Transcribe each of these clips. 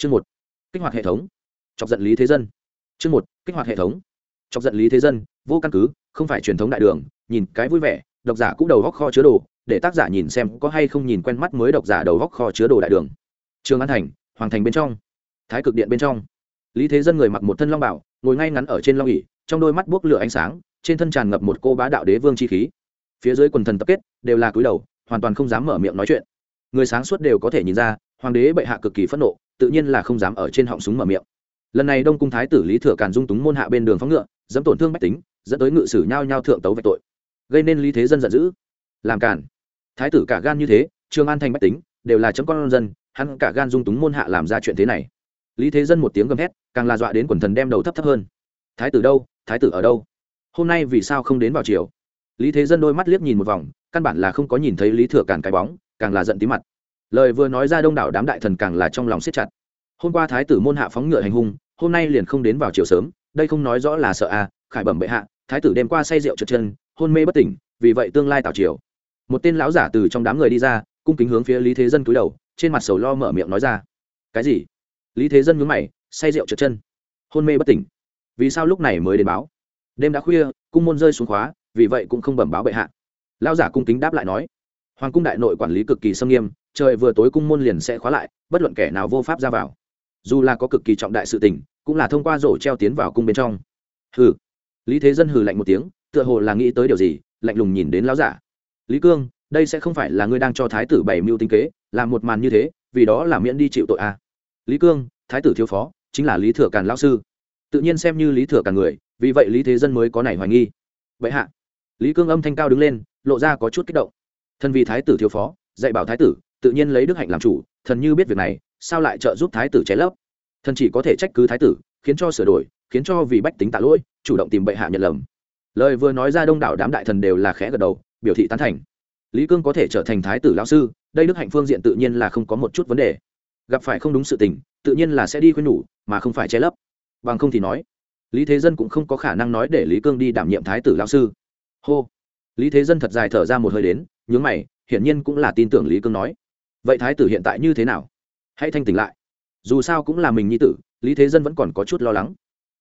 chương một, kích hoạt hệ thống. Chọc giận lý thế dân. Chương một, kích hoạt hệ thống. Chọc giận lý thế dân, vô căn cứ, không phải truyền thống đại đường, nhìn cái vui vẻ, độc giả cũng đầu góc kho chứa đồ, để tác giả nhìn xem có hay không nhìn quen mắt mới độc giả đầu góc kho chứa đồ đại đường. Trường an thành, hoàng thành bên trong. Thái cực điện bên trong. Lý thế dân người mặc một thân long bảo, ngồi ngay ngắn ở trên long ỉ trong đôi mắt buốc lửa ánh sáng, trên thân tràn ngập một cô bá đạo đế vương chi khí. Phía dưới quần thần tập kết, đều là cúi đầu, hoàn toàn không dám mở miệng nói chuyện. Người sáng suốt đều có thể nhìn ra, hoàng đế bệ hạ cực kỳ phẫn nộ tự nhiên là không dám ở trên họng súng mở miệng. Lần này đông cung thái tử lý thừa càn dung túng môn hạ bên đường phóng ngựa, dẫm tổn thương bách tính, dẫn tới ngự sử nhao nhao thượng tấu về tội. Gây nên lý thế dân giận dữ. Làm cản thái tử cả gan như thế, trương an thành bách tính, đều là chấm con dân, hắn cả gan dung túng môn hạ làm ra chuyện thế này. Lý thế dân một tiếng gầm hét càng là dọa đến quần thần đem đầu thấp thấp hơn. Thái tử đâu? Thái tử ở đâu? Hôm nay vì sao không đến vào chiều lý thế dân đôi mắt liếc nhìn một vòng, căn bản là không có nhìn thấy lý thừa càn cái bóng, càng là giận tí mặt lời vừa nói ra đông đảo đám đại thần càng là trong lòng siết chặt. Hôm qua thái tử môn hạ phóng ngựa hành hung, hôm nay liền không đến vào chiều sớm, đây không nói rõ là sợ à khải bẩm bệ hạ, thái tử đêm qua say rượu trượt chân, hôn mê bất tỉnh, vì vậy tương lai tào triều. một tên lão giả từ trong đám người đi ra, cung kính hướng phía lý thế dân cúi đầu, trên mặt sầu lo mở miệng nói ra. Cái gì? Lý thế dân nhướng mày, say rượu trượt chân, hôn mê bất tỉnh. Vì sao lúc này mới đến báo? Đêm đã khuya, cung môn rơi xuống khóa, vì vậy cũng không bẩm báo bệ hạ. Lão giả cung kính đáp lại nói. Hoàng cung đại nội quản lý cực kỳ sâm nghiêm trời vừa tối cung môn liền sẽ khóa lại, bất luận kẻ nào vô pháp ra vào. Dù là có cực kỳ trọng đại sự tình, cũng là thông qua rổ treo tiến vào cung bên trong. Hừ. Lý thế dân hừ lạnh một tiếng, tựa hồ là nghĩ tới điều gì, lạnh lùng nhìn đến lão giả. Lý cương, đây sẽ không phải là ngươi đang cho thái tử bảy mưu tinh kế làm một màn như thế, vì đó là miễn đi chịu tội à. lý cương, thái tử thiếu phó, chính là lý thừa càn lão sư. Tự nhiên xem như lý thừa càn người, vì vậy lý thế dân mới có này hoài nghi. Vậy hạ. Lý cương âm thanh cao đứng lên, lộ ra có chút kích động. Thân vì thái tử thiếu phó, dạy bảo thái tử tự nhiên lấy đức hạnh làm chủ, thần như biết việc này, sao lại trợ giúp thái tử cháy lấp? Thần chỉ có thể trách cứ thái tử, khiến cho sửa đổi, khiến cho vì bách tính tạ lỗi, chủ động tìm bệ hạ nhận lầm. Lời vừa nói ra đông đảo đám đại thần đều là khẽ gật đầu, biểu thị tán thành. Lý cương có thể trở thành thái tử lão sư, đây đức hạnh phương diện tự nhiên là không có một chút vấn đề. Gặp phải không đúng sự tình, tự nhiên là sẽ đi khuyên nhủ, mà không phải che lấp. Bằng không thì nói, lý thế dân cũng không có khả năng nói để lý cương đi đảm nhiệm thái tử lão sư. Hô. Lý thế dân thật dài thở ra một hơi đến, nhướng mày, hiển nhiên cũng là tin tưởng lý cương nói vậy thái tử hiện tại như thế nào? Hãy thanh tỉnh lại. Dù sao cũng là mình nhi tử, lý thế dân vẫn còn có chút lo lắng.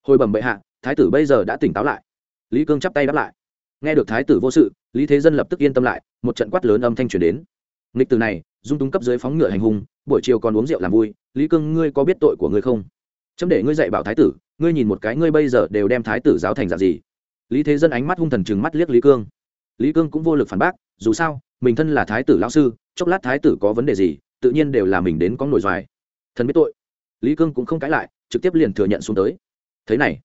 Hồi bẩm bệ hạ, thái tử bây giờ đã tỉnh táo lại. Lý cương chắp tay đáp lại. Nghe được thái tử vô sự, lý thế dân lập tức yên tâm lại, một trận quát lớn âm thanh truyền đến. Nghịch từ này, dung túng cấp dưới phóng ngựa hành hung, buổi chiều còn uống rượu làm vui, lý cương, ngươi có biết tội của ngươi không? Chấm để ngươi dạy bảo thái tử, ngươi nhìn một cái ngươi bây giờ đều đem thái tử giáo thành dạng gì. Lý thế dân ánh mắt hung thần chừng mắt liếc lý cương. Lý cương cũng vô lực phản bác, dù sao, mình thân là thái tử lão sư chốc lát thái tử có vấn đề gì, tự nhiên đều là mình đến có nổi doài thần biết tội. Lý cương cũng không cãi lại, trực tiếp liền thừa nhận xuống tới. Thế này,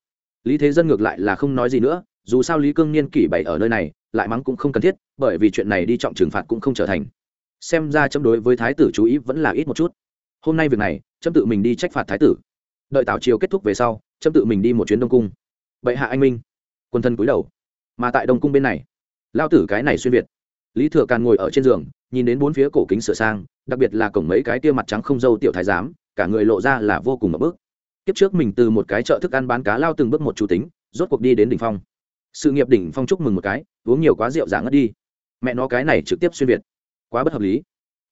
lý thế dân ngược lại là không nói gì nữa, dù sao lý cương niên kỷ bảy ở nơi này, lại mắng cũng không cần thiết, bởi vì chuyện này đi trọng trừng phạt cũng không trở thành. Xem ra chấm đối với thái tử chú ý vẫn là ít một chút. Hôm nay việc này, chấm tự mình đi trách phạt thái tử. Đợi tảo triều kết thúc về sau, chấm tự mình đi một chuyến đông cung. Bệ hạ anh minh. Quân thân cúi đầu. Mà tại đông cung bên này lao tử cái này xuyên việt. Lý thừa càn ngồi ở trên giường nhìn đến bốn phía cổ kính sửa sang, đặc biệt là cổng mấy cái tia mặt trắng không dâu tiểu thái giám, cả người lộ ra là vô cùng ấm bước tiếp trước mình từ một cái chợ thức ăn bán cá lao từng bước một chủ tính, rốt cuộc đi đến đỉnh phong. Sự nghiệp đỉnh phong chúc mừng một cái, uống nhiều quá rượu giả ngất đi. Mẹ nó cái này trực tiếp xuyên việt. Quá bất hợp lý.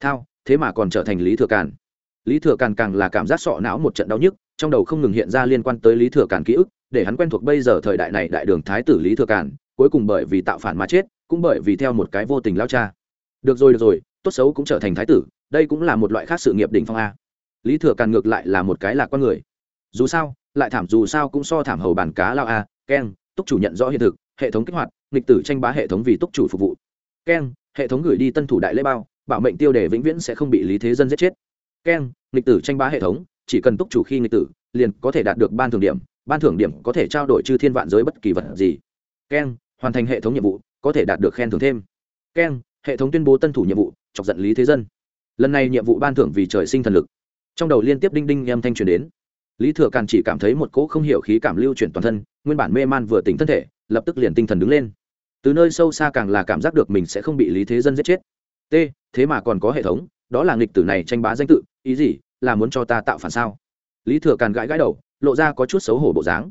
Thao, thế mà còn trở thành lý thừa càn. Lý thừa càn càng là cảm giác sọ não một trận đau nhức, trong đầu không ngừng hiện ra liên quan tới lý thừa càn ký ức, để hắn quen thuộc bây giờ thời đại này đại đường thái tử lý thừa càn, cuối cùng bởi vì tạo phản mà chết, cũng bởi vì theo một cái vô tình lao cha được rồi được rồi, tốt xấu cũng trở thành thái tử, đây cũng là một loại khác sự nghiệp đỉnh phong a. Lý thừa càn ngược lại là một cái lạc con người. Dù sao, lại thảm dù sao cũng so thảm hầu bản cá lao a. Keng, túc chủ nhận rõ hiện thực, hệ thống kích hoạt, nghịch tử tranh bá hệ thống vì túc chủ phục vụ. Keng, hệ thống gửi đi tân thủ đại lễ bao, bảo mệnh tiêu đề vĩnh viễn sẽ không bị lý thế dân giết chết. Keng, nghịch tử tranh bá hệ thống, chỉ cần túc chủ khi nghịch tử, liền có thể đạt được ban thưởng điểm, ban thưởng điểm có thể trao đổi chư thiên vạn giới bất kỳ vật gì. Keng, hoàn thành hệ thống nhiệm vụ, có thể đạt được khen thưởng thêm. Keng hệ thống tuyên bố tân thủ nhiệm vụ, chọc giận lý thế dân. Lần này nhiệm vụ ban thưởng vì trời sinh thần lực. Trong đầu liên tiếp đinh đinh âm thanh truyền đến. Lý thừa càn chỉ cảm thấy một cỗ không hiểu khí cảm lưu chuyển toàn thân, nguyên bản mê man vừa tỉnh thân thể, lập tức liền tinh thần đứng lên. Từ nơi sâu xa càng là cảm giác được mình sẽ không bị lý thế dân giết chết. T, thế mà còn có hệ thống, đó là nghịch tử này tranh bá danh tự, ý gì, là muốn cho ta tạo phản sao? Lý thừa càn gãi gãi đầu, lộ ra có chút xấu hổ bộ dáng.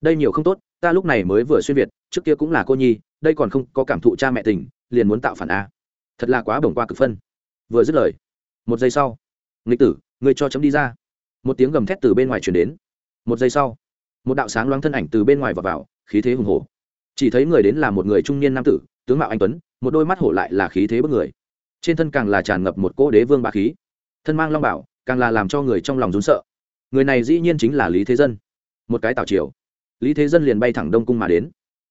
Đây nhiều không tốt, ta lúc này mới vừa xuyên việt, trước kia cũng là cô nhi, đây còn không có cảm thụ cha mẹ tình liền muốn tạo phản a. Thật là quá bổng qua cực phân. Vừa dứt lời, một giây sau, nghịch tử người cho chấm đi ra. Một tiếng gầm thét từ bên ngoài chuyển đến. Một giây sau, một đạo sáng loáng thân ảnh từ bên ngoài và vào, khí thế hùng hổ. Chỉ thấy người đến là một người trung niên nam tử, tướng mạo anh tuấn, một đôi mắt hổ lại là khí thế bất người. Trên thân càng là tràn ngập một cỗ đế vương bá khí. Thân mang long bảo, càng là làm cho người trong lòng rún sợ. Người này dĩ nhiên chính là lý thế dân. Một cái tảo triều. Lý thế dân liền bay thẳng đông cung mà đến.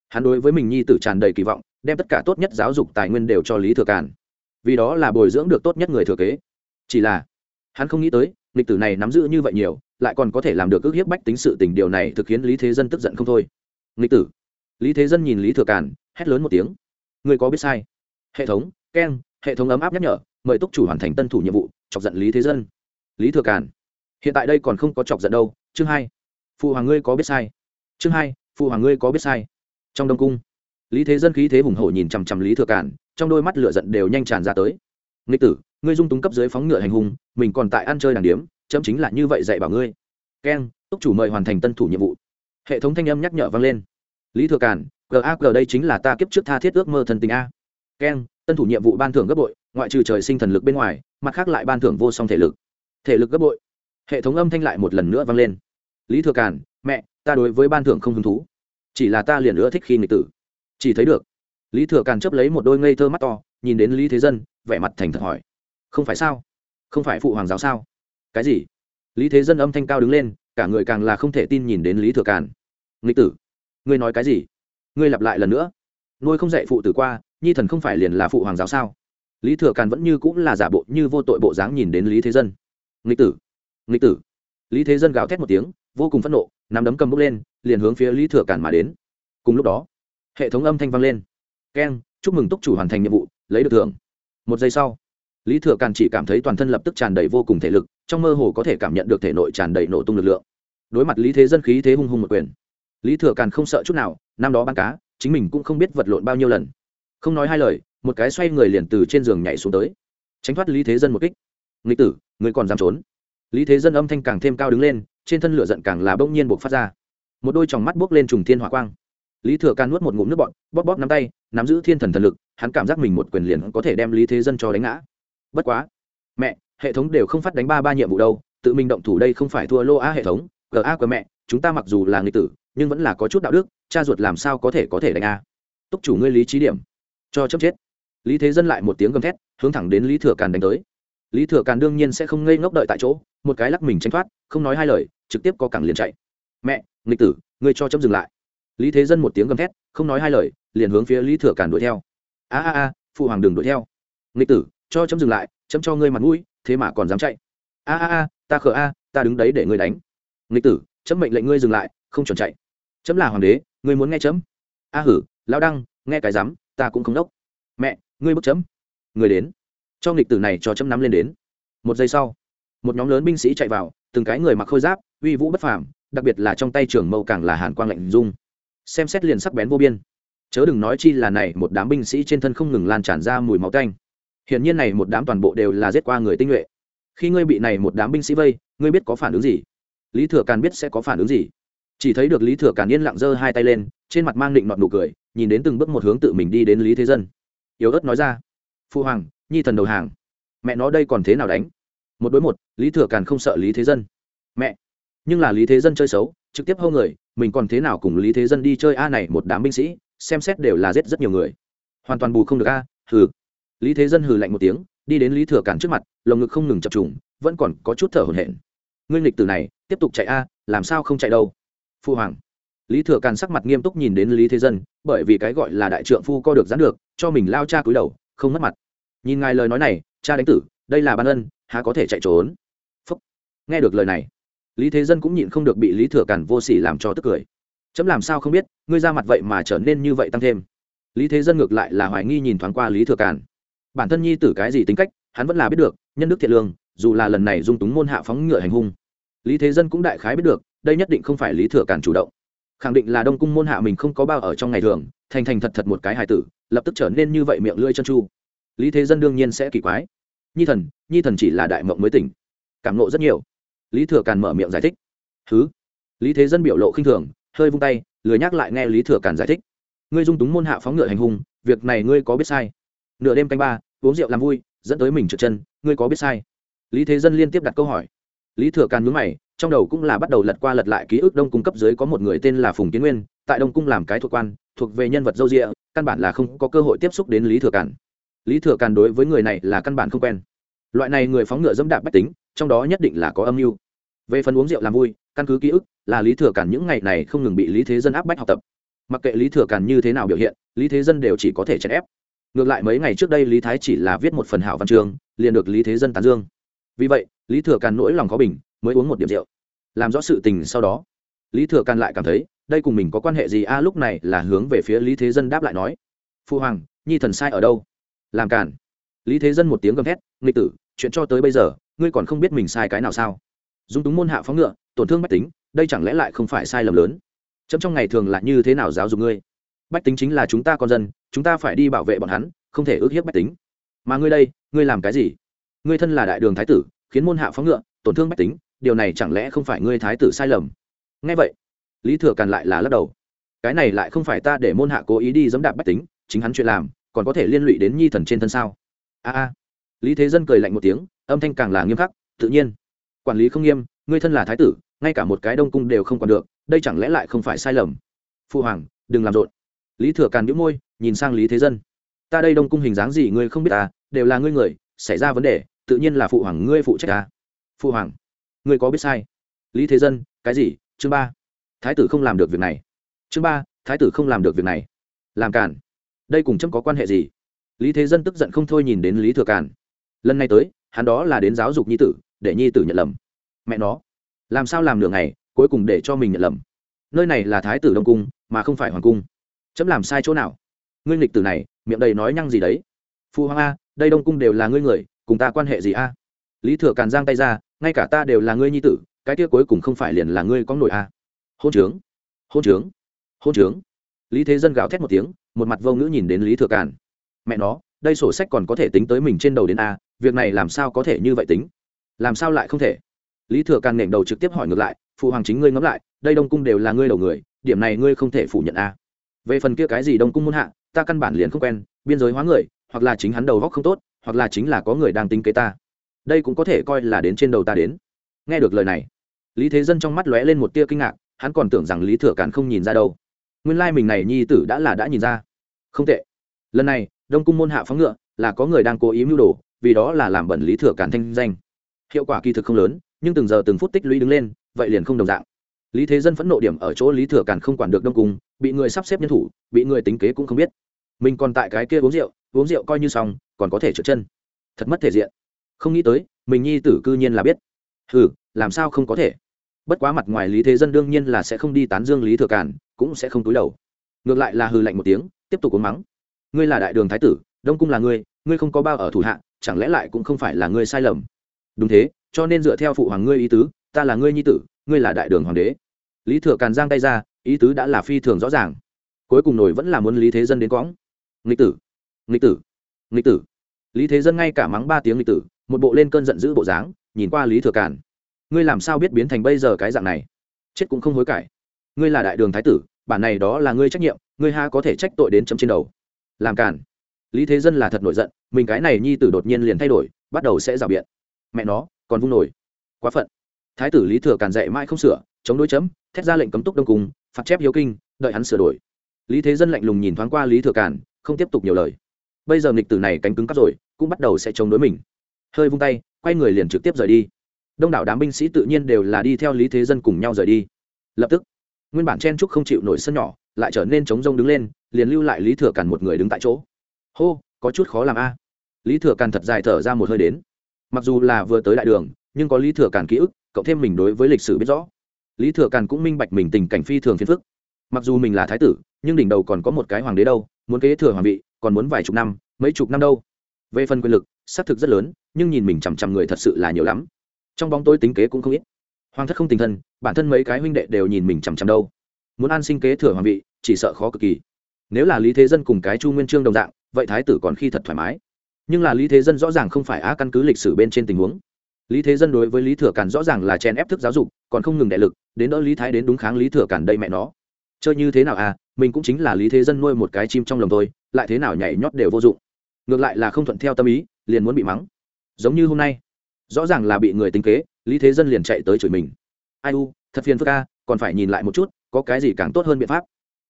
Hắn đối với mình nhi tử tràn đầy kỳ vọng đem tất cả tốt nhất giáo dục tài nguyên đều cho lý thừa càn. Vì đó là bồi dưỡng được tốt nhất người thừa kế. Chỉ là, hắn không nghĩ tới lịch tử này nắm giữ như vậy nhiều, lại còn có thể làm được ước hiếp bách tính sự tình điều này thực khiến lý thế dân tức giận không thôi. Lịch tử. Lý thế dân nhìn lý thừa càn, hét lớn một tiếng. Người có biết sai. Hệ thống, keng, hệ thống ấm áp nhắc nhở, mời túc chủ hoàn thành tân thủ nhiệm vụ, chọc giận lý thế dân. Lý thừa càn. Hiện tại đây còn không có chọc giận đâu. Chương hai. Phụ hoàng ngươi có biết sai. Chương hai. Phụ hoàng ngươi có biết sai. Trong đông cung lý thế dân khí thế hùng hổ nhìn chằm chằm lý thừa Cản, trong đôi mắt lửa giận đều nhanh tràn ra tới. Nghịch tử ngươi dung túng cấp dưới phóng ngựa hành hung mình còn tại ăn chơi đàng điếm chấm chính là như vậy dạy bảo ngươi. Keng túc chủ mời hoàn thành tân thủ nhiệm vụ. Hệ thống thanh âm nhắc nhở vang lên. Lý thừa Cản, gag đây chính là ta kiếp trước tha thiết ước mơ thần tình a. Keng tân thủ nhiệm vụ ban thưởng gấp bội ngoại trừ trời sinh thần lực bên ngoài mặt khác lại ban thưởng vô song thể lực. Thể lực gấp bội. Hệ thống âm thanh lại một lần nữa vang lên. Lý thừa Cản, mẹ ta đối với ban thưởng không hứng thú. Chỉ là ta liền nữa thích khi nghịch tử chỉ thấy được. Lý thừa càn chấp lấy một đôi ngây thơ mắt to, nhìn đến lý thế dân, vẻ mặt thành thật hỏi. Không phải sao? Không phải phụ hoàng giáo sao? Cái gì? Lý thế dân âm thanh cao đứng lên, cả người càng là không thể tin nhìn đến lý thừa càn. Nghịch tử, ngươi nói cái gì? Ngươi lặp lại lần nữa. Nuôi không dạy phụ tử qua, nhi thần không phải liền là phụ hoàng giáo sao? Lý thừa càn vẫn như cũng là giả bộ như vô tội bộ dáng nhìn đến lý thế dân. Nghịch tử nghịch tử. Lý thế dân gào thét một tiếng, vô cùng phẫn nộ, nắm đấm cầm bốc lên, liền hướng phía lý thừa càn mà đến. Cùng lúc đó hệ thống âm thanh vang lên. Keng, chúc mừng túc chủ hoàn thành nhiệm vụ, lấy được thưởng. Một giây sau, lý thừa càn chỉ cảm thấy toàn thân lập tức tràn đầy vô cùng thể lực, trong mơ hồ có thể cảm nhận được thể nội tràn đầy nổ tung lực lượng. Đối mặt lý thế dân khí thế hung hung một quyền, lý thừa càn không sợ chút nào, năm đó bán cá, chính mình cũng không biết vật lộn bao nhiêu lần. Không nói hai lời, một cái xoay người liền từ trên giường nhảy xuống tới. Tránh thoát lý thế dân một kích. Nghịch tử, người còn dám trốn? Lý thế dân âm thanh càng thêm cao đứng lên, trên thân lửa giận càng là bỗng nhiên buộc phát ra. Một đôi tròng mắt buốc lên trùng thiên hỏa quang lý thừa can nuốt một ngụm nước bọn bóp bóp nắm tay, nắm giữ thiên thần thần lực, hắn cảm giác mình một quyền liền có thể đem lý thế dân cho đánh ngã. Bất quá, mẹ, hệ thống đều không phát đánh ba ba nhiệm vụ đâu, tự mình động thủ đây không phải thua lô a hệ thống ga của mẹ, chúng ta mặc dù là người tử, nhưng vẫn là có chút đạo đức, cha ruột làm sao có thể có thể đánh a. Túc chủ ngươi lý trí điểm, cho chấp chết. Lý thế dân lại một tiếng gầm thét, hướng thẳng đến lý thừa càn đánh tới. Lý thừa càn đương nhiên sẽ không ngây ngốc đợi tại chỗ, một cái lắc mình tranh thoát, không nói hai lời, trực tiếp có cẳng liền chạy. Mẹ, nghịch tử, ngươi cho chấm dừng lại lý thế dân một tiếng gầm thét, không nói hai lời, liền hướng phía lý thừa càn đuổi theo. A a a, phụ hoàng đừng đuổi theo. Nghịch tử, cho chấm dừng lại, chấm cho ngươi mặt mũi, thế mà còn dám chạy. A a a, ta khờ a, ta đứng đấy để ngươi đánh. Nghịch tử, chấm mệnh lệnh ngươi dừng lại, không chuẩn chạy. Chấm là hoàng đế, ngươi muốn nghe chấm? A hử, lão đăng, nghe cái dám, ta cũng không đốc. Mẹ, ngươi bức chấm. Người đến. Cho nghịch tử này cho chấm nắm lên đến. Một giây sau, một nhóm lớn binh sĩ chạy vào, từng cái người mặc khôi giáp, uy vũ bất phàm, đặc biệt là trong tay trưởng mâu càng là hàn quang lạnh dung xem xét liền sắc bén vô biên. Chớ đừng nói chi là này, một đám binh sĩ trên thân không ngừng lan tràn ra mùi máu tanh. Hiển nhiên này, một đám toàn bộ đều là giết qua người tinh nhuệ. Khi ngươi bị này, một đám binh sĩ vây, ngươi biết có phản ứng gì? Lý thừa càn biết sẽ có phản ứng gì. Chỉ thấy được lý thừa càn yên lặng giơ hai tay lên, trên mặt mang định nọt nụ cười, nhìn đến từng bước một hướng tự mình đi đến lý thế dân. Yếu ớt nói ra, phu hoàng, nhi thần đầu hàng, mẹ nó đây còn thế nào đánh? Một đối một, lý thừa càn không sợ lý thế dân. Mẹ, nhưng là lý thế dân chơi xấu, trực tiếp hâu người mình còn thế nào cùng lý thế dân đi chơi a này một đám binh sĩ, xem xét đều là giết rất nhiều người. Hoàn toàn bù không được a, hừ. Lý thế dân hừ lạnh một tiếng, đi đến lý thừa cản trước mặt, lồng ngực không ngừng chập trùng, vẫn còn có chút thở hổn hển. Nguyên lịch từ này, tiếp tục chạy a, làm sao không chạy đâu? Phu hoàng. Lý thừa càn sắc mặt nghiêm túc nhìn đến lý thế dân, bởi vì cái gọi là đại trượng phu co được dán được, cho mình lao cha cúi đầu, không mất mặt. Nhìn ngài lời nói này, cha đánh tử, đây là ban ân, há có thể chạy trốn? Phúc. nghe được lời này lý thế dân cũng nhịn không được bị lý thừa càn vô s ỉ làm cho tức cười. Chấm làm sao không biết, ngươi ra mặt vậy mà trở nên như vậy tăng thêm. Lý thế dân ngược lại là hoài nghi nhìn thoáng qua lý thừa càn bản thân nhi tử cái gì tính cách, hắn vẫn là biết được, nhân đức thiện lương, dù là lần này dung túng môn hạ phóng ngựa hành hung. Lý thế dân cũng đại khái biết được, đây nhất định không phải lý thừa càn chủ động. Khẳng định là đông cung môn hạ mình không có bao ở trong ngày thường, thành thành thật thật một cái hài tử, lập tức trở nên như vậy miệng lưỡi chân chu. Lý thế dân đương nhiên sẽ kỳ quái. Nhi thần nhi thần chỉ là đại mộng mới tỉnh. Cảm nộ rất nhiều lý thừa càn mở miệng giải thích. Thứ lý thế dân biểu lộ khinh thường, hơi vung tay, lười nhắc lại nghe lý thừa càn giải thích. Ngươi dung túng môn hạ phóng ngựa hành hung, việc này ngươi có biết sai. Nửa đêm canh ba, uống rượu làm vui, dẫn tới mình trượt chân, ngươi có biết sai. Lý thế dân liên tiếp đặt câu hỏi. Lý thừa càn nhướng mày, trong đầu cũng là bắt đầu lật qua lật lại ký ức đông cung cấp dưới có một người tên là phùng kiến nguyên, tại đông cung làm cái thuộc quan, thuộc về nhân vật dâu rịa, căn bản là không có cơ hội tiếp xúc đến lý thừa càn. Lý thừa càn đối với người này là căn bản không quen. Loại này người phóng ngựa dẫm đạp bách tính trong đó nhất định là có âm mưu. Về phần uống rượu làm vui, căn cứ ký ức, là lý thừa càn những ngày này không ngừng bị lý thế dân áp bách học tập. Mặc kệ lý thừa càn như thế nào biểu hiện, lý thế dân đều chỉ có thể chèn ép. Ngược lại mấy ngày trước đây lý thái chỉ là viết một phần hảo văn trường liền được lý thế dân tán dương. Vì vậy, lý thừa càn nỗi lòng khó bình, mới uống một điểm rượu. Làm rõ sự tình sau đó, lý thừa càn lại cảm thấy, đây cùng mình có quan hệ gì? A, lúc này là hướng về phía lý thế dân đáp lại nói, phu hoàng, nhi thần sai ở đâu? Làm càn. Lý thế dân một tiếng gầm thét, nghịch tử, chuyện cho tới bây giờ ngươi còn không biết mình sai cái nào sao? Dung túng môn hạ phóng ngựa, tổn thương bách tính, đây chẳng lẽ lại không phải sai lầm lớn? Chấm trong ngày thường là như thế nào giáo dục ngươi? Bách tính chính là chúng ta con dân, chúng ta phải đi bảo vệ bọn hắn, không thể ước hiếp bách tính. Mà ngươi đây, ngươi làm cái gì? Ngươi thân là đại đường thái tử, khiến môn hạ phóng ngựa, tổn thương bách tính, điều này chẳng lẽ không phải ngươi thái tử sai lầm? Ngay vậy, lý thừa càn lại là lắc đầu. Cái này lại không phải ta để môn hạ cố ý đi dẫm đạp bách tính, chính hắn chuyện làm, còn có thể liên lụy đến nhi thần trên thân sao? A a lý thế dân cười lạnh một tiếng, âm thanh càng là nghiêm khắc, tự nhiên, quản lý không nghiêm, ngươi thân là thái tử, ngay cả một cái đông cung đều không còn được, đây chẳng lẽ lại không phải sai lầm? Phụ hoàng, đừng làm rộn. Lý thừa càn nhũ môi, nhìn sang lý thế dân. Ta đây đông cung hình dáng gì ngươi không biết ta đều là ngươi người, xảy ra vấn đề, tự nhiên là phụ hoàng ngươi phụ trách à. ta phụ hoàng, ngươi có biết sai. Lý thế dân, cái gì? Chương ba. Thái tử không làm được việc này. Chương ba, thái tử không làm được việc này. Làm cản đây cùng chấm có quan hệ gì? Lý thế dân tức giận không thôi nhìn đến lý thừa càn lần này tới, hắn đó là đến giáo dục nhi tử, để nhi tử nhận lầm. Mẹ nó, làm sao làm nửa ngày, cuối cùng để cho mình nhận lầm? Nơi này là thái tử đông cung, mà không phải hoàng cung. Chấm làm sai chỗ nào? Ngươi nghịch tử này, miệng đầy nói nhăng gì đấy? Phu hoàng a, đây đông cung đều là ngươi người, cùng ta quan hệ gì a? Lý thừa càn giang tay ra, ngay cả ta đều là ngươi nhi tử, cái kia cuối cùng không phải liền là ngươi có nổi a? Hôn trướng hôn trướng hôn trướng. Lý thế dân gào thét một tiếng, một mặt vô ngữ nhìn đến lý thừa càn. Mẹ nó đây sổ sách còn có thể tính tới mình trên đầu đến a, việc này làm sao có thể như vậy tính? Làm sao lại không thể? Lý thừa càn nểnh đầu trực tiếp hỏi ngược lại, phụ hoàng chính ngươi ngẫm lại, đây đông cung đều là ngươi đầu người, điểm này ngươi không thể phủ nhận a. Về phần kia cái gì đông cung muôn hạ, ta căn bản liền không quen, biên giới hóa người, hoặc là chính hắn đầu góc không tốt, hoặc là chính là có người đang tính kế ta. Đây cũng có thể coi là đến trên đầu ta đến. Nghe được lời này, lý thế dân trong mắt lóe lên một tia kinh ngạc, hắn còn tưởng rằng lý thừa càn không nhìn ra đâu. Nguyên lai mình này nhi tử đã là đã nhìn ra. Không tệ lần này, đông cung môn hạ phóng ngựa là có người đang cố ý mưu đồ, vì đó là làm bẩn lý thừa Cản thanh danh. Hiệu quả kỳ thực không lớn, nhưng từng giờ từng phút tích lũy đứng lên, vậy liền không đồng dạng. Lý thế dân phẫn nộ điểm ở chỗ lý thừa Cản không quản được đông cung, bị người sắp xếp nhân thủ, bị người tính kế cũng không biết. Mình còn tại cái kia uống rượu uống rượu coi như xong, còn có thể trượt chân. Thật mất thể diện. Không nghĩ tới, mình nhi tử cư nhiên là biết. Hừ, làm sao không có thể? Bất quá mặt ngoài lý thế dân đương nhiên là sẽ không đi tán dương lý thừa Cản, cũng sẽ không túi đầu. Ngược lại là hừ lạnh một tiếng, tiếp tục uống mắng ngươi là đại đường thái tử, đông cung là ngươi ngươi không có bao ở thủ hạ, chẳng lẽ lại cũng không phải là ngươi sai lầm? Đúng thế, cho nên dựa theo phụ hoàng ngươi ý tứ, ta là ngươi nhi tử, ngươi là đại đường hoàng đế. Lý thừa càn giang tay ra, ý tứ đã là phi thường rõ ràng. Cuối cùng nổi vẫn là muốn lý thế dân đến quõng. Nghịch tử nghịch tử nghịch tử. Lý thế dân ngay cả mắng ba tiếng nghịch tử, một bộ lên cơn giận dữ bộ dáng, nhìn qua lý thừa càn. Ngươi làm sao biết biến thành bây giờ cái dạng này? Chết cũng không hối cải. Ngươi là đại đường thái tử, bản này đó là ngươi trách nhiệm, ngươi ha có thể trách tội đến chấm trên đầu? Làm càn. Lý thế dân là thật nổi giận, mình cái này nhi tử đột nhiên liền thay đổi, bắt đầu sẽ rào biện. Mẹ nó, còn vung nổi. Quá phận. Thái tử lý thừa càn dạy mãi không sửa, chống đối chấm, thét ra lệnh cấm túc đông cung, phạt chép hiếu kinh, đợi hắn sửa đổi. Lý thế dân lạnh lùng nhìn thoáng qua lý thừa càn, không tiếp tục nhiều lời. Bây giờ nghịch tử này cánh cứng cắp rồi, cũng bắt đầu sẽ chống đối mình. Hơi vung tay, quay người liền trực tiếp rời đi. Đông đảo đám binh sĩ tự nhiên đều là đi theo lý thế dân cùng nhau rời đi. Lập tức, nguyên bản chen trúc không chịu nổi sân nhỏ, lại trở nên chống rông đứng lên liền lưu lại lý thừa càn một người đứng tại chỗ. Hô, có chút khó làm a. Lý thừa càn thật dài thở ra một hơi đến. Mặc dù là vừa tới đại đường, nhưng có lý thừa càn ký ức, cộng thêm mình đối với lịch sử biết rõ. Lý thừa càn cũng minh bạch mình tình cảnh phi thường phiền phức. Mặc dù mình là thái tử, nhưng đỉnh đầu còn có một cái hoàng đế đâu, muốn kế thừa hoàng vị, còn muốn vài chục năm, mấy chục năm đâu. Về phần quyền lực, xác thực rất lớn, nhưng nhìn mình chằm chằm người thật sự là nhiều lắm. Trong bóng tôi tính kế cũng không ít. Hoàng thất không tình thân, bản thân mấy cái huynh đệ đều nhìn mình chằm chằm đâu. Muốn an sinh kế thừa hoàng vị, chỉ sợ khó cực kỳ nếu là lý thế dân cùng cái chu nguyên trương đồng dạng vậy thái tử còn khi thật thoải mái. Nhưng là lý thế dân rõ ràng không phải á căn cứ lịch sử bên trên tình huống. Lý thế dân đối với lý thừa càn rõ ràng là chen ép thức giáo dục còn không ngừng đại lực đến đỡ lý thái đến đúng kháng lý thừa càn đây mẹ nó. Chơi như thế nào à mình cũng chính là lý thế dân nuôi một cái chim trong lòng thôi, lại thế nào nhảy nhót đều vô dụng. Ngược lại là không thuận theo tâm ý liền muốn bị mắng. Giống như hôm nay rõ ràng là bị người tính kế lý thế dân liền chạy tới chửi mình. Ai u thật phiền phức ca còn phải nhìn lại một chút có cái gì càng tốt hơn biện pháp.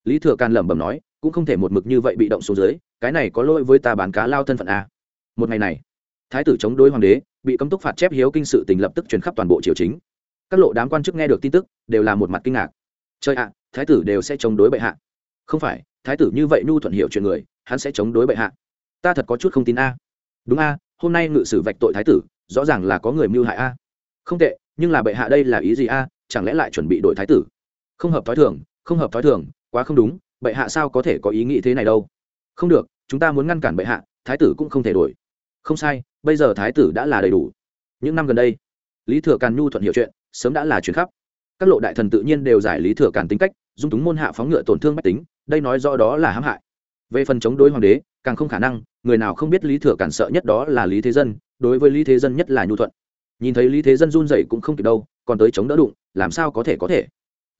Lý thừa càn lẩm bẩm nói cũng không thể một mực như vậy bị động xuống dưới, cái này có lỗi với ta bán cá lao thân phận a một ngày này, thái tử chống đối hoàng đế, bị cấm túc phạt chép hiếu kinh sự tình lập tức truyền khắp toàn bộ triều chính. Các lộ đám quan chức nghe được tin tức, đều là một mặt kinh ngạc. Chơi ạ, thái tử đều sẽ chống đối bệ hạ. Không phải, thái tử như vậy nhu thuận hiệu chuyện người, hắn sẽ chống đối bệ hạ. Ta thật có chút không tin a. Đúng a, hôm nay ngự sử vạch tội thái tử, rõ ràng là có người mưu hại a. Không tệ, nhưng là bệ hạ đây là ý gì a, chẳng lẽ lại chuẩn bị đổi thái tử? Không hợp thói thường, không hợp thói thường, quá không đúng bệ hạ sao có thể có ý nghĩ thế này đâu? Không được, chúng ta muốn ngăn cản bệ hạ, thái tử cũng không thể đổi. Không sai, bây giờ thái tử đã là đầy đủ. Những năm gần đây, lý thừa càn nhu thuận hiểu chuyện, sớm đã là chuyện khắp. Các lộ đại thần tự nhiên đều giải lý thừa càn tính cách, dung túng môn hạ phóng ngựa tổn thương bách tính, đây nói rõ đó là hãm hại. Về phần chống đối hoàng đế, càng không khả năng, người nào không biết lý thừa càn sợ nhất đó là lý thế dân, đối với lý thế dân nhất là nhu thuận. Nhìn thấy lý thế dân run dậy cũng không kịp đâu, còn tới chống đỡ đụng, làm sao có thể có thể?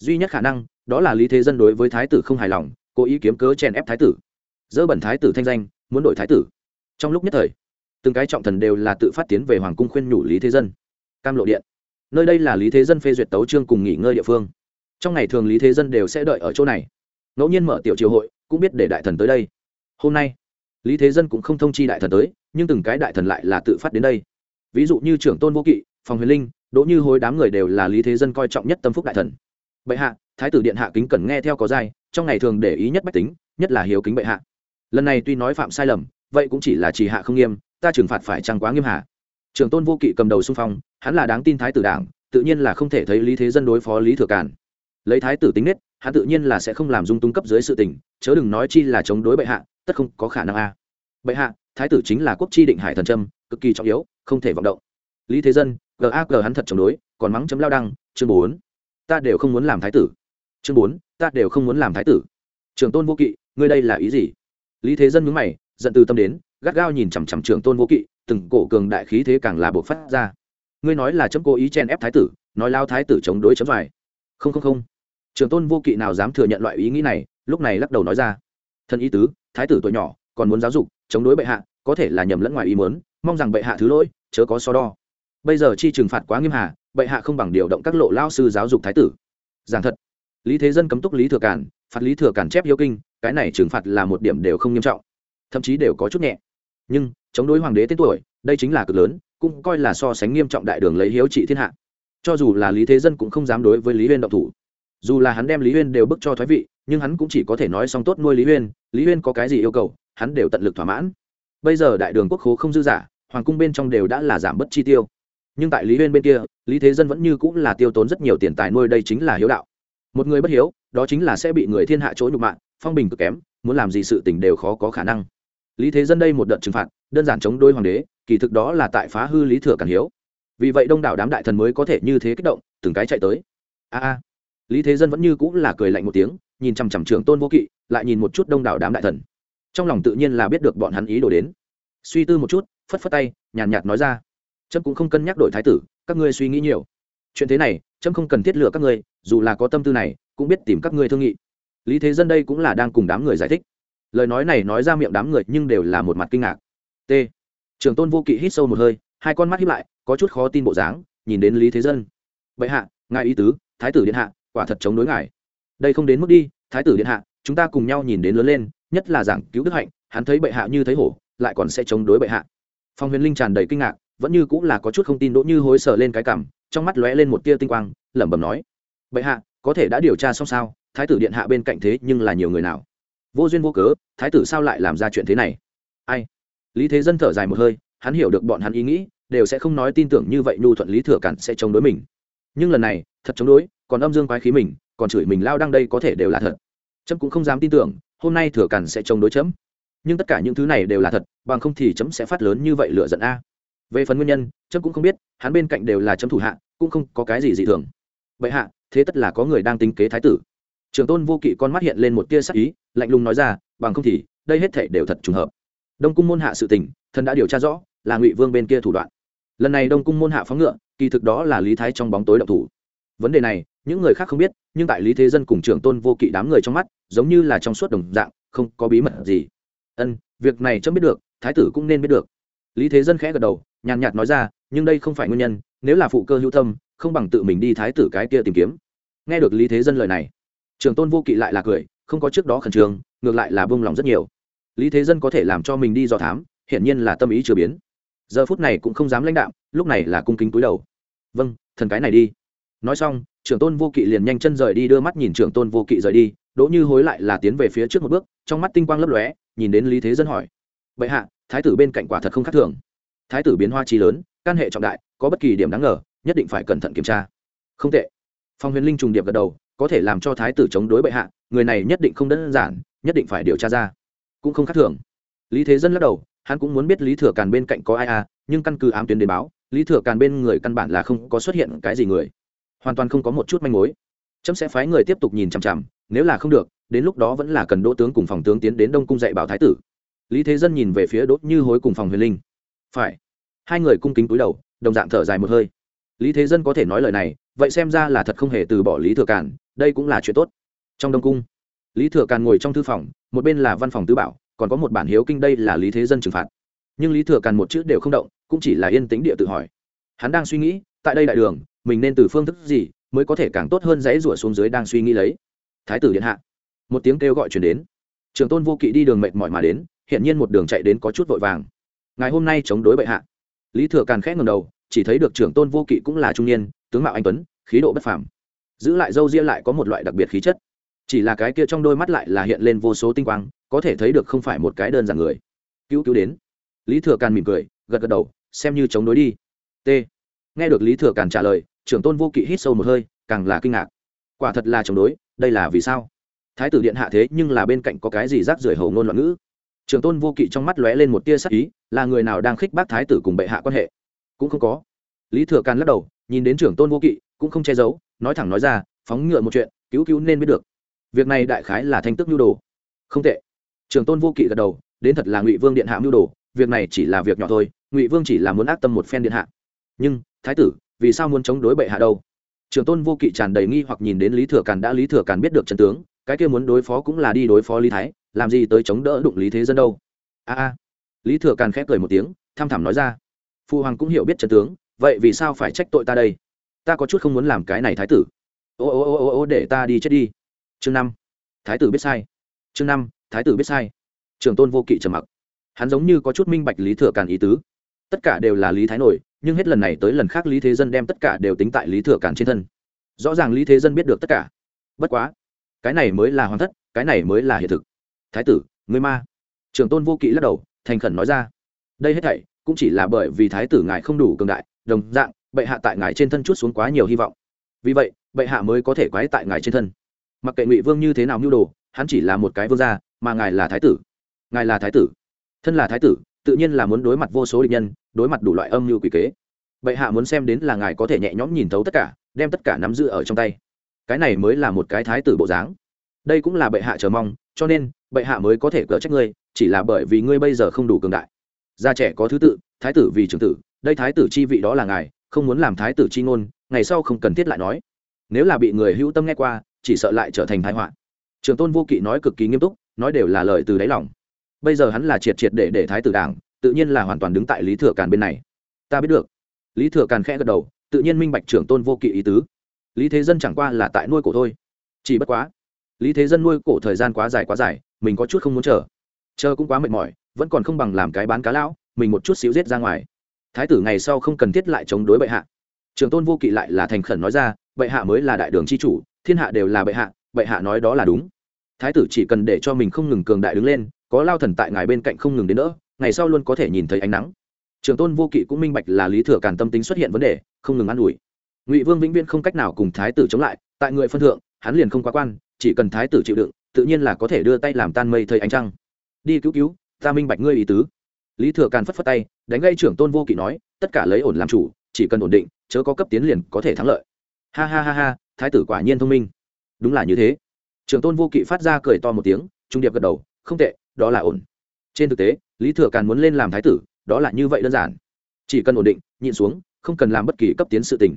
Duy nhất khả năng, đó là lý thế dân đối với thái tử không hài lòng, cố ý kiếm cớ chèn ép thái tử. Dỡ bẩn thái tử thanh danh, muốn đổi thái tử. Trong lúc nhất thời, từng cái trọng thần đều là tự phát tiến về hoàng cung khuyên nhủ lý thế dân. Cam lộ điện. Nơi đây là lý thế dân phê duyệt tấu trương cùng nghỉ ngơi địa phương. Trong ngày thường lý thế dân đều sẽ đợi ở chỗ này. Ngẫu nhiên mở tiểu triều hội, cũng biết để đại thần tới đây. Hôm nay, lý thế dân cũng không thông chi đại thần tới, nhưng từng cái đại thần lại là tự phát đến đây. Ví dụ như trưởng tôn vô kỵ, phòng huyền linh, đỗ như hối đám người đều là lý thế dân coi trọng nhất tâm phúc đại thần bệ hạ, thái tử điện hạ kính cần nghe theo có dai, trong ngày thường để ý nhất bách tính, nhất là hiếu kính bệ hạ. Lần này tuy nói phạm sai lầm, vậy cũng chỉ là trì hạ không nghiêm, ta trừng phạt phải chẳng quá nghiêm hạ? Trưởng tôn vô kỵ cầm đầu xung phong, hắn là đáng tin thái tử đảng, tự nhiên là không thể thấy lý thế dân đối phó lý thừa cản lấy thái tử tính nết, hắn tự nhiên là sẽ không làm dung túng cấp dưới sự tình, chớ đừng nói chi là chống đối bệ hạ, tất không có khả năng a. Bệ hạ, thái tử chính là quốc chi định hải thần trâm cực kỳ trọng yếu, không thể vọng động. Lý thế dân gag hắn thật chống đối, còn mắng chấm lao đăng, chương bốn ta đều không muốn làm thái tử. Chương bốn, ta đều không muốn làm thái tử. Trường tôn vô kỵ, ngươi đây là ý gì? Lý thế dân mướn mày, giận từ tâm đến, gắt gao nhìn chằm chằm trường tôn vô kỵ, từng cổ cường đại khí thế càng là buộc phát ra. Ngươi nói là chấm cố ý chen ép thái tử, nói lao thái tử chống đối chấm dài không không không. Trường tôn vô kỵ nào dám thừa nhận loại ý nghĩ này, lúc này lắc đầu nói ra. Thân ý tứ, thái tử tuổi nhỏ, còn muốn giáo dục, chống đối bệ hạ, có thể là nhầm lẫn ngoài ý mớn mong rằng bệ hạ thứ lỗi, chớ có so đo. Bây giờ chi trừng phạt quá nghiêm hà bệ hạ không bằng điều động các lộ lao sư giáo dục thái tử. Giảng thật. Lý thế dân cấm túc lý thừa cản phạt lý thừa cản chép hiếu kinh, cái này trừng phạt là một điểm đều không nghiêm trọng. Thậm chí đều có chút nhẹ. Nhưng, chống đối hoàng đế tên tuổi, đây chính là cực lớn, cũng coi là so sánh nghiêm trọng đại đường lấy hiếu trị thiên hạ. Cho dù là lý thế dân cũng không dám đối với lý huyên động thủ. Dù là hắn đem lý huyên đều bức cho thoái vị, nhưng hắn cũng chỉ có thể nói xong tốt nuôi lý huyên lý huyên có cái gì yêu cầu, hắn đều tận lực thỏa mãn. Bây giờ đại đường quốc khố không dư giả, hoàng cung bên trong đều đã là giảm bớt chi tiêu nhưng tại lý huyên bên kia, lý thế dân vẫn như cũng là tiêu tốn rất nhiều tiền tài nuôi đây chính là hiếu đạo. Một người bất hiếu, đó chính là sẽ bị người thiên hạ chỗ nhục mạng phong bình cực kém, muốn làm gì sự tình đều khó có khả năng. Lý thế dân đây một đợt trừng phạt, đơn giản chống đôi hoàng đế, kỳ thực đó là tại phá hư lý thừa cản hiếu. Vì vậy đông đảo đám đại thần mới có thể như thế kích động, từng cái chạy tới. A a. Lý thế dân vẫn như cũng là cười lạnh một tiếng, nhìn chằm chằm trưởng tôn vô kỵ, lại nhìn một chút đông đảo đám đại thần. Trong lòng tự nhiên là biết được bọn hắn ý đồ đến. Suy tư một chút, phất phất tay, nhàn nhạt nói ra trâm cũng không cân nhắc đổi thái tử, các ngươi suy nghĩ nhiều. Chuyện thế này, trâm không cần thiết lựa các ngươi, dù là có tâm tư này, cũng biết tìm các ngươi thương nghị. Lý thế dân đây cũng là đang cùng đám người giải thích. Lời nói này nói ra miệng đám người nhưng đều là một mặt kinh ngạc. T. Trường tôn vô kỵ hít sâu một hơi, hai con mắt hiếp lại, có chút khó tin bộ dáng, nhìn đến lý thế dân. Vậy hạ, ngài ý tứ, thái tử điện hạ, quả thật chống đối ngài. Đây không đến mức đi, thái tử điện hạ, chúng ta cùng nhau nhìn đến lớn lên, nhất là giảng cứu đức hạnh, hắn thấy bệ hạ như thấy hổ, lại còn sẽ chống đối bệ hạ. Phong huyền linh tràn đầy kinh ngạc vẫn như cũng là có chút không tin đỗ như hối sờ lên cái cảm, trong mắt lóe lên một tia tinh quang, lẩm bẩm nói, bệ hạ, có thể đã điều tra xong sao? Thái tử điện hạ bên cạnh thế nhưng là nhiều người nào? Vô duyên vô cớ, thái tử sao lại làm ra chuyện thế này? Ai? Lý thế dân thở dài một hơi, hắn hiểu được bọn hắn ý nghĩ, đều sẽ không nói tin tưởng như vậy nhu thuận lý thừa cản sẽ chống đối mình. Nhưng lần này, thật chống đối, còn âm dương quái khí mình, còn chửi mình lao đăng đây có thể đều là thật. Trâm cũng không dám tin tưởng, hôm nay thừa cản sẽ chống đối chấm. Nhưng tất cả những thứ này đều là thật, bằng không thì chấm sẽ phát lớn như vậy lựa giận a về phần nguyên nhân, trâm cũng không biết, hắn bên cạnh đều là trâm thủ hạ, cũng không có cái gì dị thường. Bệ hạ, thế tất là có người đang tính kế thái tử. Trường tôn vô kỵ con mắt hiện lên một tia sắc ý, lạnh lùng nói ra, bằng không thì, đây hết thể đều thật trùng hợp. Đông cung môn hạ sự tình, thần đã điều tra rõ, là ngụy vương bên kia thủ đoạn. Lần này đông cung môn hạ phóng ngựa, kỳ thực đó là lý thái trong bóng tối động thủ. Vấn đề này, những người khác không biết, nhưng tại lý thế dân cùng trường tôn vô kỵ đám người trong mắt, giống như là trong suốt đồng dạng, không có bí mật gì. Ân, việc này chấm biết được, thái tử cũng nên biết được. Lý thế dân khẽ gật đầu nhàn nhạt nói ra, nhưng đây không phải nguyên nhân, nếu là phụ cơ hữu tâm, không bằng tự mình đi thái tử cái kia tìm kiếm. Nghe được lý thế dân lời này, trường tôn vô kỵ lại là cười, không có trước đó khẩn trương, ngược lại là bông lòng rất nhiều. Lý thế dân có thể làm cho mình đi dò thám, hiển nhiên là tâm ý chưa biến. Giờ phút này cũng không dám lãnh đạo lúc này là cung kính túi đầu. Vâng thần cái này đi. Nói xong trưởng tôn vô kỵ liền nhanh chân rời đi, đưa mắt nhìn trưởng tôn vô kỵ rời đi, đỗ như hối lại là tiến về phía trước một bước, trong mắt tinh quang lấp lóe, nhìn đến lý thế dân hỏi, bệ hạ, thái tử bên cạnh quả thật không khác thường thái tử biến hoa chi lớn căn hệ trọng đại, có bất kỳ điểm đáng ngờ, nhất định phải cẩn thận kiểm tra. Không tệ. Phong huyền linh trùng điệp gật đầu, có thể làm cho thái tử chống đối bệ hạ, người này nhất định không đơn giản, nhất định phải điều tra ra. Cũng không khác thường. Lý thế dân lắc đầu, hắn cũng muốn biết lý thừa càn bên cạnh có ai à nhưng căn cứ ám tuyến đến báo, lý thừa càn bên người căn bản là không có xuất hiện cái gì người. Hoàn toàn không có một chút manh mối. Trẫm sẽ phái người tiếp tục nhìn chằm chằm, nếu là không được, đến lúc đó vẫn là cần đỗ tướng cùng phòng tướng tiến đến đông cung dạy bảo thái tử. Lý thế dân nhìn về phía đốt như hối cùng phòng huyền linh phải. Hai người cung kính túi đầu, đồng dạng thở dài một hơi. Lý thế dân có thể nói lời này, vậy xem ra là thật không hề từ bỏ lý thừa càn, đây cũng là chuyện tốt. Trong đông cung, lý thừa càn ngồi trong thư phòng, một bên là văn phòng tứ bảo, còn có một bản hiếu kinh đây là lý thế dân trừng phạt. Nhưng lý thừa càn một chữ đều không động, cũng chỉ là yên tĩnh địa tự hỏi. Hắn đang suy nghĩ, tại đây đại đường, mình nên từ phương thức gì mới có thể càng tốt hơn dãy rủa xuống dưới đang suy nghĩ lấy. Thái tử điện hạ. Một tiếng kêu gọi chuyển đến. Trường tôn vô kỵ đi đường mệt mỏi mà đến hiện nhiên một đường chạy đến có chút vội vàng ngày hôm nay chống đối bệ hạ. Lý thừa càn khẽ ngầm đầu, chỉ thấy được trưởng tôn vô kỵ cũng là trung niên, tướng mạo anh tuấn, khí độ bất phàm. Giữ lại dâu ria lại có một loại đặc biệt khí chất. Chỉ là cái kia trong đôi mắt lại là hiện lên vô số tinh quang, có thể thấy được không phải một cái đơn giản người. Cứu cứu đến. Lý thừa càn mỉm cười, gật gật đầu, xem như chống đối đi. T. Nghe được lý thừa càn trả lời, trưởng tôn vô kỵ hít sâu một hơi, càng là kinh ngạc. Quả thật là chống đối, đây là vì sao? Thái tử điện hạ thế nhưng là bên cạnh có cái gì rác rưởi hầu ngôn loạn ngữ? Trưởng tôn vô kỵ trong mắt lóe lên một tia sắc ý, là người nào đang khích bác thái tử cùng bệ hạ quan hệ? Cũng không có. Lý thừa càn lắc đầu, nhìn đến trưởng tôn vô kỵ, cũng không che giấu, nói thẳng nói ra, phóng ngựa một chuyện, cứu cứu nên biết được. Việc này đại khái là thanh tức nhu đồ. Không tệ. Trưởng tôn vô kỵ gật đầu, đến thật là ngụy vương điện hạ mưu đồ, việc này chỉ là việc nhỏ thôi, ngụy vương chỉ là muốn ác tâm một phen điện hạ. Nhưng, thái tử, vì sao muốn chống đối bệ hạ đâu? Trưởng tôn vô kỵ tràn đầy nghi hoặc nhìn đến lý thừa càn đã lý thừa càn biết được Trần tướng, cái kia muốn đối phó cũng là đi đối phó lý thái làm gì tới chống đỡ đụng lý thế dân đâu? A a. Lý thừa càn khép cười một tiếng, tham thảm nói ra. Phụ hoàng cũng hiểu biết trận tướng, vậy vì sao phải trách tội ta đây? Ta có chút không muốn làm cái này thái tử. Ô ô ô ô ô, để ta đi chết đi. Chương năm. Thái tử biết sai. Chương năm, thái tử biết sai. Trường tôn vô kỵ trầm mặc. Hắn giống như có chút minh bạch lý thừa càn ý tứ. Tất cả đều là lý thái nổi, nhưng hết lần này tới lần khác lý thế dân đem tất cả đều tính tại lý thừa càn trên thân. Rõ ràng lý thế dân biết được tất cả. Bất quá, cái này mới là hoàn thất cái này mới là hiện thực thái tử người ma. Trường tôn vô kỵ lắc đầu, thành khẩn nói ra. Đây hết thảy cũng chỉ là bởi vì thái tử ngài không đủ cường đại, đồng dạng, bệ hạ tại ngài trên thân chút xuống quá nhiều hy vọng. Vì vậy, bệ hạ mới có thể quái tại ngài trên thân. Mặc kệ ngụy vương như thế nào mưu đồ, hắn chỉ là một cái vương gia, mà ngài là thái tử. Ngài là thái tử. Thân là thái tử, tự nhiên là muốn đối mặt vô số địch nhân, đối mặt đủ loại âm mưu quỷ kế. Bệ hạ muốn xem đến là ngài có thể nhẹ nhõm nhìn thấu tất cả, đem tất cả nắm giữ ở trong tay. Cái này mới là một cái thái tử bộ dáng. Đây cũng là bệ hạ chờ mong cho nên, bệ hạ mới có thể cỡ trách ngươi, chỉ là bởi vì ngươi bây giờ không đủ cường đại. Gia trẻ có thứ tự, thái tử vì trưởng tử, đây thái tử chi vị đó là ngài, không muốn làm thái tử chi ngôn, ngày sau không cần thiết lại nói. Nếu là bị người hữu tâm nghe qua, chỉ sợ lại trở thành thái họa. Trường tôn vô kỵ nói cực kỳ nghiêm túc, nói đều là lời từ đáy lòng. Bây giờ hắn là triệt triệt để để thái tử đảng, tự nhiên là hoàn toàn đứng tại lý thừa càn bên này. Ta biết được. Lý thừa càn khẽ gật đầu, tự nhiên minh bạch trưởng tôn vô kỵ ý tứ. Lý thế dân chẳng qua là tại nuôi cổ thôi. Chỉ bất quá lý thế dân nuôi cổ thời gian quá dài quá dài, mình có chút không muốn chờ. Chờ cũng quá mệt mỏi, vẫn còn không bằng làm cái bán cá lão, mình một chút xíu giết ra ngoài. Thái tử ngày sau không cần thiết lại chống đối bệ hạ. Trường tôn vô kỵ lại là thành khẩn nói ra, bệ hạ mới là đại đường c h i chủ, thiên hạ đều là bệ hạ bệ hạ nói đó là đúng. Thái tử chỉ cần để cho mình không ngừng cường đại đứng lên, có lao thần tại ngài bên cạnh không ngừng đến nữa ngày sau luôn có thể nhìn thấy ánh nắng. Trường tôn vô kỵ cũng minh bạch là lý thừa càn tâm tính xuất hiện vấn đề, không ngừng ă n ủi. Ngụy vương vĩnh viễn không cách nào cùng thái tử chống lại, tại người phân thượng, hắn liền không quá quan chỉ cần thái tử chịu đựng, tự nhiên là có thể đưa tay làm tan mây thơi ánh trăng. Đi cứu cứu, ta minh bạch ngươi ý tứ. Lý thừa càn phất phất tay, đánh gây trưởng tôn vô kỵ nói, tất cả lấy ổn làm chủ, chỉ cần ổn định, chớ có cấp tiến liền có thể thắng lợi. Ha ha ha ha, thái tử quả nhiên thông minh. Đúng là như thế. Trưởng tôn vô kỵ phát ra cười to một tiếng, trung điệp gật đầu, không tệ, đó là ổn. Trên thực tế, lý thừa càn muốn lên làm thái tử, đó là như vậy đơn giản. Chỉ cần ổn định, nhịn xuống, không cần làm bất kỳ cấp tiến sự tình.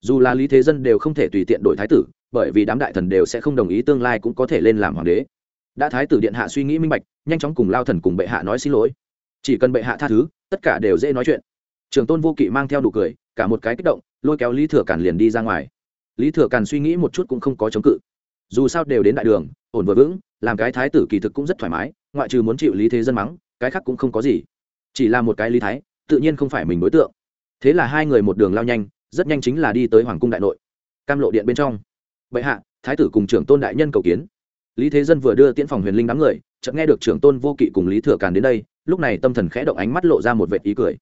Dù là lý thế dân đều không thể tùy tiện đổi thái tử bởi vì đám đại thần đều sẽ không đồng ý tương lai cũng có thể lên làm hoàng đế. Đã thái tử điện hạ suy nghĩ minh bạch, nhanh chóng cùng lao thần cùng bệ hạ nói xin lỗi. Chỉ cần bệ hạ tha thứ, tất cả đều dễ nói chuyện. Trường tôn vô kỵ mang theo đủ cười, cả một cái kích động, lôi kéo lý thừa càn liền đi ra ngoài. Lý thừa càn suy nghĩ một chút cũng không có chống cự. Dù sao đều đến đại đường, ổn vừa vững, làm cái thái tử kỳ thực cũng rất thoải mái, ngoại trừ muốn chịu lý thế dân mắng, cái khác cũng không có gì. Chỉ là một cái lý thái, tự nhiên không phải mình đối tượng. Thế là hai người một đường lao nhanh, rất nhanh chính là đi tới hoàng cung đại nội. Cam lộ điện bên trong bệ hạ, thái tử cùng trưởng tôn đại nhân cầu kiến. Lý thế dân vừa đưa tiễn phòng huyền linh đám người, chợt nghe được trưởng tôn vô kỵ cùng lý thừa càn đến đây, lúc này tâm thần khẽ động ánh mắt lộ ra một vệt ý cười.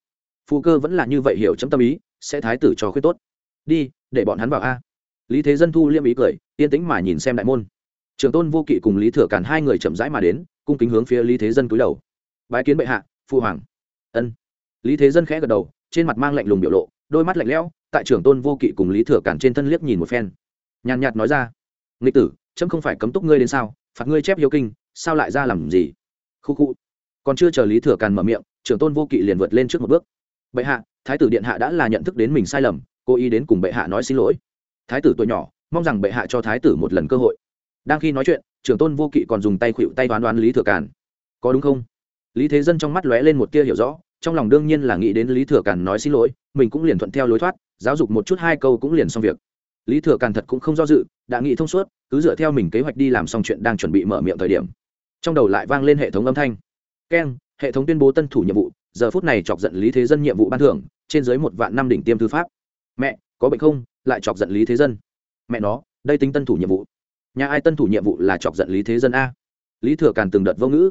Phụ cơ vẫn là như vậy hiểu chấm tâm ý, sẽ thái tử cho khuyết tốt. Đi, để bọn hắn vào a. Lý thế dân thu liêm ý cười, yên tĩnh mà nhìn xem đại môn. Trưởng tôn vô kỵ cùng lý thừa càn hai người chậm rãi mà đến, cung kính hướng phía lý thế dân cúi đầu. Bái kiến bệ hạ phụ hoàng. Ân. Lý thế dân khẽ gật đầu, trên mặt mang lạnh lùng biểu lộ, đôi mắt lạnh lẽo, tại trưởng tôn vô kỵ cùng lý thừa càn trên thân liếc nhìn một phen nhàn nhạt nói ra, nghịch tử trẫm không phải cấm túc ngươi đến sao? Phạt ngươi chép hiếu kinh, sao lại ra làm gì? Khu khu. Còn chưa chờ lý thừa càn mở miệng, trưởng tôn vô kỵ liền vượt lên trước một bước. Bệ hạ, thái tử điện hạ đã là nhận thức đến mình sai lầm, cố ý đến cùng bệ hạ nói xin lỗi. Thái tử tuổi nhỏ, mong rằng bệ hạ cho thái tử một lần cơ hội. Đang khi nói chuyện, trưởng tôn vô kỵ còn dùng tay khuỵu tay đoán đoán lý thừa càn. Có đúng không? Lý thế dân trong mắt lóe lên một tia hiểu rõ, trong lòng đương nhiên là nghĩ đến lý thừa càn nói xin lỗi, mình cũng liền thuận theo lối thoát, giáo dục một chút hai câu cũng liền xong việc lý thừa càn thật cũng không do dự, đã nghĩ thông suốt, cứ dựa theo mình kế hoạch đi làm xong chuyện đang chuẩn bị mở miệng thời điểm. Trong đầu lại vang lên hệ thống âm thanh. Keng, hệ thống tuyên bố tân thủ nhiệm vụ, giờ phút này chọc giận lý thế dân nhiệm vụ ban thưởng, trên dưới một vạn năm đỉnh tiêm thư pháp. Mẹ, có bệnh không? Lại chọc giận lý thế dân. Mẹ nó, đây tính tân thủ nhiệm vụ. Nhà ai tân thủ nhiệm vụ là chọc giận lý thế dân a? Lý thừa càn từng đợt vô ngữ.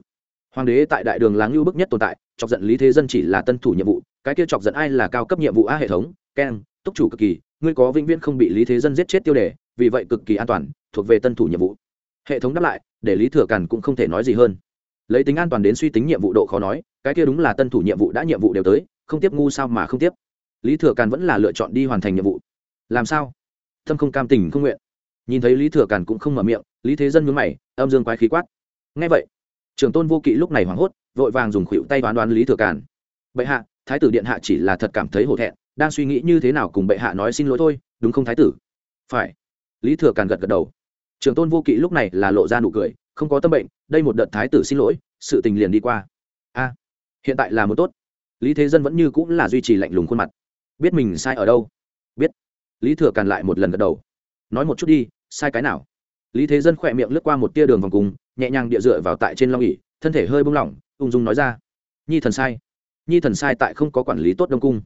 Hoàng đế tại đại đường láng lưu bức nhất tồn tại, chọc giận lý thế dân chỉ là tân thủ nhiệm vụ, cái kia chọc giận ai là cao cấp nhiệm vụ a hệ thống? Keng, túc chủ cực kỳ ngươi có vĩnh viễn không bị lý thế dân giết chết tiêu đề, vì vậy cực kỳ an toàn, thuộc về tân thủ nhiệm vụ. Hệ thống đáp lại, để lý thừa càn cũng không thể nói gì hơn. Lấy tính an toàn đến suy tính nhiệm vụ độ khó nói, cái kia đúng là tân thủ nhiệm vụ đã nhiệm vụ đều tới, không tiếp ngu sao mà không tiếp. Lý thừa càn vẫn là lựa chọn đi hoàn thành nhiệm vụ. Làm sao? Thâm không cam tình không nguyện. Nhìn thấy lý thừa càn cũng không mở miệng, lý thế dân nhún mày, âm dương quái khí quát. Ngay vậy, trường tôn vô kỵ lúc này hoảng hốt, vội vàng dùng khuỷu tay đoán đoán lý thừa càn. Bệ hạ, thái tử điện hạ chỉ là thật cảm thấy hổ thẹn đang suy nghĩ như thế nào cùng bệ hạ nói xin lỗi thôi, đúng không thái tử? Phải. Lý thừa càn gật gật đầu. Trường tôn vô kỵ lúc này là lộ ra nụ cười, không có tâm bệnh, đây một đợt thái tử xin lỗi, sự tình liền đi qua. A, hiện tại là một tốt. Lý thế dân vẫn như cũng là duy trì lạnh lùng khuôn mặt. Biết mình sai ở đâu? Biết. Lý thừa càn lại một lần gật đầu. Nói một chút đi, sai cái nào? Lý thế dân khỏe miệng lướt qua một tia đường vòng cùng, nhẹ nhàng địa dựa vào tại trên long ỉ thân thể hơi bung lỏng, ung dung nói ra. Nhi thần sai. Nhi thần sai tại không có quản lý tốt đông cung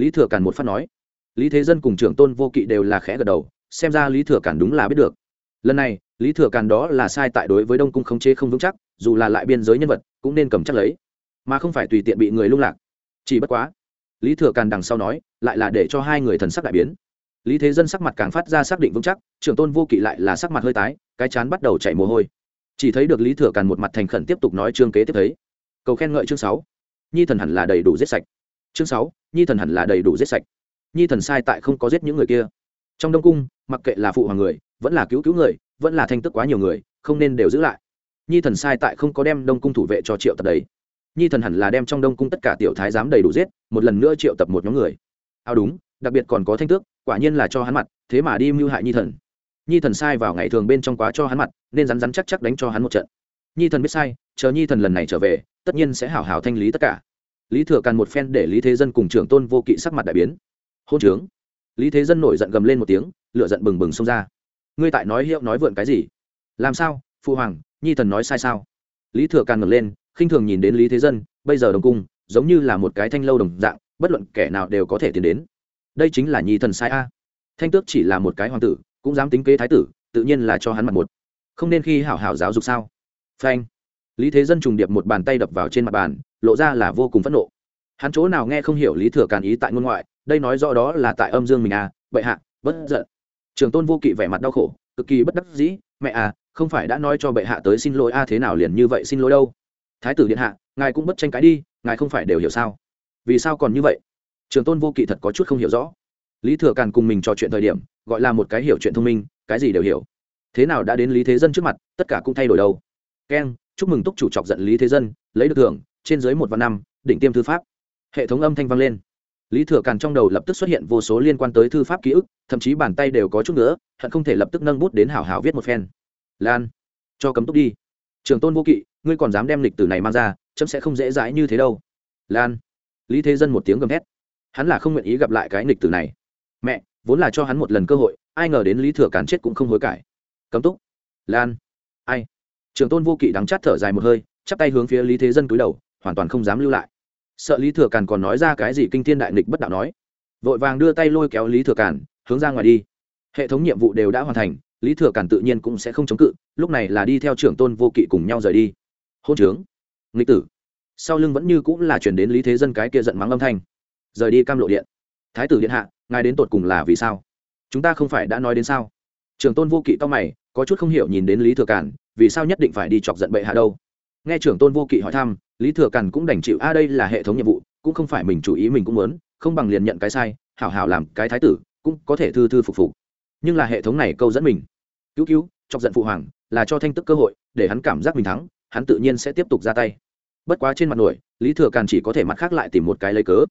lý thừa càn một phát nói. Lý thế dân cùng trưởng tôn vô kỵ đều là khẽ gật đầu, xem ra lý thừa càn đúng là biết được. Lần này, lý thừa càn đó là sai tại đối với đông cung khống chế không vững chắc, dù là lại biên giới nhân vật, cũng nên cầm chắc lấy. Mà không phải tùy tiện bị người lung lạc. Chỉ bất quá, lý thừa càn đằng sau nói, lại là để cho hai người thần sắc đại biến. Lý thế dân sắc mặt càng phát ra xác định vững chắc, trưởng tôn vô kỵ lại là sắc mặt hơi tái, cái chán bắt đầu chảy mồ hôi. Chỉ thấy được lý thừa càn một mặt thành khẩn tiếp tục nói chương kế tiếp thấy. Cầu khen ngợi chương sáu. Nhi thần hẳn là đầy đủ giết sạch chương sáu, nhi thần hẳn là đầy đủ giết sạch. Nhi thần sai tại không có giết những người kia. Trong đông cung, mặc kệ là phụ hoàng người, vẫn là cứu cứu người, vẫn là thanh tức quá nhiều người, không nên đều giữ lại. Nhi thần sai tại không có đem đông cung thủ vệ cho triệu tập đấy. Nhi thần hẳn là đem trong đông cung tất cả tiểu thái giám đầy đủ giết, một lần nữa triệu tập một nhóm người. Ao đúng, đặc biệt còn có thanh tước, quả nhiên là cho hắn mặt, thế mà đi mưu hại nhi thần. Nhi thần sai vào ngày thường bên trong quá cho hắn mặt, nên rắn rắn chắc chắc đánh cho hắn một trận. Nhi thần biết sai, chờ nhi thần lần này trở về, tất nhiên sẽ hảo hảo thanh lý tất cả lý thừa càn một phen để lý thế dân cùng trưởng tôn vô kỵ sắc mặt đại biến. Hôn trướng. Lý thế dân nổi giận gầm lên một tiếng, lửa giận bừng bừng xông ra. Ngươi tại nói hiệu nói vượn cái gì? Làm sao? Phụ hoàng, nhi thần nói sai sao? Lý thừa càn ngẩng lên, khinh thường nhìn đến lý thế dân, bây giờ đồng cung, giống như là một cái thanh lâu đồng dạng, bất luận kẻ nào đều có thể tiến đến. Đây chính là nhi thần sai a. Thanh tước chỉ là một cái hoàng tử, cũng dám tính kế thái tử, tự nhiên là cho hắn mặt một. Không nên khi hảo hảo giáo dục sao? Phanh lý thế dân trùng điệp một bàn tay đập vào trên mặt bàn, lộ ra là vô cùng phẫn nộ. Hắn chỗ nào nghe không hiểu lý thừa càn ý tại ngôn ngoại, đây nói rõ đó là tại âm dương mình à bệ hạ, bất giận. Trường tôn vô kỵ vẻ mặt đau khổ, cực kỳ bất đắc dĩ, mẹ à không phải đã nói cho bệ hạ tới xin lỗi a, thế nào liền như vậy xin lỗi đâu? Thái tử điện hạ, ngài cũng bất tranh cãi đi, ngài không phải đều hiểu sao? Vì sao còn như vậy? Trường tôn vô kỵ thật có chút không hiểu rõ. Lý thừa càn cùng mình trò chuyện thời điểm, gọi là một cái hiểu chuyện thông minh, cái gì đều hiểu. Thế nào đã đến lý thế dân trước mặt, tất cả cũng thay đổi đâu. Keng chúc mừng túc chủ chọc giận lý thế dân, lấy được thưởng, trên dưới một vạn năm, đỉnh tiêm thư pháp. Hệ thống âm thanh vang lên. Lý thừa càn trong đầu lập tức xuất hiện vô số liên quan tới thư pháp ký ức, thậm chí bàn tay đều có chút nữa, hận không thể lập tức nâng bút đến hảo hảo viết một phen. Lan, cho cấm túc đi. Trường tôn vô kỵ, ngươi còn dám đem lịch tử này mang ra, chấm sẽ không dễ dãi như thế đâu. Lan, lý thế dân một tiếng gầm hét hắn là không nguyện ý gặp lại cái lịch tử này. Mẹ, vốn là cho hắn một lần cơ hội, ai ngờ đến lý thừa càn chết cũng không hối cải. Cấm túc. Lan, ai? Trường tôn vô kỵ đắng chát thở dài một hơi, chắp tay hướng phía lý thế dân cúi đầu, hoàn toàn không dám lưu lại. Sợ lý thừa càn còn nói ra cái gì kinh thiên đại nghịch bất đạo nói. Vội vàng đưa tay lôi kéo lý thừa càn, hướng ra ngoài đi. Hệ thống nhiệm vụ đều đã hoàn thành, lý thừa càn tự nhiên cũng sẽ không chống cự, lúc này là đi theo trưởng tôn vô kỵ cùng nhau rời đi. Hôn trướng. Nghịch tử. Sau lưng vẫn như cũng là chuyển đến lý thế dân cái kia giận mắng âm thanh. Rời đi cam lộ điện. Thái tử điện hạ, ngài đến tột cùng là vì sao? Chúng ta không phải đã nói đến sao? Trưởng tôn vô kỵ to mày, có chút không hiểu nhìn đến lý thừa càn vì sao nhất định phải đi chọc giận bệ hạ đâu? Nghe trưởng tôn vô kỵ hỏi thăm, lý thừa càn cũng đành chịu, a, đây là hệ thống nhiệm vụ, cũng không phải mình chủ ý, mình cũng muốn, không bằng liền nhận cái sai, hảo hảo làm cái thái tử, cũng có thể thư thư phục phục. Nhưng là hệ thống này câu dẫn mình. Cứu cứu, chọc giận phụ hoàng là cho thanh tức cơ hội, để hắn cảm giác mình thắng, hắn tự nhiên sẽ tiếp tục ra tay. Bất quá trên mặt nổi, lý thừa càn chỉ có thể mặt khác lại tìm một cái lấy cớ.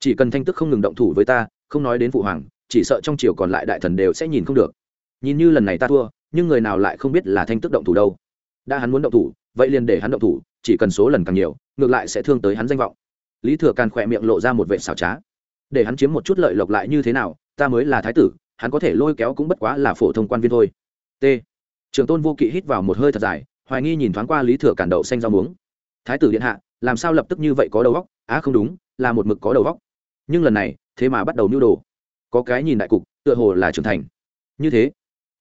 Chỉ cần thanh tức không ngừng động thủ với ta, không nói đến phụ hoàng, chỉ sợ trong chiều còn lại đại thần đều sẽ nhìn không được. Nhìn như lần này ta thua nhưng người nào lại không biết là thanh tức động thủ đâu. Đã hắn muốn động thủ, vậy liền để hắn động thủ, chỉ cần số lần càng nhiều, ngược lại sẽ thương tới hắn danh vọng. Lý thừa càn khỏe miệng lộ ra một vệ xảo trá. Để hắn chiếm một chút lợi lộc lại như thế nào, ta mới là thái tử, hắn có thể lôi kéo cũng bất quá là phổ thông quan viên thôi. T. Trường tôn vô kỵ hít vào một hơi thật dài, hoài nghi nhìn thoáng qua lý thừa cản đậu xanh rau muống. Thái tử điện hạ, làm sao lập tức như vậy có đầu góc á, không đúng, là một mực có đầu góc nhưng lần này, thế mà bắt đầu nưu đồ. Có cái nhìn đại cục, tựa hồ là trưởng thành. Như thế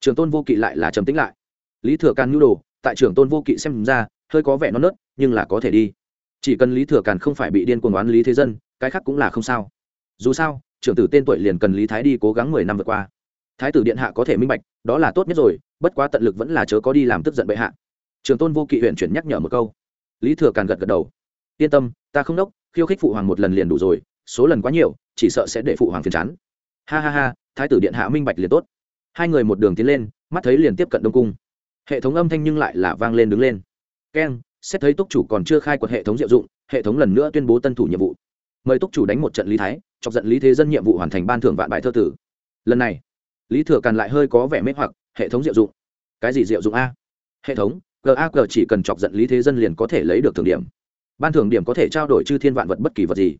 trường tôn vô kỵ lại là trầm tĩnh lại. Lý thừa càn nhu đồ, tại trường tôn vô kỵ xem ra, hơi có vẻ non nớt, nhưng là có thể đi. Chỉ cần lý thừa càn không phải bị điên cuồng oán lý thế dân, cái khác cũng là không sao. Dù sao, trưởng tử tên tuổi liền cần lý thái đi cố gắng mười năm vượt qua. Thái tử điện hạ có thể minh bạch, đó là tốt nhất rồi, bất quá tận lực vẫn là chớ có đi làm tức giận bệ hạ. Trường tôn vô kỵ huyện chuyển nhắc nhở một câu. Lý thừa càn gật gật đầu. Yên tâm, ta không đốc, khiêu khích phụ hoàng một lần liền đủ rồi, số lần quá nhiều, chỉ sợ sẽ để phụ hoàng phiền chán. Ha ha ha, thái tử điện hạ minh bạch liền tốt hai người một đường tiến lên, mắt thấy liền tiếp cận đông cung. Hệ thống âm thanh nhưng lại là vang lên đứng lên. Keng xét thấy túc chủ còn chưa khai quật hệ thống diệu dụng, hệ thống lần nữa tuyên bố tân thủ nhiệm vụ. Mời túc chủ đánh một trận lý thái, chọc giận lý thế dân nhiệm vụ hoàn thành ban thưởng vạn bài thơ tử. Lần này, lý thừa càn lại hơi có vẻ mê hoặc, hệ thống diệu dụng. Cái gì diệu dụng a? Hệ thống gag chỉ cần chọc giận lý thế dân liền có thể lấy được thưởng điểm. Ban thưởng điểm có thể trao đổi chư thiên vạn vật bất kỳ vật gì.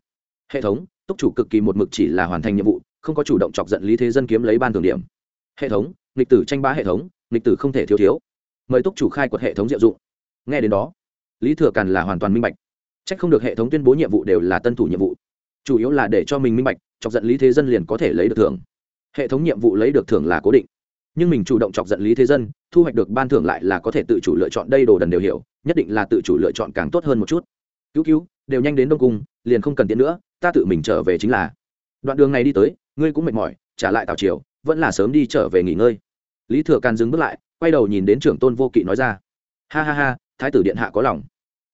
Hệ thống, túc chủ cực kỳ một mực chỉ là hoàn thành nhiệm vụ, không có chủ động chọc giận lý thế dân kiếm lấy ban thưởng điểm hệ thống lịch tử tranh bá hệ thống lịch tử không thể thiếu thiếu. Mời túc chủ khai quật hệ thống diệu dụng. Nghe đến đó, lý thừa càn là hoàn toàn minh bạch. C h ắ c không được hệ thống tuyên bố nhiệm vụ đều là tân thủ nhiệm vụ. Chủ yếu là để cho mình minh bạch, chọc giận lý thế dân liền có thể lấy được thưởng. Hệ thống nhiệm vụ lấy được thưởng là cố định. Nhưng mình chủ động chọc giận lý thế dân, thu hoạch được ban thưởng lại là có thể tự chủ lựa chọn đây đồ đần đều hiểu, nhất định là tự chủ lựa chọn càng tốt hơn một chút. Cứu cứu, đều nhanh đến đông cung, liền không cần tiện nữa, ta tự mình trở về chính là. Đoạn đường này đi tới, ngươi cũng mệt mỏi, trả lại tào triều vẫn là sớm đi trở về nghỉ ngơi. Lý thừa càn dừng bước lại, quay đầu nhìn đến trưởng tôn vô kỵ nói ra. Ha ha ha, thái tử điện hạ có lòng.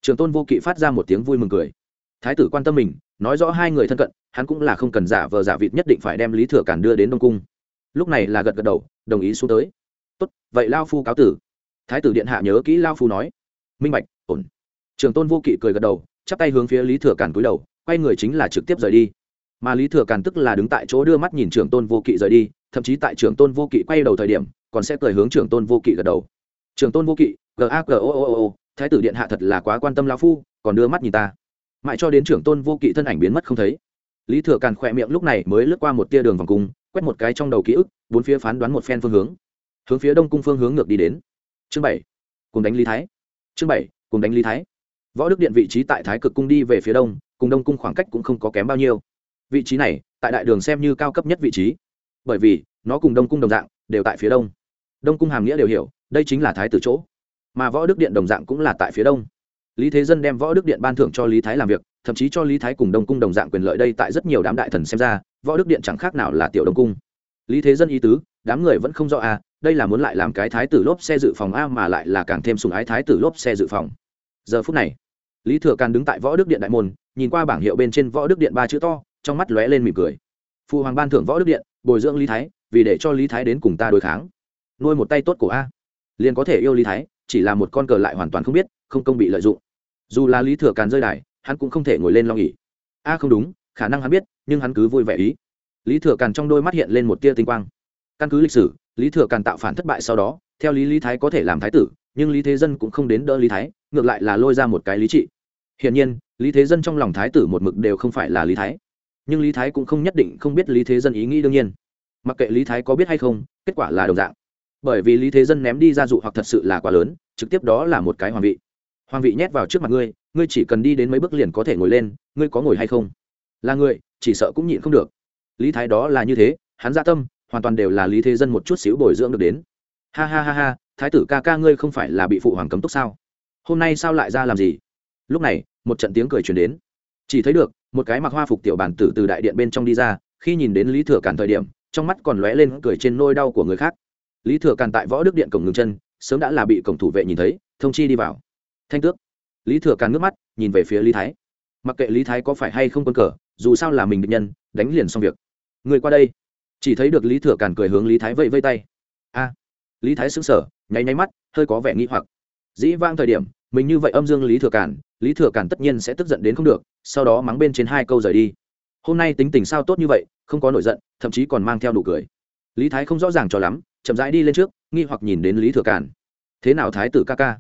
Trưởng tôn vô kỵ phát ra một tiếng vui mừng cười. Thái tử quan tâm mình, nói rõ hai người thân cận, hắn cũng là không cần giả vờ giả vịt nhất định phải đem lý thừa càn đưa đến đông cung. Lúc này là gật gật đầu, đồng ý xuống tới. Tốt, vậy lao phu cáo tử. Thái tử điện hạ nhớ kỹ lao phu nói. Minh bạch, ổn. Trường tôn vô kỵ cười gật đầu, chắp tay hướng phía lý thừa càn cúi đầu, quay người chính là trực tiếp rời đi mà lý thừa càn tức là đứng tại chỗ đưa mắt nhìn trường tôn vô kỵ rời đi, thậm chí tại trường tôn vô kỵ quay đầu thời điểm, còn sẽ cười hướng trường tôn vô kỵ gật đầu. Trường tôn vô kỵ, g thái tử điện hạ thật là quá quan tâm lao phu, còn đưa mắt nhìn ta. Mãi cho đến trưởng tôn vô kỵ thân ảnh biến mất không thấy, lý thừa càn khỏe miệng lúc này mới lướt qua một tia đường vòng cung, quét một cái trong đầu ký ức, bốn phía phán đoán một phen phương hướng hướng phía đông cung phương hướng ngược đi đến. Chương bảy, cùng đánh lý thái. Chương bảy, cùng đánh lý thái. Võ đức điện vị trí tại thái cực cung đi về phía đông, cùng đông cung khoảng cách cũng không có kém bao nhiêu vị trí này, tại đại đường xem như cao cấp nhất vị trí. Bởi vì, nó cùng đông cung đồng dạng, đều tại phía đông. Đông cung hàm nghĩa đều hiểu, đây chính là thái tử chỗ. Mà võ đức điện đồng dạng cũng là tại phía đông. Lý thế dân đem võ đức điện ban thưởng cho lý thái làm việc, thậm chí cho lý thái cùng đông cung đồng dạng quyền lợi đây tại rất nhiều đám đại thần xem ra, võ đức điện chẳng khác nào là tiểu đông cung. Lý thế dân ý tứ, đám người vẫn không rõ a đây là muốn lại làm cái thái tử lốp xe dự phòng a mà lại là càng thêm sùng ái thái tử lốp xe dự phòng. Giờ phút này, lý thừa càn đứng tại võ đức điện đại môn, nhìn qua bảng hiệu bên trên võ đức điện ba chữ to trong mắt lóe lên mỉm cười. Phụ hoàng ban thưởng võ đức điện, bồi dưỡng lý thái, vì để cho lý thái đến cùng ta đối kháng. Nuôi một tay tốt của a. Liền có thể yêu lý thái, chỉ là một con cờ lại hoàn toàn không biết, không công bị lợi dụng. Dù là lý thừa càn rơi đài, hắn cũng không thể ngồi lên lo nghỉ. A không đúng, khả năng hắn biết, nhưng hắn cứ vui vẻ ý. Lý thừa càn trong đôi mắt hiện lên một tia tinh quang. Căn cứ lịch sử, lý thừa càn tạo phản thất bại sau đó, theo lý lý thái có thể làm thái tử, nhưng lý thế dân cũng không đến đỡ lý thái, ngược lại là lôi ra một cái lý trị. Hiển nhiên, lý thế dân trong lòng thái tử một mực đều không phải là lý thái nhưng lý thái cũng không nhất định không biết lý thế dân ý nghĩ đương nhiên. Mặc kệ lý thái có biết hay không, kết quả là đồng dạng. Bởi vì lý thế dân ném đi ra dụ hoặc thật sự là quá lớn, trực tiếp đó là một cái hoàng vị. Hoàng vị nhét vào trước mặt ngươi ngươi chỉ cần đi đến mấy bước liền có thể ngồi lên, ngươi có ngồi hay không? Là người, chỉ sợ cũng nhịn không được. Lý thái đó là như thế, hắn gia tâm, hoàn toàn đều là lý thế dân một chút xíu bồi dưỡng được đến. Ha ha ha ha, thái tử ca ca ngươi không phải là bị phụ hoàng cấm túc sao? Hôm nay sao lại ra làm gì? Lúc này, một trận tiếng cười truyền đến. Chỉ thấy được một cái mặc hoa phục tiểu bản tử từ đại điện bên trong đi ra, khi nhìn đến lý thừa Càn thời điểm, trong mắt còn lóe lên cười trên nôi đau của người khác. Lý thừa Càn tại võ đức điện cổng ngừng chân, sớm đã là bị cổng thủ vệ nhìn thấy, thông chi đi vào. Thanh tước. Lý thừa Càn nước mắt, nhìn về phía lý thái. Mặc kệ lý thái có phải hay không quân cờ, dù sao là mình định nhân, đánh liền xong việc. Người qua đây. Chỉ thấy được lý thừa Càn cười hướng lý thái vẫy vây tay. A. Lý thái sững sờ, nháy nháy mắt, hơi có vẻ nghi hoặc. Dĩ vang thời điểm mình như vậy âm dương lý thừa cản, lý thừa cản tất nhiên sẽ tức giận đến không được, sau đó mắng bên trên hai câu rời đi. Hôm nay tính tình sao tốt như vậy, không có nổi giận, thậm chí còn mang theo đủ cười. Lý thái không rõ ràng cho lắm, chậm rãi đi lên trước, nghi hoặc nhìn đến lý thừa cản. Thế nào thái tử ca ca?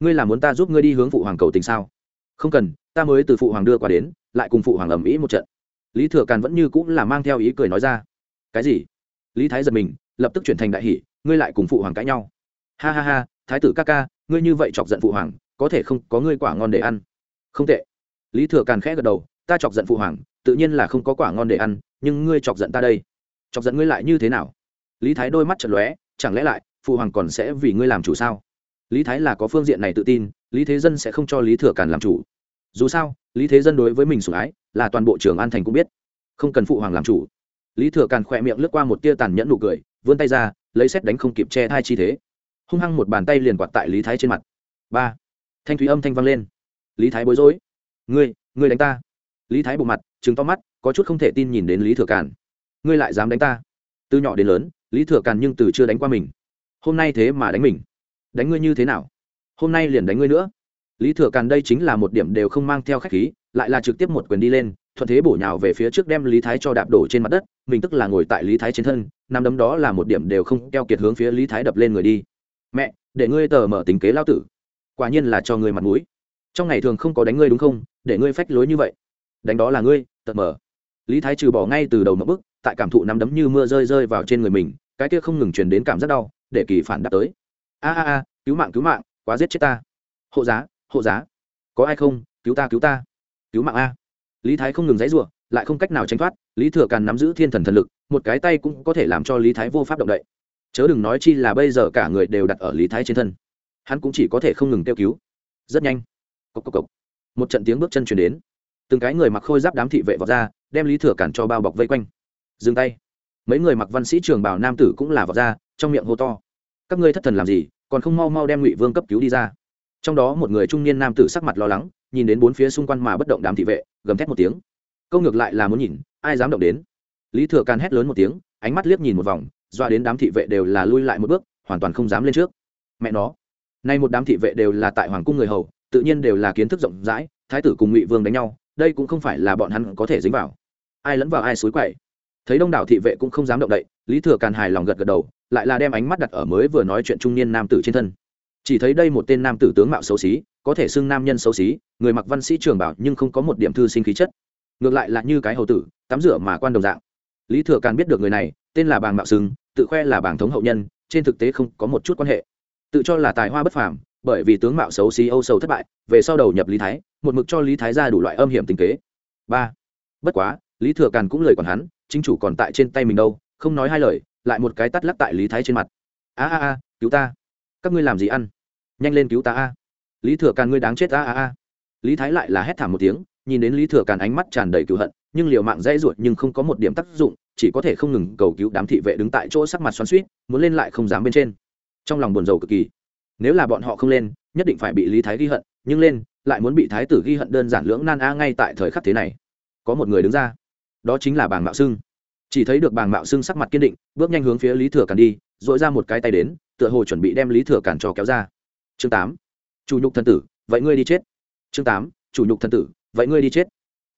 Ngươi là muốn ta giúp ngươi đi hướng phụ hoàng cầu tình sao? Không cần, ta mới từ phụ hoàng đưa qua đến, lại cùng phụ hoàng ầm ĩ một trận. Lý thừa càn vẫn như cũng là mang theo ý cười nói ra. Cái gì? Lý thái giật mình, lập tức chuyển thành đại hỷ ngươi lại cùng phụ hoàng cãi nhau. Ha ha ha, thái tử ca ca, ngươi như vậy chọc giận phụ hoàng có thể không có ngươi quả ngon để ăn. Không tệ. Lý thừa càn khẽ gật đầu, ta chọc giận phụ hoàng, tự nhiên là không có quả ngon để ăn, nhưng ngươi chọc giận ta đây. Chọc giận ngươi lại như thế nào? Lý thái đôi mắt chật lóe, chẳng lẽ lại, phụ hoàng còn sẽ vì ngươi làm chủ sao? Lý thái là có phương diện này tự tin, lý thế dân sẽ không cho lý thừa càn làm chủ. Dù sao, lý thế dân đối với mình sủng ái, là toàn bộ trưởng an thành cũng biết. Không cần phụ hoàng làm chủ. Lý thừa càn khỏe miệng lướt qua một tia tàn nhẫn nụ cười, vươn tay ra, lấy xét đánh không kịp che hai chi thế. Hung hăng một bàn tay liền quạt tại lý thái trên mặt. Ba thanh thúy âm thanh vang lên. Lý thái bối rối. Ngươi ngươi đánh ta. Lý thái bộ mặt chứng to mắt, có chút không thể tin nhìn đến lý thừa càn. Ngươi lại dám đánh ta. Từ nhỏ đến lớn, lý thừa càn nhưng từ chưa đánh qua mình. Hôm nay thế mà đánh mình. Đánh ngươi như thế nào? Hôm nay liền đánh ngươi nữa. Lý thừa càn đây chính là một điểm đều không mang theo khách khí, lại là trực tiếp một quyền đi lên, thuận thế bổ nhào về phía trước đem lý thái cho đạp đổ trên mặt đất, mình tức là ngồi tại lý thái trên thân nằm đấm đó là một điểm đều không keo kiệt hướng phía lý thái đập lên người đi. Mẹ, để ngươi tờ mở tính kế lao tử quả nhiên là cho ngươi mặt mũi. Trong ngày thường không có đánh ngươi đúng không? Để ngươi phách lối như vậy. Đánh đó là ngươi Tật mở lý thái trừ bỏ ngay từ đầu một bước. tại cảm thụ nắm đấm như mưa rơi rơi vào trên người mình, cái kia không ngừng truyền đến cảm giác đau, để kỳ phản đáp tới. A a a, cứu mạng cứu mạng, quá giết chết ta. Hộ giá hộ giá. Có ai không? Cứu ta cứu ta. Cứu mạng a. Lý thái không ngừng dãy rủa, lại không cách nào tránh thoát, lý thừa càn nắm giữ thiên thần thần lực, một cái tay cũng có thể làm cho lý thái vô pháp động đậy. Chớ đừng nói chi là bây giờ cả người đều đặt ở lý thái trên thân hắn cũng chỉ có thể không ngừng kêu cứu. Rất nhanh. Cốc cốc cốc. một trận tiếng bước chân chuyển đến. Từng cái người mặc khôi giáp đám thị vệ vọt ra, đem lý thừa cản cho bao bọc vây quanh. Dừng tay. Mấy người mặc văn sĩ trường bảo nam tử cũng là vọt ra, trong miệng hô to. Các ngươi thất thần làm gì, còn không mau mau đem ngụy vương cấp cứu đi ra. Trong đó một người trung niên nam tử sắc mặt lo lắng, nhìn đến bốn phía xung quanh mà bất động đám thị vệ, gầm thét một tiếng. Câu ngược lại là muốn nhìn, ai dám động đến. Lý thừa càn hét lớn một tiếng, ánh mắt liếc nhìn một vòng doa đến đám thị vệ đều là lui lại một bước, hoàn toàn không dám lên trước. Mẹ nó nay một đám thị vệ đều là tại hoàng cung người hầu, tự nhiên đều là kiến thức rộng rãi, thái tử cùng ngụy vương đánh nhau, đây cũng không phải là bọn hắn có thể dính vào. Ai lẫn vào ai xối quậy. Thấy đông đảo thị vệ cũng không dám động đậy, lý thừa càn hài lòng gật gật đầu, lại là đem ánh mắt đặt ở mới vừa nói chuyện trung niên nam tử trên thân. Chỉ thấy đây một tên nam tử tướng mạo xấu xí, có thể xưng nam nhân xấu xí, người mặc văn sĩ trường bảo nhưng không có một điểm thư sinh khí chất. Ngược lại là như cái hầu tử, tắm rửa mà quan đồng dạng. Lý thừa càn biết được người này, tên là bàng mạo xưng tự khoe là bàng thống hậu nhân, trên thực tế không có một chút quan hệ tự cho là tài hoa bất phàm, bởi vì tướng mạo xấu xí âu sầu thất bại, về sau đầu nhập lý thái, một mực cho lý thái ra đủ loại âm hiểm tình kế. Ba, bất quá, lý thừa càn cũng lời còn hắn, chính chủ còn tại trên tay mình đâu, không nói hai lời, lại một cái tắt lắc tại lý thái trên mặt. A a a, cứu ta. Các ngươi làm gì ăn? Nhanh lên cứu ta a. Lý thừa càn ngươi đáng chết a a a. Lý thái lại là hét thảm một tiếng, nhìn đến lý thừa càn ánh mắt tràn đầy cựu hận, nhưng liều mạng dãy ruột nhưng không có một điểm tác dụng, chỉ có thể không ngừng cầu cứu đám thị vệ đứng tại chỗ sắc mặt xoắn suýt muốn lên lại không dám bên trên trong lòng buồn rầu cực kỳ. Nếu là bọn họ không lên, nhất định phải bị lý thái ghi hận, nhưng lên, lại muốn bị thái tử ghi hận đơn giản lưỡng nan a ngay tại thời khắc thế này. Có một người đứng ra. Đó chính là bàng mạo sưng chỉ thấy được bàng mạo sưng sắc mặt kiên định, bước nhanh hướng phía lý thừa càn đi dội ra một cái tay đến, tựa hồ chuẩn bị đem lý thừa càn cho kéo ra. Chương tám. Chủ nhục thần tử, vậy ngươi đi chết. Chương tám. Chủ nhục thần tử, vậy ngươi đi chết.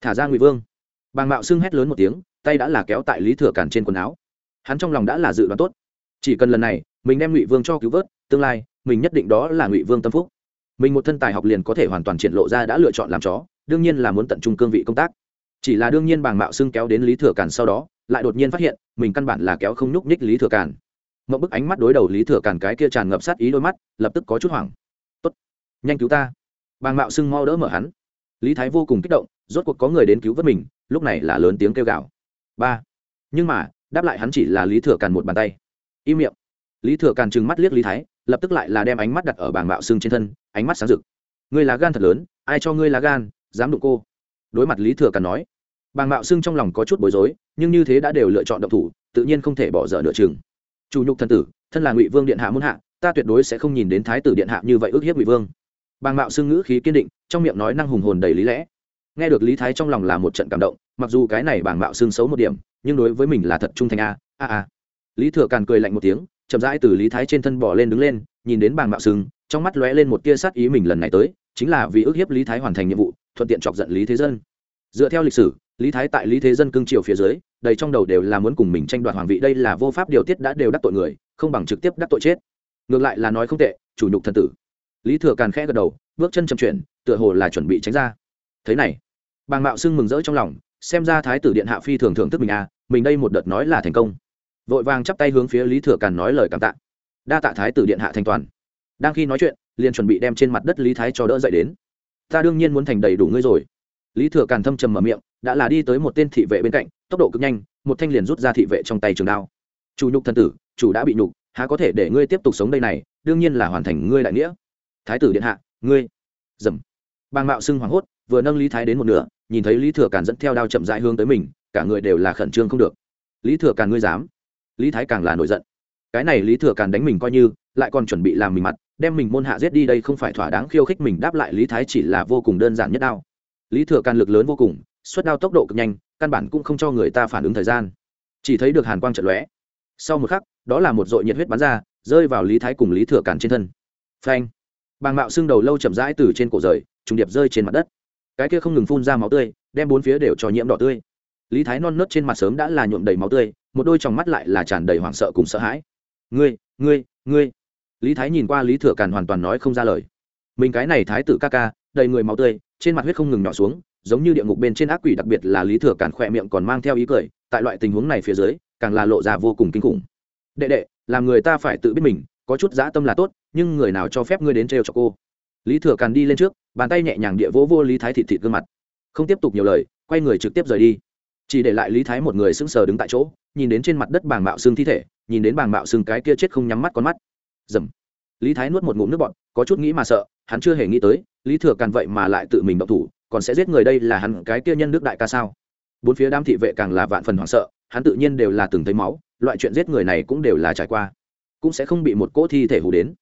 Thả ra ngụy vương. Bàng mạo sưng hét lớn một tiếng, tay đã là kéo tại lý thừa càn trên quần áo. Hắn trong lòng đã là dự đoán tốt. Chỉ cần lần này mình đem ngụy vương cho cứu vớt, tương lai, mình nhất định đó là ngụy vương tâm phúc. Mình một thân tài học liền có thể hoàn toàn triển lộ ra đã lựa chọn làm chó, đương nhiên là muốn tận trung cương vị công tác. Chỉ là đương nhiên bàng mạo xưng kéo đến lý thừa càn sau đó, lại đột nhiên phát hiện, mình căn bản là kéo không nhúc nhích lý thừa càn. Mậu bức ánh mắt đối đầu lý thừa càn cái kia tràn ngập sát ý đôi mắt, lập tức có chút hoảng. Tốt, nhanh cứu ta. Bàng mạo xưng mau đỡ mở hắn. Lý thái vô cùng kích động, rốt cuộc có người đến cứu vớt mình, lúc này là lớn tiếng kêu gào. Ba. Nhưng mà, đáp lại hắn chỉ là lý thừa càn một bàn tay. Im miệng lý thừa càn trừng mắt liếc lý thái, lập tức lại là đem ánh mắt đặt ở bàng mạo xương trên thân, ánh mắt sáng rực. Ngươi là gan thật lớn, ai cho ngươi là gan, dám đụng cô? Đối mặt lý thừa càn nói, bàng mạo xưng trong lòng có chút bối rối, nhưng như thế đã đều lựa chọn động thủ, tự nhiên không thể bỏ dở nửa chừng. Chủ nhục thần tử, thân là ngụy vương điện hạ muôn hạ, ta tuyệt đối sẽ không nhìn đến thái tử điện hạ như vậy ước hiếp ngụy vương. Bàng mạo xưng ngữ khí kiên định, trong miệng nói năng hùng hồn đầy lý lẽ. Nghe được lý thái trong lòng là một trận cảm động, mặc dù cái này bàng mạo xưng xấu một điểm, nhưng đối với mình là thật trung thành a a a. Lý thừa càn cười lạnh một tiếng chậm rãi từ lý thái trên thân bỏ lên đứng lên, nhìn đến bàng mạo sừng, trong mắt lóe lên một tia sát ý mình lần này tới, chính là vì ước hiếp lý thái hoàn thành nhiệm vụ, thuận tiện chọc giận lý thế dân. Dựa theo lịch sử, lý thái tại lý thế dân cương triều phía dưới, đầy trong đầu đều là muốn cùng mình tranh đoạt hoàng vị, đây là vô pháp điều tiết đã đều đắc tội người, không bằng trực tiếp đắc tội chết. Ngược lại là nói không tệ, chủ nhục thần tử. Lý thừa càn khẽ gật đầu, bước chân chậm chuyển, tựa hồ là chuẩn bị tránh ra. Thế này, bàng mạo sưng mừng rỡ trong lòng, xem ra thái tử điện hạ phi thường thưởng thức mình à mình đây một đợt nói là thành công vội vàng chắp tay hướng phía lý thừa càn nói lời cảm tạ. Đa tạ thái tử điện hạ thành toàn. Đang khi nói chuyện, liền chuẩn bị đem trên mặt đất lý thái cho đỡ dậy đến. Ta đương nhiên muốn thành đầy đủ ngươi rồi. Lý thừa càn thâm trầm mở miệng, đã là đi tới một tên thị vệ bên cạnh, tốc độ cực nhanh, một thanh liền rút ra thị vệ trong tay trường đao. Chủ nhục thần tử, chủ đã bị nhục, há có thể để ngươi tiếp tục sống đây này, đương nhiên là hoàn thành ngươi đại nghĩa. Thái tử điện hạ, ngươi. Dầm. Bàng mạo xưng hoảng hốt, vừa nâng lý thái đến một nửa, nhìn thấy lý thừa càn dẫn theo đao chậm dại hướng tới mình, cả người đều là khẩn trương không được. Lý thừa càn ngươi dám lý thái càng là nổi giận. Cái này lý thừa càn đánh mình coi như, lại còn chuẩn bị làm mình mặt, đem mình môn hạ giết đi đây không phải thỏa đáng khiêu khích mình đáp lại lý thái chỉ là vô cùng đơn giản nhất đao. Lý thừa càn lực lớn vô cùng, xuất đao tốc độ cực nhanh, căn bản cũng không cho người ta phản ứng thời gian. Chỉ thấy được hàn quang trận lóe. Sau một khắc, đó là một dội nhiệt huyết bắn ra, rơi vào lý thái cùng lý thừa càn trên thân. Phanh! Bàng mạo xương đầu lâu chậm rãi từ trên cổ rời, trùng điệp rơi trên mặt đất. Cái kia không ngừng phun ra máu tươi, đem bốn phía đều cho nhiễm đỏ tươi. Lý thái non nớt trên mặt sớm đã là nhuộm đầy máu tươi một đôi trong mắt lại là tràn đầy hoảng sợ cùng sợ hãi. Ngươi ngươi ngươi. Lý thái nhìn qua lý thừa càn hoàn toàn nói không ra lời. Mình cái này thái tử ca ca, đầy người máu tươi, trên mặt huyết không ngừng nhỏ xuống, giống như địa ngục bên trên ác quỷ đặc biệt là lý thừa càn khỏe miệng còn mang theo ý cười, tại loại tình huống này phía dưới, càng là lộ ra vô cùng kinh khủng. Đệ đệ, làm người ta phải tự biết mình, có chút dã tâm là tốt, nhưng người nào cho phép ngươi đến trêu cho cô? Lý thừa càn đi lên trước, bàn tay nhẹ nhàng địa vỗ vô lý thái thịt thịt gương mặt. Không tiếp tục nhiều lời, quay người trực tiếp rời đi. Chỉ để lại lý thái một người sững sờ đứng tại chỗ nhìn đến trên mặt đất bàng mạo xương thi thể, nhìn đến bàng mạo xương cái kia chết không nhắm mắt con mắt. Dầm. Lý thái nuốt một ngụm nước bọn có chút nghĩ mà sợ, hắn chưa hề nghĩ tới, lý thừa càn vậy mà lại tự mình động thủ, còn sẽ giết người đây là hắn cái kia nhân đức đại ca sao? Bốn phía đám thị vệ càng là vạn phần hoảng sợ, hắn tự nhiên đều là từng thấy máu, loại chuyện giết người này cũng đều là trải qua, cũng sẽ không bị một cỗ thi thể hù đến.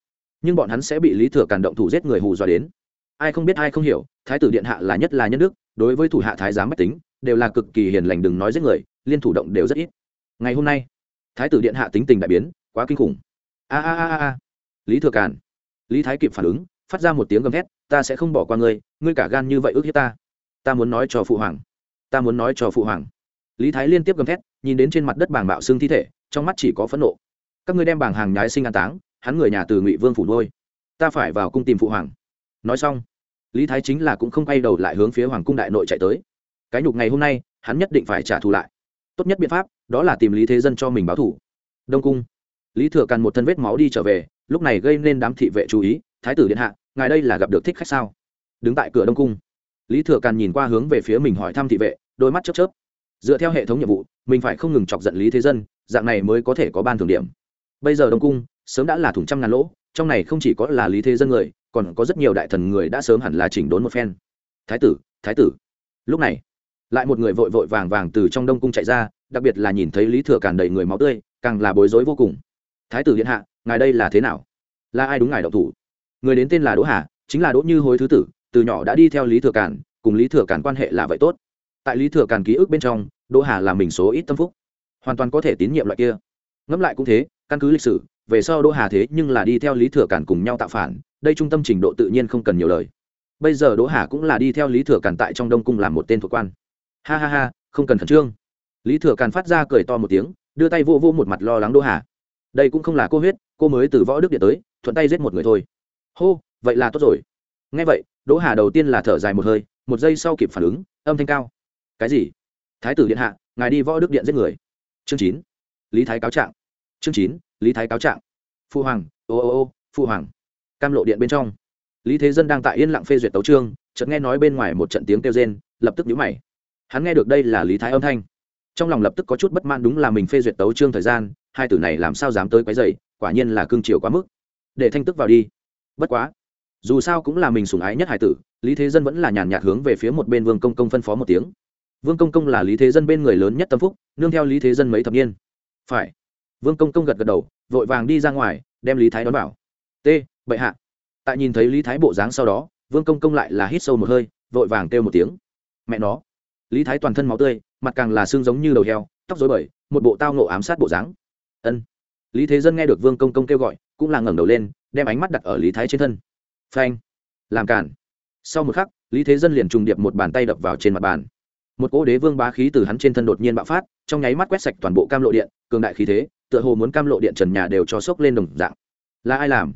Nhưng bọn hắn sẽ bị lý thừa càn động thủ giết người hù dọa đến. Ai không biết ai không hiểu, thái tử điện hạ là nhất là nhân đức, đối với thủ hạ thái giám bách tính, đều là cực kỳ hiền lành đừng nói giết người, liên thủ động đều rất ít ngày hôm nay. Thái tử điện hạ tính tình đại biến, quá kinh khủng. A a a a lý thừa càn. Lý thái kịp phản ứng, phát ra một tiếng gầm thét, ta sẽ không bỏ qua ngươi ngươi cả gan như vậy ước hiếp ta. Ta muốn nói cho phụ hoàng. Ta muốn nói cho phụ hoàng. Lý thái liên tiếp gầm thét, nhìn đến trên mặt đất bảng bạo xương thi thể, trong mắt chỉ có phẫn nộ. Các ngươi đem bảng hàng nhái sinh an táng, hắn người nhà từ ngụy vương phủ nuôi. Ta phải vào cung tìm phụ hoàng. Nói xong, lý thái chính là cũng không quay đầu lại hướng phía hoàng cung đại nội chạy tới. Cái nhục ngày hôm nay, hắn nhất định phải trả thù lại tốt nhất biện pháp, đó là tìm lý thế dân cho mình báo thủ. Đông cung. Lý thừa càn một thân vết máu đi trở về, lúc này gây nên đám thị vệ chú ý, thái tử điện hạ, ngài đây là gặp được thích khách sao? Đứng tại cửa đông cung, lý thừa càn nhìn qua hướng về phía mình hỏi thăm thị vệ, đôi mắt chớp chớp. Dựa theo hệ thống nhiệm vụ, mình phải không ngừng chọc giận lý thế dân, dạng này mới có thể có ban thưởng điểm. Bây giờ đông cung, sớm đã là thủng trăm ngàn lỗ, trong này không chỉ có là lý thế dân người, còn có rất nhiều đại thần người đã sớm hẳn là chỉnh đốn một phen. Thái tử thái tử. Lúc này lại một người vội vội vàng vàng từ trong đông cung chạy ra, đặc biệt là nhìn thấy lý thừa càn đầy người máu tươi, càng là bối rối vô cùng. Thái tử điện hạ, ngài đây là thế nào? Là ai đúng ngài đậu thủ? Người đến tên là đỗ hà, chính là đỗ như hối thứ tử, từ nhỏ đã đi theo lý thừa càn, cùng lý thừa càn quan hệ là vậy tốt. Tại lý thừa càn ký ức bên trong, đỗ hà là mình số ít tâm phúc, hoàn toàn có thể tín nhiệm loại kia. Ngẫm lại cũng thế, căn cứ lịch sử, về sau đỗ hà thế nhưng là đi theo lý thừa càn cùng nhau tạo phản, đây trung tâm trình độ tự nhiên không cần nhiều lời. Bây giờ đỗ hà cũng là đi theo lý thừa càn tại trong đông cung làm một tên thuộc quan ha ha ha, không cần khẩn trương. Lý thừa càn phát ra cười to một tiếng, đưa tay vô vô một mặt lo lắng đỗ hà. Đây cũng không là cô huyết, cô mới từ võ đức điện tới, thuận tay giết một người thôi. Hô, vậy là tốt rồi. Ngay vậy, đỗ hà đầu tiên là thở dài một hơi, một giây sau kịp phản ứng, âm thanh cao. Cái gì? Thái tử điện hạ, ngài đi võ đức điện giết người. Chương chín. Lý thái cáo trạng. Chương chín, lý thái cáo trạng. Phu hoàng, ô ô ô, phu hoàng. Cam lộ điện bên trong. Lý thế dân đang tại yên lặng phê duyệt tấu trương chợt nghe nói bên ngoài một trận tiếng kêu rên, lập tức nhíu mày hắn nghe được đây là lý thái âm thanh. Trong lòng lập tức có chút bất mãn đúng là mình phê duyệt tấu trương thời gian, hai tử này làm sao dám tới quấy rầy, quả nhiên là cương triều quá mức. Để thanh tức vào đi. Bất quá, dù sao cũng là mình sủng ái nhất hải tử, lý thế dân vẫn là nhàn nhạt hướng về phía một bên vương công công phân phó một tiếng. Vương công công là lý thế dân bên người lớn nhất tâm phúc, nương theo lý thế dân mấy thập niên. Phải. Vương công công gật gật đầu, vội vàng đi ra ngoài, đem lý thái đón vào. T, bệ hạ. Tại nhìn thấy lý thái bộ dáng sau đó, vương công công lại là hít sâu một hơi, vội vàng kêu một tiếng. Mẹ nó lý thái toàn thân máu tươi, mặt càng là xương giống như đầu heo, tóc dối bời, một bộ tao nộ ám sát bộ dáng. Ân. Lý thế dân nghe được vương công công kêu gọi, cũng là ngẩng đầu lên, đem ánh mắt đặt ở lý thái trên thân. Phanh. Làm cản. Sau một khắc, lý thế dân liền trùng điệp một bàn tay đập vào trên mặt bàn. Một cỗ đế vương bá khí từ hắn trên thân đột nhiên bạo phát, trong nháy mắt quét sạch toàn bộ cam lộ điện, cường đại khí thế, tựa hồ muốn cam lộ điện trần nhà đều cho sốc lên đồng dạng. Là ai làm?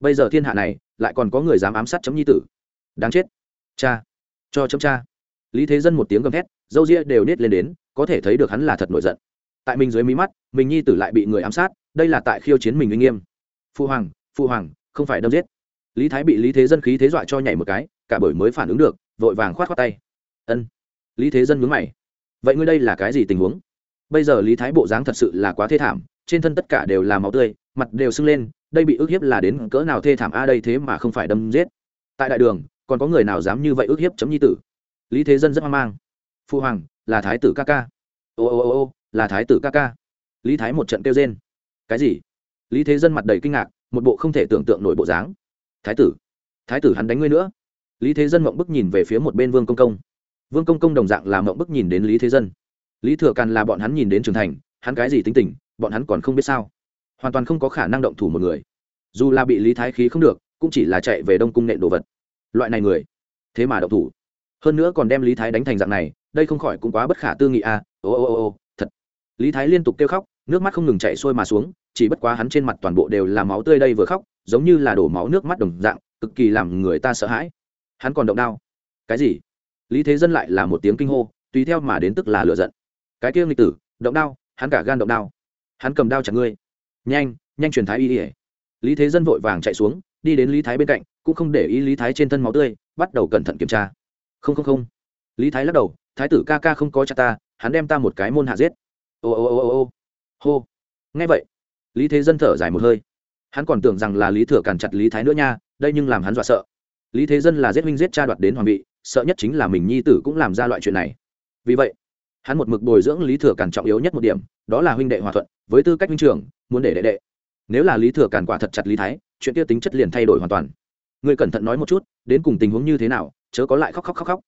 Bây giờ thiên hạ này, lại còn có người dám ám sát chấm nhi tử. Đáng chết. Cha. Cho chấm cha lý thế dân một tiếng gầm thét dâu ria đều nết lên đến, có thể thấy được hắn là thật nổi giận. Tại mình dưới mí mắt, mình nhi tử lại bị người ám sát, đây là tại khiêu chiến mình uy nghiêm. Phu hoàng phu hoàng, không phải đâm giết. Lý thái bị lý thế dân khí thế dọa cho nhảy một cái, cả bởi mới phản ứng được, vội vàng khoát khoát tay. Ân. Lý thế dân mướn mày. Vậy ngươi đây là cái gì tình huống? Bây giờ lý thái bộ dáng thật sự là quá thê thảm, trên thân tất cả đều là máu tươi, mặt đều sưng lên, đây bị ức hiếp là đến cỡ nào thê thảm a, đây thế mà không phải đâm giết. Tại đại đường, còn có người nào dám như vậy ức hiếp chấm nhi tử? Lý thế dân rất hoang mang. Phu hoàng, là thái tử ca ca. Ô ô ô ô, là thái tử ca ca. Lý thái một trận kêu rên. Cái gì? Lý thế dân mặt đầy kinh ngạc, một bộ không thể tưởng tượng nổi bộ dáng. Thái tử thái tử hắn đánh ngươi nữa. Lý thế dân mộng bức nhìn về phía một bên vương công công. Vương công công đồng dạng làm mộng bức nhìn đến lý thế dân. Lý thừa càn là bọn hắn nhìn đến trưởng thành, hắn cái gì tính tình, bọn hắn còn không biết sao. Hoàn toàn không có khả năng động thủ một người. Dù là bị lý thái khí không được, cũng chỉ là chạy về đông cung nện đồ vật. Loại này người, thế mà động thủ hơn nữa còn đem lý thái đánh thành dạng này, đây không khỏi cũng quá bất khả tư nghị à ô ô ô ô, thật. Lý thái liên tục kêu khóc, nước mắt không ngừng chạy sôi mà xuống, chỉ bất quá hắn trên mặt toàn bộ đều là máu tươi đây vừa khóc, giống như là đổ máu nước mắt đồng dạng, cực kỳ làm người ta sợ hãi. Hắn còn động đao. Cái gì? Lý thế dân lại là một tiếng kinh hô, tùy theo mà đến tức là lựa giận. Cái kia nghịch tử, động đao, hắn cả gan động đao. Hắn cầm đao chặt ngươi. Nhanh nhanh truyền thái y ỉa lý thế dân vội vàng chạy xuống, đi đến lý thái bên cạnh, cũng không để ý lý thái trên thân máu tươi, bắt đầu cẩn thận kiểm tra không không không. Lý thái lắc đầu, thái tử ca ca không có cha ta, hắn đem ta một cái môn hạ giết. Ô ô ô ô ô. Hô. Nghe vậy, lý thế dân thở dài một hơi. Hắn còn tưởng rằng là lý thừa càn chặt lý thái nữa nha, đây nhưng làm hắn dọa sợ. Lý thế dân là giết huynh giết cha đoạt đến hoàng vị, sợ nhất chính là mình nhi tử cũng làm ra loại chuyện này. Vì vậy, hắn một mực bồi dưỡng lý thừa càn trọng yếu nhất một điểm, đó là huynh đệ hòa thuận, với tư cách huynh trưởng, muốn để đệ đệ. Nếu là lý thừa càn quả thật chặt lý thái, chuyện kia tính chất liền thay đổi hoàn toàn. Người cẩn thận nói một chút, đến cùng tình huống như thế nào chớ có lại khóc khóc khóc khóc.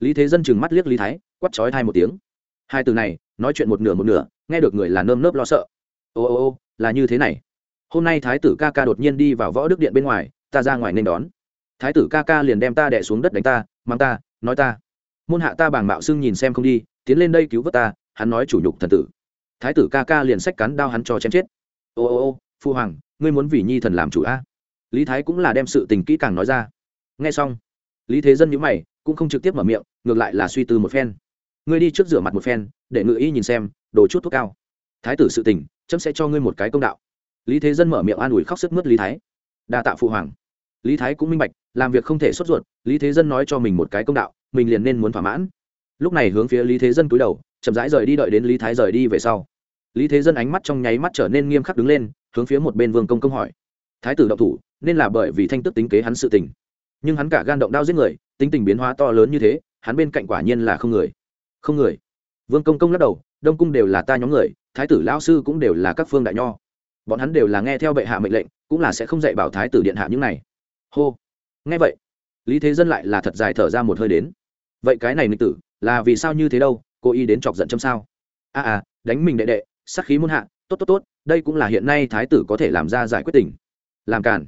Lý thế dân chừng mắt liếc lý thái quắt chói thai một tiếng. Hai từ này, nói chuyện một nửa một nửa, nghe được người là nơm nớp lo sợ. Ô ô ô, là như thế này. Hôm nay thái tử ca ca đột nhiên đi vào võ đức điện bên ngoài, ta ra ngoài nên đón. Thái tử ca ca liền đem ta đẻ xuống đất đánh ta mang ta, nói ta. Môn hạ ta bàng mạo xưng nhìn xem không đi, tiến lên đây cứu vớt ta, hắn nói chủ nhục thần tử. Thái tử ca ca liền xách cắn đao hắn cho chém chết. Ô ô ô, phu hoàng, ngươi muốn vì nhi thần làm chủ a? Lý thái cũng là đem sự tình kỹ càng nói ra. Nghe xong lý thế dân nhữ mày, cũng không trực tiếp mở miệng, ngược lại là suy tư một phen. Ngươi đi trước rửa mặt một phen, để ngự y nhìn xem, đồ chút thuốc cao. Thái tử sự tình, chấm sẽ cho ngươi một cái công đạo. Lý thế dân mở miệng an ủi khóc sức mướt lý thái. Đa tạ phụ hoàng. Lý thái cũng minh bạch, làm việc không thể sốt ruột, lý thế dân nói cho mình một cái công đạo, mình liền nên muốn thỏa mãn. Lúc này hướng phía lý thế dân cúi đầu, chậm rãi rời đi đợi đến lý thái rời đi về sau. Lý thế dân ánh mắt trong nháy mắt trở nên nghiêm khắc đứng lên, hướng phía một bên vương công công hỏi. Thái tử động thủ, nên là bởi vì thanh tức tính kế hắn sự tình nhưng hắn cả gan động đao giết người tính tình biến hóa to lớn như thế hắn bên cạnh quả nhiên là không người. Không người. Vương công công lắc đầu đông cung đều là ta nhóm người thái tử lão sư cũng đều là các phương đại nho. Bọn hắn đều là nghe theo bệ hạ mệnh lệnh cũng là sẽ không dạy bảo thái tử điện hạ những này. Hô. Nghe vậy lý thế dân lại là thật dài thở ra một hơi đến. Vậy cái này nịch tử là vì sao như thế đâu cô y đến chọc giận châm sao? A à, à đánh mình đệ đệ sắc khí muôn hạ tốt tốt tốt đây cũng là hiện nay thái tử có thể làm ra giải quyết tình. Làm cản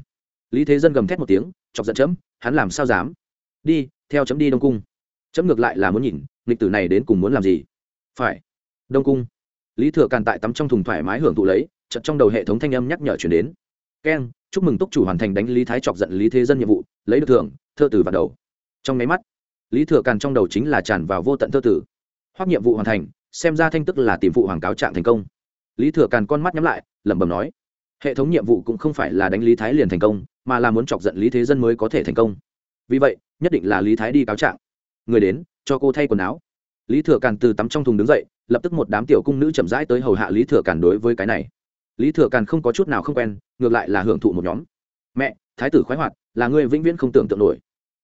lý thế dân gầm thét một tiếng chọc giận chấm hắn làm sao dám? Đi, theo chấm đi đông cung. Chấm ngược lại là muốn nhìn lịch tử này đến cùng muốn làm gì? Phải. Đông cung. Lý thừa càn tại tắm trong thùng thoải mái hưởng thụ lấy chật trong đầu hệ thống thanh âm nhắc nhở chuyển đến. Keng chúc mừng túc chủ hoàn thành đánh lý thái chọc giận lý thế dân nhiệm vụ, lấy được thưởng, thơ tử vào đầu. Trong máy mắt, lý thừa càn trong đầu chính là tràn vào vô tận thơ tử. Hoặc nhiệm vụ hoàn thành, xem ra thanh tức là tìm phụ hoàng cáo trạng thành công. Lý thừa càn con mắt nhắm lại, lẩm bẩm nói hệ thống nhiệm vụ cũng không phải là đánh lý thái liền thành công, mà là muốn chọc giận lý thế dân mới có thể thành công. Vì vậy, nhất định là lý thái đi cáo trạng. Người đến, cho cô thay quần áo. Lý thừa càn từ tắm trong thùng đứng dậy, lập tức một đám tiểu cung nữ chậm rãi tới hầu hạ lý thừa càn đối với cái này. Lý thừa càn không có chút nào không quen, ngược lại là hưởng thụ một nhóm. Mẹ, thái tử khoái hoạt, là người vĩnh viễn không tưởng tượng nổi.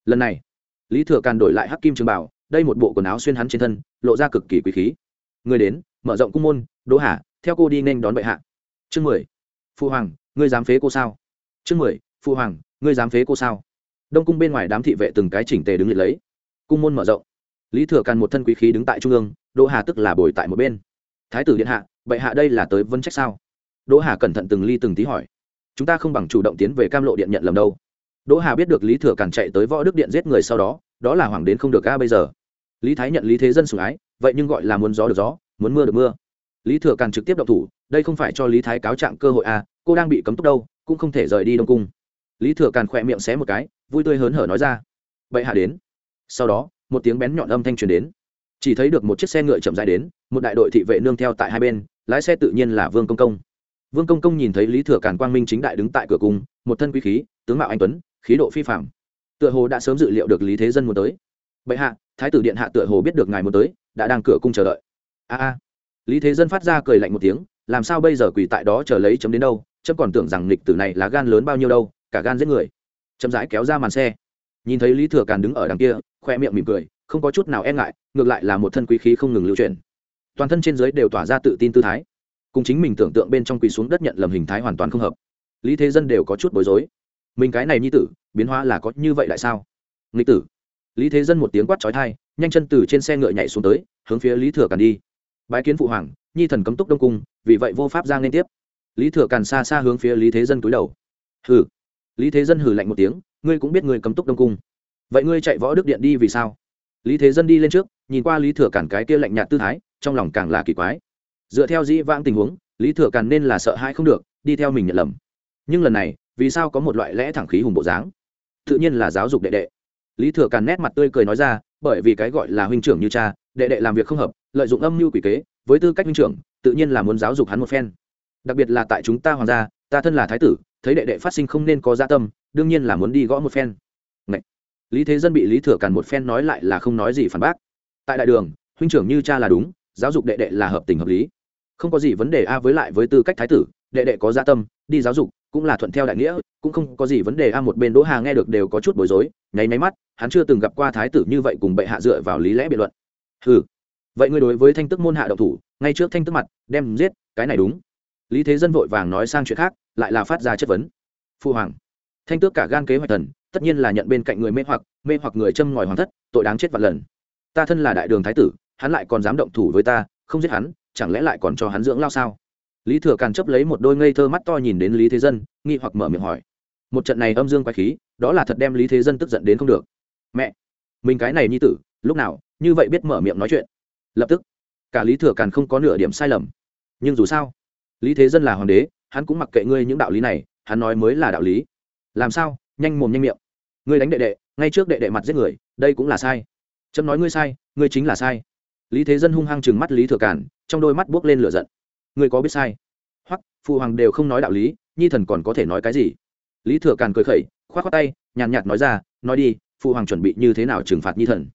Lần này, lý thừa càn đổi lại hắc kim trường bảo đây một bộ quần áo xuyên hắn trên thân, lộ ra cực kỳ quý khí. Người đến, mở rộng cung môn, đỗ hà, theo cô đi nên đón bệ hạ. Chương mười phụ hoàng, ngươi dám phế cô sao? Chương mười phụ hoàng, ngươi dám phế cô sao? Đông cung bên ngoài đám thị vệ từng cái chỉnh tề đứng liệt lấy. Cung môn mở rộng. Lý thừa càn một thân quý khí đứng tại trung ương, đỗ hà tức là bồi tại một bên. Thái tử điện hạ, bệ hạ đây là tới vân trách sao? Đỗ hà cẩn thận từng ly từng tí hỏi. Chúng ta không bằng chủ động tiến về cam lộ điện nhận lầm đâu. Đỗ hà biết được lý thừa càn chạy tới võ đức điện giết người sau đó đó là hoàng đến không được ca bây giờ. Lý thái nhận lý thế dân sủng ái, vậy nhưng gọi là muốn gió được gió, muốn mưa được mưa lý thừa càn trực tiếp động thủ, đây không phải cho lý thái cáo trạng cơ hội à cô đang bị cấm túc đâu, cũng không thể rời đi đông cung. Lý thừa càn khỏe miệng xé một cái, vui tươi hớn hở nói ra. Bậy hạ đến. Sau đó, một tiếng bén nhọn âm thanh truyền đến. Chỉ thấy được một chiếc xe ngựa chậm dài đến, một đại đội thị vệ nương theo tại hai bên, lái xe tự nhiên là vương công công. Vương công công nhìn thấy lý thừa càn quang minh chính đại đứng tại cửa cung, một thân quý khí, tướng mạo anh tuấn, khí độ phi phạm tựa hồ đã sớm dự liệu được lý thế dân muốn tới. Bệ hạ, thái tử điện hạ tựa hồ biết được ngài muốn tới, đã đang cửa cung chờ đợi. A a lý thế dân phát ra cười lạnh một tiếng, làm sao bây giờ quỳ tại đó chờ lấy chấm đến đâu, chấm còn tưởng rằng lịch tử này là gan lớn bao nhiêu đâu, cả gan giết người. Chấm rãi kéo ra màn xe. Nhìn thấy lý thừa càn đứng ở đằng kia, khoe miệng mỉm cười, không có chút nào e ngại, ngược lại là một thân quý khí không ngừng lưu truyền. Toàn thân trên giới đều tỏa ra tự tin tư thái. Cùng chính mình tưởng tượng bên trong quỳ xuống đất nhận lầm hình thái hoàn toàn không hợp. Lý thế dân đều có chút bối rối. Mình cái này nhi tử, biến hóa là có như vậy lại sao? Nghịch tử. Lý thế dân một tiếng quát trói thai nhanh chân từ trên xe ngựa nhảy xuống tới, hướng phía lý thừa càn đi bái kiến phụ hoàng, nhi thần cấm túc đông cung, vì vậy vô pháp giang liên tiếp. Lý thừa càn xa xa hướng phía lý thế dân túi đầu. Hừ. Lý thế dân hừ lạnh một tiếng, ngươi cũng biết người cấm túc đông cung. Vậy ngươi chạy võ đức điện đi vì sao? Lý thế dân đi lên trước, nhìn qua lý thừa càn cái kia lạnh nhạt tư thái, trong lòng càng là kỳ quái. Dựa theo dĩ vãng tình huống, lý thừa càn nên là sợ hãi không được, đi theo mình nhận lầm. Nhưng lần này, vì sao có một loại lẽ thẳng khí hùng bộ dáng? Tự nhiên là giáo dục đệ đệ. Lý thừa càn nét mặt tươi cười nói ra, bởi vì cái gọi là huynh trưởng như cha, đệ đệ làm việc không hợp lợi dụng âm mưu quỷ kế với tư cách huynh trưởng, tự nhiên là muốn giáo dục hắn một phen. Đặc biệt là tại chúng ta hoàng gia, ta thân là thái tử, thấy đệ đệ phát sinh không nên có gia tâm, đương nhiên là muốn đi gõ một phen. Ngậy! lý thế dân bị lý thừa càn một phen nói lại là không nói gì phản bác. Tại đại đường, huynh trưởng như cha là đúng, giáo dục đệ đệ là hợp tình hợp lý. Không có gì vấn đề a với lại với tư cách thái tử, đệ đệ có gia tâm, đi giáo dục, cũng là thuận theo đại nghĩa, cũng không có gì vấn đề a một bên đỗ hà nghe được đều có chút bối rối, nháy máy mắt, hắn chưa từng gặp qua thái tử như vậy cùng bệ hạ dựa vào lý lẽ biện luận. Ừ vậy ngươi đối với thanh tức môn hạ độc thủ, ngay trước thanh tức mặt, đem giết, cái này đúng. Lý thế dân vội vàng nói sang chuyện khác, lại là phát ra chất vấn. Phu hoàng, thanh tước cả gan kế hoạch thần, tất nhiên là nhận bên cạnh người mê hoặc mê hoặc người châm ngòi hoàng thất, tội đáng chết vạn lần. Ta thân là đại đường thái tử, hắn lại còn dám động thủ với ta, không giết hắn, chẳng lẽ lại còn cho hắn dưỡng lao sao? Lý thừa càn chấp lấy một đôi ngây thơ mắt to nhìn đến lý thế dân, nghi hoặc mở miệng hỏi. Một trận này âm dương quái khí, đó là thật đem lý thế dân tức giận đến không được. Mẹ, mình cái này nhi tử, lúc nào, như vậy biết mở miệng nói chuyện lập tức, cả lý thừa càn không có nửa điểm sai lầm. Nhưng dù sao, lý thế dân là hoàng đế, hắn cũng mặc kệ ngươi những đạo lý này, hắn nói mới là đạo lý. Làm sao? Nhanh mồm nhanh miệng. Ngươi đánh đệ đệ, ngay trước đệ đệ mặt giết người, đây cũng là sai. Trâm nói ngươi sai, ngươi chính là sai. Lý thế dân hung hăng chừng mắt lý thừa càn, trong đôi mắt buốc lên lửa giận. Ngươi có biết sai? Hoặc, phụ hoàng đều không nói đạo lý, nhi thần còn có thể nói cái gì? Lý thừa càn cười khẩy k h o á t k tay, nhàn nhạt nói ra, nói đi, phụ hoàng chuẩn bị như thế nào trừng phạt nhi thần?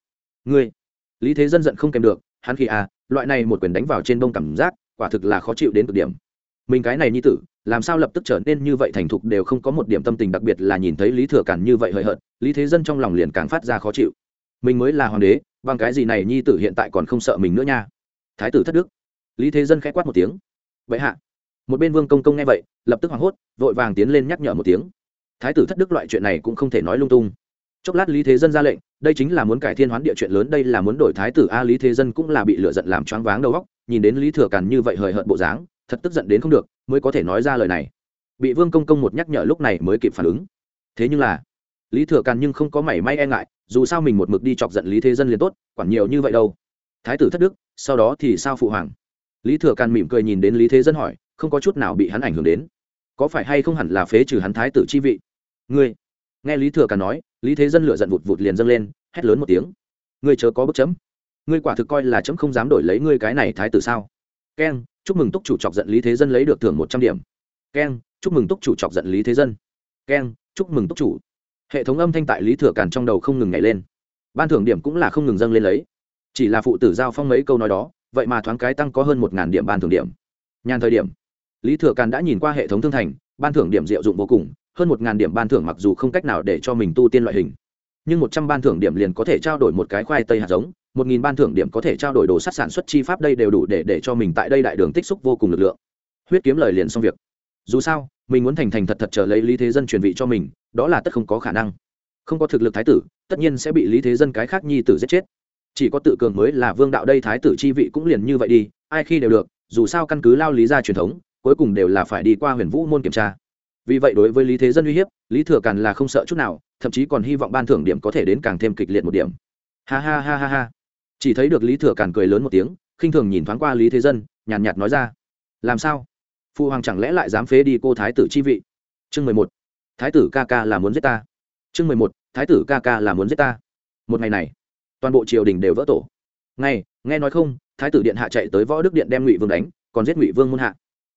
Ngươi. Lý thế dân giận không kèm được hắn khi à loại này một quyền đánh vào trên bông cảm giác, quả thực là khó chịu đến cực điểm. Mình cái này nhi tử, làm sao lập tức trở nên như vậy thành thục đều không có một điểm tâm tình đặc biệt là nhìn thấy lý thừa càn như vậy hời hợt, lý thế dân trong lòng liền càng phát ra khó chịu. Mình mới là hoàng đế, bằng cái gì này nhi tử hiện tại còn không sợ mình nữa nha? Thái tử thất đức. Lý thế dân k h ẽ quát một tiếng. Vậy hạ. Một bên vương công công nghe vậy, lập tức hoảng hốt, vội vàng tiến lên nhắc nhở một tiếng. Thái tử thất đức loại chuyện này cũng không thể nói lung tung chốc lát lý thế dân ra lệnh, đây chính là muốn cải thiên hoán địa chuyện lớn, đây là muốn đổi thái tử a, lý thế dân cũng là bị lựa giận làm choáng váng đầu óc, nhìn đến lý thừa càn như vậy hời hợt bộ dáng, thật tức giận đến không được, mới có thể nói ra lời này. Bị vương công công một nhắc nhở lúc này mới kịp phản ứng. Thế nhưng là, lý thừa càn nhưng không có mảy may e ngại, dù sao mình một mực đi chọc giận lý thế dân liền tốt, quản nhiều như vậy đâu. Thái tử thất đức, sau đó thì sao phụ hoàng? Lý thừa càn mỉm cười nhìn đến lý thế dân hỏi, không có chút nào bị hắn ảnh hưởng đến. Có phải hay không hẳn là phế trừ hắn thái tử chi vị? Ngươi nghe lý thừa càn nói, lý thế dân lựa giận vụt vụt liền dâng lên, hét lớn một tiếng. Ngươi chớ có bức chấm. Ngươi quả thực coi là chấm không dám đổi lấy ngươi cái này thái tử sao? Keng, chúc mừng túc chủ chọc giận lý thế dân lấy được thưởng một trăm điểm. Keng, chúc mừng túc chủ chọc giận lý thế dân. Keng, chúc mừng túc chủ. Hệ thống âm thanh tại lý thừa càn trong đầu không ngừng nhảy lên. Ban thưởng điểm cũng là không ngừng dâng lên lấy. Chỉ là phụ tử giao phong mấy câu nói đó, vậy mà thoáng cái tăng có hơn một điểm ban thưởng điểm. Nhàn thời điểm, lý thừa càn đã nhìn qua hệ thống thương thành, ban thưởng điểm diệu dụng vô cùng hơn một điểm ban thưởng mặc dù không cách nào để cho mình tu tiên loại hình, nhưng một trăm ban thưởng điểm liền có thể trao đổi một cái khoai tây hạt giống, một nghìn ban thưởng điểm có thể trao đổi đồ sắt sản xuất chi pháp đây đều đủ để để cho mình tại đây đại đường tích xúc vô cùng lực lượng. Huyết kiếm lời liền xong việc. Dù sao, mình muốn thành thành thật thật trở lấy lý thế dân truyền vị cho mình, đó là tất không có khả năng. Không có thực lực thái tử, tất nhiên sẽ bị lý thế dân cái khác nhi tử giết chết. Chỉ có tự cường mới là vương đạo đây thái tử chi vị cũng liền như vậy đi, ai khi đều được, dù sao căn cứ lao lý ra truyền thống, cuối cùng đều là phải đi qua huyền vũ môn kiểm tra vì vậy đối với lý thế dân uy hiếp, lý thừa càn là không sợ chút nào, thậm chí còn hy vọng ban thưởng điểm có thể đến càng thêm kịch liệt một điểm. Ha ha ha ha ha. Chỉ thấy được lý thừa càn cười lớn một tiếng, khinh thường nhìn thoáng qua lý thế dân, nhàn nhạt nói ra. Làm sao? Phụ hoàng chẳng lẽ lại dám phế đi cô thái tử chi vị? Chương mười một. Thái tử ca ca là muốn giết ta. Chương mười một. Thái tử ca ca là muốn giết ta. Một ngày này, toàn bộ triều đình đều vỡ tổ. Ngay, nghe nói không, thái tử điện hạ chạy tới võ đức điện đem ngụy vương đánh, còn giết ngụy vương muôn hạ.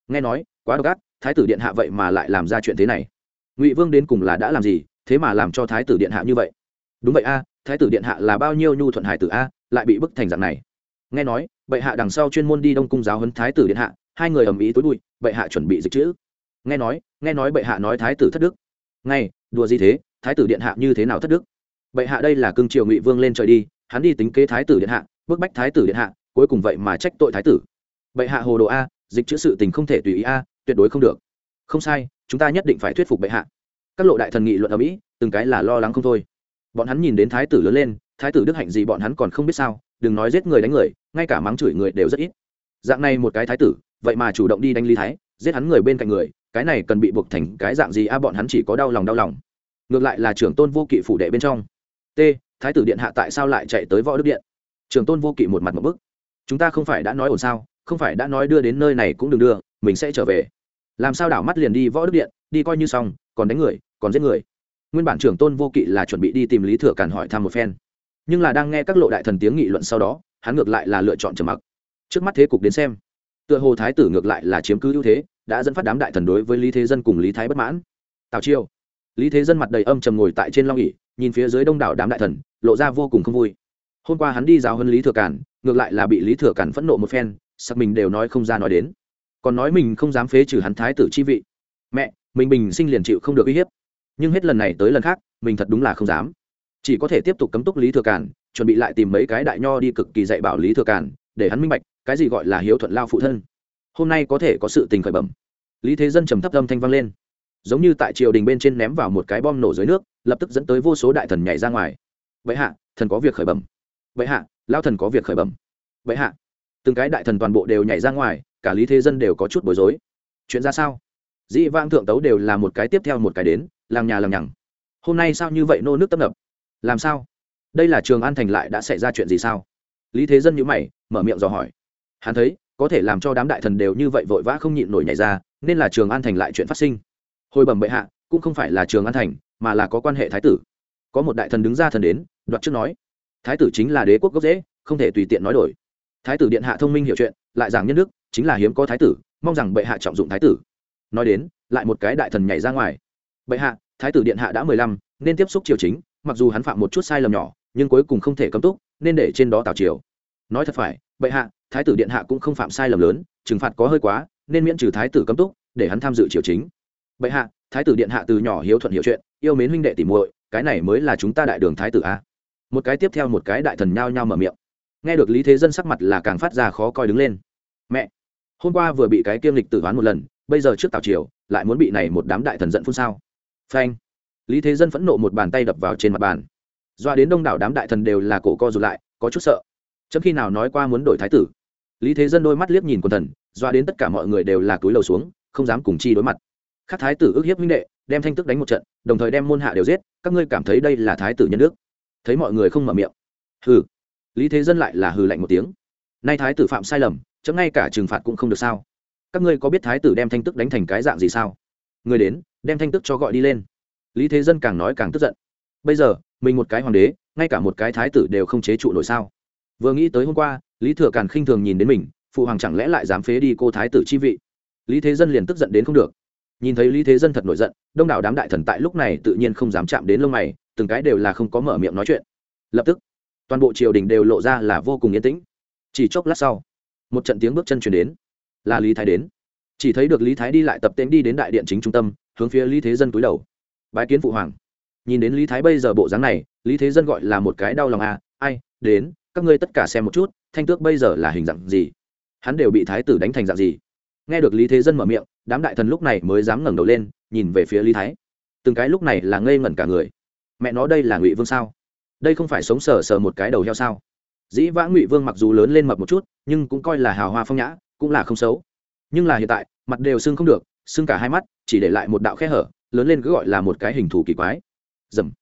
Nghe nói quá độc ác, thái tử điện hạ vậy mà lại làm ra chuyện thế này. Ngụy vương đến cùng là đã làm gì, thế mà làm cho thái tử điện hạ như vậy? Đúng vậy a, thái tử điện hạ là bao nhiêu nhu thuận hải tử a, lại bị bức thành dạng này. Nghe nói, bệ hạ đằng sau chuyên môn đi đông cung giáo huấn thái tử điện hạ, hai người ầm ĩ tối bụi, bệ hạ chuẩn bị dịch chữ. Nghe nói nghe nói bệ hạ nói thái tử thất đức. Ngay, đùa gì thế, thái tử điện hạ như thế nào thất đức? Bệ hạ đây là cương triều ngụy vương lên trời đi, hắn đi tính kế thái tử điện hạ, bức bách thái tử điện hạ, cuối cùng vậy mà trách tội thái tử. Bệ hạ hồ đồ a, dịch chữ sự tình không thể tùy ý a tuyệt đối không được. Không sai, chúng ta nhất định phải thuyết phục bệ hạ. Các lộ đại thần nghị luận ở mỹ, từng cái là lo lắng không thôi. Bọn hắn nhìn đến thái tử lớn lên, thái tử đức hạnh gì bọn hắn còn không biết sao, đừng nói giết người đánh người, ngay cả mắng chửi người đều rất ít. Dạng này một cái thái tử, vậy mà chủ động đi đánh lý thái, giết hắn người bên cạnh người, cái này cần bị buộc thành cái dạng gì a, bọn hắn chỉ có đau lòng đau lòng. Ngược lại là trưởng tôn vô kỵ phủ đệ bên trong. T, thái tử điện hạ tại sao lại chạy tới võ đức điện? Trưởng tôn vô kỵ một mặt một bức. Chúng ta không phải đã nói ổn sao, không phải đã nói đưa đến nơi này cũng đừng đưa mình sẽ trở về. Làm sao đảo mắt liền đi võ đức điện, đi coi như xong, còn đánh người, còn giết người. Nguyên bản trưởng tôn vô kỵ là chuẩn bị đi tìm lý thừa càn hỏi thăm một phen. Nhưng là đang nghe các lộ đại thần tiếng nghị luận sau đó, hắn ngược lại là lựa chọn trầm mặc. Trước mắt thế cục đến xem, tựa hồ thái tử ngược lại là chiếm cứ ưu thế, đã dẫn phát đám đại thần đối với lý thế dân cùng lý thái bất mãn. Tào chiêu lý thế dân mặt đầy âm trầm ngồi tại trên long ỉ nhìn phía dưới đông đảo đám đại thần, lộ ra vô cùng không vui. Hôm qua hắn đi giáo hơn lý thừa cản ngược lại là bị lý thừa cản phẫn nộ một phen sắc mình đều nói không ra nói đến còn nói mình không dám phế trừ hắn thái tử chi vị. Mẹ, mình bình sinh liền chịu không được uy hiếp. Nhưng hết lần này tới lần khác, mình thật đúng là không dám. Chỉ có thể tiếp tục cấm túc lý thừa cản chuẩn bị lại tìm mấy cái đại nho đi cực kỳ dạy bảo lý thừa cản để hắn minh bạch, cái gì gọi là hiếu thuận lao phụ thân. Hôm nay có thể có sự tình khởi bẩm. Lý thế dân trầm thấp âm thanh vang lên. Giống như tại triều đình bên trên ném vào một cái bom nổ dưới nước, lập tức dẫn tới vô số đại thần nhảy ra ngoài. Vậy hạ, thần có việc khởi bẩm. Vậy hạ, lao thần có việc khởi bẩm. Vậy hạ. Từng cái đại thần toàn bộ đều nhảy ra ngoài cả lý thế dân đều có chút bối rối. Chuyện ra sao? Dĩ vang thượng tấu đều là một cái tiếp theo một cái đến làng nhà làng nhằng. Hôm nay sao như vậy nô nước tấp nập? Làm sao? Đây là trường an thành lại đã xảy ra chuyện gì sao? Lý thế dân nhữ mày, mở miệng dò hỏi. Hắn thấy, có thể làm cho đám đại thần đều như vậy vội vã không nhịn nổi nhảy ra, nên là trường an thành lại chuyện phát sinh. Hồi bẩm bệ hạ, cũng không phải là trường an thành, mà là có quan hệ thái tử. Có một đại thần đứng ra thần đến, đoạt trước nói. Thái tử chính là đế quốc gốc dễ không thể tùy tiện nói đổi. Thái tử điện hạ thông minh hiểu chuyện, lại giảng nhân đức chính là hiếm có thái tử, mong rằng bệ hạ trọng dụng thái tử. Nói đến, lại một cái đại thần nhảy ra ngoài. Bệ hạ, thái tử điện hạ đã mười lăm, nên tiếp xúc triều chính, mặc dù hắn phạm một chút sai lầm nhỏ, nhưng cuối cùng không thể cấm túc, nên để trên đó tào triều. Nói thật phải, bệ hạ, thái tử điện hạ cũng không phạm sai lầm lớn, trừng phạt có hơi quá, nên miễn trừ thái tử cấm túc, để hắn tham dự triều chính. Bệ hạ, thái tử điện hạ từ nhỏ hiếu thuận hiểu chuyện, yêu mến huynh đệ tỉ muội, cái này mới là chúng ta đại đường thái tử a. Một cái tiếp theo một cái đại thần nhao nhao mở miệng. Nghe được lý thế dân sắc mặt là càng phát ra khó coi đứng lên. Mẹ hôm qua vừa bị cái kiêm lịch tử đoán một lần, bây giờ trước tào triều, lại muốn bị này một đám đại thần giận phun sao? Phanh. Lý thế dân phẫn nộ một bàn tay đập vào trên mặt bàn. Doa đến đông đảo đám đại thần đều là cổ co rụt lại, có chút sợ. Chấm khi nào nói qua muốn đổi thái tử? Lý thế dân đôi mắt liếc nhìn quần thần, doa đến tất cả mọi người đều là túi lầu xuống, không dám cùng chi đối mặt. Các thái tử ước hiếp minh đệ, đem thanh tức đánh một trận, đồng thời đem môn hạ đều giết, các ngươi cảm thấy đây là thái tử nhân đức. Thấy mọi người không mở miệng. Hừ. Lý thế dân lại là hừ lạnh một tiếng. Nay thái tử phạm sai lầm chấm ngay cả trừng phạt cũng không được sao? Các ngươi có biết thái tử đem thanh tức đánh thành cái dạng gì sao? Người đến, đem thanh tức cho gọi đi lên. Lý thế dân càng nói càng tức giận. Bây giờ, mình một cái hoàng đế, ngay cả một cái thái tử đều không chế trụ nổi sao? Vừa nghĩ tới hôm qua, lý thừa càn khinh thường nhìn đến mình, phụ hoàng chẳng lẽ lại dám phế đi cô thái tử chi vị? Lý thế dân liền tức giận đến không được. Nhìn thấy lý thế dân thật nổi giận, đông đảo đám đại thần tại lúc này tự nhiên không dám chạm đến lông mày, từng cái đều là không có mở miệng nói chuyện. Lập tức, toàn bộ triều đình đều lộ ra là vô cùng yên tĩnh. Chỉ chốc lát sau một trận tiếng bước chân chuyển đến. Là lý thái đến. Chỉ thấy được lý thái đi lại tập tên đi đến đại điện chính trung tâm, hướng phía lý thế dân túi đầu. Bái kiến phụ hoàng. Nhìn đến lý thái bây giờ bộ dáng này, lý thế dân gọi là một cái đau lòng à ai, đến, các ngươi tất cả xem một chút, thanh tước bây giờ là hình dạng gì? Hắn đều bị thái tử đánh thành dạng gì? Nghe được lý thế dân mở miệng, đám đại thần lúc này mới dám ngẩng đầu lên, nhìn về phía lý thái. Từng cái lúc này là ngây ngẩn cả người. Mẹ nó, đây là ngụy vương sao? Đây không phải sống sờ sờ một cái đầu heo sao? Dĩ vãng ngụy vương mặc dù lớn lên mập một chút, nhưng cũng coi là hào hoa phong nhã, cũng là không xấu. Nhưng là hiện tại, mặt đều sưng không được, sưng cả hai mắt, chỉ để lại một đạo khe hở, lớn lên cứ gọi là một cái hình thù kỳ quái. Dầm.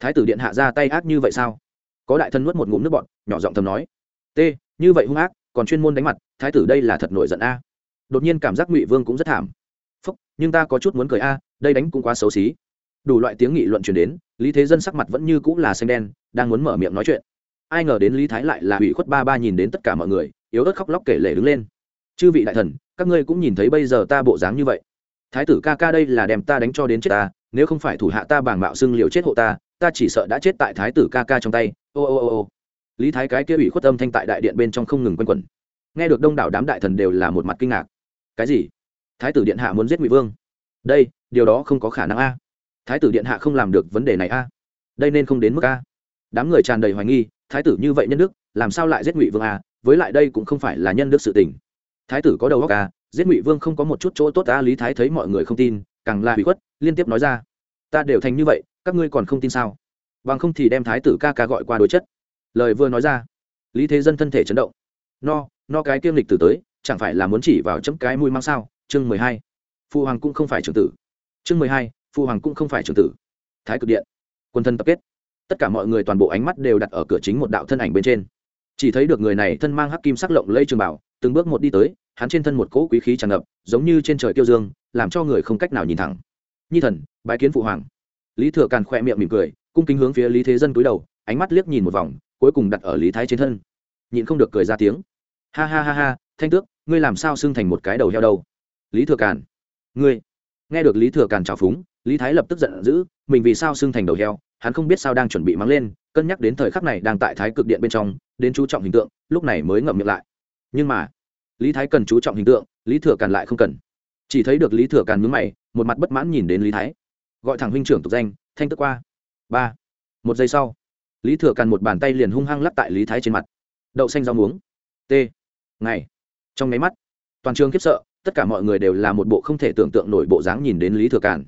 Thái tử điện hạ ra tay ác như vậy sao? Có đại thân nuốt một ngụm nước bọn nhỏ giọng thầm nói. T, như vậy hung ác, còn chuyên môn đánh mặt, thái tử đây là thật nổi giận a. Đột nhiên cảm giác ngụy vương cũng rất thảm. Phúc, nhưng ta có chút muốn cười a, đây đánh cũng quá xấu xí. Đủ loại tiếng nghị luận truyền đến, lý thế dân sắc mặt vẫn như cũng là xanh đen, đang muốn mở miệng nói chuyện ai ngờ đến lý thái lại là ủy khuất ba ba nhìn đến tất cả mọi người, yếu ớt khóc lóc kể lể đứng lên. Chư vị đại thần, các ngươi cũng nhìn thấy bây giờ ta bộ dáng như vậy. Thái tử ca ca đây là đem ta đánh cho đến chết ta, nếu không phải thủ hạ ta bảng mạo xưng liệu chết hộ ta ta chỉ sợ đã chết tại thái tử ca ca trong tay. Ô ô ô ô. Lý thái cái kia ủy khuất âm thanh tại đại điện bên trong không ngừng quanh quẩn. Nghe được đông đảo đám đại thần đều là một mặt kinh ngạc. Cái gì? Thái tử điện hạ muốn giết ngụy vương? Đây, điều đó không có khả năng a. Thái tử điện hạ không làm được vấn đề này a. Đây nên không đến mức a. Đám người tràn đầy hoài nghi thái tử như vậy nhân đức, làm sao lại giết ngụy vương à? với lại đây cũng không phải là nhân đức sự tình. Thái tử có đầu óc à? giết ngụy vương không có một chút chỗ tốt à? lý thái thấy mọi người không tin, càng là hủy khuất, liên tiếp nói ra. Ta đều thành như vậy, các ngươi còn không tin sao? Bằng không thì đem thái tử ca ca gọi qua đối chất. Lời vừa nói ra, lý thế dân thân thể chấn động. No no cái kiêm lịch tử tới, chẳng phải là muốn chỉ vào chấm cái mũi mang sao? Chương mười hai. Phụ hoàng cũng không phải trưởng tử. Chương mười hai phụ hoàng cũng không phải trưởng tử. Thái cực điện. Quân thân tập kết tất cả mọi người toàn bộ ánh mắt đều đặt ở cửa chính một đạo thân ảnh bên trên. Chỉ thấy được người này thân mang hắc kim sắc lộng lây trường bảo, từng bước một đi tới, hắn trên thân một cỗ quý khí tràn ngập, giống như trên trời tiêu dương, làm cho người không cách nào nhìn thẳng. Nhi thần, bái kiến phụ hoàng. Lý thừa càn khoe miệng mỉm cười, cung kính hướng phía lý thế dân cúi đầu, ánh mắt liếc nhìn một vòng, cuối cùng đặt ở lý thái trên thân. Nhịn không được cười ra tiếng. Ha ha ha ha, thanh tước, ngươi làm sao xưng thành một cái đầu heo đâu? Lý thừa càn. Ngươi. Nghe được lý thừa càn trào phúng, lý thái lập tức giận dữ, mình vì sao xưng thành đầu heo? Hắn không biết sao đang chuẩn bị mắng lên, cân nhắc đến thời khắc này đang tại thái cực điện bên trong, đến chú trọng hình tượng, lúc này mới ngậm miệng lại. Nhưng mà, lý thái cần chú trọng hình tượng, lý thừa càn lại không cần. Chỉ thấy được lý thừa càn mướn mày, một mặt bất mãn nhìn đến lý thái. Gọi thẳng huynh trưởng tục danh, thanh tức qua. Ba. Một giây sau, lý thừa càn một bàn tay liền hung hăng lắp tại lý thái trên mặt. Đậu xanh rau muống. T. Ngày. Trong mấy mắt, toàn trường khiếp sợ, tất cả mọi người đều là một bộ không thể tưởng tượng nổi bộ dáng nhìn đến lý thừa càn.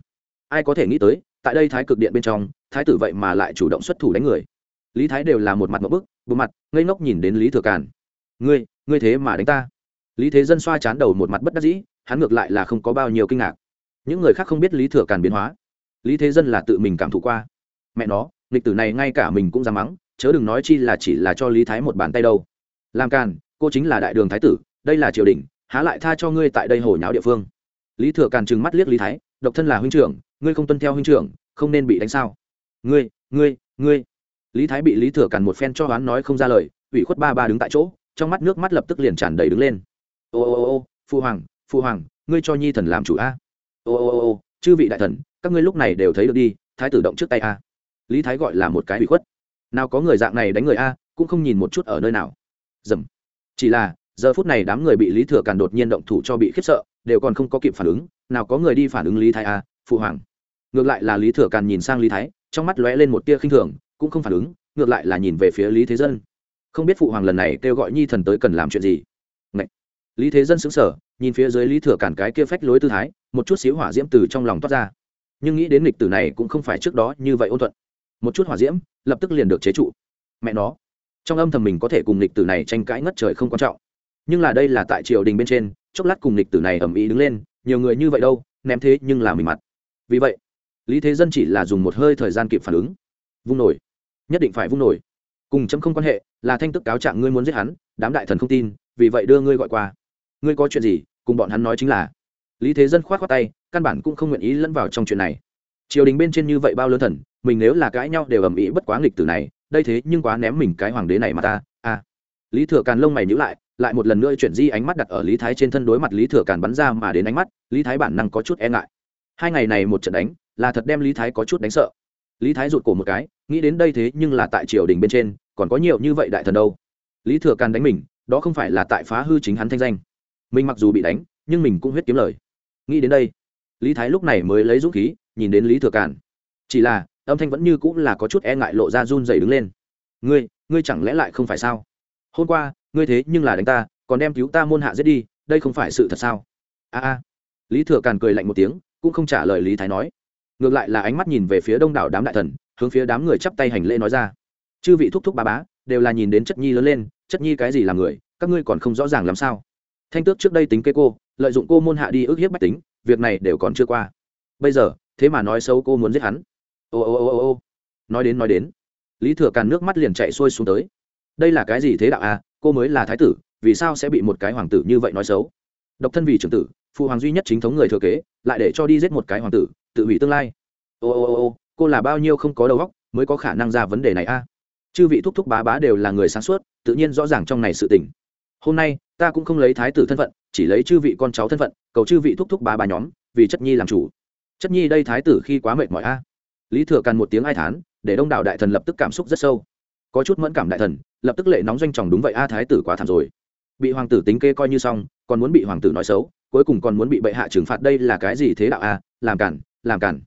Ai có thể nghĩ tới tại đây thái cực điện bên trong, thái tử vậy mà lại chủ động xuất thủ đánh người. Lý thái đều là một mặt một bức bộ mặt ngây ngốc nhìn đến lý thừa càn. Ngươi ngươi thế mà đánh ta? Lý thế dân xoa chán đầu một mặt bất đắc dĩ, hắn ngược lại là không có bao nhiêu kinh ngạc. Những người khác không biết lý thừa càn biến hóa. Lý thế dân là tự mình cảm thụ qua. Mẹ nó lịch tử này ngay cả mình cũng dám mắng, chớ đừng nói chi là chỉ là cho lý thái một bàn tay đâu. Làm càn, cô chính là đại đường thái tử, đây là triều đình, há lại tha cho ngươi tại đây hồi nháo địa phương. Lý thừa càn trừng mắt liếc lý thái độc thân là huynh trưởng, ngươi không tuân theo huynh trưởng, không nên bị đánh sao? Ngươi ngươi ngươi. Lý thái bị lý thừa càn một phen cho hoán nói không ra lời, ủy khuất ba ba đứng tại chỗ, trong mắt nước mắt lập tức liền tràn đầy đứng lên. Ô ô ô ô, phu hoàng phu hoàng, ngươi cho nhi thần làm chủ a. Ô ô ô ô, chư vị đại thần, các ngươi lúc này đều thấy được đi, thái tử động trước tay a. Lý thái gọi là một cái ủy khuất. Nào có người dạng này đánh người a, cũng không nhìn một chút ở nơi nào. Dầm. Chỉ là, giờ phút này đám người bị lý thừa càn đột nhiên động thủ cho bị khiếp sợ, đều còn không có kịp phản ứng nào có người đi phản ứng lý thái a phụ hoàng. Ngược lại là lý thừa càn nhìn sang lý thái, trong mắt lóe lên một tia khinh thường, cũng không phản ứng, ngược lại là nhìn về phía lý thế dân. Không biết phụ hoàng lần này kêu gọi nhi thần tới cần làm chuyện gì. Ngậy! lý thế dân xứng sở nhìn phía dưới lý thừa càn cái kia phách lối tư thái, một chút xíu hỏa diễm từ trong lòng toát ra. Nhưng nghĩ đến lịch tử này cũng không phải trước đó như vậy ôn thuận. Một chút hỏa diễm, lập tức liền được chế trụ. Mẹ nó. Trong âm thầm mình có thể cùng lịch tử này tranh cãi ngất trời không quan trọng. Nhưng là đây là tại triều đình bên trên, chốc lát cùng lịch tử này ầm ĩ đứng lên nhiều người như vậy đâu, ném thế nhưng là mình mặt. Vì vậy, lý thế dân chỉ là dùng một hơi thời gian kịp phản ứng. Vung nổi. Nhất định phải vung nổi. Cùng chấm không quan hệ, là thanh tức cáo trạng ngươi muốn giết hắn, đám đại thần không tin, vì vậy đưa ngươi gọi qua. Ngươi có chuyện gì, cùng bọn hắn nói chính là. Lý thế dân k h o á t khoác tay, căn bản cũng không nguyện ý lẫn vào trong chuyện này. Triều đình bên trên như vậy bao lớn thần, mình nếu là cãi nhau đều ầm ĩ bất quá nghịch tử này, đây thế nhưng quá ném mình cái hoàng đế này mà ta à. Lý thừa càn lông mày nhữ lại lại một lần nữa chuyển di ánh mắt đặt ở lý thái trên thân đối mặt lý thừa càn bắn ra mà đến ánh mắt, lý thái bản năng có chút e ngại. Hai ngày này một trận đánh, là thật đem lý thái có chút đánh sợ. Lý thái rụt cổ một cái, nghĩ đến đây thế nhưng là tại triều đình bên trên, còn có nhiều như vậy đại thần đâu. Lý thừa càn đánh mình, đó không phải là tại phá hư chính hắn thanh danh. Mình mặc dù bị đánh, nhưng mình cũng huyết kiếm lời. Nghĩ đến đây, lý thái lúc này mới lấy dũng khí, nhìn đến lý thừa càn. Chỉ là, âm thanh vẫn như cũng là có chút e ngại lộ ra run dày đứng lên. Ngươi ngươi chẳng lẽ lại không phải sao? Hôm qua ngươi thế nhưng là đánh ta, còn đem cứu ta môn hạ giết đi, đây không phải sự thật sao? A a. Lý thừa càn cười lạnh một tiếng, cũng không trả lời lý thái nói. Ngược lại là ánh mắt nhìn về phía đông đảo đám đại thần, hướng phía đám người chắp tay hành lễ nói ra. Chư vị thúc thúc ba bá, đều là nhìn đến chất nhi lớn lên, chất nhi cái gì làm người, các ngươi còn không rõ ràng làm sao? Thanh tước trước đây tính kế cô, lợi dụng cô môn hạ đi ức hiếp bách tính, việc này đều còn chưa qua. Bây giờ, thế mà nói xấu cô muốn giết hắn. Ô ô ô ô ô. Nói đến nói đến, lý thừa càn nước mắt liền chạy xuôi xuống tới. Đây là cái gì thế đạo a? Cô mới là thái tử, vì sao sẽ bị một cái hoàng tử như vậy nói xấu? Độc thân vì trưởng tử, phụ hoàng duy nhất chính thống người thừa kế, lại để cho đi giết một cái hoàng tử, tự hủy tương lai. Ô ô ô ô, cô là bao nhiêu không có đầu óc, mới có khả năng ra vấn đề này a? Chư vị thúc thúc bá bá đều là người sáng suốt, tự nhiên rõ ràng trong này sự tình. Hôm nay, ta cũng không lấy thái tử thân phận, chỉ lấy chư vị con cháu thân phận, cầu chư vị thúc thúc bá bá nhóm, vì chất nhi làm chủ. Chất nhi đây thái tử khi quá mệt mỏi a? Lý thừa càn một tiếng ai thán, để đông đảo đại thần lập tức cảm xúc rất sâu có chút mẫn cảm đại thần, lập tức lệ nóng doanh tròng đúng vậy, a thái tử quá thảm rồi. Bị hoàng tử tính kê coi như xong, còn muốn bị hoàng tử nói xấu, cuối cùng còn muốn bị bệ hạ trừng phạt đây là cái gì thế đạo a? Làm cản làm cản.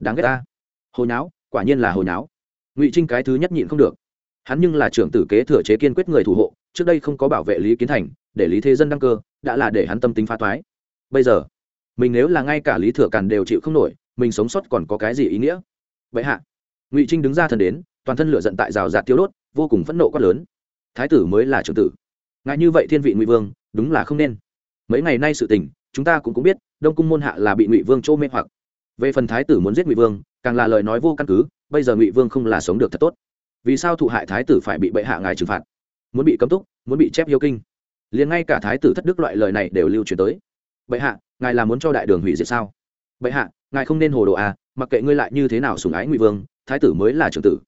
Đáng ghét a. Hồi nháo, quả nhiên là hồi nháo. Ngụy trinh cái thứ nhất nhịn không được. Hắn nhưng là trưởng tử kế thừa chế kiên quyết người thủ hộ, trước đây không có bảo vệ lý kiến thành, để lý thế dân đăng cơ, đã là để hắn tâm tính phá thoái bây giờ, mình nếu là ngay cả lý thừa càn đều chịu không nổi, mình sống sót còn có cái gì ý nghĩa? Vậy hạ. Ngụy trinh đứng ra thần đến toàn thân lửa giận tại rào rạt tiêu đốt, vô cùng phẫn nộ quát lớn. Thái tử mới là trưởng tử. Ngại như vậy thiên vị ngụy vương, đúng là không nên. Mấy ngày nay sự tình, chúng ta cũng cũng biết, đông cung môn hạ là bị ngụy vương chỗ mê hoặc. Về phần thái tử muốn giết ngụy vương, càng là lời nói vô căn cứ, bây giờ ngụy vương không là sống được thật tốt. Vì sao thụ hại thái tử phải bị bệ hạ ngài trừng phạt? Muốn bị cấm túc, muốn bị chép yêu kinh. Liền ngay cả thái tử thất đức loại lời này đều lưu truyền tới. Bệ hạ, ngài là muốn cho đại đường hủy diệt sao? Bệ hạ, ngài không nên hồ đồ à mặc kệ ngươi lại như thế nào sùng ái ngụy vương, thái tử mới là trưởng tử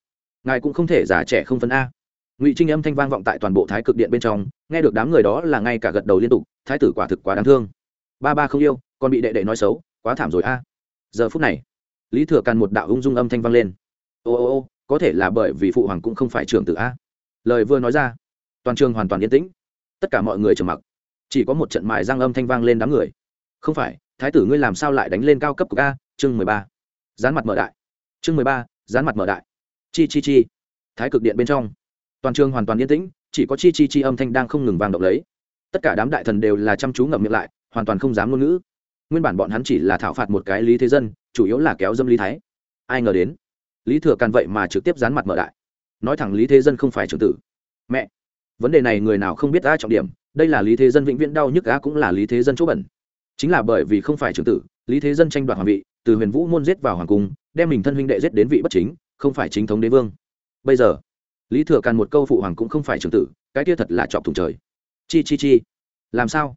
ngài cũng không thể giả trẻ không phân a. Ngụy trinh âm thanh vang vọng tại toàn bộ thái cực điện bên trong, nghe được đám người đó là ngay cả gật đầu liên tục, thái tử quả thực quá đáng thương. Ba ba không yêu, còn bị đệ đệ nói xấu, quá thảm rồi a. Giờ phút này, lý thừa càn một đạo ung dung âm thanh vang lên. Ô ô ô, có thể là bởi vì phụ hoàng cũng không phải trưởng tử a. Lời vừa nói ra, toàn trường hoàn toàn yên tĩnh. Tất cả mọi người trầm mặc. Chỉ có một trận mài răng âm thanh vang lên đám người. Không phải, thái tử ngươi làm sao lại đánh lên cao cấp của ca chương mười ba. Dán mặt mở đại. Chương mười ba dán mặt mở đại chi chi chi. Thái cực điện bên trong. Toàn trường hoàn toàn yên tĩnh, chỉ có chi chi chi âm thanh đang không ngừng vang động lấy. Tất cả đám đại thần đều là chăm chú ngậm miệng lại, hoàn toàn không dám ngôn ngữ. Nguyên bản bọn hắn chỉ là thảo phạt một cái lý thế dân, chủ yếu là kéo dâm lý thái. Ai ngờ đến, lý thừa càn vậy mà trực tiếp dán mặt mở đại nói thẳng lý thế dân không phải trưởng tử. Mẹ, vấn đề này người nào không biết ra trọng điểm, đây là lý thế dân vĩnh viễn đau nhức á cũng là lý thế dân chỗ bẩn. Chính là bởi vì không phải trưởng tử, lý thế dân tranh đoạt hoàng vị, từ huyền vũ môn giết vào hoàng cung, đem mình thân huynh đệ giết đến vị bất chính không phải chính thống đế vương. Bây giờ, lý thừa càn một câu phụ hoàng cũng không phải trưởng tử, cái kia thật là chọc thủng trời. Chi chi chi. Làm sao?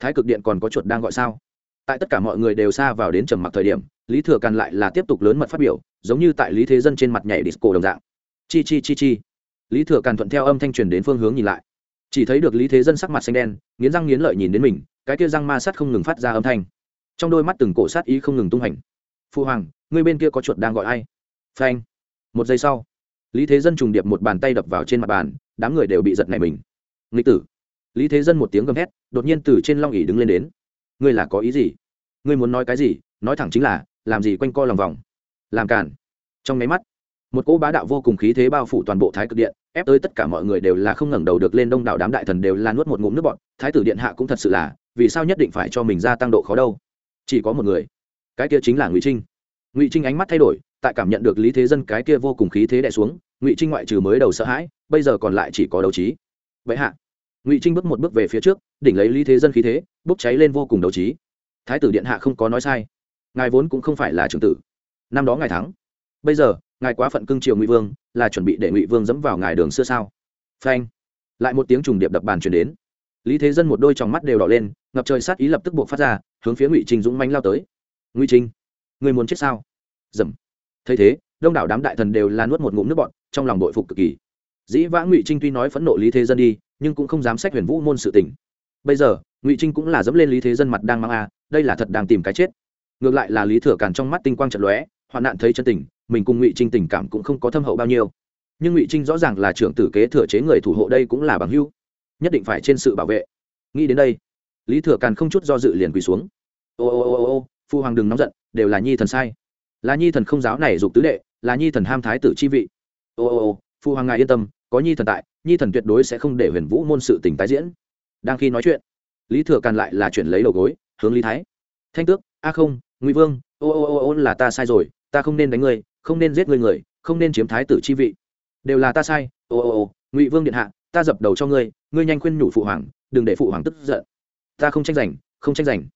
Thái cực điện còn có chuột đang gọi sao? Tại tất cả mọi người đều xa vào đến trầm mặc thời điểm, lý thừa càn lại là tiếp tục lớn mật phát biểu, giống như tại lý thế dân trên mặt nhảy disco đồng dạng. Chi chi chi chi. Lý thừa càn thuận theo âm thanh truyền đến phương hướng nhìn lại. Chỉ thấy được lý thế dân sắc mặt xanh đen, nghiến răng nghiến lợi nhìn đến mình, cái kia răng ma sắt không ngừng phát ra âm thanh. Trong đôi mắt từng cổ sát ý không ngừng tung hành. Phu hoàng, ngươi bên kia có chuột đang gọi ai? Phanh một giây sau, lý thế dân trùng điệp một bàn tay đập vào trên mặt bàn, đám người đều bị giật này mình. Nghịch tử. Lý thế dân một tiếng gầm hét đột nhiên từ trên long ỉ đứng lên đến. Ngươi là có ý gì? Ngươi muốn nói cái gì? Nói thẳng chính là, làm gì quanh co lòng vòng? Làm cản trong máy mắt, một cỗ bá đạo vô cùng khí thế bao phủ toàn bộ thái cực điện, ép tới tất cả mọi người đều là không ngẩng đầu được lên đông đảo đám đại thần đều là nuốt một ngụm nước bọn thái tử điện hạ cũng thật sự là, vì sao nhất định phải cho mình gia tăng độ khó đâu? Chỉ có một người. Cái kia chính là ngụy trinh. Ngụy trinh ánh mắt thay đổi tại cảm nhận được lý thế dân cái kia vô cùng khí thế đè xuống, ngụy trinh ngoại trừ mới đầu sợ hãi, bây giờ còn lại chỉ có đấu trí. Vậy hạ, ngụy trinh bước một bước về phía trước, đỉnh lấy lý thế dân khí thế, bốc cháy lên vô cùng đấu trí. Thái tử điện hạ không có nói sai. Ngài vốn cũng không phải là trưởng tử. Năm đó ngài thắng. Bây giờ, ngài quá phận cưng triều ngụy vương, là chuẩn bị để ngụy vương dẫm vào ngài đường xưa sao? Phanh. Lại một tiếng trùng điệp đập bàn chuyển đến. Lý thế dân một đôi tròng mắt đều đỏ lên, ngập trời sát ý lập tức buộc phát ra, hướng phía ngụy trinh dũng manh lao tới. Ngụy trinh, người muốn chết sao? Dầm thấy thế, đông đảo đám đại thần đều là nuốt một ngụm nước bọn trong lòng đội phục cực kỳ. Dĩ vã ngụy trinh tuy nói phẫn nộ lý thế dân đi, nhưng cũng không dám xét huyền vũ môn sự tình. Bây giờ, ngụy trinh cũng là dẫm lên lý thế dân mặt đang mang a, đây là thật đang tìm cái chết. Ngược lại là lý thừa càn trong mắt tinh quang trận lóe, hoạn nạn thấy chân tình, mình cùng ngụy trinh tình cảm cũng không có thâm hậu bao nhiêu. Nhưng ngụy trinh rõ ràng là trưởng tử kế thừa chế người thủ hộ đây cũng là bằng hưu nhất định phải trên sự bảo vệ. Nghĩ đến đây, lý thừa càn không chút do dự liền quỳ xuống. Ô ô ô ô ô, phu hoàng đừng nóng giận, đều là nhi thần sai là nhi thần không giáo này dục tứ đệ là nhi thần ham thái tử chi vị. Ô ô ô phu hoàng ngài yên tâm có nhi thần tại nhi thần tuyệt đối sẽ không để huyền vũ môn sự tình tái diễn. Đang khi nói chuyện lý thừa càn lại là chuyển lấy đầu gối hướng lý thái. Thanh tước a không ngụy vương ô ô ô ô là ta sai rồi ta không nên đánh người, không nên giết người người không nên chiếm thái tử chi vị. Đều là ta sai ô ô ô ngụy vương điện hạ ta dập đầu cho ngươi ngươi nhanh khuyên nhủ phụ hoàng đừng để phụ hoàng tức giận. Ta không tranh giành không tranh giành.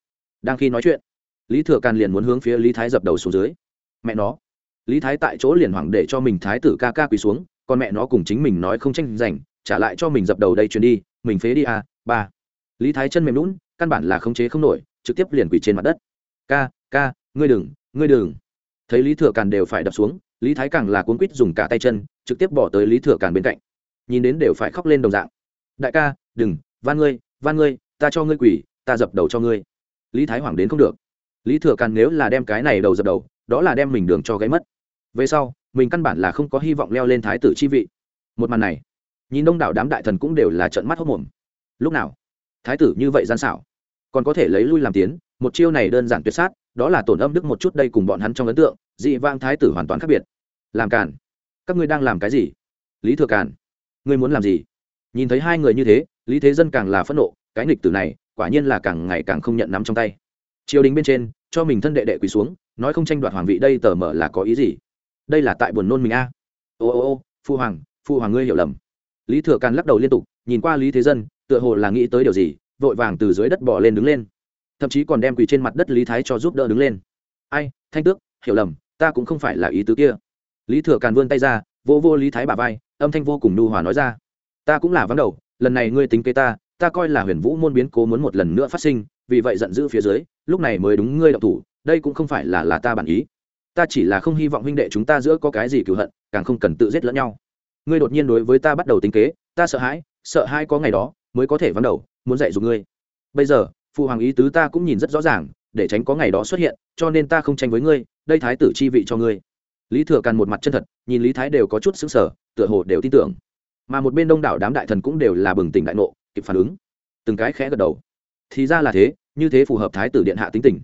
Đang khi nói chuyện lý thừa càn liền muốn hướng phía lý thái dập đầu xuống dưới mẹ nó. Lý thái tại chỗ liền hoảng để cho mình thái tử ca ca quỳ xuống, còn mẹ nó cùng chính mình nói không tranh giành, trả lại cho mình dập đầu đây truyền đi, mình phế đi à ba. Lý thái chân mềm lún căn bản là khống chế không nổi, trực tiếp liền quỳ trên mặt đất. Ca ca, ngươi đừng ngươi đừng. Thấy lý thừa càn đều phải đập xuống, lý thái càng là cuốn quýt dùng cả tay chân, trực tiếp bỏ tới lý thừa càn bên cạnh. Nhìn đến đều phải khóc lên đồng dạng. Đại ca, đừng, van ngươi van ngươi, ta cho ngươi quỳ, ta dập đầu cho ngươi. Lý thái hoảng đến không được. Lý thừa càn nếu là đem cái này đầu dập đầu đó là đem mình đường cho gáy mất. Về sau, mình căn bản là không có hy vọng leo lên thái tử chi vị. Một màn này, nhìn đông đảo đám đại thần cũng đều là trận mắt hốc mồm lúc nào, thái tử như vậy gian xảo? Còn có thể lấy lui làm tiến, một chiêu này đơn giản tuyệt sát, đó là tổn âm đức một chút đây cùng bọn hắn trong ấn tượng, dị vang thái tử hoàn toàn khác biệt. Làm càn. Các ngươi đang làm cái gì? Lý thừa càn. Ngươi muốn làm gì? Nhìn thấy hai người như thế, lý thế dân càng là phẫn nộ, cái nghịch tử này, quả nhiên là càng ngày càng không nhận nắm trong tay. Triều đình bên trên, cho mình thân đệ đệ quỳ xuống nói không tranh đoạt hoàng vị đây tờ mở là có ý gì? Đây là tại buồn nôn mình a. À. ô ô ô, phu hoàng phu hoàng ngươi hiểu lầm. Lý thừa càn lắc đầu liên tục, nhìn qua lý thế dân, tựa hồ là nghĩ tới điều gì, vội vàng từ dưới đất bỏ lên đứng lên. Thậm chí còn đem quỳ trên mặt đất lý thái cho giúp đỡ đứng lên. Ai, thanh tước, hiểu lầm, ta cũng không phải là ý tứ kia. Lý thừa càn vươn tay ra vô vô lý thái bà vai, âm thanh vô cùng nu hòa nói ra. Ta cũng là vắng đầu, lần này ngươi tính kế ta ta coi là huyền vũ môn biến cố muốn một lần nữa phát sinh, vì vậy giận dữ phía dưới, lúc này mới đúng ngươi đậu thủ đây cũng không phải là là ta bản ý. Ta chỉ là không hy vọng huynh đệ chúng ta giữa có cái gì cựu hận, càng không cần tự giết lẫn nhau. Ngươi đột nhiên đối với ta bắt đầu tính kế, ta sợ hãi sợ hãi có ngày đó, mới có thể vắng đầu, muốn dạy dùng ngươi. Bây giờ, phụ hoàng ý tứ ta cũng nhìn rất rõ ràng, để tránh có ngày đó xuất hiện, cho nên ta không tranh với ngươi, đây thái tử chi vị cho ngươi. Lý thừa càn một mặt chân thật, nhìn lý thái đều có chút xứng sở tựa hồ đều tin tưởng. Mà một bên đông đảo đám đại thần cũng đều là bừng tỉnh đại nộ kịp phản ứng. Từng cái khẽ gật đầu. Thì ra là thế, như thế phù hợp thái tử điện hạ tính tình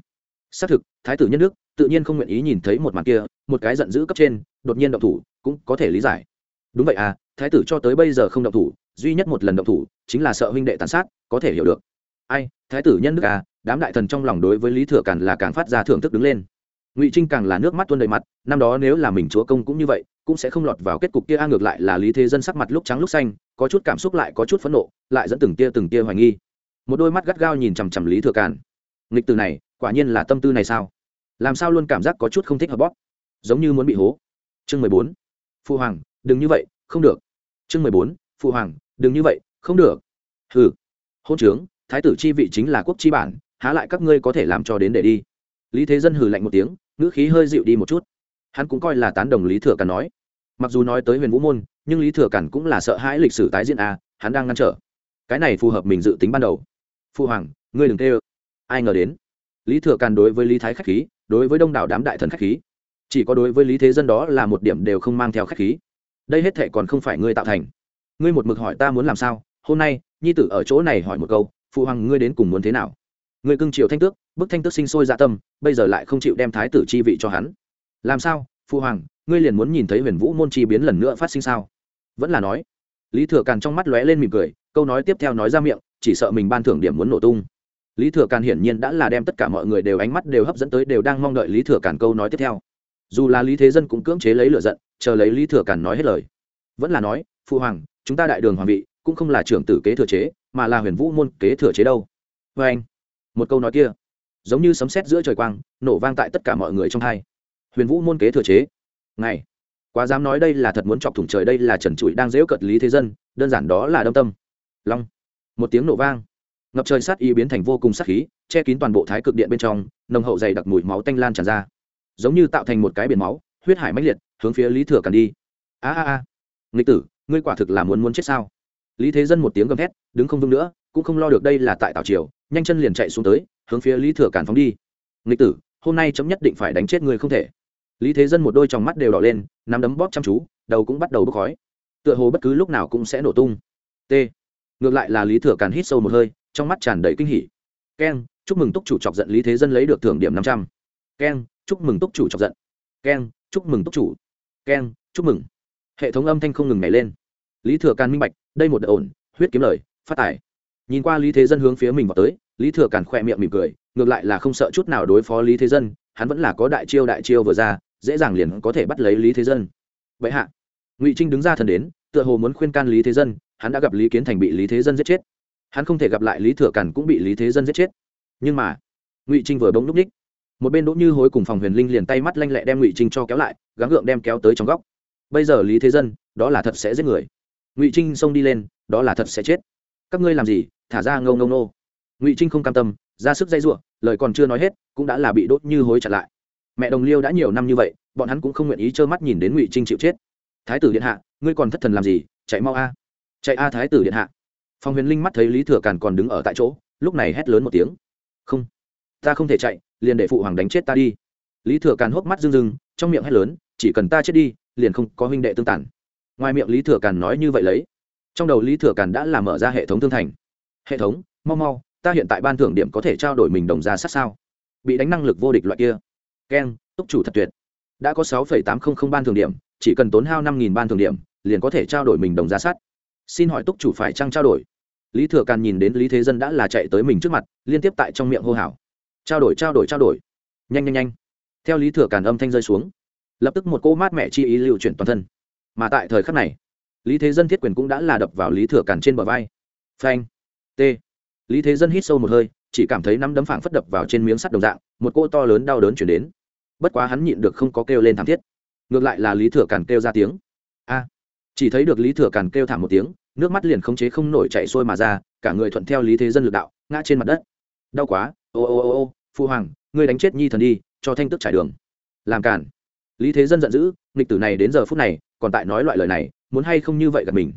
xác thực, thái tử nhân đức tự nhiên không nguyện ý nhìn thấy một màn kia, một cái giận dữ cấp trên, đột nhiên động thủ, cũng có thể lý giải. Đúng vậy à thái tử cho tới bây giờ không động thủ, duy nhất một lần động thủ chính là sợ huynh đệ tàn sát, có thể hiểu được. Ai, thái tử nhân đức à đám đại thần trong lòng đối với lý thừa càn là càng phát ra thưởng thức đứng lên. Ngụy trinh càng là nước mắt tuôn đầy mặt, năm đó nếu là mình chúa công cũng như vậy, cũng sẽ không lọt vào kết cục kia, a ngược lại là lý thế dân sắc mặt lúc trắng lúc xanh, có chút cảm xúc lại có chút phẫn nộ, lại dẫn từng tia từng tia hoài nghi. Một đôi mắt gắt gao nhìn chằm chằm lý thừa càn. Nghịch từ này quả nhiên là tâm tư này sao? Làm sao luôn cảm giác có chút không thích hợp bóp? Giống như muốn bị hố. Chương mười bốn. Phụ hoàng, đừng như vậy, không được. Chương mười bốn. Phụ hoàng, đừng như vậy, không được. Hừ. Hôn trướng, thái tử chi vị chính là quốc chi bản, há lại các ngươi có thể làm cho đến để đi. Lý thế dân hừ lạnh một tiếng, ngữ khí hơi dịu đi một chút. Hắn cũng coi là tán đồng lý thừa càn nói. Mặc dù nói tới huyền vũ môn, nhưng lý thừa càn cũng là sợ hãi lịch sử tái diễn a hắn đang ngăn trở. Cái này phù hợp mình dự tính ban đầu. Phu hoàng, ngươi đừng tê ơ. Ai ngờ đến? Lý thừa càn đối với lý thái khách khí, đối với đông đảo đám đại thần khách khí. Chỉ có đối với lý thế dân đó là một điểm đều không mang theo khách khí. Đây hết thệ còn không phải ngươi tạo thành. Ngươi một mực hỏi ta muốn làm sao, hôm nay, nhi tử ở chỗ này hỏi một câu, phụ hoàng ngươi đến cùng muốn thế nào? Ngươi cưng chiều thanh tước, bức thanh tước sinh sôi dạ tâm, bây giờ lại không chịu đem thái tử chi vị cho hắn. Làm sao, phụ hoàng, ngươi liền muốn nhìn thấy huyền vũ môn chi biến lần nữa phát sinh sao? Vẫn là nói. Lý thừa càn trong mắt lóe lên mỉm cười, câu nói tiếp theo nói ra miệng, chỉ sợ mình ban thưởng điểm muốn nổ tung lý thừa càn hiển nhiên đã là đem tất cả mọi người đều ánh mắt đều hấp dẫn tới đều đang mong đợi lý thừa càn câu nói tiếp theo. Dù là lý thế dân cũng cưỡng chế lấy lựa giận, chờ lấy lý thừa càn nói hết lời. Vẫn là nói, phụ hoàng, chúng ta đại đường hoàng vị, cũng không là trưởng tử kế thừa chế, mà là huyền vũ môn kế thừa chế đâu. Vê anh, một câu nói kia, giống như sấm sét giữa trời quang, nổ vang tại tất cả mọi người trong hai. Huyền vũ môn kế thừa chế. Ngày quá dám nói đây là thật muốn chọc thủng trời, đây là trần trụi đang dễu cật lý thế dân, đơn giản đó là đâm tâm. Long, một tiếng nổ vang ngập trời sát y biến thành vô cùng sát khí che kín toàn bộ thái cực điện bên trong nồng hậu dày đặc mùi máu tanh lan tràn ra. Giống như tạo thành một cái biển máu huyết hải mãnh liệt hướng phía lý thừa càn đi. A a a. Nghịch tử ngươi quả thực là muốn muốn chết sao? Lý thế dân một tiếng gầm thét, đứng không vững nữa cũng không lo được đây là tại tảo triều nhanh chân liền chạy xuống tới hướng phía lý thừa càn phóng đi. Nghịch tử hôm nay chấm nhất định phải đánh chết người không thể. Lý thế dân một đôi tròng mắt đều đỏ lên nắm đấm bóp chăm chú đầu cũng bắt đầu bốc khói. Tựa hồ bất cứ lúc nào cũng sẽ nổ tung. T. Ngược lại là lý thừa càn hít sâu một hơi trong mắt tràn đầy kinh hỉ. Keng chúc mừng túc chủ chọc giận lý thế dân lấy được thưởng điểm năm trăm. Keng chúc mừng túc chủ chọc giận. Keng chúc mừng túc chủ. Keng chúc mừng. Hệ thống âm thanh không ngừng nhảy lên. Lý thừa càn minh bạch, đây một đợt ổn, huyết kiếm lời, phát tài. Nhìn qua lý thế dân hướng phía mình vào tới, lý thừa càn khỏe miệng mỉm cười, ngược lại là không sợ chút nào đối phó lý thế dân, hắn vẫn là có đại chiêu đại chiêu vừa ra, dễ dàng liền có thể bắt lấy lý thế dân. Vậy hạ, ngụy trinh đứng ra thần đến, tựa hồ muốn khuyên can lý thế dân, hắn đã gặp lý kiến thành bị lý thế dân giết chết hắn không thể gặp lại lý thừa càn cũng bị lý thế dân giết chết. Nhưng mà, ngụy trinh vừa bỗng núp ních. Một bên đỗ như hối cùng phòng huyền linh liền tay mắt lanh lẹ đem ngụy trinh cho kéo lại, gắng gượng đem kéo tới trong góc. Bây giờ lý thế dân, đó là thật sẽ giết người. Ngụy trinh xông đi lên, đó là thật sẽ chết. Các ngươi làm gì? Thả ra ngâu ngâu nô. Ngụy trinh không cam tâm, ra sức dây giụa, lời còn chưa nói hết, cũng đã là bị đốt như hối chặt lại. Mẹ đồng liêu đã nhiều năm như vậy, bọn hắn cũng không nguyện ý trơ mắt nhìn đến ngụy trinh chịu chết. Thái tử điện hạ, ngươi còn thất thần làm gì? Chạy mau a. Chạy a thái tử điện hạ phong huyền linh mắt thấy lý thừa càn còn đứng ở tại chỗ, lúc này hét lớn một tiếng. Không, ta không thể chạy, liền để phụ hoàng đánh chết ta đi. Lý thừa càn hốc mắt rưng rưng, trong miệng hét lớn, chỉ cần ta chết đi, liền không có huynh đệ tương tản ngoài miệng lý thừa càn nói như vậy lấy, trong đầu lý thừa càn đã làm mở ra hệ thống thương thành. Hệ thống, mau mau, ta hiện tại ban thưởng điểm có thể trao đổi mình đồng ra sát sao. Bị đánh năng lực vô địch loại kia. Keng, túc chủ thật tuyệt. Đã có sáu tám trăm linh ban thưởng điểm, chỉ cần tốn hao năm ban thưởng điểm, liền có thể trao đổi mình đồng ra sát xin hỏi túc chủ phải trăng trao đổi? Lý thừa càn nhìn đến lý thế dân đã là chạy tới mình trước mặt, liên tiếp tại trong miệng hô hào. Trao đổi trao đổi trao đổi. Nhanh nhanh nhanh. Theo lý thừa càn âm thanh rơi xuống, lập tức một cô mát mẹ chi ý lưu chuyển toàn thân. Mà tại thời khắc này, lý thế dân thiết quyền cũng đã là đập vào lý thừa càn trên bờ vai. Phanh, t. Lý thế dân hít sâu một hơi, chỉ cảm thấy nắm đấm phảng phất đập vào trên miếng sắt đồng dạng, một cô to lớn đau đớn chuyển đến. Bất quá hắn nhịn được không có kêu lên thảm thiết. Ngược lại là lý thừa càn kêu ra tiếng. A chỉ thấy được lý thừa càn kêu thảm một tiếng, nước mắt liền khống chế không nổi chạy sôi mà ra, cả người thuận theo lý thế dân lực đạo, ngã trên mặt đất. Đau quá, ô ô ô ô, phu hoàng, ngươi đánh chết nhi thần đi, cho thanh tức trải đường. Làm cản lý thế dân giận dữ, nghịch tử này đến giờ phút này, còn tại nói loại lời này, muốn hay không như vậy gặp mình.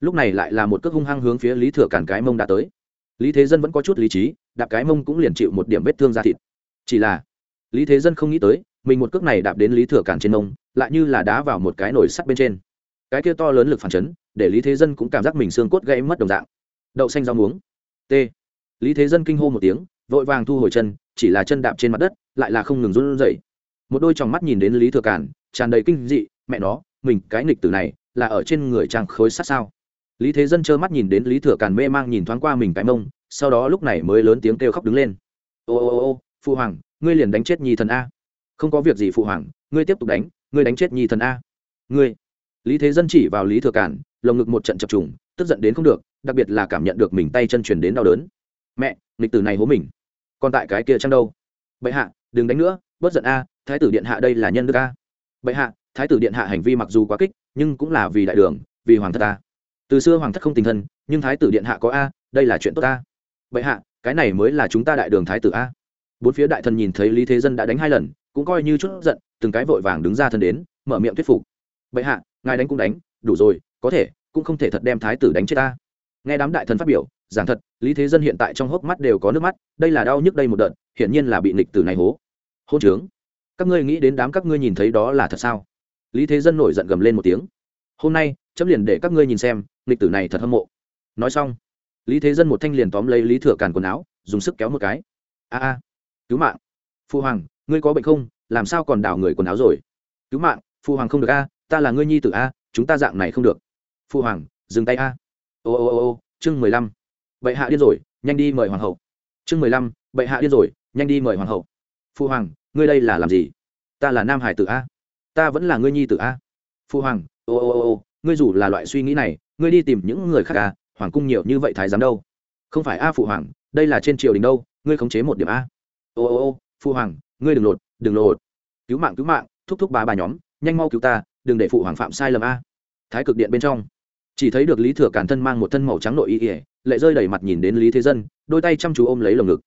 Lúc này lại là một cước hung hăng hướng phía lý thừa cản cái mông đã tới. Lý thế dân vẫn có chút lý trí, đạp cái mông cũng liền chịu một điểm vết thương da thịt. Chỉ là, lý thế dân không nghĩ tới, mình một cước này đạp đến lý thừa cản trên mông, lại như là đá vào một cái nồi sắt bên trên cái kia to lớn lực phản chấn, để lý thế dân cũng cảm giác mình xương cốt gãy mất đồng dạng. Đậu xanh rau muống. T. Lý thế dân kinh hô một tiếng, vội vàng thu hồi chân, chỉ là chân đạp trên mặt đất, lại là không ngừng run rẩy. Một đôi tròng mắt nhìn đến lý thừa cản, tràn đầy kinh dị, mẹ nó, mình cái nghịch tử này là ở trên người trang khối sát sao? Lý thế dân trơ mắt nhìn đến lý thừa cản mê mang nhìn thoáng qua mình cái mông, sau đó lúc này mới lớn tiếng kêu khóc đứng lên. Ô ô ô ô, phụ hoàng, ngươi liền đánh chết nhi thần a. Không có việc gì, phụ hoàng, ngươi tiếp tục đánh, ngươi đánh chết nhi thần a. Ngươi lý thế dân chỉ vào lý thừa cản lồng ngực một trận chập trùng, tức giận đến không được, đặc biệt là cảm nhận được mình tay chân truyền đến đau đớn. Mẹ, nghịch tử này hố mình. Còn tại cái kia chăng đâu? Bệ hạ, đừng đánh nữa, bớt giận a, thái tử điện hạ đây là nhân đức a. Bệ hạ, thái tử điện hạ hành vi mặc dù quá kích, nhưng cũng là vì đại đường, vì hoàng thất a. Từ xưa hoàng thất không tình thân, nhưng thái tử điện hạ có a, đây là chuyện tốt a. Bệ hạ, cái này mới là chúng ta đại đường thái tử a. Bốn phía đại thần nhìn thấy lý thế dân đã đánh hai lần, cũng coi như chút giận, từng cái vội vàng đứng ra thân đến, mở miệng thuyết phục. Bệ hạ ngài đánh cũng đánh, đủ rồi, có thể, cũng không thể thật đem thái tử đánh chết ta. Nghe đám đại thần phát biểu, giảng thật, lý thế dân hiện tại trong hốc mắt đều có nước mắt, đây là đau nhức đây một đợt, hiển nhiên là bị nịch tử này hố. Hôn trướng. Các ngươi nghĩ đến đám các ngươi nhìn thấy đó là thật sao? Lý thế dân nổi giận gầm lên một tiếng. Hôm nay, chấm liền để các ngươi nhìn xem nịch tử này thật hâm mộ. Nói xong, lý thế dân một thanh liền tóm lấy lý thừa càn quần áo, dùng sức kéo một cái. A a, cứu mạng. Phu hoàng, ngươi có bệnh không? Làm sao còn đảo người quần áo rồi? Cứu mạng, phu hoàng không được a ta là ngươi nhi tử a, chúng ta dạng này không được. Phu hoàng, dừng tay a. Ô ô ô ô, chương mười lăm. Bệ hạ điên rồi, nhanh đi mời hoàng hậu. Chương mười lăm, bệ hạ điên rồi, nhanh đi mời hoàng hậu. Phu hoàng, ngươi đây là làm gì? Ta là nam hải tử a. Ta vẫn là ngươi nhi tử a. Phu hoàng, ô ô ô ô, ngươi dù là loại suy nghĩ này, ngươi đi tìm những người khác à hoàng cung nhiều như vậy thái giám đâu? Không phải a phụ hoàng, đây là trên triều đình đâu, ngươi khống chế một điểm a. Ô ô ô phụ hoàng, ngươi đừng lột đừng lột. Cứu mạng cứu mạng, thúc thúc ba bà nhóm, nhanh mau cứu ta đừng để phụ hoàng phạm sai lầm a. Thái cực điện bên trong, chỉ thấy được lý thừa cản thân mang một thân màu trắng nội y ỉa lệ rơi đầy mặt nhìn đến lý thế dân, đôi tay chăm chú ôm lấy lồng ngực.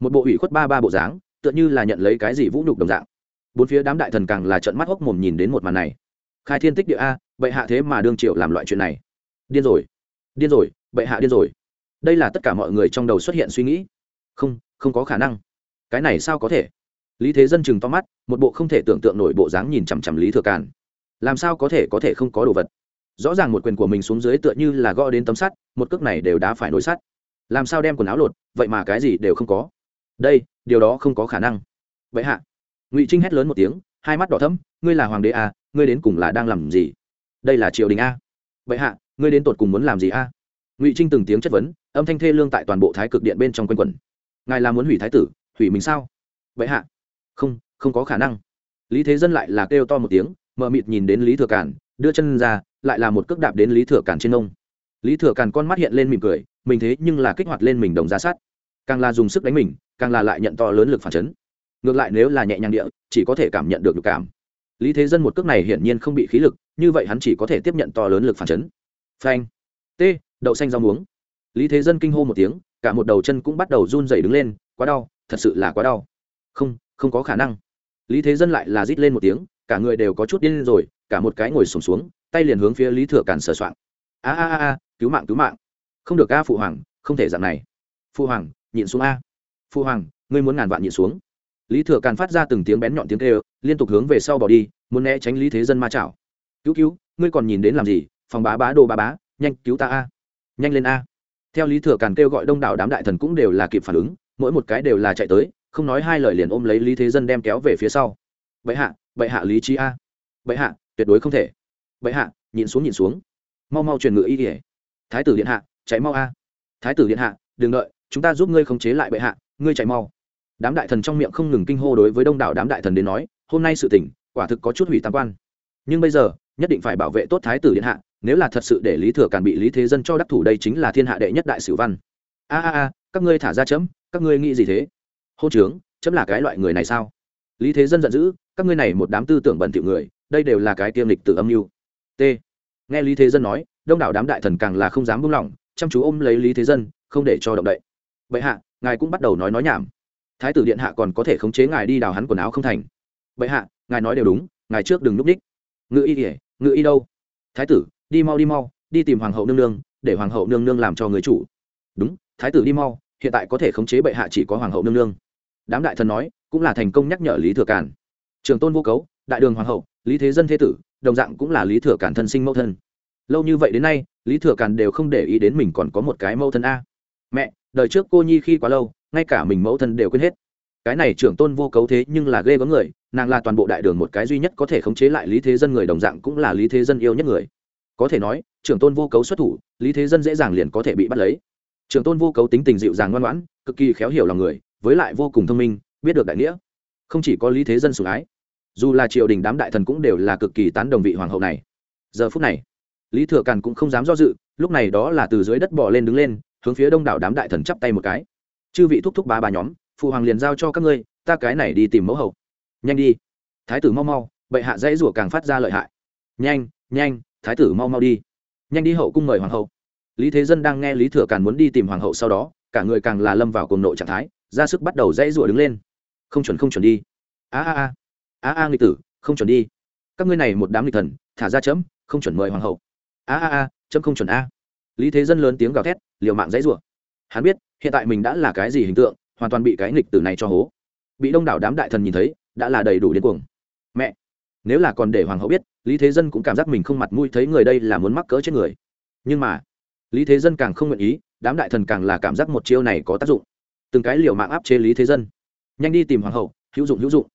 Một bộ ủy khuất ba ba bộ dáng, tựa như là nhận lấy cái gì vũ nhục đồng dạng. Bốn phía đám đại thần càng là trận mắt hốc mồm nhìn đến một màn này. Khai thiên tích địa a, bệ hạ thế mà đương triệu làm loại chuyện này. Điên rồi điên rồi, bệ hạ điên rồi. Đây là tất cả mọi người trong đầu xuất hiện suy nghĩ. Không không có khả năng. Cái này sao có thể? Lý thế dân chừng to mắt, một bộ không thể tưởng tượng nổi bộ dáng nhìn chằm chằm lý thừa càn làm sao có thể có thể không có đồ vật? Rõ ràng một quyền của mình xuống dưới tựa như là gõ đến tấm sắt một cước này đều đã phải nối sắt. Làm sao đem quần áo lột vậy mà cái gì đều không có. Đây điều đó không có khả năng. Vậy hạ. Ngụy trinh hét lớn một tiếng hai mắt đỏ thấm ngươi là hoàng đế à, ngươi đến cùng là đang làm gì? Đây là triều đình a. Vậy hạ ngươi đến tột cùng muốn làm gì a? Ngụy trinh từng tiếng chất vấn âm thanh thê lương tại toàn bộ thái cực điện bên trong quanh quẩn. Ngài là muốn hủy thái tử hủy mình sao? Vậy hạ. Không không có khả năng. Lý thế dân lại là kêu to một tiếng mờ mịt nhìn đến lý thừa cản đưa chân ra, lại là một cước đạp đến lý thừa cản trên ông lý thừa cản con mắt hiện lên mỉm cười, mình thế nhưng là kích hoạt lên mình đồng ra sát. Càng là dùng sức đánh mình, càng là lại nhận to lớn lực phản chấn. Ngược lại nếu là nhẹ nhàng địa, chỉ có thể cảm nhận được lực cảm. Lý thế dân một cước này hiển nhiên không bị khí lực, như vậy hắn chỉ có thể tiếp nhận to lớn lực phản chấn. Phanh. T, đậu xanh rau muống. Lý thế dân kinh hô một tiếng, cả một đầu chân cũng bắt đầu run dày đứng lên, quá đau, thật sự là quá đau. Không không có khả năng. Lý thế dân lại là rít lên một tiếng cả người đều có chút điên rồi cả một cái ngồi sùng xuống, xuống tay liền hướng phía lý thừa Càn sờ soạng. A a a cứu mạng cứu mạng. Không được a phụ hoàng không thể dạng này. Phụ hoàng nhịn xuống a. Phụ hoàng ngươi muốn ngàn vạn nhịn xuống. Lý thừa càn phát ra từng tiếng bén nhọn tiếng kêu liên tục hướng về sau bỏ đi muốn né tránh lý thế dân ma chảo. Cứu cứu ngươi còn nhìn đến làm gì? Phòng bá bá đồ bá bá nhanh cứu ta a. Nhanh lên a. Theo lý thừa càn kêu gọi đông đảo đám đại thần cũng đều là kịp phản ứng mỗi một cái đều là chạy tới không nói hai lời liền ôm lấy lý thế dân đem kéo về phía sau. Vậy hạ bệ hạ lý trí a. Bệ hạ, tuyệt đối không thể. Bệ hạ, nhìn xuống nhìn xuống. Mau mau truyền ngự y ỉa thái tử điện hạ, chạy mau a. Thái tử điện hạ, đừng đợi, chúng ta giúp ngươi khống chế lại bệ hạ, ngươi chạy mau. Đám đại thần trong miệng không ngừng kinh hô đối với đông đảo đám đại thần đến nói, hôm nay sự tỉnh quả thực có chút hủy tam quan. Nhưng bây giờ, nhất định phải bảo vệ tốt thái tử điện hạ, nếu là thật sự để lý thừa càn bị lý thế dân cho đắc thủ đây chính là thiên hạ đệ nhất đại sử văn. A a a, các ngươi thả ra chấm, các ngươi nghĩ gì thế? Hô trướng, chấm là cái loại người này sao? Lý thế dân giận dữ các ngươi này một đám tư tưởng bẩn thỉu người, đây đều là cái tiêm lịch từ âm mưu. T. Nghe lý thế dân nói, đông đảo đám đại thần càng là không dám buông lỏng, chăm chú ôm lấy lý thế dân, không để cho động đậy. Bệ hạ, ngài cũng bắt đầu nói nói nhảm. Thái tử điện hạ còn có thể khống chế ngài đi đào hắn quần áo không thành. Bệ hạ, ngài nói đều đúng, ngài trước đừng núp đích. Ngự y kể ngự y đâu? Thái tử, đi mau đi mau, đi tìm hoàng hậu nương nương, để hoàng hậu nương nương làm cho người chủ. Đúng, thái tử đi mau, hiện tại có thể khống chế bệ hạ chỉ có hoàng hậu nương nương. Đám đại thần nói, cũng là thành công nhắc nhở lý thừa cản trường tôn vô cấu, đại đường hoàng hậu, lý thế dân thế tử, đồng dạng cũng là lý thừa cản thân sinh mẫu thân. Lâu như vậy đến nay, lý thừa cản đều không để ý đến mình còn có một cái mẫu thân a. Mẹ, đời trước cô nhi khi quá lâu, ngay cả mình mẫu thân đều quên hết. Cái này trưởng tôn vô cấu thế nhưng là ghê gớm người, nàng là toàn bộ đại đường một cái duy nhất có thể khống chế lại lý thế dân người đồng dạng cũng là lý thế dân yêu nhất người. Có thể nói, trưởng tôn vô cấu xuất thủ, lý thế dân dễ dàng liền có thể bị bắt lấy. Trưởng tôn vô cấu tính tình dịu dàng ngoan ngoãn, cực kỳ khéo hiểu lòng người, với lại vô cùng thông minh, biết được đại nghĩa không chỉ có lý thế dân sủng ái, dù là triều đình đám đại thần cũng đều là cực kỳ tán đồng vị hoàng hậu này. Giờ phút này, lý thừa càn cũng không dám do dự, lúc này đó là từ dưới đất bỏ lên đứng lên, hướng phía đông đảo đám đại thần chắp tay một cái. Chư vị thúc thúc ba bà nhóm, phụ hoàng liền giao cho các ngươi, ta cái này đi tìm mẫu hậu. Nhanh đi. Thái tử mau mau, bệ hạ dãy rủa càng phát ra lợi hại. Nhanh nhanh, thái tử mau mau đi. Nhanh đi hậu cung mời hoàng hậu. Lý thế dân đang nghe lý thừa càn muốn đi tìm hoàng hậu sau đó, cả người càng là lâm vào cùng nội trạng thái, ra sức bắt đầu dãy rủa đứng lên không chuẩn không chuẩn đi. A a a. A a, nghịch tử, không chuẩn đi. Các ngươi này một đám nghịch thần, thả ra chấm, không chuẩn mời hoàng hậu. A a a, chấm không chuẩn a. Lý thế dân lớn tiếng gào thét, liều mạng dãy rủa. Hắn biết, hiện tại mình đã là cái gì hình tượng, hoàn toàn bị cái nghịch tử này cho hố. Bị đông đảo đám đại thần nhìn thấy, đã là đầy đủ điên cuồng. Mẹ! Nếu là còn để hoàng hậu biết, lý thế dân cũng cảm giác mình không mặt mũi thấy người đây là muốn mắc cỡ chết người. Nhưng mà, lý thế dân càng không nguyện ý, đám đại thần càng là cảm giác một chiêu này có tác dụng. Từng cái liều mạng áp chế lý thế dân nhanh đi tìm hoàng hậu, hữu dụng hữu dụng.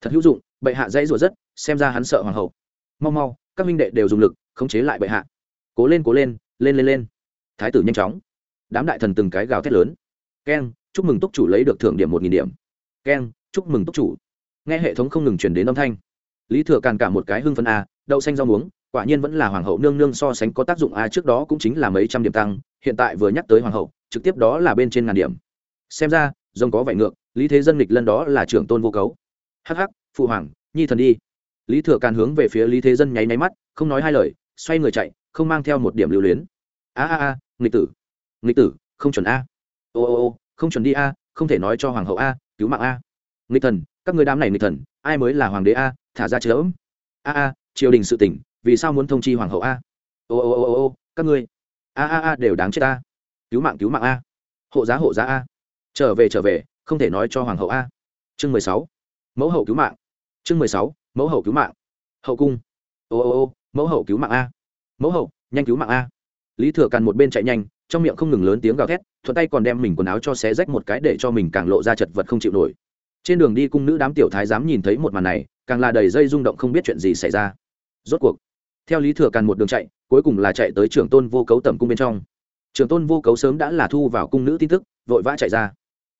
Thật hữu dụng, bệ hạ dãy rủa rất, xem ra hắn sợ hoàng hậu. Mau mau, các minh đệ đều dùng lực, khống chế lại bệ hạ. Cố lên cố lên lên lên lên. Thái tử nhanh chóng. Đám đại thần từng cái gào thét lớn. Keng, chúc mừng túc chủ lấy được thưởng điểm một nghìn điểm. Keng, chúc mừng túc chủ. Nghe hệ thống không ngừng chuyển đến âm thanh. Lý thừa càn cả một cái hưng phân a, đậu xanh rau muống, quả nhiên vẫn là hoàng hậu nương nương so sánh có tác dụng a, trước đó cũng chính là mấy trăm điểm tăng, hiện tại vừa nhắc tới hoàng hậu, trực tiếp đó là bên trên ngàn điểm. Xem ra, rồng có vải ngược lý thế dân nghịch lân đó là trưởng tôn vô cấu. Hắc hắc, phụ hoàng nhi thần đi. Lý thừa càn hướng về phía lý thế dân nháy máy mắt không nói hai lời xoay người chạy không mang theo một điểm lưu luyến. A a a nghịch tử. Nghịch tử không chuẩn a. Ô ô ô không chuẩn đi a không thể nói cho hoàng hậu a cứu mạng a. Nghịch thần các người đám này nghịch thần ai mới là hoàng đế a thả ra chớm a a triều đình sự tỉnh vì sao muốn thông chi hoàng hậu a? Ô ô ô ô ô các ngươi. A a a đều đáng chết a. Cứu mạng cứu mạng a. Hộ giá hộ giá a. Trở về trở về không thể nói cho hoàng hậu a. Chương mười sáu, mẫu hậu cứu mạng. Chương mười sáu, mẫu hậu cứu mạng. Hậu cung. Ô ô ô, mẫu hậu cứu mạng a. Mẫu hậu, nhanh cứu mạng a. Lý thừa càn một bên chạy nhanh, trong miệng không ngừng lớn tiếng gào thét, thuận tay còn đem mình quần áo cho xé rách một cái để cho mình càng lộ ra chật vật không chịu nổi. Trên đường đi cung nữ đám tiểu thái dám nhìn thấy một màn này, càng là đầy dây rung động không biết chuyện gì xảy ra. Rốt cuộc, theo lý thừa càn một đường chạy, cuối cùng là chạy tới trưởng tôn vô cấu tầm cung bên trong. Trưởng tôn vô cấu sớm đã là thu vào cung nữ tin tức, vội vã chạy ra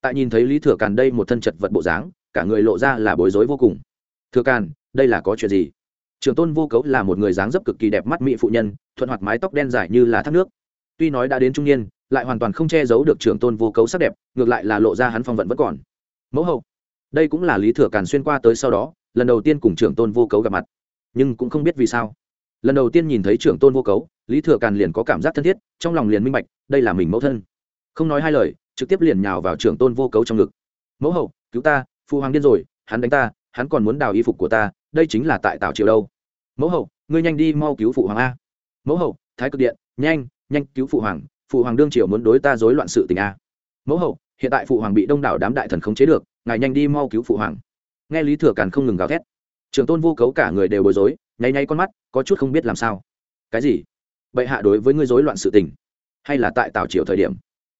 tại nhìn thấy lý thừa càn đây một thân chật vật bộ dáng, cả người lộ ra là bối rối vô cùng. Thừa càn, đây là có chuyện gì? Trường tôn vô cấu là một người dáng dấp cực kỳ đẹp mắt mỹ phụ nhân, thuận hoạt mái tóc đen dài như là thác nước. Tuy nói đã đến trung niên, lại hoàn toàn không che giấu được Trường tôn vô cấu sắc đẹp, ngược lại là lộ ra hắn phong vận vẫn còn. Mẫu hậu, đây cũng là lý thừa càn xuyên qua tới sau đó, lần đầu tiên cùng trưởng tôn vô cấu gặp mặt. Nhưng cũng không biết vì sao. Lần đầu tiên nhìn thấy trưởng tôn vô cấu, lý thừa càn liền có cảm giác thân thiết, trong lòng liền minh bạch, đây là mình mẫu thân. Không nói hai lời trực tiếp liền nhào vào trưởng tôn vô cấu trong ngực. Mẫu hậu, cứu ta phụ hoàng điên rồi, hắn đánh ta, hắn còn muốn đào y phục của ta, đây chính là tại tào triều đâu. Mẫu hậu, ngươi nhanh đi mau cứu phụ hoàng a. Mẫu hậu, thái cực điện, nhanh nhanh cứu phụ hoàng phụ hoàng đương triều muốn đối ta dối loạn sự tình a. Mẫu hậu, hiện tại phụ hoàng bị đông đảo đám đại thần khống chế được, ngài nhanh đi mau cứu phụ hoàng. Nghe lý thừa càn không ngừng gào thét. Trường tôn vô cấu cả người đều bối rối, nháy nháy con mắt, có chút không biết làm sao. Cái gì? Bệ hạ đối với ngươi dối loạn sự tình, hay là tại tào triều thời điểm?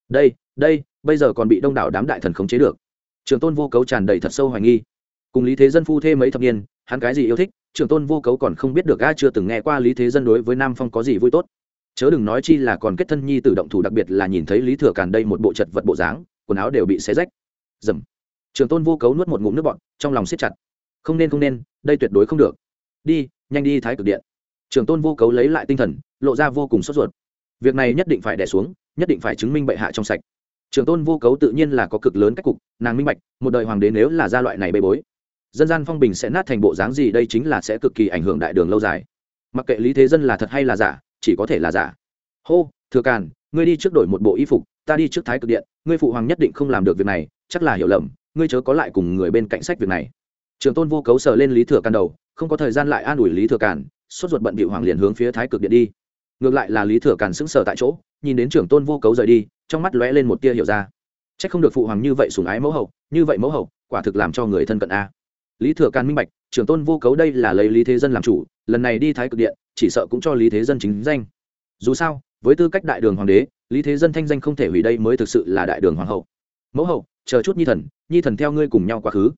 Đây đây, bây giờ còn bị đông đảo đám đại thần khống chế được. Trường tôn vô cấu tràn đầy thật sâu hoài nghi. Cùng lý thế dân phu thêm mấy thập niên, hắn cái gì yêu thích, trường tôn vô cấu còn không biết được, a, chưa từng nghe qua lý thế dân đối với nam phong có gì vui tốt. Chớ đừng nói chi là còn kết thân nhi tự động thủ, đặc biệt là nhìn thấy lý thừa càn đây một bộ chật vật bộ dáng, quần áo đều bị xé rách. Dầm. Trường tôn vô cấu nuốt một ngụm nước bọn trong lòng siết chặt. Không nên không nên, đây tuyệt đối không được. Đi, nhanh đi thái cực điện. Trường tôn vô cấu lấy lại tinh thần, lộ ra vô cùng sốt ruột việc này nhất định phải đẻ xuống, nhất định phải chứng minh bệ hạ trong sạch. Trường tôn vô cấu tự nhiên là có cực lớn cách cục, nàng minh bạch, một đời hoàng đế nếu là gia loại này bê bối, dân gian phong bình sẽ nát thành bộ dáng gì đây chính là sẽ cực kỳ ảnh hưởng đại đường lâu dài. Mặc kệ lý thế dân là thật hay là giả, chỉ có thể là giả. Hô, thừa càn, ngươi đi trước đổi một bộ y phục, ta đi trước thái cực điện, ngươi phụ hoàng nhất định không làm được việc này, chắc là hiểu lầm, ngươi chớ có lại cùng người bên cạnh sách việc này. Trường tôn vô cấu sờ lên lý thừa càn đầu, không có thời gian lại an ủi lý thừa càn, sốt ruột bận bị hoàng liền hướng phía thái cực điện đi ngược lại là lý thừa càn sững sờ tại chỗ, nhìn đến trưởng tôn vô cấu rời đi, trong mắt lóe lên một tia hiểu ra. C h ắ c không được phụ hoàng như vậy sùng ái mẫu hậu, như vậy mẫu hậu, quả thực làm cho người thân cận a. Lý thừa càn minh bạch, trưởng tôn vô cấu đây là lấy lý thế dân làm chủ, lần này đi thái cực điện, chỉ sợ cũng cho lý thế dân chính danh. Dù sao, với tư cách đại đường hoàng đế, lý thế dân thanh danh không thể hủy đây mới thực sự là đại đường hoàng hậu. Mẫu hậu, chờ chút nhi thần nhi thần theo ngươi cùng nhau quá khứ.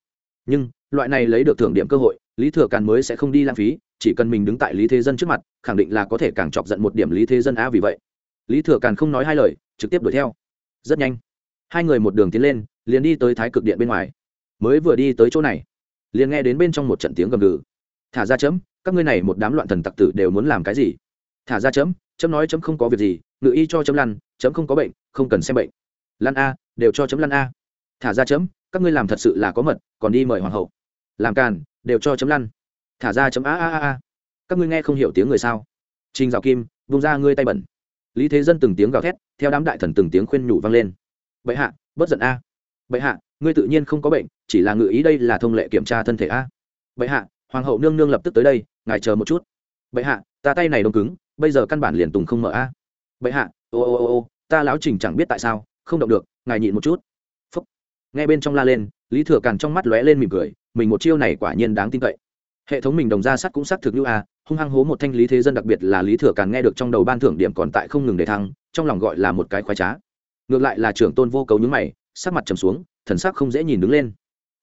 Nhưng, loại này lấy được thưởng điểm cơ hội, lý thừa càn mới sẽ không đi lãng phí chỉ cần mình đứng tại lý thế dân trước mặt, khẳng định là có thể càng chọc giận một điểm lý thế dân a vì vậy. Lý thừa càn không nói hai lời, trực tiếp đuổi theo. Rất nhanh, hai người một đường tiến lên, liền đi tới thái cực điện bên ngoài. Mới vừa đi tới chỗ này, liền nghe đến bên trong một trận tiếng gầm gừ. Thả ra chấm, các ngươi này một đám loạn thần tặc tử đều muốn làm cái gì? Thả ra chấm chấm nói chấm không có việc gì, ngự y cho chấm lăn, chấm không có bệnh, không cần xem bệnh. Lăn a, đều cho chấm lăn a. Thả ra chấm, các ngươi làm thật sự là có mật, còn đi mời hoàng hậu. Làm càn, đều cho chấm lăn thả ra chấm a a a a. Các ngươi nghe không hiểu tiếng người sao? Trình dạo kim vung ra ngươi tay bẩn. Lý thế dân từng tiếng gào thét, theo đám đại thần từng tiếng khuyên nhủ vang lên. Bệ hạ bất giận a. Bệ hạ, ngươi tự nhiên không có bệnh, chỉ là ngự ý đây là thông lệ kiểm tra thân thể a. Bệ hạ, hoàng hậu nương nương lập tức tới đây, ngài chờ một chút. Bệ hạ, ta tay này đông cứng, bây giờ căn bản liền tùng không mở a. Bệ hạ, ô ô ô ô, ta láo trình chẳng biết tại sao, không động được, ngài nhịn một chút. Phúc. Nghe bên trong la lên, lý thừa càn trong mắt lóe lên mỉm cười, mình một chiêu này quả nhiên đáng tin cậy hệ thống mình đồng ra sắt cũng xác thực như a, hung hăng hố một thanh lý thế dân đặc biệt là lý thừa càng nghe được trong đầu ban thưởng điểm còn tại không ngừng để thăng, trong lòng gọi là một cái khoái trá. Ngược lại là trưởng tôn vô cấu nhúng mày, sắc mặt trầm xuống, thần sắc không dễ nhìn đứng lên.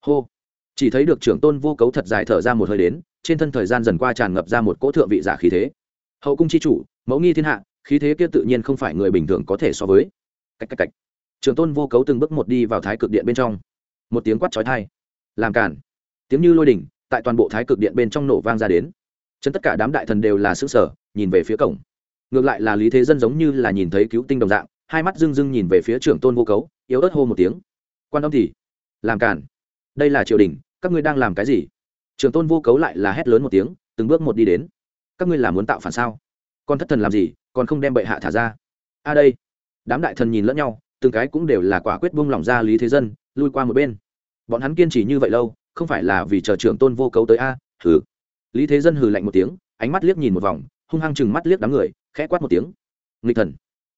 Hô. Chỉ thấy được trưởng tôn vô cấu thật dài thở ra một hơi đến, trên thân thời gian dần qua tràn ngập ra một cỗ thượng vị giả khí thế. Hậu cung c h i chủ, mẫu nghi thiên hạ, khí thế kia tự nhiên không phải người bình thường có thể so với. Cách cách cách. Trưởng tôn vô cấu từng bước một đi vào thái cực điện bên trong. Một tiếng quát trói thai làm cản tiếng như lôi đỉnh tại toàn bộ thái cực điện bên trong nổ vang ra đến. Chấn tất cả đám đại thần đều là xứ sở nhìn về phía cổng. Ngược lại là lý thế dân giống như là nhìn thấy cứu tinh đồng dạng, hai mắt rưng rưng nhìn về phía trưởng tôn vô cấu, yếu ớt hô một tiếng. Quan âm thì, làm cản. Đây là triều đình, các ngươi đang làm cái gì? Trưởng tôn vô cấu lại là hét lớn một tiếng, từng bước một đi đến. Các ngươi là muốn tạo phản sao? Con thất thần làm gì, còn không đem bệ hạ thả ra? A đây. Đám đại thần nhìn lẫn nhau, từng cái cũng đều là quả quyết buông lỏng ra lý thế dân, lui qua một bên. Bọn hắn kiên trì như vậy lâu không phải là vì chờ trưởng tôn vô cấu tới a, hừ. Lý thế dân hừ lạnh một tiếng, ánh mắt liếc nhìn một vòng, hung hăng chừng mắt liếc đám người, khẽ quát một tiếng. Nghịch thần.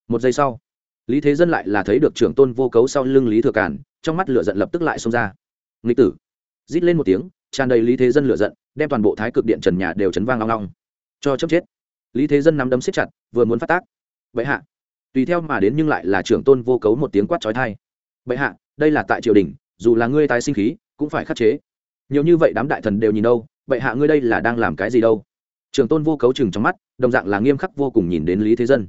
Một giây sau, lý thế dân lại là thấy được trưởng tôn vô cấu sau lưng lý thừa cản trong mắt lửa giận lập tức lại xông ra. Nghịch tử. Rít lên một tiếng, tràn đầy lý thế dân lửa giận, đem toàn bộ thái cực điện trần nhà đều chấn vang long long. Cho chấp chết. Lý thế dân nắm đấm siết chặt, vừa muốn phát tác. Vậy hạ. Tùy theo mà đến nhưng lại là trưởng tôn vô cấu một tiếng quát trói thai bệ hạ, đây là tại triều đình, dù là ngươi tái sinh khí cũng phải khắc chế. Nhiều như vậy đám đại thần đều nhìn đâu, vậy hạ ngươi đây là đang làm cái gì đâu? Trưởng tôn vô cấu chừng trong mắt, đồng dạng là nghiêm khắc vô cùng nhìn đến lý thế dân.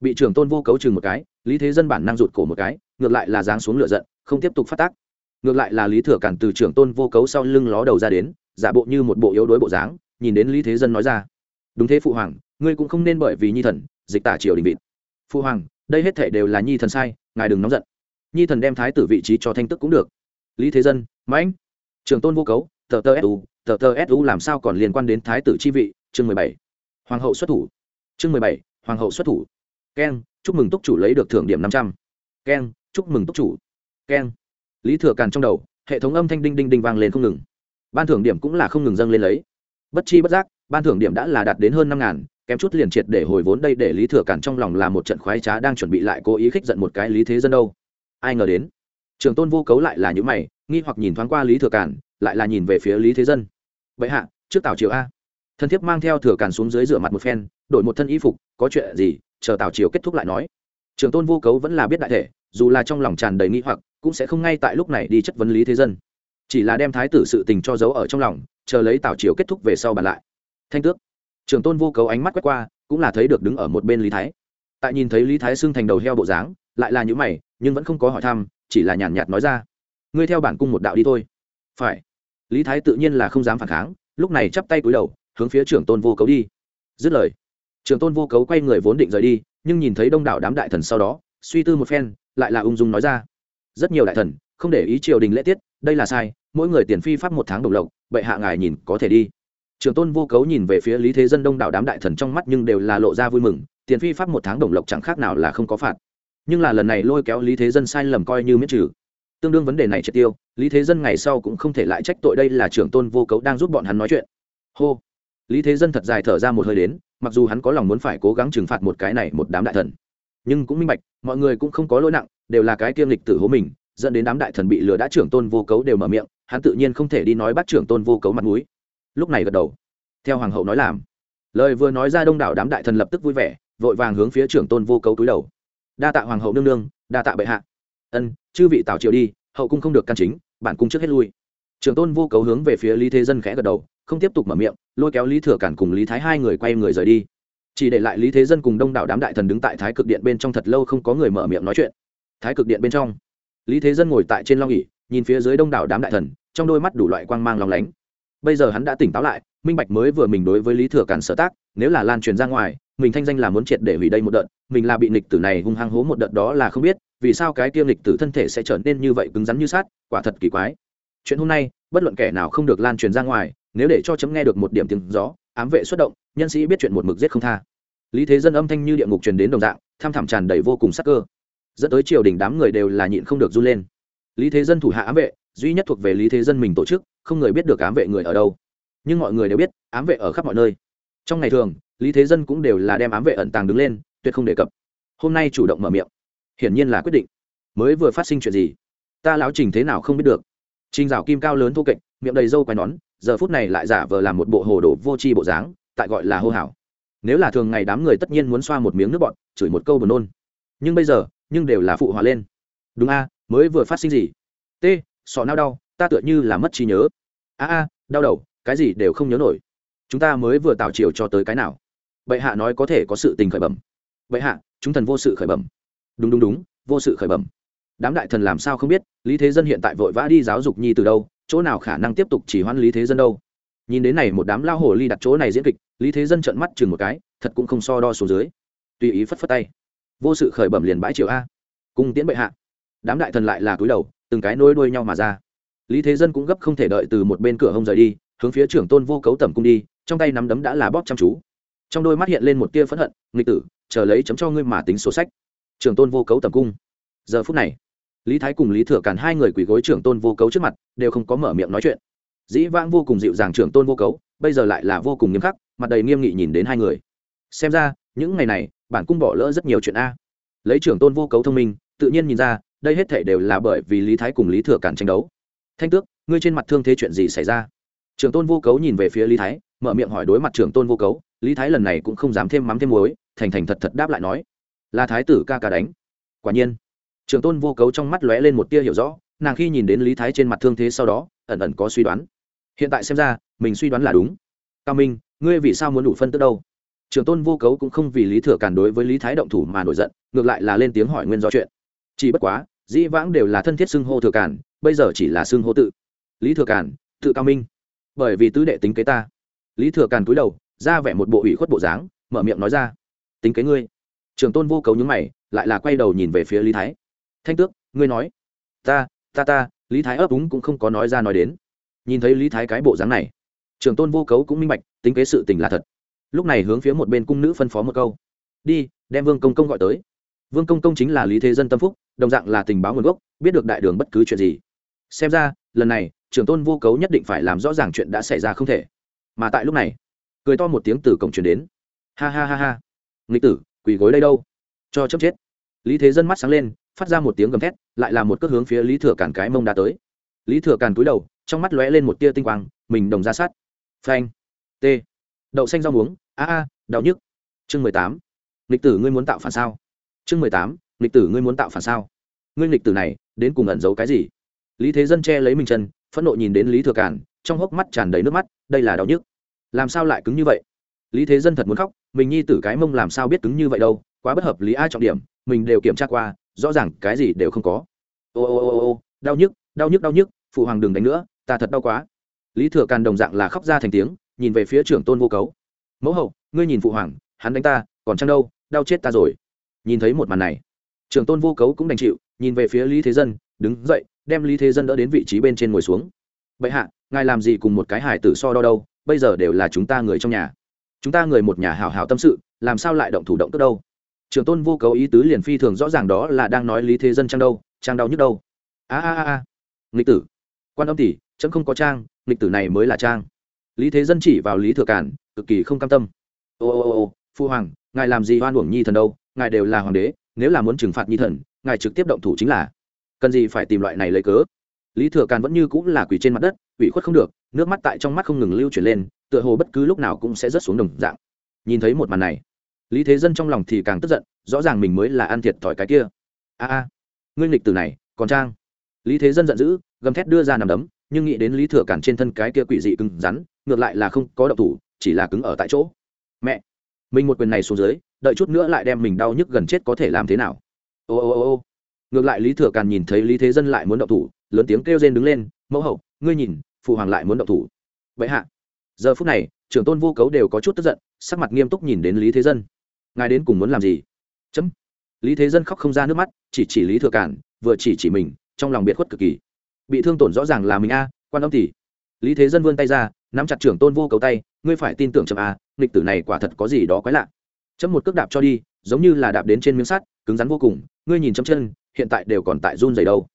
Bị trưởng tôn vô cấu chừng một cái, lý thế dân bản năng rụt cổ một cái, ngược lại là giáng xuống lửa giận, không tiếp tục phát tác. Ngược lại là lý thừa cản từ trưởng tôn vô cấu sau lưng ló đầu ra đến, giả bộ như một bộ yếu đuối bộ dáng, nhìn đến lý thế dân nói ra. Đúng thế phụ hoàng, ngươi cũng không nên bởi vì nhi thần, dịch tả triều đình vịt. Phụ hoàng, đây hết thể đều là nhi thần sai, ngài đừng nóng giận. Nhi thần đem thái tử vị trí cho thanh tức cũng được. Lý thế dân mãnh trường tôn vô cấu, tờ tờ su tờ tờ su làm sao còn liên quan đến thái tử chi vị? Chương mười bảy. Hoàng hậu xuất thủ. Chương mười bảy, hoàng hậu xuất thủ. Keng, chúc mừng túc chủ lấy được thưởng điểm năm trăm. Keng, chúc mừng túc chủ. Keng. Lý thừa càn trong đầu, hệ thống âm thanh đinh đinh đinh vang lên không ngừng. Ban thưởng điểm cũng là không ngừng dâng lên lấy. Bất chi bất giác, ban thưởng điểm đã là đạt đến hơn năm ngàn, kém chút liền triệt để hồi vốn đây để lý thừa cản trong lòng là một trận khoái trá đang chuẩn bị lại cố ý khích giận một cái lý thế dân đâu. Ai ngờ đến trường tôn vô cấu lại là những mày, nghi hoặc nhìn thoáng qua lý thừa cản lại là nhìn về phía lý thế dân. Vậy hạ, trước tào triều a. Thân thiếp mang theo thừa cản xuống dưới rửa mặt một phen, đổi một thân y phục, có chuyện gì, chờ tào triều kết thúc lại nói. Trường tôn vô cấu vẫn là biết đại thể, dù là trong lòng tràn đầy nghi hoặc, cũng sẽ không ngay tại lúc này đi chất vấn lý thế dân. Chỉ là đem thái tử sự tình cho giấu ở trong lòng, chờ lấy tào triều kết thúc về sau bàn lại. Thanh tước. Trường tôn vô cấu ánh mắt quét qua, cũng là thấy được đứng ở một bên lý thái. Tại nhìn thấy lý thái xưng thành đầu heo bộ dáng, lại là những mày, nhưng vẫn không có hỏi thăm chỉ là nhàn nhạt nói ra. Ngươi theo bản cung một đạo đi thôi. Phải. Lý thái tự nhiên là không dám phản kháng, lúc này chắp tay cúi đầu, hướng phía trưởng tôn vô cấu đi. Dứt lời, trưởng tôn vô cấu quay người vốn định rời đi, nhưng nhìn thấy đông đảo đám đại thần sau đó, suy tư một phen, lại là ung dung nói ra. Rất nhiều đại thần, không để ý triều đình lễ tiết, đây là sai, mỗi người tiền phi pháp một tháng đồng lộc, bệ hạ ngài nhìn có thể đi. Trường tôn vô cấu nhìn về phía lý thế dân đông đảo đám đại thần trong mắt nhưng đều là lộ ra vui mừng, tiền phi pháp một tháng đồng lộc chẳng khác nào là không có phạt nhưng là lần này lôi kéo lý thế dân sai lầm coi như miễn trừ. Tương đương vấn đề này triệt tiêu, lý thế dân ngày sau cũng không thể lại trách tội đây là trưởng tôn vô cấu đang giúp bọn hắn nói chuyện. Hô. Lý thế dân thật dài thở ra một hơi đến, mặc dù hắn có lòng muốn phải cố gắng trừng phạt một cái này một đám đại thần, nhưng cũng minh bạch, mọi người cũng không có lỗi nặng, đều là cái kiêm lịch tử hố mình, dẫn đến đám đại thần bị lừa đã trưởng tôn vô cấu đều mở miệng, hắn tự nhiên không thể đi nói bắt trưởng tôn vô cấu mặt mũi. Lúc này gật đầu. Theo hoàng hậu nói làm. Lời vừa nói ra đông đảo đám đại thần lập tức vui vẻ, vội vàng hướng phía trưởng tôn vô cấu túi đầu đa tạ hoàng hậu nương nương, đa tạ bệ hạ. Ân, chư vị tào triều đi, hậu cung không được căn chính, bản cung trước hết lui. Trường tôn vô cấu hướng về phía lý thế dân khẽ gật đầu, không tiếp tục mở miệng, lôi kéo lý thừa cản cùng lý thái hai người quay người rời đi. Chỉ để lại lý thế dân cùng đông đảo đám đại thần đứng tại thái cực điện bên trong thật lâu không có người mở miệng nói chuyện. Thái cực điện bên trong, lý thế dân ngồi tại trên long ỉ nhìn phía dưới đông đảo đám đại thần, trong đôi mắt đủ loại quang mang lòng lánh. Bây giờ hắn đã tỉnh táo lại, minh bạch mới vừa mình đối với lý thừa cản sở tác, nếu là lan truyền ra ngoài mình thanh danh là muốn triệt để hủy đây một đợt, mình là bị nịch tử này hung hăng hố một đợt đó là không biết, vì sao cái kia nịch tử thân thể sẽ trở nên như vậy cứng rắn như sát quả thật kỳ quái. Chuyện hôm nay, bất luận kẻ nào không được lan truyền ra ngoài, nếu để cho chấm nghe được một điểm tiếng gió, ám vệ xuất động, nhân sĩ biết chuyện một mực giết không tha. Lý thế dân âm thanh như địa ngục truyền đến đồng dạng, tham thảm tràn đầy vô cùng sắc cơ. Dẫn tới triều đình đám người đều là nhịn không được run lên. Lý thế dân thủ hạ ám vệ, duy nhất thuộc về lý thế dân mình tổ chức, không người biết được ám vệ người ở đâu. Nhưng mọi người đều biết, ám vệ ở khắp mọi nơi trong ngày thường, lý thế dân cũng đều là đem ám vệ ẩn tàng đứng lên, tuyệt không đề cập. Hôm nay chủ động mở miệng. Hiển nhiên là quyết định. Mới vừa phát sinh chuyện gì? Ta lão trình thế nào không biết được. Trình dạo kim cao lớn thô kệch, miệng đầy râu quai nón, giờ phút này lại giả vờ làm một bộ hồ đồ vô tri bộ dáng, tại gọi là hô hào. Nếu là thường ngày đám người tất nhiên muốn xoa một miếng nước bọn, chửi một câu buồn nôn. Nhưng bây giờ, nhưng đều là phụ hòa lên. Đúng a, mới vừa phát sinh gì? T, sọ nao đau, ta tựa như là mất trí nhớ. A a, đau đầu, cái gì đều không nhớ nổi chúng ta mới vừa tạo chiều cho tới cái nào? Bệ hạ nói có thể có sự tình khởi bẩm. Bệ hạ, chúng thần vô sự khởi bẩm. Đúng đúng đúng, vô sự khởi bẩm. Đám đại thần làm sao không biết, lý thế dân hiện tại vội vã đi giáo dục nhi từ đâu, chỗ nào khả năng tiếp tục chỉ hoãn lý thế dân đâu? Nhìn đến này một đám lao hồ ly đặt chỗ này diễn kịch, lý thế dân trợn mắt chừng một cái, thật cũng không so đo xuống dưới. Tùy ý phất phất tay. Vô sự khởi bẩm liền bãi triều a. Cung tiễn bệ hạ. Đám đại thần lại là cúi đầu, từng cái nối đuôi nhau mà ra. Lý thế dân cũng gấp không thể đợi từ một bên cửa hông rời đi, hướng phía trưởng tôn vô cấu tẩm cung đi trong tay nắm đấm đã là bóp chăm chú. Trong đôi mắt hiện lên một tia phẫn hận, nghịch tử, chờ lấy chấm cho ngươi mà tính sổ sách. Trường tôn vô cấu tầm cung. Giờ phút này, lý thái cùng lý thừa càn hai người quỳ gối trưởng tôn vô cấu trước mặt, đều không có mở miệng nói chuyện. Dĩ vãng vô cùng dịu dàng trưởng tôn vô cấu, bây giờ lại là vô cùng nghiêm khắc, mặt đầy nghiêm nghị nhìn đến hai người. Xem ra, những ngày này, bản cung bỏ lỡ rất nhiều chuyện a. Lấy trưởng tôn vô cấu thông minh, tự nhiên nhìn ra, đây hết thể đều là bởi vì lý thái cùng lý thừa cản tranh đấu. Thanh tước, ngươi trên mặt thương thế chuyện gì xảy ra? Trưởng tôn vô cấu nhìn về phía lý thái mở miệng hỏi đối mặt trưởng tôn vô cấu, lý thái lần này cũng không dám thêm mắm thêm muối, thành thành thật thật đáp lại nói, là thái tử ca ca đánh. Quả nhiên, trưởng tôn vô cấu trong mắt lóe lên một tia hiểu rõ, nàng khi nhìn đến lý thái trên mặt thương thế sau đó, ẩn ẩn có suy đoán. Hiện tại xem ra, mình suy đoán là đúng. Cao minh, ngươi vì sao muốn đủ phân tức đâu? Trưởng tôn vô cấu cũng không vì lý thừa cản đối với lý thái động thủ mà nổi giận, ngược lại là lên tiếng hỏi nguyên do chuyện. Chỉ bất quá, dĩ vãng đều là thân thiết xưng hô thừa cản bây giờ chỉ là xưng hô tự. Lý thừa cản tự cao minh, bởi vì tứ đệ tính kế ta lý thừa cản cúi đầu, ra vẻ một bộ ủy khuất bộ dáng, mở miệng nói ra. Tính kế ngươi. Trường tôn vô cấu nhướng mày, lại là quay đầu nhìn về phía lý thái. Thanh tước, ngươi nói. Ta ta ta, lý thái ấp úng cũng không có nói ra nói đến. Nhìn thấy lý thái cái bộ dáng này, Trường tôn vô cấu cũng minh bạch, tính kế sự tình là thật. Lúc này hướng phía một bên cung nữ phân phó một câu. Đi, đem vương công công gọi tới. Vương công công chính là lý thế dân tâm phúc, đồng dạng là tình báo nguồn gốc, biết được đại đường bất cứ chuyện gì. Xem ra, lần này trưởng tôn vô cấu nhất định phải làm rõ ràng chuyện đã xảy ra không thể mà tại lúc này, cười to một tiếng từ cổng truyền đến. Ha ha ha ha. Nghịch tử, quỳ gối đây đâu? Cho chấp chết. Lý thế dân mắt sáng lên, phát ra một tiếng gầm thét, lại là một cước hướng phía lý thừa cản cái mông đá tới. Lý thừa cản cúi đầu, trong mắt lóe lên một tia tinh quang, mình đồng ra sát. Phanh. T. Đậu xanh rau muống. A a, đau nhức. Chương mười tám. Nghịch tử ngươi muốn tạo phản sao? Chương mười tám. Nghịch tử ngươi muốn tạo phản sao? Ngươi nghịch tử này, đến cùng ẩn giấu cái gì? Lý thế dân che lấy mình chân, phẫn nộ nhìn đến lý thừa cản trong hốc mắt tràn đầy nước mắt, đây là đau nhức. Làm sao lại cứng như vậy? Lý thế dân thật muốn khóc, mình nhi tử cái mông làm sao biết cứng như vậy đâu, quá bất hợp lý ai trọng điểm, mình đều kiểm tra qua, rõ ràng cái gì đều không có. Ô ô ô ô, đau nhức đau nhức đau nhức, phụ hoàng đừng đánh nữa, ta thật đau quá. Lý thừa càn đồng dạng là khóc ra thành tiếng, nhìn về phía trưởng tôn vô cấu. Mẫu hậu, ngươi nhìn phụ hoàng, hắn đánh ta, còn chăng đâu, đau chết ta rồi. Nhìn thấy một màn này, trưởng tôn vô cấu cũng đành chịu, nhìn về phía lý thế dân, đứng dậy, đem lý thế dân đỡ đến vị trí bên trên ngồi xuống. Bệ hạ ngài làm gì cùng một cái hải tử so đo đâu, bây giờ đều là chúng ta người trong nhà. Chúng ta người một nhà hào hào tâm sự, làm sao lại động thủ động tức đâu? Trưởng tôn vô cấu ý tứ liền phi thường rõ ràng đó là đang nói lý thế dân trang đâu, trang đau nhức đâu. A a a a. Nghịch tử. Quan âm tỷ, chấm không có trang, nghịch tử này mới là trang. Lý thế dân chỉ vào lý thừa cản cực kỳ không cam tâm. Ô ô ô, phu hoàng, ngài làm gì oan uổng nhi thần đâu, ngài đều là hoàng đế, nếu là muốn trừng phạt nhi thần, ngài trực tiếp động thủ chính là. Cần gì phải tìm loại này lấy cớ? Lý thừa càn vẫn như cũng là quỳ trên mặt đất, ủy khuất không được, nước mắt tại trong mắt không ngừng lưu chuyển lên, tựa hồ bất cứ lúc nào cũng sẽ rớt xuống đồng dạng. Nhìn thấy một màn này, lý thế dân trong lòng thì càng tức giận, rõ ràng mình mới là ăn thiệt thòi cái kia. A a nguyên lịch từ này, còn trang. Lý thế dân giận dữ, gầm thét đưa ra nằm đấm, nhưng nghĩ đến lý thừa cản trên thân cái kia quỷ dị cứng rắn, ngược lại là không có động thủ, chỉ là cứng ở tại chỗ. Mẹ, mình một quyền này xuống dưới, đợi chút nữa lại đem mình đau nhức gần chết có thể làm thế nào? Ô ô ô ô, ngược lại lý thừa càn nhìn thấy lý thế dân lại muốn động thủ lớn tiếng kêu rên đứng lên, mẫu hậu, ngươi nhìn, phụ hoàng lại muốn động thủ. Vậy hạ. Giờ phút này, trưởng tôn vô cấu đều có chút tức giận, sắc mặt nghiêm túc nhìn đến lý thế dân. Ngài đến cùng muốn làm gì? Chấm. Lý thế dân khóc không ra nước mắt, chỉ chỉ lý thừa cản, vừa chỉ chỉ mình, trong lòng biệt khuất cực kỳ. Bị thương tổn rõ ràng là mình a, quan âm tỷ. Lý thế dân vươn tay ra, nắm chặt trưởng tôn vô cấu tay, ngươi phải tin tưởng chấm a, nghịch tử này quả thật có gì đó quái lạ. Chấm một cước đạp cho đi, giống như là đạp đến trên miếng sắt, cứng rắn vô cùng, ngươi nhìn chấm chân, hiện tại đều còn tại run dày đâu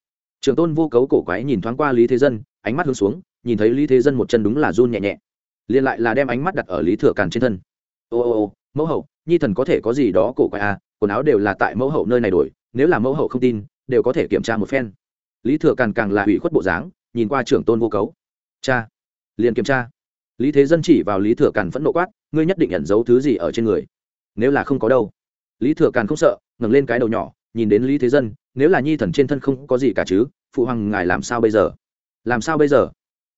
trưởng tôn vô cấu cổ quái nhìn thoáng qua lý thế dân, ánh mắt hướng xuống, nhìn thấy lý thế dân một chân đúng là run nhẹ nhẹ. Liền lại là đem ánh mắt đặt ở lý thừa càn trên thân. Ô ô ô, mẫu hậu, nhi thần có thể có gì đó cổ quái à quần áo đều là tại mẫu hậu nơi này đổi, nếu là mẫu hậu không tin, đều có thể kiểm tra một phen. Lý thừa càn càng là hủy khuất bộ dáng, nhìn qua trưởng tôn vô cấu. Cha, liền kiểm tra. Lý thế dân chỉ vào lý thừa càn phẫn nộ quát, ngươi nhất định ẩn giấu thứ gì ở trên người. Nếu là không có đâu. Lý thừa càn không sợ, ngẩng lên cái đầu nhỏ nhìn đến lý thế dân, nếu là nhi thần trên thân không có gì cả chứ, phụ hoàng ngài làm sao bây giờ? Làm sao bây giờ?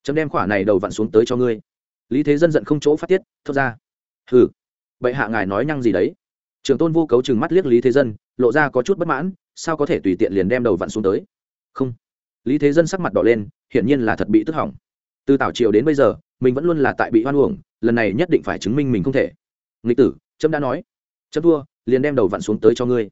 Chấm đem khỏa này đầu vặn xuống tới cho ngươi. Lý thế dân giận không chỗ phát tiết, thốt ra. Hừ, bệ hạ ngài nói nhăng gì đấy? Trường tôn vô cấu chừng mắt liếc lý thế dân, lộ ra có chút bất mãn, sao có thể tùy tiện liền đem đầu vặn xuống tới? Không. Lý thế dân sắc mặt đỏ lên, hiển nhiên là thật bị tức hỏng. Từ tảo triều đến bây giờ, mình vẫn luôn là tại bị hoan uổng, lần này nhất định phải chứng minh mình không thể. Nghịch tử trâm đã nói. Trâm thua, liền đem đầu vặn xuống tới cho ngươi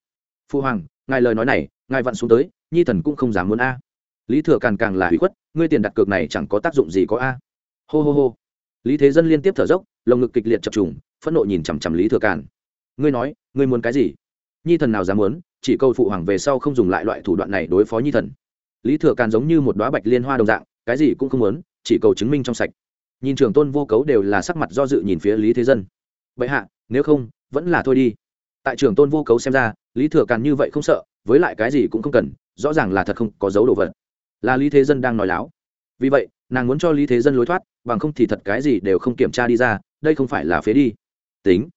phu hoàng, ngài lời nói này, ngài vặn xuống tới, nhi thần cũng không dám muốn a. Lý thừa càng càng là hủy khuất, ngươi tiền đặt cược này chẳng có tác dụng gì có a. Hô hô hô. Lý thế dân liên tiếp thở dốc, lồng ngực kịch liệt chập trùng, phẫn nộ nhìn chằm chằm lý thừa càn. Ngươi nói, ngươi muốn cái gì? Nhi thần nào dám muốn, chỉ câu phụ hoàng về sau không dùng lại loại thủ đoạn này đối phó nhi thần. Lý thừa càn giống như một đoá bạch liên hoa đồng dạng, cái gì cũng không muốn, chỉ cầu chứng minh trong sạch. Nhìn trưởng tôn vô cấu đều là sắc mặt do dự nhìn phía lý thế dân. Vậy hạ, nếu không, vẫn là thôi đi. Tại trưởng tôn vô cấu xem ra lý thừa càn như vậy không sợ với lại cái gì cũng không cần rõ ràng là thật không có dấu đồ vật. Là lý thế dân đang nói láo. Vì vậy nàng muốn cho lý thế dân lối thoát bằng không thì thật cái gì đều không kiểm tra đi ra đây không phải là phế đi. Tính.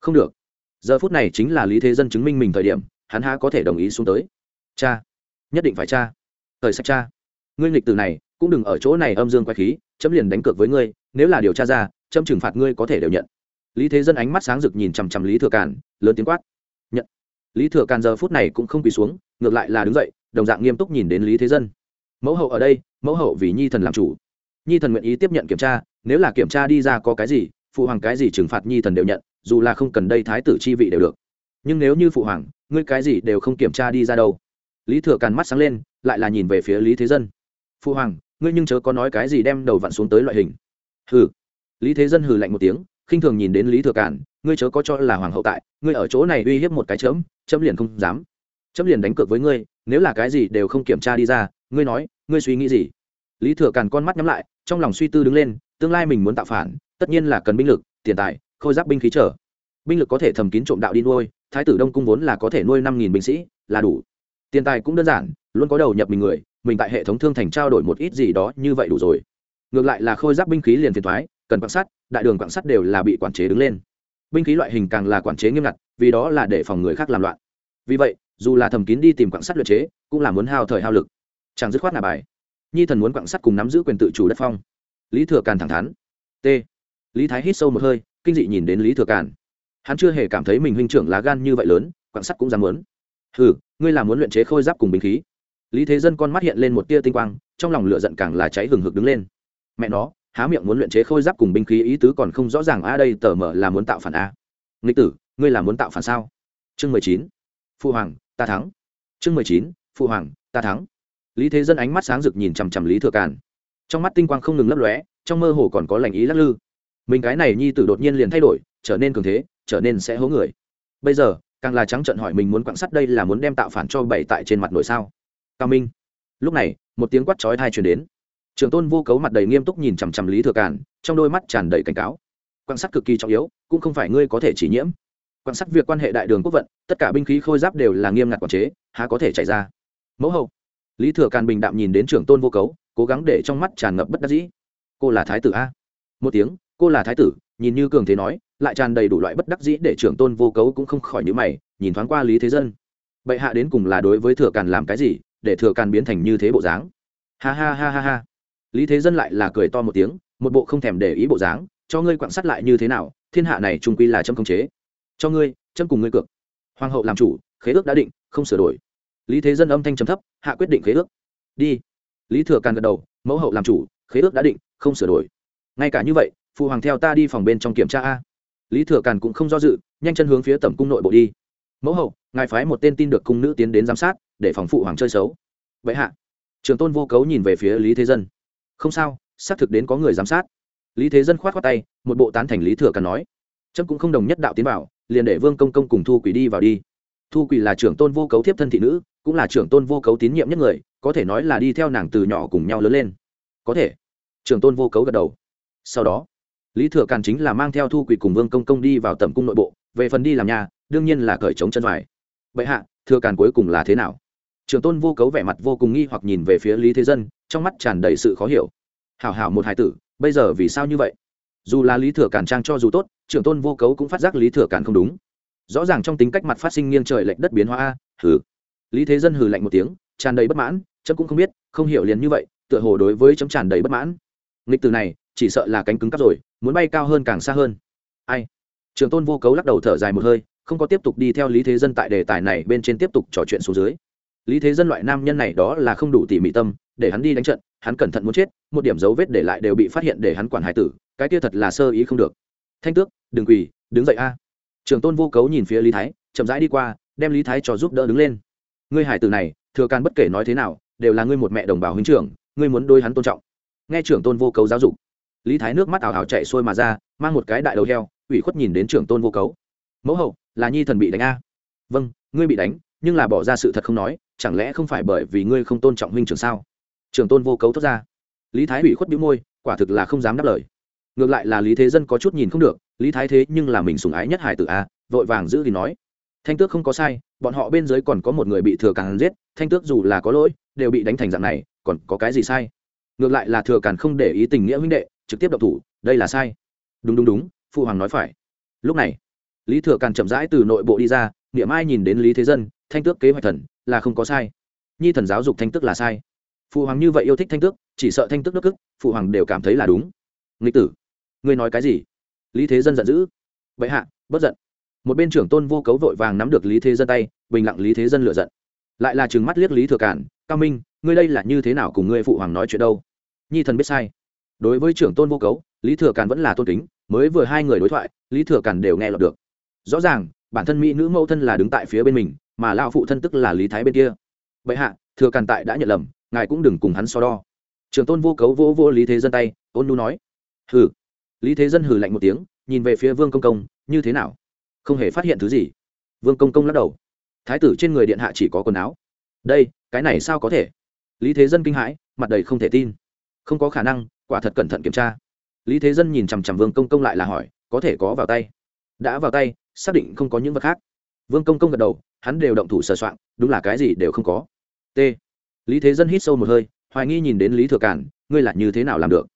Không được. Giờ phút này chính là lý thế dân chứng minh mình thời điểm hắn há có thể đồng ý xuống tới. Cha. Nhất định phải cha. Thời sách cha. Ngươi nghịch từ này cũng đừng ở chỗ này âm dương quay khí chấm liền đánh cược với ngươi nếu là điều tra ra chấm trừng phạt ngươi có thể đều nhận. Lý thế dân ánh mắt sáng rực nhìn chằm chằm lý thừa Cản, lớn tiếng quát lý thừa càn giờ phút này cũng không quỳ xuống, ngược lại là đứng dậy, đồng dạng nghiêm túc nhìn đến lý thế dân. Mẫu hậu ở đây, mẫu hậu vì nhi thần làm chủ. Nhi thần nguyện ý tiếp nhận kiểm tra, nếu là kiểm tra đi ra có cái gì, phụ hoàng cái gì trừng phạt nhi thần đều nhận, dù là không cần đây thái tử chi vị đều được. Nhưng nếu như phụ hoàng, ngươi cái gì đều không kiểm tra đi ra đâu. Lý thừa càn mắt sáng lên, lại là nhìn về phía lý thế dân. Phụ hoàng, ngươi nhưng chớ có nói cái gì đem đầu vặn xuống tới loại hình. Hừ. Lý thế dân hừ lạnh một tiếng, khinh thường nhìn đến lý thừa càn ngươi chớ có cho là hoàng hậu tại, ngươi ở chỗ này uy hiếp một cái chớm chấm liền không dám. Chấm liền đánh cược với ngươi, nếu là cái gì đều không kiểm tra đi ra, ngươi nói, ngươi suy nghĩ gì? Lý thừa càn con mắt nhắm lại, trong lòng suy tư đứng lên, tương lai mình muốn tạo phản, tất nhiên là cần binh lực, tiền tài, khôi giáp binh khí trở. Binh lực có thể thầm kín trộm đạo đi nuôi, thái tử đông cung vốn là có thể nuôi năm nghìn binh sĩ, là đủ. Tiền tài cũng đơn giản, luôn có đầu nhập mình người, mình tại hệ thống thương thành trao đổi một ít gì đó như vậy đủ rồi. Ngược lại là khôi giáp binh khí liền phiền thoái, cần quan sát đại đường quan sát đều là bị quản chế đứng lên binh khí loại hình càng là quản chế nghiêm ngặt, vì đó là để phòng người khác làm loạn. Vì vậy, dù là thầm kín đi tìm quảng sắt luyện chế, cũng là muốn hao thời hao lực. Chẳng dứt khoát là bài. Nhi thần muốn quảng sắt cùng nắm giữ quyền tự chủ đất phong. Lý thừa càn thẳng thắn. T. Lý thái hít sâu một hơi, kinh dị nhìn đến lý thừa càn. Hắn chưa hề cảm thấy mình huynh trưởng lá gan như vậy lớn quảng sắt cũng dám muốn. Hừ, ngươi là muốn luyện chế khôi giáp cùng binh khí. Lý thế dân con mắt hiện lên một tia tinh quang, trong lòng lửa giận càng là cháy hừng hực đứng lên. Mẹ nó há miệng muốn luyện chế khôi giáp cùng binh khí, ý tứ còn không rõ ràng. A, đây tờ mở là muốn tạo phản a. Nghịch tử, ngươi là muốn tạo phản sao? Chương mười chín. Phụ hoàng, ta thắng. Chương mười chín. Phụ hoàng, ta thắng. Lý thế dân ánh mắt sáng rực nhìn chằm chằm lý thừa càn. Trong mắt tinh quang không ngừng lấp lóe, trong mơ hồ còn có lành ý lắc lư. Mình cái này nhi tử đột nhiên liền thay đổi, trở nên cường thế, trở nên sẽ hố người. Bây giờ, càng là trắng trận hỏi mình muốn quặng sắt đây là muốn đem tạo phản cho bảy tại trên mặt nội sao? Cao minh. Lúc này, một tiếng quát chói thai truyền đến trường tôn vô cấu mặt đầy nghiêm túc nhìn chằm chằm lý thừa càn, trong đôi mắt tràn đầy cảnh cáo. Quan sát cực kỳ trọng yếu, cũng không phải ngươi có thể chỉ nhiễm. Quan sát việc quan hệ đại đường quốc vận, tất cả binh khí khôi giáp đều là nghiêm ngặt quản chế, há có thể chạy ra. Mẫu hậu. Lý thừa càn bình đạm nhìn đến trưởng tôn vô cấu, cố gắng để trong mắt tràn ngập bất đắc dĩ. Cô là thái tử a? Một tiếng, cô là thái tử, nhìn như cường thế nói, lại tràn đầy đủ loại bất đắc dĩ để trưởng tôn vô cấu cũng không khỏi nhữ mày, nhìn thoáng qua lý thế dân. Bệ hạ đến cùng là đối với thừa càn làm cái gì, để thừa càn biến thành như thế bộ dáng? Ha ha ha ha ha lý thế dân lại là cười to một tiếng, một bộ không thèm để ý bộ dáng, cho ngươi quặng sắt lại như thế nào, thiên hạ này trung quy là châm công chế. Cho ngươi, châm cùng ngươi cược. Hoàng hậu làm chủ, khế ước đã định, không sửa đổi. Lý thế dân âm thanh trầm thấp, hạ quyết định khế ước. Đi. Lý thừa càn gật đầu, mẫu hậu làm chủ, khế ước đã định, không sửa đổi. Ngay cả như vậy, phụ hoàng theo ta đi phòng bên trong kiểm tra a. Lý thừa càn cũng không do dự, nhanh chân hướng phía tẩm cung nội bộ đi. Mẫu hậu, ngài phái một tên tin được cung nữ tiến đến giám sát, để phòng phụ hoàng chơi xấu. Vậy hạ. Trường tôn vô cấu nhìn về phía lý thế dân không sao, xác thực đến có người giám sát. Lý thế dân k h o á t khoác tay, một bộ tán thành lý thừa càn nói. Trâm cũng không đồng nhất đạo tiến bảo liền để vương công công cùng thu quỷ đi vào đi. Thu quỷ là trưởng tôn vô cấu thiếp thân thị nữ, cũng là trưởng tôn vô cấu tín nhiệm nhất người, có thể nói là đi theo nàng từ nhỏ cùng nhau lớn lên. Có thể. Trưởng tôn vô cấu gật đầu. Sau đó, lý thừa càn chính là mang theo thu quỷ cùng vương công công đi vào tầm cung nội bộ, về phần đi làm nhà, đương nhiên là cởi trống chân ngoài vậy hạ, thừa càn cuối cùng là thế nào? Trường tôn vô cấu vẻ mặt vô cùng nghi hoặc nhìn về phía lý thế dân, trong mắt tràn đầy sự khó hiểu. Hảo hảo một hải tử, bây giờ vì sao như vậy? Dù là lý thừa cản trang cho dù tốt trưởng tôn vô cấu cũng phát giác lý thừa cản không đúng. Rõ ràng trong tính cách mặt phát sinh nghiêng trời lệch đất biến hóa a hừ. Lý thế dân hừ lạnh một tiếng, tràn đầy bất mãn, chấm cũng không biết, không hiểu liền như vậy, tựa hồ đối với chấm tràn đầy bất mãn. Nghịch từ này, chỉ sợ là cánh cứng cắp rồi, muốn bay cao hơn càng xa hơn. Ai? Trường tôn vô cấu lắc đầu thở dài một hơi, không có tiếp tục đi theo lý thế dân tại đề tài này bên trên tiếp tục trò chuyện xuống dưới lý thế dân loại nam nhân này đó là không đủ tỉ mỉ tâm, để hắn đi đánh trận, hắn cẩn thận muốn chết, một điểm dấu vết để lại đều bị phát hiện để hắn quản hải tử, cái kia thật là sơ ý không được. Thanh tước, đừng quỳ, đứng dậy a. Trường tôn vô cấu nhìn phía lý thái, chậm rãi đi qua, đem lý thái cho giúp đỡ đứng lên. Ngươi hải tử này, thừa can bất kể nói thế nào, đều là ngươi một mẹ đồng bào huynh trưởng, ngươi muốn đôi hắn tôn trọng. Nghe trưởng tôn vô cấu giáo dục, lý thái nước mắt ảo ảo chạy xuôi mà ra, mang một cái đại đầu heo, ủy khuất nhìn đến trưởng tôn vô cấu. Mẫu hậu, là nhi thần bị đánh a? Vâng ngươi bị đánh, nhưng là bỏ ra sự thật không nói chẳng lẽ không phải bởi vì ngươi không tôn trọng huynh trưởng sao? Trường tôn vô cấu thốt ra. Lý thái ủy khuất bĩu môi, quả thực là không dám đáp lời. Ngược lại là lý thế dân có chút nhìn không được, lý thái thế nhưng là mình sùng ái nhất hải tử a, vội vàng giữ thì nói. Thanh tước không có sai, bọn họ bên dưới còn có một người bị thừa càn giết, thanh tước dù là có lỗi, đều bị đánh thành dạng này, còn có cái gì sai? Ngược lại là thừa càn không để ý tình nghĩa huynh đệ, trực tiếp độc thủ, đây là sai. Đúng đúng đúng phụ hoàng nói phải. Lúc này, lý thừa càn chậm rãi từ nội bộ đi ra, niệm ai nhìn đến lý thế dân, thanh tước kế hoạch thần là không có sai. Nhi thần giáo dục thanh tước là sai. Phụ hoàng như vậy yêu thích thanh tước, chỉ sợ thanh tước đức ức, phụ hoàng đều cảm thấy là đúng. Nghịch tử, ngươi nói cái gì? Lý thế dân giận dữ. Vậy hạ, bất giận. Một bên trưởng tôn vô cấu vội vàng nắm được lý thế dân tay, bình lặng lý thế dân lựa giận. Lại là chừng mắt liếc lý thừa cản, cao minh, ngươi đây là như thế nào cùng ngươi phụ hoàng nói chuyện đâu? Nhi thần biết sai. Đối với trưởng tôn vô cấu, lý thừa cản vẫn là tôn kính, mới vừa hai người đối thoại, lý thừa cản đều nghe lọt được. Rõ ràng bản thân mỹ nữ mẫu thân là đứng tại phía bên mình, mà lao phụ thân tức là lý thái bên kia. Vậy hạ, thừa càn tại đã nhận lầm, ngài cũng đừng cùng hắn so đo. Trường tôn vô cấu vô vô lý thế dân tay, ôn nu nói. Hừ. Lý thế dân hừ lạnh một tiếng, nhìn về phía vương công công, như thế nào? Không hề phát hiện thứ gì. Vương công công lắc đầu. Thái tử trên người điện hạ chỉ có quần áo. Đây, cái này sao có thể? Lý thế dân kinh hãi, mặt đầy không thể tin. Không có khả năng, quả thật cẩn thận kiểm tra. Lý thế dân nhìn chằm chằm vương công công lại là hỏi, có thể có vào tay? Đã vào tay xác định không có những vật khác. Vương công công gật đầu hắn đều động thủ sờ soạn đúng là cái gì đều không có. T. Lý thế dân hít sâu một hơi hoài nghi nhìn đến lý thừa cản ngươi là như thế nào làm được?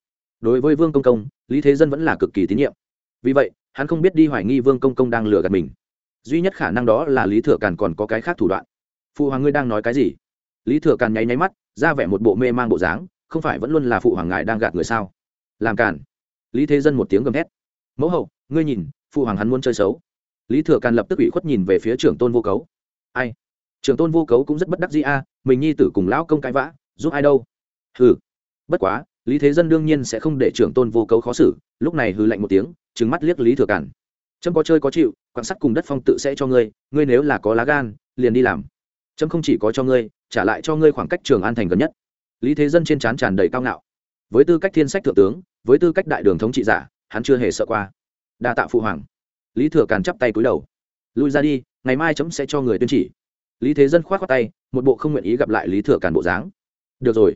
Đối với vương công công lý thế dân vẫn là cực kỳ tín nhiệm. Vì vậy hắn không biết đi hoài nghi vương công công đang lừa gạt mình. Duy nhất khả năng đó là lý thừa cản còn có cái khác thủ đoạn. Phụ hoàng ngươi đang nói cái gì? Lý thừa cản nháy nháy mắt ra vẻ một bộ mê mang bộ dáng không phải vẫn luôn là phụ hoàng ngài đang gạt người sao? Làm cản, lý thế dân một tiếng gầm thét. Mẫu hậu ngươi nhìn phụ hoàng hắn muốn chơi xấu lý thừa càn lập tức ủy khuất nhìn về phía trưởng tôn vô cấu. Ai? Trưởng tôn vô cấu cũng rất bất đắc dĩ a, mình nhi tử cùng lão công cãi vã, giúp ai đâu? Hừ. Bất quá, lý thế dân đương nhiên sẽ không để trưởng tôn vô cấu khó xử, lúc này hư lạnh một tiếng trứng mắt liếc lý thừa càn trâm có chơi có chịu quan sát cùng đất phong tự sẽ cho ngươi ngươi nếu là có lá gan, liền đi làm. Trâm không chỉ có cho ngươi, trả lại cho ngươi khoảng cách trường an thành gần nhất. Lý thế dân trên trán tràn đầy cao ngạo. Với tư cách thiên sách thượng tướng, với tư cách đại đường thống trị giả, hắn chưa hề sợ qua. Đa tạ phụ hoàng lý thừa càn chắp tay cúi đầu. Lui ra đi, ngày mai chấm sẽ cho người tuyên chỉ. Lý thế dân k h o á t khoác tay, một bộ không nguyện ý gặp lại lý thừa càn bộ dáng. Được rồi.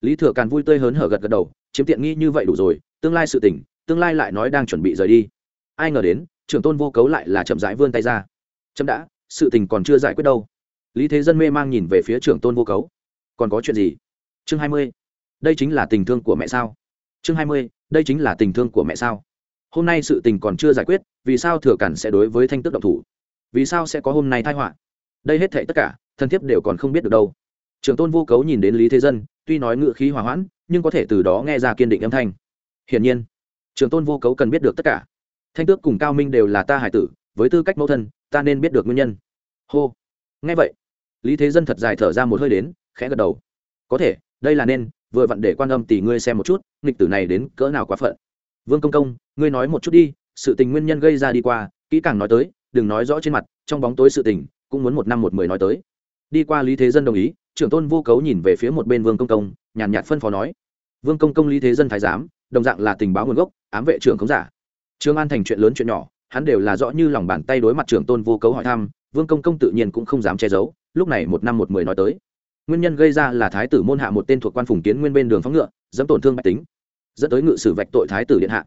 Lý thừa càn vui tươi hớn hở gật gật đầu, chiếm tiện nghi như vậy đủ rồi, tương lai sự tỉnh tương lai lại nói đang chuẩn bị rời đi. Ai ngờ đến, trưởng tôn vô cấu lại là chậm rãi vươn tay ra. Chấm đã, sự tình còn chưa giải quyết đâu. Lý thế dân mê mang nhìn về phía trưởng tôn vô cấu. Còn có chuyện gì? Chương hai mươi. Đây chính là tình thương của mẹ sao? Chương hai mươi, đây chính là tình thương của mẹ sao? Hôm nay sự tình còn chưa giải quyết, vì sao thừa cản sẽ đối với thanh tước động thủ? Vì sao sẽ có hôm nay thai họa? Đây hết thệ tất cả, thân thiết đều còn không biết được đâu. Trường tôn vô cấu nhìn đến lý thế dân, tuy nói ngự khí hòa hoãn, nhưng có thể từ đó nghe ra kiên định âm thanh. Hiển nhiên trường tôn vô cấu cần biết được tất cả. Thanh tước cùng cao minh đều là ta hải tử, với tư cách mẫu thân, ta nên biết được nguyên nhân. Hô. Nghe vậy, lý thế dân thật dài thở ra một hơi đến, khẽ gật đầu. Có thể, đây là nên, vừa vặn để quan âm tỷ ngươi xem một chút, nghịch tử này đến cỡ nào quá phận vương công công, ngươi nói một chút đi, sự tình nguyên nhân gây ra đi qua, kỹ càng nói tới, đừng nói rõ trên mặt, trong bóng tối sự tình, cũng muốn một năm một mười nói tới. Đi qua lý thế dân đồng ý, trưởng tôn vô cấu nhìn về phía một bên vương công công, nhàn nhạt phân phó nói. Vương công công lý thế dân thái giám, đồng dạng là tình báo nguồn gốc, ám vệ trưởng không giả. Trương an thành chuyện lớn chuyện nhỏ, hắn đều là rõ như lòng bàn tay đối mặt trưởng tôn vô cấu hỏi thăm, vương công công tự nhiên cũng không dám che giấu, lúc này một năm một mười nói tới. Nguyên nhân gây ra là thái tử môn hạ một tên thuộc quan phùng kiến nguyên bên đường phóng ngựa, dẫm tổn thương bạch tính dẫn tới ngự sử vạch tội thái tử điện hạ.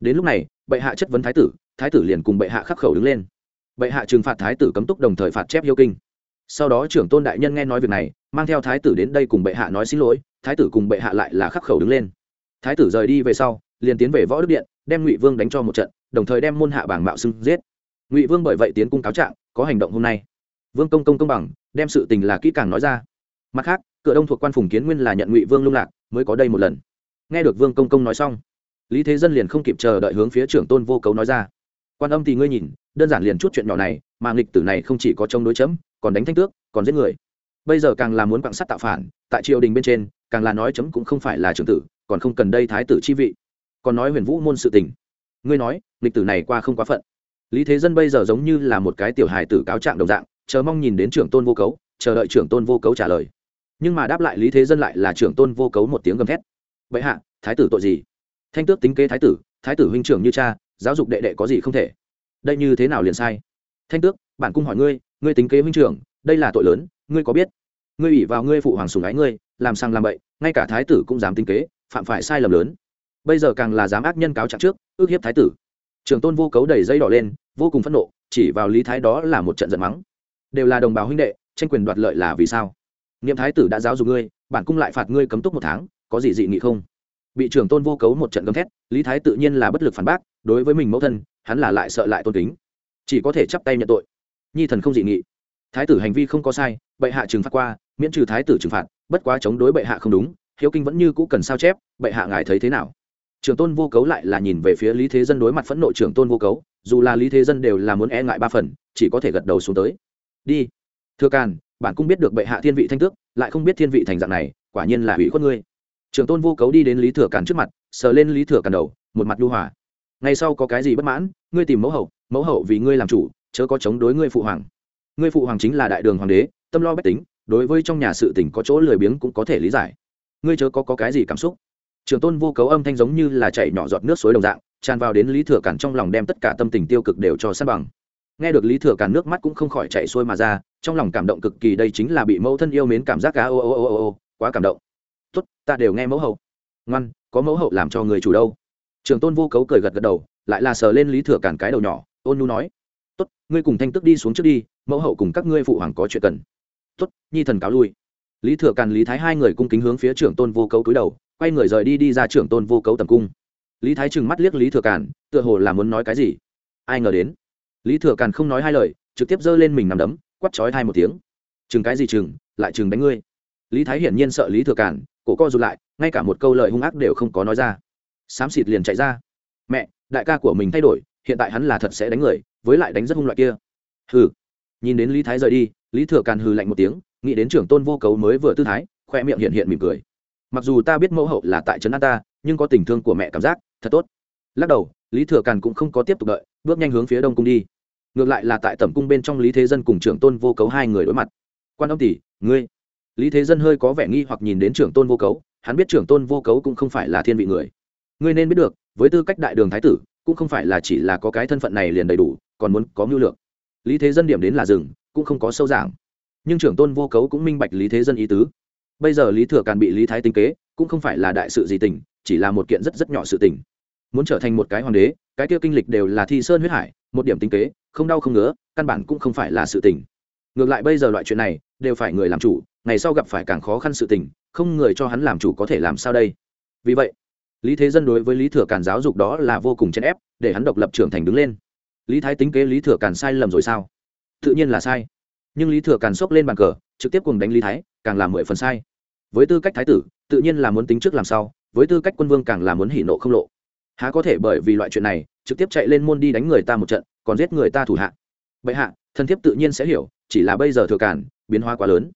Đến lúc này, bệ hạ chất vấn thái tử thái tử liền cùng bệ hạ khắc khẩu đứng lên. Bệ hạ trừng phạt thái tử cấm túc đồng thời phạt chép yêu kinh. Sau đó trưởng tôn đại nhân nghe nói việc này, mang theo thái tử đến đây cùng bệ hạ nói xin lỗi, thái tử cùng bệ hạ lại là khắc khẩu đứng lên. Thái tử rời đi về sau, liền tiến về võ đức điện, đem ngụy vương đánh cho một trận, đồng thời đem môn hạ bảng mạo xưng giết. Ngụy vương bởi vậy tiến cung cáo trạng, có hành động hôm nay. Vương công công công bằng, đem sự tình là kỹ càng nói ra. Mặt khác, cửa đông thuộc quan phùng kiến nguyên là nhận ngụy vương lung lạc, mới có đây một lần nghe được vương công công nói xong, lý thế dân liền không kịp chờ đợi hướng phía trưởng tôn vô cấu nói ra. Quan âm thì ngươi nhìn, đơn giản liền chút chuyện nhỏ này, mà nghịch tử này không chỉ có chống đối chấm, còn đánh thanh tước, còn giết người. Bây giờ càng là muốn quặng sắt tạo phản, tại triều đình bên trên, càng là nói chấm cũng không phải là trưởng tử, còn không cần đây thái tử chi vị. Còn nói huyền vũ môn sự tình. Ngươi nói lịch tử này qua không quá phận. Lý thế dân bây giờ giống như là một cái tiểu hài tử cáo trạng đồng dạng, chờ mong nhìn đến trưởng tôn vô cấu, chờ đợi trưởng tôn vô cấu trả lời. Nhưng mà đáp lại lý thế dân lại là trưởng tôn vô cấu một tiếng gầm thét vậy hạ, thái tử tội gì? Thanh tước tính kế thái tử thái tử huynh trưởng như cha, giáo dục đệ đệ có gì không thể? Đây như thế nào liền sai? Thanh tước, bản cung hỏi ngươi ngươi tính kế huynh trưởng, đây là tội lớn, ngươi có biết? Ngươi ủy vào ngươi phụ hoàng sùng ái ngươi, làm sang làm bậy, ngay cả thái tử cũng dám tính kế, phạm phải sai lầm lớn. Bây giờ càng là dám ác nhân cáo trạng trước, ước hiếp thái tử. Trường tôn vô cấu đẩy dây đỏ lên, vô cùng phẫn nộ, chỉ vào lý thái đó là một trận giận mắng. Đều là đồng bào huynh đệ, tranh quyền đoạt lợi là vì sao? Niệm thái tử đã giáo dục ngươi, bản cung lại phạt ngươi cấm túc một tháng có gì dị nghị không? Bị trưởng tôn vô cấu một trận gầm thét, lý thái tự nhiên là bất lực phản bác, đối với mình mẫu thân, hắn là lại sợ lại tôn kính. Chỉ có thể chắp tay nhận tội. Nhi thần không dị nghị. Thái tử hành vi không có sai, bệ hạ trừng phạt qua, miễn trừ thái tử trừng phạt, bất quá chống đối bệ hạ không đúng, hiếu kinh vẫn như cũ cần sao chép, bệ hạ ngài thấy thế nào? Trưởng tôn vô cấu lại là nhìn về phía lý thế dân đối mặt phẫn nộ trưởng tôn vô cấu, dù là lý thế dân đều là muốn e ngại ba phần, chỉ có thể gật đầu xuống tới. Đi. Thưa càn, bản cũng biết được bệ hạ thiên vị thanh tước, lại không biết thiên vị thành dạng này, quả nhiên là hủy khuất ngươi trưởng tôn vô cấu đi đến lý thừa càn trước mặt sờ lên lý thừa càn đầu một mặt lưu hòa. Ngay sau có cái gì bất mãn ngươi tìm mẫu hậu mẫu hậu vì ngươi làm chủ chớ có chống đối ngươi phụ hoàng. Ngươi phụ hoàng chính là đại đường hoàng đế tâm lo bách tính đối với trong nhà sự tỉnh có chỗ lười biếng cũng có thể lý giải. Ngươi chớ có, có cái gì cảm xúc. Trường tôn vô cấu âm thanh giống như là chảy nhỏ giọt nước suối đồng dạng tràn vào đến lý thừa cản trong lòng đem tất cả tâm tình tiêu cực đều cho sát bằng. Nghe được lý thừa cản nước mắt cũng không khỏi chạy xuôi mà ra trong lòng cảm động cực kỳ đây chính là bị mẫu thân yêu mến cảm giác cá ô ô ô ô ô quá cảm động tốt, ta đều nghe mẫu hậu. Ngoan, có mẫu hậu làm cho người chủ đâu. Trường tôn vô cấu cười gật gật đầu, lại là sờ lên lý thừa cản cái đầu nhỏ, ôn nu nói, tốt, ngươi cùng thanh tức đi xuống trước đi, mẫu hậu cùng các ngươi phụ hoàng có chuyện cần. Tốt, nhi thần cáo lui. Lý thừa càn lý thái hai người cung kính hướng phía trưởng tôn vô cấu cúi đầu, quay người rời đi đi ra trưởng tôn vô cấu tầm cung. Lý thái trừng mắt liếc lý thừa càn tựa hồ là muốn nói cái gì? Ai ngờ đến, lý thừa càn không nói hai lời, trực tiếp giơ lên mình nằm đấm quắt chói hai một tiếng. Chừng cái gì chừng lại chừng đánh ngươi? Lý thái hiển nhiên sợ lý thừa càn cổ co rụt lại, ngay cả một câu lời hung ác đều không có nói ra. Xám xịt liền chạy ra. Mẹ, đại ca của mình thay đổi, hiện tại hắn là thật sẽ đánh người, với lại đánh rất hung loại kia. Hừ. Nhìn đến lý thái rời đi, lý thừa càn hừ lạnh một tiếng, nghĩ đến trưởng tôn vô cấu mới vừa tư thái, khoe miệng hiện hiện mỉm cười. Mặc dù ta biết mẫu hậu là tại trấn an ta, nhưng có tình thương của mẹ cảm giác, thật tốt. Lắc đầu, lý thừa càn cũng không có tiếp tục đợi, bước nhanh hướng phía đông cung đi. Ngược lại là tại tẩm cung bên trong lý thế dân cùng trưởng tôn vô cấu hai người đối mặt. Quan ông tỷ, ngươi lý thế dân hơi có vẻ nghi hoặc nhìn đến trưởng tôn vô cấu, hắn biết trưởng tôn vô cấu cũng không phải là thiên vị người. Ngươi nên biết được, với tư cách đại đường thái tử, cũng không phải là chỉ là có cái thân phận này liền đầy đủ, còn muốn có mưu lược. Lý thế dân điểm đến là rừng cũng không có sâu giảng. Nhưng trưởng tôn vô cấu cũng minh bạch lý thế dân ý tứ. Bây giờ lý thừa càn bị lý thái tinh kế, cũng không phải là đại sự gì tình, chỉ là một kiện rất rất nhỏ sự tình. Muốn trở thành một cái hoàng đế, cái kia kinh lịch đều là thi sơn huyết hải, một điểm tinh kế, không đau không ngứa, căn bản cũng không phải là sự tình. Ngược lại bây giờ loại chuyện này đều phải người làm chủ, ngày sau gặp phải càng khó khăn sự tình, không người cho hắn làm chủ có thể làm sao đây? Vì vậy, lý thế dân đối với lý thừa càn giáo dục đó là vô cùng chèn ép, để hắn độc lập trưởng thành đứng lên. Lý thái tính kế lý thừa càn sai lầm rồi sao? Tự nhiên là sai. Nhưng lý thừa càn xốc lên bàn cờ, trực tiếp cùng đánh lý thái, càng làm mười phần sai. Với tư cách thái tử, tự nhiên là muốn tính trước làm sao, với tư cách quân vương càng là muốn hỉ nộ không lộ. Há có thể bởi vì loại chuyện này, trực tiếp chạy lên môn đi đánh người ta một trận, còn giết người ta thủ hạ. Bệ hạ thân thiết tự nhiên sẽ hiểu, chỉ là bây giờ thừa càn biến hóa quá lớn.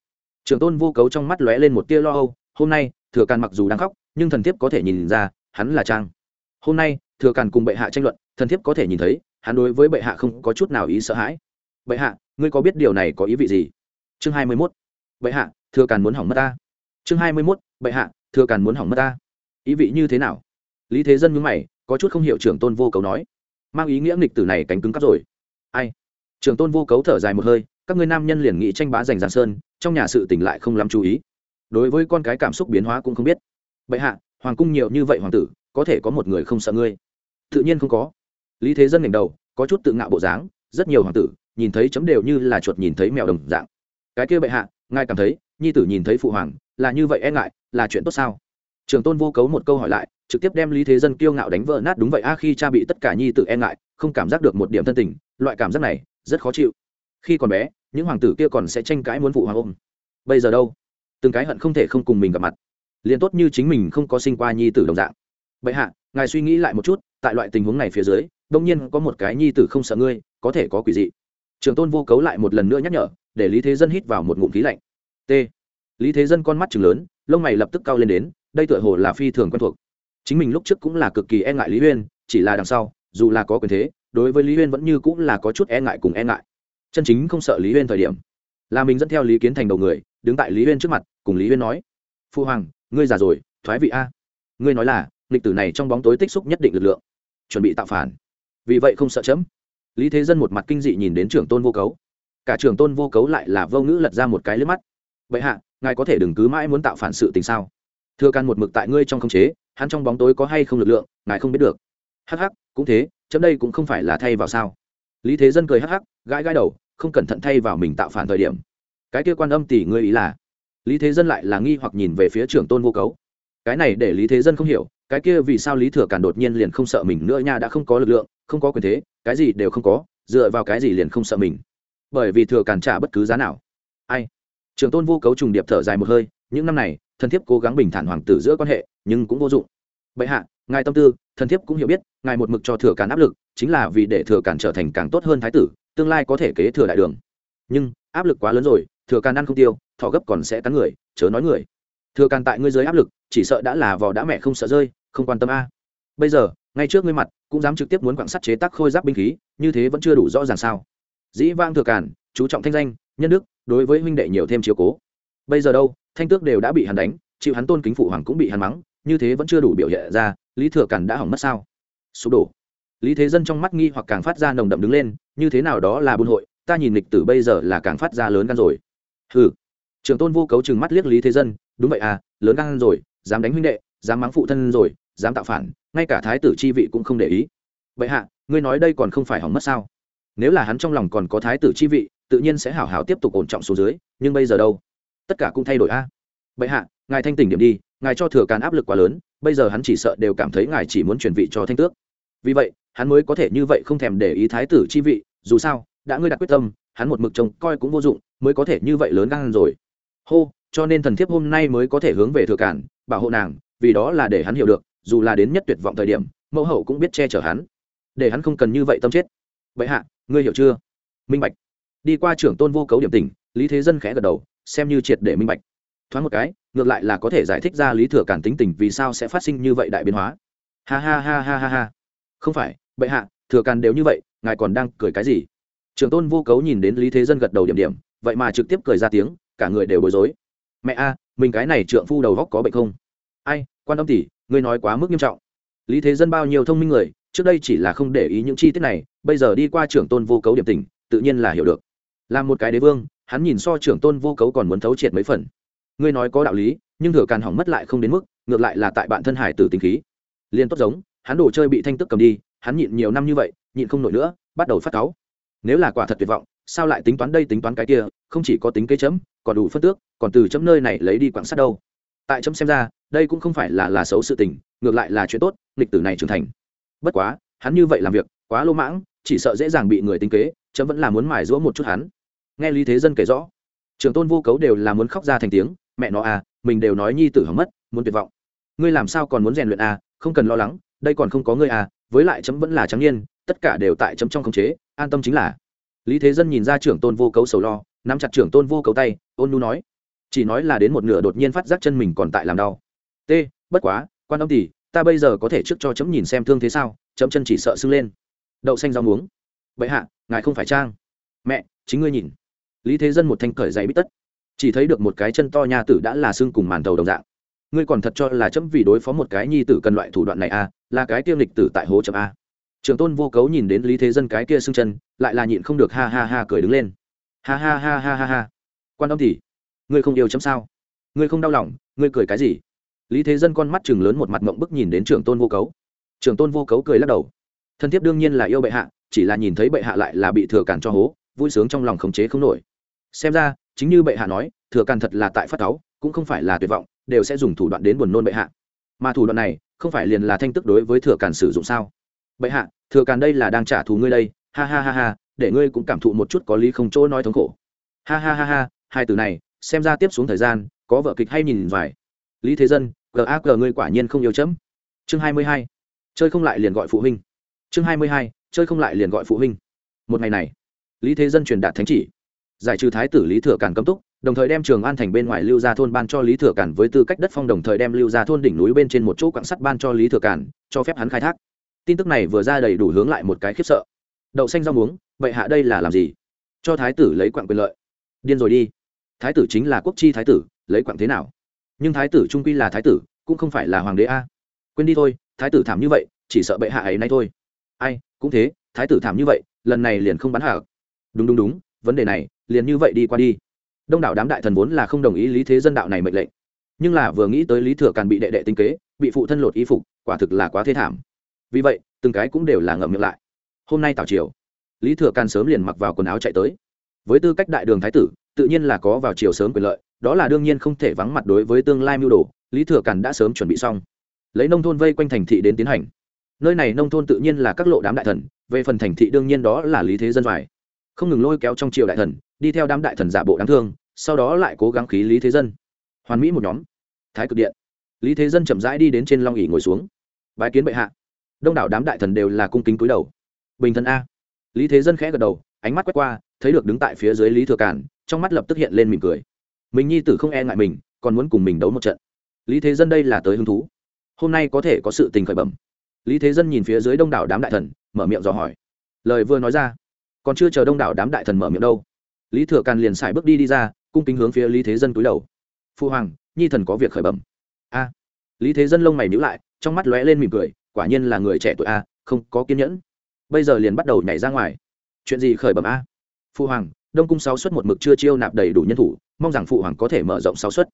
Trường tôn vô cấu trong mắt lóe lên một tia lo âu, hôm nay, thừa càn mặc dù đang khóc, nhưng thần thiếp có thể nhìn ra, hắn là trang. Hôm nay, thừa càn cùng bệ hạ tranh luận, thần thiếp có thể nhìn thấy, hắn đối với bệ hạ không có chút nào ý sợ hãi. Bệ hạ, ngươi có biết điều này có ý vị gì? Chương hai mươi mốt. Bệ hạ, thừa càn muốn hỏng mất ta. Chương hai mươi mốt. Bệ hạ, thừa càn muốn hỏng mất ta. Ý vị như thế nào? Lý thế dân nhúng mày, có chút không hiểu trưởng tôn vô cấu nói. Mang ý nghĩa nghịch tử này cánh cứng cắp rồi. Ai? Trưởng tôn vô cấu thở dài một hơi các ngươi nam nhân liền nghị tranh bá giành giang sơn, trong nhà sự tỉnh lại không lắm chú ý. Đối với con cái cảm xúc biến hóa cũng không biết. Bệ hạ, hoàng cung nhiều như vậy hoàng tử, có thể có một người không sợ ngươi? Tự nhiên không có. Lý thế dân ngẩng đầu, có chút tự ngạo bộ dáng, rất nhiều hoàng tử, nhìn thấy chấm đều như là chuột nhìn thấy mèo đồng dạng. Cái kia bệ hạ, ngài cảm thấy, nhi tử nhìn thấy phụ hoàng, là như vậy e ngại, là chuyện tốt sao? Trường tôn vô cấu một câu hỏi lại, trực tiếp đem lý thế dân kiêu ngạo đánh vỡ nát đúng vậy a, khi cha bị tất cả nhi tử e ngại, không cảm giác được một điểm thân tình, loại cảm giác này, rất khó chịu. Khi còn bé những hoàng tử kia còn sẽ tranh cãi muốn phụ hoàng ôm. Bây giờ đâu? Từng cái hận không thể không cùng mình gặp mặt. Liền tốt như chính mình không có sinh qua nhi tử đồng dạng. Bệ hạ, ngài suy nghĩ lại một chút, tại loại tình huống này phía dưới, đông nhiên có một cái nhi tử không sợ ngươi, có thể có quỷ dị. Trường tôn vô cấu lại một lần nữa nhắc nhở, để lý thế dân hít vào một ngụm khí lạnh. T. Lý thế dân con mắt chừng lớn, lông mày lập tức cao lên đến, đây tựa hồ là phi thường quen thuộc. Chính mình lúc trước cũng là cực kỳ e ngại lý huyên, chỉ là đằng sau, dù là có quyền thế, đối với lý huyên vẫn như cũng là có chút e ngại cùng e ngại chân chính không sợ lý huyên thời điểm. Là mình dẫn theo lý kiến thành đầu người, đứng tại lý huyên trước mặt, cùng lý huyên nói, phu hoàng, ngươi già rồi, thoái vị a. Ngươi nói là lịch tử này trong bóng tối tích xúc nhất định lực lượng. Chuẩn bị tạo phản. Vì vậy không sợ chấm. Lý thế dân một mặt kinh dị nhìn đến trưởng tôn vô cấu. Cả trưởng tôn vô cấu lại là vô ngữ lật ra một cái lướt mắt. Vậy hạ, ngài có thể đừng cứ mãi muốn tạo phản sự tình sao? Thừa can một mực tại ngươi trong không chế, hắn trong bóng tối có hay không lực lượng, ngài không biết được. Hắc hắc, cũng thế, chấm đây cũng không phải là thay vào sao lý thế dân cười hắc hắc, gãi gãi đầu, không cẩn thận thay vào mình tạo phản thời điểm. Cái kia quan âm tỷ ngươi ý là? Lý thế dân lại là nghi hoặc nhìn về phía trưởng tôn vô cấu. Cái này để lý thế dân không hiểu, cái kia vì sao lý thừa càn đột nhiên liền không sợ mình nữa nha, đã không có lực lượng, không có quyền thế, cái gì đều không có, dựa vào cái gì liền không sợ mình? Bởi vì thừa càn trả bất cứ giá nào. Ai? Trưởng tôn vô cấu trùng điệp thở dài một hơi, những năm này thân thiếp cố gắng bình thản hoàng tử giữa quan hệ, nhưng cũng vô dụng. Bệ hạ ngài tâm tư, thần thiếp cũng hiểu biết, ngài một mực cho thừa càn áp lực, chính là vì để thừa càn trở thành càng tốt hơn thái tử, tương lai có thể kế thừa đại đường. Nhưng, áp lực quá lớn rồi, thừa càn ăn không tiêu, thọ gấp còn sẽ cắn người, chớ nói người. Thừa càn tại ngươi dưới áp lực, chỉ sợ đã là vò đã mẹ không sợ rơi, không quan tâm a. Bây giờ, ngay trước ngươi mặt, cũng dám trực tiếp muốn quảng sắt chế tác khôi giáp binh khí, như thế vẫn chưa đủ rõ ràng sao. Dĩ vang thừa càn, chú trọng thanh danh, nhân đức, đối với huynh đệ nhiều thêm chiếu cố. Bây giờ đâu, thanh tước đều đã bị hắn đánh, chịu hắn tôn kính phụ hoàng cũng bị hắn mắng như thế vẫn chưa đủ biểu hiện ra, lý thừa cản đã hỏng mất sao? Sụp đổ. Lý thế dân trong mắt nghi hoặc càng phát ra nồng đậm đứng lên, như thế nào đó là buôn hội, ta nhìn lịch tử bây giờ là càng phát ra lớn gan rồi. Hừ. Trường tôn vô cấu chừng mắt liếc lý thế dân, đúng vậy à lớn gan rồi, dám đánh huynh đệ, dám mắng phụ thân rồi, dám tạo phản, ngay cả thái tử chi vị cũng không để ý. Vậy hạ, ngươi nói đây còn không phải hỏng mất sao? Nếu là hắn trong lòng còn có thái tử chi vị, tự nhiên sẽ hảo hảo tiếp tục ổn trọng số dưới, nhưng bây giờ đâu? Tất cả cũng thay đổi a. À? bệ hạ, ngài thanh tỉnh điểm đi ngài cho thừa càn áp lực quá lớn, bây giờ hắn chỉ sợ đều cảm thấy ngài chỉ muốn chuyển vị cho thanh tước. Vì vậy, hắn mới có thể như vậy không thèm để ý thái tử chi vị, dù sao, đã ngươi đặt quyết tâm, hắn một mực trông coi cũng vô dụng, mới có thể như vậy lớn gan rồi. Hô, cho nên thần thiếp hôm nay mới có thể hướng về thừa cản bảo hộ nàng, vì đó là để hắn hiểu được, dù là đến nhất tuyệt vọng thời điểm, mẫu hậu cũng biết che chở hắn. Để hắn không cần như vậy tâm chết. Vậy hạ, ngươi hiểu chưa? Minh bạch. Đi qua trưởng tôn vô cấu điểm tình lý thế dân khẽ gật đầu, xem như triệt để minh bạch thoáng một cái, ngược lại là có thể giải thích ra lý thừa cản tính tình vì sao sẽ phát sinh như vậy đại biến hóa. Ha ha ha ha ha ha. Không phải, bệ hạ, thừa càn đều như vậy, ngài còn đang cười cái gì? Trường tôn vô cấu nhìn đến lý thế dân gật đầu điểm điểm, vậy mà trực tiếp cười ra tiếng, cả người đều bối rối. Mẹ a, mình cái này trượng phu đầu góc có bệnh không? Ai, quan tâm tỷ, ngươi nói quá mức nghiêm trọng. Lý thế dân bao nhiêu thông minh người, trước đây chỉ là không để ý những chi tiết này, bây giờ đi qua trưởng tôn vô cấu điểm tình, tự nhiên là hiểu được. Làm một cái đế vương, hắn nhìn so trưởng tôn vô cấu còn muốn thấu triệt mấy phần ngươi nói có đạo lý, nhưng thừa càn hỏng mất lại không đến mức, ngược lại là tại bạn thân hải tử tình khí. Liên tốt giống, hắn đồ chơi bị thanh tức cầm đi, hắn nhịn nhiều năm như vậy, nhịn không nổi nữa, bắt đầu phát cáu. Nếu là quả thật tuyệt vọng, sao lại tính toán đây tính toán cái kia, không chỉ có tính kế chấm, còn đủ phân tước, còn từ chấm nơi này lấy đi quảng sát đâu. Tại chấm xem ra, đây cũng không phải là là xấu sự tình, ngược lại là chuyện tốt lịch tử này trưởng thành. Bất quá, hắn như vậy làm việc, quá lô mãng, chỉ sợ dễ dàng bị người tính kế, chấm vẫn là muốn mài giũa một chút hắn. Nghe lý thế dân kể rõ trường tôn vô cấu đều là muốn khóc ra thành tiếng mẹ nó à mình đều nói nhi tử hỏng mất muốn tuyệt vọng. Ngươi làm sao còn muốn rèn luyện à không cần lo lắng đây còn không có ngươi à với lại chấm vẫn là trắng niên, tất cả đều tại chấm trong khống chế an tâm chính là. Lý thế dân nhìn ra trưởng tôn vô cấu sầu lo nắm chặt trưởng tôn vô cấu tay ôn nu nói. Chỉ nói là đến một nửa đột nhiên phát giác chân mình còn tại làm đau. T bất quá quan âm tỷ ta bây giờ có thể trước cho chấm nhìn xem thương thế sao chấm chân chỉ sợ sưng lên. Đậu xanh rau muống. Bệ hạ ngài không phải trang. Mẹ chính ngươi nhìn. Lý thế dân một thanh cởi giày bít tất chỉ thấy được một cái chân to nha tử đã là xương cùng màn đầu đồng dạng. Ngươi còn thật cho là chấm vì đối phó một cái nhi tử cần loại thủ đoạn này à là cái tiêm lịch tử tại hố chấm a. Trường tôn vô cấu nhìn đến lý thế dân cái kia xương chân, lại là nhịn không được ha ha ha cười đứng lên. Ha ha ha ha ha ha. Quan âm thì, ngươi không yêu chấm sao? Ngươi không đau lòng, ngươi cười cái gì? Lý thế dân con mắt chừng lớn một mặt mộng bức nhìn đến trường tôn vô cấu. Trường tôn vô cấu cười lắc đầu. Thân thiết đương nhiên là yêu bệ hạ, chỉ là nhìn thấy bệ hạ lại là bị thừa cản cho hố, vui sướng trong lòng khống chế không nổi. Xem ra chính như bệ hạ nói, thừa càn thật là tại phát cáu, cũng không phải là tuyệt vọng, đều sẽ dùng thủ đoạn đến buồn nôn bệ hạ. Mà thủ đoạn này, không phải liền là thanh tức đối với thừa càn sử dụng sao? Bệ hạ, thừa càn đây là đang trả thù ngươi đây, ha ha ha ha, để ngươi cũng cảm thụ một chút có lý không chỗ nói thống khổ. Ha ha ha ha, hai từ này, xem ra tiếp xuống thời gian, có vợ kịch hay nhìn vải lý thế dân gag ngươi quả nhiên không yêu chấm. Chương hai mươi hai, chơi không lại liền gọi phụ huynh. Chương hai mươi hai, chơi không lại liền gọi phụ huynh. Một ngày này, lý thế dân truyền đạt thánh chỉ giải trừ thái tử lý thừa càn cấm túc, đồng thời đem trường an thành bên ngoài lưu gia thôn ban cho lý thừa cản với tư cách đất phong, đồng thời đem lưu gia thôn đỉnh núi bên trên một chỗ quảng sắt ban cho lý thừa cản cho phép hắn khai thác. Tin tức này vừa ra đầy đủ hướng lại một cái khiếp sợ. Đậu xanh rau muống, vậy hạ đây là làm gì? Cho thái tử lấy quặng quyền lợi. Điên rồi đi. Thái tử chính là quốc chi thái tử, lấy quặng thế nào? Nhưng thái tử trung quy là thái tử, cũng không phải là hoàng đế a. Quên đi thôi, thái tử thảm như vậy, chỉ sợ bệ hạ ấy nay thôi. Ai, cũng thế, thái tử thảm như vậy, lần này liền không bắn hạ. Đúng đúng đúng, vấn đề này liền như vậy đi qua đi. Đông đảo đám đại thần vốn là không đồng ý lý thế dân đạo này mệnh lệnh. Nhưng là vừa nghĩ tới lý thừa càn bị đệ đệ tinh kế, bị phụ thân lột y phục, quả thực là quá thê thảm. Vì vậy, từng cái cũng đều là ngậm miệng lại. Hôm nay tào triều, lý thừa càn sớm liền mặc vào quần áo chạy tới. Với tư cách đại đường thái tử, tự nhiên là có vào chiều sớm quyền lợi, đó là đương nhiên không thể vắng mặt đối với tương lai mưu đồ, lý thừa càn đã sớm chuẩn bị xong. Lấy nông thôn vây quanh thành thị đến tiến hành. Nơi này nông thôn tự nhiên là các lộ đám đại thần, về phần thành thị đương nhiên đó là lý thế dân vải không ngừng lôi kéo trong triều đại thần đi theo đám đại thần giả bộ đáng thương, sau đó lại cố gắng khí lý thế dân. Hoàn mỹ một nhóm. Thái cực điện. Lý thế dân chậm rãi đi đến trên long ỉ ngồi xuống. Bái kiến bệ hạ. Đông đảo đám đại thần đều là cung kính cúi đầu. Bình thân a. Lý thế dân khẽ gật đầu, ánh mắt quét qua, thấy được đứng tại phía dưới lý thừa cản trong mắt lập tức hiện lên mỉm cười. Mình nhi tử không e ngại mình, còn muốn cùng mình đấu một trận. Lý thế dân đây là tới hứng thú. Hôm nay có thể có sự tình khởi bẩm. Lý thế dân nhìn phía dưới đông đảo đám đại thần, mở miệng dò hỏi. Lời vừa nói ra, còn chưa chờ đông đảo đám đại thần mở miệng đâu lý thừa càn liền xài bước đi đi ra, cung kính hướng phía lý thế dân cúi đầu. Phu hoàng, nhi thần có việc khởi bẩm. A. Lý thế dân lông mày nhữ lại, trong mắt lóe lên mỉm cười, quả nhiên là người trẻ tuổi a, không có kiên nhẫn. Bây giờ liền bắt đầu nhảy ra ngoài. Chuyện gì khởi bẩm a? Phu hoàng, đông cung sáu suất một mực chưa chiêu nạp đầy đủ nhân thủ, mong rằng phụ hoàng có thể mở rộng sáu suất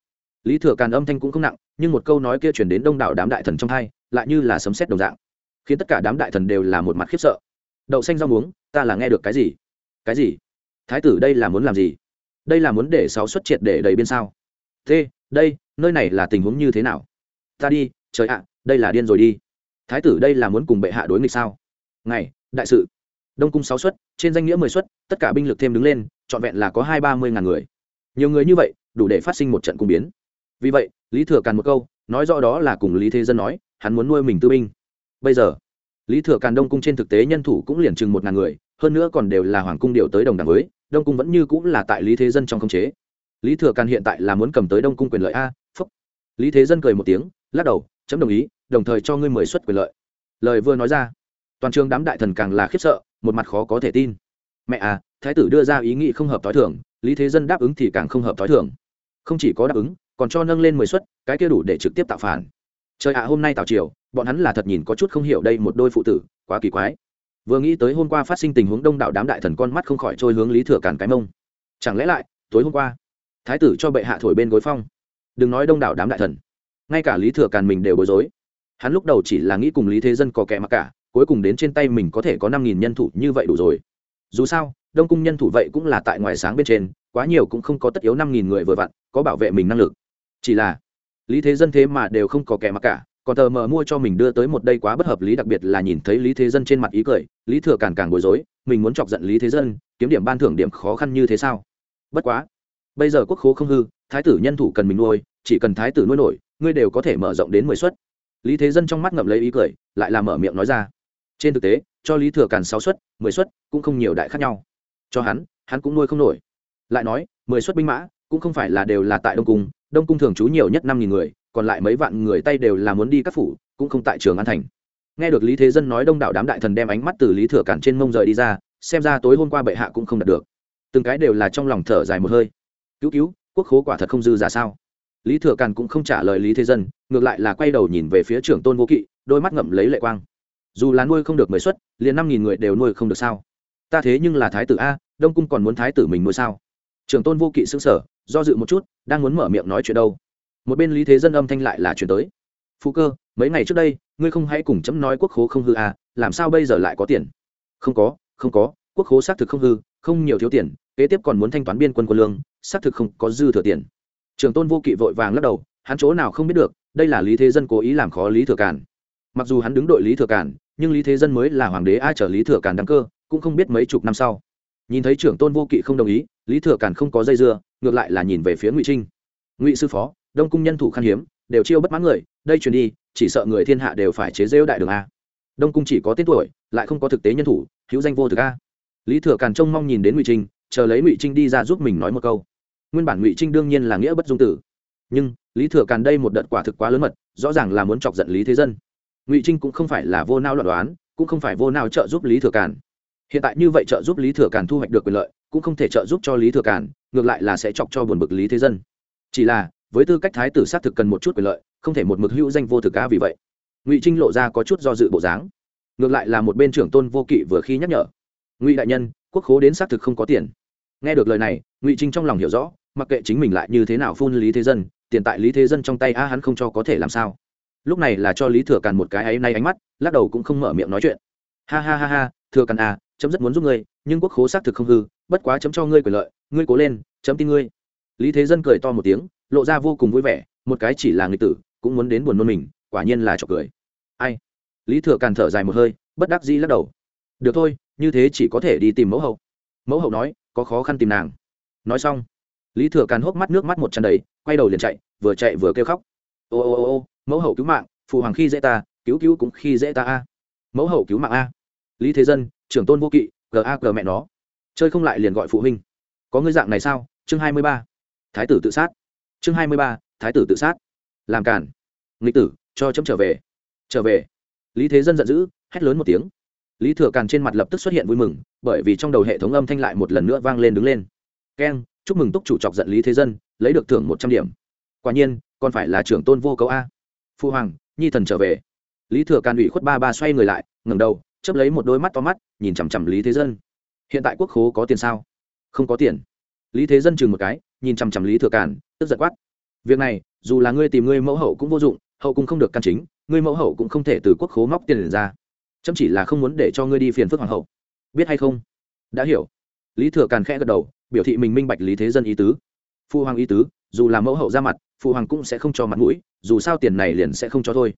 lý thừa càn âm thanh cũng không nặng, nhưng một câu nói kia chuyển đến đông đảo đám đại thần trong hai, lại như là sấm xét đồng dạng. Khiến tất cả đám đại thần đều là một mặt khiếp sợ. Đậu xanh rau muống, ta là nghe được cái gì? Cái gì? Thái tử đây là muốn làm gì? Đây là muốn để sáu xuất triệt để đầy biên sao? Thế, đây, nơi này là tình huống như thế nào? Ta đi, trời ạ, đây là điên rồi đi. Thái tử đây là muốn cùng bệ hạ đối nghịch sao? Ngày, đại sự. Đông cung sáu xuất, trên danh nghĩa mười xuất, tất cả binh lực thêm đứng lên, trọn vẹn là có hai ba mươi ngàn người. Nhiều người như vậy, đủ để phát sinh một trận cung biến. Vì vậy, lý thừa càn một câu, nói rõ đó là cùng lý thế dân nói, hắn muốn nuôi mình tư binh. Bây giờ, lý thừa càn đông cung trên thực tế nhân thủ cũng liền chừng một ngàn người, hơn nữa còn đều là hoàng cung điều tới đồng đảng với đông cung vẫn như cũng là tại lý thế dân trong khống chế. Lý thừa càn hiện tại là muốn cầm tới đông cung quyền lợi a, phúc. Lý thế dân cười một tiếng, lắc đầu, chấm đồng ý, đồng thời cho ngươi mười suất quyền lợi. Lời vừa nói ra, toàn trường đám đại thần càng là khiếp sợ, một mặt khó có thể tin. Mẹ à thái tử đưa ra ý nghĩ không hợp t h o i thưởng lý thế dân đáp ứng thì càng không hợp t h o i thưởng không chỉ có đáp ứng, còn cho nâng lên mười suất, cái kia đủ để trực tiếp tạo phản. Trời ạ, hôm nay tào triều, bọn hắn là thật nhìn có chút không hiểu đây một đôi phụ tử, quá kỳ quái vừa nghĩ tới hôm qua phát sinh tình huống đông đảo đám đại thần con mắt không khỏi trôi hướng lý thừa càn cái mông. Chẳng lẽ lại, tối hôm qua, thái tử cho bệ hạ thổi bên gối phong. Đừng nói đông đảo đám đại thần, ngay cả lý thừa càn mình đều bối rối. Hắn lúc đầu chỉ là nghĩ cùng lý thế dân có kẻ mặc cả, cuối cùng đến trên tay mình có thể có năm nghìn nhân thủ như vậy đủ rồi. Dù sao, đông cung nhân thủ vậy cũng là tại ngoài sáng bên trên, quá nhiều cũng không có tất yếu năm nghìn người vừa vặn, có bảo vệ mình năng lực. Chỉ là, lý thế dân thế mà đều không có kẻ mặc cả còn tờ mờ mua cho mình đưa tới một đây quá bất hợp lý, đặc biệt là nhìn thấy lý thế dân trên mặt ý cười, lý thừa càng càng bối rối, mình muốn chọc giận lý thế dân, kiếm điểm ban thưởng điểm khó khăn như thế sao? Bất quá, bây giờ quốc khố không hư, thái tử nhân thủ cần mình nuôi, chỉ cần thái tử nuôi nổi, ngươi đều có thể mở rộng đến mười suất lý thế dân trong mắt ngậm lấy ý cười, lại làm mở miệng nói ra. Trên thực tế, cho lý thừa càn sáu suất mười suất cũng không nhiều đại khác nhau. Cho hắn hắn cũng nuôi không nổi. Lại nói, mười suất binh mã cũng không phải là đều là tại đông cung đông cung thường trú nhiều nhất năm nghìn người còn lại mấy vạn người tay đều là muốn đi các phủ, cũng không tại trường an thành. Nghe được lý thế dân nói đông đảo đám đại thần đem ánh mắt từ lý thừa cản trên mông rời đi ra, xem ra tối hôm qua bệ hạ cũng không đạt được. Từng cái đều là trong lòng thở dài một hơi. Cứu cứu, quốc khố quả thật không dư giả sao? Lý thừa càn cũng không trả lời lý thế dân, ngược lại là quay đầu nhìn về phía trưởng tôn vô kỵ, đôi mắt ngậm lấy lệ quang. Dù là nuôi không được mười suất liền năm nghìn người đều nuôi không được sao? Ta thế nhưng là thái tử a, đông cung còn muốn thái tử mình nuôi sao? Trưởng tôn vô kỵ xứng sở do dự một chút, đang muốn mở miệng nói chuyện đâu một bên lý thế dân âm thanh lại là chuyển tới phú cơ mấy ngày trước đây ngươi không hãy cùng chấm nói quốc khố không hư à? làm sao bây giờ lại có tiền không có không có quốc khố xác thực không hư không nhiều thiếu tiền kế tiếp còn muốn thanh toán biên quân quân lương xác thực không có dư thừa tiền trường tôn vô kỵ vội vàng lắc đầu hắn chỗ nào không biết được đây là lý thế dân cố ý làm khó lý thừa Cản. mặc dù hắn đứng đội lý thừa Cản, nhưng lý thế dân mới là hoàng đế ai trở lý thừa Cản đăng cơ cũng không biết mấy chục năm sau nhìn thấy trưởng tôn vô kỵ không đồng ý lý thừa Cản không có dây dưa ngược lại là nhìn về phía ngụy trinh ngụy sư phó đông cung nhân thủ khan hiếm, đều chiêu bất mãn người, đây truyền đi, chỉ sợ người thiên hạ đều phải chế rêu đại đường a. Đông cung chỉ có tên tuổi, lại không có thực tế nhân thủ, hữu danh vô thực a. Lý thừa càn trông mong nhìn đến ngụy trinh, chờ lấy ngụy trinh đi ra giúp mình nói một câu. Nguyên bản ngụy trinh đương nhiên là nghĩa bất dung tử. Nhưng, lý thừa càn đây một đợt quả thực quá lớn mật, rõ ràng là muốn chọc giận lý thế dân. Ngụy trinh cũng không phải là vô nao loạn đoán, cũng không phải vô nao trợ giúp lý thừa càn. Hiện tại như vậy trợ giúp lý thừa càn thu hoạch được quyền lợi, cũng không thể trợ giúp cho lý thừa càn, ngược lại là sẽ chọc cho buồn bực lý thế dân. Chỉ là với tư cách thái tử xác thực cần một chút quyền lợi, không thể một mực hữu danh vô thực cá vì vậy. Ngụy trinh lộ ra có chút do dự bộ dáng. Ngược lại là một bên trưởng tôn vô kỵ vừa khi nhắc nhở. Ngụy đại nhân, quốc khố đến xác thực không có tiền. Nghe được lời này, ngụy trinh trong lòng hiểu rõ, mặc kệ chính mình lại như thế nào phun lý thế dân, tiền tại lý thế dân trong tay a hắn không cho có thể làm sao. Lúc này là cho lý thừa càn một cái ấy nay ánh mắt, lắc đầu cũng không mở miệng nói chuyện. Ha ha ha ha, thừa càn à chấm rất muốn giúp ngươi, nhưng quốc khố xác thực không hư, bất quá chấm cho ngươi quyền lợi, ngươi cố lên, chấm tin ngươi. Lý thế dân cười to một tiếng lộ ra vô cùng vui vẻ, một cái chỉ là người tử, cũng muốn đến buồn nôn mình, quả nhiên là trọc cười. Ai? Lý thừa càn thở dài một hơi, bất đắc dĩ lắc đầu. Được thôi, như thế chỉ có thể đi tìm mẫu hậu. Mẫu hậu nói, có khó khăn tìm nàng. Nói xong, lý thừa càn hốc mắt nước mắt một chân đầy, quay đầu liền chạy, vừa chạy vừa kêu khóc. Ô ô ô ô, mẫu hậu cứu mạng, phụ hoàng khi dễ ta, cứu cứu cũng khi dễ ta a. Mẫu hậu cứu mạng a. Lý thế dân, trưởng tôn vô kỵ g a g mẹ nó. Chơi không lại liền gọi phụ huynh. Có ngươi dạng này sao? Chương hai mươi ba. Thái tử tự sát chương hai mươi ba, thái tử tự sát. Làm cản nghịch tử, cho chấm trở về. Trở về. Lý thế dân giận dữ, hét lớn một tiếng. Lý thừa càn trên mặt lập tức xuất hiện vui mừng, bởi vì trong đầu hệ thống âm thanh lại một lần nữa vang lên đứng lên. Keng, chúc mừng túc chủ chọc giận lý thế dân, lấy được thưởng một trăm điểm. Quả nhiên, còn phải là trưởng tôn vô cấu a. Phu hoàng, nhi thần trở về. Lý thừa càn ủy khuất ba ba xoay người lại, ngẩng đầu chấp lấy một đôi mắt to mắt, nhìn chằm chằm lý thế dân. Hiện tại quốc khố có tiền sao? Không có tiền lý thế dân chừng một cái nhìn chằm chằm lý thừa Cản, tức giật quát. Việc này dù là ngươi tìm ngươi mẫu hậu cũng vô dụng hậu cũng không được căn chính ngươi mẫu hậu cũng không thể từ quốc khố móc tiền ra. Chấm chỉ là không muốn để cho ngươi đi phiền phức hoàng hậu. Biết hay không? Đã hiểu. Lý thừa càn khẽ gật đầu biểu thị mình minh bạch lý thế dân ý tứ. Phu hoàng ý tứ dù là mẫu hậu ra mặt phụ hoàng cũng sẽ không cho mặt mũi dù sao tiền này liền sẽ không cho thôi.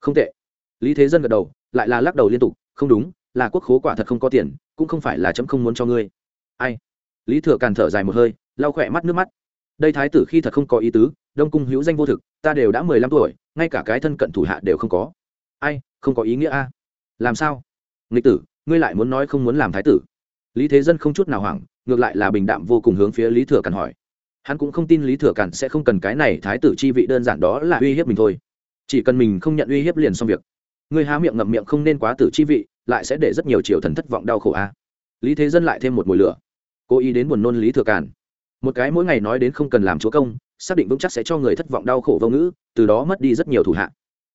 Không tệ. Lý thế dân gật đầu lại là lắc đầu liên tục không đúng là quốc khố quả thật không có tiền cũng không phải là chấm không muốn cho ngươi. Ai? Lý thừa càn thở dài một hơi, lau khỏe mắt nước mắt. Đây thái tử khi thật không có ý tứ, đông cung hữu danh vô thực, ta đều đã mười lăm tuổi, ngay cả cái thân cận thủ hạ đều không có. Ai, không có ý nghĩa a. Làm sao? Nghịch tử, ngươi lại muốn nói không muốn làm thái tử? Lý thế dân không chút nào hoảng, ngược lại là bình đạm vô cùng hướng phía lý thừa càn hỏi. Hắn cũng không tin lý thừa càn sẽ không cần cái này thái tử chi vị đơn giản đó là uy hiếp mình thôi. Chỉ cần mình không nhận uy hiếp liền xong việc. Ngươi há miệng ngậm miệng không nên quá tử chi vị, lại sẽ để rất nhiều triều thần thất vọng đau khổ a. Lý thế dân lại thêm một mùi lửa cố ý đến buồn nôn lý thừa cản một cái mỗi ngày nói đến không cần làm chúa công, xác định vững chắc sẽ cho người thất vọng đau khổ vô ngữ, từ đó mất đi rất nhiều thủ hạ.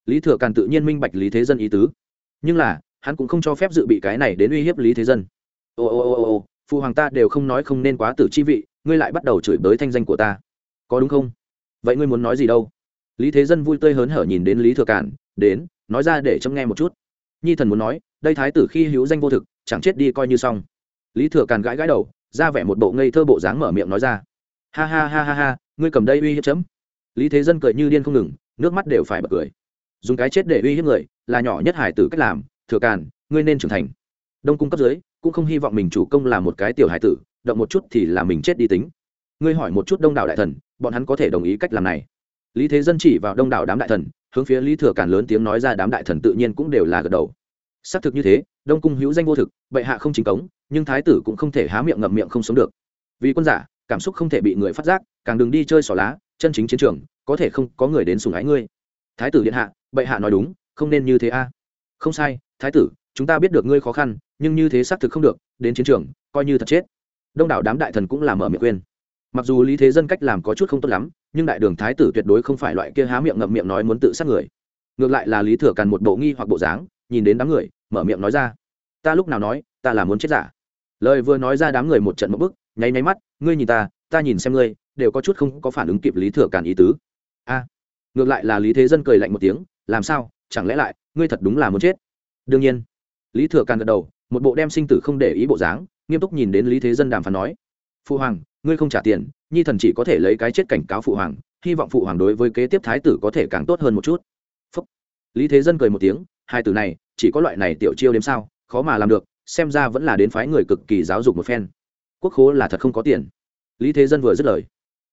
Lý thừa càn tự nhiên minh bạch lý thế dân ý tứ. Nhưng là, hắn cũng không cho phép dự bị cái này đến uy hiếp lý thế dân. Ô ô ô ô ô, phụ hoàng ta đều không nói không nên quá tử chi vị, ngươi lại bắt đầu chửi bới thanh danh của ta. Có đúng không? Vậy ngươi muốn nói gì đâu? Lý thế dân vui tươi hớn hở nhìn đến lý thừa cản đến, nói ra để chấm nghe một chút. Nhi thần muốn nói, đây thái tử khi hữu danh vô thực, chẳng chết đi coi như xong. Lý thừa càn gãi gãi đầu ra vẻ một bộ ngây thơ bộ dáng mở miệng nói ra. Ha ha ha ha ha, ngươi cầm đây uy hiếp chấm. Lý thế dân cười như điên không ngừng, nước mắt đều phải bật cười. Dùng cái chết để uy hiếp người, là nhỏ nhất hải tử cách làm, thừa càn, ngươi nên trưởng thành. Đông cung cấp dưới, cũng không hy vọng mình chủ công là một cái tiểu hải tử, động một chút thì là mình chết đi tính. Ngươi hỏi một chút đông đảo đại thần, bọn hắn có thể đồng ý cách làm này. Lý thế dân chỉ vào đông đảo đám đại thần, hướng phía lý thừa càn lớn tiếng nói ra đám đại thần tự nhiên cũng đều là gật đầu xác thực như thế, đông cung hữu danh vô thực, bệ hạ không chính cống, nhưng thái tử cũng không thể há miệng ngậm miệng không sống được. Vì quân giả, cảm xúc không thể bị người phát giác, càng đừng đi chơi xỏ lá, chân chính chiến trường, có thể không có người đến sùng ái ngươi. Thái tử điện hạ, bệ hạ nói đúng, không nên như thế a. Không sai, thái tử, chúng ta biết được ngươi khó khăn, nhưng như thế xác thực không được, đến chiến trường, coi như thật chết. Đông đảo đám đại thần cũng làm ở miệng quên mặc dù lý thế dân cách làm có chút không tốt lắm, nhưng đại đường thái tử tuyệt đối không phải loại kia há miệng ngậm miệng nói muốn tự sát người. Ngược lại là lý thừa càn một bộ nghi hoặc bộ dáng nhìn đến đám người, mở miệng nói ra. Ta lúc nào nói, ta là muốn chết giả. Lời vừa nói ra đám người một trận một bức nháy nháy mắt, ngươi nhìn ta ta nhìn xem ngươi, đều có chút không có phản ứng kịp lý thừa càn ý tứ. A. Ngược lại là lý thế dân cười lạnh một tiếng, làm sao, chẳng lẽ lại, ngươi thật đúng là muốn chết? Đương nhiên. Lý thừa càn gật đầu, một bộ đem sinh tử không để ý bộ dáng, nghiêm túc nhìn đến lý thế dân đàm phán nói. Phụ hoàng, ngươi không trả tiền, nhi thần chỉ có thể lấy cái chết cảnh cáo phụ hoàng, hy vọng phụ hoàng đối với kế tiếp thái tử có thể càng tốt hơn một chút. Phúc. lý thế dân cười một tiếng hai từ này, chỉ có loại này tiểu chiêu đêm sao, khó mà làm được, xem ra vẫn là đến phái người cực kỳ giáo dục một phen. Quốc khố là thật không có tiền. Lý thế dân vừa dứt lời,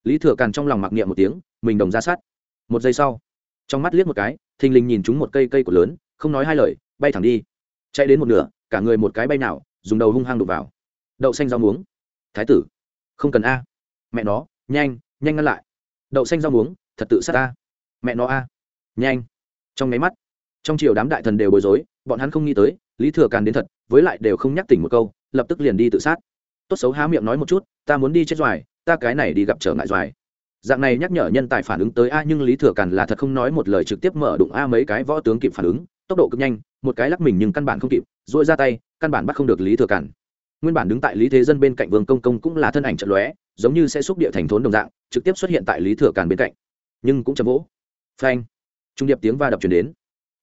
lý thừa càn trong lòng mặc niệm một tiếng, mình đồng ra sát. Một giây sau, trong mắt liếc một cái, thình lình nhìn chúng một cây cây của lớn, không nói hai lời, bay thẳng đi. Chạy đến một nửa, cả người một cái bay nào, dùng đầu hung hăng đục vào. Đậu xanh rau muống. Thái tử, không cần a. Mẹ nó, nhanh nhanh ngăn lại. Đậu xanh rau muống, thật tự sát a. Mẹ nó a. Nhanh. Trong nháy mắt trong chiều đám đại thần đều bối rối, bọn hắn không nghĩ tới, lý thừa càn đến thật, với lại đều không nhắc tỉnh một câu, lập tức liền đi tự sát. Tốt xấu há miệng nói một chút, ta muốn đi chết doài, ta cái này đi gặp trở ngại doài. Dạng này nhắc nhở nhân tài phản ứng tới a, nhưng lý thừa càn là thật không nói một lời trực tiếp mở đụng a mấy cái võ tướng kịp phản ứng, tốc độ cực nhanh, một cái lắc mình nhưng căn bản không kịp dội ra tay, căn bản bắt không được lý thừa càn. Nguyên bản đứng tại lý thế dân bên cạnh vương công công cũng là thân ảnh trận lóe, giống như sẽ xúc địa thành thốn đồng dạng, trực tiếp xuất hiện tại lý thừa càn bên cạnh. Nhưng cũng chấm vỗ. Phanh. Trung điệp tiếng va đập chuyển đến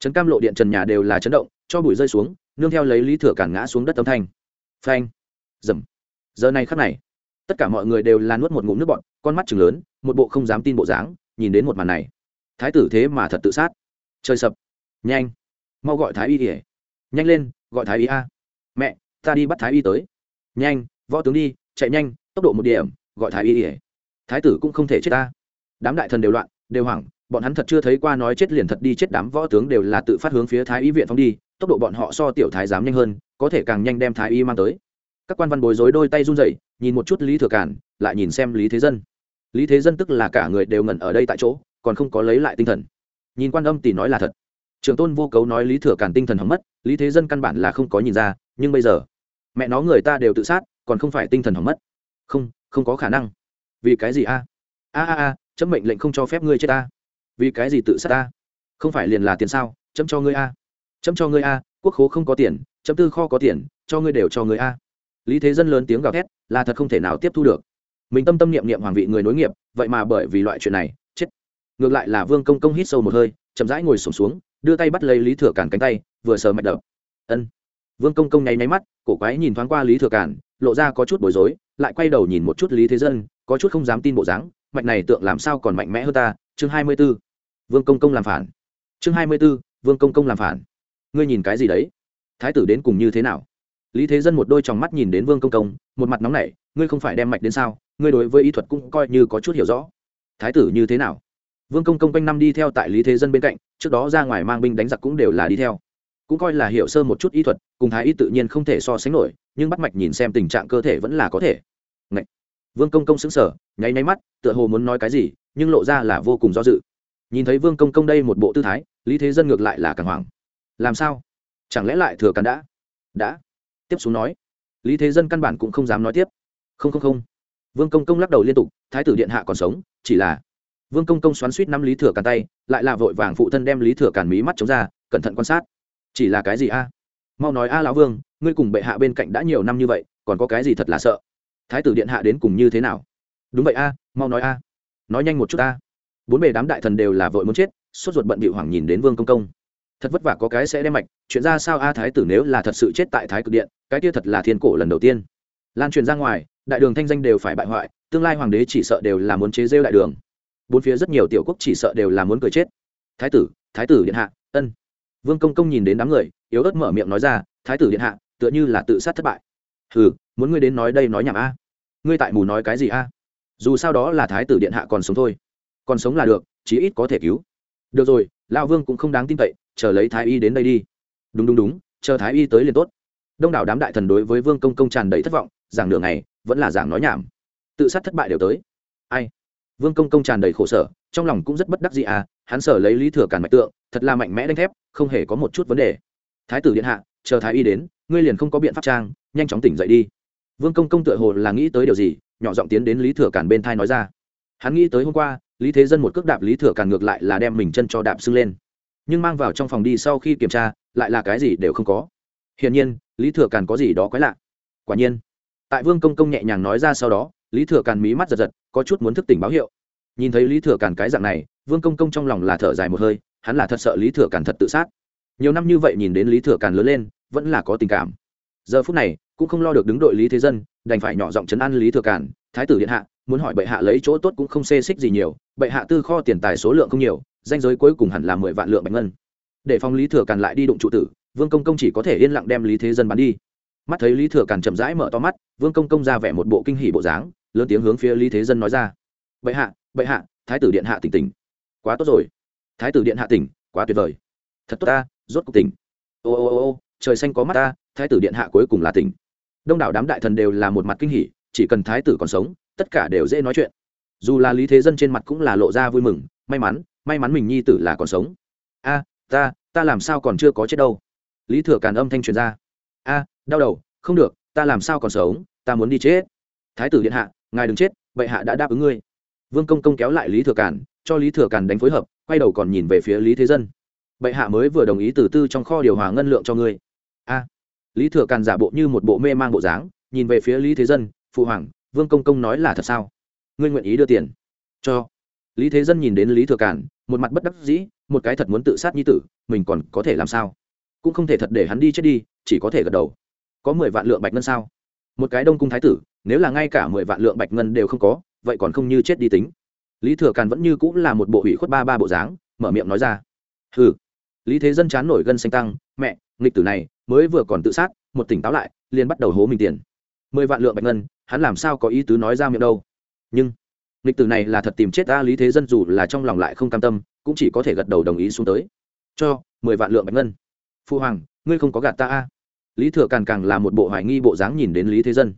trấn cam lộ điện trần nhà đều là chấn động, cho bụi rơi xuống, nương theo lấy lý thừa cản ngã xuống đất âm thanh. Phanh. Dầm. Giờ này khắc này, tất cả mọi người đều là nuốt một ngụm nước bọt, con mắt chừng lớn, một bộ không dám tin bộ dáng, nhìn đến một màn này. Thái tử thế mà thật tự sát. Trời sập. Nhanh. Mau gọi thái y ỉa nhanh lên, gọi thái y a. Mẹ, ta đi bắt thái y tới. Nhanh, võ tướng đi, chạy nhanh, tốc độ một điểm, gọi thái y ỉa thái tử cũng không thể chết ta. Đám đại thần đều loạn, đều hoảng bọn hắn thật chưa thấy qua nói chết liền thật đi chết đám võ tướng đều là tự phát hướng phía thái y viện phóng đi, tốc độ bọn họ so tiểu thái giám nhanh hơn, có thể càng nhanh đem thái y mang tới. Các quan văn bối rối đôi tay run rẩy, nhìn một chút lý thừa cản, lại nhìn xem lý thế dân. Lý thế dân tức là cả người đều ngẩn ở đây tại chỗ, còn không có lấy lại tinh thần. Nhìn quan âm tỷ nói là thật. Trường tôn vô cấu nói lý thừa cản tinh thần hỏng mất, lý thế dân căn bản là không có nhìn ra, nhưng bây giờ, mẹ nó người ta đều tự sát, còn không phải tinh thần hỏng mất. Không không có khả năng. Vì cái gì a? A a a, chấm mệnh lệnh không cho phép ngươi chết ta vì cái gì tự sát ta? Không phải liền là tiền sao? Chấm cho ngươi a. Chấm cho ngươi a quốc khố không có tiền chấm tư kho có tiền cho ngươi đều cho ngươi a. Lý thế dân lớn tiếng gào thét là thật không thể nào tiếp thu được. Mình tâm tâm niệm niệm hoàng vị người nối nghiệp vậy mà bởi vì loại chuyện này chết. Ngược lại là vương công công hít sâu một hơi chậm rãi ngồi sổm xuống, xuống đưa tay bắt lấy lý thừa cản cánh tay vừa sờ mạch đập. Ân. Vương công công nháy nháy mắt cổ quái nhìn thoáng qua lý thừa cản lộ ra có chút bối rối lại quay đầu nhìn một chút lý thế dân có chút không dám tin bộ dáng mạch này tượng làm sao còn mạnh mẽ hơn ta? Chương hai mươi b ố vương công công làm phản. Chương hai mươi b ố vương công công làm phản. Ngươi nhìn cái gì đấy? Thái tử đến cùng như thế nào? Lý thế dân một đôi tròng mắt nhìn đến vương công công, một mặt nóng nảy, ngươi không phải đem mạch đến sao? Ngươi đối với y thuật cũng coi như có chút hiểu rõ. Thái tử như thế nào? Vương công công quanh năm đi theo tại lý thế dân bên cạnh, trước đó ra ngoài mang binh đánh giặc cũng đều là đi theo. Cũng coi là hiểu sơ một chút y thuật, cùng thái y tự nhiên không thể so sánh nổi, nhưng bắt mạch nhìn xem tình trạng cơ thể vẫn là có thể. Ngậy! vương công công xứng sở nháy nháy mắt, tựa hồ muốn nói cái gì, nhưng lộ ra là vô cùng do dự nhìn thấy vương công công đây một bộ tư thái, lý thế dân ngược lại là càng hoảng. Làm sao? Chẳng lẽ lại thừa cắn đã? Đã. Tiếp xuống nói. Lý thế dân căn bản cũng không dám nói tiếp. Không không không. Vương công công lắc đầu liên tục, thái tử điện hạ còn sống, chỉ là vương công công xoắn suýt năm lý thừa càn tay, lại là vội vàng phụ thân đem lý thừa càn mí mắt chống ra, cẩn thận quan sát. Chỉ là cái gì a? Mau nói a lão vương, ngươi cùng bệ hạ bên cạnh đã nhiều năm như vậy, còn có cái gì thật là sợ? Thái tử điện hạ đến cùng như thế nào? Đúng vậy a, mau nói a. Nói nhanh một chút a bốn bề đám đại thần đều là vội muốn chết, sốt ruột bận bị hoảng nhìn đến vương công công. Thật vất vả có cái sẽ đem mạch, chuyện ra sao a thái tử nếu là thật sự chết tại thái cực điện, cái kia thật là thiên cổ lần đầu tiên. Lan truyền ra ngoài, đại đường thanh danh đều phải bại hoại, tương lai hoàng đế chỉ sợ đều là muốn chế rêu đại đường. Bốn phía rất nhiều tiểu quốc chỉ sợ đều là muốn cười chết. Thái tử thái tử điện hạ, ân. Vương công công nhìn đến đám người, yếu ớt mở miệng nói ra, thái tử điện hạ, tựa như là tự sát thất bại. Hừ, muốn ngươi đến nói đây nói nhảm a. Ngươi tại mù nói cái gì a? Dù sao đó là thái tử điện hạ còn sống thôi còn sống là được, chí ít có thể cứu. Được rồi, lão vương cũng không đáng tin cậy, chờ lấy thái y đến đây đi. Đúng đúng đúng, chờ thái y tới liền tốt. Đông đảo đám đại thần đối với vương công công tràn đầy thất vọng, giảng nửa ngày, vẫn là giảng nói nhảm. Tự sát thất bại đều tới. Ai? Vương công công tràn đầy khổ sở, trong lòng cũng rất bất đắc gì à hắn sở lấy lý thừa cản mạch tượng, thật là mạnh mẽ đánh thép, không hề có một chút vấn đề. Thái tử điện hạ, chờ thái y đến, ngươi liền không có biện pháp trang, nhanh chóng tỉnh dậy đi. Vương công công tựa hồ là nghĩ tới điều gì, nhỏ giọng tiến đến lý thừa cản bên thai nói ra hắn nghĩ tới hôm qua, lý thế dân một cước đạp lý thừa càn ngược lại là đem mình chân cho đạp sưng lên. Nhưng mang vào trong phòng đi sau khi kiểm tra, lại là cái gì đều không có. Hiển nhiên, lý thừa càn có gì đó quái lạ. Quả nhiên, tại vương công công nhẹ nhàng nói ra sau đó, lý thừa càn mí mắt giật giật, có chút muốn thức tỉnh báo hiệu. Nhìn thấy lý thừa càn cái dạng này, vương công công trong lòng là thở dài một hơi, hắn là thật sợ lý thừa càn thật tự sát. Nhiều năm như vậy nhìn đến lý thừa càn lớn lên, vẫn là có tình cảm. Giờ phút này cũng không lo được đứng đội lý thế dân, đành phải nhỏ giọng chấn an lý thừa càn, thái tử điện hạ, muốn hỏi bệ hạ lấy chỗ tốt cũng không xê xích gì nhiều, bệ hạ tư kho tiền tài số lượng không nhiều, danh giới cuối cùng hẳn là mười vạn lượng bạch ngân. Để phong lý thừa càn lại đi đụng trụ tử, vương công công chỉ có thể yên lặng đem lý thế dân bắn đi. Mắt thấy lý thừa càn chậm rãi mở to mắt, vương công công ra vẻ một bộ kinh hỉ bộ dáng, lớn tiếng hướng phía lý thế dân nói ra, bệ hạ bệ hạ, thái tử điện hạ tỉnh tỉnh. Quá tốt rồi. Thái tử điện hạ tỉnh, quá tuyệt vời. Thật tốt ta, rốt cuộc tỉnh. Ô ô ô ô, trời xanh có mắt ta, thái tử điện hạ cuối cùng là tỉnh đông đảo đám đại thần đều là một mặt kinh hỉ, chỉ cần thái tử còn sống, tất cả đều dễ nói chuyện. Dù là lý thế dân trên mặt cũng là lộ ra vui mừng, may mắn may mắn mình nhi tử là còn sống. A, ta ta làm sao còn chưa có chết đâu? Lý thừa càn âm thanh truyền ra. A, đau đầu, không được, ta làm sao còn sống, ta muốn đi chết. Thái tử điện hạ, ngài đừng chết, bệ hạ đã đáp ứng ngươi. Vương công công kéo lại lý thừa càn, cho lý thừa càn đánh phối hợp, quay đầu còn nhìn về phía lý thế dân. Bệ hạ mới vừa đồng ý từ tư trong kho điều hòa ngân lượng cho ngươi. A lý thừa càn giả bộ như một bộ mê mang bộ dáng, nhìn về phía lý thế dân, phụ hoàng, vương công công nói là thật sao? Ngươi nguyện ý đưa tiền cho? Lý thế dân nhìn đến lý thừa cản một mặt bất đắc dĩ, một cái thật muốn tự sát như tử, mình còn có thể làm sao? Cũng không thể thật để hắn đi chết đi, chỉ có thể gật đầu. Có mười vạn lượng bạch ngân sao? Một cái đông cung thái tử, nếu là ngay cả mười vạn lượng bạch ngân đều không có, vậy còn không như chết đi tính. Lý thừa càn vẫn như cũng là một bộ hủy khuất ba ba bộ dáng, mở miệng nói ra, hừ lý thế dân chán nổi gân xanh tăng, mẹ, nghịch tử này mới vừa còn tự sát, một tỉnh táo lại, liền bắt đầu hố mình tiền. Mười vạn lượng bạch ngân, hắn làm sao có ý tứ nói ra miệng đâu? Nhưng, nghịch tử này là thật tìm chết ta, lý thế dân dù là trong lòng lại không cam tâm, cũng chỉ có thể gật đầu đồng ý xuống tới. Cho, mười vạn lượng bạch ngân. Phu hoàng, ngươi không có gạt ta a? Lý thừa càng càng là một bộ hoài nghi bộ dáng nhìn đến lý thế dân.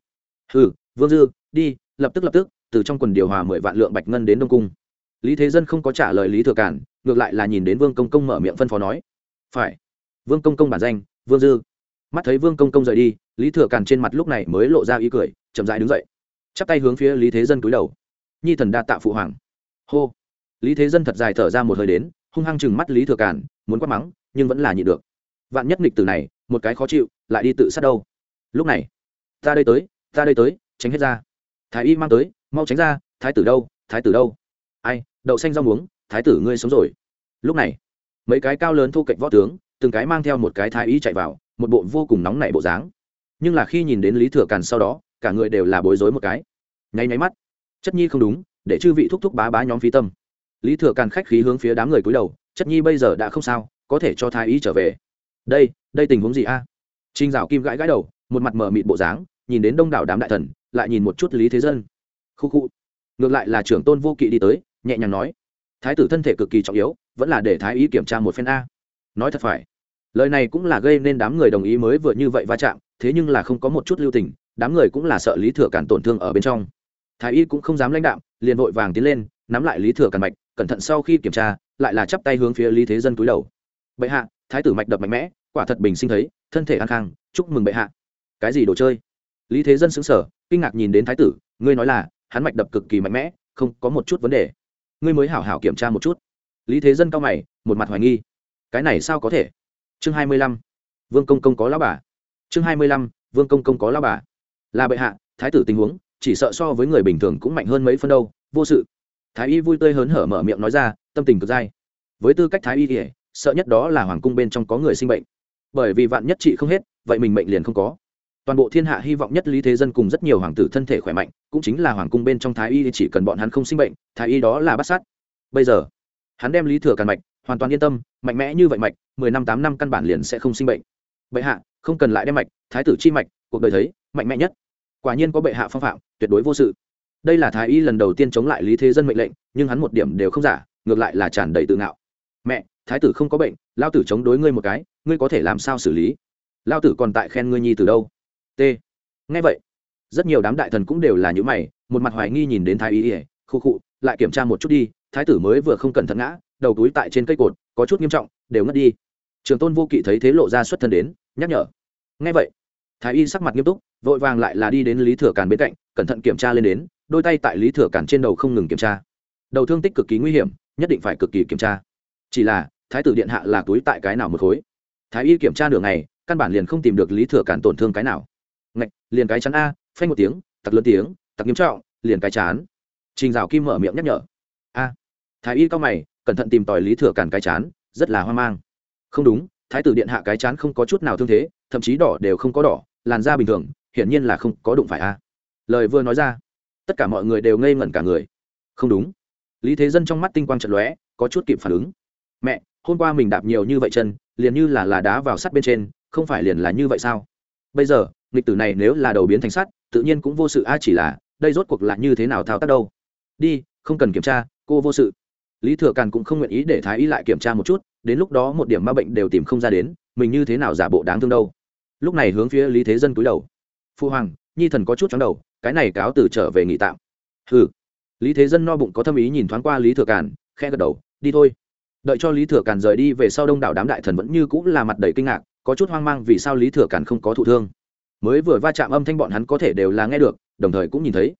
Ừ vương dư, đi, lập tức lập tức, từ trong quần điều hòa mười vạn lượng bạch ngân đến đông cung lý thế dân không có trả lời lý thừa Cản, ngược lại là nhìn đến vương công công mở miệng phân phó nói phải. Vương công công bản danh vương dư. Mắt thấy vương công công rời đi lý thừa Cản trên mặt lúc này mới lộ ra ý cười chậm dãi đứng dậy chắp tay hướng phía lý thế dân cúi đầu. Nhi thần đa tạ phụ hoàng. Hô. Lý thế dân thật dài thở ra một hơi đến hung hăng chừng mắt lý thừa Cản, muốn quát mắng nhưng vẫn là nhịn được. Vạn nhất nghịch từ này một cái khó chịu lại đi tự sát đâu. Lúc này ta đây tới ta đây tới tránh hết ra. Thái y mang tới mau tránh ra thái tử đâu thái tử đâu. Ai đậu xanh rau muống, thái tử ngươi sống rồi. Lúc này, mấy cái cao lớn thu cạnh võ tướng, từng cái mang theo một cái thái y chạy vào, một bộ vô cùng nóng nảy bộ dáng. Nhưng là khi nhìn đến lý thừa càn sau đó, cả người đều là bối rối một cái. Nháy nháy mắt, chất nhi không đúng, để chư vị thúc thúc bá bá nhóm phi tâm. Lý thừa càn khách khí hướng phía đám người cúi đầu, chất nhi bây giờ đã không sao, có thể cho thái y trở về. Đây đây tình huống gì a? À? trinh dạo kim gãi gãi đầu, một mặt mờ mịt bộ dáng, nhìn đến đông đảo đám đại thần, lại nhìn một chút lý thế dân. Khu khu. Ngược lại là trưởng tôn vô kỵ đi tới nhẹ nhàng nói, thái tử thân thể cực kỳ trọng yếu, vẫn là để thái y kiểm tra một phen a. Nói thật phải, lời này cũng là gây nên đám người đồng ý mới vừa như vậy va chạm, thế nhưng là không có một chút lưu tình, đám người cũng là sợ lý thừa cản tổn thương ở bên trong. Thái y cũng không dám lãnh đạo liền vội vàng tiến lên, nắm lại lý thừa cản mạch, cẩn thận sau khi kiểm tra, lại là chắp tay hướng phía lý thế dân cúi đầu. Bệ hạ, thái tử mạch đập mạnh mẽ, quả thật bình sinh thấy, thân thể an khang, chúc mừng bệ hạ. Cái gì đồ chơi? Lý thế dân xứng sở kinh ngạc nhìn đến thái tử, ngươi nói là, hắn mạch đập cực kỳ mạnh mẽ, không có một chút vấn đề ngươi mới hảo hảo kiểm tra một chút. Lý thế dân cao mày, một mặt hoài nghi. Cái này sao có thể? Chương hai mươi lăm. Vương công công có lao bà. Chương hai mươi lăm, vương công công có lao bà. Là bệ hạ, thái tử tình huống, chỉ sợ so với người bình thường cũng mạnh hơn mấy phân đâu, vô sự. Thái y vui tươi hớn hở mở miệng nói ra, tâm tình cực dai. Với tư cách thái y thì, sợ nhất đó là hoàng cung bên trong có người sinh bệnh. Bởi vì vạn nhất trị không hết, vậy mình mệnh liền không có toàn bộ thiên hạ hy vọng nhất lý thế dân cùng rất nhiều hoàng tử thân thể khỏe mạnh, cũng chính là hoàng cung bên trong thái y, chỉ cần bọn hắn không sinh bệnh, thái y đó là bắt sát. Bây giờ, hắn đem lý thừa càn mạch, hoàn toàn yên tâm, mạnh mẽ như vậy mạch, mười năm, tám năm căn bản liền sẽ không sinh bệnh. Bệ hạ, không cần lại đem mạch, thái tử chi mạch, cuộc đời thấy, mạnh mẽ nhất. Quả nhiên có bệ hạ phong phạm, tuyệt đối vô sự. Đây là thái y lần đầu tiên chống lại lý thế dân mệnh lệnh, nhưng hắn một điểm đều không giả, ngược lại là tràn đầy tự ngạo. Mẹ, thái tử không có bệnh, lao tử chống đối ngươi một cái, ngươi có thể làm sao xử lý? Lao tử còn tại khen ngươi nhi từ đâu? T. Nghe vậy, rất nhiều đám đại thần cũng đều là những mày, một mặt hoài nghi nhìn đến thái y ỉa khu khụ lại kiểm tra một chút đi, thái tử mới vừa không cẩn thận ngã, đầu túi tại trên cây cột, có chút nghiêm trọng, đều ngất đi. Trường tôn vô kỵ thấy thế lộ ra xuất thân đến, nhắc nhở. Ngay vậy, thái y sắc mặt nghiêm túc, vội vàng lại là đi đến lý thừa càn bên cạnh, cẩn thận kiểm tra lên đến, đôi tay tại lý thừa càn trên đầu không ngừng kiểm tra. Đầu thương tích cực kỳ nguy hiểm, nhất định phải cực kỳ kiểm tra. Chỉ là, thái tử điện hạ là túi tại cái nào một khối? Thái y kiểm tra nửa ngày, căn bản liền không tìm được lý thừa càn tổn thương cái nào ngạch, liền cái chắn a, phanh một tiếng, tặc lớn tiếng, tặc nghiêm trọng, liền cái chán. Trình dạo kim mở miệng nhắc nhở. A. Thái y cao mày, cẩn thận tìm tòi lý thừa cản cái chán, rất là hoang mang. Không đúng, thái tử điện hạ cái chán không có chút nào thương thế, thậm chí đỏ đều không có đỏ, làn da bình thường, hiển nhiên là không có đụng phải a. Lời vừa nói ra, tất cả mọi người đều ngây ngẩn cả người. Không đúng. Lý thế dân trong mắt tinh quang trận lóe, có chút kịp phản ứng. Mẹ, hôm qua mình đạp nhiều như vậy chân, liền như là là đá vào sắt bên trên, không phải liền là như vậy sao? Bây giờ nghịch tử này nếu là đầu biến thành sắt, tự nhiên cũng vô sự. A, chỉ là, đây rốt cuộc là như thế nào thao tác đâu? Đi, không cần kiểm tra, cô vô sự. Lý thừa càn cũng không nguyện ý để thái y lại kiểm tra một chút, đến lúc đó một điểm ma bệnh đều tìm không ra đến, mình như thế nào giả bộ đáng thương đâu? Lúc này hướng phía lý thế dân cúi đầu. Phu hoàng, nhi thần có chút chóng đầu, cái này cáo từ trở về nghỉ tạm. Ừ lý thế dân no bụng có tâm ý nhìn thoáng qua lý thừa càn khe gật đầu, đi thôi. Đợi cho lý thừa càn rời đi về sau đông đảo đám đại thần vẫn như cũng là mặt đầy kinh ngạc, có chút hoang mang vì sao lý thừa càn không có thụ thương mới vừa va chạm âm thanh bọn hắn có thể đều là nghe được, đồng thời cũng nhìn thấy.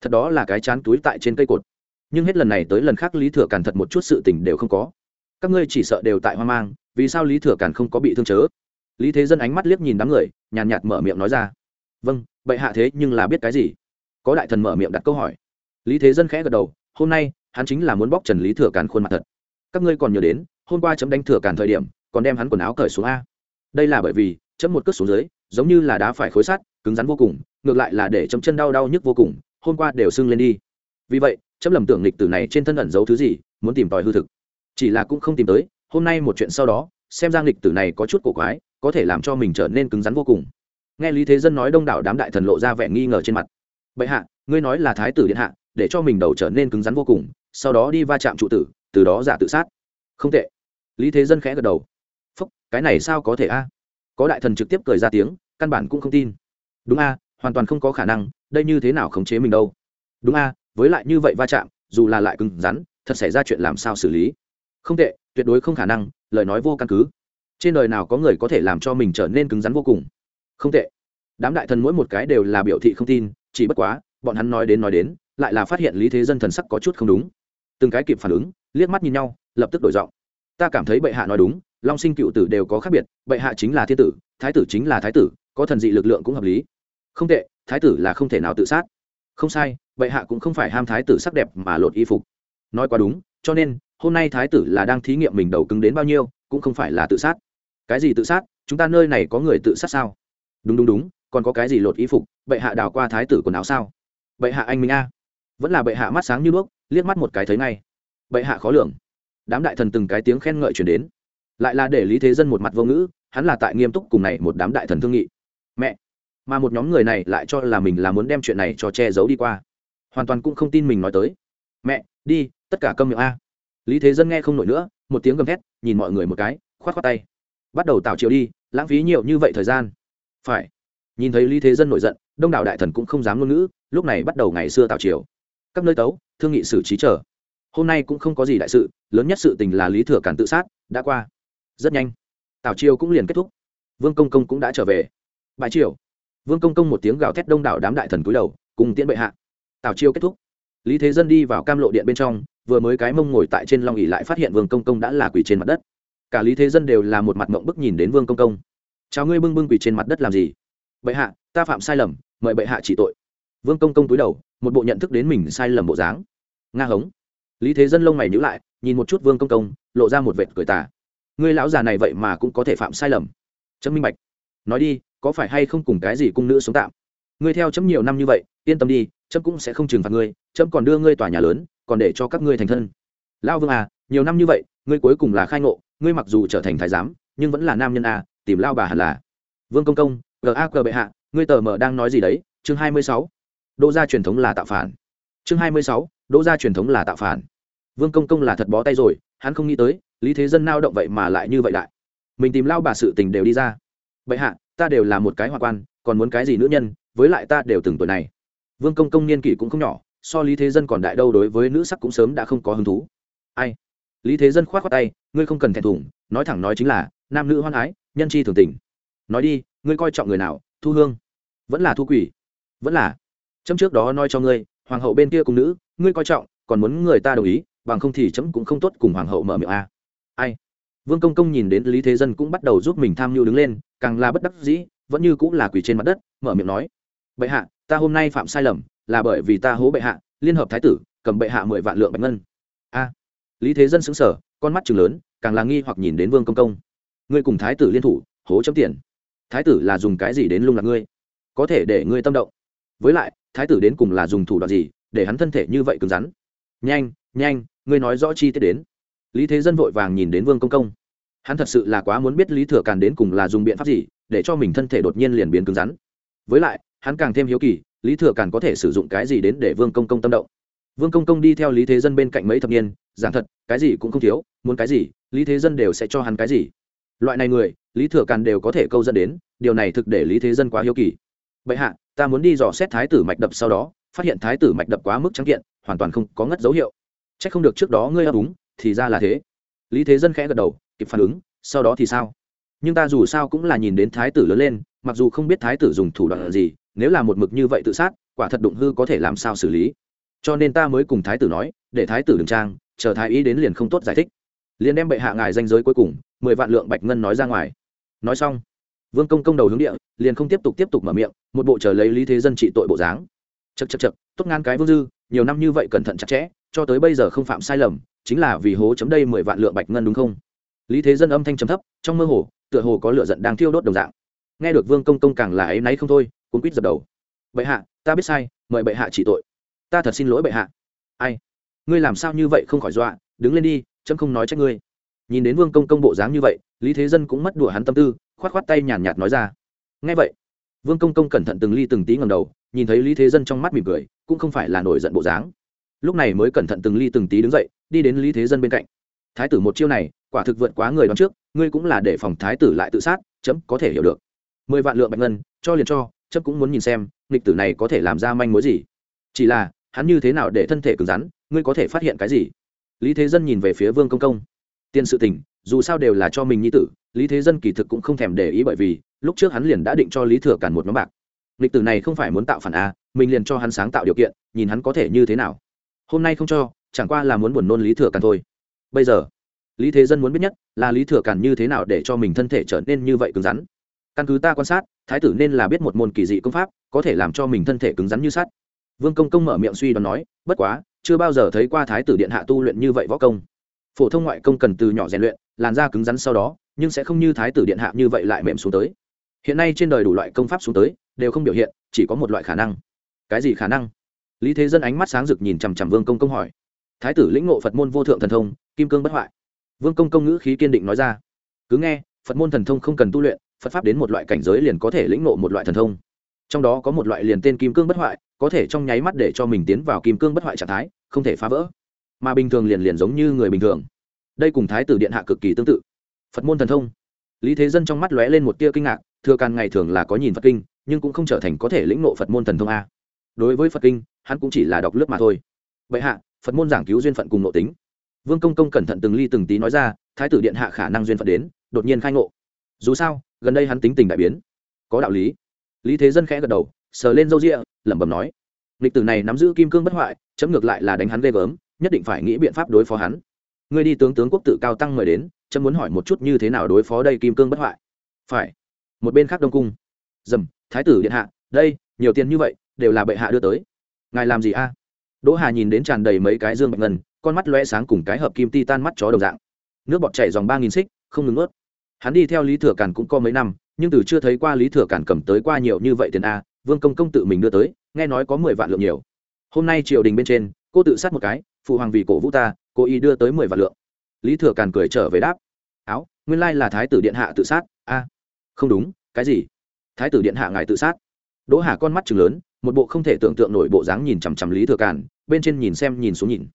Thật đó là cái chán túi tại trên cây cột. Nhưng hết lần này tới lần khác lý thừa càn thật một chút sự tình đều không có. Các ngươi chỉ sợ đều tại hoang mang, vì sao lý thừa càn không có bị thương chớ? Lý thế dân ánh mắt liếc nhìn đám người, nhàn nhạt mở miệng nói ra. Vâng bệ hạ thế nhưng là biết cái gì? Có đại thần mở miệng đặt câu hỏi. Lý thế dân khẽ gật đầu, hôm nay, hắn chính là muốn bóc trần lý thừa càn khuôn mặt thật. Các ngươi còn nhớ đến, hôm qua chấm đánh thừa càn thời điểm, còn đem hắn quần áo cởi xuống a. Đây là bởi vì, chấm một cước xuống dưới giống như là đá phải khối sắt, cứng rắn vô cùng, ngược lại là để chấm chân đau đau nhức vô cùng, hôm qua đều sưng lên đi. Vì vậy, chấm lầm tưởng lịch tử này trên thân ẩn giấu thứ gì, muốn tìm tòi hư thực. Chỉ là cũng không tìm tới, hôm nay một chuyện sau đó, xem giang lịch tử này có chút cổ quái, có thể làm cho mình trở nên cứng rắn vô cùng. Nghe lý thế dân nói đông đảo đám đại thần lộ ra vẻ nghi ngờ trên mặt. Bệ hạ, ngươi nói là thái tử điện hạ, để cho mình đầu trở nên cứng rắn vô cùng, sau đó đi va chạm trụ tử, từ đó giả tự sát. Không tệ. Lý thế dân khẽ gật đầu. Phúc, cái này sao có thể a? Có đại thần trực tiếp cười ra tiếng, căn bản cũng không tin. Đúng a, hoàn toàn không có khả năng, đây như thế nào khống chế mình đâu? Đúng a, với lại như vậy va chạm, dù là lại cứng rắn, thật xảy ra chuyện làm sao xử lý? Không tệ, tuyệt đối không khả năng, lời nói vô căn cứ. Trên đời nào có người có thể làm cho mình trở nên cứng rắn vô cùng? Không tệ. Đám đại thần mỗi một cái đều là biểu thị không tin, chỉ bất quá, bọn hắn nói đến nói đến, lại là phát hiện lý thế dân thần sắc có chút không đúng. Từng cái kịp phản ứng, liếc mắt nhìn nhau, lập tức đổi giọng ta cảm thấy bệ hạ nói đúng, long sinh cựu tử đều có khác biệt, bệ hạ chính là thiên tử, thái tử chính là thái tử, có thần dị lực lượng cũng hợp lý. Không tệ, thái tử là không thể nào tự sát. Không sai, bệ hạ cũng không phải ham thái tử sắc đẹp mà lột y phục. Nói quá đúng, cho nên, hôm nay thái tử là đang thí nghiệm mình đầu cứng đến bao nhiêu, cũng không phải là tự sát. Cái gì tự sát? Chúng ta nơi này có người tự sát sao? Đúng đúng đúng, còn có cái gì lột y phục? Bệ hạ đào qua thái tử quần áo sao? Bệ hạ anh minh a. Vẫn là bệ hạ mắt sáng như đuốc, liếc mắt một cái thấy ngay. Bệ hạ khó lường đám đại thần từng cái tiếng khen ngợi chuyển đến. Lại là để lý thế dân một mặt vô ngữ, hắn là tại nghiêm túc cùng này một đám đại thần thương nghị. Mẹ! Mà một nhóm người này lại cho là mình là muốn đem chuyện này cho che giấu đi qua. Hoàn toàn cũng không tin mình nói tới. Mẹ, đi, tất cả câm miệng a. Lý thế dân nghe không nổi nữa, một tiếng gầm thét, nhìn mọi người một cái, khoát khoát tay. Bắt đầu tạo chiều đi, lãng phí nhiều như vậy thời gian. Phải. Nhìn thấy lý thế dân nổi giận, đông đảo đại thần cũng không dám ngôn ngữ, lúc này bắt đầu ngày xưa tạo chiều các nơi tấu, thương nghị xử trí trở hôm nay cũng không có gì đại sự, lớn nhất sự tình là lý thừa cản tự sát, đã qua. Rất nhanh. Tào triều cũng liền kết thúc. Vương công công cũng đã trở về. Bãi triều. Vương công công một tiếng gào thét đông đảo đám đại thần cúi đầu, cùng tiễn bệ hạ. Tào triều kết thúc. Lý thế dân đi vào cam lộ điện bên trong, vừa mới cái mông ngồi tại trên long ỉ lại phát hiện vương công công đã là quỷ trên mặt đất. Cả lý thế dân đều là một mặt mộng bức nhìn đến vương công công. Chào ngươi bưng bưng quỷ trên mặt đất làm gì? Bệ hạ, ta phạm sai lầm, mời bệ hạ chỉ tội. Vương công công túi đầu, một bộ nhận thức đến mình sai lầm bộ dáng. Nga hống lý thế dân lông mày nhữ lại, nhìn một chút vương công công, lộ ra một vệt cười tà. Ngươi lão già này vậy mà cũng có thể phạm sai lầm. Chấm minh bạch, nói đi, có phải hay không cùng cái gì cung nữ sống tạm? Ngươi theo chấm nhiều năm như vậy, yên tâm đi chấm cũng sẽ không trừng phạt ngươi chấm còn đưa ngươi tòa nhà lớn, còn để cho các ngươi thành thân. Lão vương à nhiều năm như vậy, ngươi cuối cùng là khai ngộ, ngươi mặc dù trở thành thái giám, nhưng vẫn là nam nhân à tìm lao bà hẳn là. Vương công công gag bệ hạ ngươi tờ mờ đang nói gì đấy, chương hai mươi sáu. Đô gia truyền thống là tạo phản chương hai mươi sáu, đỗ gia truyền thống là tạo phản. Vương công công là thật bó tay rồi, hắn không nghĩ tới, lý thế dân nao động vậy mà lại như vậy đại mình tìm lao bà sự tình đều đi ra. Vậy hạ, ta đều là một cái hoa quan, còn muốn cái gì nữ nhân, với lại ta đều từng tuổi này. Vương công công niên kỷ cũng không nhỏ, so lý thế dân còn đại đâu đối với nữ sắc cũng sớm đã không có hứng thú. Ai? Lý thế dân k h o á t khoác tay, ngươi không cần thẹn thùng, nói thẳng nói chính là, nam nữ hoan ái, nhân chi thường tình. Nói đi, ngươi coi trọng người nào, thu hương? Vẫn là thu quỷ? Vẫn là. Chấm trước đó nói cho ngươi hoàng hậu bên kia cùng nữ, ngươi coi trọng, còn muốn người ta đồng ý, bằng không thì chấm cũng không tốt cùng hoàng hậu mở miệng a. Ai? Vương công công nhìn đến lý thế dân cũng bắt đầu giúp mình tham mưu đứng lên, càng là bất đắc dĩ, vẫn như cũng là quỳ trên mặt đất, mở miệng nói. Bệ hạ, ta hôm nay phạm sai lầm, là bởi vì ta hố bệ hạ, liên hợp thái tử, cầm bệ hạ mười vạn lượng bạch ngân. A. Lý thế dân xứng sở con mắt chừng lớn, càng là nghi hoặc nhìn đến vương công công. Ngươi cùng thái tử liên thủ, hố chấm tiền. Thái tử là dùng cái gì đến lung lạc ngươi? Có thể để ngươi tâm động với lại, thái tử đến cùng là dùng thủ đoạn gì để hắn thân thể như vậy cứng rắn? Nhanh nhanh, ngươi nói rõ chi tiết đến. Lý thế dân vội vàng nhìn đến vương công công. Hắn thật sự là quá muốn biết lý thừa càn đến cùng là dùng biện pháp gì để cho mình thân thể đột nhiên liền biến cứng rắn. Với lại, hắn càng thêm hiếu kỳ, lý thừa càn có thể sử dụng cái gì đến để vương công công tâm động? Vương công công đi theo lý thế dân bên cạnh mấy thập niên, giảng thật, cái gì cũng không thiếu, muốn cái gì, lý thế dân đều sẽ cho hắn cái gì. Loại này người, lý thừa càn đều có thể câu dẫn đến, điều này thực để lý thế dân quá hiếu kỳ. Vậy hạ ta muốn đi dò xét thái tử mạch đập sau đó, phát hiện thái tử mạch đập quá mức trắng kiện, hoàn toàn không có ngất dấu hiệu. C h ắ c không được trước đó ngươi ấp úng, thì ra là thế. Lý thế dân khẽ gật đầu, kịp phản ứng, sau đó thì sao? Nhưng ta dù sao cũng là nhìn đến thái tử lớn lên, mặc dù không biết thái tử dùng thủ đoạn gì, nếu là một mực như vậy tự sát, quả thật đụng hư có thể làm sao xử lý. Cho nên ta mới cùng thái tử nói, để thái tử đừng trang, chờ thái ý đến liền không tốt giải thích. Liền đem bệ hạ ngài danh giới cuối cùng, mười vạn lượng bạch ngân nói ra ngoài. Nói xong vương công công đầu hướng địa, liền không tiếp tục tiếp tục mở miệng, một bộ chờ lấy lý thế dân trị tội bộ dáng. Chật chật chật tốt ngang cái vương dư, nhiều năm như vậy cẩn thận chặt chẽ, cho tới bây giờ không phạm sai lầm, chính là vì hố chấm đây mười vạn lượng bạch ngân đúng không? Lý thế dân âm thanh trầm thấp, trong mơ hồ, tựa hồ có lửa giận đang thiêu đốt đồng dạng. Nghe được vương công công càng là ấy náy không thôi cuốn quýt dập đầu. Bệ hạ, ta biết sai, mời bệ hạ chỉ tội. Ta thật xin lỗi bệ hạ. Ai? Ngươi làm sao như vậy không khỏi dọa, đứng lên đi, chấm không nói trách ngươi. Nhìn đến vương công công bộ dáng như vậy, lý thế dân cũng mất đùa hắn tâm tư khoát khoát tay nhàn nhạt nói ra. Nghe vậy, vương công công cẩn thận từng ly từng tí ngầm đầu, nhìn thấy lý thế dân trong mắt mỉm cười, cũng không phải là nổi giận bộ dáng. Lúc này mới cẩn thận từng ly từng tí đứng dậy, đi đến lý thế dân bên cạnh. Thái tử một chiêu này, quả thực vượt quá người đón trước, ngươi cũng là để phòng thái tử lại tự sát, chấm có thể hiểu được. Mười vạn lượng bạch ngân, cho liền cho, chấm cũng muốn nhìn xem, nghịch tử này có thể làm ra manh mối gì. Chỉ là, hắn như thế nào để thân thể cứng rắn, ngươi có thể phát hiện cái gì? Lý thế dân nhìn về phía vương công công. Tiên sự tình dù sao đều là cho mình nhi tử, lý thế dân kỳ thực cũng không thèm để ý bởi vì, lúc trước hắn liền đã định cho lý thừa cản một nhóm bạc. Lịch tử này không phải muốn tạo phản a, mình liền cho hắn sáng tạo điều kiện, nhìn hắn có thể như thế nào. Hôm nay không cho, chẳng qua là muốn buồn nôn lý thừa cản thôi. Bây giờ, lý thế dân muốn biết nhất là lý thừa cản như thế nào để cho mình thân thể trở nên như vậy cứng rắn. Căn cứ ta quan sát, thái tử nên là biết một môn kỳ dị công pháp, có thể làm cho mình thân thể cứng rắn như sắt. Vương công công mở miệng suy đoán nói, bất quá, chưa bao giờ thấy qua thái tử điện hạ tu luyện như vậy võ công. Phổ thông ngoại công cần từ nhỏ rèn luyện làn da cứng rắn sau đó, nhưng sẽ không như thái tử điện hạ như vậy lại mềm xuống tới. Hiện nay trên đời đủ loại công pháp xuống tới, đều không biểu hiện, chỉ có một loại khả năng. Cái gì khả năng? Lý thế dân ánh mắt sáng rực nhìn chằm chằm vương công công hỏi. Thái tử lĩnh ngộ phật môn vô thượng thần thông, kim cương bất hoại. Vương công công ngữ khí kiên định nói ra. Cứ nghe, phật môn thần thông không cần tu luyện, phật pháp đến một loại cảnh giới liền có thể lĩnh ngộ một loại thần thông. Trong đó có một loại liền tên kim cương bất hoại, có thể trong nháy mắt để cho mình tiến vào kim cương bất hoại trạng thái, không thể phá vỡ. Mà bình thường liền liền giống như người bình thường đây cùng thái tử điện hạ cực kỳ tương tự. Phật môn thần thông. Lý thế dân trong mắt lóe lên một tia kinh ngạc, thừa càng ngày thường là có nhìn phật kinh, nhưng cũng không trở thành có thể lĩnh nộ phật môn thần thông a. Đối với phật kinh, hắn cũng chỉ là đọc lướt mà thôi. Vậy hạ, phật môn giảng cứu duyên phận cùng nội tính. Vương công công cẩn thận từng ly từng tí nói ra, thái tử điện hạ khả năng duyên phận đến, đột nhiên khai ngộ. Dù sao, gần đây hắn tính tình đại biến. Có đạo lý. Lý thế dân khẽ gật đầu, sờ lên râu rịa lẩm bẩm nói. Lịch tử này nắm giữ kim cương bất hoại, chấm ngược lại là đánh hắn ghê gớm, nhất định phải nghĩ biện pháp đối phó hắn ngươi đi tướng tướng quốc tự cao tăng mời đến, chấm muốn hỏi một chút như thế nào đối phó đây kim cương bất hoại. Phải. Một bên khác đông cung. Dầm, thái tử điện hạ, đây, nhiều tiền như vậy, đều là bệ hạ đưa tới. Ngài làm gì a? Đỗ hà nhìn đến tràn đầy mấy cái dương bạch ngân, con mắt loe sáng cùng cái hợp kim ti tan mắt chó đồng dạng. Nước bọt chảy dòng ba nghìn xích, không ngừng ướt. Hắn đi theo lý thừa càn cũng có mấy năm, nhưng từ chưa thấy qua lý thừa càn cầm tới qua nhiều như vậy tiền a, vương công công tự mình đưa tới, nghe nói có mười vạn lượng nhiều. Hôm nay triều đình bên trên, cô tự sát một cái, phụ hoàng vì cổ vũ ta cô y đưa tới mười vạn lượng. Lý thừa càn cười trở về đáp. Áo, nguyên lai là thái tử điện hạ tự sát. A, không đúng, cái gì? Thái tử điện hạ ngài tự sát? Đỗ hà con mắt chừng lớn, một bộ không thể tưởng tượng nổi bộ dáng nhìn chằm chằm lý thừa càn, bên trên nhìn xem nhìn xuống nhìn.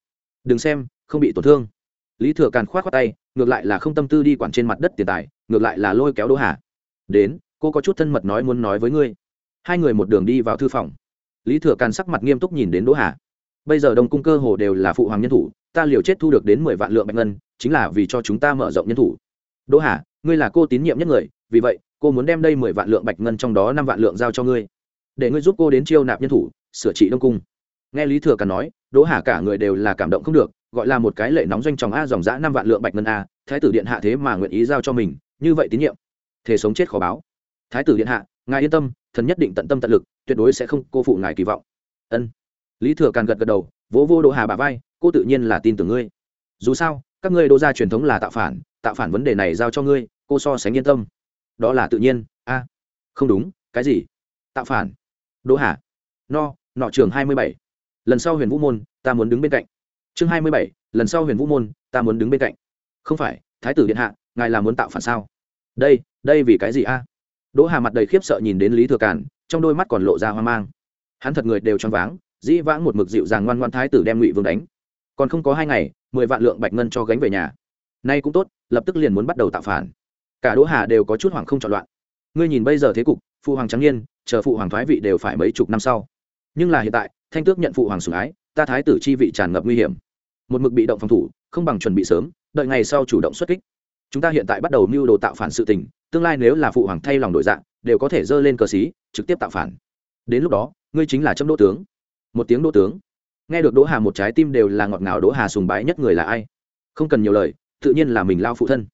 Đừng xem, không bị tổn thương. Lý thừa càn k h o á t khoác tay, ngược lại là không tâm tư đi quản trên mặt đất tiền tài, ngược lại là lôi kéo đỗ hà. Đến, cô có chút thân mật nói muốn nói với ngươi. Hai người một đường đi vào thư phòng. Lý thừa càn sắc mặt nghiêm túc nhìn đến đỗ hà bây giờ đông cung cơ hồ đều là phụ hoàng nhân thủ, ta liều chết thu được đến mười vạn lượng bạch ngân, chính là vì cho chúng ta mở rộng nhân thủ. Đỗ hà, ngươi là cô tín nhiệm nhất người, vì vậy, cô muốn đem đây mười vạn lượng bạch ngân trong đó năm vạn lượng giao cho ngươi. Để ngươi giúp cô đến chiêu nạp nhân thủ, sửa trị đông cung. Nghe lý thừa càn nói, đỗ hà cả người đều là cảm động không được, gọi là một cái lệ nóng doanh tròng a, dòng giã năm vạn lượng bạch ngân a, thái tử điện hạ thế mà nguyện ý giao cho mình, như vậy tín nhiệm. Thể sống chết khó báo. Thái tử điện hạ, ngài yên tâm, thần nhất định tận tâm tận lực, tuyệt đối sẽ không cô phụ ngài kỳ vọng. Ân lý thừa càn gật gật đầu, vỗ vô đỗ hà bà vai, cô tự nhiên là tin tưởng ngươi. Dù sao, các ngươi đô gia truyền thống là tạo phản tạo phản vấn đề này giao cho ngươi, cô so sánh yên tâm. Đó là tự nhiên, a. À. Không đúng, cái gì? Tạo phản. Đỗ hà. No, nọ trường hai mươi bảy. Lần sau huyền vũ môn, ta muốn đứng bên cạnh. Chương hai mươi bảy, lần sau huyền vũ môn, ta muốn đứng bên cạnh. Không phải, thái tử điện hạ, ngài là muốn tạo phản sao? Đây đây vì cái gì a? Đỗ hà mặt đầy khiếp sợ nhìn đến lý thừa càn, trong đôi mắt còn lộ ra hoang mang. Hắn thật người đều choáng váng dĩ vãng một mực dịu dàng ngoan ngoan thái tử đem ngụy vương đánh. Còn không có hai ngày, mười vạn lượng bạch ngân cho gánh về nhà. Nay cũng tốt, lập tức liền muốn bắt đầu tạo phản. Cả đỗ hà đều có chút hoảng không chọn loạn. Ngươi nhìn bây giờ thế cục, phụ hoàng trắng nhiên chờ phụ hoàng thoái vị đều phải mấy chục năm sau. Nhưng là hiện tại, thanh tước nhận phụ hoàng sủng ái, ta thái tử chi vị tràn ngập nguy hiểm. Một mực bị động phòng thủ, không bằng chuẩn bị sớm, đợi ngày sau chủ động xuất kích. Chúng ta hiện tại bắt đầu mưu đồ tạo phản sự tình, tương lai nếu là phụ hoàng thay lòng đổi dạng đều có thể dơ lên cờ xí, trực tiếp tạo phản. Đến lúc đó, ngươi chính là châm đỗ tướng một tiếng đỗ tướng. Nghe được đỗ hà một trái tim đều là ngọt ngào, đỗ hà sùng bái nhất người là ai? Không cần nhiều lời, tự nhiên là mình lao phụ thân.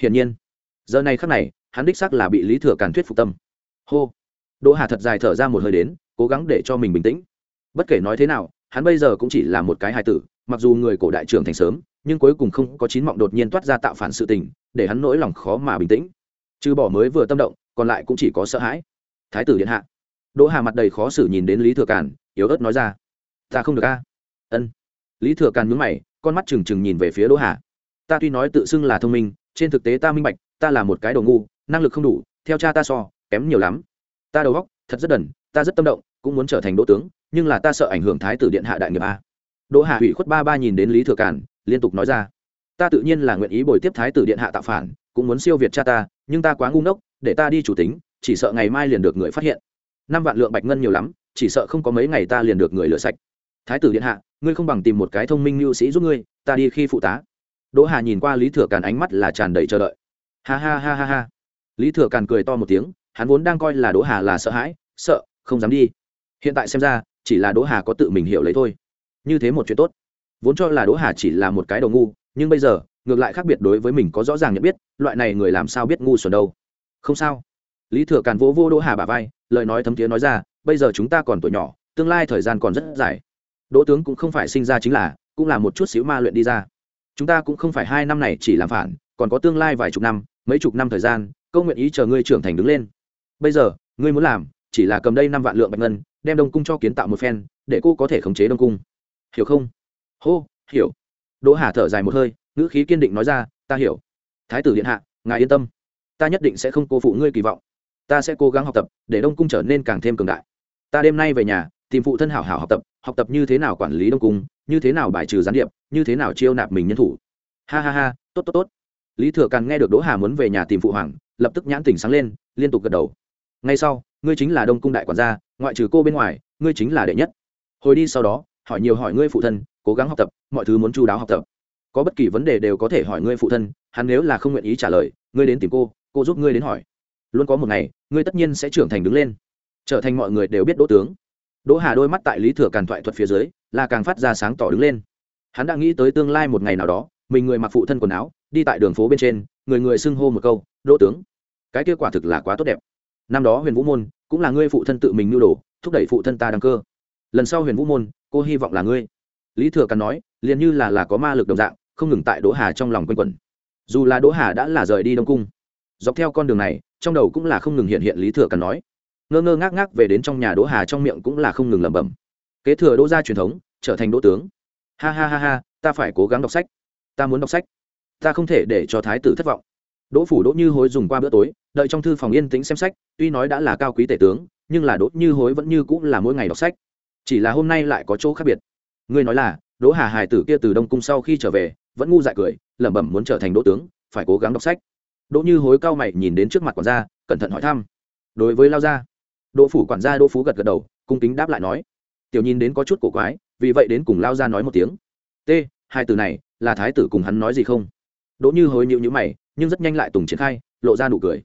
Hiển nhiên, giờ này khắc này, hắn đích xác là bị lý thừa càn thuyết phục tâm. Hô. Đỗ hà thật dài thở ra một hơi đến, cố gắng để cho mình bình tĩnh. Bất kể nói thế nào, hắn bây giờ cũng chỉ là một cái hài tử, mặc dù người cổ đại trưởng thành sớm, nhưng cuối cùng không có chín mọng đột nhiên toát ra tạo phản sự tình, để hắn nỗi lòng khó mà bình tĩnh. Trừ bỏ mới vừa tâm động, còn lại cũng chỉ có sợ hãi. Thái tử điện hạ đỗ hà mặt đầy khó xử nhìn đến lý thừa càn, yếu ớt nói ra. Ta không được a. Ân. Lý thừa càn nhúng mày, con mắt trừng trừng nhìn về phía đỗ hà. Ta tuy nói tự xưng là thông minh, trên thực tế ta minh bạch, ta là một cái đồ ngu, năng lực không đủ, theo cha ta so, kém nhiều lắm. Ta đầu óc thật rất đần, ta rất tâm động, cũng muốn trở thành đỗ tướng, nhưng là ta sợ ảnh hưởng thái tử điện hạ đại nghiệp a. Đỗ hà hủy khuất ba ba nhìn đến lý thừa càn, liên tục nói ra. Ta tự nhiên là nguyện ý bồi tiếp thái tử điện hạ tạo phản, cũng muốn siêu việt cha ta, nhưng ta quá ngu ngốc, để ta đi chủ tính, chỉ sợ ngày mai liền được người phát hiện năm vạn lượng bạch ngân nhiều lắm, chỉ sợ không có mấy ngày ta liền được người lựa sạch. Thái tử điện hạ, ngươi không bằng tìm một cái thông minh mưu sĩ giúp ngươi, ta đi khi phụ tá. Đỗ hà nhìn qua lý thừa càn ánh mắt là tràn đầy chờ đợi. Ha ha ha ha ha. Lý thừa càn cười to một tiếng, hắn vốn đang coi là đỗ hà là sợ hãi, sợ, không dám đi. Hiện tại xem ra, chỉ là đỗ hà có tự mình hiểu lấy thôi. Như thế một chuyện tốt. Vốn cho là đỗ hà chỉ là một cái đầu ngu, nhưng bây giờ, ngược lại khác biệt đối với mình có rõ ràng nhận biết, loại này người làm sao biết ngu xuẩn đâu. Không sao. Lý thừa càn vỗ vô đỗ hà bà vai lời nói thấm thiế nói ra, bây giờ chúng ta còn tuổi nhỏ, tương lai thời gian còn rất dài. Đỗ tướng cũng không phải sinh ra chính là, cũng là một chút xíu ma luyện đi ra. Chúng ta cũng không phải hai năm này chỉ làm phản, còn có tương lai vài chục năm, mấy chục năm thời gian, câu nguyện ý chờ ngươi trưởng thành đứng lên. Bây giờ, ngươi muốn làm, chỉ là cầm đây năm vạn lượng bạch ngân, đem đông cung cho kiến tạo một phen, để cô có thể khống chế đông cung. Hiểu không? Hô, hiểu. Đỗ hà thở dài một hơi, ngữ khí kiên định nói ra, ta hiểu. Thái tử điện hạ, ngài yên tâm. Ta nhất định sẽ không cô phụ ngươi kỳ vọng ta sẽ cố gắng học tập, để đông cung trở nên càng thêm cường đại. Ta đêm nay về nhà, tìm phụ thân hảo hảo học tập học tập như thế nào quản lý đông cung, như thế nào bài trừ gián điệp, như thế nào chiêu nạp mình nhân thủ. Ha ha ha, tốt tốt tốt. Lý thừa càng nghe được đỗ hà muốn về nhà tìm phụ hoàng, lập tức nhãn tỉnh sáng lên, liên tục gật đầu. Ngay sau, ngươi chính là đông cung đại quản gia, ngoại trừ cô bên ngoài, ngươi chính là đệ nhất. Hồi đi sau đó, hỏi nhiều hỏi ngươi phụ thân, cố gắng học tập, mọi thứ muốn chú đáo học tập. Có bất kỳ vấn đề đều có thể hỏi ngươi phụ thân, hắn nếu là không nguyện ý trả lời, ngươi đến tìm cô cô giúp ngươi đến hỏi luôn có một ngày, ngươi tất nhiên sẽ trưởng thành đứng lên. Trở thành mọi người đều biết đỗ tướng. Đỗ hà đôi mắt tại lý thừa càn thoại thuật phía dưới, là càng phát ra sáng tỏ đứng lên. Hắn đã nghĩ tới tương lai một ngày nào đó, mình người mặc phụ thân quần áo, đi tại đường phố bên trên, người người xưng hô một câu, đỗ tướng. Cái kết quả thực là quá tốt đẹp. Năm đó huyền vũ môn cũng là ngươi phụ thân tự mình nưu đồ, thúc đẩy phụ thân ta đăng cơ. Lần sau huyền vũ môn, cô hy vọng là ngươi. Lý thừa càn nói, liền như là là có ma lực đồng dạng, không ngừng tại đỗ hà trong lòng quanh quẩn. Dù là đỗ hà đã là rời đi đông cung, dọc theo con đường này trong đầu cũng là không ngừng hiện hiện lý thừa càn nói. Ngơ ngơ ngác ngác về đến trong nhà đỗ hà trong miệng cũng là không ngừng lẩm bẩm. Kế thừa đỗ gia truyền thống, trở thành đỗ tướng. Ha ha ha ha, ta phải cố gắng đọc sách. Ta muốn đọc sách. Ta không thể để cho thái tử thất vọng. Đỗ phủ đỗ như hối dùng qua bữa tối, đợi trong thư phòng yên tĩnh xem sách, tuy nói đã là cao quý tể tướng, nhưng là đỗ như hối vẫn như cũng là mỗi ngày đọc sách. Chỉ là hôm nay lại có chỗ khác biệt. Ngươi nói là, đỗ hà hải tử kia từ đông cung sau khi trở về, vẫn ngu dại cười, lẩm bẩm muốn trở thành đỗ tướng, phải cố gắng đọc sách đỗ như hối cao mày nhìn đến trước mặt quản gia, cẩn thận hỏi thăm. Đối với lao gia, đỗ phủ quản gia đỗ phú gật gật đầu, cung kính đáp lại nói, tiểu nhìn đến có chút cổ quái, vì vậy đến cùng lao gia nói một tiếng. T, hai từ này, là thái tử cùng hắn nói gì không? Đỗ như hối nhịu nhữ mày, nhưng rất nhanh lại tùng triển khai, lộ ra nụ cười.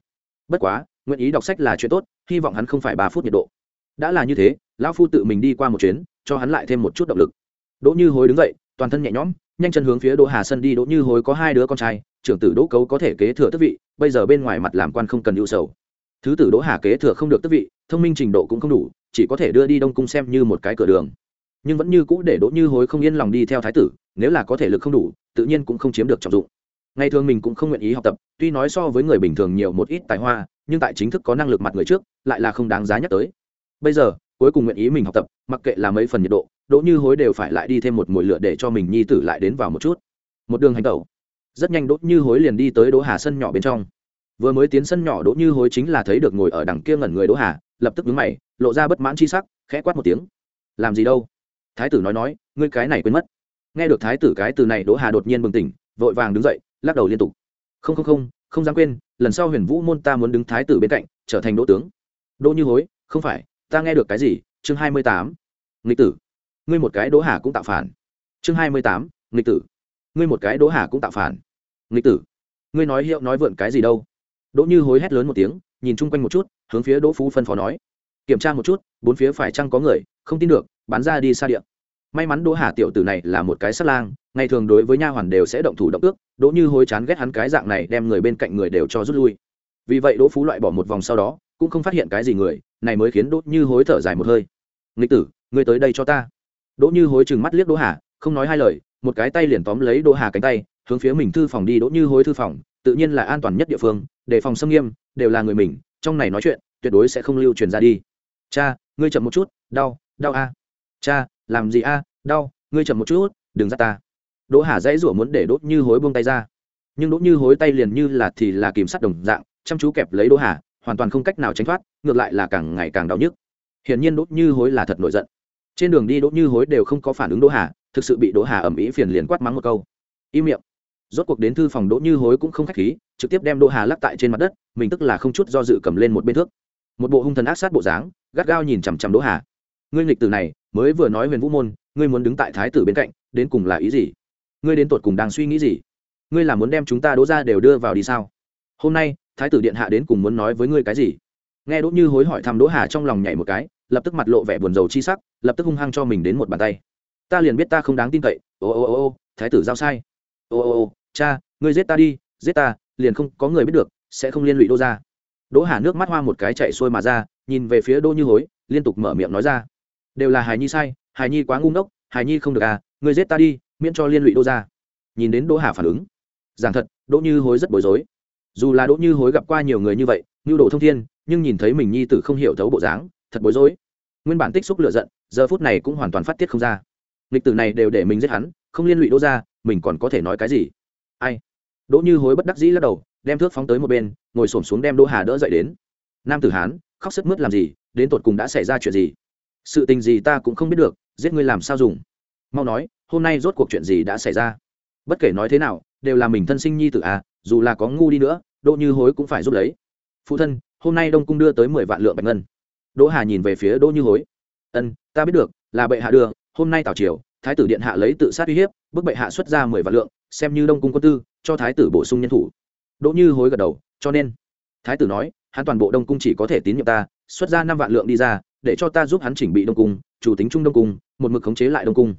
Bất quá, nguyện ý đọc sách là chuyện tốt, hy vọng hắn không phải ba phút nhiệt độ. Đã là như thế, lão phu tự mình đi qua một chuyến, cho hắn lại thêm một chút động lực. Đỗ như hối đứng dậy, toàn thân nhẹ nhõm nhanh chân hướng phía đỗ hà sân đi, đỗ như hối có hai đứa con trai, trưởng tử đỗ cấu có thể kế thừa tước vị, bây giờ bên ngoài mặt làm quan không cần ưu sầu. Thứ tử đỗ hà kế thừa không được tước vị, thông minh trình độ cũng không đủ, chỉ có thể đưa đi đông cung xem như một cái cửa đường. Nhưng vẫn như cũ để đỗ như hối không yên lòng đi theo thái tử, nếu là có thể lực không đủ, tự nhiên cũng không chiếm được trọng dụng. Ngày thường mình cũng không nguyện ý học tập, tuy nói so với người bình thường nhiều một ít tài hoa, nhưng tại chính thức có năng lực mặt người trước, lại là không đáng giá nhắc tới. Bây giờ, cuối cùng nguyện ý mình học tập, mặc kệ là mấy phần nhiệt độ đỗ như hối đều phải lại đi thêm một mùi lửa để cho mình nhi tử lại đến vào một chút. Một đường hành tẩu. Rất nhanh đỗ như hối liền đi tới đỗ hà sân nhỏ bên trong. Vừa mới tiến sân nhỏ đỗ như hối chính là thấy được ngồi ở đằng kia ngẩn người đỗ hà, lập tức đứng mày, lộ ra bất mãn chi sắc, khẽ quát một tiếng. Làm gì đâu? Thái tử nói nói, ngươi cái này quên mất. Nghe được thái tử cái từ này đỗ hà đột nhiên bừng tỉnh, vội vàng đứng dậy, lắc đầu liên tục. Không không không không dám quên, lần sau huyền vũ môn ta muốn đứng thái tử bên cạnh, trở thành đỗ tướng. Đỗ như hối, không phải, ta nghe được cái gì? Chương hai mươi tám. Nghịch tử ngươi một cái đỗ hà cũng tạo phản. Chương hai mươi tám, nghịch tử. Ngươi một cái đỗ hà cũng tạo phản. Nghịch tử. Ngươi nói hiệu nói vượn cái gì đâu? Đỗ như hối hét lớn một tiếng, nhìn chung quanh một chút, hướng phía đỗ phú phân phó nói. Kiểm tra một chút, bốn phía phải chăng có người, không tin được bán ra đi xa điện may mắn đỗ hà tiểu tử này là một cái sắt lang, ngày thường đối với nha hoàn đều sẽ động thủ động ước, đỗ như hối chán ghét hắn cái dạng này đem người bên cạnh người đều cho rút lui. Vì vậy đỗ phú loại bỏ một vòng sau đó, cũng không phát hiện cái gì người, này mới khiến đỗ như hối thở dài một hơi. Nghịch tử, ngươi tới đây cho ta đỗ như hối chừng mắt liếc đỗ hà, không nói hai lời, một cái tay liền tóm lấy đỗ hà cánh tay, hướng phía mình thư phòng đi. Đỗ như hối thư phòng, tự nhiên là an toàn nhất địa phương để phòng xâm nghiêm, đều là người mình, trong này nói chuyện, tuyệt đối sẽ không lưu truyền ra đi. Cha, ngươi chậm một chút, đau đau a. Cha, làm gì a, đau, ngươi chậm một chút, đừng ra ta. Đỗ hà dãy rủa muốn để đỗ như hối buông tay ra. Nhưng đỗ như hối tay liền như là thì là kìm sắt đồng dạng, chăm chú kẹp lấy đỗ hà, hoàn toàn không cách nào tránh thoát, ngược lại là càng ngày càng đau nhức. Hiển nhiên đỗ như hối là thật nổi giận trên đường đi đỗ như hối đều không có phản ứng đỗ hà, thực sự bị đỗ hà ẩm ý phiền liền quát mắng một câu. Im miệng. Rốt cuộc đến thư phòng đỗ như hối cũng không khách khí, trực tiếp đem đỗ hà lắc tại trên mặt đất, mình tức là không chút do dự cầm lên một bên thước. Một bộ hung thần ác sát bộ dáng, gắt gao nhìn chằm chằm đỗ hà. Ngươi nghịch từ này, mới vừa nói huyền vũ môn, ngươi muốn đứng tại thái tử bên cạnh, đến cùng là ý gì? Ngươi đến tột cùng đang suy nghĩ gì? Ngươi là muốn đem chúng ta đỗ ra đều đưa vào đi sao? Hôm nay, thái tử điện hạ đến cùng muốn nói với ngươi cái gì? Nghe đỗ như hối hỏi thăm đỗ hà trong lòng nhảy một cái lập tức mặt lộ vẻ buồn rầu chi sắc, lập tức hung hăng cho mình đến một bàn tay. Ta liền biết ta không đáng tin cậy. Ô ô ô ô, thái tử giao sai. Ô ô ô, cha, ngươi giết ta đi, giết ta, liền không có người biết được, sẽ không liên lụy đỗ ra đỗ hà nước mắt hoa một cái chạy xuôi mà ra, nhìn về phía đỗ như hối, liên tục mở miệng nói ra. Đều là hài nhi sai, hài nhi quá ngu ngốc, hài nhi không được à ngươi giết ta đi, miễn cho liên lụy đỗ ra nhìn đến đỗ hà phản ứng, giảng thật, đỗ như hối rất bối rối. Dù là đỗ như hối gặp qua nhiều người như vậy như độ thông thiên, nhưng nhìn thấy mình nhi tử không hiểu thấu bộ dáng thật bối rối. Nguyên bản tích xúc lựa giận, giờ phút này cũng hoàn toàn phát tiết không ra. Lịch tử này đều để mình giết hắn, không liên lụy đỗ ra mình còn có thể nói cái gì? Ai? Đỗ như hối bất đắc dĩ lắc đầu, đem thước phóng tới một bên, ngồi s ổ m xuống đem đỗ hà đỡ dậy đến. Nam tử hán, khóc sức mướt làm gì, đến tột cùng đã xảy ra chuyện gì? Sự tình gì ta cũng không biết được, giết ngươi làm sao dùng? Mau nói, hôm nay rốt cuộc chuyện gì đã xảy ra? Bất kể nói thế nào, đều là mình thân sinh nhi tử à dù là có ngu đi nữa, đỗ như hối cũng phải giúp lấy. Phụ thân, hôm nay đông cung đưa tới mười vạn lượng bạch ngân đỗ hà nhìn về phía đỗ như hối. Ân, ta biết được, là bệ hạ đưa, hôm nay tảo triều, thái tử điện hạ lấy tự sát uy hiếp, bức bệ hạ xuất ra mười vạn lượng, xem như đông cung quân tư, cho thái tử bổ sung nhân thủ. Đỗ như hối gật đầu, cho nên. Thái tử nói, hắn toàn bộ đông cung chỉ có thể tín nhiệm ta, xuất ra năm vạn lượng đi ra, để cho ta giúp hắn chỉnh bị đông cung, chủ tính trung đông cung, một mực khống chế lại đông cung.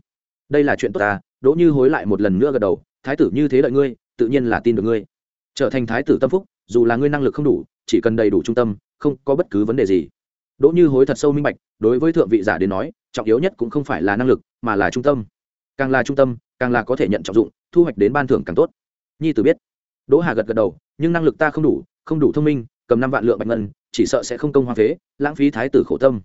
Đây là chuyện tốt ta, đỗ như hối lại một lần nữa gật đầu, thái tử như thế đợi ngươi, tự nhiên là tin được ngươi. Trở thành thái tử tâm phúc, dù là ngươi năng lực không đủ, chỉ cần đầy đủ trung tâm, không có bất cứ vấn đề gì đỗ như hối thật sâu minh bạch, đối với thượng vị giả đến nói, trọng yếu nhất cũng không phải là năng lực, mà là trung tâm. Càng là trung tâm, càng là có thể nhận trọng dụng, thu hoạch đến ban thưởng càng tốt. Nhi tử biết. Đỗ hà gật gật đầu, nhưng năng lực ta không đủ không đủ thông minh, cầm năm vạn lượng bạch ngân, chỉ sợ sẽ không công hoa phế, lãng phí thái tử khổ tâm.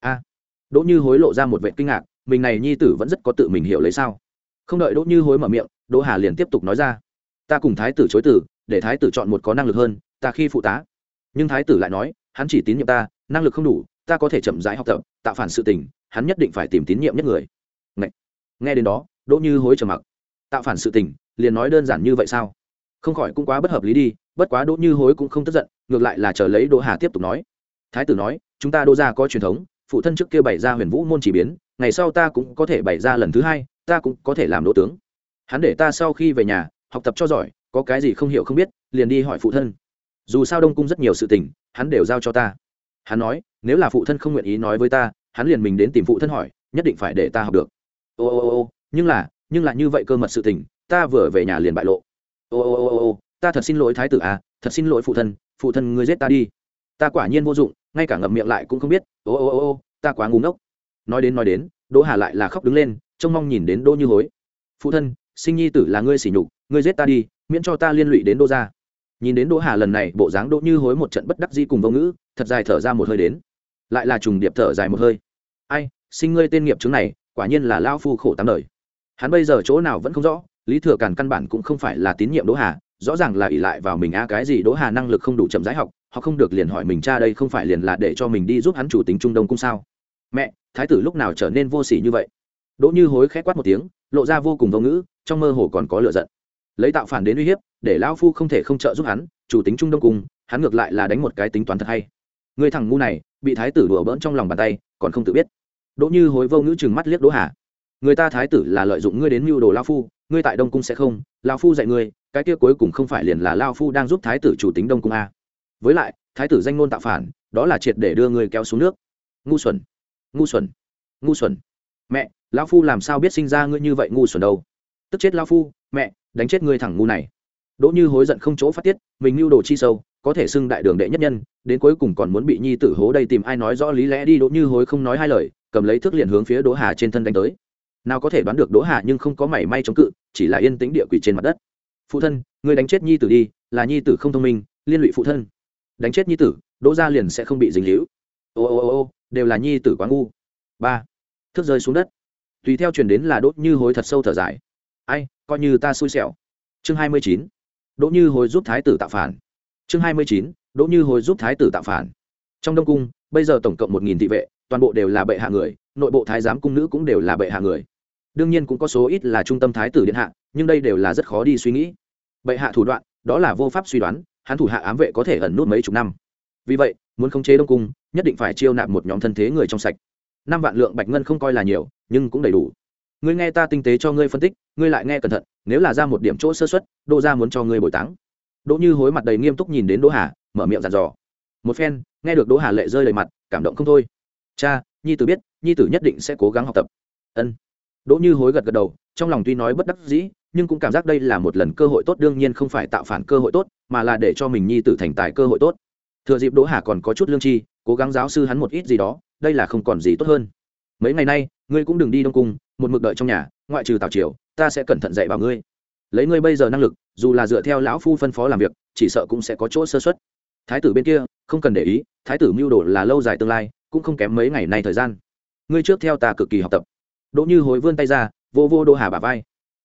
A. Đỗ như hối lộ ra một vệ kinh ngạc, mình này nhi tử vẫn rất có tự mình hiểu lấy sao? Không đợi đỗ như hối mở miệng, đỗ hà liền tiếp tục nói ra. Ta cùng thái tử chối tử để thái tử chọn một có năng lực hơn, ta khi phụ tá. Nhưng thái tử lại nói, hắn chỉ tín nhiệm ta năng lực không đủ, ta có thể chậm rãi học tập, tạo phản sự tình, hắn nhất định phải tìm tín nhiệm nhất người. Ngậy. nghe đến đó, đỗ như hối trầm mặc. Tạo phản sự tình, liền nói đơn giản như vậy sao? Không khỏi cũng quá bất hợp lý đi, bất quá đỗ như hối cũng không tức giận, ngược lại là chờ lấy đỗ hà tiếp tục nói. Thái tử nói, chúng ta đỗ gia có truyền thống, phụ thân trước kia bày ra huyền vũ môn chỉ biến, ngày sau ta cũng có thể bày ra lần thứ hai, ta cũng có thể làm đỗ tướng. Hắn để ta sau khi về nhà, học tập cho giỏi, có cái gì không hiểu không biết, liền đi hỏi phụ thân. Dù sao đông cung rất nhiều sự tình, hắn đều giao cho ta hắn nói, nếu là phụ thân không nguyện ý nói với ta, hắn liền mình đến tìm phụ thân hỏi, nhất định phải để ta học được. Ô ô ô ô, nhưng là nhưng là như vậy cơ mật sự tình, ta vừa về nhà liền bại lộ. Ô ô ô ô ô, ta thật xin lỗi thái tử à thật xin lỗi phụ thân phụ thân ngươi giết ta đi. Ta quả nhiên vô dụng, ngay cả ngậm miệng lại cũng không biết. Ô ô ô ô, ta quá ngu ngốc. Nói đến nói đến, đỗ hà lại là khóc đứng lên, trông mong nhìn đến đỗ như hối. Phụ thân, sinh nhi tử là ngươi sỉ nhục, ngươi giết ta đi, miễn cho ta liên lụy đến đỗ gia nhìn đến đỗ hà lần này, bộ dáng đỗ như hối một trận bất đắc di cùng vô ngữ, thật dài thở ra một hơi đến. Lại là trùng điệp thở dài một hơi. Ai, sinh ngươi tên nghiệp chứng này, quả nhiên là lao phu khổ tám đời. Hắn bây giờ chỗ nào vẫn không rõ, lý thừa càn căn bản cũng không phải là tín nhiệm đỗ hà, rõ ràng là ỷ lại vào mình a cái gì đỗ hà năng lực không đủ chậm rãi học, họ không được liền hỏi mình cha đây không phải liền là để cho mình đi giúp hắn chủ tính trung đông cung sao? Mẹ, thái tử lúc nào trở nên vô sỉ như vậy? Đỗ như hối khẽ quát một tiếng, lộ ra vô cùng vô ngữ, trong mơ hồ còn có lựa giận lấy tạo phản đến uy hiếp, để lão phu không thể không trợ giúp hắn, chủ tính trung đông cung hắn ngược lại là đánh một cái tính toán thật hay. Người thằng ngu này, bị thái tử đùa bỡn trong lòng bàn tay, còn không tự biết. Đỗ như hối vô ngữ chừng mắt liếc đỗ hà. Người ta thái tử là lợi dụng ngươi đến mưu đồ lao phu, ngươi tại đông cung sẽ không lao phu dạy ngươi, cái kia cuối cùng không phải liền là lao phu đang giúp thái tử chủ tính đông cung a với lại, thái tử danh ngôn tạo phản, đó là triệt để đưa ngươi kéo xuống nước. Ngu xuẩn ngu xuẩn ngu xuẩn. Mẹ lao phu làm sao biết sinh ra ngươi như vậy ngu xuẩn đâu? Tức chết lao phu, mẹ đánh chết ngươi thẳng ngu này. Đỗ như hối giận không chỗ phát tiết, mình mưu đồ chi sâu, có thể xưng đại đường đệ nhất nhân, đến cuối cùng còn muốn bị nhi tử hố đây tìm ai nói rõ lý lẽ đi, đỗ như hối không nói hai lời, cầm lấy thước liền hướng phía đỗ hà trên thân đánh tới. Nào có thể đoán được đỗ hà nhưng không có mảy may chống cự, chỉ là yên tĩnh địa quỷ trên mặt đất. Phụ thân người đánh chết nhi tử đi, là nhi tử không thông minh, liên lụy phụ thân. Đánh chết nhi tử, đỗ gia liền sẽ không bị dính hữu ô ô ô ô, đều là nhi tử quá ngu. Ba. Thước rơi xuống đất. Tùy theo truyền đến là đốt như hối thật sâu thở dài. Ai coi như ta xui xẻo. Chương hai mươi chín, đỗ như hồi giúp thái tử tạo phản. Chương hai mươi chín, đỗ như hồi giúp thái tử tạo phản. Trong đông cung, bây giờ tổng cộng một nghìn thị vệ, toàn bộ đều là bệ hạ người, nội bộ thái giám cung nữ cũng đều là bệ hạ người. Đương nhiên cũng có số ít là trung tâm thái tử điện hạ, nhưng đây đều là rất khó đi suy nghĩ. Bệ hạ thủ đoạn, đó là vô pháp suy đoán, hắn thủ hạ ám vệ có thể ẩn nút mấy chục năm. Vì vậy, muốn khống chế đông cung, nhất định phải chiêu nạp một nhóm thân thế người trong sạch. Năm vạn lượng bạch ngân không coi là nhiều, nhưng cũng đầy đủ ngươi nghe ta tinh tế cho ngươi phân tích, ngươi lại nghe cẩn thận, nếu là ra một điểm chỗ sơ xuất đỗ ra muốn cho ngươi bồi táng. Đỗ như hối mặt đầy nghiêm túc nhìn đến đỗ hà, mở miệng dặn dò. Một phen, nghe được đỗ hà lệ rơi đầy mặt, cảm động không thôi. Cha, nhi tử biết, nhi tử nhất định sẽ cố gắng học tập. Ân. Đỗ như hối gật gật đầu, trong lòng tuy nói bất đắc dĩ, nhưng cũng cảm giác đây là một lần cơ hội tốt, đương nhiên không phải tạo phản cơ hội tốt, mà là để cho mình nhi tử thành tài cơ hội tốt. Thừa dịp đỗ hà còn có chút lương tri, cố gắng giáo sư hắn một ít gì đó, đây là không còn gì tốt hơn. Mấy ngày nay ngươi cũng đừng đi đông cung, một mực đợi trong nhà, ngoại trừ tào triều, ta sẽ cẩn thận dạy bảo ngươi. Lấy ngươi bây giờ năng lực, dù là dựa theo lão phu phân phó làm việc, chỉ sợ cũng sẽ có chỗ sơ xuất thái tử bên kia, không cần để ý, thái tử mưu đồ là lâu dài tương lai, cũng không kém mấy ngày nay thời gian. Ngươi trước theo ta cực kỳ học tập. Đỗ như hối vươn tay ra, vô vô đỗ hà bà vai.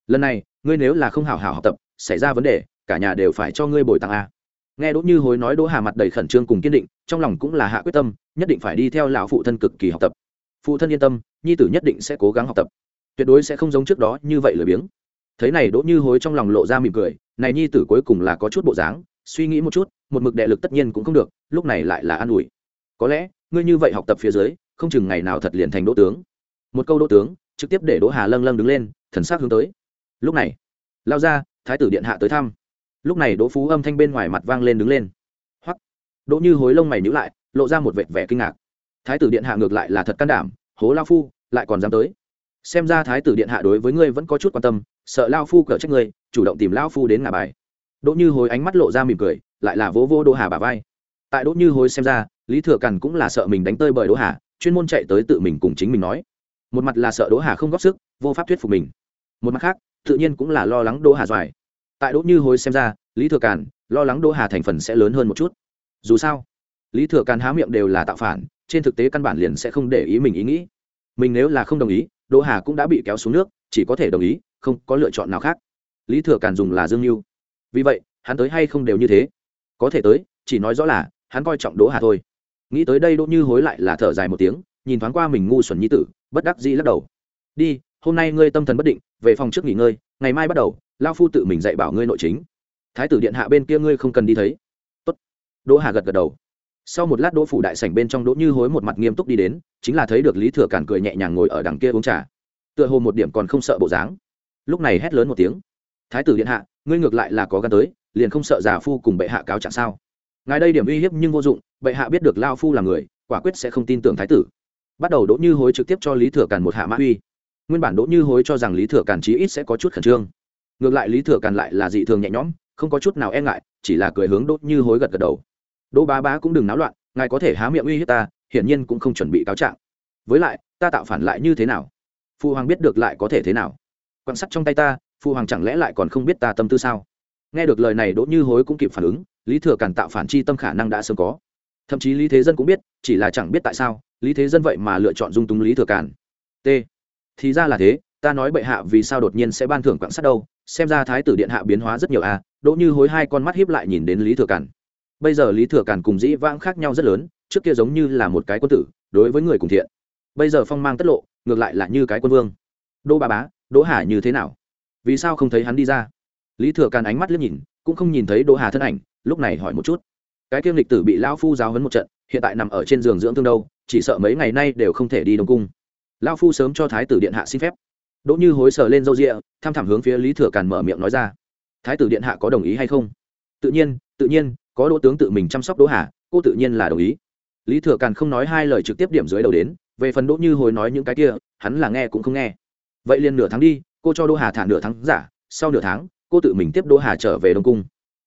Lần này, ngươi nếu là không hảo hảo học tập, xảy ra vấn đề, cả nhà đều phải cho ngươi bồi tặng a. Nghe đỗ như hối nói đỗ hà mặt đầy khẩn trương cùng kiên định, trong lòng cũng là hạ quyết tâm, nhất định phải đi theo lão phụ thân cực kỳ học tập. Phụ thân yên tâm nhi tử nhất định sẽ cố gắng học tập. Tuyệt đối sẽ không giống trước đó như vậy lười biếng. Thấy này đỗ như hối trong lòng lộ ra mỉm cười, này nhi tử cuối cùng là có chút bộ dáng, suy nghĩ một chút, một mực đệ lực tất nhiên cũng không được, lúc này lại là an ủi. Có lẽ, ngươi như vậy học tập phía dưới, không chừng ngày nào thật liền thành đỗ tướng. Một câu đỗ tướng, trực tiếp để đỗ hà lâng lâng đứng lên, thần sắc hướng tới. Lúc này, lao ra, thái tử điện hạ tới thăm. Lúc này đỗ phú âm thanh bên ngoài mặt vang lên đứng lên. Hoặc đỗ như hối lông mày nhữ lại, lộ ra một vệt vẻ kinh ngạc. Thái tử điện hạ ngược lại là thật can đảm hố lao phu, lại còn dám tới. Xem ra thái tử điện hạ đối với ngươi vẫn có chút quan tâm, sợ lao phu cở trách ngươi, chủ động tìm lao phu đến ngả bài. Đỗ như hối ánh mắt lộ ra mỉm cười, lại là vỗ vô đỗ hà bà vai. Tại đỗ như hối xem ra, lý thừa cằn cũng là sợ mình đánh tơi bởi đỗ hà, chuyên môn chạy tới tự mình cùng chính mình nói. Một mặt là sợ đỗ hà không góp sức, vô pháp thuyết phục mình. Một mặt khác, tự nhiên cũng là lo lắng đỗ hà doài. Tại đỗ như hối xem ra, lý thừa càn, lo lắng đỗ hà thành phần sẽ lớn hơn một chút. Dù sao, lý thừa càn há miệng đều là tạo phản trên thực tế căn bản liền sẽ không để ý mình ý nghĩ. Mình nếu là không đồng ý, đỗ hà cũng đã bị kéo xuống nước, chỉ có thể đồng ý, không có lựa chọn nào khác. Lý thừa càn dùng là dương mưu vì vậy, hắn tới hay không đều như thế. Có thể tới, chỉ nói rõ là, hắn coi trọng đỗ hà thôi. Nghĩ tới đây đỗ như hối lại là thở dài một tiếng, nhìn thoáng qua mình ngu xuẩn nhi tử, bất đắc dĩ lắc đầu. Đi, hôm nay ngươi tâm thần bất định, về phòng trước nghỉ ngơi, ngày mai bắt đầu lao phu tự mình dạy bảo ngươi nội chính. Thái tử điện hạ bên kia ngươi không cần đi thấy. Tốt. đỗ hà gật gật đầu sau một lát đỗ phủ đại sảnh bên trong đỗ như hối một mặt nghiêm túc đi đến, chính là thấy được lý thừa cản cười nhẹ nhàng ngồi ở đằng kia uống trà. Tựa hồ một điểm còn không sợ bộ dáng. Lúc này hét lớn một tiếng. Thái tử điện hạ, ngươi ngược lại là có gan tới, liền không sợ già phu cùng bệ hạ cáo trạng sao? Ngài đây điểm uy hiếp nhưng vô dụng, bệ hạ biết được lao phu là người, quả quyết sẽ không tin tưởng thái tử. Bắt đầu đỗ như hối trực tiếp cho lý thừa càn một hạ mã uy. Nguyên bản đỗ như hối cho rằng lý thừa càn chí ít sẽ có chút khẩn trương. Ngược lại lý thừa càn lại là dị thường nhẹ nhõm, không có chút nào e ngại, chỉ là cười hướng đỗ như hối gật gật đầu đỗ bá bá cũng đừng náo loạn, ngài có thể há miệng uy hiếp ta, hiển nhiên cũng không chuẩn bị cáo trạng. Với lại, ta tạo phản lại như thế nào? Phụ hoàng biết được lại có thể thế nào? Quan sát trong tay ta phụ hoàng chẳng lẽ lại còn không biết ta tâm tư sao? Nghe được lời này đỗ như hối cũng kịp phản ứng, lý thừa càn tạo phản chi tâm khả năng đã sớm có. Thậm chí lý thế dân cũng biết, chỉ là chẳng biết tại sao, lý thế dân vậy mà lựa chọn dung túng lý thừa càn. T. Thì ra là thế, ta nói bệ hạ vì sao đột nhiên sẽ ban thưởng quảng sát đâu, xem ra thái tử điện hạ biến hóa rất nhiều à đỗ như hối hai con mắt hiếp lại nhìn đến lý thừa càn bây giờ lý thừa càn cùng dĩ vãng khác nhau rất lớn, trước kia giống như là một cái quân tử, đối với người cùng thiện. Bây giờ phong mang tất lộ, ngược lại là như cái quân vương. Đỗ bà bá, đỗ hà như thế nào? Vì sao không thấy hắn đi ra? Lý thừa càn ánh mắt liếc nhìn, cũng không nhìn thấy đỗ hà thân ảnh, lúc này hỏi một chút. Cái kiêm lịch tử bị lão phu giáo hấn một trận, hiện tại nằm ở trên giường dưỡng thương đâu, chỉ sợ mấy ngày nay đều không thể đi đông cung. Lão phu sớm cho thái tử điện hạ xin phép. Đỗ như hối sờ lên râu rịa, tham thảm hướng phía lý thừa càn mở miệng nói ra. Thái tử điện hạ có đồng ý hay không? Tự nhiên tự nhiên có đỗ tướng tự mình chăm sóc đỗ hà, cô tự nhiên là đồng ý. Lý thừa càn không nói hai lời trực tiếp điểm dưới đầu đến, về phần đỗ như hồi nói những cái kia, hắn là nghe cũng không nghe. Vậy liền nửa tháng đi, cô cho đỗ hà thả nửa tháng giả, sau nửa tháng, cô tự mình tiếp đỗ hà trở về đông cung.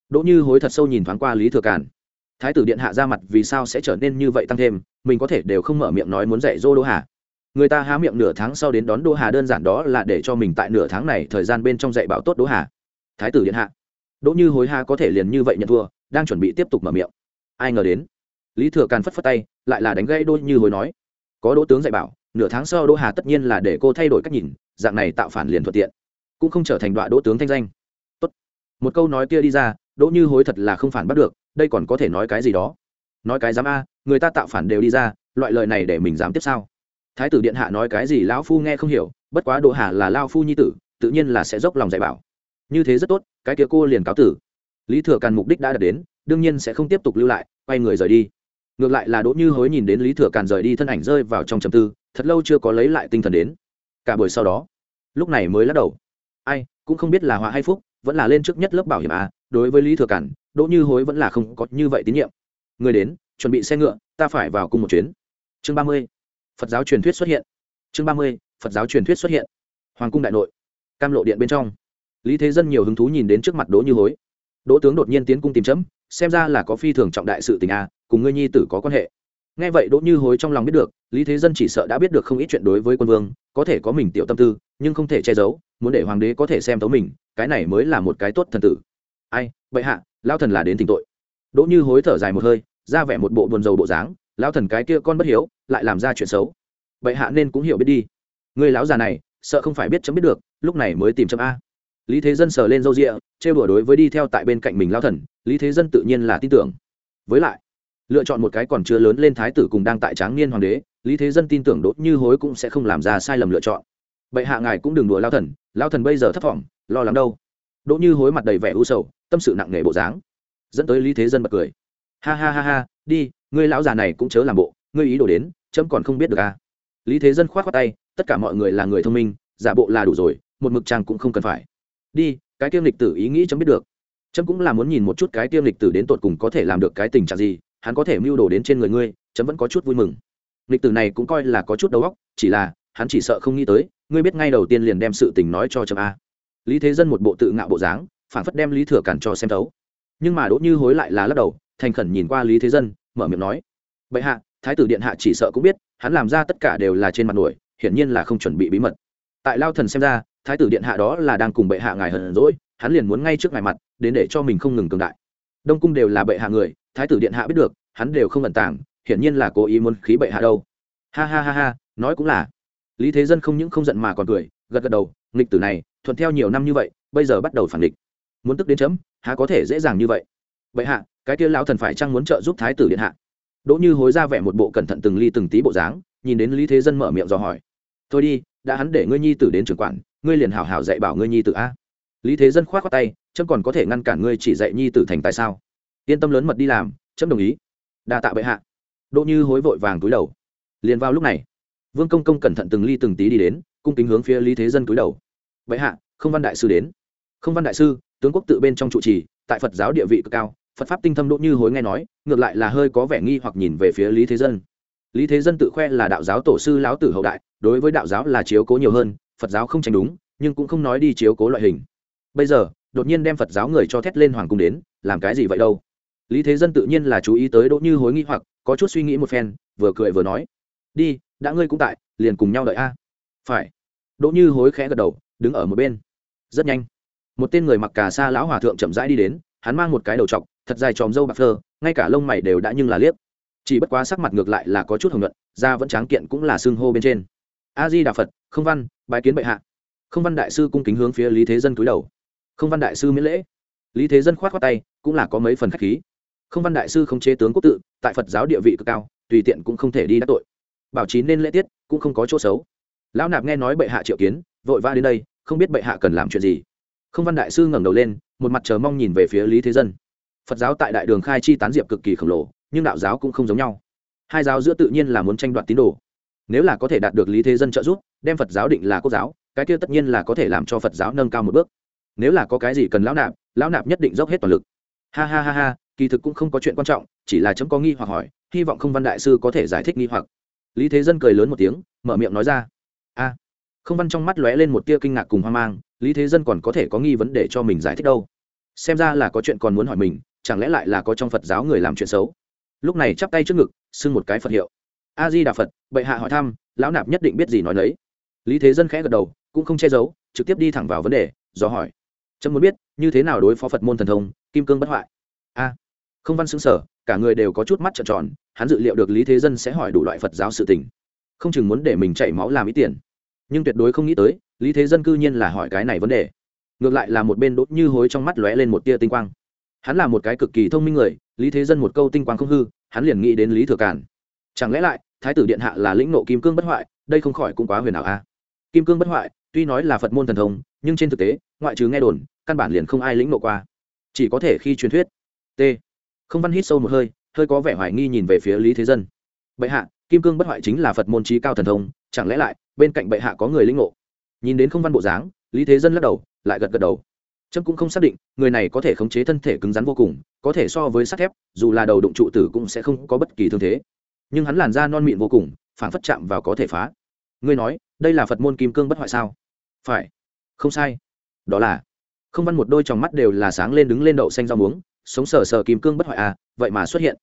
Đỗ như hối thật sâu nhìn thoáng qua lý thừa càn. Thái tử điện hạ ra mặt vì sao sẽ trở nên như vậy tăng thêm, mình có thể đều không mở miệng nói muốn dạy dỗ đỗ hà. Người ta há miệng nửa tháng sau đến đón đỗ hà đơn giản đó là để cho mình tại nửa tháng này thời gian bên trong dạy bảo tốt đỗ hà. Thái tử điện hạ, đỗ như hối ha có thể liền như vậy nhận thua đang chuẩn bị tiếp tục mở miệng. Ai ngờ đến, lý thừa càn phất phất tay, lại là đánh gãy đỗ như hối nói. Có đỗ tướng dạy bảo, nửa tháng sau đỗ hà tất nhiên là để cô thay đổi cách nhìn, dạng này tạo phản liền thuận tiện, cũng không trở thành đoạn đỗ tướng thanh danh. Tốt. một câu nói kia đi ra, đỗ như hối thật là không phản bắt được, đây còn có thể nói cái gì đó? Nói cái dám a, người ta tạo phản đều đi ra, loại lời này để mình dám tiếp sao? Thái tử điện hạ nói cái gì lão phu nghe không hiểu, bất quá đỗ hà là lao phu nhi tử, tự nhiên là sẽ dốc lòng dạy bảo. Như thế rất tốt, cái kia cô liền cáo tử lý thừa càn mục đích đã đạt đến, đương nhiên sẽ không tiếp tục lưu lại, quay người rời đi. Ngược lại là đỗ như hối nhìn đến lý thừa càn rời đi thân ảnh rơi vào trong trầm tư, thật lâu chưa có lấy lại tinh thần đến. Cả buổi sau đó, lúc này mới lắc đầu. Ai, cũng không biết là họa hay phúc, vẫn là lên trước nhất lớp bảo hiểm à đối với lý thừa cản đỗ như hối vẫn là không có như vậy tín nhiệm. Người đến, chuẩn bị xe ngựa, ta phải vào cùng một chuyến. Chương ba mươi, phật giáo truyền thuyết xuất hiện. Chương ba mươi, phật giáo truyền thuyết xuất hiện. Hoàng cung đại nội, cam lộ điện bên trong. Lý thế dân nhiều hứng thú nhìn đến trước mặt đỗ như hối đỗ tướng đột nhiên tiến cung tìm chấm, xem ra là có phi thường trọng đại sự tình a cùng ngươi nhi tử có quan hệ. Nghe vậy đỗ như hối trong lòng biết được, lý thế dân chỉ sợ đã biết được không ít chuyện đối với quân vương, có thể có mình tiểu tâm tư, nhưng không thể che giấu, muốn để hoàng đế có thể xem thấu mình, cái này mới là một cái tốt thần tử. Ai vậy hạ lao thần là đến tình tội. Đỗ như hối thở dài một hơi, ra vẻ một bộ buồn rầu bộ dáng lao thần cái kia con bất hiếu, lại làm ra chuyện xấu. Vậy hạ nên cũng hiểu biết đi. Người lão già này, sợ không phải biết chấm biết được, lúc này mới tìm chấm a lý thế dân sờ lên râu rịa, trêu đùa đối với đi theo tại bên cạnh mình lao thần, lý thế dân tự nhiên là tin tưởng. Với lại, lựa chọn một cái còn chưa lớn lên thái tử cùng đang tại tráng niên hoàng đế, lý thế dân tin tưởng đốt như hối cũng sẽ không làm ra sai lầm lựa chọn. Bệ hạ ngài cũng đừng đùa lao thần lao thần bây giờ thất vọng lo lắng đâu. Đỗ như hối mặt đầy vẻ u sầu, tâm sự nặng nề bộ dáng, dẫn tới lý thế dân bật cười. Ha ha ha ha, đi, ngươi lão già này cũng chớ làm bộ, ngươi ý đồ đến, chấm còn không biết được à. lý thế dân k h o á t khoác tay, tất cả mọi người là người thông minh, giả bộ là đủ rồi, một mực trang cũng không cần phải đi, cái tiêm lịch tử ý nghĩ chấm biết được. Chấm cũng là muốn nhìn một chút cái tiêm lịch tử đến tột cùng có thể làm được cái tình trạng gì, hắn có thể mưu đồ đến trên người ngươi, chấm vẫn có chút vui mừng. Lịch tử này cũng coi là có chút đầu óc, chỉ là, hắn chỉ sợ không nghĩ tới, ngươi biết ngay đầu tiên liền đem sự tình nói cho chấm a. Lý thế dân một bộ tự ngạo bộ dáng, phản phất đem lý thừa cản cho xem thấu. Nhưng mà đỗ như hối lại là lắc đầu, thành khẩn nhìn qua lý thế dân, mở miệng nói. Bệ hạ, thái tử điện hạ chỉ sợ cũng biết, hắn làm ra tất cả đều là trên mặt nổi, hiển nhiên là không chuẩn bị bí mật tại lao thần xem ra, thái tử điện hạ đó là đang cùng bệ hạ ngài hờn rỗi hắn liền muốn ngay trước ngài mặt, đến để cho mình không ngừng cường đại. Đông cung đều là bệ hạ người, thái tử điện hạ biết được, hắn đều không ẩn tàng, hiển nhiên là cố ý muốn khí bệ hạ đâu. Ha ha ha ha, nói cũng là. Lý thế dân không những không giận mà còn cười, gật gật đầu, nghịch tử này, thuận theo nhiều năm như vậy, bây giờ bắt đầu phản địch muốn tức đến chấm, há có thể dễ dàng như vậy? Vậy hạ, cái kia lão thần phải chăng muốn trợ giúp thái tử điện hạ? Đỗ như hối ra vẻ một bộ cẩn thận từng ly từng tí bộ dáng, nhìn đến lý thế dân mở miệng dò hỏi. Thôi đi đã hắn để ngươi nhi tử đến trường quản, ngươi liền hảo hảo dạy bảo ngươi nhi tử a. Lý thế dân khoát khoát tay, chấm còn có thể ngăn cản ngươi chỉ dạy nhi tử thành tại sao? Yên tâm lớn mật đi làm, chấm đồng ý. Đa tạ bệ hạ. Đỗ như hối vội vàng túi đầu. Liền vào lúc này, vương công công cẩn thận từng ly từng tí đi đến, cung kính hướng phía lý thế dân túi đầu. Bệ hạ, không văn đại sư đến. Không văn đại sư, tướng quốc tự bên trong trụ trì, tại phật giáo địa vị cực cao, phật pháp tinh thâm đỗ như hối nghe nói, ngược lại là hơi có vẻ nghi hoặc nhìn về phía lý thế dân lý thế dân tự khoe là đạo giáo tổ sư lão tử hậu đại, đối với đạo giáo là chiếu cố nhiều hơn, phật giáo không tránh đúng, nhưng cũng không nói đi chiếu cố loại hình. Bây giờ, đột nhiên đem phật giáo người cho thét lên hoàng cung đến, làm cái gì vậy đâu? Lý thế dân tự nhiên là chú ý tới đỗ như hối nghi hoặc, có chút suy nghĩ một phen, vừa cười vừa nói, đi, đã ngươi cũng tại, liền cùng nhau đợi a. Phải. Đỗ như hối khẽ gật đầu, đứng ở một bên. Rất nhanh. Một tên người mặc cà sa lão hòa thượng chậm rãi đi đến, hắn mang một cái đầu t thật dài tròm râu bạc phơ, ngay cả lông mày đều đã nhưng là liếc chỉ bất quá sắc mặt ngược lại là có chút hồng nhuận, da vẫn tráng kiện cũng là xương hô bên trên. A di đà phật, không văn, bái kiến bệ hạ. Không văn đại sư cung kính hướng phía lý thế dân cúi đầu. Không văn đại sư miễn lễ. Lý thế dân k h o á t tay, cũng là có mấy phần k h á c h khí. Không văn đại sư không chế tướng quốc tự, tại phật giáo địa vị cực cao, tùy tiện cũng không thể đi đắc tội. Bảo trí nên lễ tiết, cũng không có chỗ xấu. Lão nạp nghe nói bệ hạ triệu kiến, vội vã đến đây, không biết bệ hạ cần làm chuyện gì. Không văn đại sư ngẩng đầu lên, một mặt chờ mong nhìn về phía lý thế dân. Phật giáo tại đại đường khai chi tán diệp cực kỳ khổng lồ nhưng đạo giáo cũng không giống nhau. Hai giáo giữa tự nhiên là muốn tranh đoạt tín đồ. Nếu là có thể đạt được lý thế dân trợ giúp, đem phật giáo định là quốc giáo, cái kia tất nhiên là có thể làm cho phật giáo nâng cao một bước. Nếu là có cái gì cần lão nạp lão nạp nhất định dốc hết toàn lực. Ha ha ha ha, kỳ thực cũng không có chuyện quan trọng, chỉ là chấm có nghi hoặc hỏi, hy vọng không văn đại sư có thể giải thích nghi hoặc. Lý thế dân cười lớn một tiếng, mở miệng nói ra. A. Không văn trong mắt lóe lên một tia kinh ngạc cùng hoang mang, lý thế dân còn có thể có nghi vấn đề cho mình giải thích đâu. Xem ra là có chuyện còn muốn hỏi mình, chẳng lẽ lại là có trong phật giáo người làm chuyện xấu? Lúc này chắp tay trước ngực, xưng một cái phật hiệu. A di đà phật, bệ hạ hỏi thăm, lão nạp nhất định biết gì nói lấy lý thế dân khẽ gật đầu, cũng không che giấu, trực tiếp đi thẳng vào vấn đề, do hỏi. Trâm muốn biết, như thế nào đối phó phật môn thần thông, kim cương bất hoại? A. Không văn xứng sở, cả người đều có chút mắt trợn tròn, hắn dự liệu được lý thế dân sẽ hỏi đủ loại phật giáo sự tình. Không chừng muốn để mình chảy máu làm ý tiền. Nhưng tuyệt đối không nghĩ tới, lý thế dân cư nhiên là hỏi cái này vấn đề. Ngược lại là một bên đốt như hối trong mắt lóe lên một tia tinh quang hắn là một cái cực kỳ thông minh người, lý thế dân một câu tinh quang không hư, hắn liền nghĩ đến lý thừa cản chẳng lẽ lại, thái tử điện hạ là lĩnh nộ kim cương bất hoại, đây không khỏi cũng quá huyền ảo a. Kim cương bất hoại, tuy nói là phật môn thần thông, nhưng trên thực tế, ngoại trừ nghe đồn, căn bản liền không ai lĩnh nộ qua. Chỉ có thể khi truyền thuyết. T. Không văn hít sâu một hơi hơi có vẻ hoài nghi nhìn về phía lý thế dân. Bệ hạ, kim cương bất hoại chính là phật môn trí cao thần thông, chẳng lẽ lại, bên cạnh bệ hạ có người lĩnh ngộ? Nhìn đến không văn bộ dáng, lý thế dân lắc đầu, lại gật gật đầu trâm cũng không xác định, người này có thể khống chế thân thể cứng rắn vô cùng, có thể so với sắt thép, dù là đầu đụng trụ tử cũng sẽ không có bất kỳ thương thế. Nhưng hắn làn da non mịn vô cùng, phản phất chạm vào có thể phá. Ngươi nói, đây là phật môn kim cương bất hoại sao? Phải. Không sai. Đó là. Không văn một đôi tròng mắt đều là sáng lên đứng lên đậu xanh rau muống, sống sờ sờ kim cương bất hoại à vậy mà xuất hiện.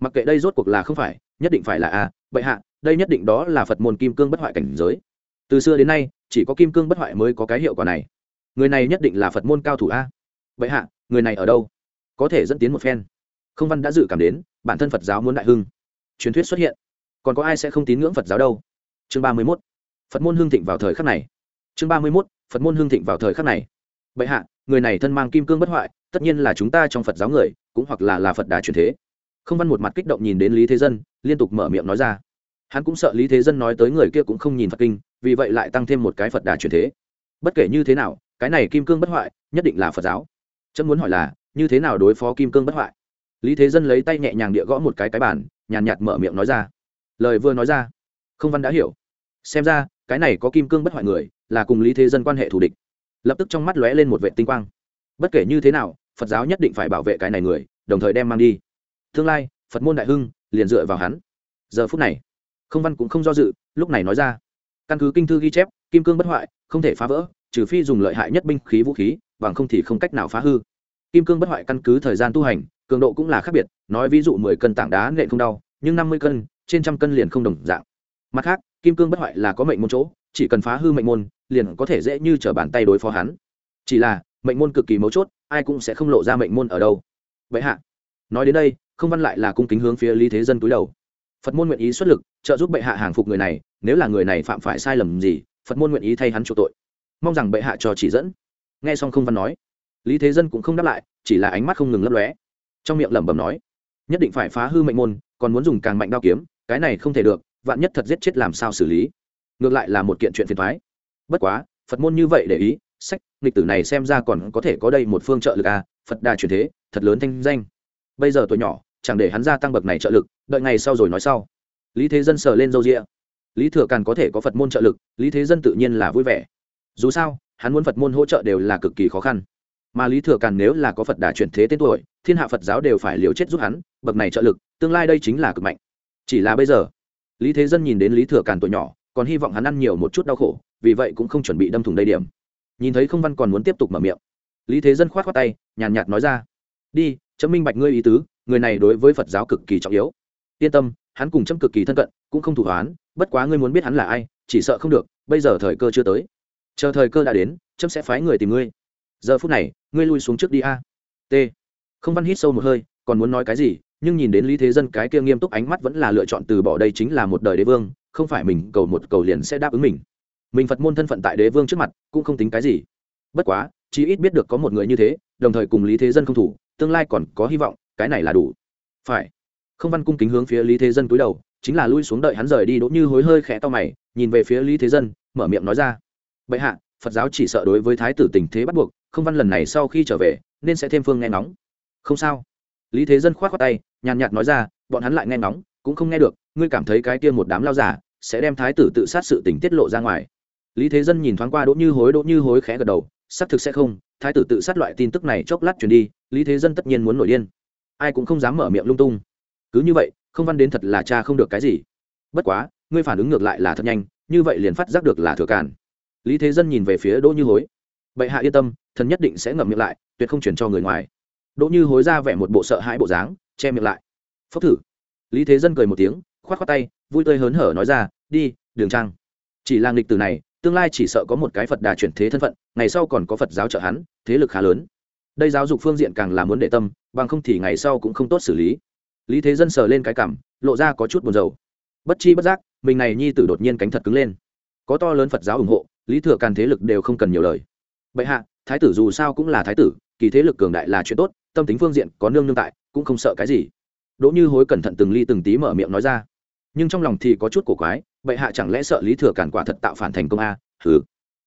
Mặc kệ đây rốt cuộc là không phải, nhất định phải là à, a bệ hạ, đây nhất định đó là phật môn kim cương bất hoại cảnh giới. Từ xưa đến nay, chỉ có kim cương bất hoại mới có cái hiệu quả này người này nhất định là phật môn cao thủ a bệ hạ người này ở đâu có thể dẫn tiến một phen không văn đã dự cảm đến bản thân phật giáo muốn đại hưng truyền thuyết xuất hiện còn có ai sẽ không tín ngưỡng phật giáo đâu chương ba mươi mốt phật môn hương thịnh vào thời khắc này chương ba mươi mốt phật môn hương thịnh vào thời khắc này bệ hạ người này thân mang kim cương bất hoại tất nhiên là chúng ta trong phật giáo người cũng hoặc là là phật đà truyền thế không văn một mặt kích động nhìn đến lý thế dân liên tục mở miệng nói ra hắn cũng sợ lý thế dân nói tới người kia cũng không nhìn phật kinh vì vậy lại tăng thêm một cái phật đà truyền thế bất kể như thế nào cái này kim cương bất hoại, nhất định là phật giáo. Trâm muốn hỏi là, như thế nào đối phó kim cương bất hoại? Lý thế dân lấy tay nhẹ nhàng địa gõ một cái cái bản nhàn nhạt mở miệng nói ra. Lời vừa nói ra, không văn đã hiểu. Xem ra, cái này có kim cương bất hoại người, là cùng lý thế dân quan hệ thù địch. Lập tức trong mắt lóe lên một vệ tinh quang. Bất kể như thế nào, phật giáo nhất định phải bảo vệ cái này người, đồng thời đem mang đi. Tương lai, phật môn đại hưng, liền dựa vào hắn. Giờ phút này, không văn cũng không do dự, lúc này nói ra. Căn cứ kinh thư ghi chép, kim cương bất hoại, không thể phá vỡ trừ phi dùng lợi hại nhất binh khí vũ khí, bằng không thì không cách nào phá hư. Kim cương bất hoại căn cứ thời gian tu hành, cường độ cũng là khác biệt, nói ví dụ mười cân tảng đá nện không đau, nhưng năm mươi cân, trên trăm cân liền không đồng dạng. Mặt khác, kim cương bất hoại là có mệnh môn chỗ, chỉ cần phá hư mệnh môn, liền có thể dễ như t r ở bàn tay đối phó hắn. Chỉ là, mệnh môn cực kỳ mấu chốt, ai cũng sẽ không lộ ra mệnh môn ở đâu. Vậy hạ, nói đến đây, không văn lại là cung kính hướng phía lý thế dân túi đầu. Phật môn nguyện ý xuất lực, trợ giúp bệ hạ hàng phục người này, nếu là người này phạm phải sai lầm gì, phật môn nguyện ý thay hắn chuộc tội mong rằng bệ hạ cho chỉ dẫn. Nghe xong không văn nói, lý thế dân cũng không đáp lại, chỉ là ánh mắt không ngừng lấp lóe. Trong miệng lẩm bẩm nói, nhất định phải phá hư mệnh môn, còn muốn dùng càng mạnh đao kiếm, cái này không thể được, vạn nhất thật giết chết làm sao xử lý. Ngược lại là một kiện chuyện phiền thoái bất quá, phật môn như vậy để ý, sách, nghịch tử này xem ra còn có thể có đây một phương trợ lực à phật đà truyền thế, thật lớn thanh danh. Bây giờ tuổi nhỏ, chẳng để hắn ra tăng bậc này trợ lực, đợi ngày sau rồi nói sau. Lý thế dân sờ lên râu rịa lý thừa càn có thể có phật môn trợ lực, lý thế dân tự nhiên là vui vẻ dù sao, hắn muốn phật môn hỗ trợ đều là cực kỳ khó khăn. Mà lý thừa càn nếu là có phật đà chuyển thế tên tuổi, thiên hạ phật giáo đều phải liều chết giúp hắn, bậc này trợ lực, tương lai đây chính là cực mạnh. Chỉ là bây giờ, lý thế dân nhìn đến lý thừa càn tuổi nhỏ, còn hy vọng hắn ăn nhiều một chút đau khổ, vì vậy cũng không chuẩn bị đâm thủng đây điểm. Nhìn thấy không văn còn muốn tiếp tục mở miệng, lý thế dân k h o á t khoác tay, nhàn nhạt nói ra, đi chấm minh bạch ngươi ý tứ, người này đối với phật giáo cực kỳ trọng yếu. Yên tâm, hắn cùng chấm cực kỳ thân cận, cũng không thủ hoán, bất quá ngươi muốn biết hắn là ai, chỉ sợ không được, bây giờ thời cơ chưa tới chờ thời cơ đã đến, chấm sẽ phái người tìm ngươi. Giờ phút này, ngươi lui xuống trước đi a. T. Không văn hít sâu một hơi, còn muốn nói cái gì, nhưng nhìn đến lý thế dân cái kia nghiêm túc ánh mắt vẫn là lựa chọn từ bỏ đây chính là một đời đế vương, không phải mình, cầu một cầu liền sẽ đáp ứng mình. Mình phật môn thân phận tại đế vương trước mặt, cũng không tính cái gì. Bất quá, chí ít biết được có một người như thế, đồng thời cùng lý thế dân không thủ, tương lai còn có hy vọng, cái này là đủ. Phải. Không văn cung kính hướng phía lý thế dân túi đầu, chính là lui xuống đợi hắn rời đi đỗ như hối hơi khẽ to mày, nhìn về phía lý thế dân, mở miệng nói ra bệ hạ, phật giáo chỉ sợ đối với thái tử tình thế bắt buộc, không văn lần này sau khi trở về, nên sẽ thêm phương nghe ngóng. Không sao. Lý thế dân k h o á t khoác tay, nhàn nhạt nói ra, bọn hắn lại nghe ngóng, cũng không nghe được, ngươi cảm thấy cái kia một đám lao giả sẽ đem thái tử tự sát sự tình tiết lộ ra ngoài. Lý thế dân nhìn thoáng qua đỗ như hối, đỗ như hối khẽ gật đầu, xác thực sẽ không, thái tử tự sát loại tin tức này chốc lát chuyển đi, lý thế dân tất nhiên muốn nổi điên. Ai cũng không dám mở miệng lung tung. Cứ như vậy, không văn đến thật là cha không được cái gì. Bất quá, ngươi phản ứng ngược lại là thật nhanh, như vậy liền phát giác được là thừa cản lý thế dân nhìn về phía đỗ như hối. Bệ hạ yên tâm, thần nhất định sẽ ngậm miệng lại, tuyệt không chuyển cho người ngoài. Đỗ như hối ra vẻ một bộ sợ hãi bộ dáng, che miệng lại. Phốc thử. Lý thế dân cười một tiếng, khoát khoát tay, vui tươi hớn hở nói ra, đi, đường trang. Chỉ là nghịch từ này, tương lai chỉ sợ có một cái phật đà chuyển thế thân phận, ngày sau còn có phật giáo trợ hắn, thế lực khá lớn. Đây giáo dục phương diện càng là muốn để tâm, bằng không thì ngày sau cũng không tốt xử lý. Lý thế dân sờ lên cái cảm, lộ ra có chút buồn rầu. Bất chi bất giác, mình này nhi tử đột nhiên cánh thật cứng lên. Có to lớn phật giáo ủng hộ lý thừa càn thế lực đều không cần nhiều lời. Bệ hạ, thái tử dù sao cũng là thái tử, kỳ thế lực cường đại là chuyện tốt, tâm tính phương diện có nương nương tại, cũng không sợ cái gì. Đỗ như hối cẩn thận từng ly từng tí mở miệng nói ra. Nhưng trong lòng thì có chút cổ quái, bệ hạ chẳng lẽ sợ lý thừa cản quả thật tạo phản thành công a? Hừ.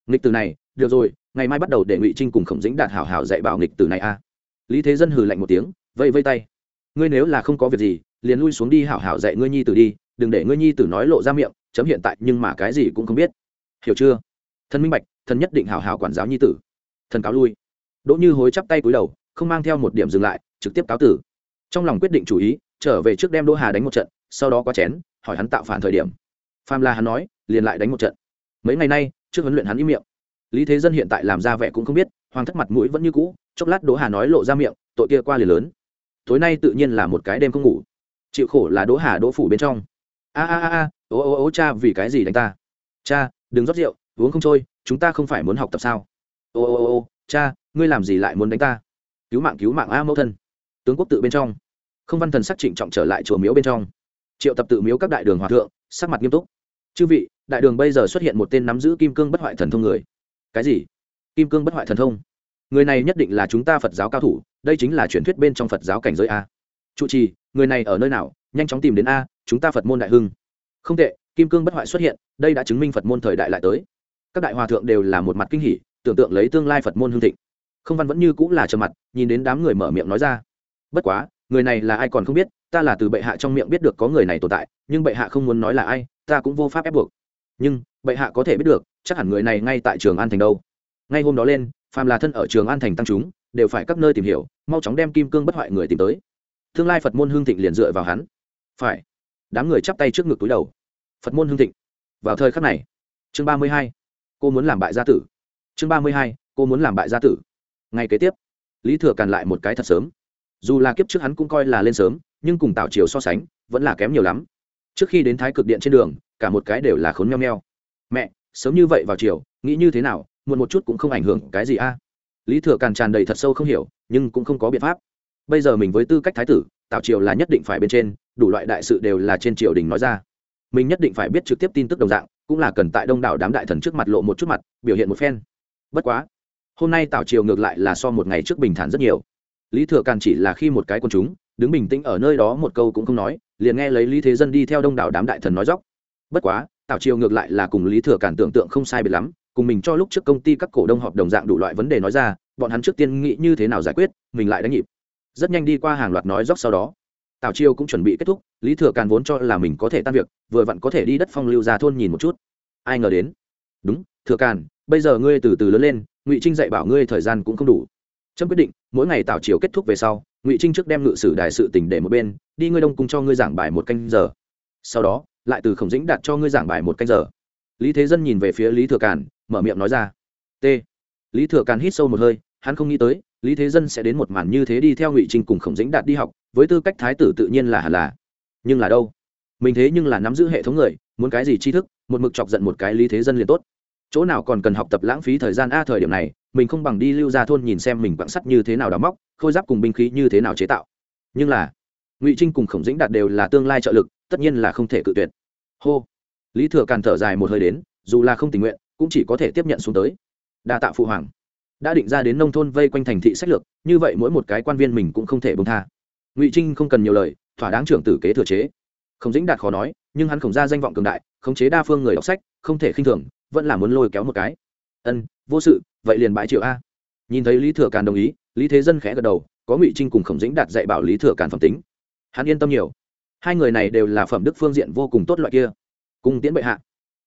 Nghịch từ này, được rồi, ngày mai bắt đầu để ngụy trinh cùng khổng dĩnh đạt hảo hảo dạy bảo nghịch từ này a. Lý thế dân hừ lạnh một tiếng vây vây tay. Ngươi nếu là không có việc gì, liền lui xuống đi hảo hảo dạy ngươi nhi tử đi, đừng để ngươi nhi tử nói lộ ra miệng, chấm hiện tại nhưng mà cái gì cũng không biết. Hiểu chưa? Thần minh bạch, thần nhất định hảo hảo quản giáo nhi tử. Thần cáo lui. Đỗ như hối chắp tay cúi đầu, không mang theo một điểm dừng lại, trực tiếp cáo tử. Trong lòng quyết định chủ ý, trở về trước đem đỗ hà đánh một trận, sau đó qua chén, hỏi hắn tạo phản thời điểm. Pham la hắn nói, liền lại đánh một trận. Mấy ngày nay, trước huấn luyện hắn im miệng. Lý thế dân hiện tại làm ra vẻ cũng không biết, hoàng thất mặt mũi vẫn như cũ, chốc lát đỗ hà nói lộ ra miệng, tội kia qua liền lớn. Tối nay tự nhiên là một cái đêm không ngủ. Chịu khổ là đỗ hà đỗ phủ bên trong. A a a a, ô ô ô cha, vì cái gì đánh ta? Cha, đừng rót rượu uống không trôi, chúng ta không phải muốn học tập sao? Ô ô ô ô, cha, ngươi làm gì lại muốn đánh ta? Cứu mạng cứu mạng a mẫu thân. Tướng quốc tự bên trong. Không văn thần sắc trịnh trọng trở lại chùa miếu bên trong. Triệu tập tự miếu các đại đường hòa thượng, sắc mặt nghiêm túc. Chư vị, đại đường bây giờ xuất hiện một tên nắm giữ kim cương bất hoại thần thông người. Cái gì? Kim cương bất hoại thần thông? Người này nhất định là chúng ta phật giáo cao thủ, đây chính là truyền thuyết bên trong phật giáo cảnh giới a. Trụ trì, người này ở nơi nào? Nhanh chóng tìm đến a, chúng ta phật môn đại hưng. Không tệ, kim cương bất hoại xuất hiện, đây đã chứng minh phật môn thời đại lại tới các đại hòa thượng đều là một mặt kinh hỉ, tưởng tượng lấy tương lai phật môn hương thịnh. Không văn vẫn như cũng là trầm mặt, nhìn đến đám người mở miệng nói ra. Bất quá, người này là ai còn không biết, ta là từ bệ hạ trong miệng biết được có người này tồn tại, nhưng bệ hạ không muốn nói là ai, ta cũng vô pháp ép buộc. Nhưng, bệ hạ có thể biết được, chắc hẳn người này ngay tại trường an thành đâu. Ngay hôm đó lên, phàm là thân ở trường an thành tăng chúng, đều phải các nơi tìm hiểu, mau chóng đem kim cương bất hoại người tìm tới. Tương lai phật môn hương thịnh liền dựa vào hắn. Phải. Đám người chắp tay trước ngực túi đầu. Phật môn hương thịnh. Vào thời khắc này, chương ba mươi hai cô muốn làm bại gia tử. Chương ba mươi hai, cô muốn làm bại gia tử. Ngay kế tiếp, lý thừa càn lại một cái thật sớm. Dù là kiếp trước hắn cũng coi là lên sớm, nhưng cùng tào triều so sánh, vẫn là kém nhiều lắm. Trước khi đến thái cực điện trên đường, cả một cái đều là khốn meo meo. Mẹ, sớm như vậy vào chiều nghĩ như thế nào, muộn một chút cũng không ảnh hưởng cái gì a. Lý thừa càn tràn đầy thật sâu không hiểu, nhưng cũng không có biện pháp. Bây giờ mình với tư cách thái tử, tào triều là nhất định phải bên trên, đủ loại đại sự đều là trên triều đình nói ra mình nhất định phải biết trực tiếp tin tức đồng dạng, cũng là cần tại đông đảo đám đại thần trước mặt lộ một chút mặt, biểu hiện một phen. Bất quá, hôm nay tào triều ngược lại là so một ngày trước bình thản rất nhiều. Lý thừa càn chỉ là khi một cái quân chúng, đứng bình tĩnh ở nơi đó một câu cũng không nói, liền nghe lấy lý thế dân đi theo đông đảo đám đại thần nói dóc bất quá tào triều ngược lại là cùng lý thừa càn tưởng tượng không sai biệt lắm, cùng mình cho lúc trước công ty các cổ đông họp đồng dạng đủ loại vấn đề nói ra, bọn hắn trước tiên nghĩ như thế nào giải quyết, mình lại đánh nhịp. Rất nhanh đi qua hàng loạt nói dóc sau đó tào chiêu cũng chuẩn bị kết thúc, lý thừa càn vốn cho là mình có thể tan việc, vừa vặn có thể đi đất phong lưu ra thôn nhìn một chút. Ai ngờ đến? Đúng, thừa càn, bây giờ ngươi từ từ lớn lên, ngụy trinh dạy bảo ngươi thời gian cũng không đủ. Trâm quyết định, mỗi ngày tào chiều kết thúc về sau, ngụy trinh trước đem ngự sử đại sự tỉnh để một bên, đi ngươi đông cung cho ngươi giảng bài một canh giờ. Sau đó, lại từ khổng dĩnh đạt cho ngươi giảng bài một canh giờ. Lý thế dân nhìn về phía lý thừa càn, mở miệng nói ra. T. Lý thừa càn hít sâu một hơi, hắn không nghĩ tới lý thế dân sẽ đến một màn như thế đi theo ngụy trinh cùng khổng dĩnh đạt đi học, với tư cách thái tử tự nhiên là hẳn là. Nhưng là đâu? Mình thế nhưng là nắm giữ hệ thống người, muốn cái gì tri thức, một mực chọc giận một cái lý thế dân liền tốt. Chỗ nào còn cần học tập lãng phí thời gian a thời điểm này, mình không bằng đi lưu ra thôn nhìn xem mình quặng sắt như thế nào đóng móc, khôi giáp cùng binh khí như thế nào chế tạo. Nhưng là, ngụy trinh cùng khổng dĩnh đạt đều là tương lai trợ lực, tất nhiên là không thể cự tuyệt. Hô! Lý thừa càn thở dài một hơi đến, dù là không tình nguyện, cũng chỉ có thể tiếp nhận xuống tới. Đa tạ phụ hoàng đã định ra đến nông thôn vây quanh thành thị sách lược, như vậy mỗi một cái quan viên mình cũng không thể bông tha. Ngụy trinh không cần nhiều lời, thỏa đáng trưởng tử kế thừa chế. Không dĩnh đạt khó nói, nhưng hắn khổng ra danh vọng cường đại, khống chế đa phương người đọc sách, không thể khinh thường, vẫn là muốn lôi kéo một cái. Ân, vô sự, vậy liền bãi triệu a. Nhìn thấy lý thừa càn đồng ý, lý thế dân khẽ gật đầu, có ngụy trinh cùng khổng dĩnh đạt dạy bảo lý thừa càn phẩm tính. Hắn yên tâm nhiều. Hai người này đều là phẩm đức phương diện vô cùng tốt loại kia. Cùng tiễn bệ hạ.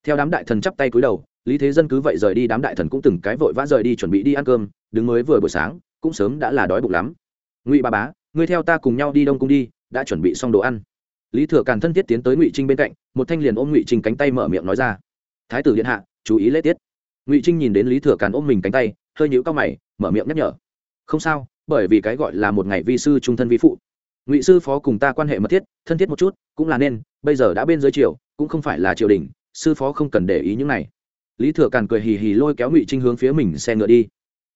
Theo đám đại thần chắp tay cúi đầu lý thế dân cứ vậy rời đi, đám đại thần cũng từng cái vội vã rời đi chuẩn bị đi ăn cơm, đứng mới vừa buổi sáng, cũng sớm đã là đói bụng lắm. Ngụy ba bá, ngươi theo ta cùng nhau đi đông cung đi, đã chuẩn bị xong đồ ăn. Lý thừa càn thân thiết tiến tới ngụy trinh bên cạnh, một thanh liền ôm ngụy trinh cánh tay mở miệng nói ra. Thái tử điện hạ, chú ý lễ tiết. Ngụy trinh nhìn đến lý thừa càn ôm mình cánh tay, hơi nhũ cao mày, mở miệng nhắc nhở. Không sao, bởi vì cái gọi là một ngày vi sư trung thân vi phụ. Ngụy sư phó cùng ta quan hệ mật thiết, thân thiết một chút, cũng là nên, bây giờ đã bên dưới triều, cũng không phải là triều đình, sư phó không cần để ý những này lý thừa càn cười hì hì lôi kéo ngụy trinh hướng phía mình xe ngựa đi.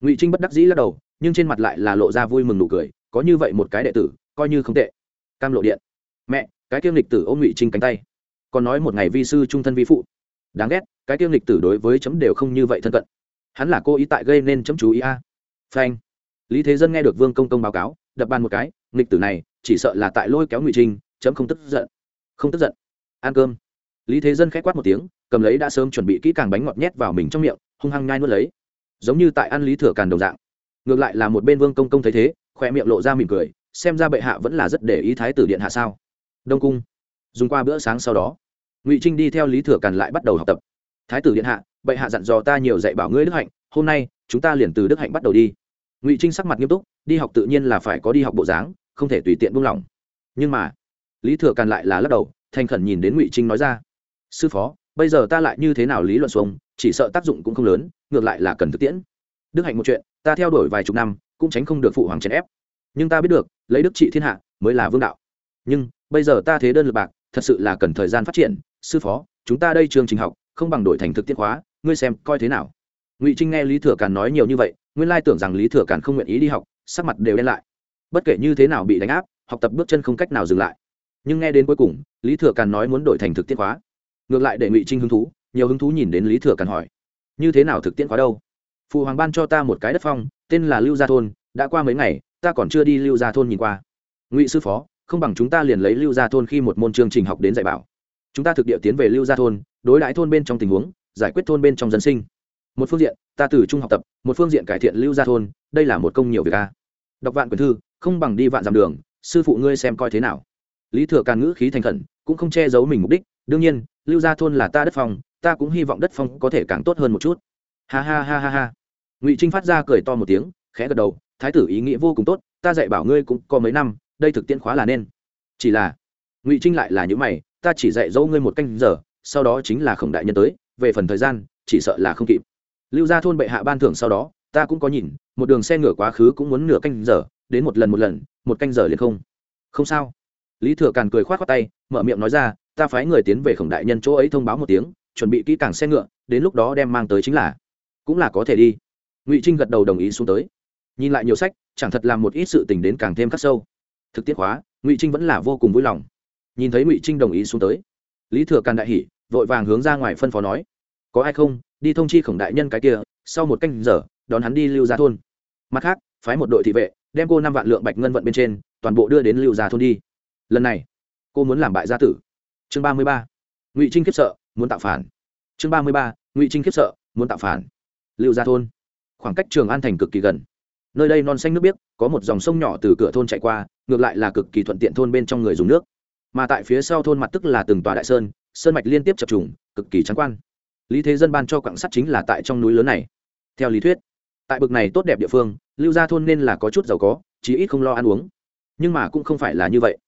Ngụy trinh bất đắc dĩ lắc đầu, nhưng trên mặt lại là lộ ra vui mừng nụ cười, có như vậy một cái đệ tử, coi như không tệ. Cam lộ điện. Mẹ, cái kiêm lịch tử ôm ngụy trinh cánh tay. Còn nói một ngày vi sư trung thân vi phụ. Đáng ghét, cái kiêm lịch tử đối với chấm đều không như vậy thân cận. Hắn là cô ý tại gây nên chấm chú ý a. Phanh. Lý thế dân nghe được vương công công báo cáo, đập bàn một cái, lịch tử này, chỉ sợ là tại lôi kéo ngụy trinh, chấm không tức giận. Không tức giận. Ăn cơm. Lý thế dân k h á c quát một tiếng cầm lấy đã sớm chuẩn bị kỹ càng bánh ngọt nhét vào mình trong miệng, hung hăng nhai nuốt lấy. Giống như tại ăn lý thừa càn đồng dạng. Ngược lại là một bên vương công công thấy thế khỏe miệng lộ ra mỉm cười, xem ra bệ hạ vẫn là rất để ý thái tử điện hạ sao. Đông cung. Dùng qua bữa sáng sau đó, ngụy trinh đi theo lý thừa càn lại bắt đầu học tập. Thái tử điện hạ, bệ hạ dặn dò ta nhiều dạy bảo ngươi đức hạnh, hôm nay, chúng ta liền từ đức hạnh bắt đầu đi. Ngụy trinh sắc mặt nghiêm túc, đi học tự nhiên là phải có đi học bộ dáng, không thể tùy tiện buông lỏng. Nhưng mà, lý thừa càn lại là lắc đầu, thành khẩn nhìn đến ngụy trinh nói ra, sư phó bây giờ ta lại như thế nào lý luận xuống, chỉ sợ tác dụng cũng không lớn, ngược lại là cần thực tiễn. Đức hạnh một chuyện, ta theo đuổi vài chục năm, cũng tránh không được phụ hoàng chèn ép. Nhưng ta biết được, lấy đức trị thiên hạ mới là vương đạo. Nhưng, bây giờ ta thế đơn lực bạc, thật sự là cần thời gian phát triển. Sư phó, chúng ta đây trường trình học, không bằng đổi thành thực tiễn khóa, ngươi xem, coi thế nào? Ngụy trinh nghe lý thừa càn nói nhiều như vậy, nguyên lai tưởng rằng lý thừa càn không nguyện ý đi học, sắc mặt đều đen lại. Bất kể như thế nào bị đánh áp, học tập bước chân không cách nào dừng lại. Nhưng nghe đến cuối cùng, lý thừa càn nói muốn đổi thành thực tiễn khóa ngược lại để ngụy trinh hứng thú nhiều hứng thú nhìn đến lý thừa càn hỏi như thế nào thực tiễn quá đâu phụ hoàng ban cho ta một cái đất phong tên là lưu gia thôn đã qua mấy ngày ta còn chưa đi lưu gia thôn nhìn qua ngụy sư phó không bằng chúng ta liền lấy lưu gia thôn khi một môn chương trình học đến dạy bảo chúng ta thực địa tiến về lưu gia thôn đối đãi thôn bên trong tình huống giải quyết thôn bên trong dân sinh một phương diện ta từ trung học tập một phương diện cải thiện lưu gia thôn đây là một công nhiều việc ca đọc vạn quyển thư không bằng đi vạn dặm đường sư phụ ngươi xem coi thế nào lý thừa càn ngữ khí thành khẩn cũng không che giấu mình mục đích đương nhiên, lưu gia thôn là ta đất phong, ta cũng hy vọng đất phong có thể càng tốt hơn một chút. Ha ha ha ha ha. Ngụy trinh phát ra cười to một tiếng, khẽ gật đầu, thái tử ý nghĩa vô cùng tốt, ta dạy bảo ngươi cũng có mấy năm, đây thực tiễn khóa là nên. Chỉ là, ngụy trinh lại là những mày, ta chỉ dạy dỗ ngươi một canh giờ, sau đó chính là khổng đại nhân tới, về phần thời gian, chỉ sợ là không kịp. Lưu gia thôn bệ hạ ban thưởng sau đó, ta cũng có nhìn, một đường xe ngửa quá khứ cũng muốn nửa canh giờ, đến một lần một lần, một canh giờ liền không. Không sao. Lý thừa càn cười k h o á t khoác tay, mở miệng nói ra ta phái người tiến về khổng đại nhân chỗ ấy thông báo một tiếng, chuẩn bị kỹ càng xe ngựa, đến lúc đó đem mang tới chính là. Cũng là có thể đi. Ngụy trinh gật đầu đồng ý xuống tới. Nhìn lại nhiều sách, chẳng thật làm một ít sự tình đến càng thêm khắc sâu. Thực tiết hóa, ngụy trinh vẫn là vô cùng vui lòng. Nhìn thấy ngụy trinh đồng ý xuống tới, lý thừa càn đại hỉ, vội vàng hướng ra ngoài phân phó nói, có ai không? Đi thông chi khổng đại nhân cái kia, sau một canh giờ, đón hắn đi lưu ra thôn. Mặt khác, phái một đội thị vệ, đem cô năm vạn lượng bạch ngân vận bên trên, toàn bộ đưa đến lưu gia thôn đi. Lần này, cô muốn làm bại gia tử chương ba mươi ba. Ngụy trinh khiếp sợ, muốn tạo phản. Chương ba mươi ba, ngụy trinh khiếp sợ, muốn tạo phản. Lưu gia thôn. Khoảng cách trường an thành cực kỳ gần. Nơi đây non xanh nước biếc, có một dòng sông nhỏ từ cửa thôn chạy qua, ngược lại là cực kỳ thuận tiện thôn bên trong người dùng nước. Mà tại phía sau thôn mặt tức là từng tòa đại sơn sơn mạch liên tiếp chập trùng, cực kỳ trắng quan. Lý thế dân ban cho quặng sắt chính là tại trong núi lớn này. Theo lý thuyết, tại bực này tốt đẹp địa phương, lưu gia thôn nên là có chút giàu có, chí ít không lo ăn uống. Nhưng mà cũng không phải là như vậy.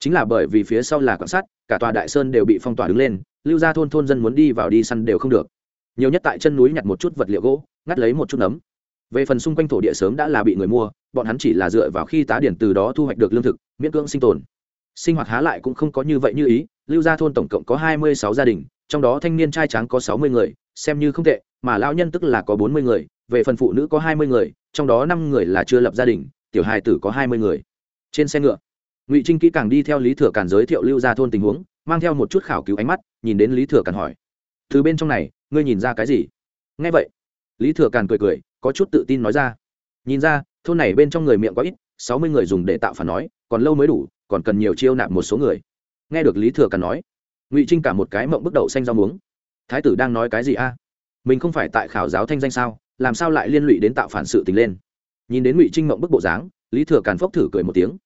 Chính là bởi vì phía sau là quặng sắt cả tòa đại sơn đều bị phong tỏa đứng lên, lưu gia thôn thôn dân muốn đi vào đi săn đều không được. Nhiều nhất tại chân núi nhặt một chút vật liệu gỗ, ngắt lấy một chút nấm. Về phần xung quanh thổ địa sớm đã là bị người mua, bọn hắn chỉ là dựa vào khi tá điển từ đó thu hoạch được lương thực, miễn cưỡng sinh tồn. Sinh hoạt há lại cũng không có như vậy như ý, lưu gia thôn tổng cộng có hai mươi sáu gia đình, trong đó thanh niên trai tráng có sáu mươi người, xem như không tệ, mà lao nhân tức là có bốn mươi người, về phần phụ nữ có hai mươi người, trong đó năm người là chưa lập gia đình, tiểu hài tử có hai mươi người. Trên xe ngựa ngụy trinh kỹ càng đi theo lý thừa càn giới thiệu lưu ra thôn tình huống mang theo một chút khảo cứu ánh mắt nhìn đến lý thừa càn hỏi từ bên trong này ngươi nhìn ra cái gì nghe vậy lý thừa càn cười cười có chút tự tin nói ra nhìn ra thôn này bên trong người miệng quá ít sáu mươi người dùng để tạo phản nói còn lâu mới đủ còn cần nhiều chiêu nạp một số người nghe được lý thừa càn nói ngụy trinh cả một cái mộng bức đậu xanh rau muống thái tử đang nói cái gì a mình không phải tại khảo giáo thanh danh sao làm sao lại liên lụy đến tạo phản sự tình lên nhìn đến ngụy trinh mộng bức bộ dáng lý thừa càn phốc thử cười một tiếng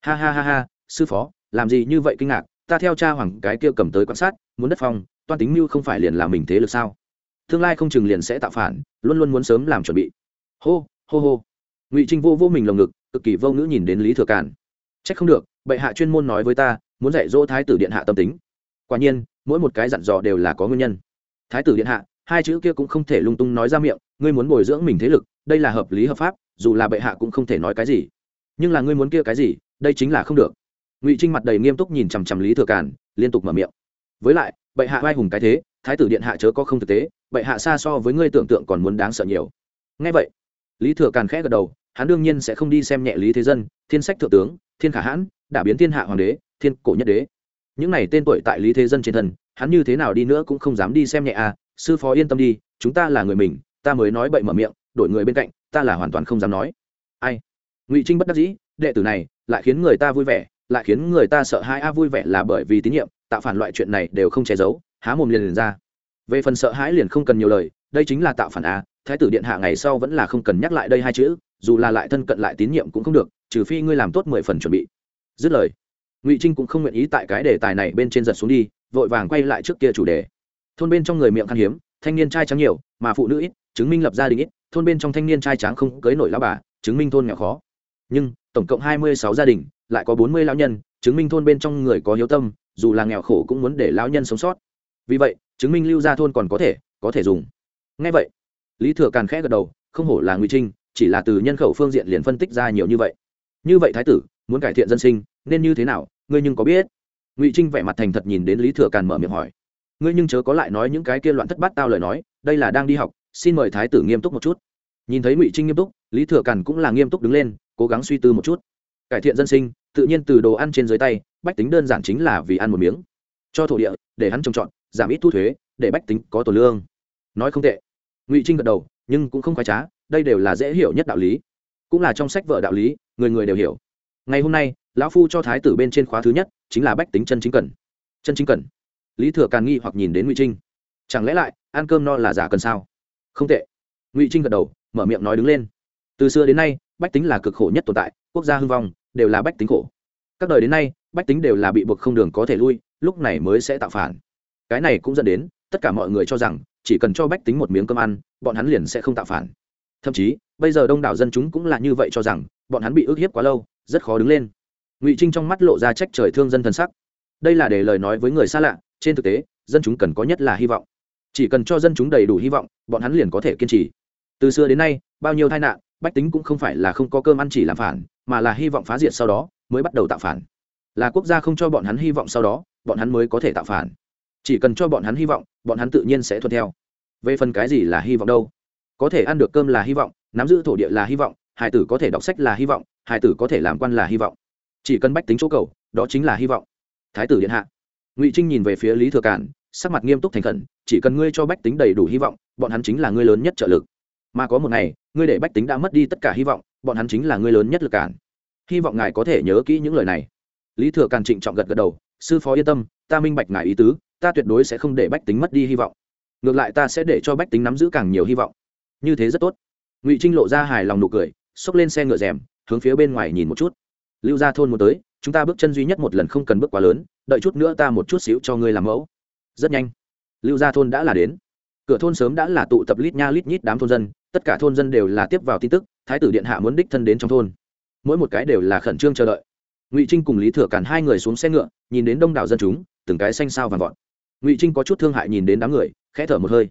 ha ha ha ha sư phó làm gì như vậy kinh ngạc ta theo cha hoàng cái kia cầm tới quan sát muốn đất phong toan tính mưu không phải liền là mình thế lực sao? Tương lai không chừng liền sẽ tạo phản luôn luôn muốn sớm làm chuẩn bị. Hô hô hô. Ngụy trinh vô vô mình lồng ngực cực kỳ vô ngữ nhìn đến lý thừa cản, trách không được bệ hạ chuyên môn nói với ta muốn dạy dỗ thái tử điện hạ tâm tính. Quả nhiên mỗi một cái dặn dò đều là có nguyên nhân. Thái tử điện hạ hai chữ kia cũng không thể lung tung nói ra miệng ngươi muốn bồi dưỡng mình thế lực đây là hợp lý hợp pháp dù là bệ hạ cũng không thể nói cái gì. Nhưng là ngươi muốn kia cái gì đây chính là không được. Ngụy trinh mặt đầy nghiêm túc nhìn chằm chằm lý thừa càn, liên tục mở miệng. Với lại, bệ hạ vai hùng cái thế, thái tử điện hạ chớ có không thực tế, bệ hạ xa so với ngươi tưởng tượng còn muốn đáng sợ nhiều. Ngay vậy, lý thừa càn khẽ gật đầu, hắn đương nhiên sẽ không đi xem nhẹ lý thế dân, thiên sách thượng tướng, thiên khả hãn, đả biến thiên hạ hoàng đế, thiên cổ nhất đế. Những này tên tuổi tại lý thế dân trên thân, hắn như thế nào đi nữa cũng không dám đi xem nhẹ à sư phó yên tâm đi, chúng ta là người mình, ta mới nói bậy mở miệng, đổi người bên cạnh, ta là hoàn toàn không dám nói. Ai? Ngụy trinh bất đắc dĩ, đệ tử này lại khiến người ta vui vẻ, lại khiến người ta sợ hãi. a vui vẻ là bởi vì tín nhiệm, tạo phản loại chuyện này đều không che giấu, há mồm liền liền ra. Về phần sợ hãi liền không cần nhiều lời, đây chính là tạo phản a, thái tử điện hạ ngày sau vẫn là không cần nhắc lại đây hai chữ, dù là lại thân cận lại tín nhiệm cũng không được, trừ phi ngươi làm tốt mười phần chuẩn bị. Dứt lời, ngụy trinh cũng không nguyện ý tại cái đề tài này bên trên giật xuống đi, vội vàng quay lại trước kia chủ đề. Thôn bên trong người miệng khan hiếm, thanh niên trai trắng nhiều, mà phụ nữ ít, chứng minh lập gia đình ít, thôn bên trong thanh niên trai trắng không cưới nổi lao bà, chứng minh thôn nghèo khó. Nhưng tổng cộng hai mươi sáu gia đình, lại có bốn mươi lão nhân, chứng minh thôn bên trong người có hiếu tâm, dù là nghèo khổ cũng muốn để lão nhân sống sót. Vì vậy, chứng minh lưu gia thôn còn có thể có thể dùng. Ngay vậy, lý thừa càn khẽ gật đầu, không hổ là ngụy trinh, chỉ là từ nhân khẩu phương diện liền phân tích ra nhiều như vậy. Như vậy thái tử, muốn cải thiện dân sinh, nên như thế nào, ngươi nhưng có biết? Ngụy trinh vẻ mặt thành thật nhìn đến lý thừa càn mở miệng hỏi. Ngươi nhưng chớ có lại nói những cái kia loạn thất bát tao lời nói, đây là đang đi học, xin mời thái tử nghiêm túc một chút. Nhìn thấy ngụy trinh nghiêm túc lý thừa càn cũng là nghiêm túc đứng lên, cố gắng suy tư một chút. Cải thiện dân sinh, tự nhiên từ đồ ăn trên dưới tay, bách tính đơn giản chính là vì ăn một miếng. Cho thổ địa, để hắn trồng trọt, giảm ít thu thuế, để bách tính có tổ lương. Nói không tệ. Ngụy trinh gật đầu, nhưng cũng không khoái trá, đây đều là dễ hiểu nhất đạo lý. Cũng là trong sách vợ đạo lý, người người đều hiểu. Ngày hôm nay, lão phu cho thái tử bên trên khóa thứ nhất, chính là bách tính chân chính cần. Chân chính cần. Lý thừa càn nghi hoặc nhìn đến ngụy trinh. Chẳng lẽ lại, ăn cơm no là giả cần sao? Không tệ. Ngụy trinh gật đầu, mở miệng nói đứng lên từ xưa đến nay, bách tính là cực khổ nhất tồn tại, quốc gia hư vong, đều là bách tính khổ. Các đời đến nay, bách tính đều là bị buộc không đường có thể lui, lúc này mới sẽ tạo phản. Cái này cũng dẫn đến, tất cả mọi người cho rằng, chỉ cần cho bách tính một miếng cơm ăn, bọn hắn liền sẽ không tạo phản. Thậm chí, bây giờ đông đảo dân chúng cũng là như vậy cho rằng, bọn hắn bị ức hiếp quá lâu, rất khó đứng lên. Ngụy trinh trong mắt lộ ra trách trời thương dân thân sắc. Đây là để lời nói với người xa lạ, trên thực tế, dân chúng cần có nhất là hy vọng. Chỉ cần cho dân chúng đầy đủ hy vọng, bọn hắn liền có thể kiên trì. Từ xưa đến nay, bao nhiêu tai nạn bách tính cũng không phải là không có cơm ăn chỉ làm phản, mà là hy vọng phá diệt sau đó, mới bắt đầu tạo phản. Là quốc gia không cho bọn hắn hy vọng sau đó, bọn hắn mới có thể tạo phản. Chỉ cần cho bọn hắn hy vọng, bọn hắn tự nhiên sẽ thuận theo. Về phần cái gì là hy vọng đâu? Có thể ăn được cơm là hy vọng, nắm giữ thổ địa là hy vọng hải tử có thể đọc sách là hy vọng hải tử có thể làm quan là hy vọng. Chỉ cần bách tính chỗ cầu, đó chính là hy vọng. Thái tử điện hạ. Ngụy trinh nhìn về phía lý thừa cản sắc mặt nghiêm túc thành khẩn, chỉ cần ngươi cho bách tính đầy đủ hy vọng, bọn hắn chính là ngươi lớn nhất trợ lực mà có một ngày, ngươi để bách tính đã mất đi tất cả hy vọng, bọn hắn chính là ngươi lớn nhất lực cản. Hy vọng ngài có thể nhớ kỹ những lời này. Lý thừa càn trịnh trọng gật gật đầu, sư phó yên tâm, ta minh bạch ngài ý tứ, ta tuyệt đối sẽ không để bách tính mất đi hy vọng. Ngược lại ta sẽ để cho bách tính nắm giữ càng nhiều hy vọng. Như thế rất tốt. Ngụy trinh lộ ra hài lòng nụ cười, xốc lên xe ngựa rèm, hướng phía bên ngoài nhìn một chút. Lưu ra thôn muốn tới, chúng ta bước chân duy nhất một lần không cần bước quá lớn, đợi chút nữa ta một chút xíu cho ngươi làm mẫu. Rất nhanh, lưu gia thôn đã là đến. Cửa thôn sớm đã là tụ tập lít nha lít nhít đám thôn dân tất cả thôn dân đều là tiếp vào tin tức, thái tử điện hạ muốn đích thân đến trong thôn. Mỗi một cái đều là khẩn trương chờ đợi. Ngụy trinh cùng lý thừa cản hai người xuống xe ngựa, nhìn đến đông đảo dân chúng, từng cái xanh sao vàng vọt. Ngụy trinh có chút thương hại nhìn đến đám người, khẽ thở một hơi.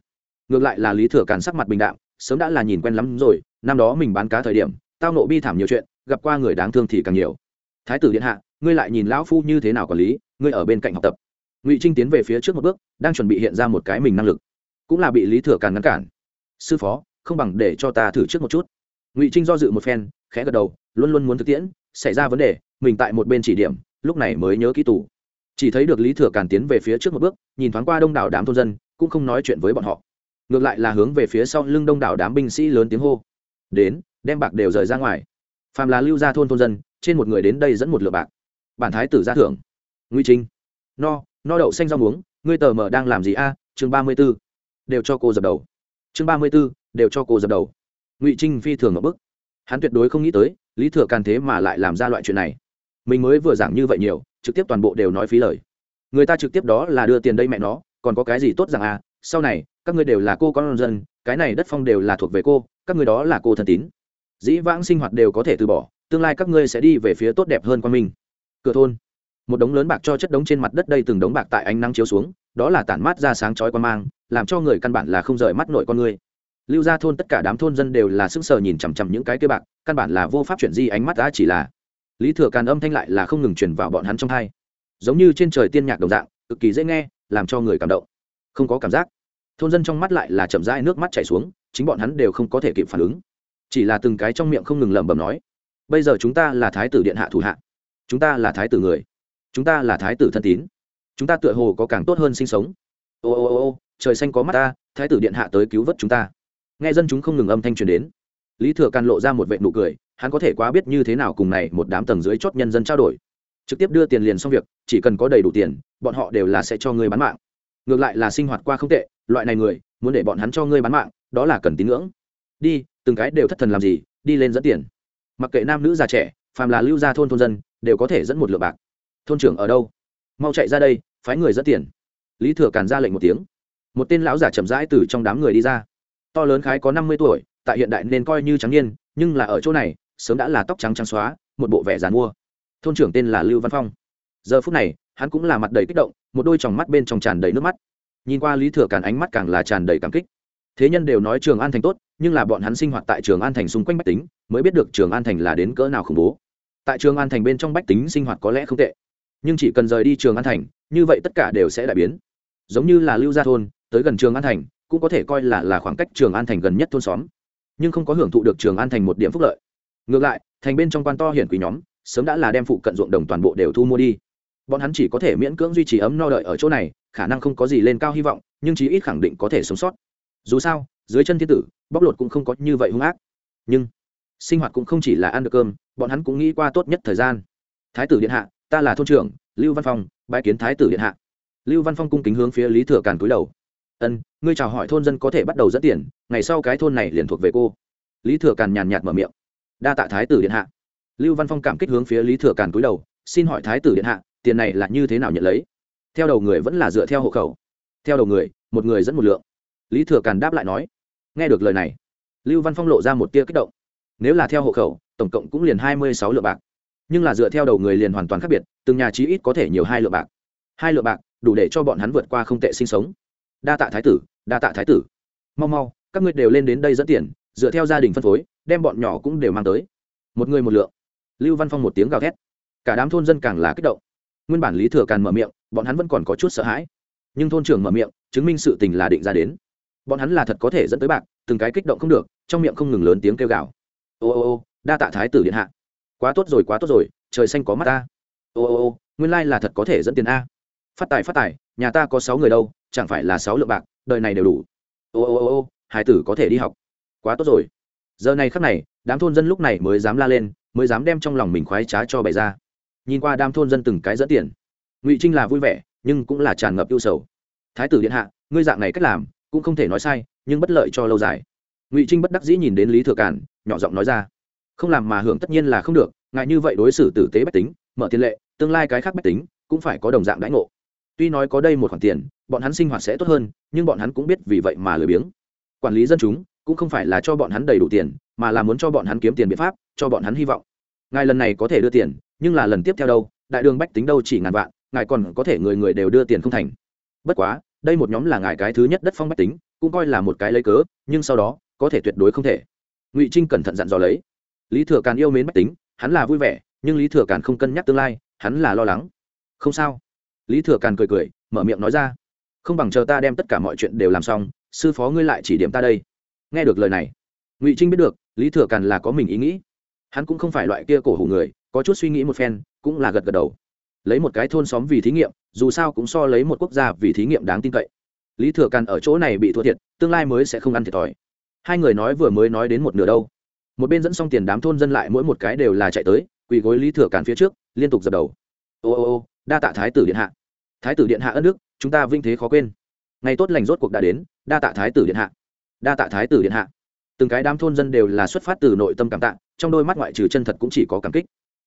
Ngược lại là lý thừa cản sắc mặt bình đạm, sớm đã là nhìn quen lắm rồi, năm đó mình bán cá thời điểm, tao nộ bi thảm nhiều chuyện, gặp qua người đáng thương thì càng nhiều. Thái tử điện hạ, ngươi lại nhìn lão phu như thế nào quản lý, ngươi ở bên cạnh học tập. Ngụy trinh tiến về phía trước một bước, đang chuẩn bị hiện ra một cái mình năng lực. Cũng là bị lý thừa càn ngăn cản. Sư phó không bằng để cho ta thử trước một chút. Ngụy trinh do dự một phen, khẽ gật đầu, luôn luôn muốn thực tiễn, xảy ra vấn đề, mình tại một bên chỉ điểm, lúc này mới nhớ kỹ tủ chỉ thấy được lý thừa càn tiến về phía trước một bước, nhìn thoáng qua đông đảo đám thôn dân, cũng không nói chuyện với bọn họ. Ngược lại là hướng về phía sau lưng đông đảo đám binh sĩ lớn tiếng hô. Đến, đem bạc đều rời ra ngoài. Phàm là lưu ra thôn thôn dân, trên một người đến đây dẫn một lượt bạc. Bản thái tử ra thưởng. Nguy trinh. No no đậu xanh rau muống, ngươi tờ mờ đang làm gì a? Chương ba mươi b ố đều cho cô dập đầu chương ba mươi b ố đều cho cô dập đầu. Ngụy trinh phi thường ở bức. Hắn tuyệt đối không nghĩ tới, lý thừa càn thế mà lại làm ra loại chuyện này. Mình mới vừa giảng như vậy nhiều, trực tiếp toàn bộ đều nói phí lời. Người ta trực tiếp đó là đưa tiền đây mẹ nó, còn có cái gì tốt rằng à? Sau này, các ngươi đều là cô con dân, cái này đất phong đều là thuộc về cô, các ngươi đó là cô thân tín. Dĩ vãng sinh hoạt đều có thể từ bỏ, tương lai các ngươi sẽ đi về phía tốt đẹp hơn qua mình. Cửa thôn một đống lớn bạc cho chất đống trên mặt đất đây từng đống bạc tại ánh nắng chiếu xuống, đó là tản mát ra sáng chói quan mang, làm cho người căn bản là không rời mắt nội con người. Lưu ra thôn tất cả đám thôn dân đều là sững sờ nhìn chằm chằm những cái kia bạc, căn bản là vô pháp chuyển di ánh mắt đã chỉ là lý thừa càn âm thanh lại là không ngừng truyền vào bọn hắn trong hai. Giống như trên trời tiên nhạc đồng dạng, cực kỳ dễ nghe, làm cho người cảm động. Không có cảm giác. Thôn dân trong mắt lại là chậm rãi nước mắt chảy xuống, chính bọn hắn đều không có thể kịp phản ứng. Chỉ là từng cái trong miệng không ngừng lẩm bẩm nói, bây giờ chúng ta là thái tử điện hạ thủ hạ. Chúng ta là thái tử người chúng ta là thái tử thân tín. Chúng ta tựa hồ có càng tốt hơn sinh sống. Ô ô ô ô, trời xanh có mắt ta, thái tử điện hạ tới cứu vớt chúng ta. Nghe dân chúng không ngừng âm thanh truyền đến. Lý thừa càn lộ ra một vệ nụ cười, hắn có thể quá biết như thế nào cùng này một đám tầng dưới chót nhân dân trao đổi. Trực tiếp đưa tiền liền xong việc, chỉ cần có đầy đủ tiền, bọn họ đều là sẽ cho ngươi bán mạng. Ngược lại là sinh hoạt qua không tệ, loại này người, muốn để bọn hắn cho ngươi bán mạng, đó là cần tín ngưỡng. Đi, từng cái đều thất thần làm gì, đi lên dẫn tiền. Mặc kệ nam nữ già trẻ, phàm là lưu gia thôn thôn dân, đều có thể dẫn một lượng bạc thôn trưởng ở đâu? Mau chạy ra đây, phái người dẫn tiền. Lý thừa càn ra lệnh một tiếng. Một tên lão giả chậm rãi từ trong đám người đi ra. To lớn khái có năm mươi tuổi, tại hiện đại nên coi như trắng niên, nhưng là ở chỗ này, sớm đã là tóc trắng trắng xóa, một bộ vẻ dàn mua thôn trưởng tên là lưu văn phong. Giờ phút này, hắn cũng là mặt đầy kích động, một đôi tròng mắt bên trong tràn đầy nước mắt. Nhìn qua lý thừa càn ánh mắt càng là tràn đầy cảm kích. Thế nhân đều nói trường an thành tốt, nhưng là bọn hắn sinh hoạt tại trường an thành xung quanh bách tính, mới biết được trường an thành là đến cỡ nào khủng bố. Tại trường an thành bên trong bách tính sinh hoạt có lẽ không tệ nhưng chỉ cần rời đi trường an thành, như vậy tất cả đều sẽ đại biến. Giống như là lưu gia thôn, tới gần trường an thành, cũng có thể coi là là khoảng cách trường an thành gần nhất thôn xóm, nhưng không có hưởng thụ được trường an thành một điểm phúc lợi. Ngược lại, thành bên trong quan to hiển quý nhóm, sớm đã là đem phụ cận ruộng đồng toàn bộ đều thu mua đi. Bọn hắn chỉ có thể miễn cưỡng duy trì ấm no đợi ở chỗ này, khả năng không có gì lên cao hy vọng, nhưng chí ít khẳng định có thể sống sót. Dù sao, dưới chân thiên tử, bóc lột cũng không có như vậy hung ác. Nhưng, sinh hoạt cũng không chỉ là ăn được cơm, bọn hắn cũng nghĩ qua tốt nhất thời gian. Thái tử điện hạ ta là thôn trưởng, lưu văn phong bãi kiến thái tử điện hạ. Lưu văn phong cung kính hướng phía lý thừa càn cúi đầu. Ân, ngươi chào hỏi thôn dân có thể bắt đầu dẫn tiền, ngày sau cái thôn này liền thuộc về cô. Lý thừa càn nhàn nhạt mở miệng. Đa tạ thái tử điện hạ. Lưu văn phong cảm kích hướng phía lý thừa càn cúi đầu, xin hỏi thái tử điện hạ, tiền này là như thế nào nhận lấy? Theo đầu người vẫn là dựa theo hộ khẩu. Theo đầu người, một người dẫn một lượng. Lý thừa càn đáp lại nói. Nghe được lời này, lưu văn phong lộ ra một tia kích động. Nếu là theo hộ khẩu, tổng cộng cũng liền hai mươi sáu lượng bạc nhưng là dựa theo đầu người liền hoàn toàn khác biệt, từng nhà chí ít có thể nhiều hai lượng bạc. Hai lượng bạc, đủ để cho bọn hắn vượt qua không tệ sinh sống. Đa tạ thái tử, đa tạ thái tử. Mau mau, các ngươi đều lên đến đây dẫn tiền, dựa theo gia đình phân phối, đem bọn nhỏ cũng đều mang tới. Một người một lượng. Lưu văn phong một tiếng gào thét. Cả đám thôn dân càng là kích động. Nguyên bản lý thừa càn mở miệng, bọn hắn vẫn còn có chút sợ hãi. Nhưng thôn trưởng mở miệng, chứng minh sự tình là định ra đến. Bọn hắn là thật có thể dẫn tới bạc, từng cái kích động không được, trong miệng không ngừng lớn tiếng kêu gào. Ô ô ô, đa tạ thái tử điện hạ quá tốt rồi, quá tốt rồi, trời xanh có mắt ta. Ô ô ô, nguyên lai là thật có thể dẫn tiền a. Phát tài phát tài, nhà ta có sáu người đâu, chẳng phải là sáu lượng bạc, đời này đều đủ. Ô ô ô ô hải tử có thể đi học. Quá tốt rồi. Giờ này khắc này, đám thôn dân lúc này mới dám la lên, mới dám đem trong lòng mình khoái trá cho bày ra. Nhìn qua đám thôn dân từng cái dẫn tiền. Ngụy trinh là vui vẻ, nhưng cũng là tràn ngập yêu sầu. Thái tử điện hạ, ngươi dạng này cách làm, cũng không thể nói sai, nhưng bất lợi cho lâu dài. Ngụy trinh bất đắc dĩ nhìn đến lý thừa cản nhỏ giọng nói ra không làm mà hưởng tất nhiên là không được, ngại như vậy đối xử tử tế bách tính, mở tiền lệ, tương lai cái khác bách tính cũng phải có đồng dạng đãi ngộ. Tuy nói có đây một khoản tiền, bọn hắn sinh hoạt sẽ tốt hơn, nhưng bọn hắn cũng biết vì vậy mà lười biếng. Quản lý dân chúng cũng không phải là cho bọn hắn đầy đủ tiền, mà là muốn cho bọn hắn kiếm tiền biện pháp, cho bọn hắn hy vọng. Ngài lần này có thể đưa tiền, nhưng là lần tiếp theo đâu, đại đường bách tính đâu chỉ ngàn vạn, ngài còn có thể người người đều đưa tiền không thành. Bất quá, đây một nhóm là ngài cái thứ nhất đất phong bách tính, cũng coi là một cái lấy cớ, nhưng sau đó, có thể tuyệt đối không thể. Ngụy trinh cẩn thận dặn dò lấy lý thừa càn yêu mến bách tính, hắn là vui vẻ, nhưng lý thừa càn không cân nhắc tương lai, hắn là lo lắng. Không sao. Lý thừa càn cười cười, mở miệng nói ra. Không bằng chờ ta đem tất cả mọi chuyện đều làm xong, sư phó ngươi lại chỉ điểm ta đây. Nghe được lời này, ngụy trinh biết được, lý thừa càn là có mình ý nghĩ. Hắn cũng không phải loại kia cổ hủ người, có chút suy nghĩ một phen, cũng là gật gật đầu. Lấy một cái thôn xóm vì thí nghiệm, dù sao cũng so lấy một quốc gia vì thí nghiệm đáng tin cậy. Lý thừa càn ở chỗ này bị thua thiệt, tương lai mới sẽ không ăn thiệt thòi. Hai người nói vừa mới nói đến một nửa đâu một bên dẫn xong tiền đám thôn dân lại mỗi một cái đều là chạy tới, quỳ gối lý thừa càn phía trước, liên tục dập đầu. Ô ô ô, đa tạ thái tử điện hạ. Thái tử điện hạ ân đức, chúng ta vinh thế khó quên. Ngày tốt lành rốt cuộc đã đến, đa tạ thái tử điện hạ. Đa tạ thái tử điện hạ. Từng cái đám thôn dân đều là xuất phát từ nội tâm cảm tạ, trong đôi mắt ngoại trừ chân thật cũng chỉ có cảm kích.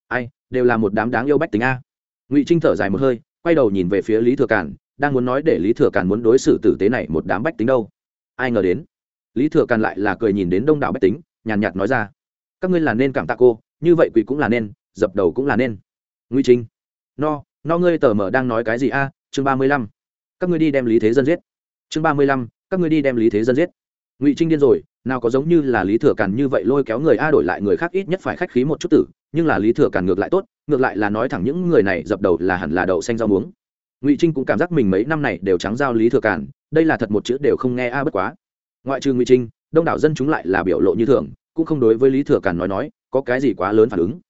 Ai, đều là một đám đáng yêu bách tính a. Ngụy trinh thở dài một hơi, quay đầu nhìn về phía lý thừa càn, đang muốn nói để lý thừa càn muốn đối xử tử tế này một đám bách tính đâu. Ai ngờ đến, lý thừa càn lại là cười nhìn đến đông đảo bách tính nhàn nhạt nói ra. Các ngươi là nên cảm tạ cô, như vậy quỳ cũng là nên, dập đầu cũng là nên. Ngụy trinh. No no, ngươi tờ mở đang nói cái gì a? Chương ba mươi lăm. Các ngươi đi đem lý thế dân giết. Chương ba mươi lăm, các ngươi đi đem lý thế dân giết. Ngụy trinh điên rồi, nào có giống như là lý thừa càn như vậy lôi kéo người a đổi lại người khác ít nhất phải khách khí một chút tử, nhưng là lý thừa càn ngược lại tốt, ngược lại là nói thẳng những người này dập đầu là hẳn là đậu xanh rau muống. Ngụy trinh cũng cảm giác mình mấy năm này đều trắng giao lý thừa càn, đây là thật một chữ đều không nghe a bất quá. Ngoại trừ ngụy trinh đông đảo dân chúng lại là biểu lộ như thường, cũng không đối với lý thừa càn nói nói, có cái gì quá lớn phản ứng.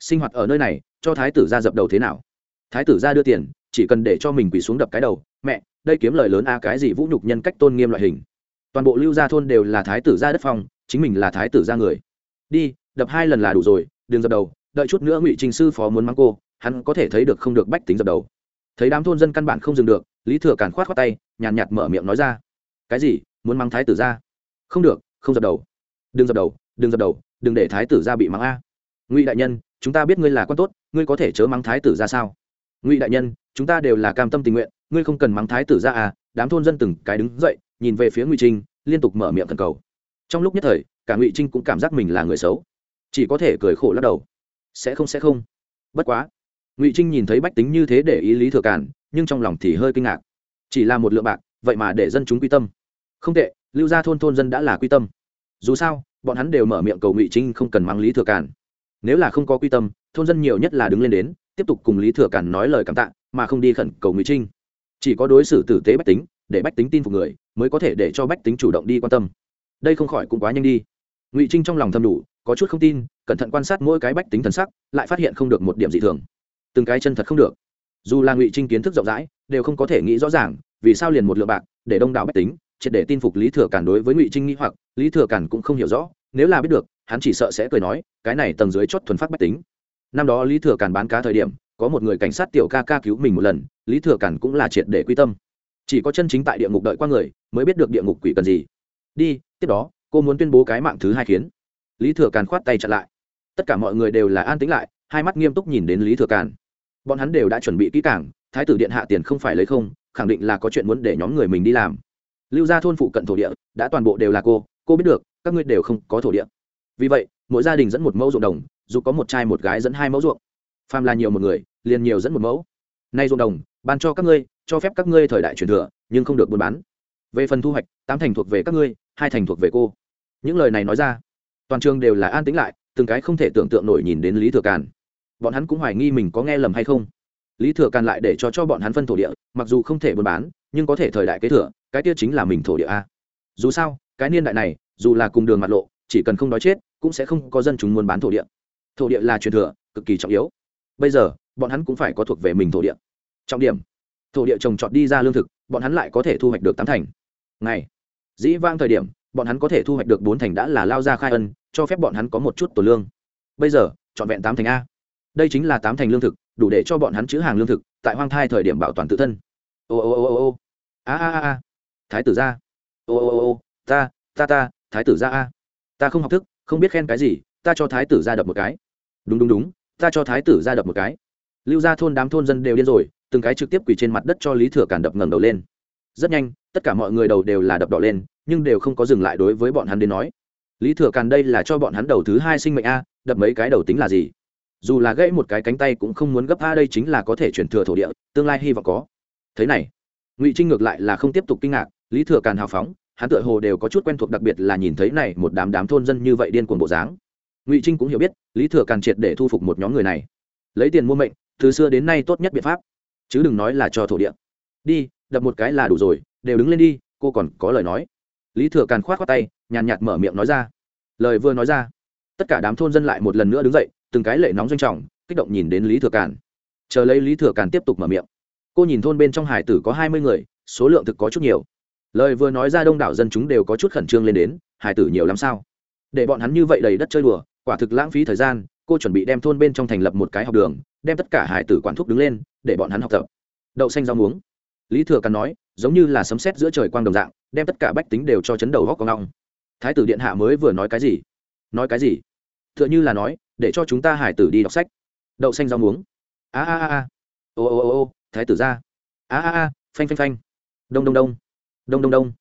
Sinh hoạt ở nơi này, cho thái tử ra dập đầu thế nào? Thái tử ra đưa tiền, chỉ cần để cho mình quỳ xuống đập cái đầu, mẹ, đây kiếm lời lớn a, cái gì vũ nhục nhân cách tôn nghiêm loại hình. Toàn bộ lưu gia thôn đều là thái tử gia đất phong, chính mình là thái tử gia người. Đi, đập hai lần là đủ rồi, đừng dập đầu, đợi chút nữa ngụy trình sư phó muốn mắng cô, hắn có thể thấy được không được bách tính dập đầu. Thấy đám thôn dân căn bản không dừng được, lý thừa càn khoát khoát tay, nhàn nhạt mở miệng nói ra. Cái gì, muốn mắng thái tử gia không được, không dập đầu. Đừng dập đầu, đừng dập đầu, đừng để thái tử ra bị mắng a. Ngụy đại nhân, chúng ta biết ngươi là con tốt, ngươi có thể chớ mắng thái tử ra sao? Ngụy đại nhân, chúng ta đều là cam tâm tình nguyện, ngươi không cần mắng thái tử ra à đám thôn dân từng cái đứng dậy, nhìn về phía ngụy trinh, liên tục mở miệng thần cầu. Trong lúc nhất thời, cả ngụy trinh cũng cảm giác mình là người xấu. Chỉ có thể cười khổ lắc đầu. Sẽ không sẽ không. Bất quá. Ngụy trinh nhìn thấy bách tính như thế để ý lý thừa cản nhưng trong lòng thì hơi kinh ngạc. Chỉ là một lượng bạc, vậy mà để dân chúng quy tâm. Không tệ lưu gia thôn thôn dân đã là quy tâm. Dù sao, bọn hắn đều mở miệng cầu ngụy trinh không cần mang lý thừa cản nếu là không có quy tâm, thôn dân nhiều nhất là đứng lên đến, tiếp tục cùng lý thừa cản nói lời cảm tạ, mà không đi khẩn cầu ngụy trinh. Chỉ có đối xử tử tế bách tính, để bách tính tin phục người, mới có thể để cho bách tính chủ động đi quan tâm. Đây không khỏi cũng quá nhanh đi. Ngụy trinh trong lòng thầm đủ, có chút không tin, cẩn thận quan sát mỗi cái bách tính thần sắc, lại phát hiện không được một điểm dị thường. Từng cái chân thật không được. Dù là ngụy trinh kiến thức rộng rãi, đều không có thể nghĩ rõ ràng, vì sao liền một lượng bạc để đông đảo bách tính triệt để tin phục lý thừa cản đối với ngụy trinh nghĩ hoặc, lý thừa cản cũng không hiểu rõ, nếu là biết được, hắn chỉ sợ sẽ cười nói, cái này tầng dưới chót thuần phát bách tính. Năm đó lý thừa cản bán cá thời điểm, có một người cảnh sát tiểu ca ca cứu mình một lần, lý thừa cản cũng là triệt để quy tâm. Chỉ có chân chính tại địa ngục đợi qua người, mới biết được địa ngục quỷ cần gì. Đi, tiếp đó, cô muốn tuyên bố cái mạng thứ hai khiến. Lý thừa càn khoát tay chặn lại. Tất cả mọi người đều là an tĩnh lại, hai mắt nghiêm túc nhìn đến lý thừa càn. Bọn hắn đều đã chuẩn bị kỹ cảng thái tử điện hạ tiền không phải lấy không, khẳng định là có chuyện muốn để nhóm người mình đi làm lưu gia thôn phụ cận thổ địa, đã toàn bộ đều là cô cô biết được, các ngươi đều không có thổ địa. Vì vậy, mỗi gia đình dẫn một mẫu ruộng đồng, dù có một trai một gái dẫn hai mẫu ruộng. Phàm là nhiều một người, liền nhiều dẫn một mẫu. Nay ruộng đồng, ban cho các ngươi, cho phép các ngươi thời đại truyền thừa, nhưng không được buôn bán. Về phần thu hoạch, tám thành thuộc về các ngươi, hai thành thuộc về cô. Những lời này nói ra, toàn trường đều là an tĩnh lại, từng cái không thể tưởng tượng nổi nhìn đến lý thừa càn. Bọn hắn cũng hoài nghi mình có nghe lầm hay không. Lý thừa càn lại để cho cho bọn hắn phân thổ địa, mặc dù không thể buôn bán, nhưng có thể thời đại kế thừa cái kia chính là mình thổ địa a. Dù sao, cái niên đại này, dù là cùng đường mặt lộ, chỉ cần không nói chết, cũng sẽ không có dân chúng muốn bán thổ địa. Thổ địa là truyền thừa, cực kỳ trọng yếu. Bây giờ, bọn hắn cũng phải có thuộc về mình thổ địa. Trọng điểm, thổ địa trồng trọt đi ra lương thực, bọn hắn lại có thể thu hoạch được tám thành. Ngày, dĩ vang thời điểm, bọn hắn có thể thu hoạch được bốn thành đã là lao ra khai ân, cho phép bọn hắn có một chút tổ lương. Bây giờ, trọn vẹn tám thành a. Đây chính là tám thành lương thực, đủ để cho bọn hắn chữ hàng lương thực, tại hoang thai thời điểm bảo toàn tự thân. Ô ô ô ô ô. A a a a thái tử ra ô ô ô ô, ta ta ta, thái tử ra a. Ta không học thức, không biết khen cái gì, ta cho thái tử ra đập một cái. Đúng đúng đúng, ta cho thái tử ra đập một cái. Lưu ra thôn đám thôn dân đều điên rồi, từng cái trực tiếp quỳ trên mặt đất cho lý thừa Càn đập ngẩng đầu lên. Rất nhanh, tất cả mọi người đầu đều là đập đỏ lên, nhưng đều không có dừng lại đối với bọn hắn đến nói. Lý thừa càn đây là cho bọn hắn đầu thứ hai sinh mệnh a, đập mấy cái đầu tính là gì? Dù là gãy một cái cánh tay cũng không muốn gấp a, đây chính là có thể chuyển thừa thổ địa, tương lai hy vọng có. Thế này, ngụy trinh ngược lại là không tiếp tục kinh ngạc lý thừa càn hào phóng, hắn tựa hồ đều có chút quen thuộc đặc biệt là nhìn thấy này một đám đám thôn dân như vậy điên cuồng bộ dáng. Ngụy trinh cũng hiểu biết, lý thừa càn triệt để thu phục một nhóm người này. Lấy tiền mua mệnh, từ xưa đến nay tốt nhất biện pháp. Chứ đừng nói là cho thổ địa. Đi, đập một cái là đủ rồi, đều đứng lên đi, cô còn có lời nói. Lý thừa càn khoát khoát tay, nhàn nhạt mở miệng nói ra. Lời vừa nói ra, tất cả đám thôn dân lại một lần nữa đứng dậy, từng cái lệ nóng doanh trọng, kích động nhìn đến lý thừa càn. Chờ lấy lý thừa càn tiếp tục mở miệng. Cô nhìn thôn bên trong hải tử có hai mươi người, số lượng thực có chút nhiều lời vừa nói ra đông đảo dân chúng đều có chút khẩn trương lên đến, hải tử nhiều lắm sao? Để bọn hắn như vậy đầy đất chơi đùa, quả thực lãng phí thời gian, cô chuẩn bị đem thôn bên trong thành lập một cái học đường, đem tất cả hải tử quản thúc đứng lên, để bọn hắn học tập. Đậu xanh rau muống. Lý thừa càn nói, giống như là sấm sét giữa trời quang đồng dạng, đem tất cả bách tính đều cho chấn đầu góc con ngong thái tử điện hạ mới vừa nói cái gì? Nói cái gì? T h ư ợ n h ư là nói, để cho chúng ta hải tử đi đọc sách. Đậu xanh rau muống. A a a. Ô ô ô ô, thái tử ra. A a a, phanh phanh phanh. Đông đông đông đông đông đông.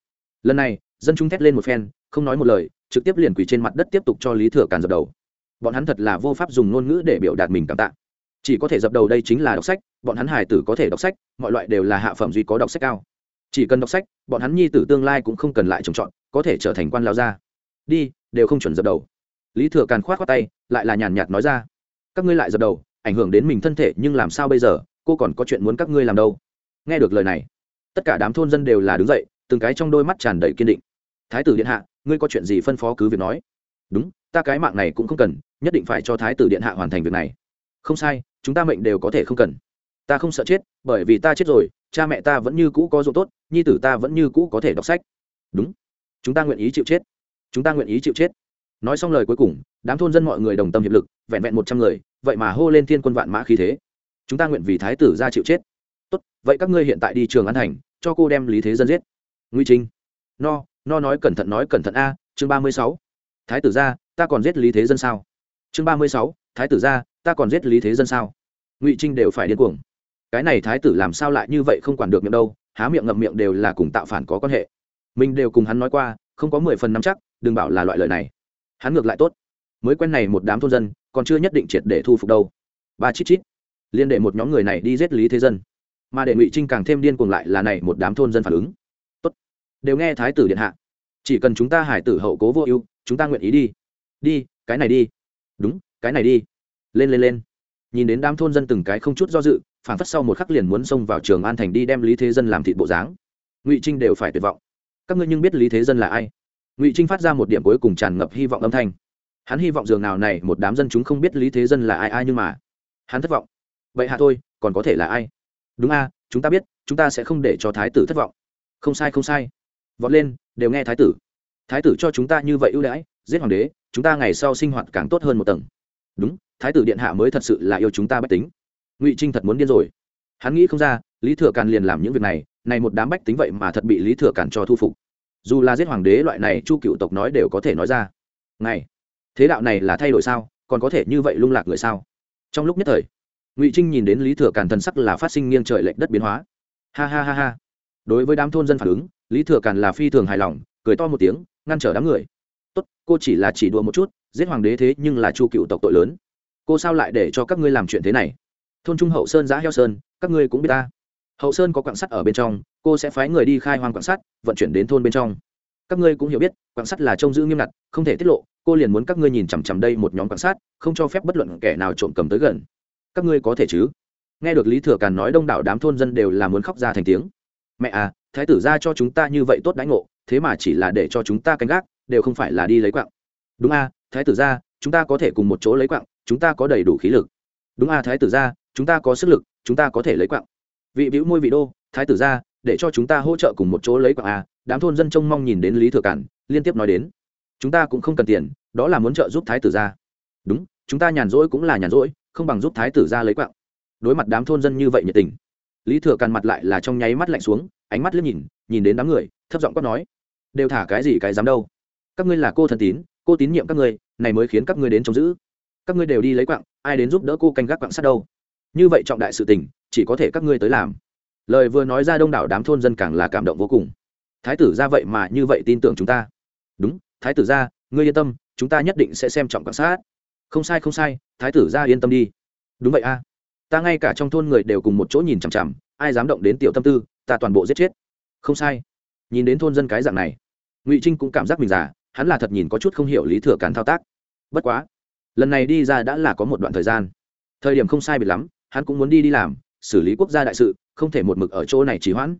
Lần này, dân chúng thét lên một phen, không nói một lời, trực tiếp liền quỳ trên mặt đất tiếp tục cho lý thừa càn dập đầu. Bọn hắn thật là vô pháp dùng ngôn ngữ để biểu đạt mình cảm tạ. Chỉ có thể dập đầu đây chính là đọc sách, bọn hắn hải tử có thể đọc sách, mọi loại đều là hạ phẩm duy có đọc sách cao. Chỉ cần đọc sách, bọn hắn nhi tử tương lai cũng không cần lại trồng trọt, có thể trở thành quan lao gia. Đi, đều không chuẩn dập đầu. Lý thừa càn khoát khoát tay, lại là nhàn nhạt nói ra. Các ngươi lại dập đầu, ảnh hưởng đến mình thân thể, nhưng làm sao bây giờ? Cô còn có chuyện muốn các ngươi làm đâu? Nghe được lời này, tất cả đám thôn dân đều là đứng dậy từng cái trong đôi mắt tràn đầy kiên định. Thái tử điện hạ, ngươi có chuyện gì phân phó cứ việc nói. Đúng, ta cái mạng này cũng không cần, nhất định phải cho thái tử điện hạ hoàn thành việc này. Không sai, chúng ta mệnh đều có thể không cần. Ta không sợ chết, bởi vì ta chết rồi, cha mẹ ta vẫn như cũ có dụng tốt, nhi tử ta vẫn như cũ có thể đọc sách. Đúng, chúng ta nguyện ý chịu chết, chúng ta nguyện ý chịu chết. Nói xong lời cuối cùng, đám thôn dân mọi người đồng tâm hiệp lực, vẹn vẹn một trăm người, vậy mà hô lên thiên quân vạn mã khí thế. Chúng ta nguyện vì thái tử ra chịu chết. Tốt, vậy các ngươi hiện tại đi trường an thành, cho cô đem lý thế dân giết nguy trinh. No no nói cẩn thận nói cẩn thận a chương ba mươi sáu. Thái tử gia, ta còn giết lý thế dân sao? Chương ba mươi sáu thái tử gia, ta còn giết lý thế dân sao? Ngụy trinh đều phải điên cuồng. Cái này thái tử làm sao lại như vậy không quản được miệng đâu há miệng ngậm miệng đều là cùng tạo phản có quan hệ. Mình đều cùng hắn nói qua không có mười phần nắm chắc đừng bảo là loại lời này. Hắn ngược lại tốt. Mới quen này một đám thôn dân còn chưa nhất định triệt để thu phục đâu. Ba chít chít. Liên đệ một nhóm người này đi giết lý thế dân. Mà để ngụy trinh càng thêm điên cuồng lại là này một đám thôn dân phản ứng đều nghe thái tử điện hạ. Chỉ cần chúng ta hải tử hậu cố vô ưu, chúng ta nguyện ý đi. Đi, cái này đi. Đúng, cái này đi. Lên lên lên. Nhìn đến đám thôn dân từng cái không chút do dự phản phất sau một khắc liền muốn xông vào trường an thành đi đem lý thế dân làm thịt bộ dáng. Ngụy trinh đều phải tuyệt vọng. Các ngươi nhưng biết lý thế dân là ai? Ngụy trinh phát ra một điểm cuối cùng tràn ngập hy vọng âm thanh. Hắn hy vọng dường nào này một đám dân chúng không biết lý thế dân là ai ai nhưng mà hắn thất vọng. Vậy hạ thôi, còn có thể là ai? Đúng a, chúng ta biết, chúng ta sẽ không để cho thái tử thất vọng. Không sai không sai vọt lên, đều nghe thái tử. Thái tử cho chúng ta như vậy ưu đãi, giết hoàng đế, chúng ta ngày sau sinh hoạt càng tốt hơn một tầng. Đúng, thái tử điện hạ mới thật sự là yêu chúng ta bách tính. Ngụy trinh thật muốn điên rồi. Hắn nghĩ không ra, lý thừa càn liền làm những việc này này một đám bách tính vậy mà thật bị lý thừa càn cho thu phục. Dù là giết hoàng đế loại này chu cựu tộc nói đều có thể nói ra. Này, thế đạo này là thay đổi sao? Còn có thể như vậy lung lạc người sao? Trong lúc nhất thời, ngụy trinh nhìn đến lý thừa càn thần sắc là phát sinh nghiêng trời lệch đất biến hóa. Ha ha ha ha. Đối với đám thôn dân phản ứng lý thừa càn là phi thường hài lòng, cười to một tiếng, ngăn trở đám người. Tốt, cô chỉ là chỉ đùa một chút, giết hoàng đế thế nhưng là chu cựu tộc tội lớn. Cô sao lại để cho các ngươi làm chuyện thế này? Thôn trung hậu sơn giã heo sơn, các ngươi cũng biết ta. Hậu sơn có quạng sắt ở bên trong, cô sẽ phái người đi khai hoang quạng sắt, vận chuyển đến thôn bên trong. Các ngươi cũng hiểu biết quạng sắt là trông giữ nghiêm ngặt, không thể tiết lộ, cô liền muốn các ngươi nhìn chằm chằm đây một nhóm quạng sắt, không cho phép bất luận kẻ nào trộm cầm tới gần. Các ngươi có thể chứ? Nghe được lý thừa càn nói đông đảo đám thôn dân đều là muốn khóc ra thành tiếng. Mẹ à thái tử ra cho chúng ta như vậy tốt đãi ngộ, thế mà chỉ là để cho chúng ta canh gác, đều không phải là đi lấy quạng. Đúng a, thái tử ra, chúng ta có thể cùng một chỗ lấy quạng, chúng ta có đầy đủ khí lực. Đúng a, thái tử ra, chúng ta có sức lực, chúng ta có thể lấy quạng. Vị bĩu môi vị đô, thái tử ra, để cho chúng ta hỗ trợ cùng một chỗ lấy quạng a, đám thôn dân trông mong nhìn đến lý thừa cản, liên tiếp nói đến. Chúng ta cũng không cần tiền, đó là muốn trợ giúp thái tử ra. Đúng, chúng ta nhàn rỗi cũng là nhàn rỗi, không bằng giúp thái tử ra lấy quạng. Đối mặt đám thôn dân như vậy nhiệt tình, lý thừa càn mặt lại là trong nháy mắt lạnh xuống ánh mắt liếc nhìn nhìn đến đám người thấp giọng quát nói đều thả cái gì cái dám đâu? Các ngươi là cô thần tín cô tín nhiệm các ngươi này mới khiến các ngươi đến trông giữ. Các ngươi đều đi lấy quặng, ai đến giúp đỡ cô canh gác quặng sát đâu? Như vậy trọng đại sự tình chỉ có thể các ngươi tới làm. Lời vừa nói ra đông đảo đám thôn dân càng là cảm động vô cùng. Thái tử ra vậy mà như vậy tin tưởng chúng ta. Đúng thái tử ra ngươi yên tâm chúng ta nhất định sẽ xem trọng quan sát không sai không sai thái tử ra yên tâm đi. Đúng vậy a. Ta ngay cả trong thôn người đều cùng một chỗ nhìn chằm chằm ai dám động đến tiểu tâm tư ta toàn bộ giết chết. Không sai. Nhìn đến thôn dân cái dạng này, ngụy trinh cũng cảm giác mình già, hắn là thật nhìn có chút không hiểu lý thừa càn thao tác. Bất quá, lần này đi ra đã là có một đoạn thời gian. Thời điểm không sai biệt lắm, hắn cũng muốn đi đi làm, xử lý quốc gia đại sự, không thể một mực ở chỗ này trì hoãn.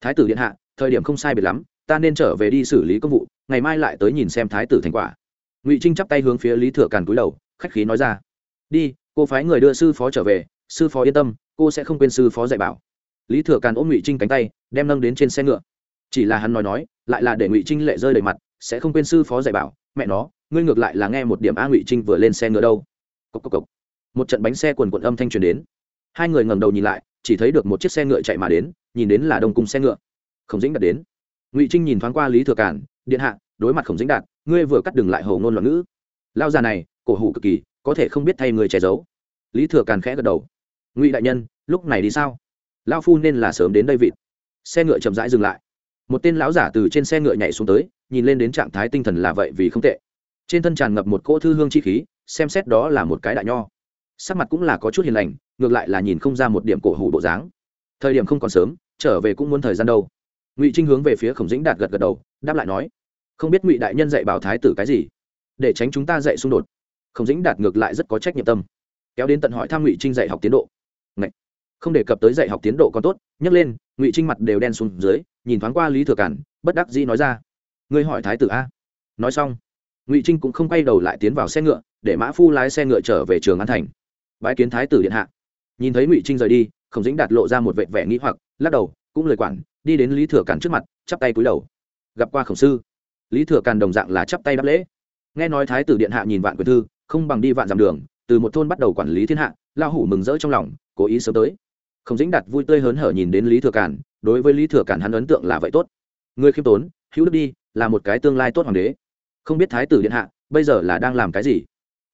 Thái tử điện hạ, thời điểm không sai biệt lắm, ta nên trở về đi xử lý công vụ, ngày mai lại tới nhìn xem thái tử thành quả. Ngụy trinh chắp tay hướng phía lý thừa càn cúi đầu, khách khí nói ra. Đi, cô phái người đưa sư phó trở về, sư phó yên tâm, cô sẽ không quên sư phó dạy bảo lý thừa càn ôm ngụy trinh cánh tay, đem nâng đến trên xe ngựa. Chỉ là hắn nói nói, lại là để ngụy trinh lệ rơi đầy mặt, sẽ không quên sư phó dạy bảo, mẹ nó, ngươi ngược lại là nghe một điểm a ngụy trinh vừa lên xe ngựa đâu. Cốc cốc cốc. một trận bánh xe quần quận âm thanh truyền đến. Hai người ngẩng đầu nhìn lại, chỉ thấy được một chiếc xe ngựa chạy mà đến, nhìn đến là đồng cung xe ngựa. Khổng dĩnh đạt đến. Ngụy trinh nhìn thoáng qua lý thừa cản điện hạ, đối mặt khổng dĩnh đạt, ngươi vừa cắt đừng lại hầu ngôn loạn ngữ. Lao già này, cổ hủ cực kỳ, có thể không biết thay người che giấu. Lý thừa càn khẽ gật đầu. Ngụy đại nhân, lúc này đi sao? Lao phu nên là sớm đến đây vịt. Xe ngựa chậm rãi dừng lại. Một tên lão giả từ trên xe ngựa nhảy xuống tới, nhìn lên đến trạng thái tinh thần là vậy vì không tệ. Trên thân tràn ngập một cỗ thư hương chi khí, xem xét đó là một cái đại nho. Sắc mặt cũng là có chút hiền lành, ngược lại là nhìn không ra một điểm cổ hủ bộ dáng. Thời điểm không còn sớm, trở về cũng muốn thời gian đâu. Ngụy trinh hướng về phía khổng dĩnh đạt gật gật đầu, đáp lại nói, không biết ngụy đại nhân dạy bảo thái tử cái gì, để tránh chúng ta dạy xung đột. Khổng dĩnh đạt ngược lại rất có trách nhiệm tâm, kéo đến tận hỏi thăm ngụy trinh dạy học tiến độ. Ngậy! Không đề cập tới dạy học tiến độ còn tốt, nhấc lên, ngụy trinh mặt đều đen xuống dưới, nhìn thoáng qua lý thừa cản, bất đắc dĩ nói ra, ngươi hỏi thái tử a? Nói xong, ngụy trinh cũng không quay đầu lại tiến vào xe ngựa, để mã phu lái xe ngựa trở về trường an thành. Bãi kiến thái tử điện hạ. Nhìn thấy ngụy trinh rời đi, khổng dĩnh đạt lộ ra một vệ vẻ nghĩ hoặc, lắc đầu, cũng lời quản, đi đến lý thừa Cản trước mặt, chắp tay cúi đầu. Gặp qua khổng sư. Lý thừa càn đồng dạng là chắp tay đáp lễ. Nghe nói thái tử điện hạ nhìn vạn quyền thư, không bằng đi vạn dặm đường, từ một thôn bắt đầu quản lý thiên hạ lao hủ mừng rỡ trong lòng, cố ý sớm tới khổng dĩnh đạt vui tươi hớn hở nhìn đến lý thừa Cản, đối với lý thừa Cản hắn ấn tượng là vậy tốt. Người khiêm tốn hữu đức đi là một cái tương lai tốt hoàng đế. Không biết thái tử điện hạ bây giờ là đang làm cái gì?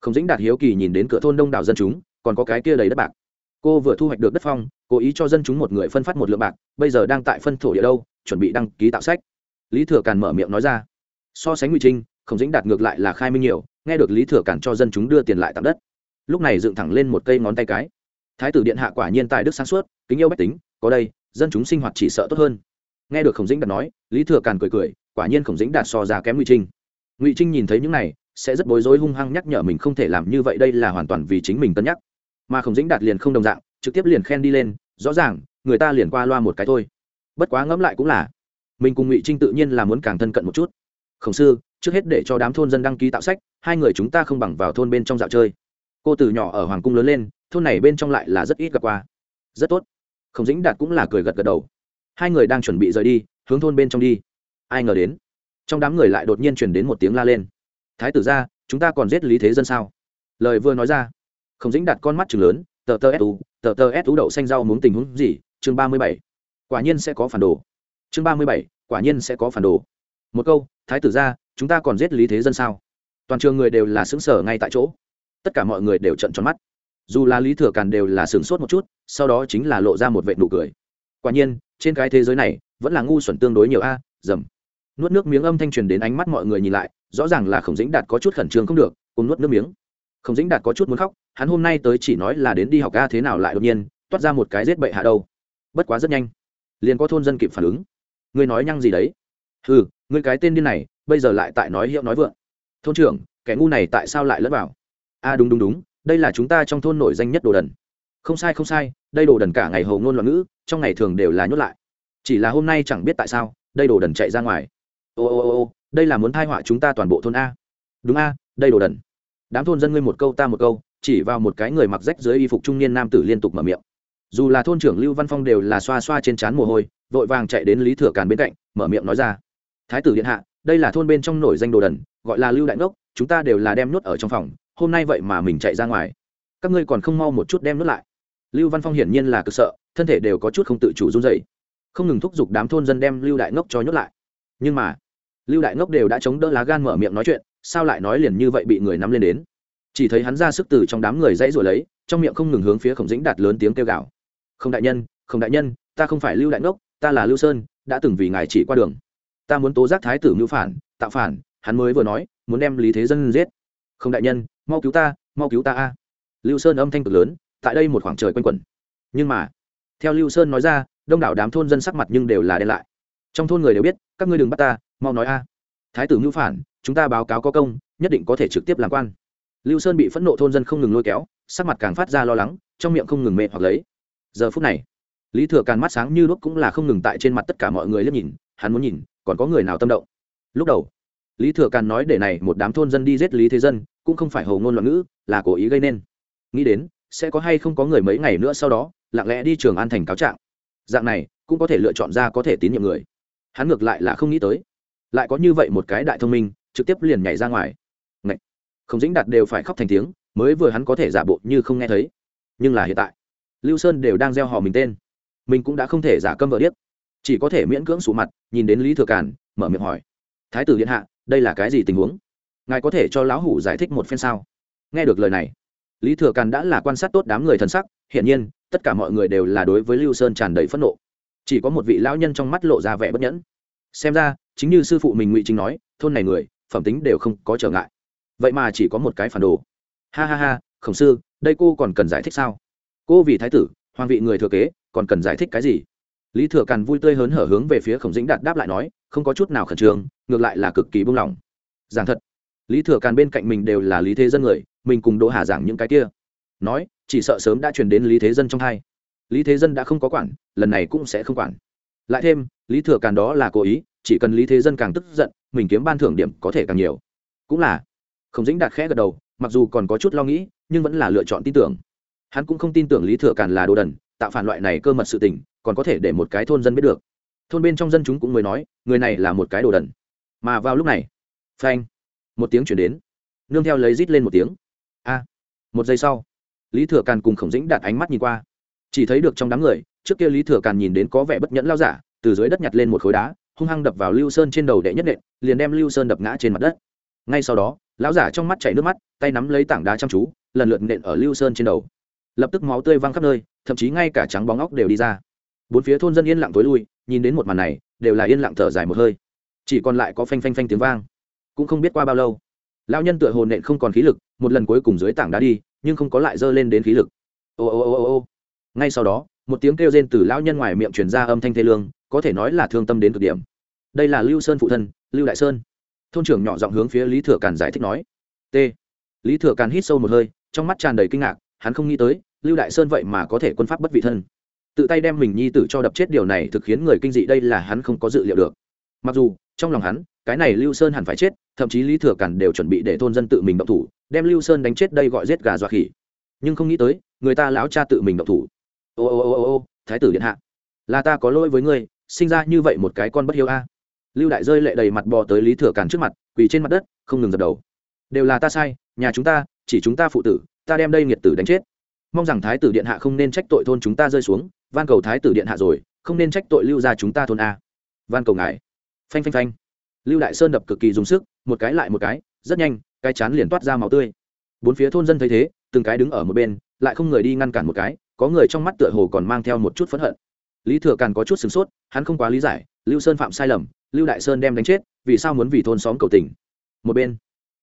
Khổng dĩnh đạt hiếu kỳ nhìn đến cửa thôn đông đảo dân chúng còn có cái kia đầy đất bạc. Cô vừa thu hoạch được đất phong cố ý cho dân chúng một người phân phát một lượng bạc bây giờ đang tại phân thổ địa đâu chuẩn bị đăng ký tạo sách. Lý thừa càn mở miệng nói ra. So sánh ngụy trinh khổng dĩnh đạt ngược lại là khai minh nhiều nghe được lý thừa càn cho dân chúng đưa tiền lại tặng đất. Lúc này dựng thẳng lên một cây ngón tay cái thái tử điện hạ quả nhiên tài đức sáng suốt, kính yêu bách tính, có đây, dân chúng sinh hoạt chỉ sợ tốt hơn. Nghe được khổng dĩnh đạt nói, lý thừa càn cười cười, quả nhiên khổng dĩnh đạt so ra kém ngụy trinh. Ngụy trinh nhìn thấy những này, sẽ rất bối rối hung hăng nhắc nhở mình không thể làm như vậy, đây là hoàn toàn vì chính mình cân nhắc. Mà khổng dĩnh đạt liền không đồng dạng, trực tiếp liền khen đi lên, rõ ràng, người ta liền qua loa một cái thôi. Bất quá ngẫm lại cũng là, mình cùng ngụy trinh tự nhiên là muốn càng thân cận một chút. Khổng sư, trước hết để cho đám thôn dân đăng ký tạo sách, hai người chúng ta không bằng vào thôn bên trong dạo chơi cô từ nhỏ ở hoàng cung lớn lên, thôn này bên trong lại là rất ít gặp qua. Rất tốt. Khổng dĩnh đạt cũng là cười gật gật đầu. Hai người đang chuẩn bị rời đi, hướng thôn bên trong đi. Ai ngờ đến, trong đám người lại đột nhiên chuyển đến một tiếng la lên. Thái tử ra chúng ta còn giết lý thế dân sao? Lời vừa nói ra, khổng dĩnh đặt con mắt chừng lớn, tờ tờ su tờ tờ su đậu xanh rau muốn tình huống gì? Chương ba mươi bảy, quả nhiên sẽ có phản đồ. Chương ba mươi bảy, quả nhiên sẽ có phản đồ. Một câu, thái tử ra chúng ta còn giết lý thế dân sao? Toàn trường người đều là xứng sở ngay tại chỗ tất cả mọi người đều trận tròn mắt. Dù là lý thừa càn đều là sửng sốt một chút, sau đó chính là lộ ra một vệ nụ cười. Quả nhiên, trên cái thế giới này, vẫn là ngu xuẩn tương đối nhiều a, dầm. Nuốt nước miếng âm thanh truyền đến ánh mắt mọi người nhìn lại, rõ ràng là khổng dĩnh đạt có chút khẩn trương không được, cùng nuốt nước miếng. Khổng dĩnh đạt có chút muốn khóc, hắn hôm nay tới chỉ nói là đến đi học ca thế nào lại đột nhiên, toát ra một cái rết bậy hạ đâu. Bất quá rất nhanh, liền có thôn dân kịp phản ứng. Ngươi nói nhăng gì đấy? Ừ ngươi cái tên điên này, bây giờ lại tại nói hiệu nói vượng. Thôn trưởng, kẻ ngu này tại sao lại lẫn vào? A à, đúng đúng đúng đây là chúng ta trong thôn nổi danh nhất đồ đần. Không sai không sai đây đồ đần cả ngày hầu ngôn loạn ngữ trong ngày thường đều là nhốt lại. Chỉ là hôm nay chẳng biết tại sao đây đồ đần chạy ra ngoài. Ô ô ô ô đây là muốn thai họa chúng ta toàn bộ thôn a. Đúng a đây đồ đần. Đám thôn dân ngươi một câu ta một câu chỉ vào một cái người mặc rách dưới y phục trung niên nam tử liên tục mở miệng. Dù là thôn trưởng lưu văn phong đều là xoa xoa trên trán mồ hôi vội vàng chạy đến lý thừa càn bên cạnh mở miệng nói ra. Thái tử điện hạ đây là thôn bên trong nổi danh đồ đần gọi là lưu đại ngốc chúng ta đều là đem nhốt ở trong phòng hôm nay vậy mà mình chạy ra ngoài. Các ngươi còn không mau một chút đem nhốt lại. Lưu văn phong hiển nhiên là cực sợ, thân thể đều có chút không tự chủ run dày không ngừng thúc giục đám thôn dân đem lưu đại ngốc cho nhốt lại. Nhưng mà, lưu đại ngốc đều đã chống đỡ lá gan mở miệng nói chuyện, sao lại nói liền như vậy bị người nắm lên đến? Chỉ thấy hắn ra sức từ trong đám người dãy rồi lấy, trong miệng không ngừng hướng phía khổng dĩnh đạt lớn tiếng kêu gào. Không đại nhân, không đại nhân, ta không phải lưu đại ngốc, ta là lưu sơn, đã từng vì ngài chỉ qua đường. Ta muốn tố giác thái tử mưu phản, tạo phản, hắn mới vừa nói, muốn đem lý thế dân giết. Không đại nhân mau cứu ta, mau cứu ta a. Lưu sơn âm thanh cực lớn, tại đây một khoảng trời quanh quẩn. Nhưng mà, theo lưu sơn nói ra, đông đảo đám thôn dân sắc mặt nhưng đều là đen lại. Trong thôn người đều biết, các ngươi đừng bắt ta, mau nói a. Thái tử mưu phản, chúng ta báo cáo có công, nhất định có thể trực tiếp làm quan. Lưu sơn bị phẫn nộ thôn dân không ngừng lôi kéo, sắc mặt càng phát ra lo lắng, trong miệng không ngừng mệt hoặc lấy. Giờ phút này, lý thừa càn mắt sáng như đuốc cũng là không ngừng tại trên mặt tất cả mọi người liếc nhìn, hắn muốn nhìn, còn có người nào tâm động. Lúc đầu, lý thừa càn nói để này một đám thôn dân đi giết lý thế dân cũng không phải hồ ngôn loạn ngữ, là cố ý gây nên. Nghĩ đến, sẽ có hay không có người mấy ngày nữa sau đó, lặng lẽ đi trường an thành cáo trạng. Dạng này, cũng có thể lựa chọn ra có thể tín nhiệm người. Hắn ngược lại là không nghĩ tới. Lại có như vậy một cái đại thông minh, trực tiếp liền nhảy ra ngoài. Ngậy! không dĩnh đạt đều phải khóc thành tiếng, mới vừa hắn có thể giả bộ như không nghe thấy. Nhưng là hiện tại, lưu sơn đều đang gieo họ mình tên. Mình cũng đã không thể giả câm vợ điếc. Chỉ có thể miễn cưỡng sụ mặt, nhìn đến lý thừa càn, mở miệng hỏi. Thái tử điện hạ, đây là cái gì tình huống? Ngài có thể cho lão hủ giải thích một phen sao? Nghe được lời này, lý thừa càn đã là quan sát tốt đám người thân sắc, hiển nhiên, tất cả mọi người đều là đối với lưu sơn tràn đầy phẫn nộ. Chỉ có một vị lão nhân trong mắt lộ ra vẻ bất nhẫn. Xem ra, chính như sư phụ mình ngụy chính nói, thôn này người, phẩm tính đều không có trở ngại. Vậy mà chỉ có một cái phản đồ. Ha ha ha, khổng sư, đây cô còn cần giải thích sao? Cô vì thái tử, hoàng vị người thừa kế, còn cần giải thích cái gì? Lý thừa càn vui tươi hớn hở hướng về phía khổng dĩnh đạt đáp lại nói, không có chút nào khẩn trương, ngược lại là cực kỳ buông lỏng. Giảng thật lý thừa càn bên cạnh mình đều là lý thế dân người, mình cùng đỗ hà giảng những cái kia. Nói, chỉ sợ sớm đã truyền đến lý thế dân trong hai. Lý thế dân đã không có quản, lần này cũng sẽ không quản. Lại thêm, lý thừa càn đó là cố ý, chỉ cần lý thế dân càng tức giận, mình kiếm ban thưởng điểm có thể càng nhiều. Cũng là, không dĩnh đạt khẽ gật đầu, mặc dù còn có chút lo nghĩ, nhưng vẫn là lựa chọn tin tưởng. Hắn cũng không tin tưởng lý thừa càn là đồ đần, tạo phản loại này cơ mật sự tình, còn có thể để một cái thôn dân biết được. Thôn bên trong dân chúng cũng mới nói, người này là một cái đồ đần. Mà vào lúc này, phanh một tiếng chuyển đến. Nương theo lấy rít lên một tiếng. A! Một giây sau, lý thừa càn cùng khổng dĩnh đặt ánh mắt nhìn qua. Chỉ thấy được trong đám người, trước kia lý thừa càn nhìn đến có vẻ bất nhẫn lao giả, từ dưới đất nhặt lên một khối đá, hung hăng đập vào lưu sơn trên đầu đệ nhất nện, liền đem lưu sơn đập ngã trên mặt đất. Ngay sau đó, lão giả trong mắt chảy nước mắt, tay nắm lấy tảng đá chăm chú, lần lượt nện ở lưu sơn trên đầu. Lập tức máu tươi văng khắp nơi, thậm chí ngay cả trắng bóng óc đều đi ra. Bốn phía thôn dân yên lặng tối lui, nhìn đến một màn này, đều là yên lặng thở dài một hơi. Chỉ còn lại có phanh phanh phanh tiếng vang cũng không biết qua bao lâu. Lão nhân tựa hồn nện không còn khí lực, một lần cuối cùng dưới tảng đá đi, nhưng không có lại dơ lên đến khí lực. Ô ô ô ô ô. Ngay sau đó, một tiếng kêu rên từ lão nhân ngoài miệng truyền ra âm thanh thê lương, có thể nói là thương tâm đến cực điểm. Đây là lưu sơn phụ thân, lưu đại sơn. Thôn trưởng nhỏ giọng hướng phía lý thừa càn giải thích nói. T. Lý thừa càn hít sâu một hơi, trong mắt tràn đầy kinh ngạc, hắn không nghĩ tới, lưu đại sơn vậy mà có thể quân pháp bất vị thân. Tự tay đem mình nhi tử cho đập chết điều này thực khiến người kinh dị đây là hắn không có dự liệu được. Mặc dù, trong lòng hắn cái này lưu sơn hẳn phải chết, thậm chí lý thừa cản đều chuẩn bị để thôn dân tự mình động thủ, đem lưu sơn đánh chết đây gọi giết gà dọa khỉ. Nhưng không nghĩ tới, người ta lão cha tự mình động thủ. Ô ô ô ô ô, thái tử điện hạ, là ta có lỗi với ngươi, sinh ra như vậy một cái con bất hiếu a. Lưu đại rơi lệ đầy mặt bò tới lý thừa cản trước mặt, quỳ trên mặt đất, không ngừng dập đầu. Đều là ta sai, nhà chúng ta, chỉ chúng ta phụ tử, ta đem đây nghiệt tử đánh chết. Mong rằng thái tử điện hạ không nên trách tội thôn chúng ta rơi xuống, van cầu thái tử điện hạ rồi, không nên trách tội lưu ra chúng ta thôn a. Van cầu ngài. Phanh phanh phanh lưu đại sơn đập cực kỳ dùng sức, một cái lại một cái, rất nhanh, cái chán liền toát ra máu tươi. Bốn phía thôn dân thấy thế, từng cái đứng ở một bên, lại không người đi ngăn cản một cái, có người trong mắt tựa hồ còn mang theo một chút phẫn hận. Lý thừa càn có chút sửng sốt, hắn không quá lý giải, lưu sơn phạm sai lầm, lưu đại sơn đem đánh chết, vì sao muốn vì thôn xóm cầu tình? Một bên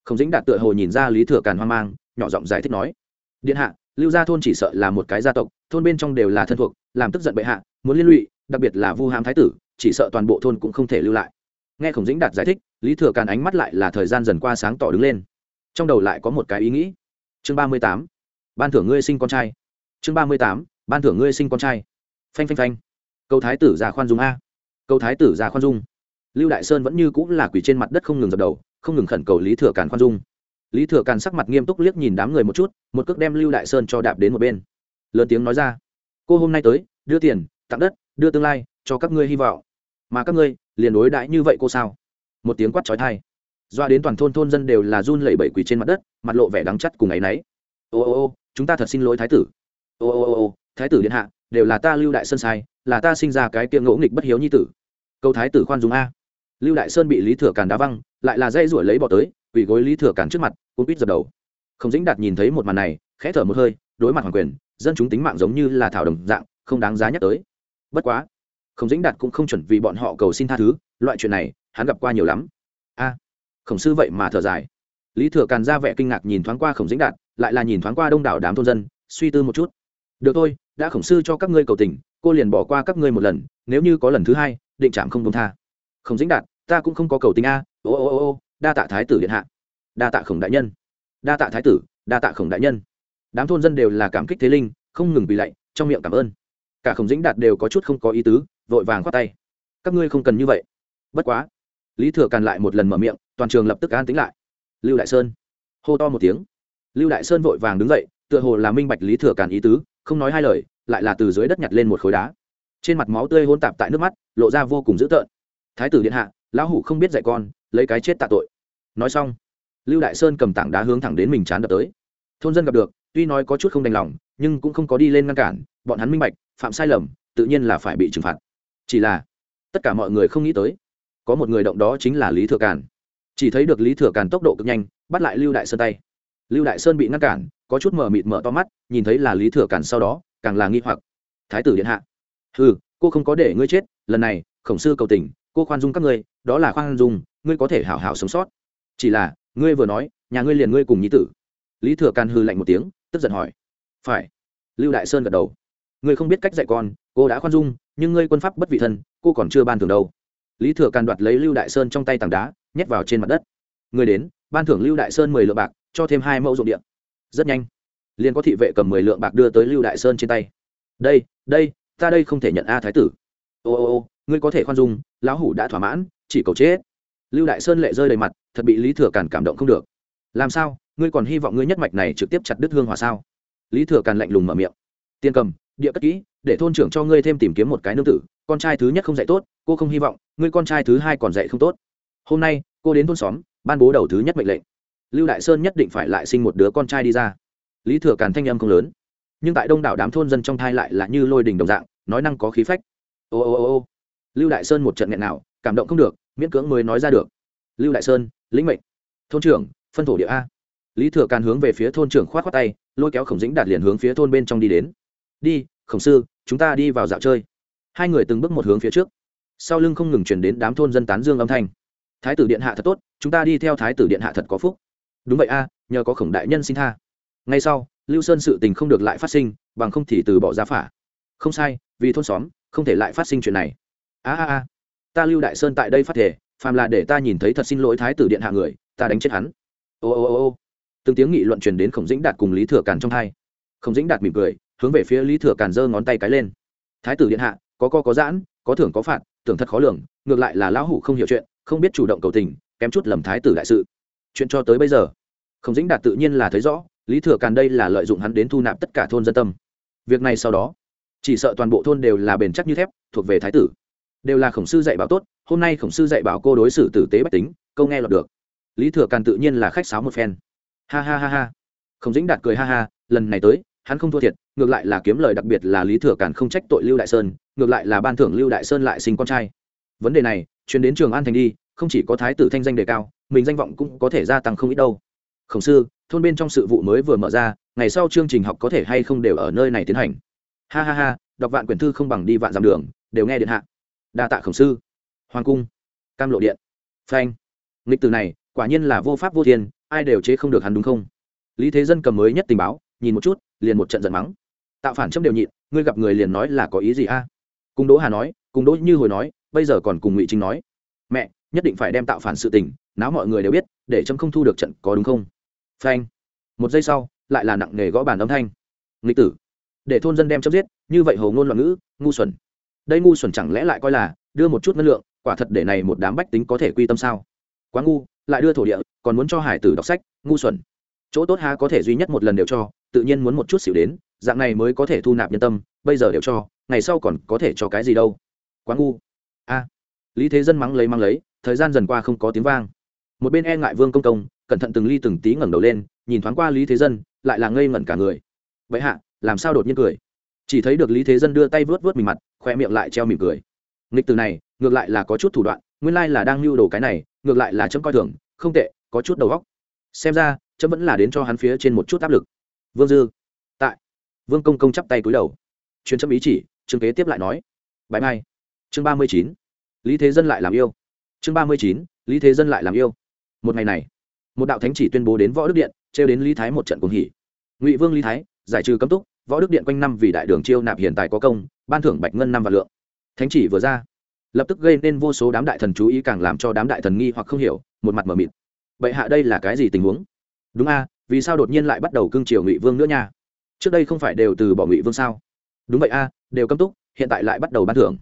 không dĩnh đạt tựa hồ nhìn ra lý thừa càn hoang mang, nhỏ giọng giải thích nói, điện hạ, lưu gia thôn chỉ sợ là một cái gia tộc, thôn bên trong đều là thân thuộc, làm tức giận bệ hạ, muốn liên lụy, đặc biệt là vu hãm thái tử, chỉ sợ toàn bộ thôn cũng không thể lưu lại nghe khổng dĩnh đạt giải thích, lý thừa càn ánh mắt lại là thời gian dần qua sáng tỏ đứng lên. Trong đầu lại có một cái ý nghĩ. Chương ba mươi tám, ban thưởng ngươi sinh con trai. Chương ba mươi tám, ban thưởng ngươi sinh con trai. Phanh phanh phanh. Câu thái tử già khoan dung a. Câu thái tử già khoan dung. Lưu đại sơn vẫn như cũng là quỷ trên mặt đất không ngừng dập đầu, không ngừng khẩn cầu lý thừa càn khoan dung. Lý thừa càn sắc mặt nghiêm túc liếc nhìn đám người một chút, một cước đem lưu đại sơn cho đạp đến một bên. Lớn tiếng nói ra, cô hôm nay tới, đưa tiền, tặng đất, đưa tương lai, cho các ngươi hy vọng. Mà các ngươi liền đối đãi như vậy cô sao? Một tiếng quát trói thai doa đến toàn thôn thôn dân đều là run lẩy bẩy quỳ trên mặt đất, mặt lộ vẻ đắng chắt cùng ấ y n ấ y ô ô ô, chúng ta thật xin lỗi thái tử. Ô ô ô ô, thái tử điện hạ, đều là ta lưu đại sơn sai, là ta sinh ra cái tiệm ngỗ nghịch bất hiếu nhi tử. Câu thái tử khoan dùng a. Lưu đại sơn bị lý thừa càn đá văng, lại là dây ruổi lấy bỏ tới, quỳ gối lý thừa càn trước mặt cũng quýt dập đầu. Không dính đạt nhìn thấy một màn này, khẽ thở một hơi, đối mặt hoàng quyền, dân chúng tính mạng giống như là thảo đồng dạng, không đáng giá nhắc tới. Bất quá khổng dĩnh đạt cũng không chuẩn vì bọn họ cầu xin tha thứ, loại chuyện này, hắn gặp qua nhiều lắm. A, khổng sư vậy mà thở dài. Lý thừa càn ra vẻ kinh ngạc nhìn thoáng qua khổng dĩnh đạt, lại là nhìn thoáng qua đông đảo đám thôn dân, suy tư một chút. Được thôi, đã khổng sư cho các ngươi cầu tình, cô liền bỏ qua các ngươi một lần, nếu như có lần thứ hai, định trạm không công tha. Khổng dĩnh đạt, ta cũng không có cầu tình a, ô ô ô ô, đa tạ thái tử điện hạ. Đa tạ khổng đại nhân. Đa tạ thái tử, đa tạ khổng đại nhân. Đám thôn dân đều là cảm kích thế linh, không ngừng bị lạy, trong miệng cảm ơn. Cả khổng dĩnh đạt đều có chút không có ý tứ vội vàng khoát tay. Các ngươi không cần như vậy. Bất quá. Lý thừa càn lại một lần mở miệng, toàn trường lập tức an tính lại. Lưu đại sơn. Hô to một tiếng. Lưu đại sơn vội vàng đứng dậy, tựa hồ là minh bạch lý thừa càn ý tứ, không nói hai lời, lại là từ dưới đất nhặt lên một khối đá. Trên mặt máu tươi hôn tạp tại nước mắt, lộ ra vô cùng dữ tợn. Thái tử điện hạ, lão hủ không biết dạy con, lấy cái chết tạ tội. Nói xong, lưu đại sơn cầm tảng đá hướng thẳng đến mình chán đập tới. Thôn dân gặp được, tuy nói có chút không đành lòng, nhưng cũng không có đi lên ngăn cản, bọn hắn minh bạch, phạm sai lầm, tự nhiên là phải bị trừng phạt chỉ là, tất cả mọi người không nghĩ tới, có một người động đó chính là lý thừa càn. Chỉ thấy được lý thừa càn tốc độ cực nhanh, bắt lại lưu đại sơn tay. Lưu đại sơn bị ngăn cản, có chút mở mịt mở to mắt, nhìn thấy là lý thừa càn sau đó, càng là nghi hoặc. Thái tử điện hạ. Ừ cô không có để ngươi chết, lần này, khổng sư cầu tình, cô khoan dung các ngươi, đó là khoan dung, ngươi có thể hảo hảo sống sót. Chỉ là, ngươi vừa nói, nhà ngươi liền ngươi cùng nhí tử. Lý thừa càn hư lạnh một tiếng, tức giận hỏi. Phải. Lưu đại sơn gật đầu. Ngươi không biết cách dạy con, cô đã khoan dung nhưng ngươi quân pháp bất vị thân, cô còn chưa ban thưởng đâu. Lý thừa càn đoạt lấy lưu đại sơn trong tay tảng đá, nhét vào trên mặt đất. Người đến, ban thưởng lưu đại sơn mười lượng bạc, cho thêm hai mẫu ruộng điện rất nhanh, liền có thị vệ cầm mười lượng bạc đưa tới lưu đại sơn trên tay. Đây đây, ta đây không thể nhận a thái tử. Ô ô ô, ngươi có thể khoan dung, lão hủ đã thỏa mãn, chỉ cầu chết. Lưu đại sơn lệ rơi đầy mặt, thật bị lý thừa càn cảm động không được. Làm sao, ngươi còn hy vọng ngươi nhất mạch này trực tiếp chặt đứt hương hòa sao? Lý thừa càn lạnh lùng mở miệng. Tiên cầm địa cất kỹ, để thôn trưởng cho ngươi thêm tìm kiếm một cái nương tử, con trai thứ nhất không dạy tốt, cô không hy vọng, ngươi con trai thứ hai còn dạy không tốt. Hôm nay, cô đến thôn xóm, ban bố đầu thứ nhất mệnh lệnh. Lưu đại sơn nhất định phải lại sinh một đứa con trai đi ra. Lý thừa càn thanh âm không lớn, nhưng tại đông đảo đám thôn dân trong thai lại là như lôi đình đồng dạng, nói năng có khí phách. Ô ô ô ô. Lưu đại sơn một trận nghẹn nào, cảm động không được, miễn cưỡng mới nói ra được. Lưu đại sơn, lĩnh mệnh. Thôn trưởng, phân thổ địa a. Lý thừa càn hướng về phía thôn trưởng k h o á t khoác tay, lôi kéo khổng dĩnh đạt liền hướng phía thôn bên trong đi đến đi, khổng sư, chúng ta đi vào dạo chơi. Hai người từng bước một hướng phía trước. Sau lưng không ngừng chuyển đến đám thôn dân tán dương âm thanh. Thái tử điện hạ thật tốt, chúng ta đi theo thái tử điện hạ thật có phúc. Đúng vậy a, nhờ có khổng đại nhân xin tha. Ngay sau, lưu sơn sự tình không được lại phát sinh, bằng không thì từ bỏ ra phả. Không sai, vì thôn xóm, không thể lại phát sinh chuyện này. A a a. Ta lưu đại sơn tại đây phát thể phàm là để ta nhìn thấy thật xin lỗi thái tử điện hạ người, ta đánh chết hắn. Ô ô ô ô. Từng tiếng nghị luận truyền đến khổng dĩnh đạt cùng lý thừa càn trong hai. Khổng dĩnh đạt mỉm cười hướng về phía lý thừa càn giơ ngón tay cái lên. Thái tử điện hạ, có co có giãn, có thưởng có phạt tưởng thật khó lường, ngược lại là lão hủ không hiểu chuyện, không biết chủ động cầu tình, kém chút lầm thái tử đại sự. Chuyện cho tới bây giờ Không dĩnh đạt tự nhiên là thấy rõ, lý thừa càn đây là lợi dụng hắn đến thu nạp tất cả thôn dân tâm. Việc này sau đó, chỉ sợ toàn bộ thôn đều là bền chắc như thép, thuộc về thái tử. Đều là khổng sư dạy bảo tốt, hôm nay khổng sư dạy bảo cô đối xử tử tế bách tính, câu nghe lọt được. Lý thừa càn tự nhiên là khách sáo một phen. Ha ha ha ha. Khổng dĩnh đạt cười ha ha, lần này tới hắn không thua thiệt, ngược lại là kiếm lời đặc biệt là lý thừa càn không trách tội lưu đại sơn, ngược lại là ban thưởng lưu đại sơn lại sinh con trai. Vấn đề này, chuyển đến trường an thành đi, không chỉ có thái tử thanh danh đề cao, mình danh vọng cũng có thể gia tăng không ít đâu. Khổng sư, thôn bên trong sự vụ mới vừa mở ra, ngày sau chương trình học có thể hay không đều ở nơi này tiến hành. Ha ha ha, đọc vạn quyển thư không bằng đi vạn dặm đường, đều nghe điện hạ. Đa tạ khổng sư. Hoàng cung, cam lộ điện. Phanh. Nghịch từ này, quả nhiên là vô pháp vô thiên, ai đều chế không được hắn đúng không? Lý thế dân cầm mới nhất tình báo, nhìn một chút liền một trận giận mắng. Tạo phản chấm đều nhịn, ngươi gặp người liền nói là có ý gì a? À? cùng đỗ hà nói, cùng đỗ như hồi nói, bây giờ còn cùng ngụy trinh nói. Mẹ, nhất định phải đem tạo phản sự tình, náo mọi người đều biết, để chấm không thu được trận có đúng không? Phanh. Một giây sau, lại là nặng nề gõ bàn âm thanh. Nghịch tử, để thôn dân đem chấm giết, như vậy hầu ngôn loạn ngữ, ngu xuẩn. Đây ngu xuẩn chẳng lẽ lại coi là đưa một chút ngân lượng, quả thật để này một đám bách tính có thể quy tâm sao? Quá ngu, lại đưa thổ địa, còn muốn cho hải tử đọc sách, ngu xuẩn. Chỗ tốt há có thể duy nhất một lần đều cho tự nhiên muốn một chút xỉu đến, dạng này mới có thể thu nạp nhân tâm, bây giờ đều cho, ngày sau còn có thể cho cái gì đâu. Quá ngu. A. Lý thế dân mắng lấy mắng lấy, thời gian dần qua không có tiếng vang. Một bên e ngại vương công công, cẩn thận từng ly từng tí ngẩng đầu lên, nhìn thoáng qua lý thế dân, lại là ngây ngẩn cả người. Vậy hạ, làm sao đột nhiên cười? Chỉ thấy được lý thế dân đưa tay vớt vớt mình mặt khoe miệng lại treo mỉm cười. Nghịch từ này, ngược lại là có chút thủ đoạn, nguyên lai là đang lưu đồ cái này, ngược lại là chấm coi thường, không tệ, có chút đầu góc xem ra, chấm vẫn là đến cho hắn phía trên một chút áp lực vương dư. Tại. Vương công công chắp tay cúi đầu. Truyền chấp ý chỉ, Trương kế tiếp lại nói. Bãi mai. Chương ba mươi chín. Lý thế dân lại làm yêu. Chương ba mươi chín, lý thế dân lại làm yêu. Một ngày này, một đạo thánh chỉ tuyên bố đến võ đức điện, trêu đến lý thái một trận cuồng hỉ. Ngụy vương lý thái, giải trừ cấm túc, võ đức điện quanh năm vì đại đường chiêu nạp hiện tại có công, ban thưởng bạch ngân năm và lượng. Thánh chỉ vừa ra, lập tức gây nên vô số đám đại thần chú ý càng làm cho đám đại thần nghi hoặc không hiểu, một mặt mờ mịt. Vậy hạ đây là cái gì tình huống? Đúng a vì sao đột nhiên lại bắt đầu cưng chiều ngụy vương nữa nha? Trước đây không phải đều từ bỏ ngụy vương sao? Đúng vậy a, đều cấm túc, hiện tại lại bắt đầu ban thưởng.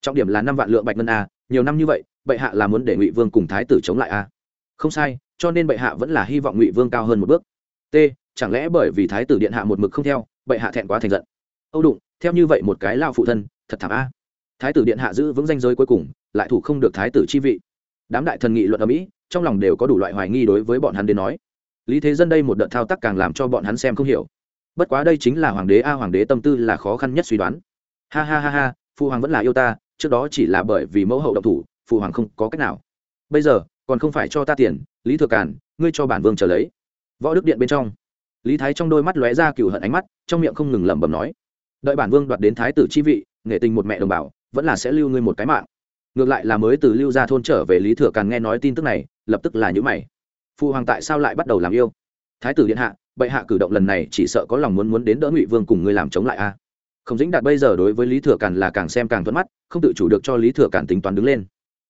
Trọng điểm là năm vạn lượng bạch ngân a, nhiều năm như vậy, bệ hạ là muốn để ngụy vương cùng thái tử chống lại a. Không sai, cho nên bệ hạ vẫn là hy vọng ngụy vương cao hơn một bước. T, chẳng lẽ bởi vì thái tử điện hạ một mực không theo, bệ hạ thẹn quá thành giận? Âu đụng, theo như vậy một cái lao phụ thân, thật thảm a. Thái tử điện hạ giữ vững danh giới cuối cùng, lại thủ không được thái tử chi vị. Đám đại thần nghị luận ở mỹ, trong lòng đều có đủ loại hoài nghi đối với bọn hắn đến nói lý thế dân đây một đợt thao tác càng làm cho bọn hắn xem không hiểu. Bất quá đây chính là hoàng đế a, hoàng đế tâm tư là khó khăn nhất suy đoán. Ha ha ha ha phụ hoàng vẫn là yêu ta, trước đó chỉ là bởi vì mẫu hậu độc thủ phụ hoàng không có cách nào. Bây giờ, còn không phải cho ta tiền, lý thừa càn, ngươi cho bản vương trở lấy. Võ đức điện bên trong, lý thái trong đôi mắt lóe ra cựu hận ánh mắt, trong miệng không ngừng lẩm bẩm nói, đợi bản vương đoạt đến thái tử chi vị, nghệ tình một mẹ đồng bào, vẫn là sẽ lưu ngươi một cái mạng. Ngược lại là mới từ lưu ra thôn trở về lý thừa càn nghe nói tin tức này, lập tức là nhữ mày phụ hoàng tại sao lại bắt đầu làm yêu? Thái tử điện hạ, bệ hạ cử động lần này chỉ sợ có lòng muốn muốn đến đỡ ngụy vương cùng ngươi làm chống lại a. Không dĩnh đạt bây giờ đối với lý thừa càn là càng xem càng thuận mắt, không tự chủ được cho lý thừa càn tính toán đứng lên.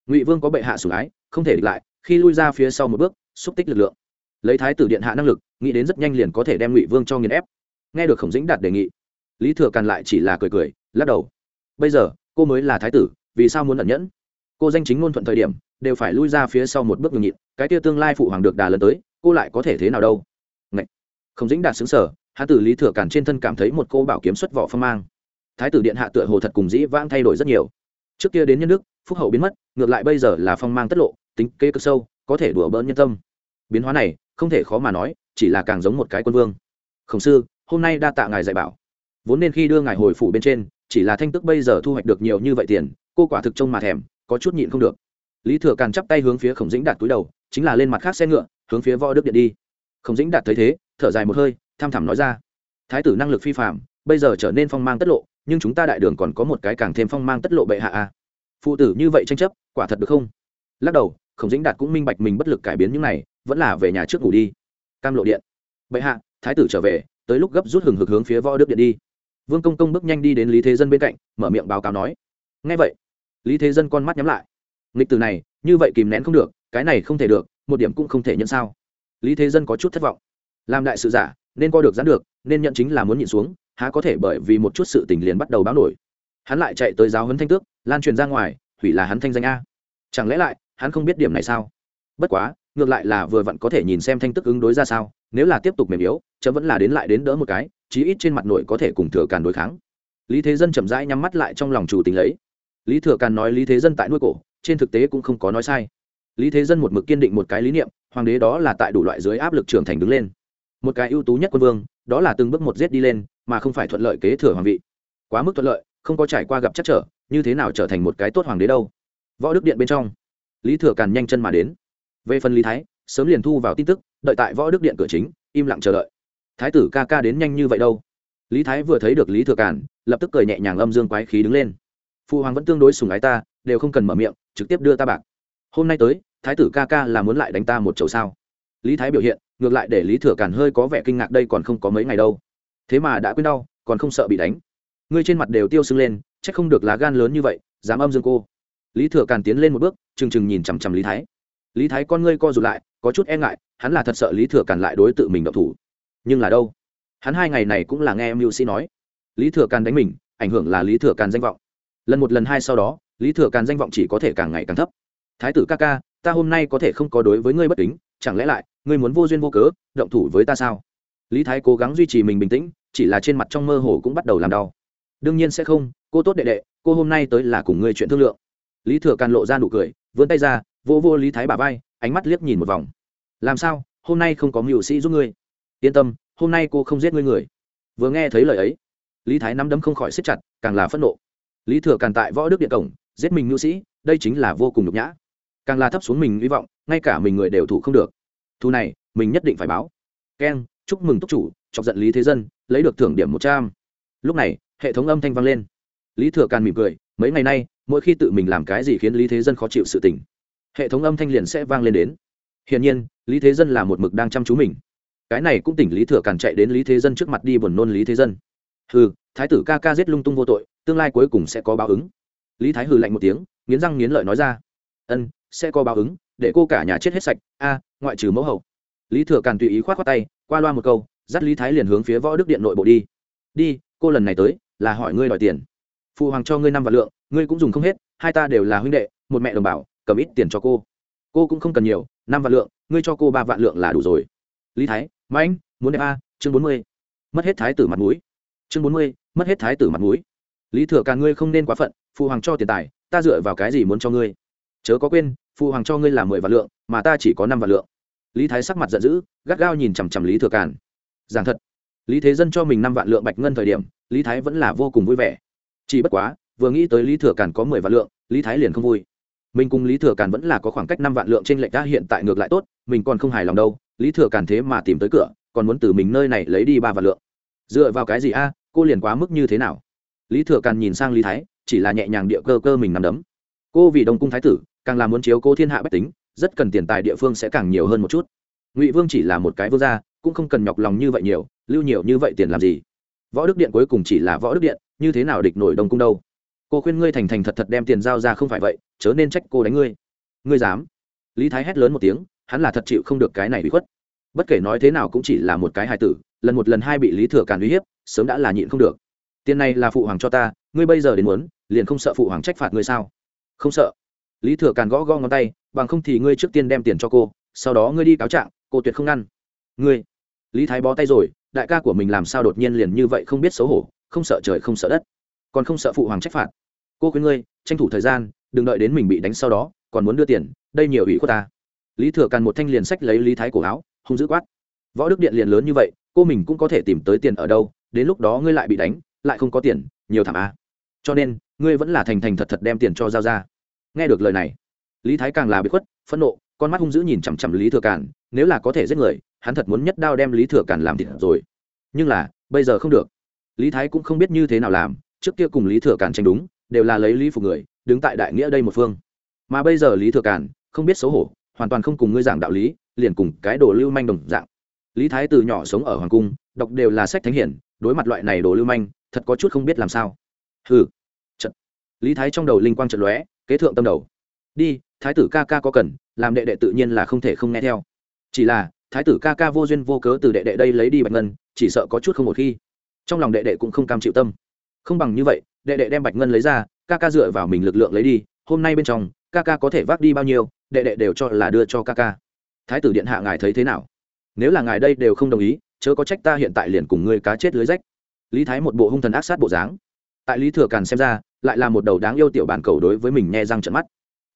Ngụy vương có bệ hạ sủng ái, không thể địch lại, khi lui ra phía sau một bước, xúc tích lực lượng. Lấy thái tử điện hạ năng lực, nghĩ đến rất nhanh liền có thể đem ngụy vương cho nghiền ép. Nghe được khổng dĩnh đạt đề nghị, lý thừa càn lại chỉ là cười cười, lắc đầu. Bây giờ, cô mới là thái tử, vì sao muốn ẩn nhẫn? Cô danh chính ngôn thuận thời điểm đều phải lui ra phía sau một bước nhường nhịn, cái tia tương lai phụ hoàng được đà lần tới, cô lại có thể thế nào đâu? Ngậy! không dĩnh đạt xứng sở hạ tử lý thừa cản trên thân cảm thấy một cô bảo kiếm xuất vỏ phong mang. Thái tử điện hạ tựa hồ thật cùng dĩ vãng thay đổi rất nhiều. Trước kia đến nhân đức, phúc hậu biến mất, ngược lại bây giờ là phong mang tất lộ, tính kê cực sâu, có thể đùa bỡn nhân tâm. Biến hóa này, không thể khó mà nói, chỉ là càng giống một cái quân vương. Khổng sư, hôm nay đa tạ ngài dạy bảo. Vốn nên khi đưa ngài hồi phủ bên trên, chỉ là thanh tức bây giờ thu hoạch được nhiều như vậy tiền, cô quả thực trông mà thèm, có chút nhịn không được lý thừa càn chắp tay hướng phía khổng dĩnh đạt túi đầu, chính là lên mặt khác xe ngựa, hướng phía võ đức điện đi. Khổng dĩnh đạt thấy thế, thở dài một hơi, tham thẳm nói ra, thái tử năng lực phi phạm bây giờ trở nên phong mang tất lộ, nhưng chúng ta đại đường còn có một cái càng thêm phong mang tất lộ bệ hạ a. Phụ tử như vậy tranh chấp, quả thật được không? Lắc đầu, khổng dĩnh đạt cũng minh bạch mình bất lực cải biến những này, vẫn là về nhà trước ngủ đi. Cam lộ điện. Bệ hạ, thái tử trở về, tới lúc gấp rút hừng hực hướng phía võ đức điện đi. Vương công công bước nhanh đi đến lý thế dân bên cạnh, mở miệng báo cáo nói ngay vậy. Lý thế dân con mắt nhắm lại nghịch từ này, như vậy kìm nén không được, cái này không thể được, một điểm cũng không thể nhận sao. Lý thế dân có chút thất vọng. Làm đại sự giả, nên coi được gián được, nên nhận chính là muốn nhịn xuống, há có thể bởi vì một chút sự tình liền bắt đầu báo nổi. Hắn lại chạy tới giáo huấn thanh tước, lan truyền ra ngoài, hủy là hắn thanh danh a. Chẳng lẽ lại, hắn không biết điểm này sao? Bất quá, ngược lại là vừa vặn có thể nhìn xem thanh tức ứng đối ra sao, nếu là tiếp tục mềm yếu, chấm vẫn là đến lại đến đỡ một cái, chí ít trên mặt nội có thể cùng thừa càn đối kháng. Lý thế dân chậm rãi nhắm mắt lại trong lòng chủ tình lấy. Lý thừa càn nói lý thế dân tại nuôi cổ trên thực tế cũng không có nói sai. Lý thế dân một mực kiên định một cái lý niệm, hoàng đế đó là tại đủ loại dưới áp lực trưởng thành đứng lên. Một cái ưu tú nhất quân vương, đó là từng bước một giết đi lên, mà không phải thuận lợi kế thừa hoàng vị. Quá mức thuận lợi, không có trải qua gặp chắc trở, như thế nào trở thành một cái tốt hoàng đế đâu? Võ đức điện bên trong, lý thừa càn nhanh chân mà đến. Về phần lý thái, sớm liền thu vào tin tức, đợi tại võ đức điện cửa chính, im lặng chờ đợi. Thái tử ca ca đến nhanh như vậy đâu? Lý thái vừa thấy được lý thừa càn, lập tức cười nhẹ nhàng âm dương quái khí đứng lên. Phụ hoàng vẫn tương đối sùng ái ta đều không cần mở miệng, trực tiếp đưa ta bạc. Hôm nay tới, thái tử ca ca là muốn lại đánh ta một chầu sao? Lý thái biểu hiện, ngược lại để lý thừa càn hơi có vẻ kinh ngạc đây còn không có mấy ngày đâu. Thế mà đã quên đau, còn không sợ bị đánh. Ngươi trên mặt đều tiêu sưng lên c h ắ c không được lá gan lớn như vậy, dám âm dương cô. Lý thừa càn tiến lên một bước, trừng trừng nhìn chằm chằm lý thái. Lý thái con ngươi co rụt lại, có chút e ngại, hắn là thật sợ lý thừa càn lại đối tự mình độc thủ. Nhưng là đâu? Hắn hai ngày này cũng là nghe mưu sĩ nói. Lý thừa càn đánh mình, ảnh hưởng là lý thừa càn danh vọng. Lần một lần hai sau đó lý thừa càn danh vọng chỉ có thể càng ngày càng thấp. Thái tử ca ca, ta hôm nay có thể không có đối với ngươi bất kính, chẳng lẽ lại, ngươi muốn vô duyên vô cớ, động thủ với ta sao? Lý thái cố gắng duy trì mình bình tĩnh, chỉ là trên mặt trong mơ hồ cũng bắt đầu làm đau. Đương nhiên sẽ không, cô tốt đệ đệ, cô hôm nay tới là cùng ngươi chuyện thương lượng. Lý thừa càn lộ ra nụ cười, vươn tay ra vô vô lý thái bà vai, ánh mắt liếc nhìn một vòng. Làm sao, hôm nay không có mưu sĩ giúp ngươi? Yên tâm, hôm nay cô không giết ngươi người. Vừa nghe thấy lời ấy, lý thái nắm đấm không khỏi siết chặt, càng là phẫn nộ. Lý thừa càn tại võ đức điện cổng giết mình mưu sĩ, đây chính là vô cùng nhục nhã. Càng là thấp xuống mình hy vọng, ngay cả mình người đều thủ không được. Thu này, mình nhất định phải báo. Keng, chúc mừng túc chủ, chọc giận lý thế dân, lấy được thưởng điểm một trăm. Lúc này, hệ thống âm thanh vang lên. Lý thừa càn mỉm cười, mấy ngày nay, mỗi khi tự mình làm cái gì khiến lý thế dân khó chịu sự tình, hệ thống âm thanh liền sẽ vang lên đến. Hiển nhiên, lý thế dân là một mực đang chăm chú mình. Cái này cũng tỉnh lý thừa càn chạy đến lý thế dân trước mặt đi buồn nôn lý thế dân. Ừ thái tử ca ca giết lung tung vô tội, tương lai cuối cùng sẽ có báo ứng lý thái hừ lạnh một tiếng, nghiến răng nghiến lợi nói ra. Ân, sẽ có báo ứng, để cô cả nhà chết hết sạch. A, ngoại trừ mẫu hậu. Lý thừa càn tùy ý k h o á t khoác tay, qua loa một câu, dắt lý thái liền hướng phía võ đức điện nội bộ đi. Đi, cô lần này tới, là hỏi ngươi đòi tiền. Phụ hoàng cho ngươi năm vạn lượng, ngươi cũng dùng không hết, hai ta đều là huynh đệ, một mẹ đồng bảo cầm ít tiền cho cô. Cô cũng không cần nhiều, năm vạn lượng, ngươi cho cô ba vạn lượng là đủ rồi. Lý thái, mãnh, muốn đẹp a, chương bốn mươi. Mất hết thái tử mặt mũi. Chương bốn mươi, mất hết thái tử mặt mũi. Lý thừa càn, ngươi không nên quá phận phụ hoàng cho tiền tài, ta dựa vào cái gì muốn cho ngươi? Chớ có quên phụ hoàng cho ngươi là mười vạn lượng, mà ta chỉ có năm vạn lượng. Lý thái sắc mặt giận dữ, gắt gao nhìn chằm chằm lý thừa càn. Giảng thật, lý thế dân cho mình năm vạn lượng bạch ngân thời điểm, lý thái vẫn là vô cùng vui vẻ. Chỉ bất quá, vừa nghĩ tới lý thừa càn có mười vạn lượng, lý thái liền không vui. Mình cùng lý thừa càn vẫn là có khoảng cách năm vạn lượng trên lệnh ta hiện tại ngược lại tốt, mình còn không hài lòng đâu, lý thừa càn thế mà tìm tới cửa, còn muốn từ mình nơi này lấy đi ba vạn lượng. Dựa vào cái gì a, cô liền quá mức như thế nào? Lý thừa càn nhìn sang lý thái chỉ là nhẹ nhàng địa cơ cơ mình nằm đấm. Cô vì đông cung thái tử, càng là muốn chiếu cô thiên hạ bách tính, rất cần tiền tài địa phương sẽ càng nhiều hơn một chút. Ngụy vương chỉ là một cái vương gia, cũng không cần nhọc lòng như vậy nhiều, lưu nhiều như vậy tiền làm gì? Võ đức điện cuối cùng chỉ là võ đức điện, như thế nào địch nổi đông cung đâu? Cô khuyên ngươi thành thành thật thật đem tiền giao ra không phải vậy, chớ nên trách cô đánh ngươi. Ngươi dám? Lý thái hét lớn một tiếng, hắn là thật chịu không được cái này bị khuất. Bất kể nói thế nào cũng chỉ là một cái hài tử, lần một lần hai bị lý thừa càn uy hiếp, sớm đã là nhịn không được. Tiền này là phụ hoàng cho ta, ngươi bây giờ đến muốn liền không sợ phụ hoàng trách phạt ngươi sao? Không sợ. Lý thừa càn gõ gõ ngón tay, bằng không thì ngươi trước tiên đem tiền cho cô, sau đó ngươi đi cáo trạng, cô tuyệt không ngăn. Ngươi. Lý thái bó tay rồi, đại ca của mình làm sao đột nhiên liền như vậy không biết xấu hổ, không sợ trời không sợ đất. Còn không sợ phụ hoàng trách phạt. Cô khuyên ngươi, tranh thủ thời gian, đừng đợi đến mình bị đánh sau đó, còn muốn đưa tiền, đây nhiều ủy của ta. Lý thừa càn một thanh liền sách lấy lý thái cổ áo, hung dữ quát. Võ đức điện liền lớn như vậy, cô mình cũng có thể tìm tới tiền ở đâu, đến lúc đó ngươi lại bị đánh, lại không có tiền, nhiều thảm á cho nên ngươi vẫn là thành thành thật thật đem tiền cho giao ra. Nghe được lời này, lý thái càng là bị khuất, phẫn nộ, con mắt hung dữ nhìn chằm chằm lý thừa càn, nếu là có thể giết người, hắn thật muốn nhất đao đem lý thừa càn làm thịt rồi. Nhưng là, bây giờ không được. Lý thái cũng không biết như thế nào làm, trước kia cùng lý thừa càn tranh đúng, đều là lấy lý phục người, đứng tại đại nghĩa đây một phương. Mà bây giờ lý thừa càn, không biết xấu hổ, hoàn toàn không cùng ngươi giảng đạo lý, liền cùng cái đồ lưu manh đồng dạng. Lý thái từ nhỏ sống ở hoàng cung, đọc đều là sách thánh hiển, đối mặt loại này đồ lưu manh, thật có chút không biết làm sao. Hừ lý thái trong đầu linh quang trận lóe, kế thượng tâm đầu. Đi, thái tử ca ca có cần, làm đệ đệ tự nhiên là không thể không nghe theo. Chỉ là, thái tử ca ca vô duyên vô cớ từ đệ đệ đây lấy đi bạch ngân, chỉ sợ có chút không một khi. Trong lòng đệ đệ cũng không cam chịu tâm. Không bằng như vậy, đệ đệ đem bạch ngân lấy ra, ca ca dựa vào mình lực lượng lấy đi, hôm nay bên trong, ca ca có thể vác đi bao nhiêu, đệ đệ đều cho là đưa cho ca ca. Thái tử điện hạ ngài thấy thế nào? Nếu là ngài đây đều không đồng ý, chớ có trách ta hiện tại liền cùng ngươi cá chết lưới rách. Lý thái một bộ hung thần ác sát bộ dáng. Tại lý thừa càn xem ra lại là một đầu đáng yêu tiểu bản cầu đối với mình nghe răng trận mắt.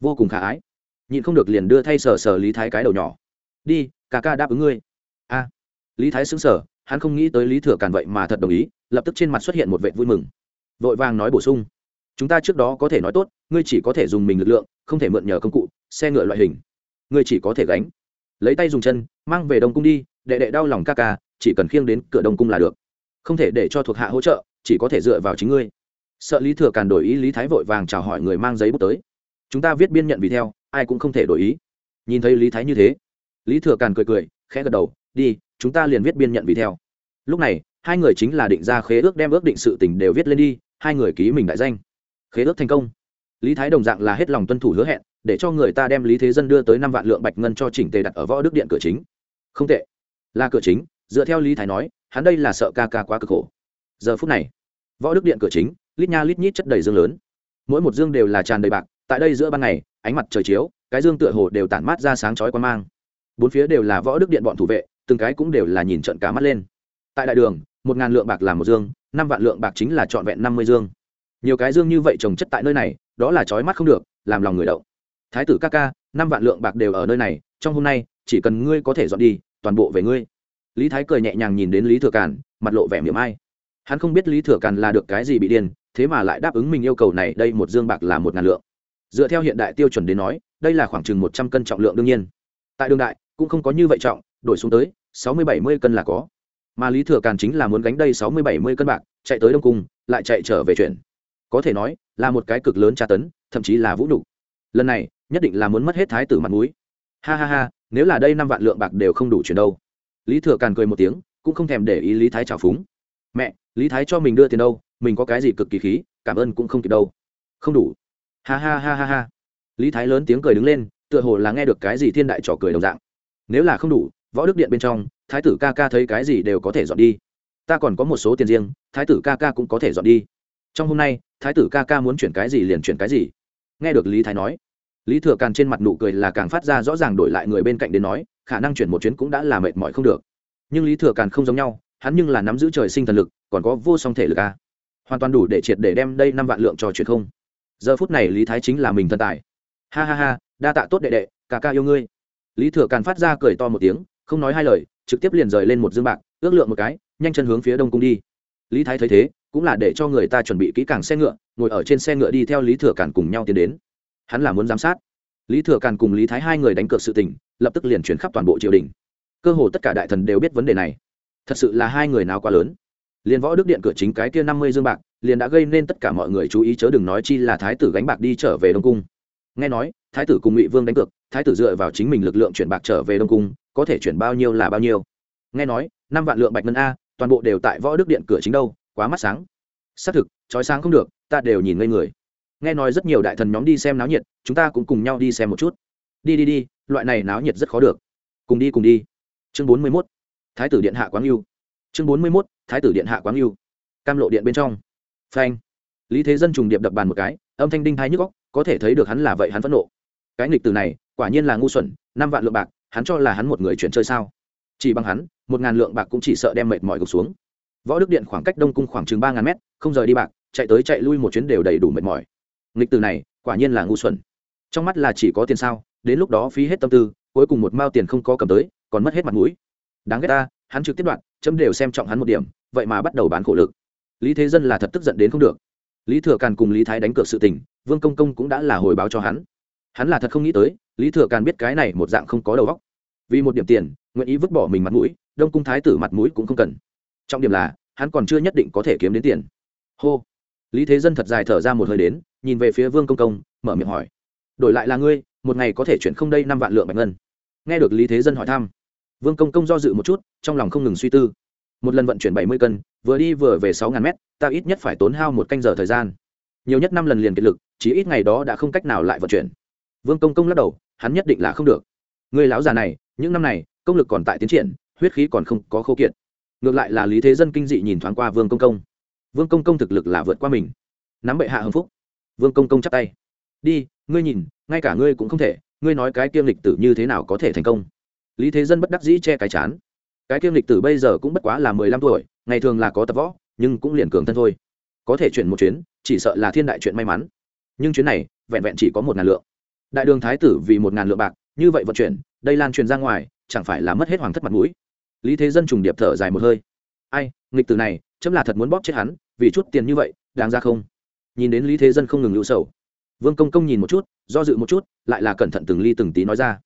Vô cùng khả ái. Nhịn không được liền đưa thay sờ sờ lý thái cái đầu nhỏ. Đi, ca ca đáp ứng ngươi. A. Lý thái xứng sở hắn không nghĩ tới lý thừa càn vậy mà thật đồng ý, lập tức trên mặt xuất hiện một vệ vui mừng. Vội vàng nói bổ sung. Chúng ta trước đó có thể nói tốt, ngươi chỉ có thể dùng mình lực lượng, không thể mượn nhờ công cụ, xe ngựa loại hình. Ngươi chỉ có thể gánh. Lấy tay dùng chân, mang về đông cung đi, đệ đệ đau lòng ca ca, chỉ cần khiêng đến cửa đông cung là được. Không thể để cho thuộc hạ hỗ trợ, chỉ có thể dựa vào chính ngươi sợ lý thừa càn đổi ý lý thái vội vàng chào hỏi người mang giấy bút tới. Chúng ta viết biên nhận vì theo, ai cũng không thể đổi ý. Nhìn thấy lý thái như thế, lý thừa càn cười cười, khẽ gật đầu, đi, chúng ta liền viết biên nhận vì theo. Lúc này, hai người chính là định ra khế ước đem ước định sự tình đều viết lên đi, hai người ký mình đại danh. Khế ước thành công. Lý thái đồng dạng là hết lòng tuân thủ hứa hẹn, để cho người ta đem lý thế dân đưa tới năm vạn lượng bạch ngân cho chỉnh tề đặt ở võ đức điện cửa chính. Không tệ. Là cửa chính, dựa theo lý thái nói, hắn đây là sợ ca ca quá cực khổ. Giờ phút này, võ đức điện cửa chính lít nha lít nhít chất đầy dương lớn. Mỗi một dương đều là tràn đầy bạc, tại đây giữa ban ngày, ánh mặt trời chiếu, cái dương tựa hồ đều tản mát ra sáng chói quan mang. Bốn phía đều là võ đức điện bọn thủ vệ, từng cái cũng đều là nhìn trận cá mắt lên. Tại đại đường, một ngàn lượng bạc là một dương, năm vạn lượng bạc chính là trọn vẹn năm mươi dương. Nhiều cái dương như vậy trồng chất tại nơi này, đó là trói mắt không được, làm lòng người đậu thái tử ca ca, năm vạn lượng bạc đều ở nơi này, trong hôm nay, chỉ cần ngươi có thể dọn đi, toàn bộ về ngươi. Lý thái cười nhẹ nhàng nhìn đến lý thừa càn, mặt lộ vẻ miệng ai. Hắn không biết lý thừa càn là được cái gì bị điên thế mà lại đáp ứng mình yêu cầu này, đây một dương bạc là một ngàn lượng. Dựa theo hiện đại tiêu chuẩn đến nói, đây là khoảng chừng một trăm cân trọng lượng đương nhiên. Tại đương đại, cũng không có như vậy trọng, đổi xuống tới, sáu mươi bảy mươi cân là có. Mà lý thừa càn chính là muốn gánh đây sáu mươi bảy mươi cân bạc, chạy tới đông cung, lại chạy trở về chuyển. Có thể nói, là một cái cực lớn tra tấn, thậm chí là vũ nhục. Lần này, nhất định là muốn mất hết thái tử mặt mũi. Ha ha ha, nếu là đây năm vạn lượng bạc đều không đủ chuyển đâu. Lý thừa càn cười một tiếng, cũng không thèm để ý lý thái trào phúng. Mẹ, lý thái cho mình đưa tiền đâu? Mình có cái gì cực kỳ khí, cảm ơn cũng không kịp đâu. Không đủ. Ha ha ha ha ha. Lý thái lớn tiếng cười đứng lên, tựa hồ là nghe được cái gì thiên đại trò cười đồng dạng. Nếu là không đủ, võ đức điện bên trong, thái tử ca ca thấy cái gì đều có thể dọn đi. Ta còn có một số tiền riêng, thái tử ca ca cũng có thể dọn đi. Trong hôm nay, thái tử ca ca muốn chuyển cái gì liền chuyển cái gì. Nghe được lý thái nói, lý thừa càn trên mặt nụ cười là càng phát ra rõ ràng đổi lại người bên cạnh đến nói, khả năng chuyển một chuyến cũng đã là mệt mỏi không được. Nhưng lý thừa càn không giống nhau, hắn nhưng là nắm giữ trời sinh thần lực, còn có vô song thể lực a hoàn toàn đủ để triệt để đem đây năm vạn lượng cho chuyện không. Giờ phút này lý thái chính là mình thân tài. Ha ha ha, đa tạ tốt đệ đệ, ca ca yêu ngươi. Lý thừa càn phát ra cười to một tiếng, không nói hai lời, trực tiếp liền rời lên một dương bạc, ước lượng một cái, nhanh chân hướng phía đông cung đi. Lý thái thấy thế, cũng là để cho người ta chuẩn bị kỹ càng xe ngựa, ngồi ở trên xe ngựa đi theo lý thừa càn cùng nhau tiến đến. Hắn là muốn giám sát. Lý thừa càn cùng lý thái hai người đánh cược sự tình, lập tức liền chuyển khắp toàn bộ triều đình. Cơ hồ tất cả đại thần đều biết vấn đề này. Thật sự là hai người nào quá lớn liền võ đức điện cửa chính cái kia năm mươi dương bạc, liền đã gây nên tất cả mọi người chú ý chớ đừng nói chi là thái tử gánh bạc đi trở về đông cung. Nghe nói, thái tử cùng ngụy vương đánh cược, thái tử dựa vào chính mình lực lượng chuyển bạc trở về đông cung, có thể chuyển bao nhiêu là bao nhiêu. Nghe nói, năm vạn lượng bạch ngân a, toàn bộ đều tại võ đức điện cửa chính đâu, quá mắt sáng. Xác thực, trói sáng không được, ta đều nhìn ngây người. Nghe nói rất nhiều đại thần nhóm đi xem náo nhiệt, chúng ta cũng cùng nhau đi xem một chút. Đi đi đi, loại này náo nhiệt rất khó được. Cùng đi cùng đi. Chương bốn mươi mốt. Thái tử điện hạ quán yêu chương bốn mươi mốt, thái tử điện hạ quáng yêu cam lộ điện bên trong. Phanh. Lý thế dân trùng điệp đập bàn một cái, âm thanh đinh thái nhức góc có thể thấy được hắn là vậy hắn phẫn nộ. Cái nghịch từ này, quả nhiên là ngu xuẩn, năm vạn lượng bạc, hắn cho là hắn một người chuyển chơi sao? Chỉ bằng hắn, một ngàn lượng bạc cũng chỉ sợ đem mệt mỏi gục xuống. Võ đức điện khoảng cách đông cung khoảng chừng ba ngàn mét, không rời đi bạc, chạy tới chạy lui một chuyến đều đầy đủ mệt mỏi. Nghịch từ này, quả nhiên là ngu xuẩn. Trong mắt là chỉ có tiền sao, đến lúc đó phí hết tâm tư, cuối cùng một mao tiền không có cầm tới, còn mất hết mặt mũi. Đáng ghét ta hắn trực tiếp đoạn chấm đều xem trọng hắn một điểm, vậy mà bắt đầu bán khổ lực. Lý thế dân là thật tức giận đến không được. Lý thừa càn cùng lý thái đánh cược sự tình, vương công công cũng đã là hồi báo cho hắn. Hắn là thật không nghĩ tới, lý thừa càn biết cái này một dạng không có đầu óc. Vì một điểm tiền, nguyện ý vứt bỏ mình mặt mũi, đông cung thái tử mặt mũi cũng không cần. Trọng điểm là, hắn còn chưa nhất định có thể kiếm đến tiền. Hô. Lý thế dân thật dài thở ra một hơi đến, nhìn về phía vương công công, mở miệng hỏi. Đổi lại là ngươi, một ngày có thể chuyển không đây năm vạn lượng bạch ngân? Nghe được lý thế dân hỏi thăm vương công công do dự một chút, trong lòng không ngừng suy tư. Một lần vận chuyển bảy mươi cân, vừa đi vừa về sáu ngàn mét, ta ít nhất phải tốn hao một canh giờ thời gian. Nhiều nhất năm lần liền kiệt lực chỉ ít ngày đó đã không cách nào lại vận chuyển. Vương công công lắc đầu, hắn nhất định là không được. Người lão già này, những năm này, công lực còn tại tiến triển, huyết khí còn không có khâu kiện. ngược lại là lý thế dân kinh dị nhìn thoáng qua vương công công. Vương công công thực lực là vượt qua mình. Nắm bệ hạ hưng phúc. Vương công công chắp tay. Đi, ngươi nhìn, ngay cả ngươi cũng không thể, ngươi nói cái kiêm lịch tử như thế nào có thể thành công? Lý thế dân bất đắc dĩ che cái chán. Cái kiêm lịch tử bây giờ cũng bất quá là mười lăm tuổi, ngày thường là có tập võ, nhưng cũng liền cường thân thôi. Có thể chuyển một chuyến, chỉ sợ là thiên đại chuyện may mắn. Nhưng chuyến này, vẹn vẹn chỉ có một ngàn lượng. Đại đường thái tử vì một ngàn lượng bạc, như vậy vận chuyển, đây lan truyền ra ngoài, chẳng phải là mất hết hoàng thất mặt mũi? Lý thế dân trùng điệp thở dài một hơi. Ai, nghịch Tử này, chấm là thật muốn bóp chết hắn, vì chút tiền như vậy, đáng ra không? Nhìn đến lý thế dân không ngừng lưu sầu. Vương công công nhìn một chút, do dự một chút, lại là cẩn thận từng ly từng tí nói ra.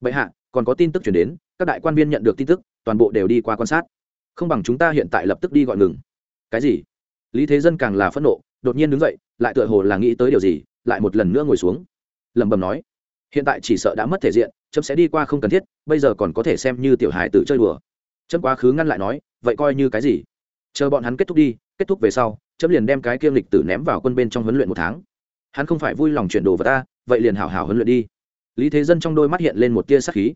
Bệ hạ còn có tin tức chuyển đến, các đại quan viên nhận được tin tức, toàn bộ đều đi qua quan sát. Không bằng chúng ta hiện tại lập tức đi gọi ngừng. Cái gì? Lý thế dân càng là phẫn nộ, đột nhiên đứng dậy, lại tựa hồ là nghĩ tới điều gì, lại một lần nữa ngồi xuống. Lẩm bẩm nói, hiện tại chỉ sợ đã mất thể diện, chấm sẽ đi qua không cần thiết, bây giờ còn có thể xem như tiểu hài tự chơi đùa. Chấm quá khứ ngăn lại nói, vậy coi như cái gì? Chờ bọn hắn kết thúc đi, kết thúc về sau, chấm liền đem cái kiêm lịch tử ném vào quân bên trong huấn luyện một tháng. Hắn không phải vui lòng chuyển đồ vào ta, vậy liền hảo hảo huấn luyện đi lý thế dân trong đôi mắt hiện lên một tia sắc khí.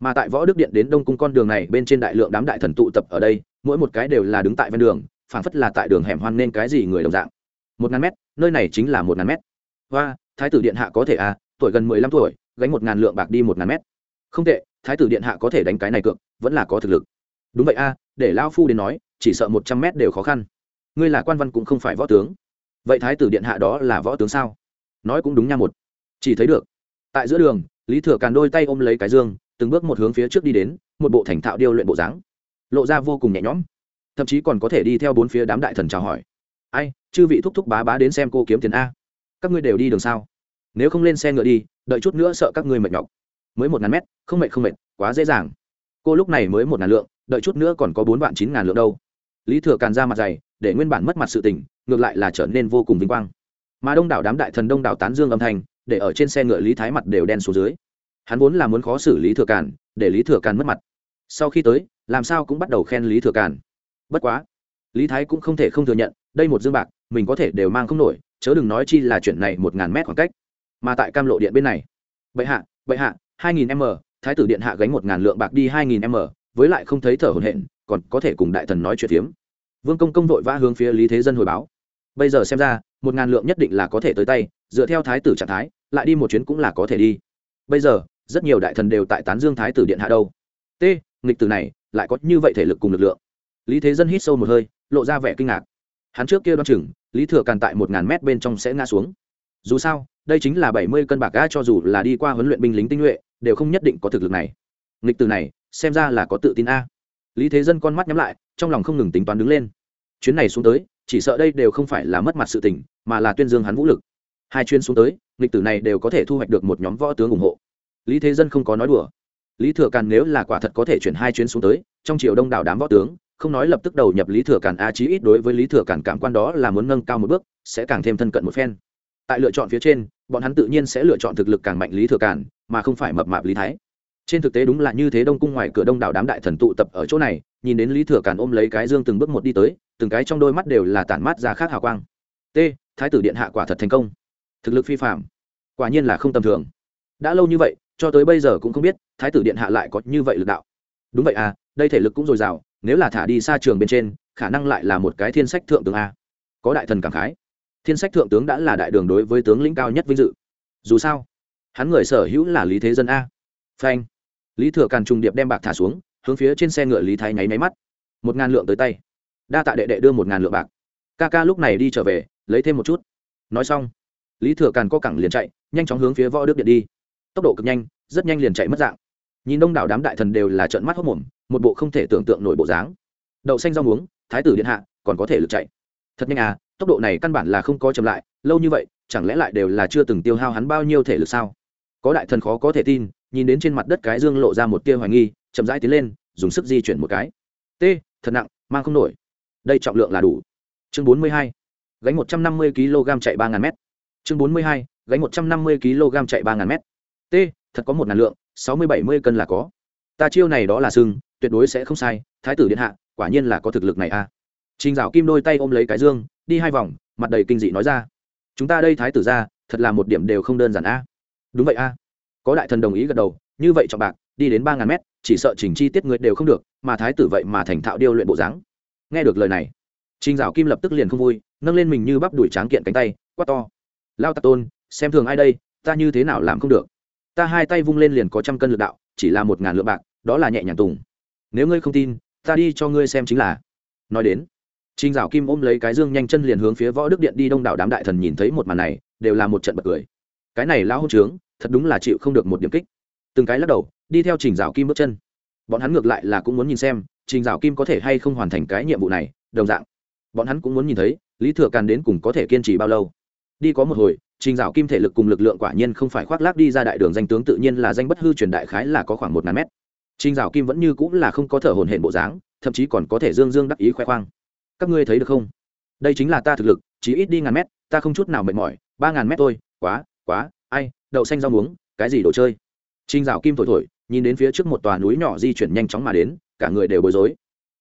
Mà tại võ đức điện đến đông cung con đường này, bên trên đại lượng đám đại thần tụ tập ở đây, mỗi một cái đều là đứng tại ven đường, phảng phất là tại đường hẻm hoan nên cái gì người đồng dạng. Một ngàn mét, nơi này chính là một ngàn mét. Hoa, thái tử điện hạ có thể à tuổi gần mười lăm tuổi, gánh một ngàn lượng bạc đi một ngàn mét. Không tệ, thái tử điện hạ có thể đánh cái này cược, vẫn là có thực lực. Đúng vậy a để lao phu đến nói, chỉ sợ một trăm mét đều khó khăn. Ngươi là quan văn cũng không phải võ tướng. Vậy thái tử điện hạ đó là võ tướng sao? Nói cũng đúng nha một. Chỉ thấy được tại giữa đường, lý thừa càn đôi tay ôm lấy cái dương, từng bước một hướng phía trước đi đến, một bộ thành thạo điêu luyện bộ dáng. Lộ ra vô cùng nhẹ nhõm. Thậm chí còn có thể đi theo bốn phía đám đại thần chào hỏi. Ai, chư vị thúc thúc bá bá đến xem cô kiếm tiền a. Các ngươi đều đi đường sao? Nếu không lên xe ngựa đi, đợi chút nữa sợ các ngươi mệt nhọc. Mới một ngàn mét, không mệt không mệt, quá dễ dàng. Cô lúc này mới một ngàn lượng, đợi chút nữa còn có bốn vạn chín ngàn lượng đâu. Lý thừa càn ra mặt dày, để nguyên bản mất mặt sự tình, ngược lại là trở nên vô cùng vinh quang. Mà đông đảo đám đại thần đông đảo tán dương âm thanh để ở trên xe ngựa lý thái mặt đều đen xuống dưới. Hắn vốn là muốn khó xử lý thừa càn, để lý thừa càn mất mặt. Sau khi tới, làm sao cũng bắt đầu khen lý thừa càn. Bất quá, lý thái cũng không thể không thừa nhận, đây một dương bạc, mình có thể đều mang không nổi, chớ đừng nói chi là chuyện này một ngàn mét khoảng cách. Mà tại cam lộ điện bên này, bệ hạ bệ hạ, hai nghìn m, thái tử điện hạ gánh một ngàn lượng bạc đi hai nghìn m, với lại không thấy thở hổn hển, còn có thể cùng đại thần nói chuyện phiếm. Vương công công vội vã hướng phía lý thế dân hồi báo. Bây giờ xem ra, một ngàn lượng nhất định là có thể tới tay, dựa theo thái tử trạng thái lại đi một chuyến cũng là có thể đi. Bây giờ, rất nhiều đại thần đều tại tán dương thái tử điện hạ đâu. T, nghịch tử này, lại có như vậy thể lực cùng lực lượng. Lý thế dân hít sâu một hơi, lộ ra vẻ kinh ngạc. Hắn trước kia đoán chừng, lý thừa càn tại một ngàn mét bên trong sẽ ngã xuống. Dù sao, đây chính là bảy mươi cân bạc ga cho dù là đi qua huấn luyện binh lính tinh nhuệ, đều không nhất định có thực lực này. Nghịch tử này, xem ra là có tự tin a. Lý thế dân con mắt nhắm lại, trong lòng không ngừng tính toán đứng lên. Chuyến này xuống tới, chỉ sợ đây đều không phải là mất mặt sự tình, mà là tuyên dương hắn vũ lực. Hai chuyến xuống tới nghịch tử này đều có thể thu hoạch được một nhóm võ tướng ủng hộ. Lý thế dân không có nói đùa. Lý thừa càn nếu là quả thật có thể chuyển hai chuyến xuống tới, trong triều đông đảo đám võ tướng, không nói lập tức đầu nhập lý thừa càn a chí ít đối với lý thừa càn cảm quan đó là muốn nâng cao một bước, sẽ càng thêm thân cận một phen. Tại lựa chọn phía trên, bọn hắn tự nhiên sẽ lựa chọn thực lực càng mạnh lý thừa càn, mà không phải mập mạp lý thái. Trên thực tế đúng là như thế đông cung ngoài cửa đông đảo đám đại thần tụ tập ở chỗ này, nhìn đến lý thừa càn ôm lấy cái dương từng bước một đi tới, từng cái trong đôi mắt đều là tản mát ra khác hào quang. T, thái tử điện hạ quả thật thành công thực lực phi phạm. Quả nhiên là không tầm thường. Đã lâu như vậy, cho tới bây giờ cũng không biết, thái tử điện hạ lại có như vậy lực đạo. Đúng vậy à đây thể lực cũng dồi dào, nếu là thả đi xa trường bên trên, khả năng lại là một cái thiên sách thượng tướng a. Có đại thần cảm khái. Thiên sách thượng tướng đã là đại đường đối với tướng lĩnh cao nhất vinh dự. Dù sao, hắn người sở hữu là lý thế dân a. Phanh. Lý thừa càn trùng điệp đem bạc thả xuống, hướng phía trên xe ngựa lý thái nháy máy mắt. Một ngàn lượng tới tay. Đa tạ đệ đệ đưa một ngàn lượng bạc. Ca ca lúc này đi trở về, lấy thêm một chút. Nói xong lý thừa càn co cẳng liền chạy, nhanh chóng hướng phía võ đức điện đi. Tốc độ cực nhanh, rất nhanh liền chạy mất dạng. Nhìn đông đảo đám đại thần đều là trợn mắt hốc mồm, một bộ không thể tưởng tượng nổi bộ dáng. Đậu xanh rau muống, thái tử điện hạ, còn có thể lực chạy. Thật nhanh à tốc độ này căn bản là không có chậm lại, lâu như vậy, chẳng lẽ lại đều là chưa từng tiêu hao hắn bao nhiêu thể lực sao? Có đại thần khó có thể tin, nhìn đến trên mặt đất cái dương lộ ra một tia hoài nghi, chậm rãi tiến lên, dùng sức di chuyển một cái. T, thật nặng, mang không nổi. Đây trọng lượng là đủ. Chương bốn mươi hai, gánh một trăm năm mươi kg chạy ba ngàn mét chương bốn mươi hai, gánh một trăm năm mươi kg chạy ba ngàn m t, thật có một ngàn lượng, sáu mươi bảy mươi cân là có. Ta chiêu này đó là sưng tuyệt đối sẽ không sai, thái tử điện hạ, quả nhiên là có thực lực này a à. trình dạo kim đôi tay ôm lấy cái dương, đi hai vòng, mặt đầy kinh dị nói ra. Chúng ta đây thái tử ra, thật là một điểm đều không đơn giản a đúng vậy a có đại thần đồng ý gật đầu, như vậy trọng bạc, đi đến ba ngàn mét, chỉ sợ chỉnh chi tiết người đều không được, mà thái tử vậy mà thành thạo điêu luyện bộ dáng. Nghe được lời này, trình dạo kim lập tức liền không vui, nâng lên mình như bắp đuổi tráng kiện cánh tay, quát to lao tạc tôn xem thường ai đây ta như thế nào làm không được ta hai tay vung lên liền có trăm cân lực đạo chỉ là một ngàn lượng bạc đó là nhẹ nhàng tùng nếu ngươi không tin ta đi cho ngươi xem chính là nói đến Trình Dạo Kim ôm lấy cái dương nhanh chân liền hướng phía Võ Đức Điện đi đông đảo đám đại thần nhìn thấy một màn này, đều là một trận bật cười. Cái này lão hôn trướng, thật đúng là chịu không được một điểm kích. Từng cái lắc đầu, đi theo Trình Dạo Kim bước chân. Bọn hắn ngược lại là cũng muốn nhìn xem, Trình Dạo Kim có thể hay không hoàn thành cái nhiệm vụ này, đồng dạng. Bọn hắn cũng muốn nhìn thấy, Lý Thừa Càn đến cùng có thể kiên trì bao lâu. Đi có một hồi, Trình Dạo Kim thể lực cùng lực lượng quả nhiên không phải khoác lác đi ra đại đường danh tướng tự nhiên là danh bất hư truyền đại khái là có khoảng một ngàn mét. Trình Dạo Kim vẫn như cũng là không có thở hổn hển bộ dáng, thậm chí còn có thể dương dương đắc ý khoe khoang. Các ngươi thấy được không? Đây chính là ta thực lực chỉ ít đi ngàn mét ta không chút nào mệt mỏi ba ngàn mét thôi quá quá ai đậu xanh rau muống cái gì đồ chơi? Trình dạo kim thổi thổi nhìn đến phía trước một tòa núi nhỏ di chuyển nhanh chóng mà đến cả người đều bối rối.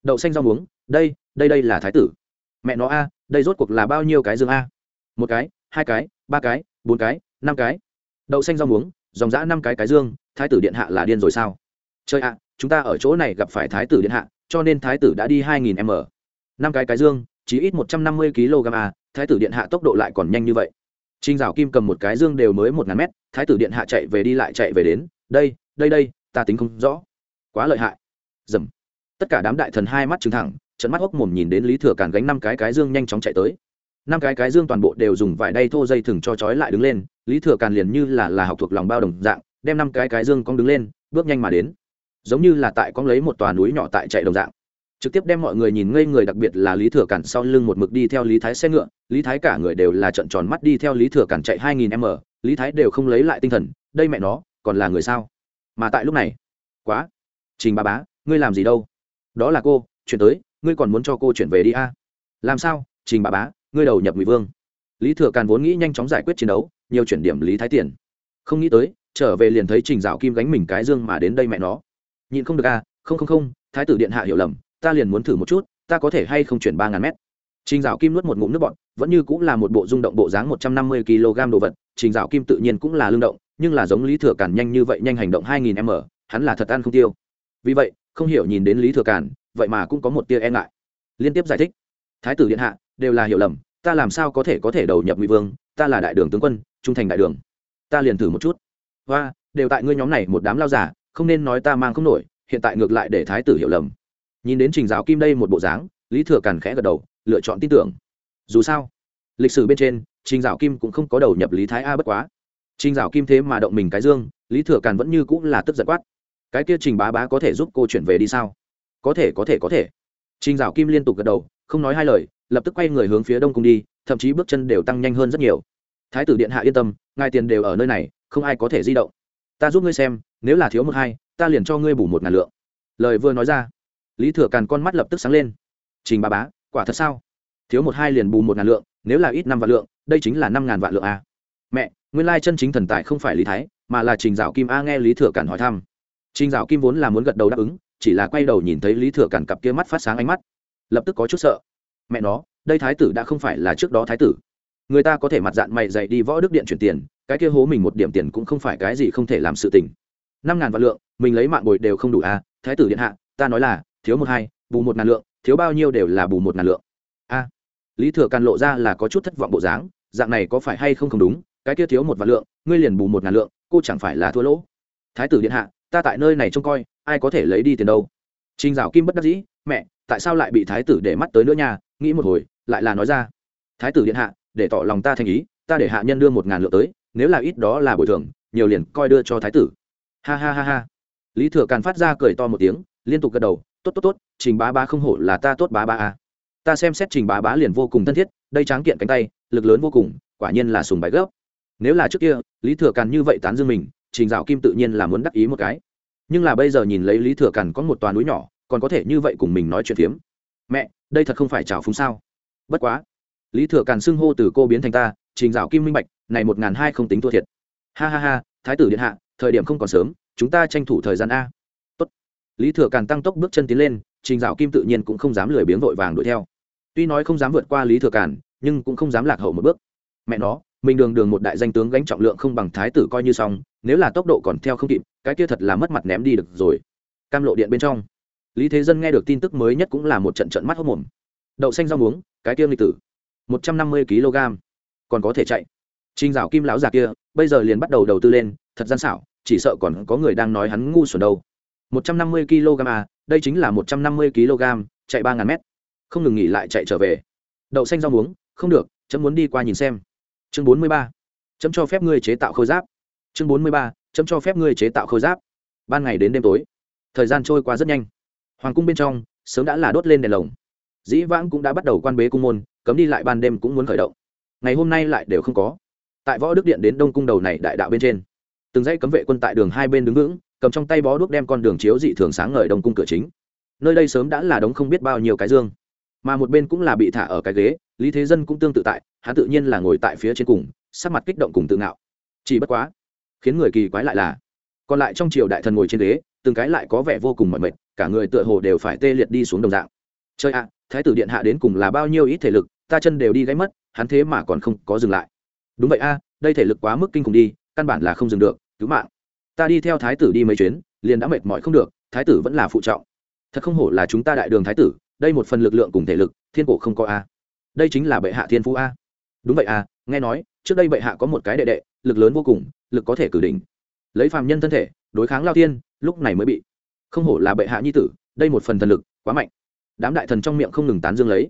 Đậu xanh rau muống đây đây đây là thái tử. Mẹ nó a đây rốt cuộc là bao nhiêu cái dương a? Một cái hai cái, ba cái, bốn cái, năm cái. Đậu xanh rau muống, dòng dã năm cái cái dương, thái tử điện hạ là điên rồi sao? Chơi ạ, chúng ta ở chỗ này gặp phải thái tử điện hạ, cho nên thái tử đã đi hai nghìn m. Năm cái cái dương chỉ ít một trăm năm mươi kg a thái tử điện hạ tốc độ lại còn nhanh như vậy. Trinh dạo kim cầm một cái dương đều mới một ngàn mét, thái tử điện hạ chạy về đi lại chạy về đến, đây đây đây, ta tính không rõ. Quá lợi hại. Dầm. Tất cả đám đại thần hai mắt trừng thẳng trận mắt hốc mồm nhìn đến lý thừa càn gánh năm cái cái dương nhanh chóng chạy tới năm cái cái dương toàn bộ đều dùng vải đay thô dây thừng cho trói lại đứng lên, lý thừa càn liền như là là học thuộc lòng bao đồng dạng, đem năm cái cái dương cong đứng lên, bước nhanh mà đến. Giống như là tại cong lấy một tòa núi nhỏ tại chạy đồng dạng. Trực tiếp đem mọi người nhìn ngây người đặc biệt là lý thừa cản sau lưng một mực đi theo lý thái xe ngựa, lý thái cả người đều là trận tròn mắt đi theo lý thừa cản chạy hai nghìn m, lý thái đều không lấy lại tinh thần, đây mẹ nó, còn là người sao? Mà tại lúc này, quá, trình ba bá, ngươi làm gì đâu? Đó là cô, chuyển tới, ngươi còn muốn cho cô chuyển về đi a? À? làm sao, trình bà bá? Ngươi đầu nhập ngụy vương. Lý thừa càn vốn nghĩ nhanh chóng giải quyết chiến đấu, nhiều chuyển điểm lý thái tiền. Không nghĩ tới, trở về liền thấy trình dạo kim gánh mình cái dương mà đến đây mẹ nó. Nhịn không được a không không không, thái tử điện hạ hiểu lầm, ta liền muốn thử một chút, ta có thể hay không chuyển ba ngàn mét. Trình dạo kim nuốt một ngụm nước bọn vẫn như cũng là một bộ rung động bộ dáng một trăm năm mươi kg đồ vật, trình dạo kim tự nhiên cũng là lương động, nhưng là giống lý thừa cản nhanh như vậy, nhanh hành động hai nghìn m, hắn là thật ăn không tiêu. Vì vậy, không hiểu nhìn đến lý thừa cản vậy mà cũng có một tia e ngại. Liên tiếp giải thích. Thái tử điện hạ đều là hiểu lầm, ta làm sao có thể có thể đầu nhập ngụy vương, ta là đại đường tướng quân, trung thành đại đường. Ta liền thử một chút. Và đều tại ngươi nhóm này một đám lao giả, không nên nói ta mang không nổi, hiện tại ngược lại để thái tử hiểu lầm. Nhìn đến trình giáo kim đây một bộ dáng, lý thừa càn khẽ gật đầu, lựa chọn tin tưởng. Dù sao, lịch sử bên trên, trình giáo kim cũng không có đầu nhập lý thái a bất quá. Trình giáo kim thế mà động mình cái dương, lý thừa càn vẫn như cũng là tức giận quát. Cái kia trình bá bá có thể giúp cô chuyển về đi sao? Có thể có thể có thể. Trình giáo kim liên tục gật đầu, không nói hai lời lập tức quay người hướng phía đông cung đi, thậm chí bước chân đều tăng nhanh hơn rất nhiều. Thái tử điện hạ yên tâm, ngài tiền đều ở nơi này, không ai có thể di động. Ta giúp ngươi xem, nếu là thiếu một hai, ta liền cho ngươi bù một ngàn lượng. Lời vừa nói ra, lý thừa càn con mắt lập tức sáng lên. Trình bà bá, quả thật sao? Thiếu một hai liền bù một ngàn lượng, nếu là ít năm vạn lượng, đây chính là năm ngàn vạn lượng a mẹ, nguyên lai chân chính thần tài không phải lý thái, mà là trình dạo kim a nghe lý thừa càn hỏi thăm. Trình dạo kim vốn là muốn gật đầu đáp ứng, chỉ là quay đầu nhìn thấy lý thừa càn cặp kia mắt phát sáng ánh mắt, lập tức có chút sợ mẹ nó, đây thái tử đã không phải là trước đó thái tử. Người ta có thể mặt dạng mày dạy đi võ đức điện chuyển tiền, cái kia hố mình một điểm tiền cũng không phải cái gì không thể làm sự tình. Năm ngàn vạn lượng, mình lấy mạng bồi đều không đủ à? thái tử điện hạ, ta nói là, thiếu một hai, bù một ngàn lượng, thiếu bao nhiêu đều là bù một ngàn lượng. A, lý thừa càn lộ ra là có chút thất vọng bộ dáng, dạng này có phải hay không không đúng, cái kia thiếu một vạn lượng, ngươi liền bù một ngàn lượng, cô chẳng phải là thua lỗ. Thái tử điện hạ, ta tại nơi này trông coi, ai có thể lấy đi tiền đâu. Trình dạo kim bất đắc dĩ, mẹ tại sao lại bị thái tử để mắt tới nữa nha, nghĩ một hồi, lại là nói ra. Thái tử điện hạ, để tỏ lòng ta thành ý, ta để hạ nhân đưa một ngàn lượng tới, nếu là ít đó là bồi thường, nhiều liền coi đưa cho thái tử. Ha ha ha ha. Lý thừa càn phát ra cười to một tiếng, liên tục gật đầu, tốt tốt tốt, trình bá bá không hổ là ta tốt bá bá à. ta xem xét trình bá bá liền vô cùng thân thiết, đây tráng kiện cánh tay, lực lớn vô cùng, quả nhiên là sùng bái gấp. Nếu là trước kia, lý thừa càn như vậy tán dương mình, trình dạo kim tự nhiên là muốn đắc ý một cái. Nhưng là bây giờ nhìn lấy lý thừa càn có một toàn núi nhỏ còn có thể như vậy cùng mình nói chuyện phiếm. Mẹ, đây thật không phải trào phúng sao? Bất quá. Lý thừa càn xưng hô từ cô biến thành ta, trình dạo kim minh bạch, này một ngàn hai không tính thua thiệt. Ha ha ha, thái tử điện hạ, thời điểm không còn sớm, chúng ta tranh thủ thời gian a. Tốt. lý thừa càn tăng tốc bước chân tiến lên, trình dạo kim tự nhiên cũng không dám lười biếng vội vàng đuổi theo. Tuy nói không dám vượt qua lý thừa càn, nhưng cũng không dám lạc hậu một bước. Mẹ nó, mình đường đường một đại danh tướng gánh trọng lượng không bằng thái tử coi như xong, nếu là tốc độ còn theo không kịp, cái kia thật là mất mặt ném đi được rồi. Cam lộ điện bên trong lý thế dân nghe được tin tức mới nhất cũng là một trận trận mắt hốc mồm. Đậu xanh rau muống, cái tiêm lịch tử, một trăm năm mươi kg, còn có thể chạy. Trinh dạo kim lão già kia, bây giờ liền bắt đầu đầu tư lên, thật gian xảo, chỉ sợ còn có người đang nói hắn ngu xuẩn đâu. Một trăm năm mươi kg à đây chính là một trăm năm mươi kg, chạy ba ngàn mét. Không ngừng nghỉ lại chạy trở về. Đậu xanh rau muống, không được, chấm muốn đi qua nhìn xem. Chương bốn mươi ba, chấm cho phép ngươi chế tạo khôi giáp. Chương bốn mươi ba, chấm cho phép ngươi chế tạo khôi giáp. Ban ngày đến đêm tối. Thời gian trôi qua rất nhanh hoàng cung bên trong, sớm đã là đốt lên đèn lồng. Dĩ vãng cũng đã bắt đầu quan bế cung môn, cấm đi lại ban đêm cũng muốn khởi động. Ngày hôm nay lại đều không có. Tại võ đức điện đến đông cung đầu này đại đạo bên trên, từng dãy cấm vệ quân tại đường hai bên đứng vững, cầm trong tay bó đuốc đem con đường chiếu dị thường sáng ngời đông cung cửa chính. Nơi đây sớm đã là đống không biết bao nhiêu cái dương, mà một bên cũng là bị thả ở cái ghế, lý thế dân cũng tương tự tại, hắn tự nhiên là ngồi tại phía trên cùng, sắc mặt kích động cùng tự ngạo. Chỉ bất quá, khiến người kỳ quái lại là, còn lại trong triều đại thần ngồi trên ghế, từng cái lại có vẻ vô cùng mỏi mệt cả người tựa hồ đều phải tê liệt đi xuống đồng dạng. Chơi ạ, thái tử điện hạ đến cùng là bao nhiêu ít thể lực, ta chân đều đi gáy mất, hắn thế mà còn không có dừng lại. Đúng vậy a, đây thể lực quá mức kinh khủng đi, căn bản là không dừng được, cứu mạng. Ta đi theo thái tử đi mấy chuyến, liền đã mệt mỏi không được, thái tử vẫn là phụ trọng. Thật không hổ là chúng ta đại đường thái tử, đây một phần lực lượng cùng thể lực, thiên cổ không có a. Đây chính là bệ hạ thiên phú a. Đúng vậy a, nghe nói, trước đây bệ hạ có một cái đệ đệ, lực lớn vô cùng, lực có thể cử đỉnh. Lấy phàm nhân thân thể, đối kháng lao tiên lúc này mới bị không hổ là bệ hạ nhi tử, đây một phần thần lực, quá mạnh. Đám đại thần trong miệng không ngừng tán dương lấy.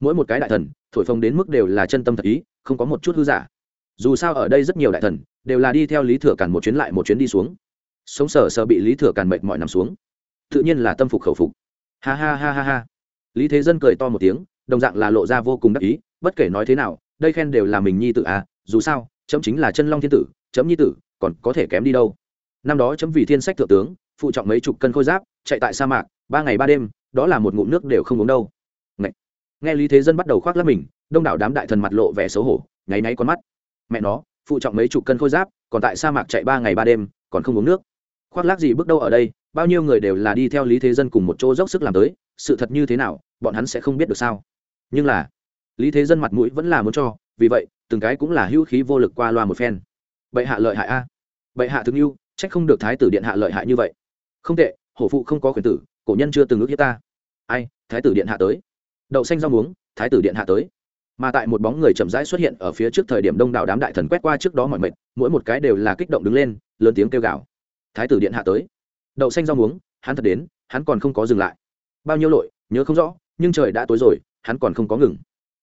Mỗi một cái đại thần, thổi phồng đến mức đều là chân tâm thật ý, không có một chút hư giả. Dù sao ở đây rất nhiều đại thần, đều là đi theo lý thừa càn một chuyến lại một chuyến đi xuống. Sống sờ sờ bị lý thừa càn mệt mỏi nằm xuống. Tự nhiên là tâm phục khẩu phục. Ha ha ha ha ha. Lý thế dân cười to một tiếng, đồng dạng là lộ ra vô cùng đắc ý, bất kể nói thế nào, đây khen đều là mình nhi tử à dù sao, chấm chính là chân long thiên tử, chấm nhi tử, còn có thể kém đi đâu. Năm đó chấm vì thiên sách thượng tướng phụ trọng mấy chục cân khôi giáp, chạy tại sa mạc, ba ngày ba đêm, đó là một ngụm nước đều không uống đâu. Ngậy. nghe lý thế dân bắt đầu khoác lắp mình, đông đảo đám đại thần mặt lộ vẻ xấu hổ, nháy náy con mắt. Mẹ nó, phụ trọng mấy chục cân khôi giáp, còn tại sa mạc chạy ba ngày ba đêm, còn không uống nước. Khoác lác gì bước đâu ở đây, bao nhiêu người đều là đi theo lý thế dân cùng một chỗ dốc sức làm tới, sự thật như thế nào, bọn hắn sẽ không biết được sao. Nhưng là, lý thế dân mặt mũi vẫn là muốn cho, vì vậy, từng cái cũng là hữu khí vô lực qua loa một phen. Bệ hạ lợi hại a. Bệ hạ thương yêu trách không được thái tử điện hạ lợi hại như vậy không tệ, hổ phụ không có quyền tử, cổ nhân chưa từng ước hiếp ta. Ai, thái tử điện hạ tới. Đậu xanh rau muống, thái tử điện hạ tới. Mà tại một bóng người chậm rãi xuất hiện ở phía trước thời điểm đông đảo đám đại thần quét qua trước đó mọi mệt, mỗi một cái đều là kích động đứng lên, lớn tiếng kêu gào. Thái tử điện hạ tới. Đậu xanh rau muống, hắn thật đến, hắn còn không có dừng lại. Bao nhiêu lội nhớ không rõ, nhưng trời đã tối rồi, hắn còn không có ngừng.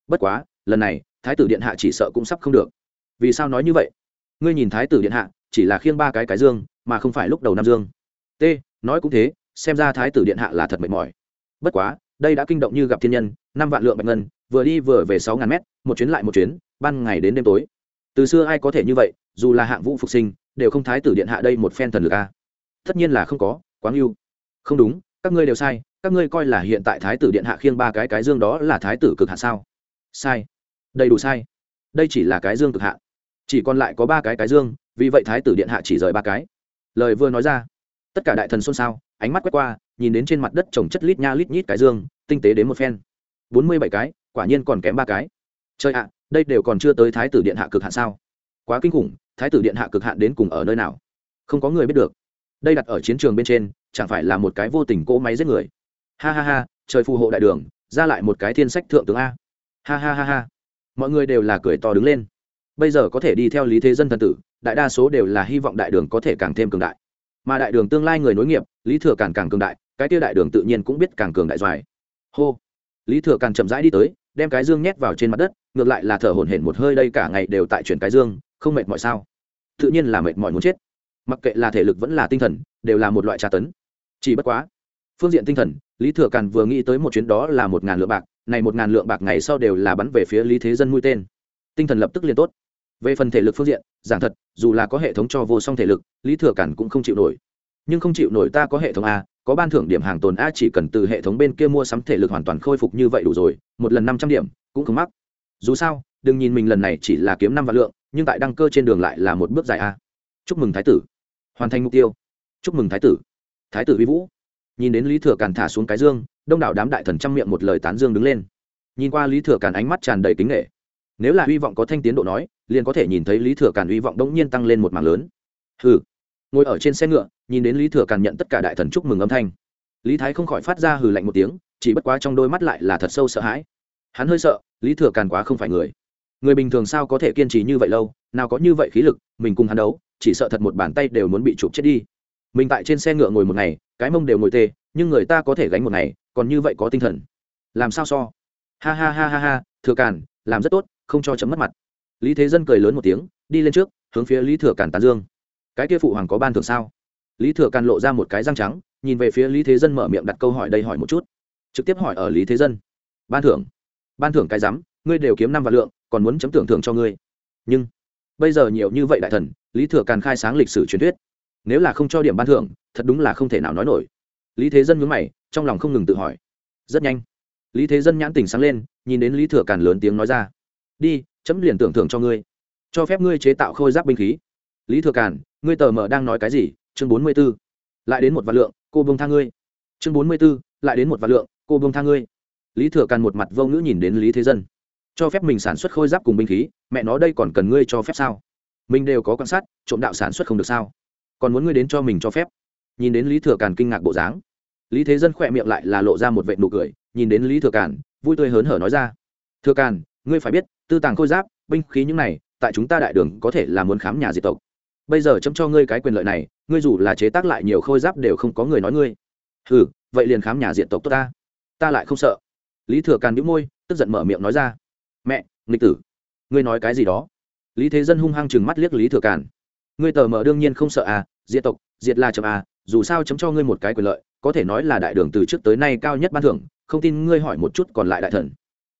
Bất quá, lần này, thái tử điện hạ chỉ sợ cũng sắp không được. Vì sao nói như vậy? Ngươi nhìn thái tử điện hạ, chỉ là khiêng ba cái cái dương, mà không phải lúc đầu năm dương. T nói cũng thế, xem ra thái tử điện hạ là thật mệt mỏi. Bất quá, đây đã kinh động như gặp thiên nhân, năm vạn lượng bạch ngân, vừa đi vừa về sáu ngàn mét, một chuyến lại một chuyến, ban ngày đến đêm tối. Từ xưa ai có thể như vậy, dù là hạng vũ phục sinh, đều không thái tử điện hạ đây một phen thần lực a. Tất nhiên là không có quá ngưu không đúng, các ngươi đều sai, các ngươi coi là hiện tại thái tử điện hạ khiêng ba cái cái dương đó là thái tử cực hạ sao? Sai. Đầy đủ sai. Đây chỉ là cái dương cực hạ. Chỉ còn lại có ba cái cái dương, vì vậy thái tử điện hạ chỉ rời ba cái. Lời vừa nói ra tất cả đại thần xôn xao, ánh mắt quét qua, nhìn đến trên mặt đất trồng chất lít nha lít nhít cái dương, tinh tế đến một phen. Bốn mươi bảy cái, quả nhiên còn kém ba cái. Trời ạ, đây đều còn chưa tới thái tử điện hạ cực hạn sao? Quá kinh khủng, thái tử điện hạ cực hạn đến cùng ở nơi nào? Không có người biết được. Đây đặt ở chiến trường bên trên, chẳng phải là một cái vô tình cỗ máy giết người? Ha ha ha, trời phù hộ đại đường, ra lại một cái thiên sách thượng tướng a. Ha ha ha ha. Mọi người đều là cười to đứng lên. Bây giờ có thể đi theo lý thế dân thần tử, đại đa số đều là hy vọng đại đường có thể càng thêm cường đại mà đại đường tương lai người nối nghiệp, lý thừa càng càng cường đại, cái tiêu đại đường tự nhiên cũng biết càng cường đại doài. Hô. Lý thừa càng chậm rãi đi tới, đem cái dương nhét vào trên mặt đất, ngược lại là thở hổn hển một hơi đây cả ngày đều tại chuyển cái dương, không mệt mỏi sao? Tự nhiên là mệt mỏi muốn chết. Mặc kệ là thể lực vẫn là tinh thần, đều là một loại tra tấn. Chỉ bất quá, phương diện tinh thần, lý thừa càn vừa nghĩ tới một chuyến đó là một ngàn lượng bạc, này một ngàn lượng bạc ngày sau đều là bắn về phía lý thế dân mũi tên. Tinh thần lập tức liền tốt về phần thể lực phương diện, giảng thật, dù là có hệ thống cho vô song thể lực, lý thừa cản cũng không chịu nổi. Nhưng không chịu nổi ta có hệ thống a, có ban thưởng điểm hàng tồn a chỉ cần từ hệ thống bên kia mua sắm thể lực hoàn toàn khôi phục như vậy đủ rồi, một lần năm trăm điểm, cũng không mắc. Dù sao, đừng nhìn mình lần này chỉ là kiếm năm vạn lượng, nhưng tại đăng cơ trên đường lại là một bước dài a. Chúc mừng thái tử. Hoàn thành mục tiêu. Chúc mừng thái tử. Thái tử vi vũ. Nhìn đến lý thừa càn thả xuống cái dương, đông đảo đám đại thần trăm miệng một lời tán dương đứng lên. Nhìn qua lý thừa càn ánh mắt tràn đầy kính nghệ nếu là hy vọng có thanh tiến độ nói, liền có thể nhìn thấy lý thừa càn hy vọng đống nhiên tăng lên một mảng lớn. Hừ. Ngồi ở trên xe ngựa, nhìn đến lý thừa càn nhận tất cả đại thần chúc mừng âm thanh. Lý thái không khỏi phát ra hừ lạnh một tiếng, chỉ bất quá trong đôi mắt lại là thật sâu sợ hãi. Hắn hơi sợ, lý thừa càn quá không phải người. Người bình thường sao có thể kiên trì như vậy lâu, nào có như vậy khí lực, mình cùng hắn đấu, chỉ sợ thật một bàn tay đều muốn bị chụp chết đi. Mình tại trên xe ngựa ngồi một ngày, cái mông đều ngồi tê, nhưng người ta có thể gánh một ngày, còn như vậy có tinh thần. Làm sao so? Ha ha ha ha ha, thừa càn, làm rất tốt không cho chấm mất mặt. Lý thế dân cười lớn một tiếng, đi lên trước, hướng phía lý thừa càn tán dương. Cái kia phụ hoàng có ban thưởng sao? Lý thừa càn lộ ra một cái răng trắng, nhìn về phía lý thế dân mở miệng đặt câu hỏi đây hỏi một chút. Trực tiếp hỏi ở lý thế dân. Ban thưởng. Ban thưởng cái rắm ngươi đều kiếm năm vạn lượng, còn muốn chấm tưởng thưởng cho ngươi. Nhưng, bây giờ nhiều như vậy đại thần, lý thừa càn khai sáng lịch sử truyền thuyết. Nếu là không cho điểm ban thưởng, thật đúng là không thể nào nói nổi. Lý thế dân nhớ mày, trong lòng không ngừng tự hỏi. Rất nhanh. Lý thế dân nhãn tình sáng lên, nhìn đến lý thừa càn lớn tiếng nói ra đi, chấm liền tưởng thưởng cho ngươi. Cho phép ngươi chế tạo khôi giáp binh khí. Lý thừa càn, ngươi tờ mờ đang nói cái gì? Chương bốn mươi b ố lại đến một vạn lượng, cô bông tha ngươi. Chương bốn mươi b ố lại đến một vạn lượng, cô bông tha ngươi. Lý thừa càn một mặt vô ngữ nhìn đến lý thế dân. Cho phép mình sản xuất khôi giáp cùng binh khí, mẹ nó đây còn cần ngươi cho phép sao? Mình đều có quan sát, trộm đạo sản xuất không được sao? Còn muốn ngươi đến cho mình cho phép. Nhìn đến lý thừa càn kinh ngạc bộ dáng, lý thế dân khỏe miệng lại là lộ ra một vệ nụ cười, nhìn đến lý thừa càn, vui tươi hớn hở nói ra. Thừa càn ngươi phải biết, tư tàng khôi giáp, binh khí những này, tại chúng ta đại đường có thể là muốn khám nhà diệt tộc. Bây giờ chấm cho ngươi cái quyền lợi này, ngươi dù là chế tác lại nhiều khôi giáp đều không có người nói ngươi. Ừ vậy liền khám nhà diệt tộc tốt ta. Ta lại không sợ. Lý thừa càn đĩu môi, tức giận mở miệng nói ra. Mẹ, nghịch tử, ngươi nói cái gì đó? Lý thế dân hung hăng chừng mắt liếc lý thừa càn. Ngươi tờ mờ đương nhiên không sợ à diệt tộc, diệt là chấm à dù sao chấm cho ngươi một cái quyền lợi, có thể nói là đại đường từ trước tới nay cao nhất ban thưởng, không tin ngươi hỏi một chút còn lại đại thần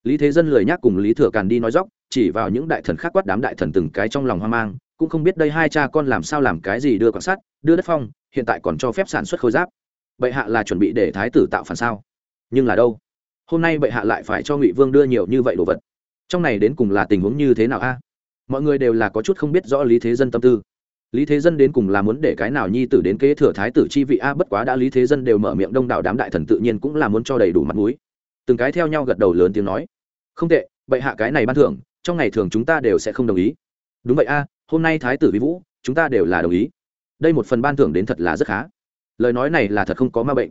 lý thế dân lười nhác cùng lý thừa càn đi nói dóc, chỉ vào những đại thần khác quát đám đại thần từng cái trong lòng hoang mang, cũng không biết đây hai cha con làm sao làm cái gì đưa quan sát, đưa đất phong, hiện tại còn cho phép sản xuất khôi giáp. Bệ hạ là chuẩn bị để thái tử tạo phản sao? Nhưng là đâu? Hôm nay bệ hạ lại phải cho ngụy vương đưa nhiều như vậy đồ vật. Trong này đến cùng là tình huống như thế nào a? Mọi người đều là có chút không biết rõ lý thế dân tâm tư. Lý thế dân đến cùng là muốn để cái nào nhi tử đến kế thừa thái tử chi vị a? Bất quá đã lý thế dân đều mở miệng đông đảo đám đại thần tự nhiên cũng là muốn cho đầy đủ mặt mũi. Từng cái theo nhau gật đầu lớn tiếng nói không tệ, bệ hạ cái này ban thưởng, trong ngày thường chúng ta đều sẽ không đồng ý. Đúng vậy a, hôm nay thái tử vi vũ, chúng ta đều là đồng ý. Đây một phần ban thưởng đến thật là rất khá. Lời nói này là thật không có ma bệnh.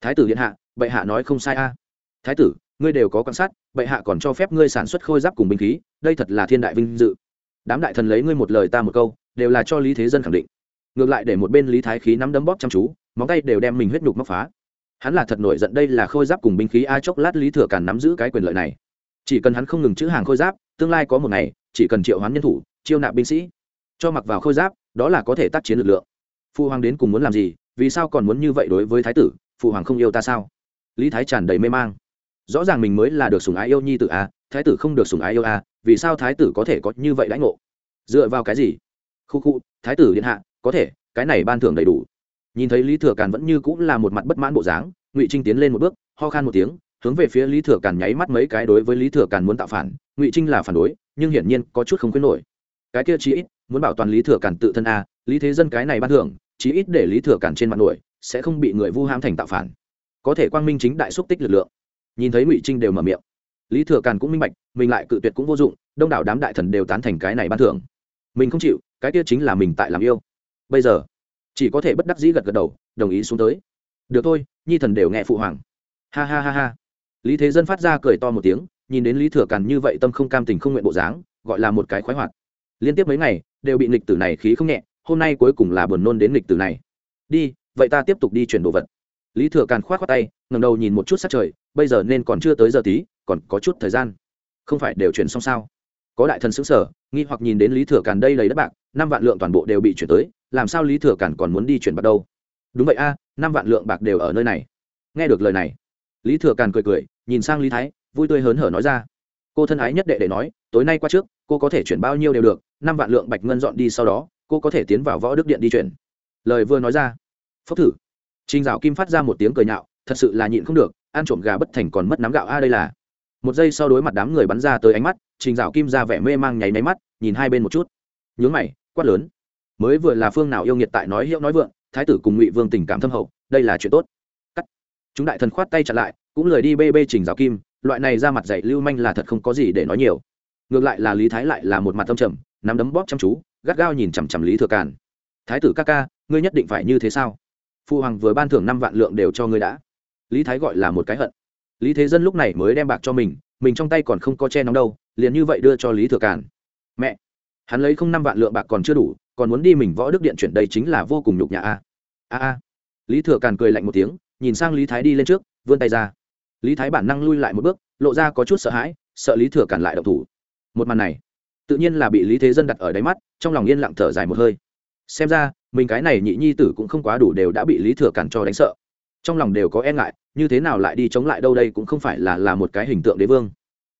Thái tử điện hạ, bệ hạ nói không sai a. Thái tử, ngươi đều có quan sát, bệ hạ còn cho phép ngươi sản xuất khôi giáp cùng binh khí, đây thật là thiên đại vinh dự. Đám đại thần lấy ngươi một lời ta một câu, đều là cho lý thế dân khẳng định. Ngược lại để một bên lý thái khí nắm đấm bóp chăm chú, móng tay đều đem mình huyết nhục móc phá. Hắn là thật nổi giận đây là khôi giáp cùng binh khí a, chốc lát lý thừa càn nắm giữ cái quyền lợi này chỉ cần hắn không ngừng chữ hàng khôi giáp, tương lai có một ngày, chỉ cần triệu hoán nhân thủ, chiêu nạp binh sĩ, cho mặc vào khôi giáp, đó là có thể tác chiến lực lượng. Phụ hoàng đến cùng muốn làm gì, vì sao còn muốn như vậy đối với thái tử? Phụ hoàng không yêu ta sao? Lý thái tràn đầy mê mang. Rõ ràng mình mới là được sùng ái yêu nhi tử a, thái tử không được sùng ái yêu a, vì sao thái tử có thể có như vậy đãi ngộ? Dựa vào cái gì? Khu khu, thái tử điện hạ, có thể, cái này ban thưởng đầy đủ. Nhìn thấy lý thừa càn vẫn như cũng là một mặt bất mãn bộ dáng, ngụy trinh tiến lên một bước, ho khan một tiếng hướng về phía lý thừa càn nháy mắt mấy cái đối với lý thừa càn muốn tạo phản, ngụy trinh là phản đối, nhưng hiển nhiên có chút không khuyến nổi. Cái kia chí ít, muốn bảo toàn lý thừa càn tự thân a, lý thế dân cái này ban thưởng, chí ít để lý thừa càn trên mặt nổi, sẽ không bị người vu ham thành tạo phản. Có thể quang minh chính đại xúc tích lực lượng. Nhìn thấy ngụy trinh đều mở miệng. Lý thừa càn cũng minh bạch, mình lại cự tuyệt cũng vô dụng, đông đảo đám đại thần đều tán thành cái này ban thưởng. Mình không chịu, cái kia chính là mình tại làm yêu. Bây giờ, chỉ có thể bất đắc dĩ gật gật đầu, đồng ý xuống tới. Được thôi, nhi thần đều nghe phụ hoàng. Ha ha ha ha lý thế dân phát ra cười to một tiếng, nhìn đến lý thừa càn như vậy tâm không cam tình không nguyện bộ dáng, gọi là một cái khoái hoạt. Liên tiếp mấy ngày, đều bị nghịch tử này khí không nhẹ, hôm nay cuối cùng là buồn nôn đến nghịch tử này. Đi, vậy ta tiếp tục đi chuyển đồ vật. Lý thừa càn k h o á t khoác tay ngầm đầu nhìn một chút sát trời, bây giờ nên còn chưa tới giờ tí, còn có chút thời gian. Không phải đều chuyển xong sao? Có đại thần xứng sở, nghi hoặc nhìn đến lý thừa càn đây lấy đất bạc, năm vạn lượng toàn bộ đều bị chuyển tới, làm sao lý thừa càn còn muốn đi chuyển bạc đâu? Đúng vậy a, năm vạn lượng bạc đều ở nơi này. Nghe được lời này lý thừa càn cười cười nhìn sang lý thái vui tươi hớn hở nói ra cô thân ái nhất đệ để nói tối nay qua trước cô có thể chuyển bao nhiêu đều được năm vạn lượng bạch ngân dọn đi sau đó cô có thể tiến vào võ đức điện đi chuyển lời vừa nói ra phốc thử Trình Dạo Kim phát ra một tiếng cười nhạo, thật sự là nhịn không được, ăn trộm gà bất thành còn mất nắm gạo a đây là. Một giây sau đối mặt đám người bắn ra tới ánh mắt, Trình Dạo Kim ra vẻ mê mang nháy máy mắt, nhìn hai bên một chút. Nhướng mày, quát lớn. Mới vừa là phương nào yêu nghiệt tại nói hiệu nói vượng, thái tử cùng Ngụy Vương tình cảm thâm hậu, đây là chuyện tốt. Chúng đại thần khoát tay chặn lại, cũng lời đi bê bê Trình giáo Kim, loại này ra mặt dạy lưu manh là thật không có gì để nói nhiều. Ngược lại là Lý Thái lại là một mặt tâm trầm, nắm đấm bóp chăm chú, gắt gao nhìn chằm chằm Lý Thừa Càn. Thái tử ca ca, ngươi nhất định phải như thế sao? phụ hoàng vừa ban thưởng năm vạn lượng đều cho ngươi đã lý thái gọi là một cái hận lý thế dân lúc này mới đem bạc cho mình mình trong tay còn không có che nóng đâu liền như vậy đưa cho lý thừa càn mẹ hắn lấy không năm vạn lượng bạc còn chưa đủ còn muốn đi mình võ đức điện chuyển đây chính là vô cùng nhục nhã a a a lý thừa càn cười lạnh một tiếng nhìn sang lý thái đi lên trước, vươn tay ra. Lý thái bản năng lui lại một bước, lộ ra có chút sợ hãi, sợ lý thừa cản lại độc thủ. Một màn này, tự nhiên là bị lý thế dân đặt ở đáy mắt, trong lòng yên lặng thở dài một hơi. Xem ra, mình cái này nhị nhi tử cũng không quá đủ đều đã bị lý thừa cản cho đánh sợ. Trong lòng đều có e ngại, như thế nào lại đi chống lại đâu đây cũng không phải là là một cái hình tượng đế vương.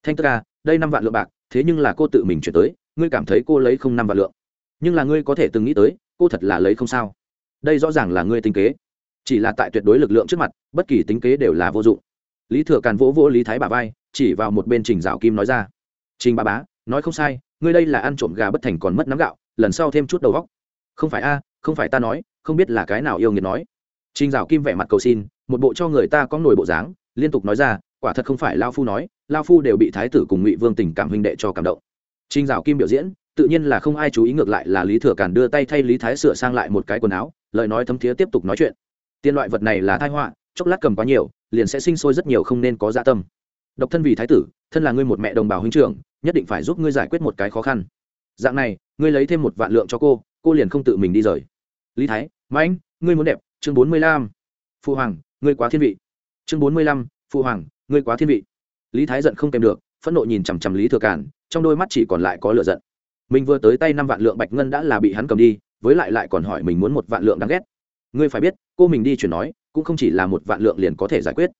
Thanh tức ca, đây năm vạn lượng bạc, thế nhưng là cô tự mình chuyển tới, ngươi cảm thấy cô lấy không năm vạn lượng. Nhưng là ngươi có thể từng nghĩ tới, cô thật là lấy không sao. Đây rõ ràng là ngươi tính kế chỉ là tại tuyệt đối lực lượng trước mặt bất kỳ tính kế đều là vô dụng lý thừa càn vỗ vỗ lý thái bà vai chỉ vào một bên trình dạo kim nói ra trình bà bá nói không sai ngươi đây là ăn trộm gà bất thành còn mất nắm gạo lần sau thêm chút đầu góc không phải a không phải ta nói không biết là cái nào yêu nghiệt nói Trình Dạo Kim vẻ mặt cầu xin, một bộ cho người ta có nổi bộ dáng, liên tục nói ra, quả thật không phải lão phu nói, lão phu đều bị thái tử cùng Ngụy Vương tình cảm huynh đệ cho cảm động. Trình Dạo Kim biểu diễn, tự nhiên là không ai chú ý ngược lại là Lý Thừa Càn đưa tay thay Lý Thái sửa sang lại một cái quần áo, lời nói thấm thiế tiếp tục nói chuyện. Tiên loại vật này là tai họa, chốc lát cầm quá nhiều, liền sẽ sinh sôi rất nhiều không nên có dạ tâm. Độc thân vì thái tử, thân là ngươi một mẹ đồng bào huynh trưởng, nhất định phải giúp ngươi giải quyết một cái khó khăn. Dạng này, ngươi lấy thêm một vạn lượng cho cô, cô liền không tự mình đi rời. Lý Thái, mãnh ngươi muốn đẹp, chương bốn mươi lăm phụ hoàng ngươi quá thiên vị chương bốn mươi lăm phụ hoàng ngươi quá thiên vị lý thái giận không kèm được phẫn nộ nhìn chằm chằm lý thừa cản trong đôi mắt chỉ còn lại có lửa giận mình vừa tới tay năm vạn lượng bạch ngân đã là bị hắn cầm đi với lại lại còn hỏi mình muốn một vạn lượng đáng ghét ngươi phải biết, cô mình đi chuyển nói, cũng không chỉ là một vạn lượng liền có thể giải quyết.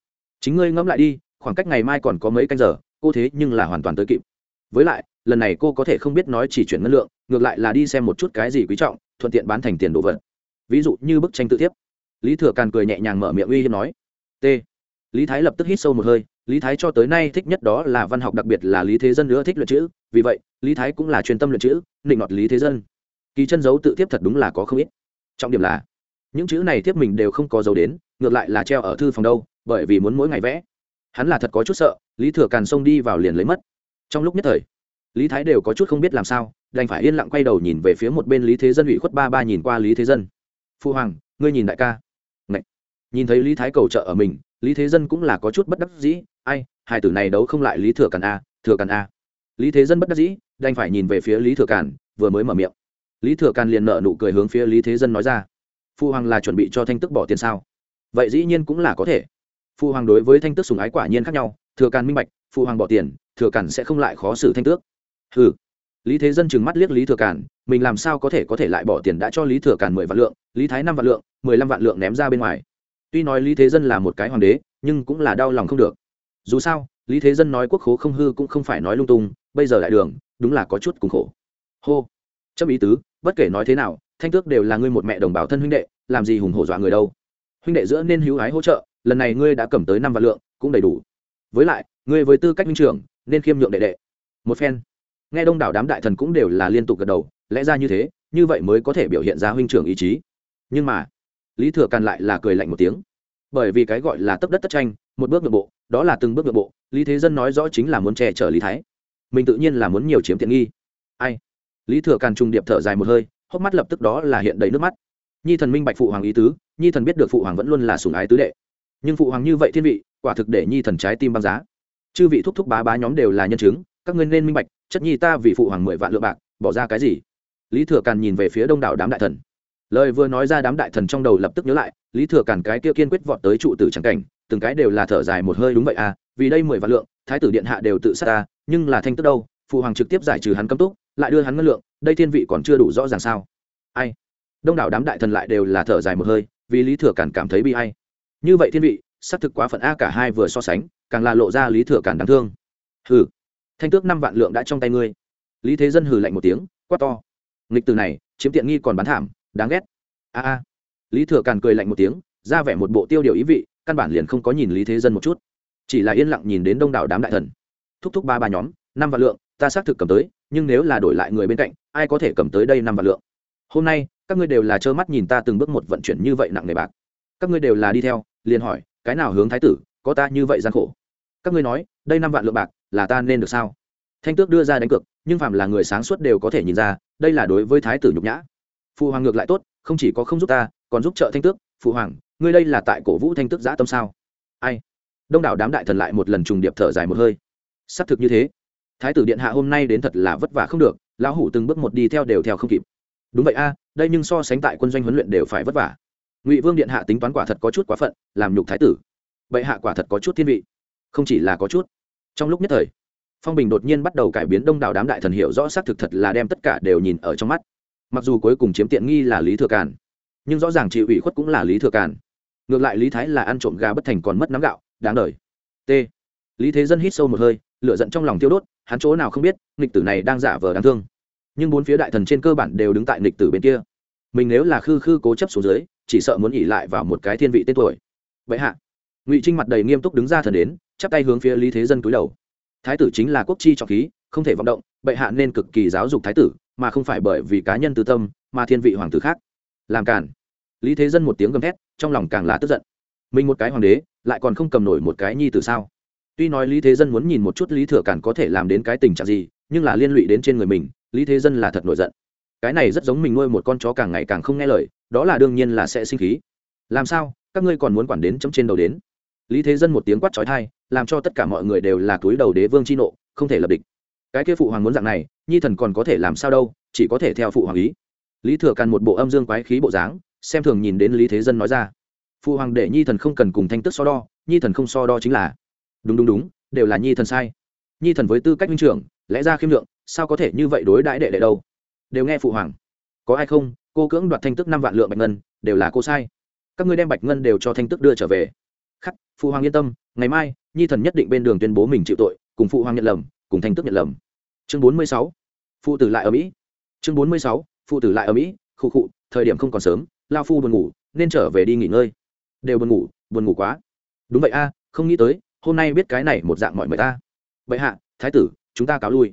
Chính ngươi ngẫm lại đi, khoảng cách ngày mai còn có mấy canh giờ, cô thế nhưng là hoàn toàn tới kịp. Với lại, lần này cô có thể không biết nói chỉ chuyển ngân lượng, ngược lại là đi xem một chút cái gì quý trọng, thuận tiện bán thành tiền đồ vật. Ví dụ như bức tranh tự tiếp lý thừa càn cười nhẹ nhàng mở miệng uy hiếp nói, t. Lý thái lập tức hít sâu một hơi, lý thái cho tới nay thích nhất đó là văn học đặc biệt là lý thế dân nữa thích luyện chữ, vì vậy, lý thái cũng là chuyên tâm luyện chữ định nọt lý thế dân. Kỳ chân dấu tự tiếp thật đúng là có không ít. Trọng điểm là những chữ này tiếp mình đều không có dấu đến, ngược lại là treo ở thư phòng đâu, bởi vì muốn mỗi ngày vẽ. Hắn là thật có chút sợ, lý thừa càn xông đi vào liền lấy mất. Trong lúc nhất thời, lý thái đều có chút không biết làm sao, đành phải yên lặng quay đầu nhìn về phía một bên lý thế dân ủy khuất ba ba nhìn qua lý thế dân. Phu hoàng, ngươi nhìn đại ca. Ngậy. nhìn thấy lý thái cầu trợ ở mình, lý thế dân cũng là có chút bất đắc dĩ, ai, hai tử này đấu không lại lý thừa càn a thừa càn a lý thế dân bất đắc dĩ, đành phải nhìn về phía lý thừa càn, vừa mới mở miệng. Lý thừa càn liền nợ nụ cười hướng phía lý thế dân nói ra phu hoàng là chuẩn bị cho thanh tức bỏ tiền sao? Vậy dĩ nhiên cũng là có thể. Phu hoàng đối với thanh tước sùng ái quả nhiên khác nhau, thừa càn minh bạch, phu hoàng bỏ tiền, thừa càn sẽ không lại khó xử thanh tước. Ừ lý thế dân chừng mắt liếc lý thừa càn, mình làm sao có thể có thể lại bỏ tiền đã cho lý thừa càn mười vạn lượng, lý thái năm vạn lượng, mười lăm vạn lượng ném ra bên ngoài. Tuy nói lý thế dân là một cái hoàng đế, nhưng cũng là đau lòng không được. Dù sao, lý thế dân nói quốc khố không hư cũng không phải nói lung tung, bây giờ đại đường, đúng là có chút cùng khổ. Hô. Chấp ý tứ, bất kể nói thế nào thanh tước đều là ngươi một mẹ đồng bào thân huynh đệ, làm gì hùng hổ dọa người đâu. Huynh đệ giữa nên hữu ái hỗ trợ, lần này ngươi đã cầm tới năm vạn lượng, cũng đầy đủ. Với lại, ngươi với tư cách huynh trưởng, nên khiêm nhượng đệ đệ. Một phen. Nghe đông đảo đám đại thần cũng đều là liên tục gật đầu, lẽ ra như thế, như vậy mới có thể biểu hiện ra huynh trưởng ý chí. Nhưng mà, lý thừa càn lại là cười lạnh một tiếng. Bởi vì cái gọi là tấp đất tất tranh, một bước nội bộ, đó là từng bước nội bộ, lý thế dân nói rõ chính là muốn che chở lý thái. Mình tự nhiên là muốn nhiều chiếm tiện nghi. Ai? Lý thừa càn trùng điệp thở dài một hơi hốc mắt lập tức đó là hiện đầy nước mắt. Nhi thần minh bạch phụ hoàng ý tứ, nhi thần biết được phụ hoàng vẫn luôn là sùng ái tứ đệ. Nhưng phụ hoàng như vậy thiên vị, quả thực để nhi thần trái tim băng giá. Chư vị thúc thúc bá bá nhóm đều là nhân chứng, các ngươi nên minh bạch, chất nhi ta vì phụ hoàng mười vạn lượng bạc, bỏ ra cái gì? Lý thừa càn nhìn về phía đông đảo đám đại thần. Lời vừa nói ra đám đại thần trong đầu lập tức nhớ lại, lý thừa càn cái kia kiên quyết vọt tới trụ tử trắng cảnh, từng cái đều là thở dài một hơi đúng vậy à vì đây mười vạn lượng, thái tử điện hạ đều tự sát ta, nhưng là thanh tức đâu, phụ hoàng trực tiếp giải trừ hắn cấm túc lại đưa hắn ngân lượng, đây thiên vị còn chưa đủ rõ ràng sao. Ai? Đông đảo đám đại thần lại đều là thở dài một hơi, vì lý thừa càn cảm thấy bi hay như vậy thiên vị, xác thực quá phận a cả hai vừa so sánh, càng là lộ ra lý thừa càn đáng thương. Hừ, thanh tước năm vạn lượng đã trong tay ngươi. Lý thế dân hừ lạnh một tiếng, quát to. Nghịch từ này, chiếm tiện nghi còn bán thảm, đáng ghét. A a. Lý thừa càn cười lạnh một tiếng, ra vẻ một bộ tiêu điều ý vị, căn bản liền không có nhìn lý thế dân một chút. Chỉ là yên lặng nhìn đến đông đảo đám đại thần. Thúc thúc ba ba nhóm, năm vạn lượng, ta xác thực cầm tới nhưng nếu là đổi lại người bên cạnh, ai có thể cầm tới đây năm vạn lượng? Hôm nay, các ngươi đều là trơ mắt nhìn ta từng bước một vận chuyển như vậy nặng nề bạc. Các ngươi đều là đi theo, liền hỏi, cái nào hướng thái tử, có ta như vậy gian khổ? Các ngươi nói, đây năm vạn lượng bạc, là ta nên được sao? Thanh tước đưa ra đánh cược, nhưng phạm là người sáng suốt đều có thể nhìn ra, đây là đối với thái tử nhục nhã. Phụ hoàng ngược lại tốt, không chỉ có không giúp ta, còn giúp trợ thanh tước. Phụ hoàng, ngươi đây là tại cổ vũ thanh tước giã tâm sao? Ai? Đông đảo đám đại thần lại một lần trùng điệp thở dài một hơi. Xác thực như thế thái tử điện hạ hôm nay đến thật là vất vả không được, lão hủ từng bước một đi theo đều theo không kịp. Đúng vậy a, đây nhưng so sánh tại quân doanh huấn luyện đều phải vất vả. Ngụy vương điện hạ tính toán quả thật có chút quá phận, làm nhục thái tử. Bệ hạ quả thật có chút thiên vị. Không chỉ là có chút. Trong lúc nhất thời, phong bình đột nhiên bắt đầu cải biến đông đảo đám đại thần hiểu rõ xác thực thật là đem tất cả đều nhìn ở trong mắt. Mặc dù cuối cùng chiếm tiện nghi là lý thừa càn, nhưng rõ ràng chịu ủy khuất cũng là lý thừa càn. Ngược lại lý thái là ăn trộm gà bất thành còn mất nắm gạo, đáng đời. T. Lý thế dân hít sâu một hơi lựa giận trong lòng tiêu đốt, hắn chỗ nào không biết, nghịch tử này đang giả vờ đáng thương. Nhưng bốn phía đại thần trên cơ bản đều đứng tại nghịch tử bên kia. Mình nếu là khư khư cố chấp xuống dưới, chỉ sợ muốn nghỉ lại vào một cái thiên vị tên tuổi. Vậy hạ, ngụy trinh mặt đầy nghiêm túc đứng ra thần đến, chắp tay hướng phía lý thế dân cúi đầu. Thái tử chính là quốc chi trọng khí, không thể vọng động bệ hạ nên cực kỳ giáo dục thái tử, mà không phải bởi vì cá nhân tư tâm, mà thiên vị hoàng tử khác. Làm cản lý thế dân một tiếng gầm thét, trong lòng càng là tức giận. Mình một cái hoàng đế, lại còn không cầm nổi một cái nhi từ sao? Tuy nói lý thế dân muốn nhìn một chút lý thừa cản có thể làm đến cái tình trạng gì, nhưng là liên lụy đến trên người mình, lý thế dân là thật nổi giận. Cái này rất giống mình nuôi một con chó càng ngày càng không nghe lời, đó là đương nhiên là sẽ sinh khí. Làm sao? Các ngươi còn muốn quản đến chấm trên đầu đến? Lý thế dân một tiếng quát trói thai làm cho tất cả mọi người đều là túi đầu đế vương chi nộ, không thể lập địch. Cái kia phụ hoàng muốn dạng này, nhi thần còn có thể làm sao đâu, chỉ có thể theo phụ hoàng ý. Lý thừa càn một bộ âm dương quái khí bộ dáng, xem thường nhìn đến lý thế dân nói ra. Phụ hoàng để nhi thần không cần cùng thanh tức so đo, nhi thần không so đo chính là đúng đúng đúng, đều là nhi thần sai. Nhi thần với tư cách huynh trưởng, lẽ ra khiêm lượng, sao có thể như vậy đối đãi đệ đệ đâu? Đều nghe phụ hoàng. Có ai không? Cô cưỡng đoạt thanh tức năm vạn lượng bạch ngân, đều là cô sai. Các ngươi đem bạch ngân đều cho thanh tức đưa trở về. Khắc, phụ hoàng yên tâm, ngày mai, nhi thần nhất định bên đường tuyên bố mình chịu tội, cùng phụ hoàng nhận lầm, cùng thanh tức nhận lầm. Chương bốn mươi sáu, phụ tử lại ở mỹ. Chương bốn mươi sáu, phụ tử lại ở mỹ khụ khụ thời điểm không còn sớm, lao phu buồn ngủ, nên trở về đi nghỉ ngơi. Đều buồn ngủ buồn ngủ quá. Đúng vậy a, không nghĩ tới hôm nay biết cái này một dạng mọi người ta. Vậy hạ, thái tử, chúng ta cáo lui.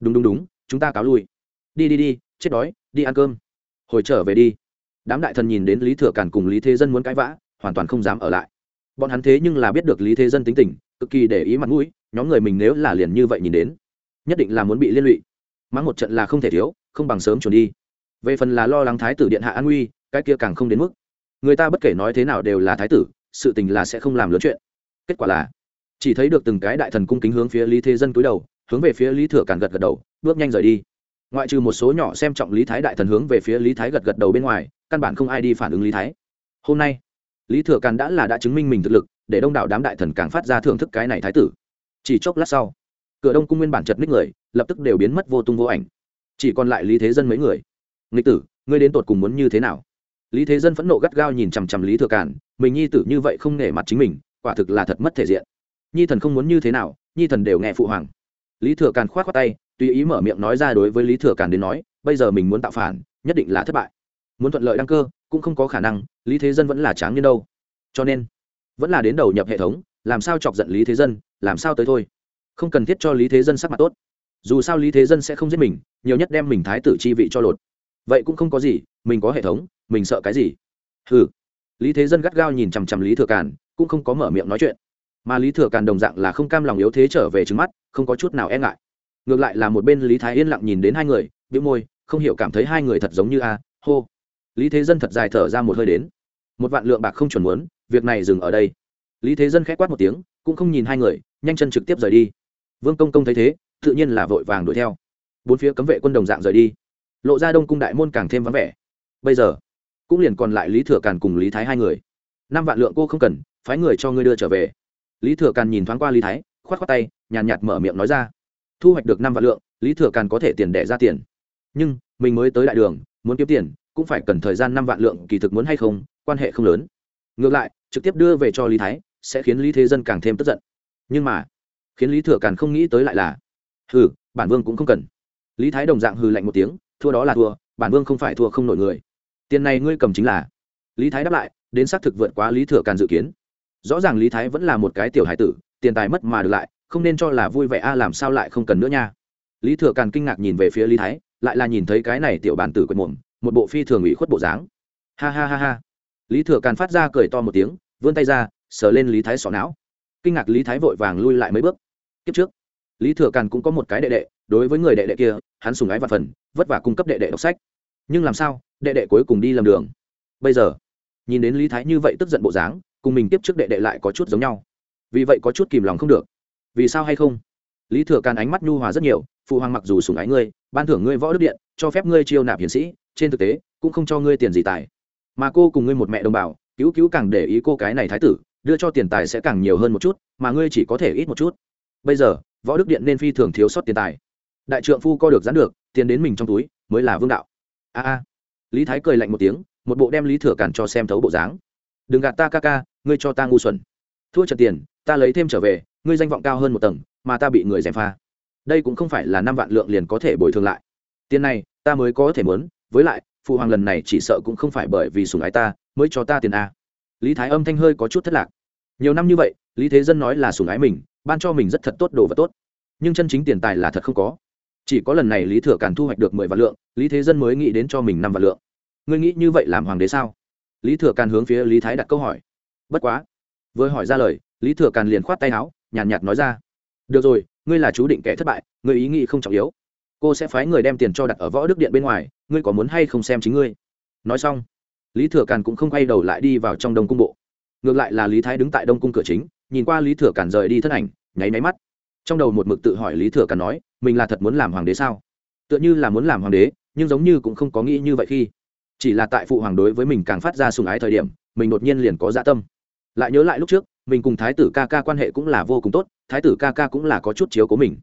Đúng đúng đúng, chúng ta cáo lui. Đi đi đi, chết đói, đi ăn cơm. Hồi trở về đi. Đám đại thần nhìn đến lý thừa càn cùng lý thế dân muốn cãi vã, hoàn toàn không dám ở lại. Bọn hắn thế nhưng là biết được lý thế dân tính tình, cực kỳ để ý mặt mũi, nhóm người mình nếu là liền như vậy nhìn đến, nhất định là muốn bị liên lụy. Mắng một trận là không thể thiếu, không bằng sớm chuẩn đi. Về phần là lo lắng thái tử điện hạ an nguy, cái kia càng không đến mức. Người ta bất kể nói thế nào đều là thái tử, sự tình là sẽ không làm lớn chuyện. Kết quả là chỉ thấy được từng cái đại thần cung kính hướng phía lý thế dân cúi đầu, hướng về phía lý thừa càn gật gật đầu, bước nhanh rời đi. Ngoại trừ một số nhỏ xem trọng lý thái đại thần hướng về phía lý thái gật gật đầu bên ngoài, căn bản không ai đi phản ứng lý thái. Hôm nay, lý thừa càn đã là đã chứng minh mình thực lực, để đông đảo đám đại thần càng phát ra thưởng thức cái này thái tử. Chỉ chốc lát sau, cửa đông cung nguyên bản chật ních người, lập tức đều biến mất vô tung vô ảnh. Chỉ còn lại lý thế dân mấy người. Nghịch tử, ngươi đến tột cùng muốn như thế nào? Lý thế dân phẫn nộ gắt gao nhìn chằm chằm lý thừa càn, mình nhi tử như vậy không nể mặt chính mình, quả thực là thật mất thể diện nhi thần không muốn như thế nào, nhi thần đều nghe phụ hoàng. Lý thừa càn k h o á t khoác tay, tùy ý mở miệng nói ra đối với lý thừa càn đến nói, bây giờ mình muốn tạo phản, nhất định là thất bại. Muốn thuận lợi đăng cơ, cũng không có khả năng, lý thế dân vẫn là tráng nhân đâu. Cho nên, vẫn là đến đầu nhập hệ thống, làm sao chọc giận lý thế dân, làm sao tới thôi. Không cần thiết cho lý thế dân sắc mặt tốt. Dù sao lý thế dân sẽ không giết mình, nhiều nhất đem mình thái tử chi vị cho lột. Vậy cũng không có gì, mình có hệ thống, mình sợ cái gì? Ừ lý thế dân gắt gao nhìn chằm chằm lý thừa càn, cũng không có mở miệng nói chuyện mà lý thừa càn đồng dạng là không cam lòng yếu thế trở về trứng mắt, không có chút nào e ngại. Ngược lại là một bên lý thái yên lặng nhìn đến hai người biếu môi, không hiểu cảm thấy hai người thật giống như a, hô. Lý thế dân thật dài thở ra một hơi đến. Một vạn lượng bạc không chuẩn muốn, việc này dừng ở đây. Lý thế dân k h á c quát một tiếng, cũng không nhìn hai người, nhanh chân trực tiếp rời đi. Vương công công thấy thế, tự nhiên là vội vàng đuổi theo. Bốn phía cấm vệ quân đồng dạng rời đi. Lộ ra đông cung đại môn càng thêm vắng vẻ. Bây giờ, cũng liền còn lại lý thừa càn cùng lý thái hai người. Năm vạn lượng cô không cần, phái người cho ngươi đưa trở về lý thừa càn nhìn thoáng qua lý thái k h o á t k h o á tay, nhàn nhạt mở miệng nói ra. Thu hoạch được năm vạn lượng, lý thừa càn có thể tiền đẻ ra tiền. Nhưng, mình mới tới đại đường, muốn kiếm tiền, cũng phải cần thời gian năm vạn lượng, kỳ thực muốn hay không, quan hệ không lớn. Ngược lại, trực tiếp đưa về cho lý thái, sẽ khiến lý thế dân càng thêm tức giận. Nhưng mà, khiến lý thừa càn không nghĩ tới lại là, hừ, bản vương cũng không cần. Lý thái đồng dạng hừ lạnh một tiếng, thua đó là thua, bản vương không phải thua không nổi người. Tiền này ngươi cầm chính là. Lý thái đáp lại, đến xác thực vượt quá lý thừa càn dự kiến rõ ràng lý thái vẫn là một cái tiểu hải tử, tiền tài mất mà được lại, không nên cho là vui vẻ a à, làm sao lại không cần nữa nha. Lý thừa càn kinh ngạc nhìn về phía lý thái, lại là nhìn thấy cái này tiểu bản tử quệt mồm một bộ phi thường ủy khuất bộ dáng. Ha ha ha ha. Lý thừa càn phát ra cười to một tiếng, vươn tay ra, sờ lên lý thái sọ não. Kinh ngạc lý thái vội vàng lui lại mấy bước. Kiếp trước, lý thừa càn cũng có một cái đệ đệ, đối với người đệ đệ kia, hắn sùng ái và phần, vất vả cung cấp đệ đệ đọc sách. Nhưng làm sao, đệ đệ cuối cùng đi lầm đường. Bây giờ, nhìn đến lý thái như vậy tức giận bộ dáng cùng mình tiếp trước đệ đệ lại có chút giống nhau. Vì vậy có chút kìm lòng không được. Vì sao hay không? Lý thừa càn ánh mắt nhu hòa rất nhiều, phụ hoàng mặc dù sùng ái ngươi, ban thưởng ngươi võ đức điện, cho phép ngươi chiêu nạp hiển sĩ, trên thực tế, cũng không cho ngươi tiền gì tài. Mà cô cùng ngươi một mẹ đồng bào, cứu cứu càng để ý cô cái này thái tử, đưa cho tiền tài sẽ càng nhiều hơn một chút, mà ngươi chỉ có thể ít một chút. Bây giờ, võ đức điện nên phi thường thiếu sót tiền tài. Đại trượng phu co được dán được, tiền đến mình trong túi, mới là vương đạo. A a. Lý thái cười lạnh một tiếng, một bộ đem lý thừa càn cho xem thấu bộ dáng. Đừng gạt ta ca ca ngươi cho ta ngu xuẩn. Thua trận tiền, ta lấy thêm trở về, ngươi danh vọng cao hơn một tầng, mà ta bị người gièm pha. Đây cũng không phải là năm vạn lượng liền có thể bồi thường lại. Tiền này, ta mới có thể muốn, với lại, phụ hoàng lần này chỉ sợ cũng không phải bởi vì sùng ái ta, mới cho ta tiền a. Lý thái âm thanh hơi có chút thất lạc. Nhiều năm như vậy, lý thế dân nói là sùng ái mình, ban cho mình rất thật tốt đồ và tốt. Nhưng chân chính tiền tài là thật không có. Chỉ có lần này lý thừa càn thu hoạch được mười vạn lượng, lý thế dân mới nghĩ đến cho mình năm vạn lượng. Ngươi nghĩ như vậy làm hoàng đế sao? Lý thừa càn hướng phía lý thái đặt câu hỏi bất quá. Vừa hỏi ra lời lý thừa càn liền khoát tay áo nhàn nhạt, nhạt nói ra. Được rồi ngươi là chú định kẻ thất bại ngươi ý nghĩ không trọng yếu. Cô sẽ phái người đem tiền cho đặt ở võ đức điện bên ngoài ngươi có muốn hay không xem chính ngươi? Nói xong lý thừa càn cũng không quay đầu lại đi vào trong đông cung bộ. Ngược lại là lý thái đứng tại đông cung cửa chính nhìn qua lý thừa càn rời đi thân ảnh nháy máy mắt. Trong đầu một mực tự hỏi lý thừa càn nói mình là thật muốn làm hoàng đế sao? Tựa như là muốn làm hoàng đế nhưng giống như cũng không có nghĩ như vậy khi chỉ là tại phụ hoàng đối với mình càng phát ra sùng ái thời điểm mình đột nhiên liền có dạ tâm lại nhớ lại lúc trước, mình cùng thái tử ca ca quan hệ cũng là vô cùng tốt, thái tử ca ca cũng là có chút chiếu của mình.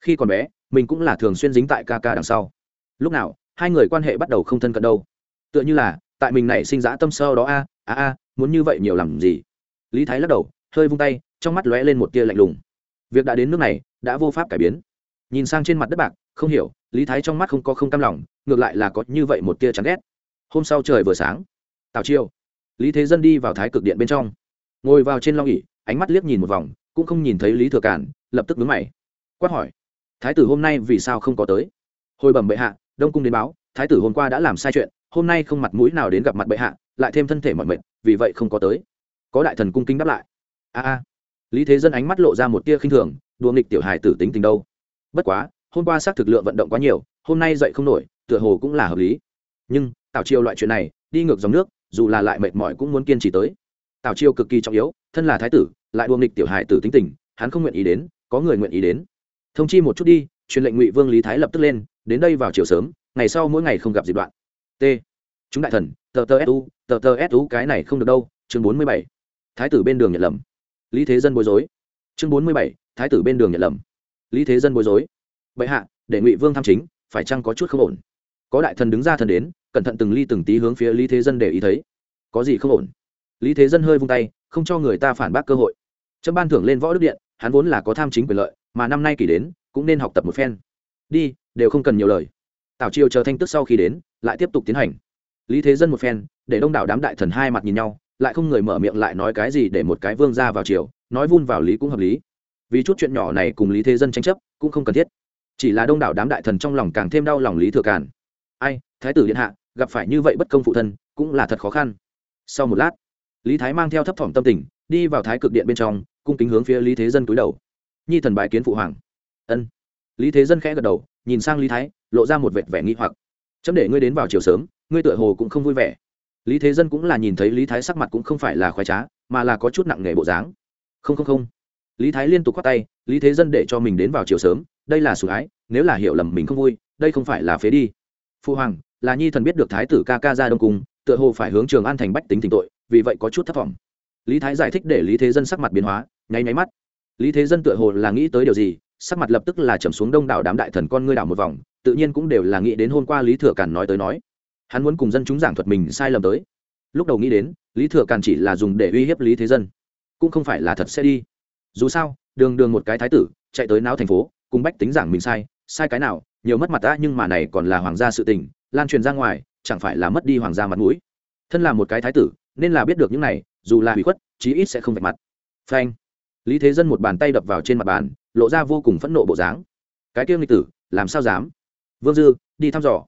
Khi còn bé, mình cũng là thường xuyên dính tại ca ca đằng sau. Lúc nào, hai người quan hệ bắt đầu không thân cận đâu. Tựa như là, tại mình này sinh dã tâm sơ đó a a a, muốn như vậy nhiều làm gì? Lý thái lắc đầu, hơi vung tay, trong mắt lóe lên một tia lạnh lùng. Việc đã đến nước này, đã vô pháp cải biến. Nhìn sang trên mặt đất bạc, không hiểu, lý thái trong mắt không có không cam lòng, ngược lại là có như vậy một tia chán ghét. Hôm sau trời vừa sáng, tào chiêu lý thế dân đi vào thái cực điện bên trong ngồi vào trên long ỉ ánh mắt liếc nhìn một vòng, cũng không nhìn thấy lý thừa cản lập tức vướng mày. Quát hỏi, thái tử hôm nay vì sao không có tới? Hồi bẩm bệ hạ, đông cung đến báo, thái tử hôm qua đã làm sai chuyện, hôm nay không mặt mũi nào đến gặp mặt bệ hạ, lại thêm thân thể mọi mệnh vì vậy không có tới. Có đại thần cung kính đáp lại. A a. Lý thế dân ánh mắt lộ ra một tia khinh thường, đùa nghịch tiểu hài tử tính tình đâu? Bất quá, hôm qua xác thực lượng vận động quá nhiều, hôm nay dậy không nổi, tựa hồ cũng là hợp lý. Nhưng, tào chiều loại chuyện này, đi ngược dòng nước, dù là lại mệt mỏi cũng muốn kiên trì tới tào chiêu cực kỳ trọng yếu, thân là thái tử, lại đùa nghịch tiểu hải tử tính tình, hắn không nguyện ý đến, có người nguyện ý đến. Thông chi một chút đi, truyền lệnh ngụy vương lý thái lập tức lên, đến đây vào chiều sớm, ngày sau mỗi ngày không gặp dịp đoạn. T. Chúng đại thần, tờ tờ su tờ tờ su cái này không được đâu, chương bốn mươi bảy. Thái tử bên đường nhận lầm. Lý thế dân bối rối. Chương bốn mươi bảy, thái tử bên đường nhận lầm. Lý thế dân bối rối. Bệ hạ, để ngụy vương tham chính, phải chăng có chút không ổn? Có đại thần đứng ra thần đến, cẩn thận từng ly từng tí hướng phía lý thế dân để ý thấy. Có gì không ổn? Lý thế dân hơi vung tay, không cho người ta phản bác cơ hội. Chấm ban thưởng lên võ đức điện, hắn vốn là có tham chính quyền lợi, mà năm nay kỷ đến, cũng nên học tập một phen. Đi, đều không cần nhiều lời. Tào triều chờ thanh tức sau khi đến, lại tiếp tục tiến hành. Lý thế dân một phen, để đông đảo đám đại thần hai mặt nhìn nhau, lại không người mở miệng lại nói cái gì để một cái vương ra vào triều, nói vun vào lý cũng hợp lý. Vì chút chuyện nhỏ này cùng lý thế dân tranh chấp, cũng không cần thiết. Chỉ là đông đảo đám đại thần trong lòng càng thêm đau lòng lý thừa càn. Ai, thái tử điện hạ, gặp phải như vậy bất công phụ thân, cũng là thật khó khăn. Sau một lát lý thái mang theo thấp thỏm tâm tình, đi vào thái cực điện bên trong, cung kính hướng phía lý thế dân cúi đầu. Nhi thần bài kiến phụ hoàng. Ân. Lý thế dân khẽ gật đầu, nhìn sang lý thái, lộ ra một vệt vẻ nghi hoặc. Chấm để ngươi đến vào chiều sớm, ngươi tựa hồ cũng không vui vẻ. Lý thế dân cũng là nhìn thấy lý thái sắc mặt cũng không phải là khoái trá, mà là có chút nặng nề bộ dáng. Không không không. Lý thái liên tục khoát tay, lý thế dân để cho mình đến vào chiều sớm, đây là sủng ái, nếu là hiểu lầm mình không vui, đây không phải là phế đi. Phụ hoàng, là nhi thần biết được thái tử ca ca ra đông cung, tựa hồ phải hướng trường an thành bách tính thỉnh tội vì vậy có chút thất vọng. Lý thái giải thích để lý thế dân sắc mặt biến hóa, nháy nháy mắt. Lý thế dân tựa hồ là nghĩ tới điều gì, sắc mặt lập tức là trầm xuống đông đảo đám đại thần con ngươi đảo một vòng, tự nhiên cũng đều là nghĩ đến hôm qua lý thừa càn nói tới nói. Hắn muốn cùng dân chúng giảng thuật mình sai lầm tới. Lúc đầu nghĩ đến, lý thừa càn chỉ là dùng để uy hiếp lý thế dân, cũng không phải là thật sẽ đi. Dù sao, đường đường một cái thái tử, chạy tới não thành phố, cùng bách tính giảng mình sai sai cái nào, nhiều mất mặt ta nhưng mà này còn là hoàng gia sự tình, lan truyền ra ngoài, chẳng phải là mất đi hoàng gia mặt mũi. Thân là một cái thái tử nên là biết được những này dù là hủy khuất chí ít sẽ không vạch mặt. Phanh. Lý thế dân một bàn tay đập vào trên mặt bàn lộ ra vô cùng phẫn nộ bộ dáng. Cái Tiêu lịch tử làm sao dám? Vương dư đi thăm dò.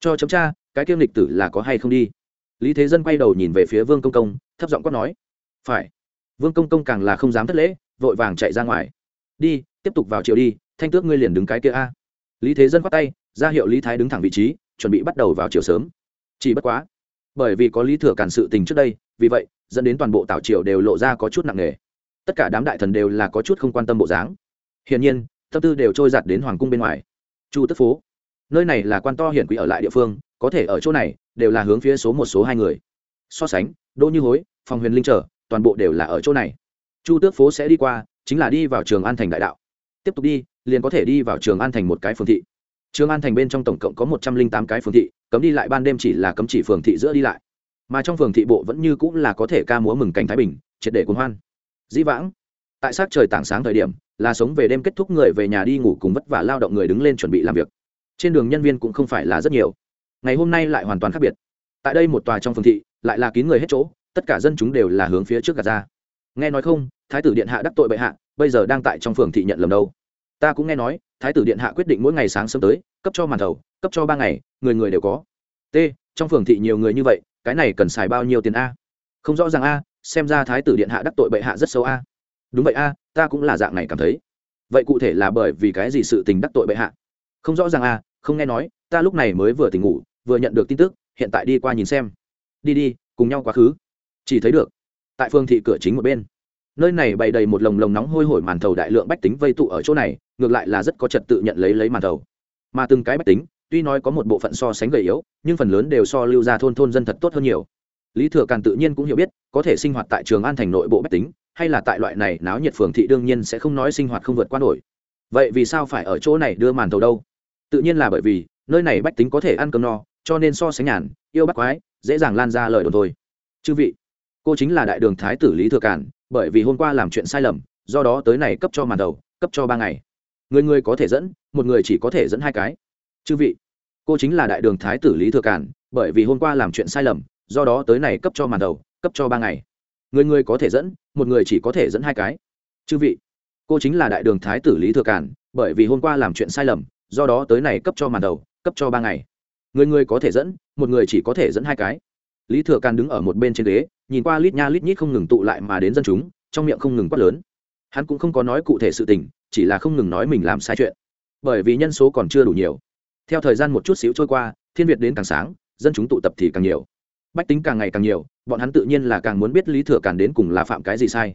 Cho chấm tra, cái Tiêu lịch tử là có hay không đi? Lý thế dân quay đầu nhìn về phía vương công công thấp giọng quát nói. Phải. Vương công công càng là không dám thất lễ vội vàng chạy ra ngoài. Đi tiếp tục vào triệu đi thanh tước ngươi liền đứng cái kia a. Lý thế dân khoát tay ra hiệu lý thái đứng thẳng vị trí chuẩn bị bắt đầu vào chiều sớm. Chỉ bất quá bởi vì có lý thừa cản sự tình trước đây, vì vậy, dẫn đến toàn bộ tảo triều đều lộ ra có chút nặng nề. Tất cả đám đại thần đều là có chút không quan tâm bộ dáng. Hiển nhiên, tâm tư đều trôi giặt đến hoàng cung bên ngoài. Chu tức phố, nơi này là quan to hiển quý ở lại địa phương, có thể ở chỗ này, đều là hướng phía số một số hai người. So sánh, đỗ như hối phòng huyền linh trở, toàn bộ đều là ở chỗ này. Chu tước phố sẽ đi qua, chính là đi vào trường an thành đại đạo. Tiếp tục đi, liền có thể đi vào trường an thành một cái phường thị. Trường an thành bên trong tổng cộng có một trăm linh tám cái phường thị cấm đi lại ban đêm chỉ là cấm chỉ phường thị giữa đi lại. Mà trong phường thị bộ vẫn như cũng là có thể ca múa mừng cảnh thái bình, triệt để cuốn hoan. Dĩ vãng, tại sát trời tảng sáng thời điểm, là sống về đêm kết thúc người về nhà đi ngủ cùng vất vả lao động người đứng lên chuẩn bị làm việc. Trên đường nhân viên cũng không phải là rất nhiều. Ngày hôm nay lại hoàn toàn khác biệt. Tại đây một tòa trong phường thị, lại là kín người hết chỗ, tất cả dân chúng đều là hướng phía trước gạt ra. Nghe nói không, thái tử điện hạ đắc tội bệ hạ, bây giờ đang tại trong phường thị nhận lầm đâu. Ta cũng nghe nói, thái tử điện hạ quyết định mỗi ngày sáng sớm tới, cấp cho màn thầu, cấp cho ba ngày người người đều có. T, trong phường thị nhiều người như vậy, cái này cần xài bao nhiêu tiền a? Không rõ ràng a, xem ra thái tử điện hạ đắc tội bệ hạ rất xấu a. Đúng vậy a, ta cũng là dạng này cảm thấy. Vậy cụ thể là bởi vì cái gì sự tình đắc tội bệ hạ? Không rõ ràng a, không nghe nói, ta lúc này mới vừa tỉnh ngủ, vừa nhận được tin tức, hiện tại đi qua nhìn xem. Đi đi, cùng nhau quá khứ. Chỉ thấy được, tại phương thị cửa chính một bên. Nơi này bày đầy một lồng lồng nóng hôi hổi màn thầu đại lượng bách tính vây tụ ở chỗ này, ngược lại là rất có trật tự nhận lấy lấy màn thầu. Mà từng cái bách tính tuy nói có một bộ phận so sánh gầy yếu, nhưng phần lớn đều so lưu ra thôn thôn dân thật tốt hơn nhiều. Lý thừa càn tự nhiên cũng hiểu biết, có thể sinh hoạt tại trường an thành nội bộ bách tính, hay là tại loại này náo nhiệt phường thị đương nhiên sẽ không nói sinh hoạt không vượt qua nổi. Vậy vì sao phải ở chỗ này đưa màn thầu đâu? Tự nhiên là bởi vì, nơi này bách tính có thể ăn cơm no, cho nên so sánh nhàn, yêu bác quái, dễ dàng lan ra lời đồn thôi. Chư vị, cô chính là đại đường thái tử lý thừa cản bởi vì hôm qua làm chuyện sai lầm, do đó tới này cấp cho màn đầu cấp cho ba ngày. Người người có thể dẫn, một người chỉ có thể dẫn hai cái chư vị, cô chính là đại đường thái tử lý thừa cản bởi vì hôm qua làm chuyện sai lầm, do đó tới này cấp cho màn đầu, cấp cho ba ngày. Người người có thể dẫn, một người chỉ có thể dẫn hai cái. Chư vị, cô chính là đại đường thái tử lý thừa cản bởi vì hôm qua làm chuyện sai lầm, do đó tới này cấp cho màn đầu, cấp cho ba ngày. Người người có thể dẫn, một người chỉ có thể dẫn hai cái. Lý thừa càn đứng ở một bên trên ghế, nhìn qua lít nha lít nhít không ngừng tụ lại mà đến dân chúng, trong miệng không ngừng quát lớn. Hắn cũng không có nói cụ thể sự tình, chỉ là không ngừng nói mình làm sai chuyện. Bởi vì nhân số còn chưa đủ nhiều theo thời gian một chút xíu trôi qua, thiên việt đến càng sáng, dân chúng tụ tập thì càng nhiều. Bách tính càng ngày càng nhiều, bọn hắn tự nhiên là càng muốn biết lý thừa càn đến cùng là phạm cái gì sai.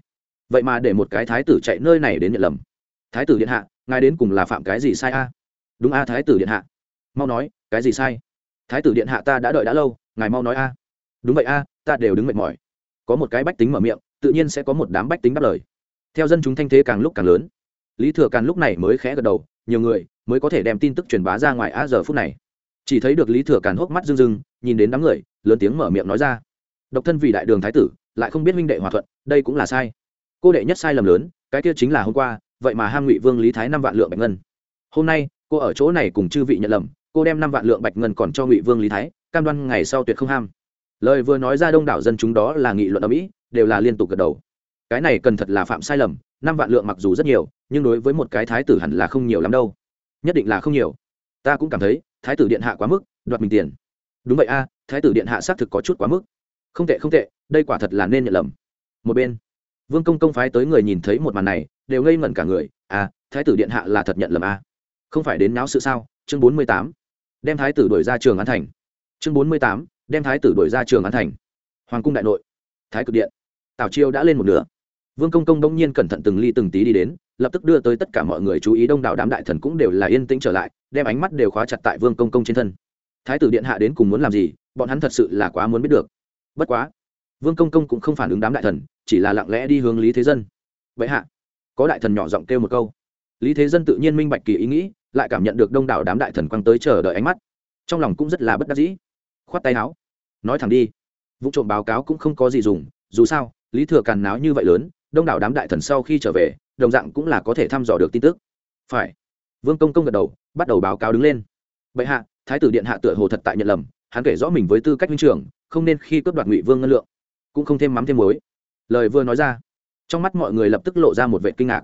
Vậy mà để một cái thái tử chạy nơi này đến nhận lầm. Thái tử điện hạ, ngài đến cùng là phạm cái gì sai a? Đúng a, thái tử điện hạ. Mau nói, cái gì sai? Thái tử điện hạ ta đã đợi đã lâu, ngài mau nói a. Đúng vậy a, ta đều đứng mệt mỏi. Có một cái bách tính mở miệng, tự nhiên sẽ có một đám bách tính đáp lời. Theo dân chúng thanh thế càng lúc càng lớn. Lý thừa càn lúc này mới khẽ gật đầu, nhiều người mới có thể đem tin tức truyền bá ra ngoài a giờ phút này. Chỉ thấy được lý thừa càn hốc mắt rưng rưng, nhìn đến đám người, lớn tiếng mở miệng nói ra. Độc thân vì đại đường thái tử, lại không biết minh đệ hòa thuận, đây cũng là sai. Cô đệ nhất sai lầm lớn, cái kia chính là hôm qua, vậy mà ham ngụy vương lý thái năm vạn lượng bạch ngân. Hôm nay, cô ở chỗ này cùng chư vị nhận lầm, cô đem năm vạn lượng bạch ngân còn cho ngụy vương lý thái, cam đoan ngày sau tuyệt không ham. Lời vừa nói ra đông đảo dân chúng đó là nghị luận ở mỹ, đều là liên tục gật đầu. Cái này cần thật là phạm sai lầm, năm vạn lượng mặc dù rất nhiều, nhưng đối với một cái thái tử hẳn là không nhiều lắm đâu nhất định là không nhiều. Ta cũng cảm thấy, thái tử điện hạ quá mức, đoạt mình tiền. Đúng vậy a, thái tử điện hạ xác thực có chút quá mức. Không tệ không tệ, đây quả thật là nên nhận lầm. Một bên, vương công công phái tới người nhìn thấy một màn này, đều ngây ngẩn cả người. À thái tử điện hạ là thật nhận lầm a. Không phải đến náo sự sao? Chương bốn mươi tám. Đem thái tử đuổi ra trường an thành. Chương bốn mươi tám. Đem thái tử đuổi ra trường an thành. Hoàng cung đại nội, thái cực điện. Tào chiêu đã lên một nửa. Vương công công đông nhiên cẩn thận từng ly từng tí đi đến lập tức đưa tới tất cả mọi người chú ý đông đảo đám đại thần cũng đều là yên tĩnh trở lại, đem ánh mắt đều khóa chặt tại vương công công trên thân. Thái tử điện hạ đến cùng muốn làm gì, bọn hắn thật sự là quá muốn biết được. Bất quá, vương công công cũng không phản ứng đám đại thần, chỉ là lặng lẽ đi hướng lý thế dân. Vậy hạ. Có đại thần nhỏ giọng kêu một câu. Lý thế dân tự nhiên minh bạch kỳ ý nghĩ, lại cảm nhận được đông đảo đám đại thần quăng tới chờ đợi ánh mắt. Trong lòng cũng rất là bất đắc dĩ. Khoát tay áo. Nói thẳng đi. Vụ trộm báo cáo cũng không có gì dùng, dù sao, lý thừa càn náo như vậy lớn, đông đảo đám đại thần sau khi trở về đồng dạng cũng là có thể thăm dò được tin tức. Phải. Vương công công gật đầu, bắt đầu báo cáo đứng lên. Bệ hạ, thái tử điện hạ tựa hồ thật tại nhận lầm, hắn kể rõ mình với tư cách huynh trưởng, không nên khi cướp đoạt ngụy vương ngân lượng. Cũng không thêm mắm thêm muối. Lời vừa nói ra, trong mắt mọi người lập tức lộ ra một vệ kinh ngạc.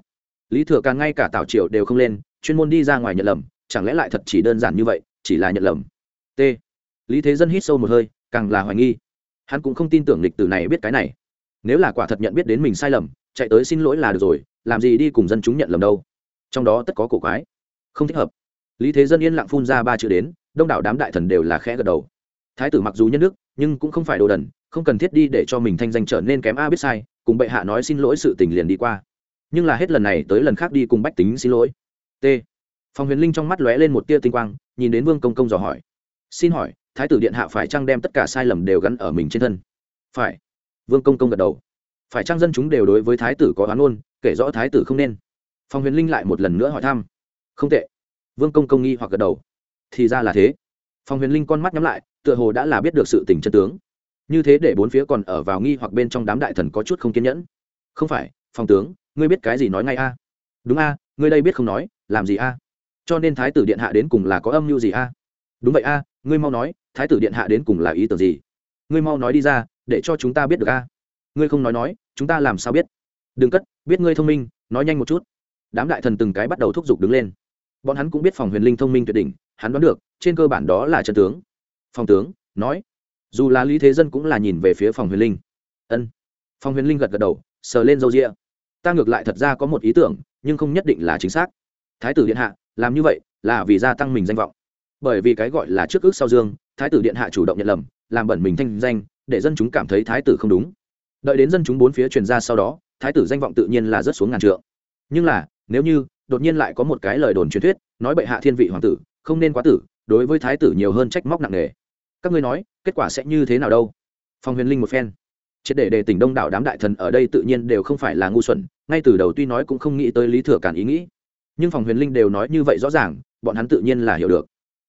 Lý thừa càng ngay cả tảo triều đều không lên, chuyên môn đi ra ngoài nhận lầm, chẳng lẽ lại thật chỉ đơn giản như vậy, chỉ là nhận lầm? T. Lý thế dân hít sâu một hơi, càng là hoài nghi. Hắn cũng không tin tưởng lịch tử này biết cái này. Nếu là quả thật nhận biết đến mình sai lầm, chạy tới xin lỗi là được rồi làm gì đi cùng dân chúng nhận lầm đâu? Trong đó tất có cổ quái. Không thích hợp. Lý thế dân yên lặng phun ra ba chữ đến, đông đảo đám đại thần đều là khẽ gật đầu. Thái tử mặc dù nhân đức, nhưng cũng không phải đồ đần, không cần thiết đi để cho mình thanh danh trở nên kém a biết sai, cùng bệ hạ nói xin lỗi sự tình liền đi qua. Nhưng là hết lần này tới lần khác đi cùng bách tính xin lỗi. T. Phòng huyền linh trong mắt lóe lên một tia tinh quang, nhìn đến vương công công dò hỏi. Xin hỏi, thái tử điện hạ phải chăng đem tất cả sai lầm đều gắn ở mình trên thân? Phải. Vương công công gật đầu. Phải chăng dân chúng đều đối với thái tử có oán ôn kể rõ thái tử không nên. Phong huyền linh lại một lần nữa hỏi thăm. Không tệ. Vương công công nghi hoặc gật đầu. Thì ra là thế. Phong huyền linh con mắt nhắm lại, tựa hồ đã là biết được sự tình chân tướng. Như thế để bốn phía còn ở vào nghi hoặc bên trong đám đại thần có chút không kiên nhẫn. Không phải, phong tướng, ngươi biết cái gì nói ngay a? Đúng a, ngươi đây biết không nói, làm gì a? Cho nên thái tử điện hạ đến cùng là có âm mưu gì a? Đúng vậy a, ngươi mau nói, thái tử điện hạ đến cùng là ý tưởng gì? Ngươi mau nói đi ra, để cho chúng ta biết được a. Ngươi không nói nói, chúng ta làm sao biết? Đừng cất, biết ngươi thông minh, nói nhanh một chút. Đám đại thần từng cái bắt đầu thúc giục đứng lên. Bọn hắn cũng biết phòng huyền linh thông minh tuyệt đỉnh, hắn đoán được, trên cơ bản đó là trận tướng. Phòng tướng, nói, dù là lý thế dân cũng là nhìn về phía phòng huyền linh. Ân. Phòng huyền linh gật gật đầu, sờ lên râu ria. Ta ngược lại thật ra có một ý tưởng, nhưng không nhất định là chính xác. Thái tử điện hạ, làm như vậy là vì gia tăng mình danh vọng. Bởi vì cái gọi là trước ước sau dương, thái tử điện hạ chủ động nhận lầm, làm bẩn mình thanh danh, để dân chúng cảm thấy thái tử không đúng. Đợi đến dân chúng bốn phía truyền ra sau đó thái tử danh vọng tự nhiên là rất xuống ngàn trượng. Nhưng là, nếu như, đột nhiên lại có một cái lời đồn truyền thuyết, nói bệ hạ thiên vị hoàng tử, không nên quá tử, đối với thái tử nhiều hơn trách móc nặng nề. Các ngươi nói, kết quả sẽ như thế nào đâu? Phong huyền linh một phen. Triệt để đề tỉnh đông đảo đám đại thần ở đây tự nhiên đều không phải là ngu xuẩn, ngay từ đầu tuy nói cũng không nghĩ tới lý thừa cản ý nghĩ. Nhưng phòng huyền linh đều nói như vậy rõ ràng, bọn hắn tự nhiên là hiểu được.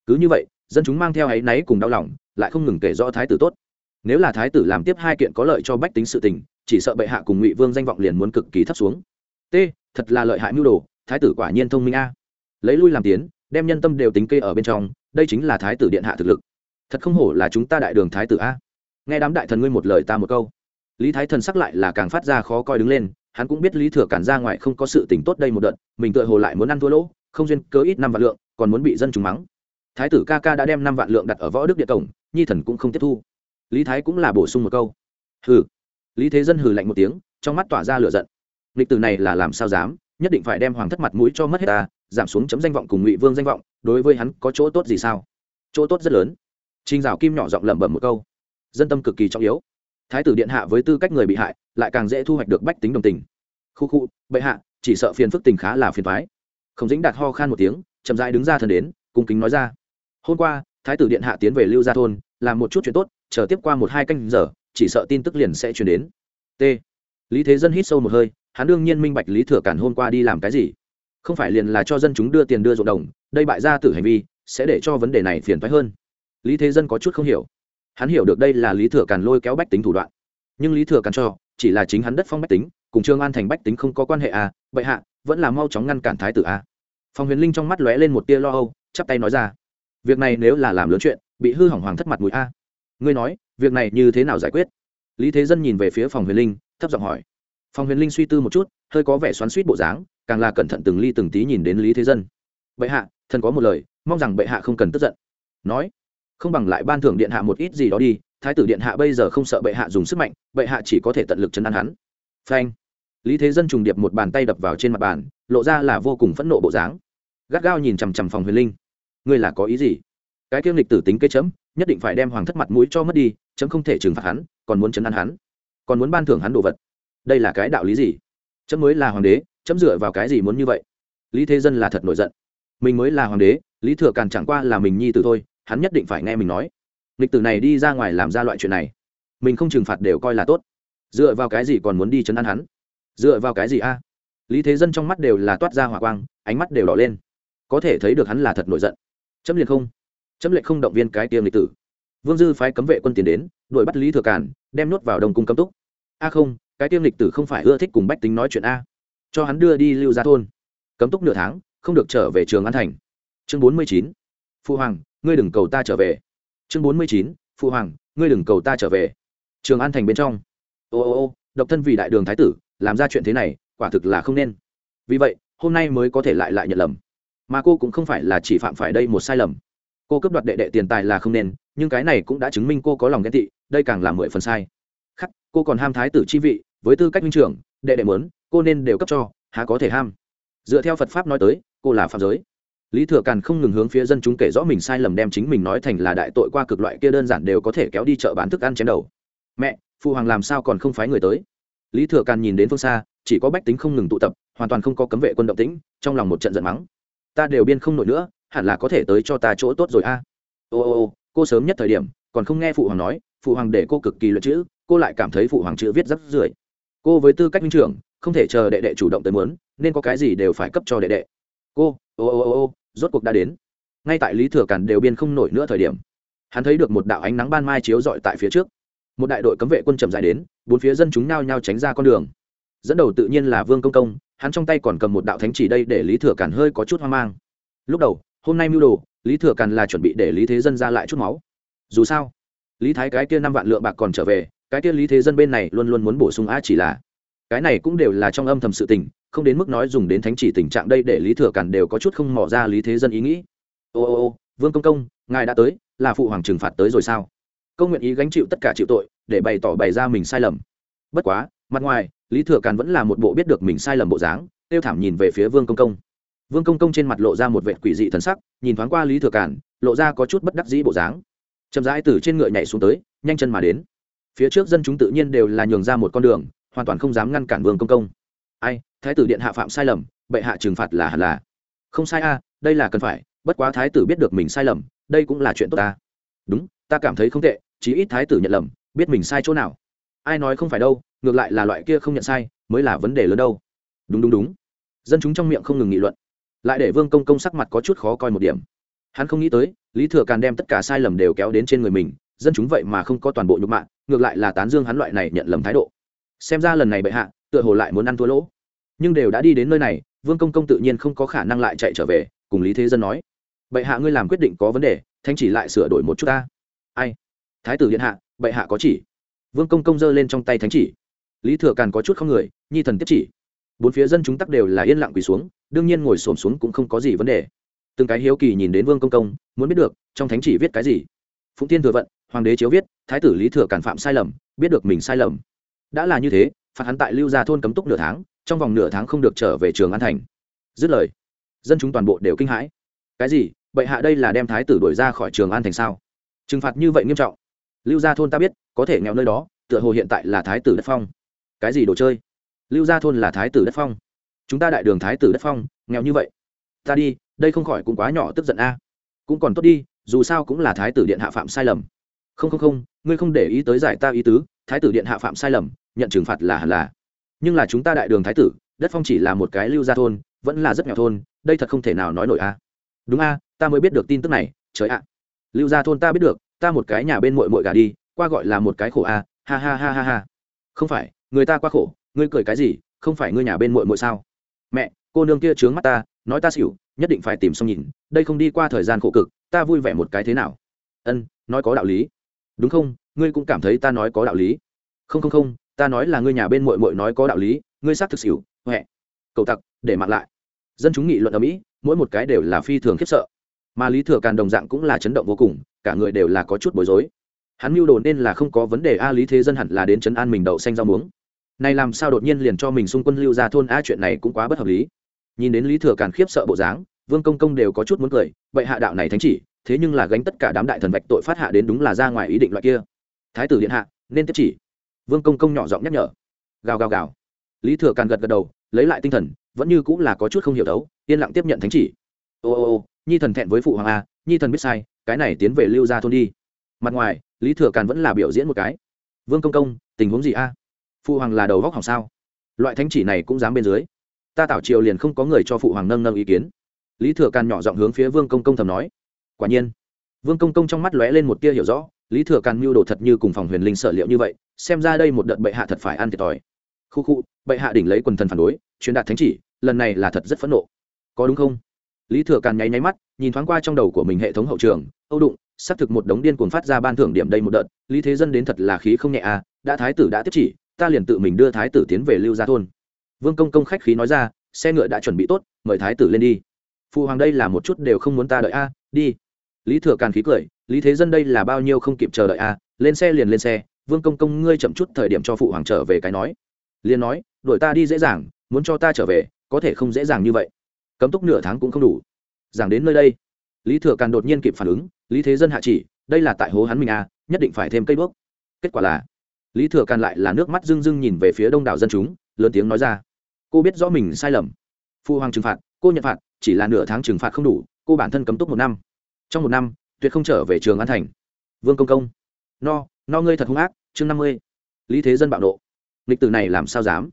Cứ như vậy, dân chúng mang theo áy náy cùng đau lòng, lại không ngừng kể rõ thái tử tốt nếu là thái tử làm tiếp hai kiện có lợi cho bách tính sự tình, chỉ sợ bệ hạ cùng ngụy vương danh vọng liền muốn cực kỳ thấp xuống. T, thật là lợi hại mưu đồ, thái tử quả nhiên thông minh a. Lấy lui làm tiến, đem nhân tâm đều tính kê ở bên trong, đây chính là thái tử điện hạ thực lực. Thật không hổ là chúng ta đại đường thái tử a. Nghe đám đại thần ngươi một lời ta một câu. Lý thái thần sắc lại là càng phát ra khó coi đứng lên, hắn cũng biết lý thừa cản ra ngoài không có sự tỉnh tốt đây một đợt, mình tựa hồ lại muốn ăn thua lỗ, không duyên cớ ít năm vạn lượng, còn muốn bị dân chúng mắng. Thái tử ca ca đã đem năm vạn lượng đặt ở võ đức địa cổng, nhi thần cũng không tiếp thu lý thái cũng là bổ sung một câu. Hừ. Lý thế dân hừ lạnh một tiếng trong mắt tỏa ra lửa giận. Lịch từ này là làm sao dám nhất định phải đem hoàng thất mặt mũi cho mất hết ta giảm xuống chấm danh vọng cùng ngụy vương danh vọng đối với hắn có chỗ tốt gì sao? Chỗ tốt rất lớn. Trình Dạo Kim nhỏ giọng lẩm bẩm một câu, dân tâm cực kỳ trọng yếu. Thái tử điện hạ với tư cách người bị hại, lại càng dễ thu hoạch được bách tính đồng tình. Khu khu, bệ hạ, chỉ sợ phiền phức tình khá là phiền thoái Không dính đạt ho khan một tiếng, chậm rãi đứng ra thân đến, cung kính nói ra. Hôm qua, thái tử điện hạ tiến về Lưu Gia thôn, làm một chút chuyện tốt, chờ tiếp qua một hai canh giờ, chỉ sợ tin tức liền sẽ truyền đến. T. Lý Thế Dân hít sâu một hơi, hắn đương nhiên minh bạch Lý Thừa Cản hôm qua đi làm cái gì. Không phải liền là cho dân chúng đưa tiền đưa ruộng đồng, đây bại gia tử hành vi, sẽ để cho vấn đề này phiền thoái hơn lý thế dân có chút không hiểu hắn hiểu được đây là lý thừa càn lôi kéo bách tính thủ đoạn nhưng lý thừa càn cho chỉ là chính hắn đất phong bách tính cùng trương an thành bách tính không có quan hệ à vậy hạ vẫn là mau chóng ngăn cản thái tử à phòng huyền linh trong mắt lóe lên một tia lo âu chắp tay nói ra việc này nếu là làm lớn chuyện bị hư hỏng hoàng thất mặt mũi a ngươi nói, việc này như thế nào giải quyết? Lý thế dân nhìn về phía phòng huyền linh, thấp giọng hỏi. Phòng huyền linh suy tư một chút, hơi có vẻ xoắn suýt bộ dáng, càng là cẩn thận từng ly từng tí nhìn đến lý thế dân. Bệ hạ, thần có một lời, mong rằng bệ hạ không cần tức giận. Nói, không bằng lại ban thưởng điện hạ một ít gì đó đi, thái tử điện hạ bây giờ không sợ bệ hạ dùng sức mạnh, bệ hạ chỉ có thể tận lực chấn an hắn. Phanh. Lý thế dân trùng điệp một bàn tay đập vào trên mặt bàn, lộ ra là vô cùng phẫn nộ bộ dáng. Gắt gao nhìn chằm chằm phòng huyền linh. Ngươi là có ý gì? Cái kiêm lịch tử tính cây chấm nhất định phải đem hoàng thất mặt mũi cho mất đi, chấm không thể trừng phạt hắn, còn muốn chấn an hắn, còn muốn ban thưởng hắn đồ vật. Đây là cái đạo lý gì? Chấm mới là hoàng đế, chấm dựa vào cái gì muốn như vậy? Lý thế dân là thật nổi giận. Mình mới là hoàng đế, lý thừa càn chẳng qua là mình nhi tử thôi, hắn nhất định phải nghe mình nói. Lịch tử này đi ra ngoài làm ra loại chuyện này, mình không trừng phạt đều coi là tốt. Dựa vào cái gì còn muốn đi chấn an hắn? Dựa vào cái gì a? Lý thế dân trong mắt đều là toát ra hỏa quang, ánh mắt đều đỏ lên. Có thể thấy được hắn là thật nổi giận. Chấm liền không chấm lệ không động viên cái tiêm lịch tử. Vương dư phái cấm vệ quân tiền đến, đuổi bắt lý thừa cản đem nuốt vào đồng cung cấm túc. A không, cái tiêm lịch tử không phải ưa thích cùng bách tính nói chuyện a. Cho hắn đưa đi lưu ra thôn. Cấm túc nửa tháng, không được trở về trường an thành. Chương bốn mươi chín. Phụ hoàng, ngươi đừng cầu ta trở về. Chương bốn mươi chín. Phụ hoàng, ngươi đừng cầu ta trở về. Trường an thành bên trong. Ô ô ô, độc thân vì đại đường thái tử, làm ra chuyện thế này, quả thực là không nên. Vì vậy, hôm nay mới có thể lại lại nhận lầm. Mà cô cũng không phải là chỉ phạm phải đây một sai lầm cô cấp đoạt đệ đệ tiền tài là không nên, nhưng cái này cũng đã chứng minh cô có lòng ghen tị, đây càng là mười phần sai. Khắc, cô còn ham thái tử chi vị, với tư cách minh trưởng, đệ đệ mớn cô nên đều cấp cho, há có thể ham. Dựa theo phật pháp nói tới, cô là phạm giới. Lý thừa càn không ngừng hướng phía dân chúng kể rõ mình sai lầm đem chính mình nói thành là đại tội qua cực loại kia đơn giản đều có thể kéo đi chợ bán thức ăn chém đầu. Mẹ phụ hoàng làm sao còn không phái người tới? Lý thừa càn nhìn đến phương xa, chỉ có bách tính không ngừng tụ tập, hoàn toàn không có cấm vệ quân động tĩnh, trong lòng một trận giận mắng. Ta đều biên không nổi nữa hẳn là có thể tới cho ta chỗ tốt rồi a. Ô ô ô, cô sớm nhất thời điểm, còn không nghe phụ hoàng nói, phụ hoàng để cô cực kỳ luận chữ, cô lại cảm thấy phụ hoàng chữ viết rất rưỡi cô với tư cách minh trưởng, không thể chờ đệ đệ chủ động tới muốn, nên có cái gì đều phải cấp cho đệ đệ. Cô, ô ô ô ô, rốt cuộc đã đến. Ngay tại lý thừa càn đều biên không nổi nữa thời điểm. Hắn thấy được một đạo ánh nắng ban mai chiếu rọi tại phía trước. Một đại đội cấm vệ quân chậm dài đến, bốn phía dân chúng nao nhao tránh ra con đường. Dẫn đầu tự nhiên là vương công công, hắn trong tay còn cầm một đạo thánh chỉ đây để lý thừa càn hơi có chút hoang mang. Lúc đầu hôm nay mưu đồ, lý thừa càn là chuẩn bị để lý thế dân ra lại chút máu. Dù sao, lý thái cái kia năm vạn lượng bạc còn trở về, cái kia lý thế dân bên này luôn luôn muốn bổ sung á chỉ là, cái này cũng đều là trong âm thầm sự tình, không đến mức nói dùng đến thánh chỉ tình trạng đây để lý thừa càn đều có chút không mỏ ra lý thế dân ý nghĩ. Ô ô ô, vương công công, ngài đã tới, là phụ hoàng trừng phạt tới rồi sao? Công nguyện ý gánh chịu tất cả chịu tội, để bày tỏ bày ra mình sai lầm. Bất quá, mặt ngoài, lý thừa càn vẫn là một bộ biết được mình sai lầm bộ dáng, tiêu thảm nhìn về phía vương công công vương công công trên mặt lộ ra một vệ quỷ dị thần sắc nhìn thoáng qua lý thừa cản, lộ ra có chút bất đắc dĩ bộ dáng. Chậm rãi từ trên ngựa nhảy xuống tới nhanh chân mà đến. Phía trước dân chúng tự nhiên đều là nhường ra một con đường hoàn toàn không dám ngăn cản vương công công. Ai thái tử điện hạ phạm sai lầm bệ hạ trừng phạt là hẳn là. Không sai a đây là cần phải bất quá thái tử biết được mình sai lầm đây cũng là chuyện tốt ta. Đúng ta cảm thấy không tệ chí ít thái tử nhận lầm biết mình sai chỗ nào. Ai nói không phải đâu ngược lại là loại kia không nhận sai mới là vấn đề lớn đâu. Đúng đúng đúng. Dân chúng trong miệng không ngừng nghị luận lại để vương công công sắc mặt có chút khó coi một điểm. Hắn không nghĩ tới, lý thừa càn đem tất cả sai lầm đều kéo đến trên người mình, dân chúng vậy mà không có toàn bộ nhục mạ, ngược lại là tán dương hắn loại này nhận lầm thái độ. Xem ra lần này bệ hạ, tựa hồ lại muốn ăn thua lỗ. Nhưng đều đã đi đến nơi này, vương công công tự nhiên không có khả năng lại chạy trở về, cùng lý thế dân nói. Bệ hạ ngươi làm quyết định có vấn đề, thanh chỉ lại sửa đổi một chút ta. Ai? Thái tử điện hạ, bệ hạ có chỉ. Vương công công giơ lên trong tay thánh chỉ. Lý thừa càn có chút không người, nhi thần tiếp chỉ bốn phía dân chúng tắc đều là yên lặng quỳ xuống, đương nhiên ngồi xổm xuống cũng không có gì vấn đề. Từng cái hiếu kỳ nhìn đến vương công công, muốn biết được, trong thánh chỉ viết cái gì. Phụng tiên thừa vận, hoàng đế chiếu viết, thái tử lý thừa cản phạm sai lầm, biết được mình sai lầm. Đã là như thế, phạt hắn tại lưu gia thôn cấm túc nửa tháng, trong vòng nửa tháng không được trở về trường an thành. Dứt lời, dân chúng toàn bộ đều kinh hãi. Cái gì? Bệ hạ đây là đem thái tử đuổi ra khỏi trường an thành sao? Trừng phạt như vậy nghiêm trọng. Lưu gia thôn ta biết, có thể nghèo nơi đó, tựa hồ hiện tại là thái tử đất phong. Cái gì đồ chơi? Lưu gia thôn là thái tử đất phong. Chúng ta đại đường thái tử đất phong, nghèo như vậy. Ta đi, đây không khỏi cũng quá nhỏ tức giận a. Cũng còn tốt đi, dù sao cũng là thái tử điện hạ phạm sai lầm. Không không không, ngươi không để ý tới giải ta ý tứ, thái tử điện hạ phạm sai lầm, nhận trừng phạt là hẳn là. Nhưng là chúng ta đại đường thái tử, đất phong chỉ là một cái lưu gia thôn, vẫn là rất nghèo thôn, đây thật không thể nào nói nổi a. Đúng a, ta mới biết được tin tức này, trời ạ. Lưu gia thôn ta biết được, ta một cái nhà bên mội mội gà đi, qua gọi là một cái khổ a, ha ha ha ha ha. Không phải, người ta qua khổ ngươi cười cái gì, không phải ngươi nhà bên mội mội sao? Mẹ, cô nương kia trướng mắt ta, nói ta xỉu, nhất định phải tìm xong nhìn, đây không đi qua thời gian khổ cực, ta vui vẻ một cái thế nào? Ân, nói có đạo lý. Đúng không? Ngươi cũng cảm thấy ta nói có đạo lý. Không không không, ta nói là ngươi nhà bên mội mội nói có đạo lý, ngươi xác thực xỉu huệ cậu tặc, để mặc lại. Dân chúng nghị luận ở mỹ, mỗi một cái đều là phi thường khiếp sợ. Mà lý thừa càn đồng dạng cũng là chấn động vô cùng, cả người đều là có chút bối rối. Hắn mưu đồ nên là không có vấn đề, a, lý thế dân hẳn là đến chấn an mình đậu xanh rau muống này làm sao đột nhiên liền cho mình xung quân lưu ra thôn a chuyện này cũng quá bất hợp lý. Nhìn đến lý thừa càn khiếp sợ bộ dáng, vương công công đều có chút muốn cười vậy hạ đạo này thánh chỉ, thế nhưng là gánh tất cả đám đại thần vạch tội phát hạ đến đúng là ra ngoài ý định loại kia. Thái tử điện hạ, nên tiếp chỉ. Vương công công nhỏ giọng nhắc nhở. Gào gào gào. Lý thừa càn gật gật đầu, lấy lại tinh thần, vẫn như cũng là có chút không hiểu đấu, yên lặng tiếp nhận thánh chỉ. Ô ô ô, nhi thần thẹn với phụ hoàng a, nhi thần biết sai, cái này tiến về lưu gia thôn đi. Mặt ngoài, lý thừa càn vẫn là biểu diễn một cái. Vương công công, tình huống gì a? Phụ hoàng là đầu vóc hỏng sao? Loại thánh chỉ này cũng dám bên dưới. Ta tảo triều liền không có người cho phụ hoàng nâng nâng ý kiến. Lý thừa càn nhỏ giọng hướng phía vương công công thầm nói. Quả nhiên. Vương công công trong mắt lóe lên một tia hiểu rõ. Lý thừa càn mưu đồ thật như cùng phòng huyền linh sở liệu như vậy, xem ra đây một đợt bệ hạ thật phải ăn thiệt thòi. Khu khu, bệ hạ đỉnh lấy quần thần phản đối, truyền đạt thánh chỉ, lần này là thật rất phẫn nộ. Có đúng không? Lý thừa càn nháy nháy mắt, nhìn thoáng qua trong đầu của mình hệ thống hậu trường, âu đụng, xác thực một đống điên cuồng phát ra ban thưởng điểm đây một đợt, lý thế dân đến thật là khí không nhẹ à đã thái tử đã tiếp chỉ ta liền tự mình đưa thái tử tiến về lưu gia thôn. Vương công công khách khí nói ra, xe ngựa đã chuẩn bị tốt, mời thái tử lên đi. Phụ hoàng đây là một chút đều không muốn ta đợi a, đi. Lý thừa càn khí cười, lý thế dân đây là bao nhiêu không kịp chờ đợi a, lên xe liền lên xe, vương công công ngươi chậm chút thời điểm cho phụ hoàng trở về cái nói. Liền nói đổi ta đi dễ dàng, muốn cho ta trở về, có thể không dễ dàng như vậy. Cấm túc nửa tháng cũng không đủ. Giảng đến nơi đây. Lý thừa càn đột nhiên kịp phản ứng, lý thế dân hạ chỉ, đây là tại hố hắn mình a, nhất định phải thêm cây bước. Kết quả là lý thừa càn lại là nước mắt rưng rưng nhìn về phía đông đảo dân chúng, lớn tiếng nói ra. Cô biết rõ mình sai lầm. Phụ hoàng trừng phạt, cô nhận phạt, chỉ là nửa tháng trừng phạt không đủ, cô bản thân cấm túc một năm. Trong một năm, tuyệt không trở về trường an thành. Vương công công. No no ngươi thật hung ác, chương năm mươi. Lý thế dân bạo nộ. Lịch tử này làm sao dám?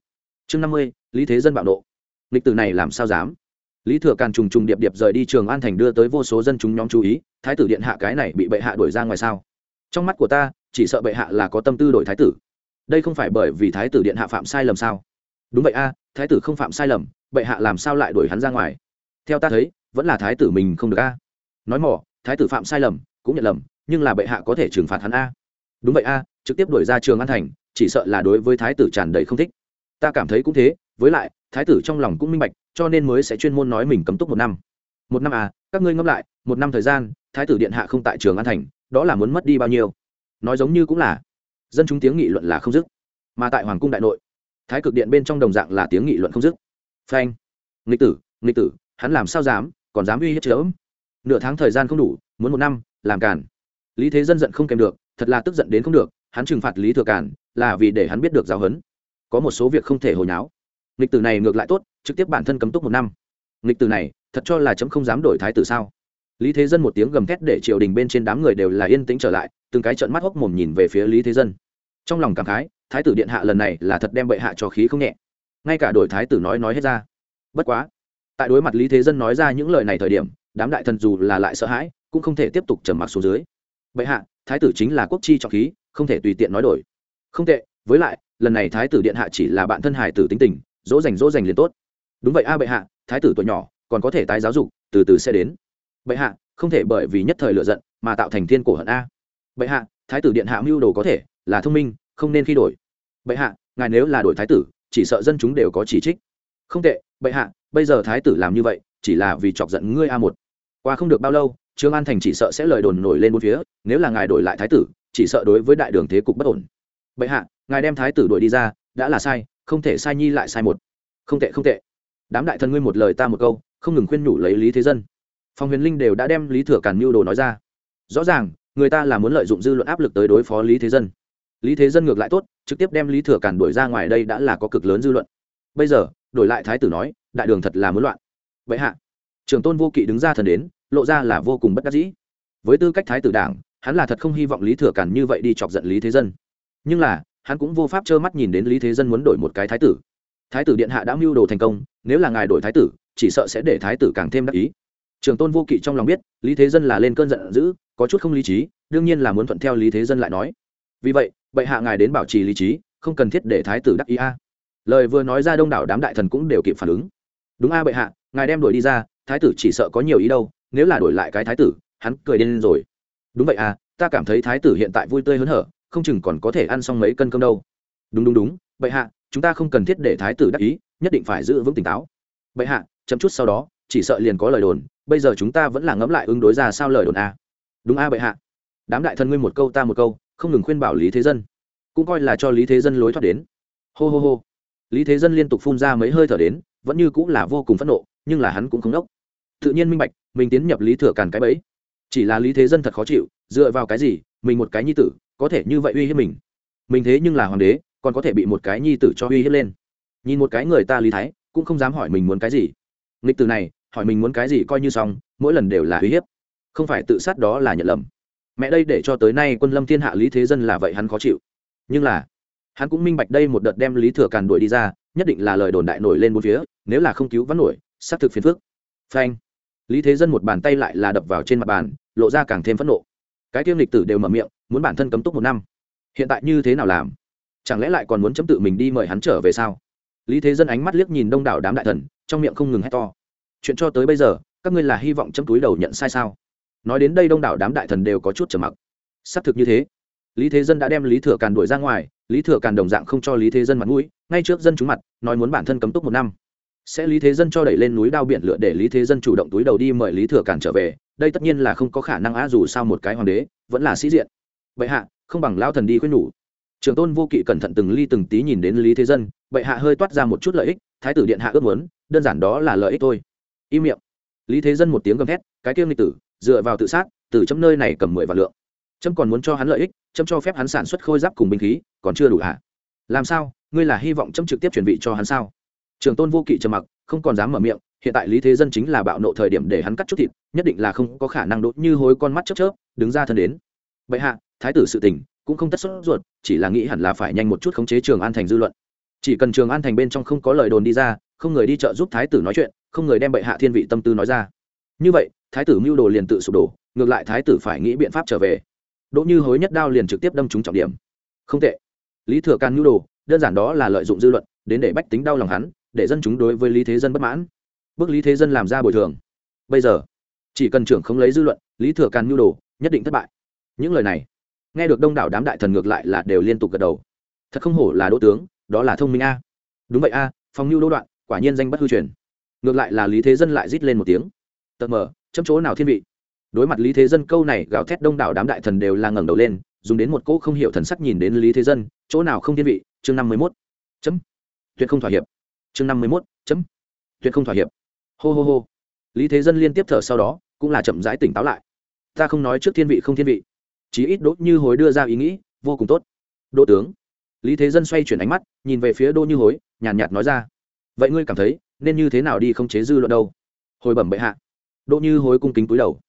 Chương năm mươi, lý thế dân bạo nộ. Lịch tử này làm sao dám? Lý thừa càn trùng trùng điệp điệp rời đi trường an thành đưa tới vô số dân chúng nhóm chú ý, thái tử điện hạ cái này bị bệ hạ đuổi ra ngoài sao? Trong mắt của ta chỉ sợ bệ hạ là có tâm tư đổi thái tử. Đây không phải bởi vì thái tử điện hạ phạm sai lầm sao? Đúng vậy a, thái tử không phạm sai lầm, bệ hạ làm sao lại đuổi hắn ra ngoài? Theo ta thấy, vẫn là thái tử mình không được a. Nói mỏ, thái tử phạm sai lầm, cũng nhận lầm, nhưng là bệ hạ có thể trừng phạt hắn a. Đúng vậy a, trực tiếp đuổi ra trường an thành, chỉ sợ là đối với thái tử tràn đầy không thích. Ta cảm thấy cũng thế, với lại, thái tử trong lòng cũng minh bạch, cho nên mới sẽ chuyên môn nói mình cấm túc một năm. Một năm à các ngươi ngẫm lại, một năm thời gian, thái tử điện hạ không tại trường an thành, đó là muốn mất đi bao nhiêu? Nói giống như cũng là dân chúng tiếng nghị luận là không dứt, mà tại hoàng cung đại nội, thái cực điện bên trong đồng dạng là tiếng nghị luận không dứt. Phanh. Nghịch tử nghịch tử, hắn làm sao dám, còn dám uy hiếp chớm nửa tháng thời gian không đủ, muốn một năm, làm cản lý thế dân giận không kèm được, thật là tức giận đến không được, hắn trừng phạt lý thừa cản là vì để hắn biết được giáo huấn. Có một số việc không thể hồi nháo. Nghịch tử này ngược lại tốt, trực tiếp bản thân cấm túc một năm. Nghịch tử này, thật cho là chấm không dám đổi thái tử sao? Lý thế dân một tiếng gầm thét để triều đình bên trên đám người đều là yên tĩnh trở lại, từng cái trận mắt hốc mồm nhìn về phía lý thế dân. Trong lòng cảm khái, thái tử điện hạ lần này là thật đem bệ hạ cho khí không nhẹ. Ngay cả đổi thái tử nói nói hết ra. Bất quá, tại đối mặt lý thế dân nói ra những lời này thời điểm, đám đại thần dù là lại sợ hãi, cũng không thể tiếp tục trầm mặc xuống dưới. Bệ hạ, thái tử chính là quốc chi trọng khí, không thể tùy tiện nói đổi. Không tệ, với lại, lần này thái tử điện hạ chỉ là bạn thân hải tử tính tình, dỗ dành dỗ dành liền tốt. Đúng vậy a bệ hạ, thái tử tuổi nhỏ, còn có thể tái giáo dục, từ từ sẽ đến bệ hạ, không thể bởi vì nhất thời lựa giận mà tạo thành thiên cổ hận a. Bệ hạ, thái tử điện hạ mưu đồ có thể là thông minh, không nên khi đổi. Bệ hạ, ngài nếu là đổi thái tử, chỉ sợ dân chúng đều có chỉ trích. Không tệ, bệ hạ, bây giờ thái tử làm như vậy, chỉ là vì chọc giận ngươi a một. Qua không được bao lâu, trương an thành chỉ sợ sẽ lời đồn nổi lên bốn phía, nếu là ngài đổi lại thái tử, chỉ sợ đối với đại đường thế cục bất ổn. Bệ hạ, ngài đem thái tử đuổi đi ra, đã là sai, không thể sai nhi lại sai một. Không tệ không tệ. Đám đại thần ngươi một lời ta một câu, không ngừng khuyên nhủ lấy lý thế dân phòng huyền linh đều đã đem lý thừa càn mưu đồ nói ra. Rõ ràng, người ta là muốn lợi dụng dư luận áp lực tới đối phó lý thế dân. Lý thế dân ngược lại tốt, trực tiếp đem lý thừa càn đuổi ra ngoài đây đã là có cực lớn dư luận. Bây giờ, đổi lại thái tử nói, đại đường thật là muốn loạn. Vậy hạ, trường tôn vô kỵ đứng ra thần đến, lộ ra là vô cùng bất đắc dĩ. Với tư cách thái tử đảng, hắn là thật không hy vọng lý thừa càn như vậy đi chọc giận lý thế dân. Nhưng là, hắn cũng vô pháp trơ mắt nhìn đến lý thế dân muốn đổi một cái thái tử. Thái tử điện hạ đã mưu đồ thành công, nếu là ngài đổi thái tử, chỉ sợ sẽ để thái tử càng thêm đắc ý trường tôn vô kỵ trong lòng biết, lý thế dân là lên cơn giận dữ, có chút không lý trí, đương nhiên là muốn thuận theo lý thế dân lại nói. Vì vậy, bệ hạ ngài đến bảo trì lý trí, không cần thiết để thái tử đắc ý a. Lời vừa nói ra đông đảo đám đại thần cũng đều kịp phản ứng. Đúng a bệ hạ, ngài đem đổi đi ra, thái tử chỉ sợ có nhiều ý đâu, nếu là đổi lại cái thái tử, hắn cười điên rồi. Đúng vậy à ta cảm thấy thái tử hiện tại vui tươi hớn hở, không chừng còn có thể ăn xong mấy cân cơm đâu. Đúng đúng đúng, bệ hạ, chúng ta không cần thiết để thái tử đắc ý, nhất định phải giữ vững tỉnh táo. Bệ hạ chấm chút sau đó, chỉ sợ liền có lời đồn bây giờ chúng ta vẫn là ngẫm lại ứng đối ra sao lời đồn a. Đúng a bệ hạ. Đám đại thần ngươi một câu ta một câu, không ngừng khuyên bảo lý thế dân. Cũng coi là cho lý thế dân lối thoát đến. Hô hô hô. Lý thế dân liên tục phun ra mấy hơi thở đến, vẫn như cũng là vô cùng phẫn nộ, nhưng là hắn cũng không đốc. Tự nhiên minh bạch, mình tiến nhập lý thừa càn cái bẫy. Chỉ là lý thế dân thật khó chịu, dựa vào cái gì, mình một cái nhi tử, có thể như vậy uy hiếp mình? Mình thế nhưng là hoàng đế, còn có thể bị một cái nhi tử cho uy hiếp lên. Nhìn một cái người ta lý thái, cũng không dám hỏi mình muốn cái gì. Nghịch từ này hỏi mình muốn cái gì coi như xong, mỗi lần đều là uy hiếp. Không phải tự sát đó là nhận lầm. Mẹ đây để cho tới nay quân lâm thiên hạ lý thế dân là vậy hắn khó chịu. Nhưng là, hắn cũng minh bạch đây một đợt đem lý thừa càn đuổi đi ra, nhất định là lời đồn đại nổi lên bốn phía, nếu là không cứu vắn nổi, xác thực phiền phước phanh. Lý thế dân một bàn tay lại là đập vào trên mặt bàn, lộ ra càng thêm phẫn nộ. Cái tiêm lịch tử đều mở miệng, muốn bản thân cấm túc một năm. Hiện tại như thế nào làm? Chẳng lẽ lại còn muốn chấm tự mình đi mời hắn trở về sao? Lý thế dân ánh mắt liếc nhìn đông đảo đám đại thần, trong miệng không ngừng hét to chuyện cho tới bây giờ, các ngươi là hy vọng chấm túi đầu nhận sai sao? Nói đến đây đông đảo đám đại thần đều có chút trầm mặc. Xác thực như thế. Lý thế dân đã đem lý thừa càn đuổi ra ngoài, lý thừa càn đồng dạng không cho lý thế dân mặt mũi, ngay trước dân chúng mặt, nói muốn bản thân cấm túc một năm. Sẽ lý thế dân cho đẩy lên núi đao biển lửa để lý thế dân chủ động túi đầu đi mời lý thừa càn trở về, đây tất nhiên là không có khả năng á, dù sao một cái hoàng đế, vẫn là sĩ diện. Bệ hạ, không bằng lao thần đi khuyên nhủ. Trường tôn vô kỵ cẩn thận từng ly từng tí nhìn đến lý thế dân, bệ hạ hơi toát ra một chút lợi ích, thái tử điện hạ ước muốn, đơn giản đó là lợi ích thôi im miệng. Lý thế dân một tiếng gầm hét cái kiêng lịch tử, dựa vào tự sát, từ chấm nơi này cầm mười vạn lượng. Chấm còn muốn cho hắn lợi ích, chấm cho phép hắn sản xuất khôi giáp cùng binh khí, còn chưa đủ à? làm sao? Ngươi là hy vọng chấm trực tiếp chuẩn bị cho hắn sao? Trường tôn vô kỵ trầm mặc, không còn dám mở miệng, hiện tại lý thế dân chính là bạo nộ thời điểm để hắn cắt chút thịt, nhất định là không có khả năng đốt như hối con mắt chớp chớp, đứng ra thân đến. Bệ hạ, thái tử sự tình cũng không tất sốt ruột, chỉ là nghĩ hẳn là phải nhanh một chút khống chế trường an thành dư luận. Chỉ cần trường an thành bên trong không có lời đồn đi ra, không người đi chợ giúp thái tử nói chuyện không người đem bệ hạ thiên vị tâm tư nói ra. Như vậy, thái tử mưu đồ liền tự sụp đổ, ngược lại thái tử phải nghĩ biện pháp trở về. Đỗ như hối nhất đao liền trực tiếp đâm trúng trọng điểm. Không tệ. Lý thừa can mưu đồ, đơn giản đó là lợi dụng dư luận, đến để bách tính đau lòng hắn, để dân chúng đối với lý thế dân bất mãn. Bước lý thế dân làm ra bồi thường. Bây giờ, chỉ cần trưởng không lấy dư luận, lý thừa càn mưu đồ nhất định thất bại. Những lời này, nghe được đông đảo đám đại thần ngược lại là đều liên tục gật đầu. Thật không hổ là đỗ tướng, đó là thông minh a. Đúng vậy a, phong mưu đỗ đoạn, quả nhiên danh bất hư truyền ngược lại là lý thế dân lại rít lên một tiếng. Tật mờ, chấm chỗ nào thiên vị? Đối mặt lý thế dân câu này, gào thét đông đảo đám đại thần đều là ngẩng đầu lên, dùng đến một cỗ không hiểu thần sắc nhìn đến lý thế dân, chỗ nào không thiên vị? Chương năm mươi mốt. Chấm. Tuyệt không thỏa hiệp. Chương năm mươi mốt. Chấm. Tuyệt không thỏa hiệp. Hô hô hô. Lý thế dân liên tiếp thở sau đó, cũng là chậm rãi tỉnh táo lại. Ta không nói trước thiên vị không thiên vị. Chí ít đỗ như hối đưa ra ý nghĩ, vô cùng tốt. Đỗ tướng. Lý thế dân xoay chuyển ánh mắt, nhìn về phía đỗ như hối, nhàn nhạt nói ra. Vậy ngươi cảm thấy nên như thế nào đi không chế dư luận đâu? Hồi bẩm bệ hạ. Đỗ như hối cung kính túi đầu.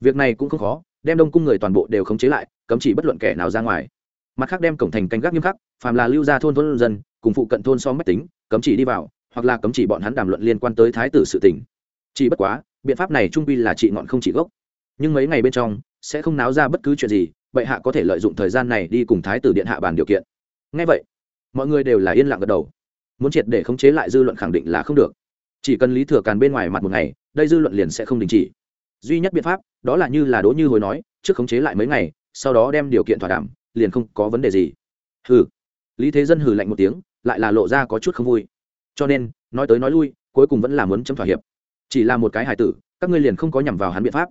Việc này cũng không khó, đem đông cung người toàn bộ đều khống chế lại, cấm chỉ bất luận kẻ nào ra ngoài. Mặt khác đem cổng thành canh gác nghiêm khắc, phàm là lưu ra thôn thôn dân, cùng phụ cận thôn so mách tính, cấm chỉ đi vào, hoặc là cấm chỉ bọn hắn đàm luận liên quan tới thái tử sự tình. Chỉ bất quá, biện pháp này trung quy là trị ngọn không trị gốc. Nhưng mấy ngày bên trong, sẽ không náo ra bất cứ chuyện gì, bệ hạ có thể lợi dụng thời gian này đi cùng thái tử điện hạ bàn điều kiện. Ngay vậy, mọi người đều là yên lặng gật đầu. Muốn triệt để khống chế lại dư luận khẳng định là không được chỉ cần lý thừa càn bên ngoài mặt một ngày, đây dư luận liền sẽ không đình chỉ. Duy nhất biện pháp, đó là như là đỗ như hồi nói, trước khống chế lại mấy ngày, sau đó đem điều kiện thỏa đảm liền không có vấn đề gì. Hừ. Lý thế dân hừ lạnh một tiếng, lại là lộ ra có chút không vui. Cho nên, nói tới nói lui, cuối cùng vẫn là muốn chấm thỏa hiệp. Chỉ là một cái hài tử, các ngươi liền không có nhằm vào hắn biện pháp.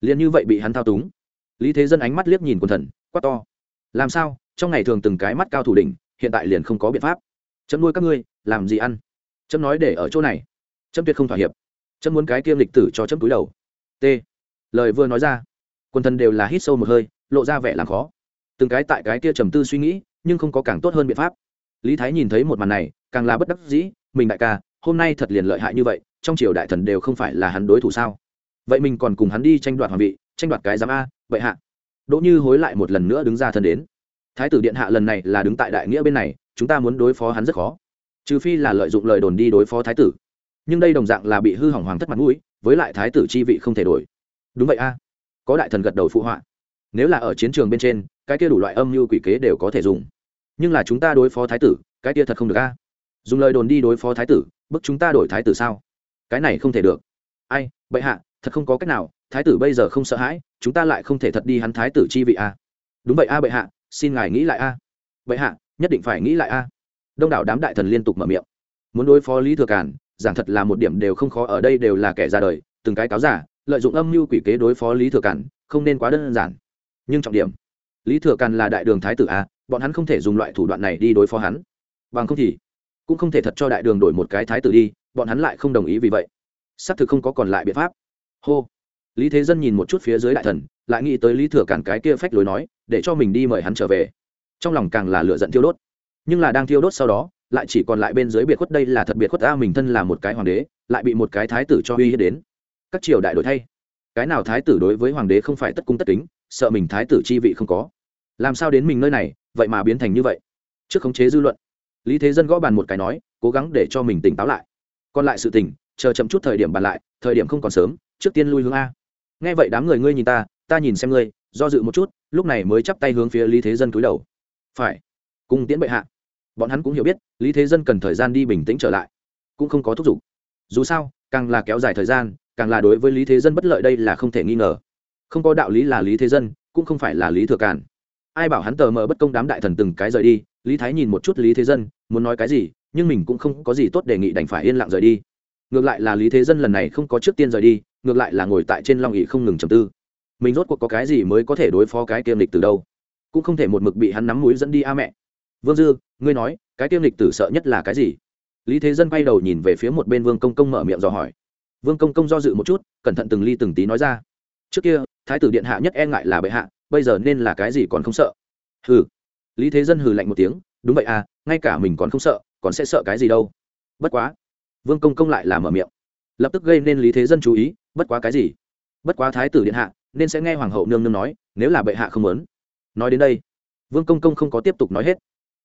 Liền như vậy bị hắn thao túng. Lý thế dân ánh mắt liếc nhìn quần thần, quát to. Làm sao? Trong ngày thường từng cái mắt cao thủ đỉnh, hiện tại liền không có biện pháp. Chấm nuôi các ngươi, làm gì ăn? Chấm nói để ở chỗ này chấm tuyệt không thỏa hiệp. Chấm muốn cái kiêm lịch tử cho chấm túi đầu. T. Lời vừa nói ra, quần thần đều là hít sâu một hơi, lộ ra vẻ làm khó. Từng cái tại cái kia trầm tư suy nghĩ, nhưng không có càng tốt hơn biện pháp. Lý thái nhìn thấy một màn này, càng là bất đắc dĩ, mình đại ca, hôm nay thật liền lợi hại như vậy, trong triều đại thần đều không phải là hắn đối thủ sao? Vậy mình còn cùng hắn đi tranh đoạt hoàng vị, tranh đoạt cái giám a, vậy hạ. Đỗ như hối lại một lần nữa đứng ra thân đến. Thái tử điện hạ lần này là đứng tại đại nghĩa bên này, chúng ta muốn đối phó hắn rất khó. Trừ phi là lợi dụng lời đồn đi đối phó thái tử nhưng đây đồng dạng là bị hư hỏng hoàng thất mặt mũi, với lại thái tử chi vị không thể đổi. Đúng vậy a. Có đại thần gật đầu phụ họa. Nếu là ở chiến trường bên trên, cái kia đủ loại âm mưu quỷ kế đều có thể dùng. Nhưng là chúng ta đối phó thái tử, cái kia thật không được a. Dùng lời đồn đi đối phó thái tử, bức chúng ta đổi thái tử sao? Cái này không thể được. Ai, bệ hạ, thật không có cách nào, thái tử bây giờ không sợ hãi, chúng ta lại không thể thật đi hắn thái tử chi vị a. Đúng vậy a bệ hạ, xin ngài nghĩ lại a. Bệ hạ, nhất định phải nghĩ lại a. Đông đảo đám đại thần liên tục mở miệng. Muốn đối phó lý thừa cản giảng thật là một điểm đều không khó, ở đây đều là kẻ ra đời, từng cái cáo giả, lợi dụng âm mưu quỷ kế đối phó lý thừa cản không nên quá đơn giản. Nhưng trọng điểm, lý thừa cản là đại đường thái tử a, bọn hắn không thể dùng loại thủ đoạn này đi đối phó hắn. Bằng không thì cũng không thể thật cho đại đường đổi một cái thái tử đi, bọn hắn lại không đồng ý vì vậy. Xác thực không có còn lại biện pháp. Hô. Lý thế dân nhìn một chút phía dưới đại thần, lại nghĩ tới lý thừa cản cái kia phách lối nói, để cho mình đi mời hắn trở về. Trong lòng càng là lựa giận thiêu đốt. Nhưng là đang thiêu đốt sau đó lại chỉ còn lại bên dưới biệt khuất đây là thật biệt khuất a, mình thân là một cái hoàng đế, lại bị một cái thái tử cho uy hiếp đến. Các triều đại đổi thay. Cái nào thái tử đối với hoàng đế không phải tất cung tất kính, sợ mình thái tử chi vị không có. Làm sao đến mình nơi này, vậy mà biến thành như vậy? Trước khống chế dư luận. Lý thế dân gõ bàn một cái nói, cố gắng để cho mình tỉnh táo lại. Còn lại sự tình chờ chậm chút thời điểm bàn lại, thời điểm không còn sớm, trước tiên lui hướng a. Nghe vậy đám người ngươi nhìn ta ta nhìn xem ngươi, do dự một chút, lúc này mới chắp tay hướng phía lý thế dân cúi đầu. Phải. Cùng tiễn bệ hạ bọn hắn cũng hiểu biết, lý thế dân cần thời gian đi bình tĩnh trở lại. Cũng không có thúc giục. Dù sao, càng là kéo dài thời gian, càng là đối với lý thế dân bất lợi đây là không thể nghi ngờ. Không có đạo lý là lý thế dân, cũng không phải là lý thừa càn. Ai bảo hắn tờ mờ bất công đám đại thần từng cái rời đi, lý thái nhìn một chút lý thế dân, muốn nói cái gì, nhưng mình cũng không có gì tốt đề nghị đành phải yên lặng rời đi. Ngược lại là lý thế dân lần này không có trước tiên rời đi, ngược lại là ngồi tại trên long ỵ không ngừng trầm tư. Mình rốt cuộc có cái gì mới có thể đối phó cái kiêm lịch từ đâu? Cũng không thể một mực bị hắn nắm mũi dẫn đi a mẹ. Vương dư ngươi nói, cái tiêm lịch tử sợ nhất là cái gì? Lý thế dân bay đầu nhìn về phía một bên vương công công mở miệng dò hỏi. Vương công công do dự một chút, cẩn thận từng ly từng tí nói ra. Trước kia, thái tử điện hạ nhất e ngại là bệ hạ, bây giờ nên là cái gì còn không sợ? Hừ. Lý thế dân hừ lạnh một tiếng, đúng vậy à ngay cả mình còn không sợ, còn sẽ sợ cái gì đâu. Bất quá. Vương công công lại là mở miệng. Lập tức gây nên lý thế dân chú ý, bất quá cái gì? Bất quá thái tử điện hạ, nên sẽ nghe hoàng hậu nương nương nói, nếu là bệ hạ không muốn. Nói đến đây, vương công công không có tiếp tục nói hết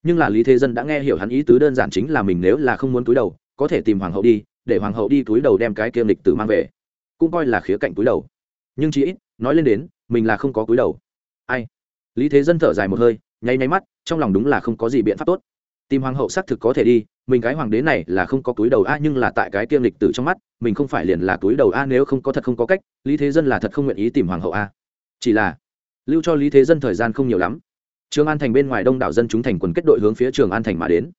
nhưng là lý thế dân đã nghe hiểu hắn ý tứ đơn giản chính là mình nếu là không muốn túi đầu, có thể tìm hoàng hậu đi, để hoàng hậu đi túi đầu đem cái kiêm lịch tử mang về. Cũng coi là khía cạnh túi đầu. Nhưng chỉ ít, nói lên đến, mình là không có túi đầu. Ai? Lý thế dân thở dài một hơi, nháy nháy mắt, trong lòng đúng là không có gì biện pháp tốt. Tìm hoàng hậu xác thực có thể đi, mình cái hoàng đế này là không có túi đầu a, nhưng là tại cái kiêm lịch tử trong mắt, mình không phải liền là túi đầu a, nếu không có thật không có cách, lý thế dân là thật không nguyện ý tìm hoàng hậu a. Chỉ là, lưu cho lý thế dân thời gian không nhiều lắm trường an thành bên ngoài đông đảo dân chúng thành quần kết đội hướng phía trường an thành mà đến.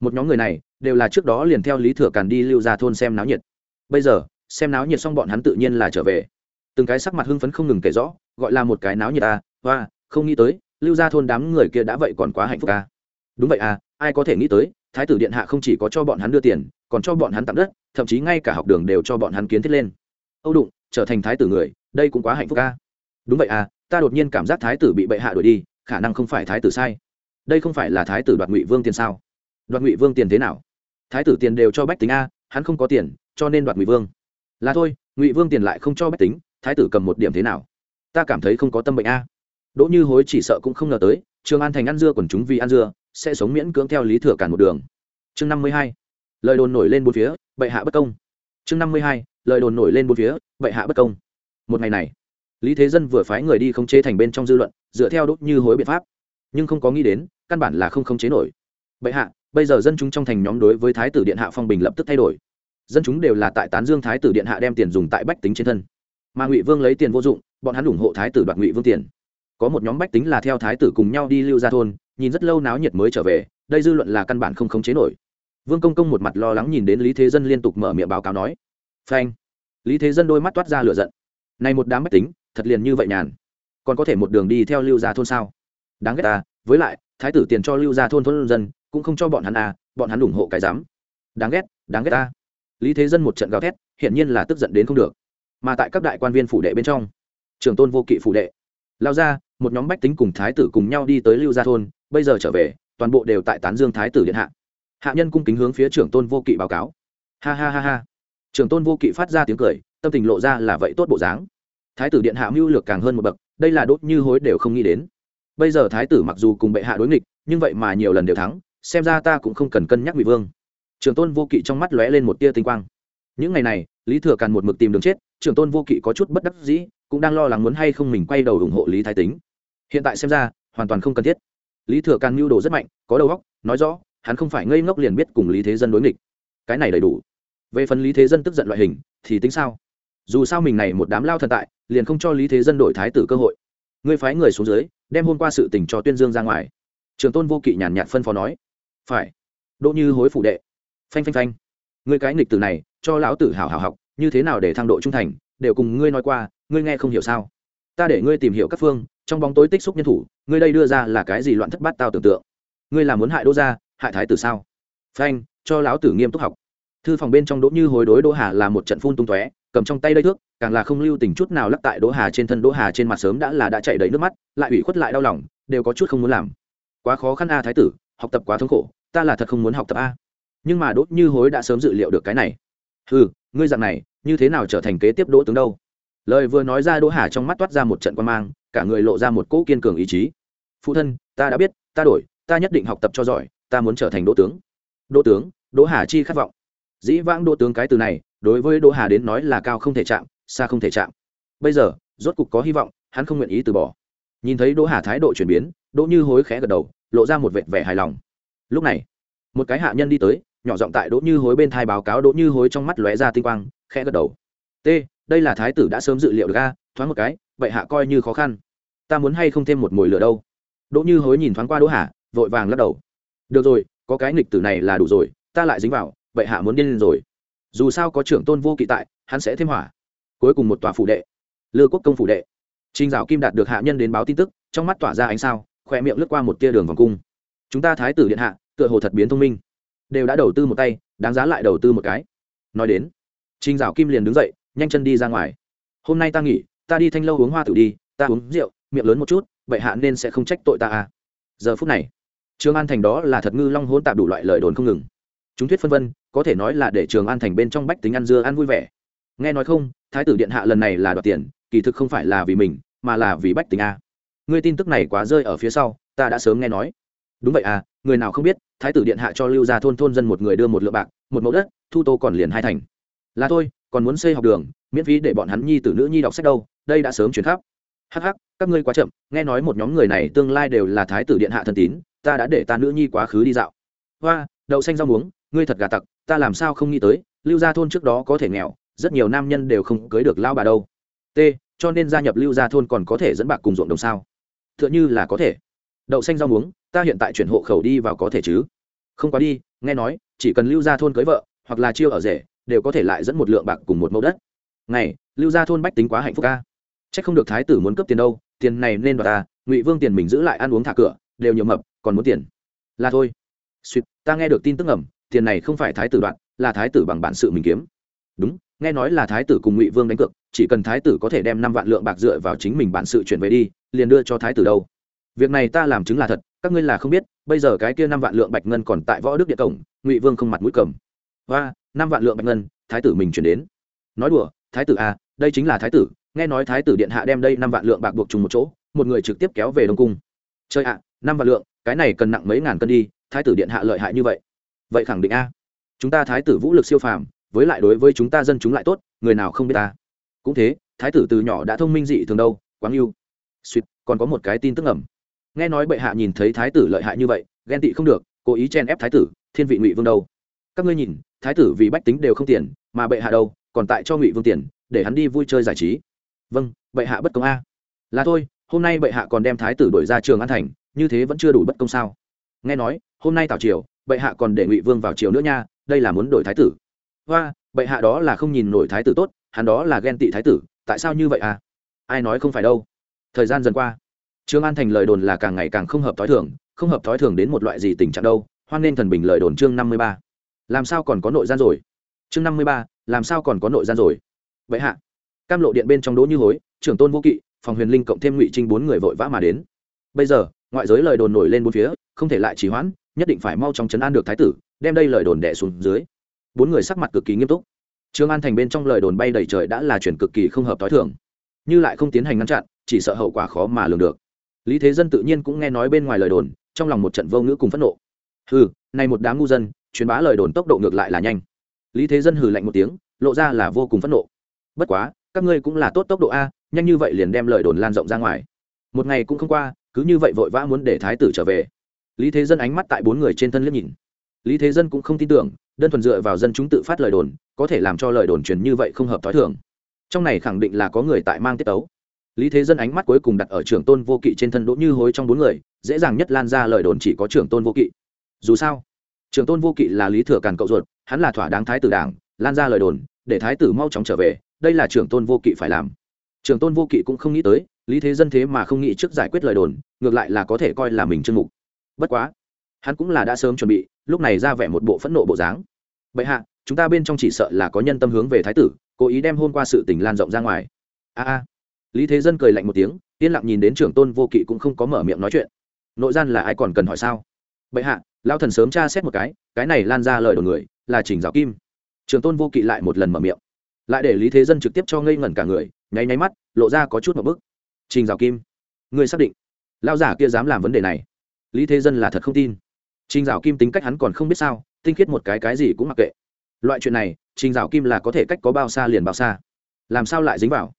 Một nhóm người này, đều là trước đó liền theo lý thừa càn đi lưu ra thôn xem náo nhiệt. Bây giờ, xem náo nhiệt xong bọn hắn tự nhiên là trở về. Từng cái sắc mặt hưng phấn không ngừng kể rõ, gọi là một cái náo nhiệt a, hoa, không nghĩ tới, lưu ra thôn đám người kia đã vậy còn quá hạnh phúc a. Đúng vậy à ai có thể nghĩ tới, thái tử điện hạ không chỉ có cho bọn hắn đưa tiền, còn cho bọn hắn tặng đất, thậm chí ngay cả học đường đều cho bọn hắn kiến thiết lên. Âu đụng, trở thành thái tử người, đây cũng quá hạnh phúc ca đúng vậy à ta đột nhiên cảm giác thái tử bị bệ hạ đuổi đi khả năng không phải thái tử sai. Đây không phải là thái tử đoạt ngụy vương tiền sao? Đoạt ngụy vương tiền thế nào? Thái tử tiền đều cho bách tính a, hắn không có tiền, cho nên đoạt ngụy vương. Là thôi, ngụy vương tiền lại không cho bách tính, thái tử cầm một điểm thế nào? Ta cảm thấy không có tâm bệnh a. Đỗ như hối chỉ sợ cũng không ngờ tới, trường an thành ăn dưa quần chúng vì ăn dưa, sẽ sống miễn cưỡng theo lý thừa cản một đường. Chương năm mươi hai, lời đồn nổi lên bốn phía, bệ hạ bất công. Chương năm mươi hai, lời đồn nổi lên bốn phía, bệ hạ bất công. Một ngày này lý thế dân vừa phái người đi khống chế thành bên trong dư luận, dựa theo đốt như hối biện pháp. Nhưng không có nghĩ đến, căn bản là không khống chế nổi. Bệ hạ, bây giờ dân chúng trong thành nhóm đối với thái tử điện hạ phong bình lập tức thay đổi. Dân chúng đều là tại tán dương thái tử điện hạ đem tiền dùng tại bách tính trên thân. Mà ngụy vương lấy tiền vô dụng, bọn hắn ủng hộ thái tử đoạt ngụy vương tiền. Có một nhóm bách tính là theo thái tử cùng nhau đi lưu ra thôn, nhìn rất lâu náo nhiệt mới trở về, đây dư luận là căn bản không khống chế nổi. Vương công công một mặt lo lắng nhìn đến lý thế dân liên tục mở miệng báo cáo nói. Phanh. Lý thế dân đôi mắt toát ra lửa giận. Này một đám bách tính thật liền như vậy nhàn. Còn có thể một đường đi theo lưu gia thôn sao? Đáng ghét ta, với lại, thái tử tiền cho lưu gia thôn thôn dân, cũng không cho bọn hắn à bọn hắn ủng hộ cái dám đáng ghét đáng ghét ta. Lý thế dân một trận gào thét, hiển nhiên là tức giận đến không được. Mà tại các đại quan viên phủ đệ bên trong, trường tôn vô kỵ phủ đệ, lao ra một nhóm bách tính cùng thái tử cùng nhau đi tới lưu gia thôn, bây giờ trở về, toàn bộ đều tại tán dương thái tử điện hạ. Hạ nhân cung kính hướng phía trưởng tôn vô kỵ báo cáo. Ha ha ha ha. Trưởng tôn vô kỵ phát ra tiếng cười, tâm tình lộ ra là vậy tốt bộ dáng thái tử điện hạ mưu lược càng hơn một bậc, đây là đốt như hối đều không nghĩ đến. Bây giờ thái tử mặc dù cùng bệ hạ đối nghịch, nhưng vậy mà nhiều lần đều thắng, xem ra ta cũng không cần cân nhắc ngụy vương. Trường tôn vô kỵ trong mắt lóe lên một tia tinh quang. Những ngày này, lý thừa càn một mực tìm đường chết, trường tôn vô kỵ có chút bất đắc dĩ, cũng đang lo lắng muốn hay không mình quay đầu ủng hộ lý thái tính. Hiện tại xem ra, hoàn toàn không cần thiết. Lý thừa càn mưu đồ rất mạnh, có đầu óc, nói rõ, hắn không phải ngây ngốc liền biết cùng lý thế dân đối nghịch. Cái này đầy đủ. Về phần lý thế dân tức giận loại hình, thì tính sao? Dù sao mình này một đám lao thần tại liền không cho lý thế dân đổi thái tử cơ hội. Ngươi phái người xuống dưới, đem hôm qua sự tình cho tuyên dương ra ngoài. Trường tôn vô kỵ nhàn nhạt phân phó nói. Phải. Đỗ như hối phủ đệ. Phanh phanh phanh. Ngươi cái nghịch từ này, cho lão tử hảo hảo học, như thế nào để thăng độ trung thành, đều cùng ngươi nói qua, ngươi nghe không hiểu sao? Ta để ngươi tìm hiểu các phương, trong bóng tối tích xúc nhân thủ, ngươi đây đưa ra là cái gì loạn thất bát tao tưởng tượng? Ngươi là muốn hại đỗ gia, hại thái tử sao? Phanh, cho lão tử nghiêm túc học. Thư phòng bên trong đỗ như Hối đối đỗ hà là một trận phun tung tóe cầm trong tay đây thước, càng là không lưu tình chút nào lắc tại đỗ hà trên thân. Đỗ hà trên mặt sớm đã là đã chạy đầy nước mắt, lại ủy khuất lại đau lòng, đều có chút không muốn làm. Quá khó khăn a, thái tử, học tập quá thống khổ, ta là thật không muốn học tập a. Nhưng mà đốt như hối đã sớm dự liệu được cái này. Ừ ngươi dạng này, như thế nào trở thành kế tiếp đỗ tướng đâu? Lời vừa nói ra đỗ hà trong mắt toát ra một trận quan mang, cả người lộ ra một cỗ kiên cường ý chí. Phụ thân, ta đã biết, ta đổi, ta nhất định học tập cho giỏi, ta muốn trở thành đỗ tướng. Đỗ tướng, đỗ hà chi khát vọng. Dĩ vãng đỗ tướng cái từ này đối với đỗ hà đến nói là cao không thể chạm, xa không thể chạm. Bây giờ, rốt cục có hy vọng, hắn không nguyện ý từ bỏ. Nhìn thấy đỗ hà thái độ chuyển biến, đỗ như hối khẽ gật đầu, lộ ra một vệt vẻ hài lòng. Lúc này, một cái hạ nhân đi tới, nhỏ giọng tại đỗ như hối bên thai báo cáo đỗ như hối trong mắt lóe ra tinh quang, khẽ gật đầu. T, đây là thái tử đã sớm dự liệu được a, thoáng một cái, vậy hạ coi như khó khăn. Ta muốn hay không thêm một mồi lửa đâu? Đỗ như hối nhìn thoáng qua đỗ hà, vội vàng lắc đầu. Được rồi, có cái nghịch tử này là đủ rồi, ta lại dính vào, vậy hạ muốn điên lên rồi dù sao có trưởng tôn vô kỵ tại hắn sẽ thêm hỏa cuối cùng một tòa phủ đệ lư quốc công phủ đệ Trình Dạo Kim đạt được hạ nhân đến báo tin tức, trong mắt tỏa ra ánh sao, khỏe miệng lướt qua một tia đường vòng cung. Chúng ta thái tử điện hạ, tựa hồ thật biến thông minh, đều đã đầu tư một tay, đáng giá lại đầu tư một cái. Nói đến, Trình Dạo Kim liền đứng dậy, nhanh chân đi ra ngoài. Hôm nay ta nghỉ, ta đi thanh lâu uống hoa tử đi, ta uống rượu, miệng lớn một chút, vậy hạ nên sẽ không trách tội ta à. Giờ phút này, trương An thành đó là thật ngư long hỗn tạp đủ loại lời đồn không ngừng. Chúng thuyết phân vân, có thể nói là để Trường An thành bên trong bách tính ăn dưa ăn vui vẻ. Nghe nói không, thái tử điện hạ lần này là đoạt tiền, kỳ thực không phải là vì mình mà là vì bách tính a. Ngươi tin tức này quá rơi ở phía sau ta đã sớm nghe nói. Đúng vậy à người nào không biết thái tử điện hạ cho lưu ra thôn thôn dân một người đưa một lượng bạc một mẫu đất thu tô còn liền hai thành. Là thôi còn muốn xây học đường miễn phí để bọn hắn nhi tử nữ nhi đọc sách đâu đây đã sớm chuyển khắp. Hắc hắc các ngươi quá chậm nghe nói một nhóm người này tương lai đều là thái tử điện hạ thân tín ta đã để ta nữ nhi quá khứ đi dạo. Hoa đậu xanh rau muống, ngươi thật gà tặc, ta làm sao không nghĩ tới, lưu gia thôn trước đó có thể nghèo, rất nhiều nam nhân đều không cưới được lao bà đâu. T, cho nên gia nhập lưu gia thôn còn có thể dẫn bạc cùng ruộng đồng sao? T h ư ợ n h ư là có thể. Đậu xanh rau muống, ta hiện tại chuyển hộ khẩu đi vào có thể chứ? Không quá đi, nghe nói, chỉ cần lưu gia thôn cưới vợ, hoặc là chiêu ở rể, đều có thể lại dẫn một lượng bạc cùng một mẫu đất. Này lưu gia thôn bách tính quá hạnh phúc ca c h ắ c không được thái tử muốn cấp tiền đâu, tiền này nên đoạt ta, ngụy vương tiền mình giữ lại ăn uống thả cửa, đều nhiều mập, còn muốn tiền. Là thôi suýt ta nghe được tin tức ẩm tiền này không phải thái tử đoạn, là thái tử bằng bản sự mình kiếm. Đúng, nghe nói là thái tử cùng ngụy vương đánh cược, chỉ cần thái tử có thể đem năm vạn lượng bạc dựa vào chính mình bản sự chuyển về đi, liền đưa cho thái tử đâu. Việc này ta làm chứng là thật, các ngươi là không biết, bây giờ cái kia năm vạn lượng bạch ngân còn tại võ đức địa cổng, ngụy vương không mặt mũi cầm. Và năm vạn lượng bạch ngân, thái tử mình chuyển đến. Nói đùa, thái tử à đây chính là thái tử, nghe nói thái tử điện hạ đem đây năm vạn lượng bạc buộc chung một chỗ, một người trực tiếp kéo về đông cung. Chơi ạ, năm vạn lượng, cái này cần nặng mấy ngàn cân đi thái tử điện hạ lợi hại như vậy. Vậy khẳng định a. Chúng ta thái tử vũ lực siêu phàm, với lại đối với chúng ta dân chúng lại tốt, người nào không biết ta? Cũng thế, thái tử từ nhỏ đã thông minh dị thường đâu, quáng yêu. Suýt, còn có một cái tin tức ẩm nghe nói bệ hạ nhìn thấy thái tử lợi hại như vậy, ghen tị không được, cố ý chen ép thái tử, thiên vị ngụy vương đâu. Các ngươi nhìn, thái tử vì bách tính đều không tiền, mà bệ hạ đâu, còn tại cho ngụy vương tiền, để hắn đi vui chơi giải trí. Vâng bệ hạ bất công a. Là thôi, hôm nay bệ hạ còn đem thái tử đổi ra trường an thành, như thế vẫn chưa đủ bất công sao. Nghe nói hôm nay tào triều, bệ hạ còn để ngụy vương vào triều nữa nha, đây là muốn đổi thái tử. Hoa, bệ hạ đó là không nhìn nổi thái tử tốt, hắn đó là ghen tị thái tử, tại sao như vậy à? Ai nói không phải đâu. Thời gian dần qua, trương an thành lời đồn là càng ngày càng không hợp thói thường, không hợp thói thường đến một loại gì tình trạng đâu, hoan nên thần bình lời đồn chương năm mươi ba. Làm sao còn có nội gian rồi? Chương năm mươi ba, làm sao còn có nội gian rồi? Vậy hạ, cam lộ điện bên trong đỗ như hối, trưởng tôn vô kỵ, phòng huyền linh cộng thêm ngụy trinh bốn người vội vã mà đến. Bây giờ, ngoại giới lời đồn nổi lên bốn phía, không thể lại trì hoãn nhất định phải mau chóng chấn an được thái tử, đem đây lời đồn đẻ xuống dưới. Bốn người sắc mặt cực kỳ nghiêm túc. Trương an thành bên trong lời đồn bay đầy trời đã là chuyển cực kỳ không hợp t h o i thường. Như lại không tiến hành ngăn chặn, chỉ sợ hậu quả khó mà lường được. Lý thế dân tự nhiên cũng nghe nói bên ngoài lời đồn, trong lòng một trận vô ngữ cùng phẫn nộ. Hừ, này một đám ngu dân, truyền bá lời đồn tốc độ ngược lại là nhanh. Lý thế dân hừ lạnh một tiếng, lộ ra là vô cùng phẫn nộ. Bất quá, các ngươi cũng là tốt tốc độ a, nhanh như vậy liền đem lời đồn lan rộng ra ngoài. Một ngày cũng không qua, cứ như vậy vội vã muốn để thái tử trở về lý thế dân ánh mắt tại bốn người trên thân liếc nhìn. Lý thế dân cũng không tin tưởng, đơn thuần dựa vào dân chúng tự phát lời đồn, có thể làm cho lời đồn truyền như vậy không hợp t h ó i thường. Trong này khẳng định là có người tại mang tiết tấu. Lý thế dân ánh mắt cuối cùng đặt ở trưởng tôn vô kỵ trên thân đỗ như hối trong bốn người, dễ dàng nhất lan ra lời đồn chỉ có trưởng tôn vô kỵ. Dù sao, trưởng tôn vô kỵ là lý thừa càn cậu ruột, hắn là thỏa đáng thái tử đảng, lan ra lời đồn, để thái tử mau chóng trở về, đây là trưởng tôn vô kỵ phải làm. Trưởng tôn vô kỵ cũng không nghĩ tới, lý thế dân thế mà không nghĩ trước giải quyết lời đồn, ngược lại là có thể coi là mình chương mục bất quá, hắn cũng là đã sớm chuẩn bị, lúc này ra vẻ một bộ phẫn nộ bộ dáng. Bệ hạ, chúng ta bên trong chỉ sợ là có nhân tâm hướng về thái tử, cố ý đem hôn qua sự tình lan rộng ra ngoài. A a. Lý thế dân cười lạnh một tiếng, yên lặng nhìn đến trưởng tôn vô kỵ cũng không có mở miệng nói chuyện. Nội gian là ai còn cần hỏi sao? Bệ hạ lao thần sớm tra xét một cái cái này lan ra lời đồn người, là trình giáo kim. Trưởng tôn vô kỵ lại một lần mở miệng. Lại để lý thế dân trực tiếp cho ngây ngẩn cả người, nháy nháy mắt, lộ ra có chút một bức. Trình giáo kim người xác định lao giả kia dám làm vấn đề này lý thế dân là thật không tin. Trình Dạo kim tính cách hắn còn không biết sao, tinh khiết một cái cái gì cũng mặc kệ. Loại chuyện này, trình Dạo kim là có thể cách có bao xa liền bao xa. Làm sao lại dính vào?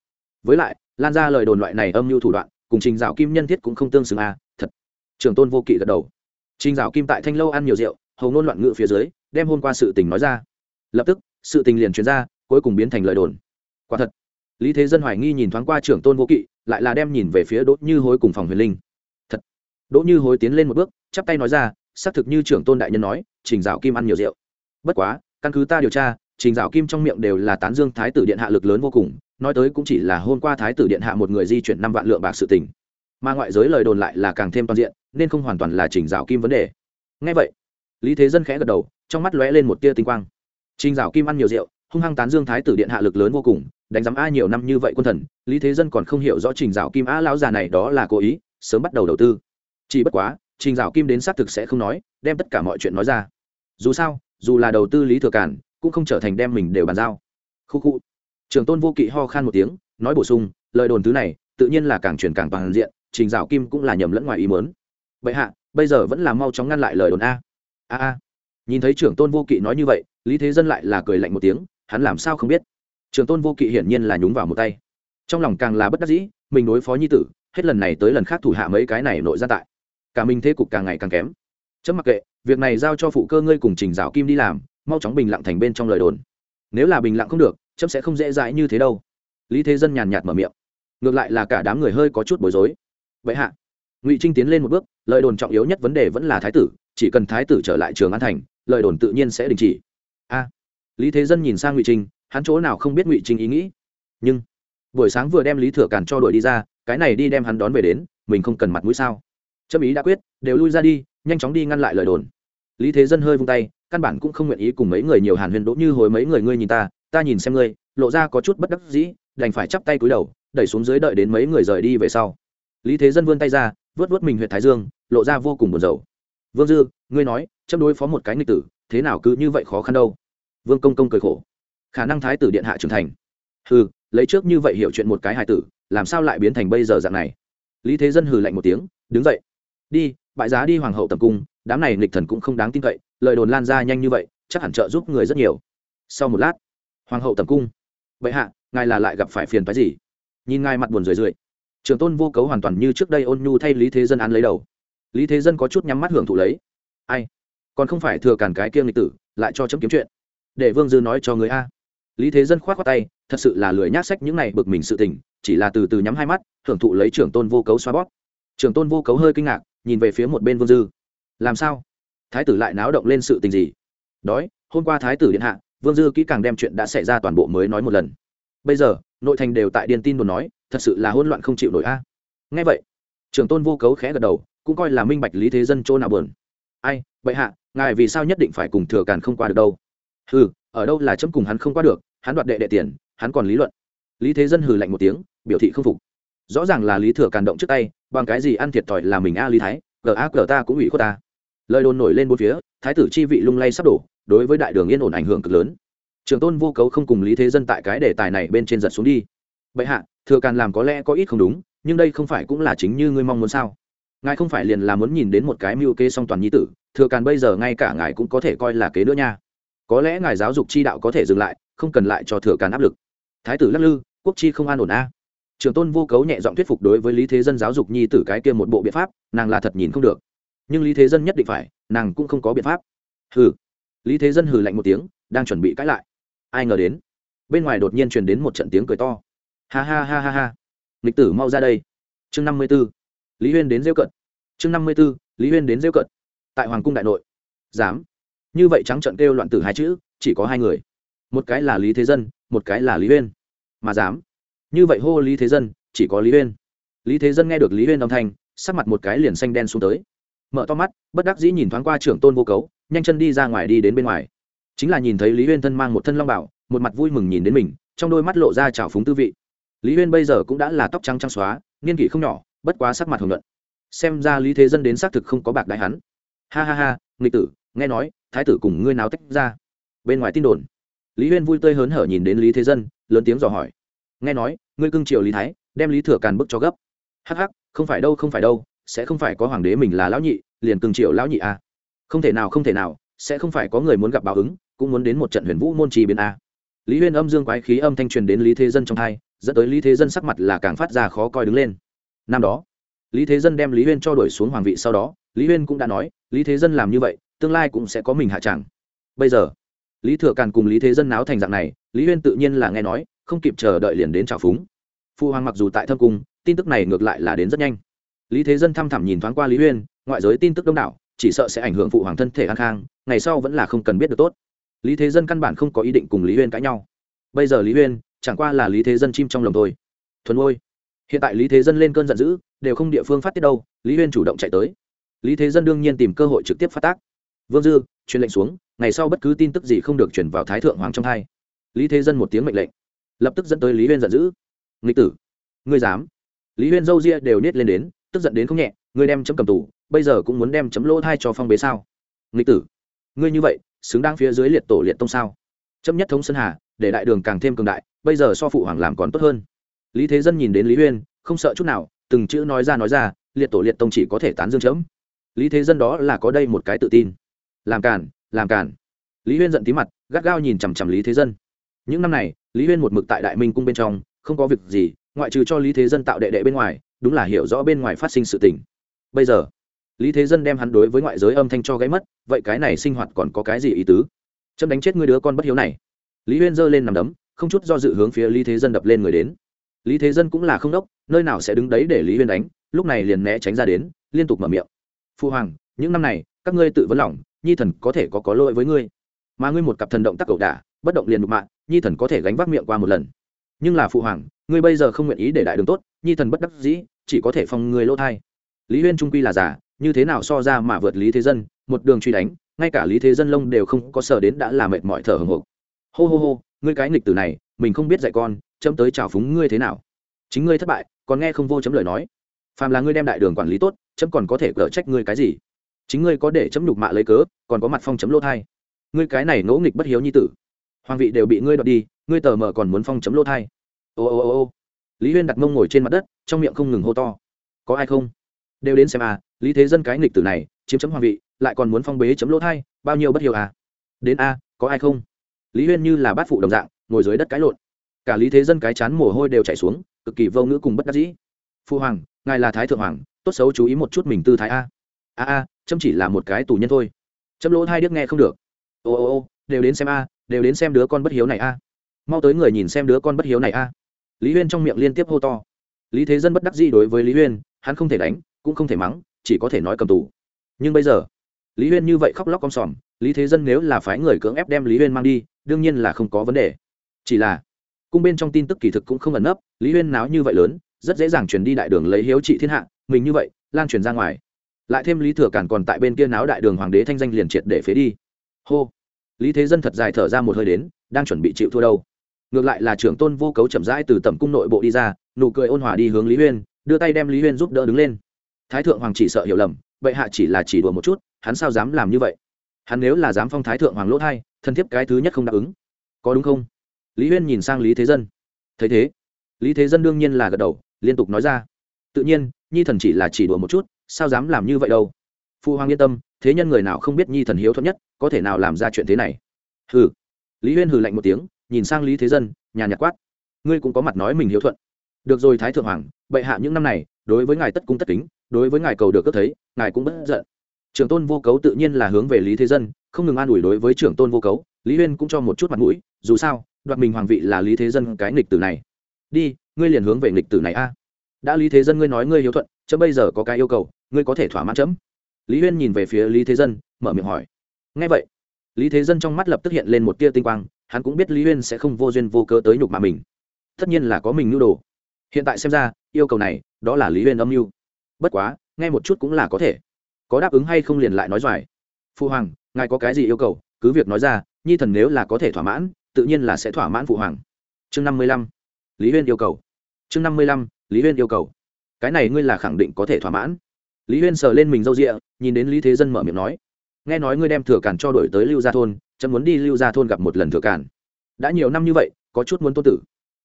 Với lại, lan ra lời đồn loại này âm mưu thủ đoạn, cùng trình Dạo kim nhân thiết cũng không tương xứng à thật. Trường tôn vô kỵ gật đầu. Trình Dạo kim tại thanh lâu ăn nhiều rượu, hầu ngôn loạn ngự phía dưới, đem hôm qua sự tình nói ra. Lập tức, sự tình liền chuyển ra, cuối cùng biến thành lời đồn. Quả thật, lý thế dân hoài nghi nhìn thoáng qua trưởng tôn vô kỵ, lại là đem nhìn về phía đỗ như hối cùng phòng huyền linh đỗ như hối tiến lên một bước, chắp tay nói ra, xác thực như trưởng tôn đại nhân nói, trình dạo kim ăn nhiều rượu. Bất quá, căn cứ ta điều tra, trình dạo kim trong miệng đều là tán dương thái tử điện hạ lực lớn vô cùng, nói tới cũng chỉ là hôm qua thái tử điện hạ một người di chuyển năm vạn lượng bạc sự tình. Mà ngoại giới lời đồn lại là càng thêm toàn diện, nên không hoàn toàn là trình dạo kim vấn đề. Ngay vậy, lý thế dân khẽ gật đầu, trong mắt lóe lên một tia tinh quang. Trình dạo kim ăn nhiều rượu, hung hăng tán dương thái tử điện hạ lực lớn vô cùng, đánh giám a nhiều năm như vậy quân thần, lý thế dân còn không hiểu rõ trình dạo kim a lão già này đó là cố ý, sớm bắt đầu đầu tư chỉ bất quá, trình dạo kim đến xác thực sẽ không nói, đem tất cả mọi chuyện nói ra. Dù sao, dù là đầu tư lý thừa cản, cũng không trở thành đem mình đều bàn giao. Khu khu. Trường tôn vô kỵ ho khan một tiếng, nói bổ sung, lời đồn thứ này, tự nhiên là càng truyền càng toàn diện, trình dạo kim cũng là nhầm lẫn ngoài ý mớn vậy hạ, bây giờ vẫn là mau chóng ngăn lại lời đồn a. A a. Nhìn thấy trưởng tôn vô kỵ nói như vậy, lý thế dân lại là cười lạnh một tiếng, hắn làm sao không biết? Trường tôn vô kỵ hiển nhiên là nhúng vào một tay. Trong lòng càng là bất đắc dĩ, mình đối phó nhi tử, hết lần này tới lần khác thủ hạ mấy cái này nội ra tại cả mình thế cục càng ngày càng kém. Chấm mặc kệ, việc này giao cho phụ cơ ngươi cùng trình dạo kim đi làm, mau chóng bình lặng thành bên trong lời đồn. Nếu là bình lặng không được, chấm sẽ không dễ dãi như thế đâu. Lý thế dân nhàn nhạt mở miệng. Ngược lại là cả đám người hơi có chút bối rối. Vậy hạ. Ngụy trinh tiến lên một bước, lời đồn trọng yếu nhất vấn đề vẫn là thái tử, chỉ cần thái tử trở lại trường an thành, lời đồn tự nhiên sẽ đình chỉ. A. Lý thế dân nhìn sang ngụy trinh, hắn chỗ nào không biết ngụy trinh ý nghĩ. Nhưng, buổi sáng vừa đem lý thừa càn cho đuổi đi ra, cái này đi đem hắn đón về đến, mình không cần mặt mũi sao? Trâm ý đã quyết, đều lui ra đi, nhanh chóng đi ngăn lại lời đồn. Lý thế dân hơi vung tay, căn bản cũng không nguyện ý cùng mấy người nhiều hàn huyền đỗ như hồi mấy người ngươi nhìn ta ta nhìn xem ngươi, lộ ra có chút bất đắc dĩ, đành phải chắp tay cúi đầu, đẩy xuống dưới đợi đến mấy người rời đi về sau. Lý thế dân vươn tay ra, vớt vớt mình huyện thái dương, lộ ra vô cùng buồn rầu. Vương dư, ngươi nói châm đối phó một cái nghịch tử, thế nào cứ như vậy khó khăn đâu? Vương công công cười khổ. Khả năng thái tử điện hạ trưởng thành. Hừ, lấy trước như vậy hiểu chuyện một cái hài tử, làm sao lại biến thành bây giờ dạng này? Lý thế dân hừ lạnh một tiếng, đứng dậy đi bại giá đi hoàng hậu tầm cung, đám này nghịch thần cũng không đáng tin cậy, lời đồn lan ra nhanh như vậy, chắc hẳn trợ giúp người rất nhiều. Sau một lát, hoàng hậu tầm cung. Vậy hạ, ngài là lại gặp phải phiền phái gì? Nhìn ngài mặt buồn rười rượi. Trường tôn vô cấu hoàn toàn như trước đây ôn nhu thay lý thế dân án lấy đầu. Lý thế dân có chút nhắm mắt hưởng thụ lấy. Ai? Còn không phải thừa cản cái kia lịch tử, lại cho chấm kiếm chuyện. Để vương dư nói cho người a. Lý thế dân k h o á t khoác tay, thật sự là lười nhát sách những này bực mình sự tình, chỉ là từ từ nhắm hai mắt, hưởng thụ lấy trưởng tôn vô cấu xoa bóp. Trưởng tôn vô cấu hơi kinh ngạc nhìn về phía một bên vương dư. Làm sao? Thái tử lại náo động lên sự tình gì? Đói, hôm qua thái tử điện hạ, vương dư kỹ càng đem chuyện đã xảy ra toàn bộ mới nói một lần. Bây giờ, nội thành đều tại điền tin đồn nói, thật sự là hỗn loạn không chịu nổi a. Ngay vậy. Trưởng tôn vô cấu khẽ gật đầu, cũng coi là minh bạch lý thế dân chỗ nào bờn ai, bệ hạ, ngài vì sao nhất định phải cùng thừa càn không qua được đâu? Hừ, ở đâu là chấm cùng hắn không qua được, hắn đoạt đệ đệ tiền, hắn còn lý luận. Lý thế dân hừ lạnh một tiếng, biểu thị không phục. Rõ ràng là lý thừa càn động trước tay bằng cái gì ăn thiệt thòi là mình a lý thái gờ a gờ ta cũng ủy khuất ta. Lời đồn nổi lên bốn phía, thái tử chi vị lung lay sắp đổ, đối với đại đường yên ổn ảnh hưởng cực lớn. Trường tôn vô cấu không cùng lý thế dân tại cái đề tài này bên trên giật xuống đi. Bệ hạ, thừa càn làm có lẽ có ít không đúng, nhưng đây không phải cũng là chính như ngươi mong muốn sao? Ngài không phải liền là muốn nhìn đến một cái mưu kê song toàn nhi tử, thừa càn bây giờ ngay cả ngài cũng có thể coi là kế nữa nha. Có lẽ ngài giáo dục chi đạo có thể dừng lại, không cần lại cho thừa càn áp lực. Thái tử lắc lư, quốc chi không an ổn a trường tôn vô cấu nhẹ giọng thuyết phục đối với lý thế dân giáo dục nhi tử cái kia một bộ biện pháp, nàng là thật nhìn không được. Nhưng lý thế dân nhất định phải, nàng cũng không có biện pháp. Hừ. Lý thế dân hừ lạnh một tiếng, đang chuẩn bị cãi lại. Ai ngờ đến, bên ngoài đột nhiên truyền đến một trận tiếng cười to. Ha ha ha ha ha. Lịch tử mau ra đây. Chương năm mươi b ố lý huyên đến rêu cận. Chương năm mươi b ố lý huyên đến rêu cận. Tại hoàng cung đại nội. Dám. Như vậy trắng trận kêu loạn tử hai chữ, chỉ có hai người. Một cái là lý thế dân, một cái là lý huyên. Mà dám như vậy hô lý thế dân, chỉ có lý uyên. Lý thế dân nghe được lý uyên âm thanh, sắc mặt một cái liền xanh đen xuống tới. Mở to mắt, bất đắc dĩ nhìn thoáng qua trưởng tôn vô cấu, nhanh chân đi ra ngoài đi đến bên ngoài. Chính là nhìn thấy lý uyên thân mang một thân long bảo, một mặt vui mừng nhìn đến mình, trong đôi mắt lộ ra trào phúng tư vị. Lý uyên bây giờ cũng đã là tóc trắng trắng xóa, niên kỷ không nhỏ, bất quá sắc mặt hồng luận xem ra lý thế dân đến xác thực không có bạc đại hắn. Ha ha ha, nghịch tử, nghe nói, thái tử cùng ngươi nào tách ra. Bên ngoài tin đồn. Lý huyên vui tươi hớn hở nhìn đến lý thế dân, lớn tiếng dò hỏi. Nghe nói ngươi cưng triều lý thái, đem lý thừa càn bức cho gấp hắc hắc, không phải đâu, không phải đâu, sẽ không phải có hoàng đế mình là lão nhị, liền cưng triều lão nhị à. không thể nào, không thể nào, sẽ không phải có người muốn gặp báo ứng, cũng muốn đến một trận huyền vũ môn trì biến a lý huyên âm dương quái khí âm thanh truyền đến lý thế dân trong thai, dẫn tới lý thế dân sắc mặt là càng phát ra khó coi đứng lên năm đó, lý thế dân đem lý huyên cho đuổi xuống hoàng vị sau đó, lý huyên cũng đã nói, lý thế dân làm như vậy, tương lai cũng sẽ có mình hạ chẳng. bây giờ, lý thừa càn cùng lý thế dân náo thành dạng này, lý huyên tự nhiên là nghe nói không kịp chờ đợi liền đến trào phúng. Phu hoàng mặc dù tại thâm cung, tin tức này ngược lại là đến rất nhanh. Lý thế dân thăm thẳm nhìn thoáng qua lý huyên ngoại giới tin tức đông đảo, chỉ sợ sẽ ảnh hưởng phụ hoàng thân thể an khang, ngày sau vẫn là không cần biết được tốt. Lý thế dân căn bản không có ý định cùng lý huyên cãi nhau. Bây giờ lý huyên chẳng qua là lý thế dân chim trong lòng thôi. Thuần ôi hiện tại lý thế dân lên cơn giận dữ, đều không địa phương phát tiết đâu, lý huyên chủ động chạy tới. Lý thế dân đương nhiên tìm cơ hội trực tiếp phát tác. Vương dư, truyền lệnh xuống, ngày sau bất cứ tin tức gì không được chuyển vào thái thượng hoàng trong hai. Lý thế dân một tiếng mệnh lệnh lập tức dẫn tới lý huyên giận dữ nghịch tử ngươi dám lý huyên dâu ria đều nết lên đến tức giận đến không nhẹ ngươi đem chấm cầm tù bây giờ cũng muốn đem chấm lỗ thai cho phong bế sao nghịch tử ngươi như vậy xứng đáng phía dưới liệt tổ liệt tông sao chấm nhất thống sơn hà để đại đường càng thêm cường đại bây giờ so phụ hoàng làm còn tốt hơn lý thế dân nhìn đến lý huyên không sợ chút nào từng chữ nói ra nói ra liệt tổ liệt tông chỉ có thể tán dương chấm lý thế dân đó là có đây một cái tự tin làm càn làm càn lý huyên giận tí mặt gắt gao nhìn chằm chằm lý thế dân những năm này, lý huyên một mực tại đại minh cung bên trong, không có việc gì, ngoại trừ cho lý thế dân tạo đệ đệ bên ngoài, đúng là hiểu rõ bên ngoài phát sinh sự tình. Bây giờ, lý thế dân đem hắn đối với ngoại giới âm thanh cho gáy mất, vậy cái này sinh hoạt còn có cái gì ý tứ? Chấm đánh chết ngươi đứa con bất hiếu này. Lý huyên giơ lên nằm đấm, không chút do dự hướng phía lý thế dân đập lên người đến. Lý thế dân cũng là không đốc, nơi nào sẽ đứng đấy để lý huyên đánh, lúc này liền né tránh ra đến, liên tục mở miệng. Phu hoàng, những năm này, các ngươi tự vấn lòng, nhi thần có thể có có lỗi với ngươi mà ngươi một cặp thần động tác cầu đả, bất động liền đục mạng nhi thần có thể gánh vác miệng qua một lần. Nhưng là phụ hoàng, ngươi bây giờ không nguyện ý để đại đường tốt, nhi thần bất đắc dĩ, chỉ có thể phòng ngươi lỗ thai. Lý huyên trung quy là giả như thế nào so ra mà vượt lý thế dân, một đường truy đánh, ngay cả lý thế dân lông đều không có sở đến đã là mệt mỏi thở hồng hộc. Hô hô hô, ngươi cái nghịch từ này, mình không biết dạy con, chấm tới trào phúng ngươi thế nào? Chính ngươi thất bại, còn nghe không vô chấm lời nói. Phàm là ngươi đem đại đường quản lý tốt, chấm còn có thể cở trách ngươi cái gì? Chính ngươi có để chấm nhục mạ lấy cớ, còn có mặt phong chấm lỗ thai ngươi cái này ngỗ nghịch bất hiếu nhi tử. Hoàng vị đều bị ngươi đoạt đi, ngươi tờ mờ còn muốn phong chấm lỗ thai. Ô ô ô ô. Lý huyên đặt mông ngồi trên mặt đất, trong miệng không ngừng hô to. Có ai không? Đều đến xem à lý thế dân cái nghịch tử này, chiếm chấm hoàng vị, lại còn muốn phong bế chấm lỗ thai, bao nhiêu bất hiếu à? Đến a có ai không? Lý huyên như là bát phụ đồng dạng, ngồi dưới đất cái lộn. Cả lý thế dân cái chán mồ hôi đều chảy xuống, cực kỳ vô ngữ cùng bất đắc dĩ. Phu hoàng, ngài là thái thượng hoàng, tốt xấu chú ý một chút mình tư thái a. A a, chấm chỉ là một cái tù nhân thôi. Chấm lỗ thai điếc nghe không được ô ô ô, đều đến xem a, đều đến xem đứa con bất hiếu này a. Mau tới người nhìn xem đứa con bất hiếu này a. Lý huyên trong miệng liên tiếp hô to. Lý thế dân bất đắc dĩ đối với lý huyên, hắn không thể đánh, cũng không thể mắng, chỉ có thể nói cầm tù. Nhưng bây giờ, lý huyên như vậy khóc lóc con sòm, lý thế dân nếu là phái người cưỡng ép đem lý huyên mang đi, đương nhiên là không có vấn đề. Chỉ là, cung bên trong tin tức kỳ thực cũng không ẩn nấp, lý huyên náo như vậy lớn, rất dễ dàng chuyển đi đại đường lấy hiếu trị thiên hạ, mình như vậy, lan truyền ra ngoài. Lại thêm lý thừa cản còn tại bên kia náo đại đường hoàng đế thanh danh liền triệt để phế đi. Hô lý thế dân thật dài thở ra một hơi đến, đang chuẩn bị chịu thua đâu. Ngược lại là trưởng tôn vô cấu chậm rãi từ tầm cung nội bộ đi ra, nụ cười ôn hòa đi hướng lý huyên, đưa tay đem lý huyên giúp đỡ đứng lên. Thái thượng hoàng chỉ sợ hiểu lầm vậy hạ chỉ là chỉ đùa một chút, hắn sao dám làm như vậy? Hắn nếu là dám phong thái thượng hoàng lỗ thai, thân thiết cái thứ nhất không đáp ứng. Có đúng không? Lý huyên nhìn sang lý thế dân. Thấy thế, lý thế dân đương nhiên là gật đầu, liên tục nói ra. Tự nhiên, nhi thần chỉ là chỉ đùa một chút, sao dám làm như vậy đâu? Phu hoàng yên tâm, thế nhân người nào không biết nhi thần hiếu thuận nhất, có thể nào làm ra chuyện thế này? Hừ. Lý huyên hừ lạnh một tiếng, nhìn sang lý thế dân nhà nhạc quát. Ngươi cũng có mặt nói mình hiếu thuận. Được rồi thái thượng hoàng, bệ hạ những năm này, đối với ngài tất cung tất kính, đối với ngài cầu được cất thấy, ngài cũng bất giận. Trưởng tôn vô cấu tự nhiên là hướng về lý thế dân, không ngừng an ủi đối với trưởng tôn vô cấu, lý huyên cũng cho một chút mặt mũi, dù sao, đoạt mình hoàng vị là lý thế dân cái nghịch tử này. Đi, ngươi liền hướng về nghịch tử này a. Đã lý thế dân ngươi nói ngươi hiếu thuận, chấm bây giờ có cái yêu cầu, ngươi có thể thỏa mãn chấm lý huyên nhìn về phía lý thế dân, mở miệng hỏi. Ngay vậy, lý thế dân trong mắt lập tức hiện lên một tia tinh quang, hắn cũng biết lý huyên sẽ không vô duyên vô cớ tới nhục mà mình. Tất nhiên là có mình nhu đồ. Hiện tại xem ra, yêu cầu này, đó là lý huyên âm mưu. Bất quá, nghe một chút cũng là có thể. Có đáp ứng hay không liền lại nói doài phụ hoàng, ngài có cái gì yêu cầu, cứ việc nói ra, nhi thần nếu là có thể thỏa mãn, tự nhiên là sẽ thỏa mãn phụ hoàng. Chương năm mươi lăm, lý huyên yêu cầu. Chương năm mươi lăm, lý huyên yêu cầu. Cái này ngươi là khẳng định có thể thỏa mãn lý huyên sờ lên mình râu rịa, nhìn đến lý thế dân mở miệng nói, nghe nói ngươi đem thừa cản cho đổi tới lưu gia thôn, chấm muốn đi lưu gia thôn gặp một lần thừa cản. Đã nhiều năm như vậy, có chút muốn tôn tử.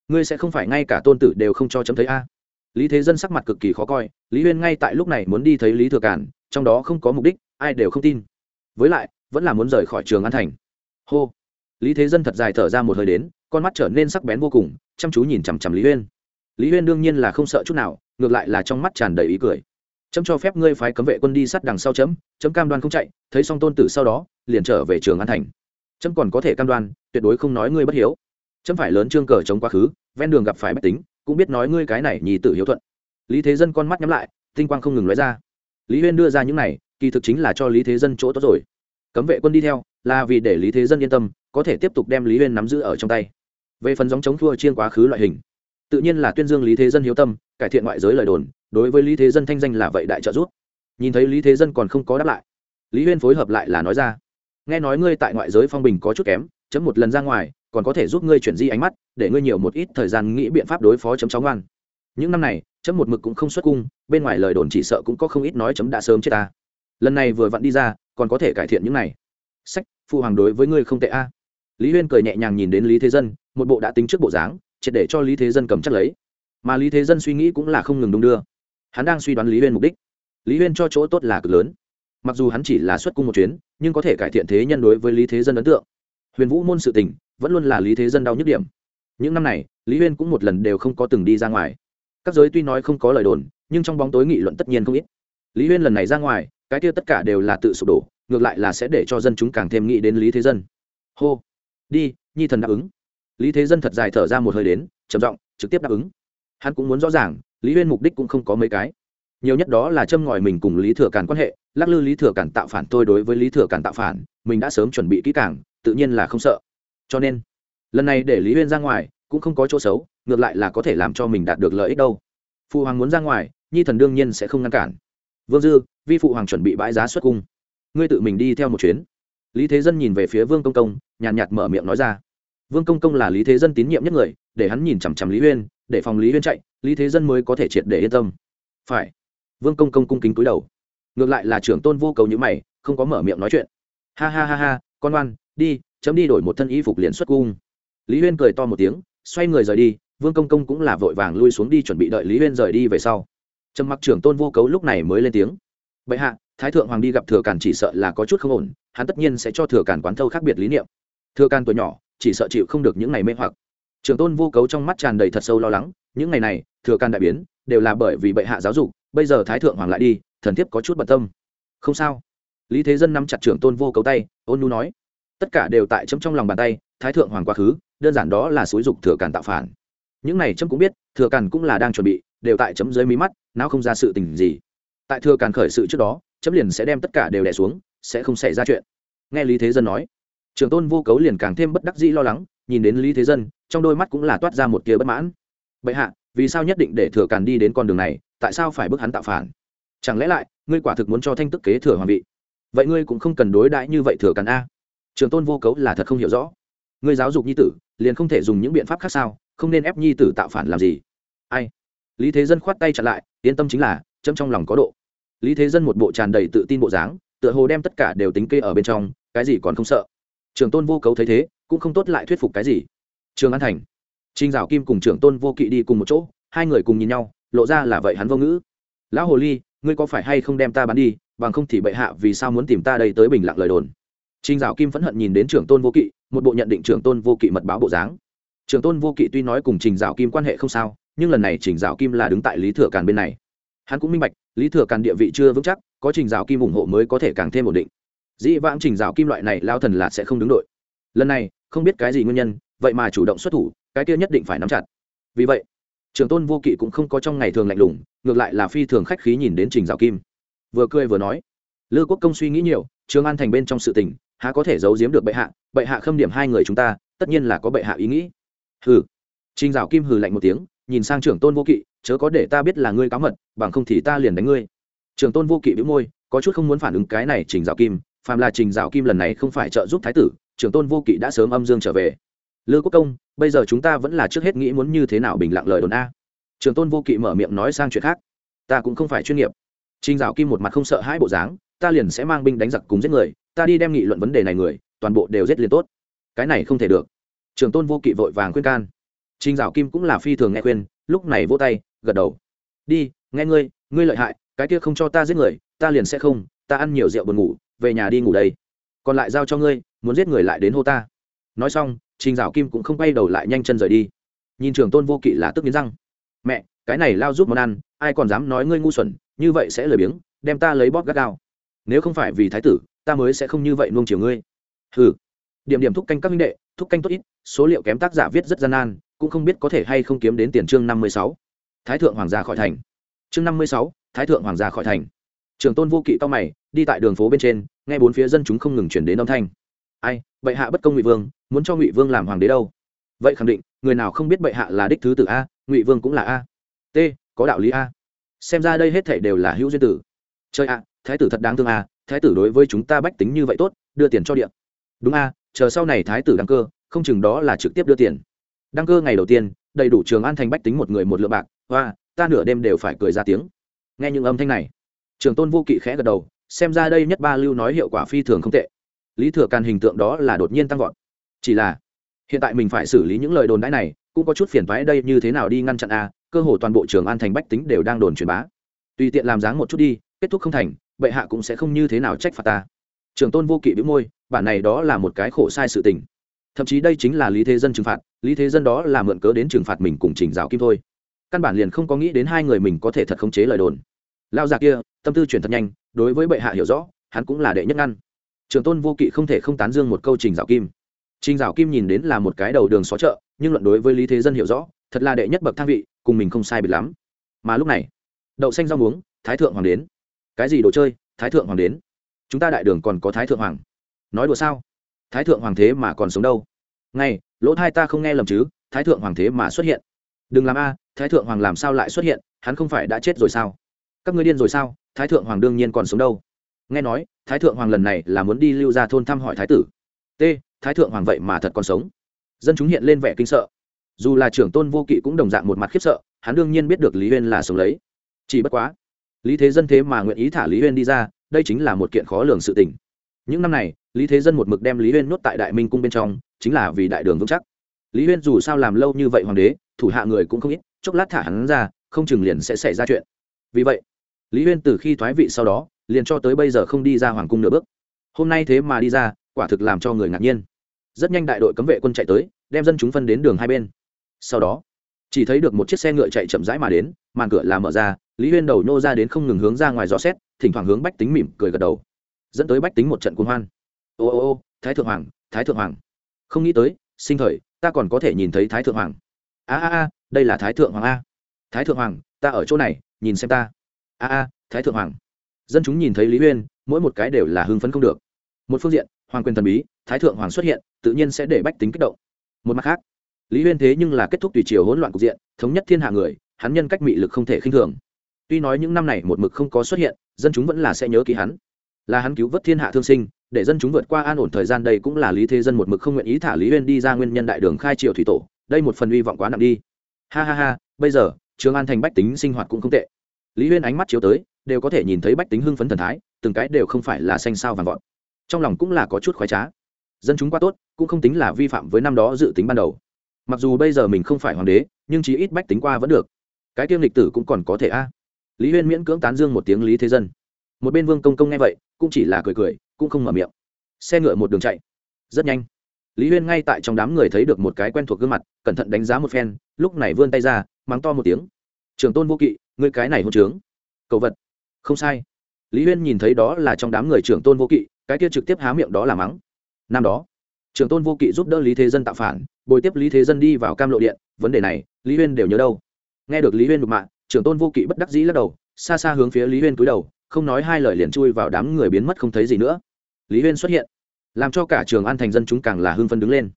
Ngươi sẽ không phải ngay cả tôn tử đều không cho chấm thấy a. Lý thế dân sắc mặt cực kỳ khó coi, lý huyên ngay tại lúc này muốn đi thấy lý thừa cản, trong đó không có mục đích, ai đều không tin. Với lại, vẫn là muốn rời khỏi trường an thành. Hô. Lý thế dân thật dài thở ra một hơi đến, con mắt trở nên sắc bén vô cùng, chăm chú nhìn chằm chằm lý huyên. Lý huyên đương nhiên là không sợ chút nào, ngược lại là trong mắt tràn đầy ý cười chấm cho phép ngươi phái cấm vệ quân đi sát đằng sau chấm chấm cam đoan không chạy, thấy xong tôn tử sau đó, liền trở về trường an thành. Chấm còn có thể cam đoan, tuyệt đối không nói ngươi bất hiếu. Chấm phải lớn trương cờ chống quá khứ, ven đường gặp phải bách tính, cũng biết nói ngươi cái này nhì tử hiếu thuận. Lý thế dân con mắt nhắm lại, tinh quang không ngừng nói ra. Lý huyên đưa ra những này, kỳ thực chính là cho lý thế dân chỗ tốt rồi. Cấm vệ quân đi theo, là vì để lý thế dân yên tâm, có thể tiếp tục đem lý huyên nắm giữ ở trong tay. Về phần giống chống thua chiên quá khứ loại hình, tự nhiên là tuyên dương lý thế dân hiếu tâm, cải thiện ngoại giới lời đồn đối với lý thế dân thanh danh là vậy đại trợ giúp. Nhìn thấy lý thế dân còn không có đáp lại, lý huyên phối hợp lại là nói ra, nghe nói ngươi tại ngoại giới phong bình có chút kém, chấm một lần ra ngoài, còn có thể giúp ngươi chuyển di ánh mắt, để ngươi nhiều một ít thời gian nghĩ biện pháp đối phó chấm cháu ngoan. Những năm này, chấm một mực cũng không xuất cung, bên ngoài lời đồn chỉ sợ cũng có không ít nói chấm đã sớm chết ta. Lần này vừa vặn đi ra, còn có thể cải thiện những này. Sách phụ hoàng đối với ngươi không tệ a. Lý huyên cười nhẹ nhàng nhìn đến lý thế dân, một bộ đã tính trước bộ dáng, triệt để cho lý thế dân cầm chắc lấy. Mà lý thế dân suy nghĩ cũng là không ngừng đung đưa hắn đang suy đoán lý huyên mục đích. Lý huyên cho chỗ tốt là cực lớn. Mặc dù hắn chỉ là xuất cung một chuyến, nhưng có thể cải thiện thế nhân đối với lý thế dân ấn tượng. Huyền vũ môn sự tình, vẫn luôn là lý thế dân đau nhức điểm. Những năm này, lý huyên cũng một lần đều không có từng đi ra ngoài. Các giới tuy nói không có lời đồn, nhưng trong bóng tối nghị luận tất nhiên không ít. Lý huyên lần này ra ngoài, cái kia tất cả đều là tự sụp đổ, ngược lại là sẽ để cho dân chúng càng thêm nghĩ đến lý thế dân. Hô. Đi, nhi thần đáp ứng. Lý thế dân thật dài thở ra một hơi đến, trầm giọng, trực tiếp đáp ứng. Hắn cũng muốn rõ ràng lý huyên mục đích cũng không có mấy cái. Nhiều nhất đó là châm ngòi mình cùng lý thừa càn quan hệ lắc lư lý thừa càn tạo phản tôi đối với lý thừa càn tạo phản mình đã sớm chuẩn bị kỹ càng tự nhiên là không sợ. Cho nên lần này để lý huyên ra ngoài cũng không có chỗ xấu ngược lại là có thể làm cho mình đạt được lợi ích đâu. Phụ hoàng muốn ra ngoài nhi thần đương nhiên sẽ không ngăn cản. Vương dư vi phụ hoàng chuẩn bị bãi giá xuất cung. Ngươi tự mình đi theo một chuyến. Lý thế dân nhìn về phía vương công công nhàn nhạt, nhạt mở miệng nói ra. Vương công công là lý thế dân tín nhiệm nhất người để hắn nhìn chằm chằm lý huyên để phòng lý huyên chạy lý thế dân mới có thể triệt để yên tâm. Phải. Vương công công cung kính cúi đầu. Ngược lại là trưởng tôn vô cầu như mày, không có mở miệng nói chuyện. Ha ha ha ha, con ngoan, đi, chấm đi đổi một thân y phục liền xuất cung. Lý huyên cười to một tiếng, xoay người rời đi, vương công công cũng là vội vàng lui xuống đi chuẩn bị đợi lý huyên rời đi về sau. Trầm mặc trưởng tôn vô cấu lúc này mới lên tiếng. Bệ hạ, thái thượng hoàng đi gặp thừa càn chỉ sợ là có chút không ổn, hắn tất nhiên sẽ cho thừa càn quán thâu khác biệt lý niệm. Thừa càn tuổi nhỏ, chỉ sợ chịu không được những ngày mê hoặc. Trưởng tôn vô cấu trong mắt tràn đầy thật sâu lo lắng, những ngày này thừa can đại biến, đều là bởi vì bệ hạ giáo dục, bây giờ thái thượng hoàng lại đi, thần thiếp có chút bận tâm. Không sao. Lý thế dân nắm chặt trưởng tôn vô cấu tay, ôn nu nói, tất cả đều tại chấm trong lòng bàn tay, thái thượng hoàng quá khứ, đơn giản đó là xúi dục thừa càn tạo phản. Những này chấm cũng biết, thừa càn cũng là đang chuẩn bị, đều tại chấm dưới mí mắt, não không ra sự tình gì. Tại thừa càn khởi sự trước đó, chấm liền sẽ đem tất cả đều đẻ xuống, sẽ không xảy ra chuyện. Nghe lý thế dân nói, trưởng tôn vô cấu liền càng thêm bất đắc dĩ lo lắng, nhìn đến lý thế dân, trong đôi mắt cũng là toát ra một tia bất mãn. Bệ hạ vì sao nhất định để thừa càn đi đến con đường này, tại sao phải bức hắn tạo phản? Chẳng lẽ lại, ngươi quả thực muốn cho thanh tức kế thừa hoàng vị? Vậy ngươi cũng không cần đối đãi như vậy thừa càn a. Trường tôn vô cấu là thật không hiểu rõ. Ngươi giáo dục nhi tử, liền không thể dùng những biện pháp khác sao, không nên ép nhi tử tạo phản làm gì? Ai? Lý thế dân khoát tay chặn lại, yên tâm chính là châm trong lòng có độ. Lý thế dân một bộ tràn đầy tự tin bộ dáng, tựa hồ đem tất cả đều tính kê ở bên trong, cái gì còn không sợ. Trường tôn vô cấu thấy thế, cũng không tốt lại thuyết phục cái gì. Trường an thành trinh dạo kim cùng trưởng tôn vô kỵ đi cùng một chỗ, hai người cùng nhìn nhau, lộ ra là vậy hắn vô ngữ. Lão hồ ly, ngươi có phải hay không đem ta bán đi, bằng không thì bệ hạ vì sao muốn tìm ta đây tới bình lặng lời đồn? Trinh dạo kim phẫn hận nhìn đến trưởng tôn vô kỵ, một bộ nhận định trưởng tôn vô kỵ mật báo bộ dáng. Trưởng tôn vô kỵ tuy nói cùng trình dạo kim quan hệ không sao, nhưng lần này trình dạo kim là đứng tại lý thừa càn bên này. Hắn cũng minh bạch, lý thừa càn địa vị chưa vững chắc, có trình dạo kim ủng hộ mới có thể càng thêm ổn định. Dĩ vãng trình dạo kim loại này lao thần là sẽ không đứng đội. Lần này, không biết cái gì nguyên nhân, vậy mà chủ động xuất thủ cái kia nhất định phải nắm chặt. Vì vậy trường tôn vô kỵ cũng không có trong ngày thường lạnh lùng, ngược lại là phi thường khách khí nhìn đến trình dạo kim. Vừa cười vừa nói, lư quốc công suy nghĩ nhiều, trường an thành bên trong sự tình, há có thể giấu giếm được bệ hạ bệ hạ khâm điểm hai người chúng ta, tất nhiên là có bệ hạ ý nghĩ. Hừ. Trình dạo kim hừ lạnh một tiếng, nhìn sang trưởng tôn vô kỵ, chớ có để ta biết là ngươi cáo mật, bằng không thì ta liền đánh ngươi. Trưởng tôn vô kỵ bĩu môi, có chút không muốn phản ứng cái này trình dạo kim, phàm là trình dạo kim lần này không phải trợ giúp thái tử, trưởng tôn vô kỵ đã sớm âm dương trở về lư quốc công bây giờ chúng ta vẫn là trước hết nghĩ muốn như thế nào bình lặng lời đồn a Trường tôn vô kỵ mở miệng nói sang chuyện khác ta cũng không phải chuyên nghiệp trình dạo kim một mặt không sợ hãi bộ dáng ta liền sẽ mang binh đánh giặc cùng giết người ta đi đem nghị luận vấn đề này người toàn bộ đều giết liền tốt cái này không thể được trường tôn vô kỵ vội vàng khuyên can Trình Dạo Kim cũng là phi thường nghe khuyên, lúc này vỗ tay, gật đầu. "Đi, nghe ngươi, ngươi lợi hại, cái kia không cho ta giết người, ta liền sẽ không, ta ăn nhiều rượu buồn ngủ, về nhà đi ngủ đây. Còn lại giao cho ngươi, muốn giết người lại đến hô ta." Nói xong, Trình Dạo Kim cũng không quay đầu lại nhanh chân rời đi. Nhìn Trường Tôn Vô Kỵ là tức nghiến răng. "Mẹ, cái này lao giúp món ăn, ai còn dám nói ngươi ngu xuẩn, như vậy sẽ lười biếng, đem ta lấy bóp gắt gao. Nếu không phải vì thái tử, ta mới sẽ không như vậy nuông chiều ngươi." Hừ. Điểm điểm thúc canh các minh đệ, thúc canh tốt ít, số liệu kém tác giả viết rất gian nan, cũng không biết có thể hay không kiếm đến tiền chương năm mươi sáu thái thượng hoàng gia khỏi thành chương năm mươi sáu thái thượng hoàng gia khỏi thành trường tôn vô kỵ cao mày đi tại đường phố bên trên nghe bốn phía dân chúng không ngừng chuyển đến âm thanh ai, bệ hạ bất công ngụy vương, muốn cho ngụy vương làm hoàng đế đâu? Vậy khẳng định, người nào không biết bệ hạ là đích thứ tử a, ngụy vương cũng là a. T, có đạo lý a. Xem ra đây hết thể đều là hữu duyên tử. Chơi a thái tử thật đáng thương a, thái tử đối với chúng ta bách tính như vậy tốt, đưa tiền cho điện. Đúng a, chờ sau này thái tử đăng cơ, không chừng đó là trực tiếp đưa tiền. Đăng cơ ngày đầu tiên, đầy đủ trường an thành bách tính một người một lượng bạc và ta nửa đêm đều phải cười ra tiếng. Nghe những âm thanh này, trường tôn vô kỵ khẽ gật đầu, xem ra đây nhất ba lưu nói hiệu quả phi thường không tệ lý thừa càn hình tượng đó là đột nhiên tăng vọt. Chỉ là, hiện tại mình phải xử lý những lời đồn đãi này, cũng có chút phiền toái đây như thế nào đi ngăn chặn a, cơ hồ toàn bộ trường an thành bách tính đều đang đồn truyền bá. Tùy tiện làm dáng một chút đi, kết thúc không thành, bệ hạ cũng sẽ không như thế nào trách phạt ta. Trường tôn vô kỵ bĩu môi, bản này đó là một cái khổ sai sự tình. Thậm chí đây chính là lý thế dân trừng phạt, lý thế dân đó là mượn cớ đến trừng phạt mình cùng trình giáo kim thôi. Căn bản liền không có nghĩ đến hai người mình có thể thật khống chế lời đồn. Lao già kia, tâm tư chuyển thật nhanh, đối với bệ hạ hiểu rõ, hắn cũng là đệ nhất ngăn trường tôn vô kỵ không thể không tán dương một câu trình rào kim. Trình rào kim nhìn đến là một cái đầu đường xó chợ, nhưng luận đối với lý thế dân hiểu rõ, thật là đệ nhất bậc thang vị, cùng mình không sai biệt lắm. Mà lúc này, đậu xanh rau muống, thái thượng hoàng đến. Cái gì đồ chơi? Thái thượng hoàng đến. Chúng ta đại đường còn có thái thượng hoàng. Nói đùa sao? Thái thượng hoàng thế mà còn sống đâu? Ngay, lỗ thai ta không nghe lầm chứ, thái thượng hoàng thế mà xuất hiện. Đừng làm a, thái thượng hoàng làm sao lại xuất hiện, hắn không phải đã chết rồi sao? Các ngươi điên rồi sao? Thái thượng hoàng đương nhiên còn sống đâu? Nghe nói, thái thượng hoàng lần này là muốn đi lưu ra thôn thăm hỏi thái tử. T, thái thượng hoàng vậy mà thật còn sống. Dân chúng hiện lên vẻ kinh sợ. Dù là trưởng tôn vô kỵ cũng đồng dạng một mặt khiếp sợ, hắn đương nhiên biết được lý huyên là sống lấy. Chỉ bất quá, lý thế dân thế mà nguyện ý thả lý huyên đi ra, đây chính là một kiện khó lường sự tình. Những năm này, lý thế dân một mực đem lý huyên nuốt tại đại minh cung bên trong, chính là vì đại đường vững chắc. Lý huyên dù sao làm lâu như vậy hoàng đế, thủ hạ người cũng không ít, chốc lát thả hắn ra, không chừng liền sẽ xảy ra chuyện. Vì vậy lý huyên từ khi thoái vị sau đó, liền cho tới bây giờ không đi ra hoàng cung nửa bước. Hôm nay thế mà đi ra, quả thực làm cho người ngạc nhiên. Rất nhanh đại đội cấm vệ quân chạy tới, đem dân chúng phân đến đường hai bên. Sau đó, chỉ thấy được một chiếc xe ngựa chạy chậm rãi mà đến, màn cửa làm mở ra, lý huyên đầu nô ra đến không ngừng hướng ra ngoài gió xét, thỉnh thoảng hướng bách tính mỉm cười gật đầu. Dẫn tới bách tính một trận cuồng hoan. Ô ô ô, thái thượng hoàng, thái thượng hoàng. Không nghĩ tới, sinh thời, ta còn có thể nhìn thấy thái thượng hoàng. A a a, đây là thái thượng hoàng a. Thái thượng hoàng, ta ở chỗ này, nhìn xem ta a a, thái thượng hoàng. Dân chúng nhìn thấy lý huyên mỗi một cái đều là hưng phấn không được. Một phương diện, hoàng quyền thần bí, thái thượng hoàng xuất hiện, tự nhiên sẽ để bách tính kích động. Một mặt khác, lý huyên thế nhưng là kết thúc tùy chiều hỗn loạn cục diện, thống nhất thiên hạ người, hắn nhân cách mị lực không thể khinh thường. Tuy nói những năm này một mực không có xuất hiện, dân chúng vẫn là sẽ nhớ ký hắn. Là hắn cứu vớt thiên hạ thương sinh, để dân chúng vượt qua an ổn thời gian đây cũng là lý thế dân một mực không nguyện ý thả lý uyên đi ra nguyên nhân đại đường khai triều thủy tổ, đây một phần hy vọng quá nặng đi. Ha ha ha, bây giờ, trường an thành bách tính sinh hoạt cũng không tệ lý Huyên ánh mắt chiếu tới, đều có thể nhìn thấy bách tính hưng phấn thần thái, từng cái đều không phải là xanh sao vàng vọt. Trong lòng cũng là có chút khoái trá. Dân chúng quá tốt, cũng không tính là vi phạm với năm đó dự tính ban đầu. Mặc dù bây giờ mình không phải hoàng đế, nhưng chí ít bách tính qua vẫn được. Cái tiêm lịch tử cũng còn có thể a. Lý huyên miễn cưỡng tán dương một tiếng lý thế dân. Một bên vương công công nghe vậy, cũng chỉ là cười cười, cũng không mở miệng. Xe ngựa một đường chạy. Rất nhanh. Lý huyên ngay tại trong đám người thấy được một cái quen thuộc gương mặt, cẩn thận đánh giá một phen, lúc này vươn tay ra, mắng to một tiếng. Trường tôn vô kỵ ngươi cái này hôn trướng. Cầu vật. Không sai. Lý huyên nhìn thấy đó là trong đám người trưởng tôn vô kỵ, cái kia trực tiếp há miệng đó là mắng. Năm đó, trưởng tôn vô kỵ giúp đỡ lý thế dân tạo phản, bồi tiếp lý thế dân đi vào cam lộ điện, vấn đề này, lý huyên đều nhớ đâu. Nghe được lý huyên đục mạng trưởng tôn vô kỵ bất đắc dĩ lắc đầu, xa xa hướng phía lý huyên cúi đầu, không nói hai lời liền chui vào đám người biến mất không thấy gì nữa. Lý huyên xuất hiện, làm cho cả trường an thành dân chúng càng là hưng phân đứng lên.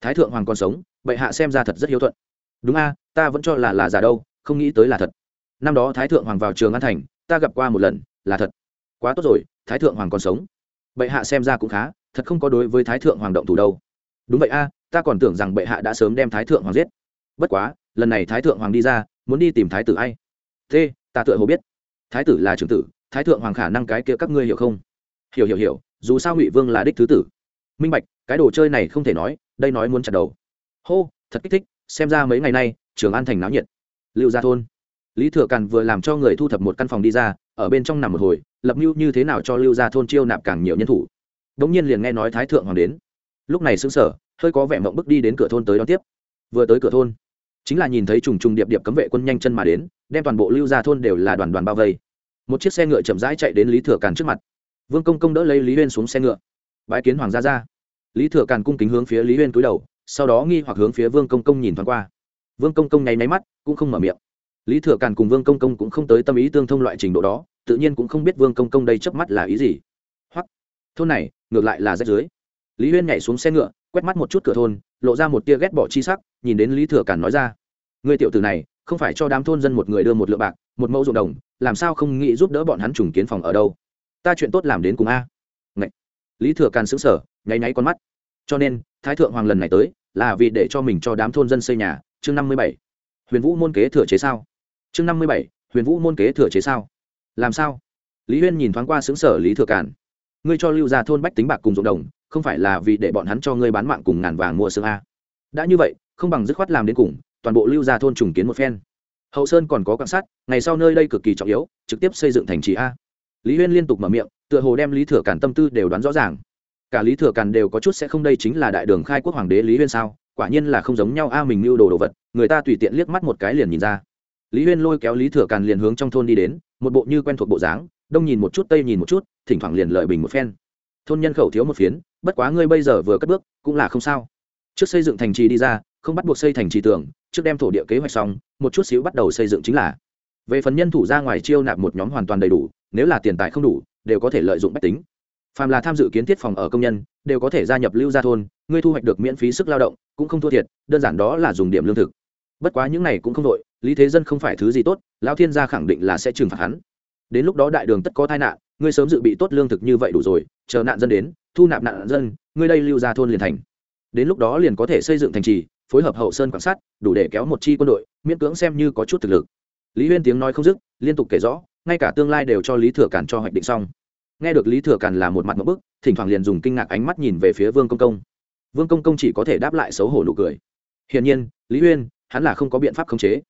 Thái thượng hoàng còn sống, bệ hạ xem ra thật rất hiếu thuận. Đúng a, ta vẫn cho là là giả đâu, không nghĩ tới là thật năm đó thái thượng hoàng vào trường an thành, ta gặp qua một lần, là thật. Quá tốt rồi, thái thượng hoàng còn sống. Bệ hạ xem ra cũng khá, thật không có đối với thái thượng hoàng động thủ đâu. Đúng vậy a, ta còn tưởng rằng bệ hạ đã sớm đem thái thượng hoàng giết. Bất quá, lần này thái thượng hoàng đi ra, muốn đi tìm thái tử ai? Thế, ta tựa hồ biết. Thái tử là trưởng tử, thái thượng hoàng khả năng cái kia các ngươi hiểu không? Hiểu hiểu hiểu, dù sao ngụy vương là đích thứ tử. Minh bạch, cái đồ chơi này không thể nói, đây nói muốn chặt đầu. Hô, thật kích thích, xem ra mấy ngày nay, trường an thành náo nhiệt. Lưu gia thôn lý thừa càn vừa làm cho người thu thập một căn phòng đi ra, ở bên trong nằm một hồi, lập mưu như thế nào cho lưu gia thôn chiêu nạp càng nhiều nhân thủ. Đ ỗ n g nhiên liền nghe nói thái thượng hoàng đến. Lúc này xứng sở hơi có vẻ mộng bước đi đến cửa thôn tới đón tiếp. Vừa tới cửa thôn, chính là nhìn thấy trùng trùng điệp điệp cấm vệ quân nhanh chân mà đến, đem toàn bộ lưu gia thôn đều là đoàn đoàn bao vây. Một chiếc xe ngựa chậm rãi chạy đến lý thừa càn trước mặt. Vương công công đỡ lấy lý huyên xuống xe ngựa. Bãi kiến hoàng gia ra lý thừa càn cung kính hướng phía lý huyên cúi đầu, sau đó nghi hoặc hướng phía vương công công nhìn thoáng qua. Vương công công nháy máy mắt, cũng không mở miệng lý thừa càn cùng vương công công cũng không tới tâm ý tương thông loại trình độ đó, tự nhiên cũng không biết vương công công đây chớp mắt là ý gì. Hoặc, thôn này, ngược lại là rách dưới lý huyên nhảy xuống xe ngựa, quét mắt một chút cửa thôn, lộ ra một tia ghét bỏ chi sắc, nhìn đến lý thừa càn nói ra. Người tiểu tử này, không phải cho đám thôn dân một người đưa một lượng bạc, một mẫu ruộng đồng, làm sao không nghĩ giúp đỡ bọn hắn trùng kiến phòng ở đâu? Ta chuyện tốt làm đến cùng a. Ngậy. lý thừa càn xứng sở nháy nháy con mắt. Cho nên, thái thượng hoàng lần này tới, là vì để cho mình cho đám thôn dân xây nhà, chương năm mươi bảy. Huyền vũ môn kế thừa chế sao? Chương năm mươi bảy, huyền vũ môn kế thừa chế sao? Làm sao? Lý huyên nhìn thoáng qua xứng sở lý thừa cản ngươi cho lưu ra thôn bách tính bạc cùng ruộng đồng, không phải là vì để bọn hắn cho ngươi bán mạng cùng ngàn vàng mua xương a. Đã như vậy, không bằng dứt khoát làm đến cùng, toàn bộ lưu ra thôn trùng kiến một phen. Hậu sơn còn có quan sát, ngày sau nơi đây cực kỳ trọng yếu, trực tiếp xây dựng thành trì a. Lý huyên liên tục mở miệng, tựa hồ đem lý thừa cản tâm tư đều đoán rõ ràng. Cả lý thừa Cản đều có chút sẽ không đây chính là đại đường khai quốc hoàng đế lý huyên sao? Quả nhiên là không giống nhau a, mình mưu đồ đồ vật, người ta tùy tiện liếc mắt một cái liền nhìn ra lý huyên lôi kéo lý thừa càn liền hướng trong thôn đi đến, một bộ như quen thuộc bộ dáng, đông nhìn một chút, tây nhìn một chút, thỉnh thoảng liền lợi bình một phen. Thôn nhân khẩu thiếu một phiến, bất quá ngươi bây giờ vừa cất bước, cũng là không sao. Trước xây dựng thành trì đi ra, không bắt buộc xây thành trì tưởng trước đem thổ địa kế hoạch xong, một chút xíu bắt đầu xây dựng chính là. Về phần nhân thủ ra ngoài chiêu nạp một nhóm hoàn toàn đầy đủ, nếu là tiền tài không đủ, đều có thể lợi dụng bách tính. Phàm là tham dự kiến thiết phòng ở công nhân, đều có thể gia nhập lưu gia thôn, ngươi thu hoạch được miễn phí sức lao động, cũng không thua thiệt, đơn giản đó là dùng điểm lương thực. Bất quá những này cũng không đội lý thế dân không phải thứ gì tốt lao thiên gia khẳng định là sẽ trừng phạt hắn. Đến lúc đó đại đường tất có tai nạn, ngươi sớm dự bị tốt lương thực như vậy đủ rồi, chờ nạn dân đến, thu nạp nạn dân, ngươi đây lưu ra thôn liền thành. Đến lúc đó liền có thể xây dựng thành trì, phối hợp hậu sơn quan sát, đủ để kéo một chi quân đội, miễn cưỡng xem như có chút thực lực. Lý huyên tiếng nói không dứt, liên tục kể rõ, ngay cả tương lai đều cho lý thừa cản cho hoạch định xong. Nghe được lý thừa cản là một mặt một bức, thỉnh thoảng liền dùng kinh ngạc ánh mắt nhìn về phía vương công công. Vương công công chỉ có thể đáp lại xấu hổ nụ cười. Hiển nhiên, lý huyên, hắn là không có biện pháp khống chế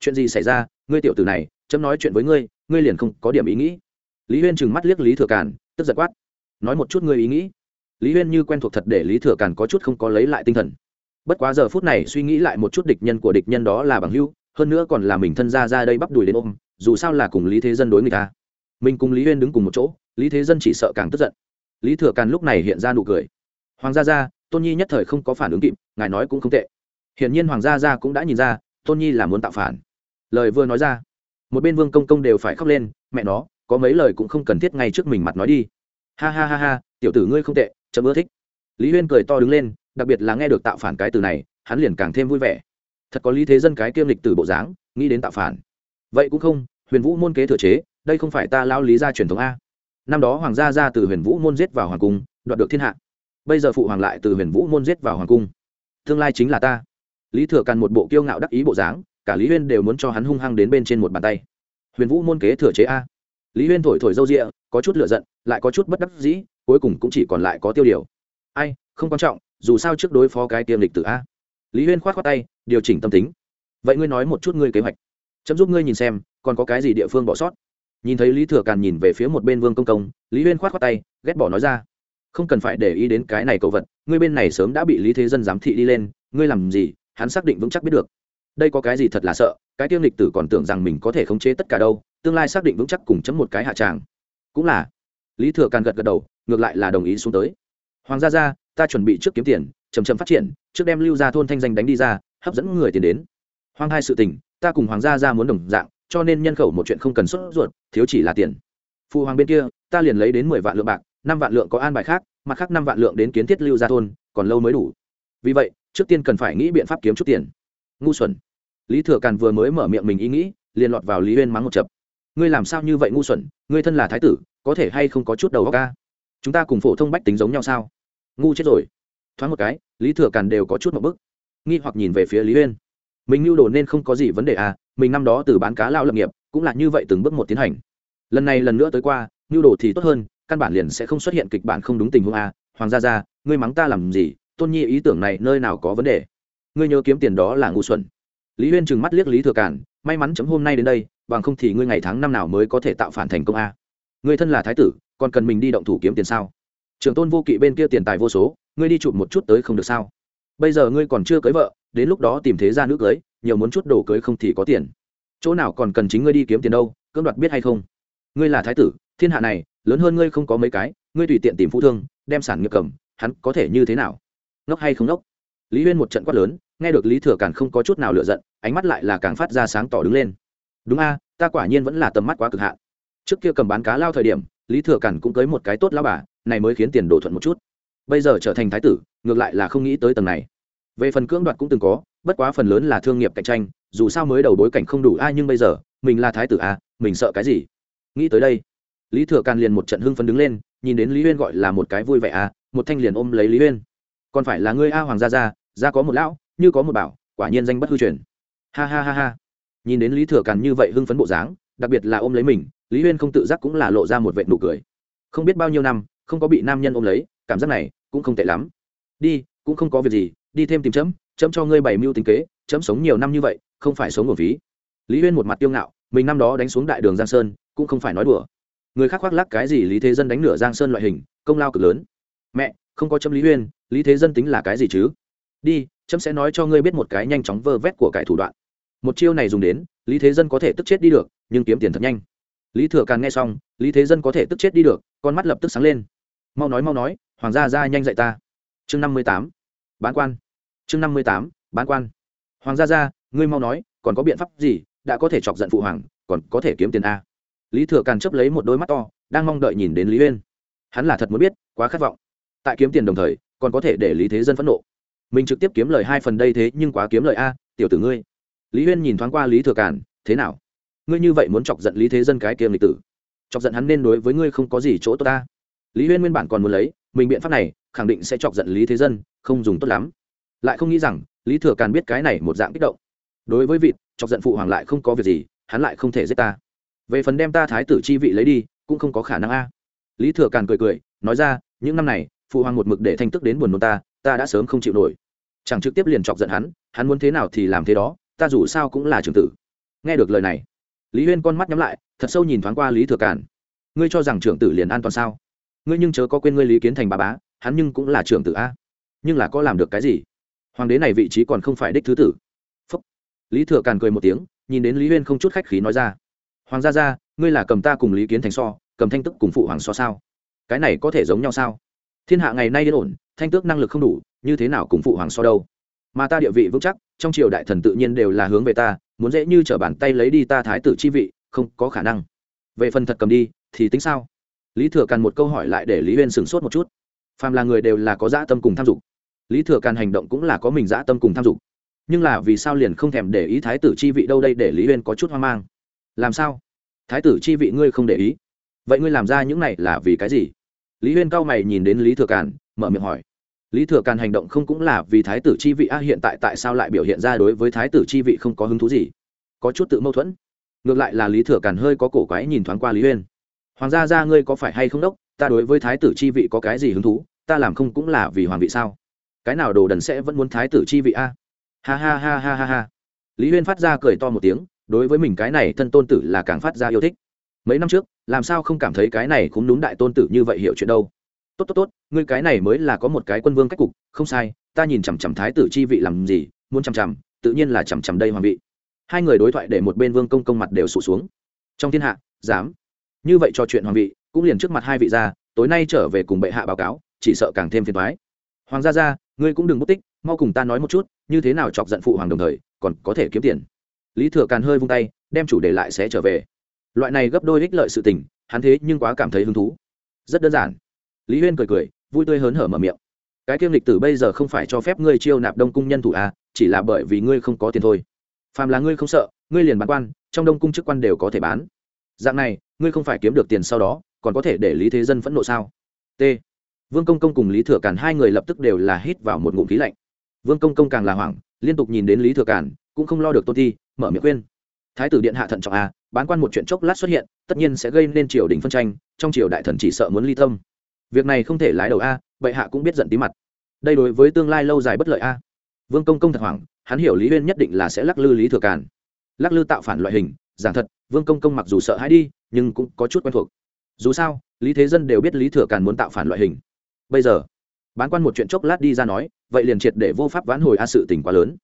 chuyện gì xảy ra, ngươi tiểu tử này, chấm nói chuyện với ngươi ngươi liền không có điểm ý nghĩ. Lý huyên trừng mắt liếc lý thừa càn, tức giật quát. Nói một chút ngươi ý nghĩ. Lý huyên như quen thuộc thật để lý thừa càn có chút không có lấy lại tinh thần. Bất quá giờ phút này suy nghĩ lại một chút địch nhân của địch nhân đó là bằng hưu hơn nữa còn là mình thân ra ra đây bắp đùi đến ôm, dù sao là cùng lý thế dân đối người ta. Mình cùng lý huyên đứng cùng một chỗ, lý thế dân chỉ sợ càng tức giận. Lý thừa càn lúc này hiện ra nụ cười. Hoàng gia gia, tôn nhi nhất thời không có phản ứng kịp, ngài nói cũng không tệ. Hiển nhiên hoàng gia gia cũng đã nhìn ra, tôn nhi là muốn tạo phản lời vừa nói ra. Một bên vương công công đều phải khóc lên, mẹ nó, có mấy lời cũng không cần thiết ngay trước mình mặt nói đi. Ha ha ha ha, tiểu tử ngươi không tệ chậm ưa thích. Lý huyên cười to đứng lên, đặc biệt là nghe được tạo phản cái từ này, hắn liền càng thêm vui vẻ. Thật có lý thế dân cái kiêm lịch từ bộ dáng, nghĩ đến tạo phản. Vậy cũng không, huyền vũ môn kế thừa chế, đây không phải ta lao lý ra truyền thống a. Năm đó hoàng gia ra từ huyền vũ môn giết vào hoàng cung, đoạt được thiên hạ. Bây giờ phụ hoàng lại từ huyền vũ môn giết vào hoàng cung. Tương lai chính là ta. Lý thừa càn một bộ kiêu ngạo đắc ý bộ dáng cả lý huyên đều muốn cho hắn hung hăng đến bên trên một bàn tay. Huyền vũ môn kế thừa chế a. Lý huyên thổi thổi râu rịa, có chút lựa giận, lại có chút bất đắc dĩ, cuối cùng cũng chỉ còn lại có tiêu điều. Ai, không quan trọng, dù sao trước đối phó cái tiêm lịch tử a. Lý huyên k h o á t khoác tay, điều chỉnh tâm tính. Vậy ngươi nói một chút ngươi kế hoạch. Chấm giúp ngươi nhìn xem, còn có cái gì địa phương bỏ sót. Nhìn thấy lý thừa càn nhìn về phía một bên vương công công, lý huyên k h o á t khoác tay, ghét bỏ nói ra. Không cần phải để ý đến cái này cậu vật, ngươi bên này sớm đã bị lý thế dân giám thị đi lên, ngươi làm gì, hắn xác định vững chắc biết được đây có cái gì thật là sợ, cái tiêm lịch tử còn tưởng rằng mình có thể khống chế tất cả đâu, tương lai xác định vững chắc cùng chấm một cái hạ tràng. Cũng là. Lý thừa càn gật gật đầu, ngược lại là đồng ý xuống tới. Hoàng gia gia, ta chuẩn bị trước kiếm tiền chầm chầm phát triển, trước đem lưu ra thôn thanh danh đánh đi ra, hấp dẫn người tiền đến. Hoang hai sự tình, ta cùng hoàng gia gia muốn đồng dạng, cho nên nhân khẩu một chuyện không cần xuất ruột, thiếu chỉ là tiền. Phụ hoàng bên kia, ta liền lấy đến mười vạn lượng bạc, năm vạn lượng có an bài khác, mặt khác năm vạn lượng đến kiến thiết lưu ra thôn, còn lâu mới đủ. Vì vậy, trước tiên cần phải nghĩ biện pháp kiếm chút tiền ngu xuẩn. Lý thừa càn vừa mới mở miệng mình ý nghĩ, liền lọt vào lý huyên mắng một chập. Ngươi làm sao như vậy ngu xuẩn, ngươi thân là thái tử, có thể hay không có chút đầu óc ca chúng ta cùng phổ thông bách tính giống nhau sao? Ngu chết rồi. Thoáng một cái, lý thừa càn đều có chút một bức. Nghi hoặc nhìn về phía lý huyên mình mưu đồ nên không có gì vấn đề à mình năm đó từ bán cá lao lập nghiệp, cũng là như vậy từng bước một tiến hành. Lần này lần nữa tới qua, mưu đồ thì tốt hơn, căn bản liền sẽ không xuất hiện kịch bản không đúng tình huống a hoàng gia gia, ngươi mắng ta làm gì? Tôn nhi ý tưởng này nơi nào có vấn đề? Ngươi nhớ kiếm tiền đó là ngu xuẩn. Lý huyên trừng mắt liếc lý thừa cản, may mắn chấm hôm nay đến đây, bằng không thì ngươi ngày tháng năm nào mới có thể tạo phản thành công a. Ngươi thân là thái tử, còn cần mình đi động thủ kiếm tiền sao? Trường tôn vô kỵ bên kia tiền tài vô số, ngươi đi chụp một chút tới không được sao? Bây giờ ngươi còn chưa cưới vợ, đến lúc đó tìm thế ra nữ cưới, nhiều muốn chút đồ cưới không thì có tiền. Chỗ nào còn cần chính ngươi đi kiếm tiền đâu, cưỡng đoạt biết hay không? Ngươi là thái tử, thiên hạ này, lớn hơn ngươi không có mấy cái, ngươi tùy tiện tìm phú thương, đem sản nghiệp cầm, hắn có thể như thế nào? Ngốc hay không ngốc? Lý huyên một trận quát lớn nghe được lý thừa càn không có chút nào lựa giận, ánh mắt lại là càng phát ra sáng tỏ đứng lên. Đúng a, ta quả nhiên vẫn là tầm mắt quá cực hạn. Trước kia cầm bán cá lao thời điểm, lý thừa càn cũng cưới một cái tốt lao bà, này mới khiến tiền đổ thuận một chút. Bây giờ trở thành thái tử, ngược lại là không nghĩ tới tầng này. Về phần cưỡng đoạt cũng từng có, bất quá phần lớn là thương nghiệp cạnh tranh, dù sao mới đầu bối cảnh không đủ ai nhưng bây giờ, mình là thái tử a, mình sợ cái gì? Nghĩ tới đây, lý thừa càn liền một trận hưng phấn đứng lên, nhìn đến lý huyên gọi là một cái vui vẻ a, một thanh liền ôm lấy lý huyên. Còn phải là ngươi a, hoàng gia gia gia có một lão như có một bảo, quả nhiên danh bất hư truyền. Ha ha ha ha. Nhìn đến lý thừa càn như vậy hưng phấn bộ dáng, đặc biệt là ôm lấy mình, lý huyên không tự giác cũng là lộ ra một vệ nụ cười. Không biết bao nhiêu năm, không có bị nam nhân ôm lấy, cảm giác này cũng không tệ lắm. Đi, cũng không có việc gì, đi thêm tìm chấm chấm cho ngươi bày mưu tính kế, chấm sống nhiều năm như vậy, không phải sống nguồn phí. Lý huyên một mặt tiêu ngạo, mình năm đó đánh xuống đại đường giang sơn, cũng không phải nói đùa. Người khác khoác lắc cái gì lý thế dân đánh nửa giang sơn loại hình, công lao cực lớn. Mẹ, không có chấm lý huyên, lý thế dân tính là cái gì chứ? Đi trẫm sẽ nói cho ngươi biết một cái nhanh chóng vơ vét của cải thủ đoạn. Một chiêu này dùng đến, lý thế dân có thể tức chết đi được, nhưng kiếm tiền thật nhanh. Lý thừa càng nghe xong, lý thế dân có thể tức chết đi được, con mắt lập tức sáng lên. Mau nói mau nói, hoàng gia ra nhanh dạy ta. Chương năm mươi tám, bán quan. Chương năm mươi tám, bán quan. Hoàng gia ra, ngươi mau nói, còn có biện pháp gì, đã có thể chọc giận phụ hoàng, còn có thể kiếm tiền a lý thừa càn chấp lấy một đôi mắt to, đang mong đợi nhìn đến lý uyên. Hắn là thật muốn biết, quá khát vọng. Tại kiếm tiền đồng thời, còn có thể để lý thế dân phẫn nộ mình trực tiếp kiếm lời hai phần đây thế nhưng quá kiếm lời a, tiểu tử ngươi. Lý Huyên nhìn thoáng qua lý thừa Cản thế nào? Ngươi như vậy muốn chọc giận lý thế dân cái kiềm lịch tử. Chọc giận hắn nên đối với ngươi không có gì chỗ tốt ta. Lý Huyên nguyên bản còn muốn lấy, mình biện pháp này, khẳng định sẽ chọc giận lý thế dân, không dùng tốt lắm. Lại không nghĩ rằng, lý thừa càn biết cái này một dạng kích động. Đối với vịt, chọc giận phụ hoàng lại không có việc gì, hắn lại không thể giết ta. Về phần đem ta thái tử chi vị lấy đi, cũng không có khả năng a. Lý thừa càn cười cười, nói ra, những năm này, phụ hoàng một mực để thanh tức đến buồn nôn ta ta đã sớm không chịu nổi. Chẳng trực tiếp liền chọc giận hắn hắn muốn thế nào thì làm thế đó, ta dù sao cũng là trưởng tử. Nghe được lời này, lý huyên con mắt nhắm lại, thật sâu nhìn thoáng qua lý thừa càn. Ngươi cho rằng trưởng tử liền an toàn sao? Ngươi nhưng chớ có quên ngươi lý kiến thành bà bá, hắn nhưng cũng là trưởng tử a. Nhưng là có làm được cái gì? Hoàng đế này vị trí còn không phải đích thứ tử. Phúc. lý thừa càn cười một tiếng, nhìn đến lý huyên không chút khách khí nói ra. Hoàng gia gia, ngươi là cầm ta cùng lý kiến thành so, cầm thanh tức cùng phụ hoàng so sao? Cái này có thể giống nhau sao? Thiên hạ ngày nay yên ổn, thanh tước năng lực không đủ, như thế nào cùng phụ hoàng so đâu? Mà ta địa vị vững chắc, trong triều đại thần tự nhiên đều là hướng về ta, muốn dễ như t r ở bàn tay lấy đi ta thái tử chi vị, không có khả năng. Về phần thật cầm đi, thì tính sao? Lý thừa càn một câu hỏi lại để lý huyên sửng sốt một chút. Phàm là người đều là có dã tâm cùng tham dục. Lý thừa càn hành động cũng là có mình dã tâm cùng tham dục. Nhưng là vì sao liền không thèm để ý thái tử chi vị đâu đây để lý huyên có chút hoang mang? Làm sao? Thái tử chi vị ngươi không để ý. Vậy ngươi làm ra những này là vì cái gì? Lý huyên cao mày nhìn đến lý thừa càn, mở miệng hỏi. Lý thừa càn hành động không cũng là vì thái tử chi vị, a, hiện tại tại sao lại biểu hiện ra đối với thái tử chi vị không có hứng thú gì? Có chút tự mâu thuẫn. Ngược lại là lý thừa càn hơi có cổ quái nhìn thoáng qua lý huyên. Hoàng gia ra ngươi có phải hay không đốc? Ta đối với thái tử chi vị có cái gì hứng thú? Ta làm không cũng là vì hoàng vị sao? Cái nào đồ đần sẽ vẫn muốn thái tử chi vị, a? Ha ha ha ha ha ha. Lý huyên phát ra cười to một tiếng, đối với mình cái này thân tôn tử là càng phát ra yêu thích mấy năm trước, làm sao không cảm thấy cái này cũng đúng đại tôn tử như vậy hiểu chuyện đâu? Tốt tốt tốt, ngươi cái này mới là có một cái quân vương cách cục, không sai, ta nhìn chằm chằm thái tử chi vị làm gì, muốn chằm chằm, tự nhiên là chằm chằm đây hoàng vị. Hai người đối thoại để một bên vương công công mặt đều sụt xuống. Trong thiên hạ, dám như vậy cho chuyện hoàng vị, cũng liền trước mặt hai vị ra, tối nay trở về cùng bệ hạ báo cáo, chỉ sợ càng thêm phiền thoái hoàng gia gia, ngươi cũng đừng mất tích, mau cùng ta nói một chút, như thế nào chọc giận phụ hoàng đồng thời, còn có thể kiếm tiền. Lý thừa càn hơi vung tay, đem chủ đề lại sẽ trở về loại này gấp đôi ích lợi sự tình, hắn thế nhưng quá cảm thấy hứng thú. Rất đơn giản. Lý huyên cười cười, vui tươi hớn hở mở miệng. Cái kiêm lịch tử bây giờ không phải cho phép ngươi chiêu nạp đông cung nhân thủ à chỉ là bởi vì ngươi không có tiền thôi. Phàm là ngươi không sợ, ngươi liền bán quan, trong đông cung chức quan đều có thể bán. Dạng này, ngươi không phải kiếm được tiền sau đó, còn có thể để lý thế dân phẫn nộ sao? T. Vương công công cùng lý thừa càn hai người lập tức đều là hít vào một ngụm khí lạnh. Vương công công càng là hoảng, liên tục nhìn đến lý thừa càn, cũng không lo được tôn thi, mở miệng khuyên. Thái tử điện hạ thận trọng à bán quan một chuyện chốc lát xuất hiện, tất nhiên sẽ gây nên triều đình phân tranh, trong triều đại thần chỉ sợ muốn ly tâm. Việc này không thể lái đầu a, bệ hạ cũng biết giận tí mặt. Đây đối với tương lai lâu dài bất lợi a. Vương công công thật hoảng, hắn hiểu lý Uyên nhất định là sẽ lắc lư lý thừa càn. Lắc lư tạo phản loại hình, giảng thật, vương công công mặc dù sợ hãi đi, nhưng cũng có chút quen thuộc. Dù sao, lý thế dân đều biết lý thừa càn muốn tạo phản loại hình. Bây giờ, bán quan một chuyện chốc lát đi ra nói, vậy liền triệt để vô pháp vãn hồi a sự tình quá lớn.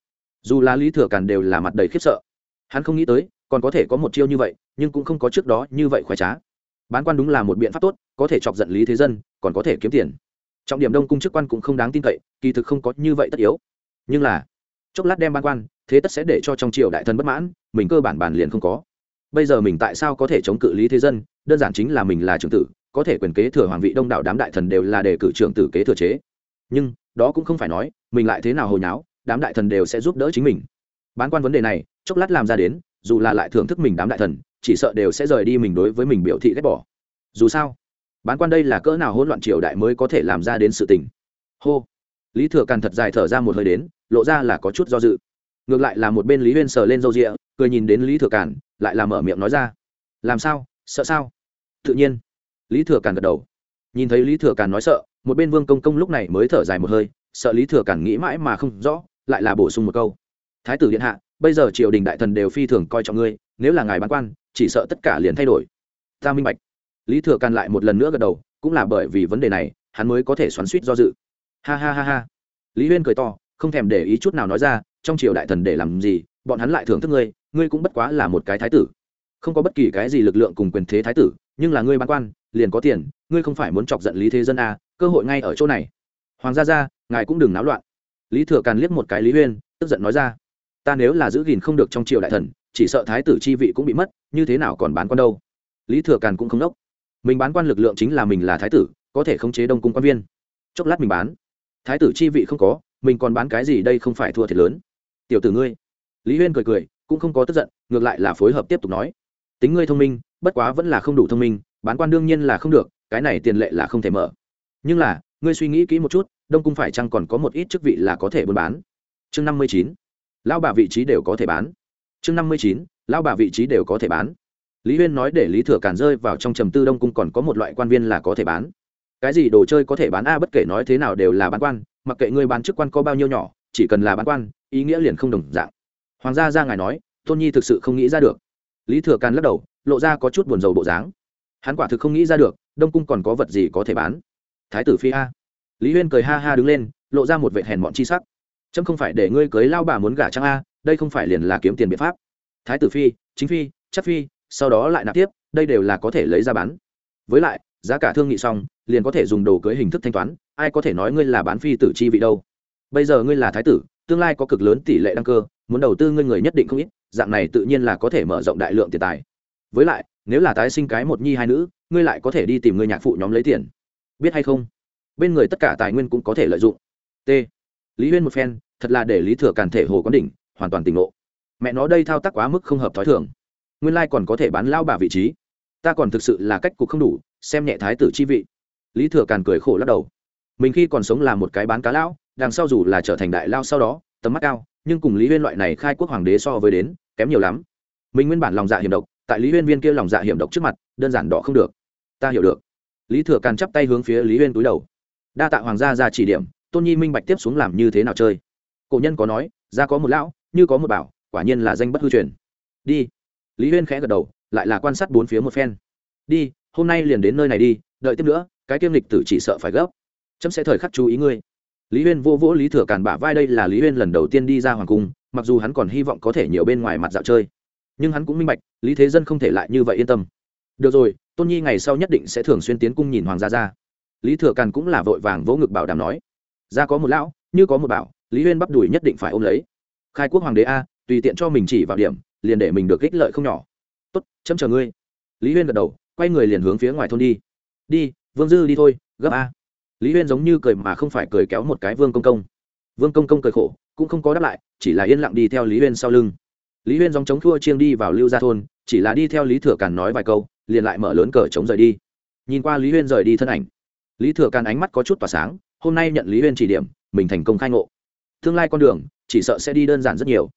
Dù là lý thừa càn đều là mặt đầy khiếp sợ. Hắn không nghĩ tới còn có thể có một chiêu như vậy, nhưng cũng không có trước đó như vậy khoái trá. Bán quan đúng là một biện pháp tốt, có thể chọc giận lý thế dân, còn có thể kiếm tiền. Trọng điểm đông cung chức quan cũng không đáng tin cậy, kỳ thực không có như vậy tất yếu. Nhưng là, chốc lát đem ban quan, thế tất sẽ để cho trong triều đại thân bất mãn, mình cơ bản bàn liền không có. Bây giờ mình tại sao có thể chống cự lý thế dân? Đơn giản chính là mình là trưởng tử, có thể quyền kế thừa hoàng vị đông đảo đám đại thần đều là đề cử trưởng tử kế thừa chế. Nhưng, đó cũng không phải nói, mình lại thế nào hồi nháo, đám đại thần đều sẽ giúp đỡ chính mình. Bán quan vấn đề này, chốc lát làm ra đến dù là lại thưởng thức mình đám đại thần, chỉ sợ đều sẽ rời đi mình đối với mình biểu thị ghét bỏ. Dù sao, bán quan đây là cỡ nào hỗn loạn triều đại mới có thể làm ra đến sự tình. Hô. Lý thừa càn thật dài thở ra một hơi đến, lộ ra là có chút do dự. Ngược lại là một bên lý huyên sờ lên râu rịa cười nhìn đến lý thừa càn, lại là mở miệng nói ra. Làm sao? Sợ sao? Tự nhiên. Lý thừa càn gật đầu. Nhìn thấy lý thừa càn nói sợ, một bên vương công công lúc này mới thở dài một hơi, sợ lý thừa càn nghĩ mãi mà không rõ, lại là bổ sung một câu. Thái tử điện hạ bây giờ triều đình đại thần đều phi thường coi trọng ngươi nếu là ngài bán quan chỉ sợ tất cả liền thay đổi. Ta minh bạch. Lý thừa càn lại một lần nữa gật đầu cũng là bởi vì vấn đề này hắn mới có thể xoắn suýt do dự. Ha ha ha ha. Lý huyên cười to không thèm để ý chút nào nói ra trong triều đại thần để làm gì bọn hắn lại thưởng thức ngươi ngươi cũng bất quá là một cái thái tử. Không có bất kỳ cái gì lực lượng cùng quyền thế thái tử nhưng là ngươi bán quan liền có tiền ngươi không phải muốn chọc giận lý thế dân à, cơ hội ngay ở chỗ này. Hoàng gia gia ngài cũng đừng náo loạn. Lý thừa càn liếc một cái lý huyên tức giận nói ra ta nếu là giữ gìn không được trong triều đại thần, chỉ sợ thái tử chi vị cũng bị mất, như thế nào còn bán quan đâu? Lý thừa càn cũng không đốc. Mình bán quan lực lượng chính là mình là thái tử, có thể khống chế đông cung quan viên. Chốc lát mình bán. Thái tử chi vị không có, mình còn bán cái gì đây không phải thua thiệt lớn. Tiểu tử ngươi. Lý huyên cười cười, cũng không có tức giận, ngược lại là phối hợp tiếp tục nói. Tính ngươi thông minh, bất quá vẫn là không đủ thông minh, bán quan đương nhiên là không được, cái này tiền lệ là không thể mở. Nhưng là, ngươi suy nghĩ kỹ một chút, đông cung phải chăng còn có một ít chức vị là có thể buôn bán? Chương năm mươi chín lao bà vị trí đều có thể bán. Chương năm mươi chín lao bà vị trí đều có thể bán. Lý huyên nói để lý thừa càn rơi vào trong trầm tư đông cung còn có một loại quan viên là có thể bán. Cái gì đồ chơi có thể bán a, bất kể nói thế nào đều là bán quan, mặc kệ ngươi bán chức quan có bao nhiêu nhỏ, chỉ cần là bán quan, ý nghĩa liền không đồng dạng. Hoàng gia ra ngài nói, tôn nhi thực sự không nghĩ ra được. Lý thừa càn lắc đầu, lộ ra có chút buồn rầu bộ dáng. Hắn quả thực không nghĩ ra được, đông cung còn có vật gì có thể bán. Thái tử phi a. Lý huyên cười ha ha đứng lên, lộ ra một vệ hèn mọn chi sắc chấm không phải để ngươi cưới lao bà muốn gả trang a, đây không phải liền là kiếm tiền biện pháp. Thái tử phi, chính phi, chắc phi, sau đó lại nạp tiếp, đây đều là có thể lấy ra bán. Với lại, giá cả thương nghị xong, liền có thể dùng đồ cưới hình thức thanh toán, ai có thể nói ngươi là bán phi tử chi vị đâu. Bây giờ ngươi là thái tử, tương lai có cực lớn tỷ lệ đăng cơ, muốn đầu tư ngươi người nhất định không ít, dạng này tự nhiên là có thể mở rộng đại lượng tiền tài. Với lại, nếu là tái sinh cái một nhi hai nữ, ngươi lại có thể đi tìm người nhạc phụ nhóm lấy tiền. Biết hay không? Bên người tất cả tài nguyên cũng có thể lợi dụng. T lý huyên một phen, thật là để lý thừa càn thể hồ quán đỉnh, hoàn toàn tỉnh ngộ. Mẹ nó đây thao tác quá mức không hợp t h ó i thường. Nguyên lai còn có thể bán lao bà vị trí. Ta còn thực sự là cách cục không đủ, xem nhẹ thái tử chi vị. Lý thừa càn cười khổ lắc đầu. Mình khi còn sống là một cái bán cá lão, đằng sau dù là trở thành đại lao sau đó, tầm mắt cao, nhưng cùng lý huyên loại này khai quốc hoàng đế so với đến, kém nhiều lắm. Mình nguyên bản lòng dạ hiểm độc, tại lý huyên viên kia lòng dạ hiểm độc trước mặt, đơn giản đỏ không được. Ta hiểu được. Lý thừa càn chắp tay hướng phía lý huyên túi đầu. Đa tạ hoàng gia ra chỉ điểm tôn nhi minh bạch tiếp xuống làm như thế nào chơi cổ nhân có nói ra có một lão như có một bảo quả nhiên là danh bất hư truyền đi lý huyên khẽ gật đầu lại là quan sát bốn phía một phen đi hôm nay liền đến nơi này đi đợi tiếp nữa cái kiêm lịch tử chỉ sợ phải gấp chấm sẽ thời khắc chú ý ngươi lý huyên vô vỗ lý thừa càn bả vai đây là lý huyên lần đầu tiên đi ra hoàng cung mặc dù hắn còn hy vọng có thể nhiều bên ngoài mặt dạo chơi nhưng hắn cũng minh bạch lý thế dân không thể lại như vậy yên tâm được rồi tôn nhi ngày sau nhất định sẽ thường xuyên tiến cung nhìn hoàng gia ra lý thừa càn cũng là vội vàng vỗ ngực bảo đảm nói ra có một lão, như có một bảo, lý huyên bắp đùi nhất định phải ôm lấy. Khai quốc hoàng đế a, tùy tiện cho mình chỉ vào điểm, liền để mình được ích lợi không nhỏ. Tốt, chấm chờ ngươi. Lý huyên gật đầu, quay người liền hướng phía ngoài thôn đi. Đi, vương dư đi thôi, gấp a. Lý huyên giống như cười mà không phải cười kéo một cái vương công công. Vương công công cười khổ, cũng không có đáp lại, chỉ là yên lặng đi theo lý huyên sau lưng. Lý huyên dòng chống thua chiêng đi vào lưu gia thôn, chỉ là đi theo lý thừa càn nói vài câu, liền lại mở lớn cờ chống rời đi. Nhìn qua lý huyên rời đi thân ảnh, lý thừa càn ánh mắt có chút tỏa sáng hôm nay nhận lý huyên chỉ điểm, mình thành công khai ngộ. Tương lai con đường, chỉ sợ sẽ đi đơn giản rất nhiều.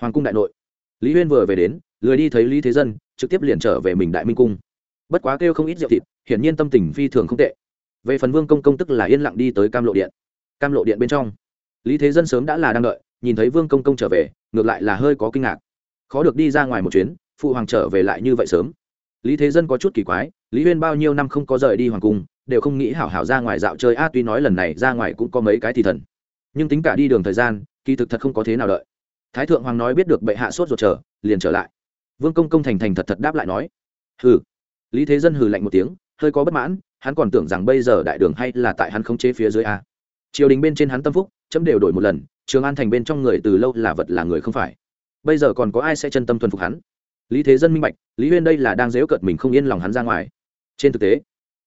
Hoàng cung đại nội. Lý huyên vừa về đến, lười đi thấy lý thế dân, trực tiếp liền trở về mình đại minh cung. Bất quá kêu không ít rượu thịt, hiển nhiên tâm tình phi thường không tệ. Về phần vương công công tức là yên lặng đi tới cam lộ điện. Cam lộ điện bên trong. Lý thế dân sớm đã là đang đợi, nhìn thấy vương công công trở về, ngược lại là hơi có kinh ngạc. Khó được đi ra ngoài một chuyến, phụ hoàng trở về lại như vậy sớm. Lý thế dân có chút kỳ quái, lý huyên bao nhiêu năm không có rời đi hoàng cung đều không nghĩ hảo hảo ra ngoài dạo chơi. A tuy nói lần này ra ngoài cũng có mấy cái thì thần nhưng tính cả đi đường thời gian kỳ thực thật không có thế nào đợi. Thái thượng hoàng nói biết được bệ hạ sốt ruột chờ, liền trở lại. Vương công công thành thành thật thật đáp lại nói hừ. Lý thế dân hừ lạnh một tiếng hơi có bất mãn hắn còn tưởng rằng bây giờ đại đường hay là tại hắn khống chế phía dưới a. Triều đình bên trên hắn tâm phúc chấm đều đổi một lần trường an thành bên trong người từ lâu là vật là người không phải. Bây giờ còn có ai sẽ chân tâm thuần phục hắn? Lý thế dân minh bạch lý huyên đây là đang dếu cợt mình không yên lòng hắn ra ngoài. Trên thực tế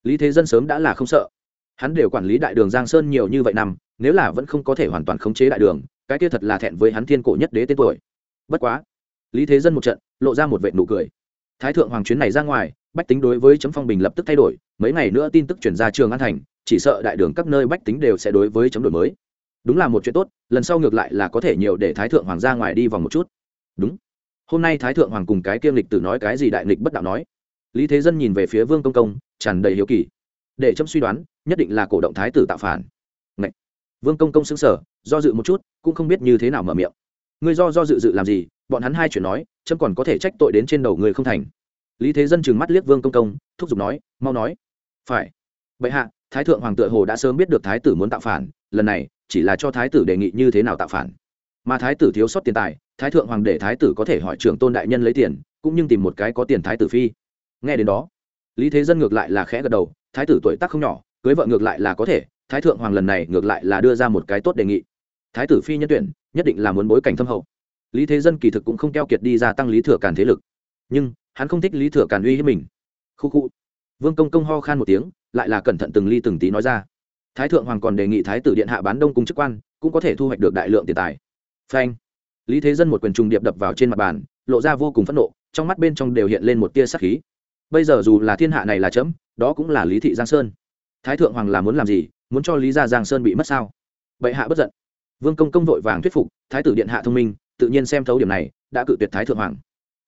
lý thế dân sớm đã là không sợ. Hắn đều quản lý đại đường giang sơn nhiều như vậy năm, nếu là vẫn không có thể hoàn toàn khống chế đại đường, cái kia thật là thẹn với hắn thiên cổ nhất đế tên tuổi. Bất quá, lý thế dân một trận, lộ ra một vệ nụ cười. Thái thượng hoàng chuyến này ra ngoài, bách tính đối với chấm phong bình lập tức thay đổi, mấy ngày nữa tin tức chuyển ra trường an thành, chỉ sợ đại đường các nơi bách tính đều sẽ đối với chấm đổi mới. Đúng là một chuyện tốt, lần sau ngược lại là có thể nhiều để thái thượng hoàng ra ngoài đi vòng một chút. Đúng. Hôm nay thái thượng hoàng cùng cái kiêm lịch tử nói cái gì đại lịch bất đạo nói. Lý thế dân nhìn về phía vương công công tràn đầy hiếu kỳ. Để chấm suy đoán, nhất định là cổ động thái tử tạo phản. Ngậy! vương công công xứng sở do dự một chút, cũng không biết như thế nào mở miệng. Ngươi do do dự dự làm gì? Bọn hắn hai chuyện nói, chấm còn có thể trách tội đến trên đầu người không thành. Lý thế dân trừng mắt liếc vương công công, thúc giục nói, mau nói. Phải. Vậy hạ, thái thượng hoàng tựa hồ đã sớm biết được thái tử muốn tạo phản, lần này, chỉ là cho thái tử đề nghị như thế nào tạo phản. Mà thái tử thiếu sót tiền tài, thái thượng hoàng để thái tử có thể hỏi trưởng tôn đại nhân lấy tiền, cũng như tìm một cái có tiền thái tử phi. Nghe đến đó lý thế dân ngược lại là khẽ gật đầu, thái tử tuổi tác không nhỏ, cưới vợ ngược lại là có thể, thái thượng hoàng lần này ngược lại là đưa ra một cái tốt đề nghị. Thái tử phi nhân tuyển, nhất định là muốn bối cảnh thâm hậu. Lý thế dân kỳ thực cũng không keo kiệt đi ra tăng lý thừa càn thế lực. Nhưng, hắn không thích lý thừa càn uy hiếp mình. Khu khu. Vương công công ho khan một tiếng, lại là cẩn thận từng ly từng tí nói ra. Thái thượng hoàng còn đề nghị thái tử điện hạ bán đông cung chức quan, cũng có thể thu hoạch được đại lượng tiền tài. Phanh. Lý thế dân một quyền trùng điệp đập vào trên mặt bàn, lộ ra vô cùng phẫn nộ, trong mắt bên trong đều hiện lên một tia sắc khí bây giờ dù là thiên hạ này là chấm, đó cũng là lý thị giang sơn. Thái thượng hoàng là muốn làm gì, muốn cho lý gia giang sơn bị mất sao? Bệ hạ bất giận. Vương công công vội vàng thuyết phục, thái tử điện hạ thông minh, tự nhiên xem thấu điểm này, đã cự tuyệt thái thượng hoàng.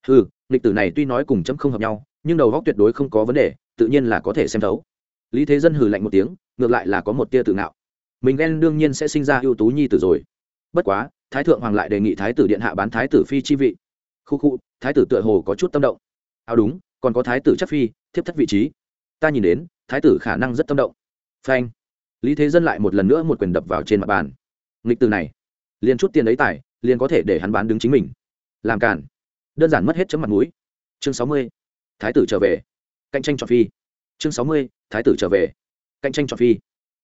Ừ lịch tử này tuy nói cùng chấm không hợp nhau, nhưng đầu góc tuyệt đối không có vấn đề, tự nhiên là có thể xem thấu. Lý thế dân hừ lạnh một tiếng, ngược lại là có một tia tự ngạo. Mình ghen đương nhiên sẽ sinh ra ưu tú nhi tử rồi. Bất quá, thái thượng hoàng lại đề nghị thái tử điện hạ bán thái tử phi chi vị. Khu khu, thái tử tựa hồ có chút tâm động. Áo đúng còn có thái tử chắc phi, thiếp thất vị trí. Ta nhìn đến, thái tử khả năng rất tâm động. Phanh. Lý thế dân lại một lần nữa một quyền đập vào trên mặt bàn. Nghịch từ này, liền chút tiền ấy tải liền có thể để hắn bán đứng chính mình. Làm cản đơn giản mất hết chấm mặt mũi. Chương sáu mươi. Thái tử trở về. Cạnh tranh chọn phi. Chương sáu mươi. Thái tử trở về. Cạnh tranh chọn phi.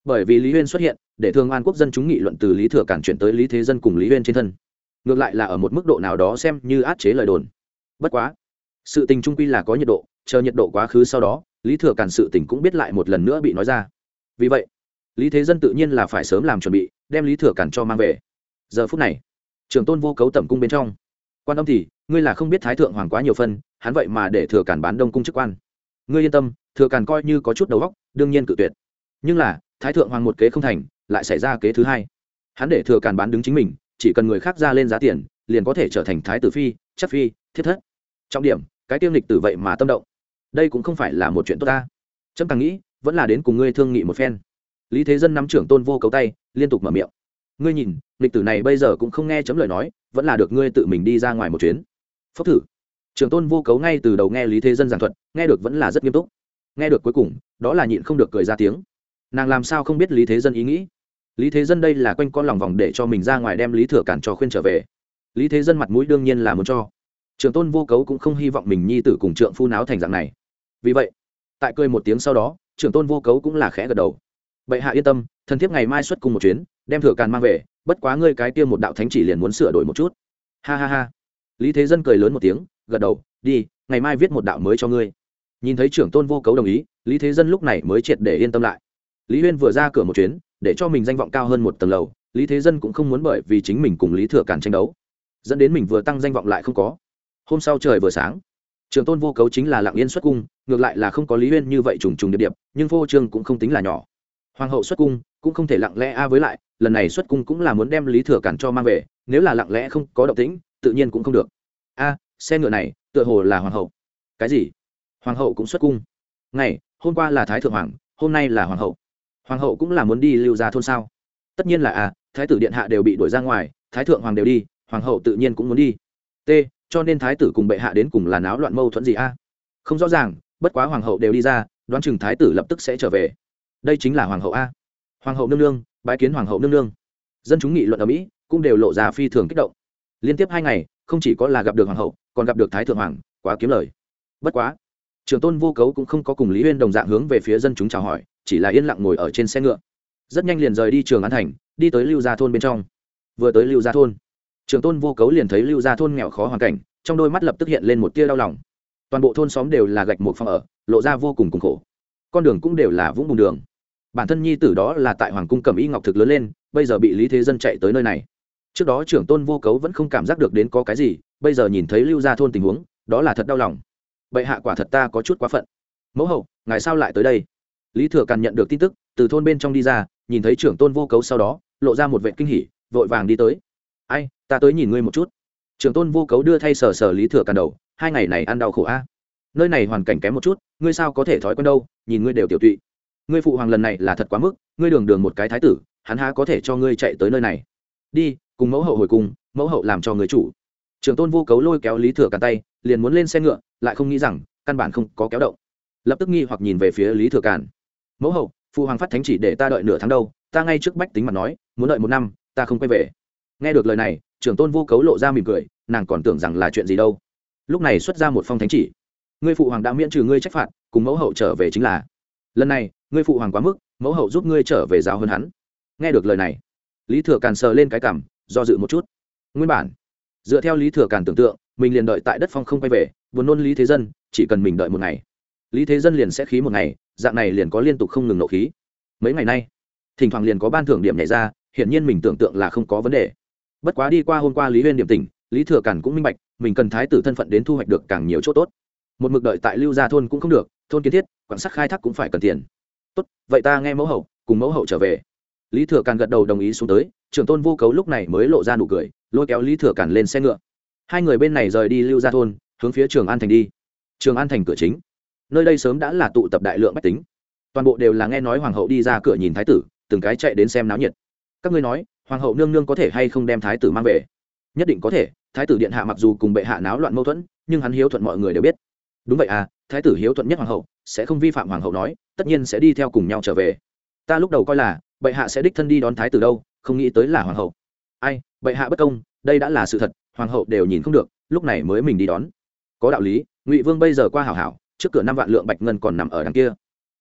Bởi vì lý huyên xuất hiện, để thương an quốc dân chúng nghị luận từ lý thừa cản chuyển tới lý thế dân cùng lý huyên trên thân. Ngược lại là ở một mức độ nào đó xem như át chế lời đồn. Bất quá sự tình trung quy là có nhiệt độ, chờ nhiệt độ quá khứ sau đó, lý thừa cản sự tình cũng biết lại một lần nữa bị nói ra. Vì vậy, lý thế dân tự nhiên là phải sớm làm chuẩn bị, đem lý thừa cản cho mang về. Giờ phút này, trường tôn vô cấu tẩm cung bên trong. Quan âm thì, ngươi là không biết thái thượng hoàng quá nhiều phân, hắn vậy mà để thừa cản bán đông cung chức quan. Ngươi yên tâm, thừa cản coi như có chút đầu óc, đương nhiên cự tuyệt. Nhưng là, thái thượng hoàng một kế không thành, lại xảy ra kế thứ hai. Hắn để thừa càn bán đứng chính mình, chỉ cần người khác ra lên giá tiền, liền có thể trở thành thái tử phi, chất phi, thiết thất trọng điểm, cái tiêu lịch tử vậy mà tâm động. Đây cũng không phải là một chuyện tốt ta. Trâm càng nghĩ, vẫn là đến cùng ngươi thương nghị một phen. Lý thế dân nắm trưởng tôn vô cấu tay, liên tục mở miệng. Ngươi nhìn lịch tử này bây giờ cũng không nghe chấm lời nói, vẫn là được ngươi tự mình đi ra ngoài một chuyến. Phốc thử. Trưởng tôn vô cấu ngay từ đầu nghe lý thế dân giảng thuật, nghe được vẫn là rất nghiêm túc. Nghe được cuối cùng, đó là nhịn không được cười ra tiếng. Nàng làm sao không biết lý thế dân ý nghĩ? Lý thế dân đây là quanh con lòng vòng để cho mình ra ngoài đem lý thừa cản cho khuyên trở về. Lý thế dân mặt mũi đương nhiên là muốn cho trường tôn vô cấu cũng không hy vọng mình nhi tử cùng trượng phu náo thành dạng này. Vì vậy, tại cười một tiếng sau đó, trường tôn vô cấu cũng là khẽ gật đầu. Bệ hạ yên tâm, thần thiếp ngày mai xuất cùng một chuyến, đem thừa càn mang về, bất quá ngươi cái tiêm một đạo thánh chỉ liền muốn sửa đổi một chút. Ha ha ha. Lý thế dân cười lớn một tiếng, gật đầu, đi, ngày mai viết một đạo mới cho ngươi. Nhìn thấy trưởng tôn vô cấu đồng ý, lý thế dân lúc này mới triệt để yên tâm lại. Lý huyên vừa ra cửa một chuyến, để cho mình danh vọng cao hơn một tầng lầu, lý thế dân cũng không muốn bởi vì chính mình cùng lý thừa càn tranh đấu, dẫn đến mình vừa tăng danh vọng lại không có hôm sau trời vừa sáng, trường tôn vô cấu chính là lạng yên xuất cung, ngược lại là không có lý huyên như vậy trùng trùng điệp điệp, nhưng vô trương cũng không tính là nhỏ. Hoàng hậu xuất cung cũng không thể lặng lẽ a với lại, lần này xuất cung cũng là muốn đem lý thừa cản cho mang về, nếu là lặng lẽ không có động tĩnh, tự nhiên cũng không được. A, xe ngựa này, tựa hồ là hoàng hậu. Cái gì? Hoàng hậu cũng xuất cung. Ngày, hôm qua là thái thượng hoàng, hôm nay là hoàng hậu. Hoàng hậu cũng là muốn đi lưu ra thôn sao? Tất nhiên là à thái tử điện hạ đều bị đuổi ra ngoài, thái thượng hoàng đều đi, hoàng hậu tự nhiên cũng muốn đi. T cho nên thái tử cùng bệ hạ đến cùng là náo loạn mâu thuẫn gì a? Không rõ ràng, bất quá hoàng hậu đều đi ra, đoán chừng thái tử lập tức sẽ trở về. Đây chính là hoàng hậu a. Hoàng hậu nương nương, bái kiến hoàng hậu nương nương. Dân chúng nghị luận ở mỹ cũng đều lộ ra phi thường kích động. Liên tiếp hai ngày, không chỉ có là gặp được hoàng hậu, còn gặp được thái thượng hoàng, quá kiếm lời. Bất quá trường tôn vô cấu cũng không có cùng lý huyên đồng dạng hướng về phía dân chúng chào hỏi, chỉ là yên lặng ngồi ở trên xe ngựa. Rất nhanh liền rời đi trường an thành, đi tới lưu gia thôn bên trong. Vừa tới lưu gia thôn trường tôn vô cấu liền thấy lưu gia thôn nghèo khó hoàn cảnh, trong đôi mắt lập tức hiện lên một tia đau lòng. Toàn bộ thôn xóm đều là gạch một phòng ở, lộ ra vô cùng cùng khổ. Con đường cũng đều là vũng bùn đường. Bản thân nhi tử đó là tại hoàng cung cầm y ngọc thực lớn lên, bây giờ bị lý thế dân chạy tới nơi này. Trước đó trưởng tôn vô cấu vẫn không cảm giác được đến có cái gì, bây giờ nhìn thấy lưu gia thôn tình huống, đó là thật đau lòng. Bệ hạ quả thật ta có chút quá phận. Mẫu hậu, ngài sao lại tới đây? Lý thừa càn nhận được tin tức, từ thôn bên trong đi ra, nhìn thấy trưởng tôn vô cấu sau đó, lộ ra một vệ kinh hỉ, vội vàng đi tới ai, ta tới nhìn ngươi một chút. Trường tôn vô cấu đưa thay sở sở lý thừa càn đầu, hai ngày này ăn đau khổ a. Nơi này hoàn cảnh kém một chút, ngươi sao có thể thói quen đâu, nhìn ngươi đều tiểu tụy. Ngươi phụ hoàng lần này là thật quá mức, ngươi đường đường một cái thái tử, hắn há có thể cho ngươi chạy tới nơi này? Đi, cùng mẫu hậu hồi cùng, mẫu hậu làm cho người chủ. Trường tôn vô cấu lôi kéo lý thừa càn tay, liền muốn lên xe ngựa, lại không nghĩ rằng, căn bản không có kéo động. Lập tức nghi hoặc nhìn về phía lý thừa càn. Mẫu hậu, phụ hoàng phát thánh chỉ để ta đợi nửa tháng đâu, ta ngay trước bách tính mặt nói, muốn đợi một năm, ta không quay về nghe được lời này, trưởng tôn vô cấu lộ ra mỉm cười, nàng còn tưởng rằng là chuyện gì đâu. Lúc này xuất ra một phong thánh chỉ. Ngươi phụ hoàng đã miễn trừ ngươi trách phạt, cùng mẫu hậu trở về chính là. Lần này, ngươi phụ hoàng quá mức, mẫu hậu giúp ngươi trở về giáo hơn hắn. Nghe được lời này, lý thừa càn sờ lên cái cảm, do dự một chút. Nguyên bản, dựa theo lý thừa càn tưởng tượng, mình liền đợi tại đất phong không quay về, buồn nôn lý thế dân, chỉ cần mình đợi một ngày. Lý thế dân liền sẽ khí một ngày, dạng này liền có liên tục không ngừng nộ khí. Mấy ngày nay, thỉnh thoảng liền có ban thưởng điểm nhảy ra, hiển nhiên mình tưởng tượng là không có vấn đề bất quá đi qua hôm qua lý huyên điểm tỉnh, lý thừa cản cũng minh bạch, mình cần thái tử thân phận đến thu hoạch được càng nhiều chỗ tốt. Một mực đợi tại lưu gia thôn cũng không được, thôn kiến thiết quan sát khai thác cũng phải cần tiền. Tốt, vậy ta nghe mẫu hậu, cùng mẫu hậu trở về. Lý thừa càn gật đầu đồng ý xuống tới, trưởng tôn vô cấu lúc này mới lộ ra nụ cười, lôi kéo lý thừa càn lên xe ngựa. Hai người bên này rời đi lưu gia thôn, hướng phía trường an thành đi. Trường an thành cửa chính. Nơi đây sớm đã là tụ tập đại lượng bách tính. Toàn bộ đều là nghe nói hoàng hậu đi ra cửa nhìn thái tử, từng cái chạy đến xem náo nhiệt. Các ngươi nói hoàng hậu nương nương có thể hay không đem thái tử mang về? Nhất định có thể, thái tử điện hạ mặc dù cùng bệ hạ náo loạn mâu thuẫn, nhưng hắn hiếu thuận mọi người đều biết. Đúng vậy à thái tử hiếu thuận nhất hoàng hậu, sẽ không vi phạm hoàng hậu nói, tất nhiên sẽ đi theo cùng nhau trở về. Ta lúc đầu coi là, bệ hạ sẽ đích thân đi đón thái tử đâu, không nghĩ tới là hoàng hậu. Ai, bệ hạ bất công, đây đã là sự thật, hoàng hậu đều nhìn không được, lúc này mới mình đi đón. Có đạo lý, ngụy vương bây giờ qua hảo hảo, trước cửa năm vạn lượng bạch ngân còn nằm ở đằng kia.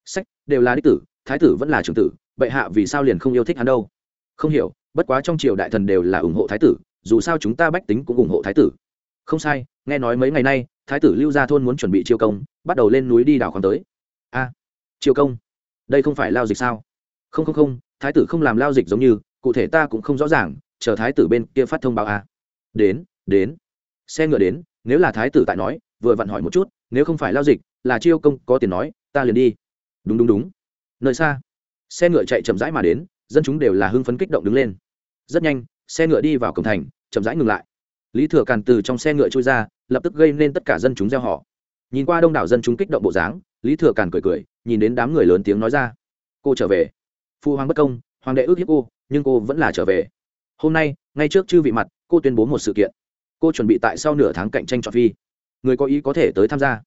Sách, đều là đích tử, thái tử vẫn là trưởng tử, bệ hạ vì sao liền không yêu thích hắn đâu? Không hiểu bất quá trong triều đại thần đều là ủng hộ thái tử, dù sao chúng ta bách tính cũng ủng hộ thái tử. Không sai, nghe nói mấy ngày nay, thái tử lưu gia thôn muốn chuẩn bị chiêu công, bắt đầu lên núi đi đảo khoáng tới. A, chiêu công? Đây không phải lao dịch sao? Không không không, thái tử không làm lao dịch giống như, cụ thể ta cũng không rõ ràng, chờ thái tử bên kia phát thông báo a. Đến đến. Xe ngựa đến, nếu là thái tử tại nói, vừa vặn hỏi một chút, nếu không phải lao dịch, là chiêu công có tiền nói, ta liền đi. Đúng đúng đúng. Nơi xa, xe ngựa chạy chậm rãi mà đến dân chúng đều là hưng phấn kích động đứng lên. Rất nhanh, xe ngựa đi vào cổng thành, chậm rãi ngừng lại. Lý thừa càn từ trong xe ngựa trôi ra, lập tức gây nên tất cả dân chúng gieo họ. Nhìn qua đông đảo dân chúng kích động bộ dáng, lý thừa càn cười cười, nhìn đến đám người lớn tiếng nói ra. Cô trở về. Phu hoàng bất công, hoàng đệ ước hiếp cô, nhưng cô vẫn là trở về. Hôm nay, ngay trước chư vị mặt, cô tuyên bố một sự kiện. Cô chuẩn bị tại sau nửa tháng cạnh tranh chọn phi. Người có ý có thể tới tham gia.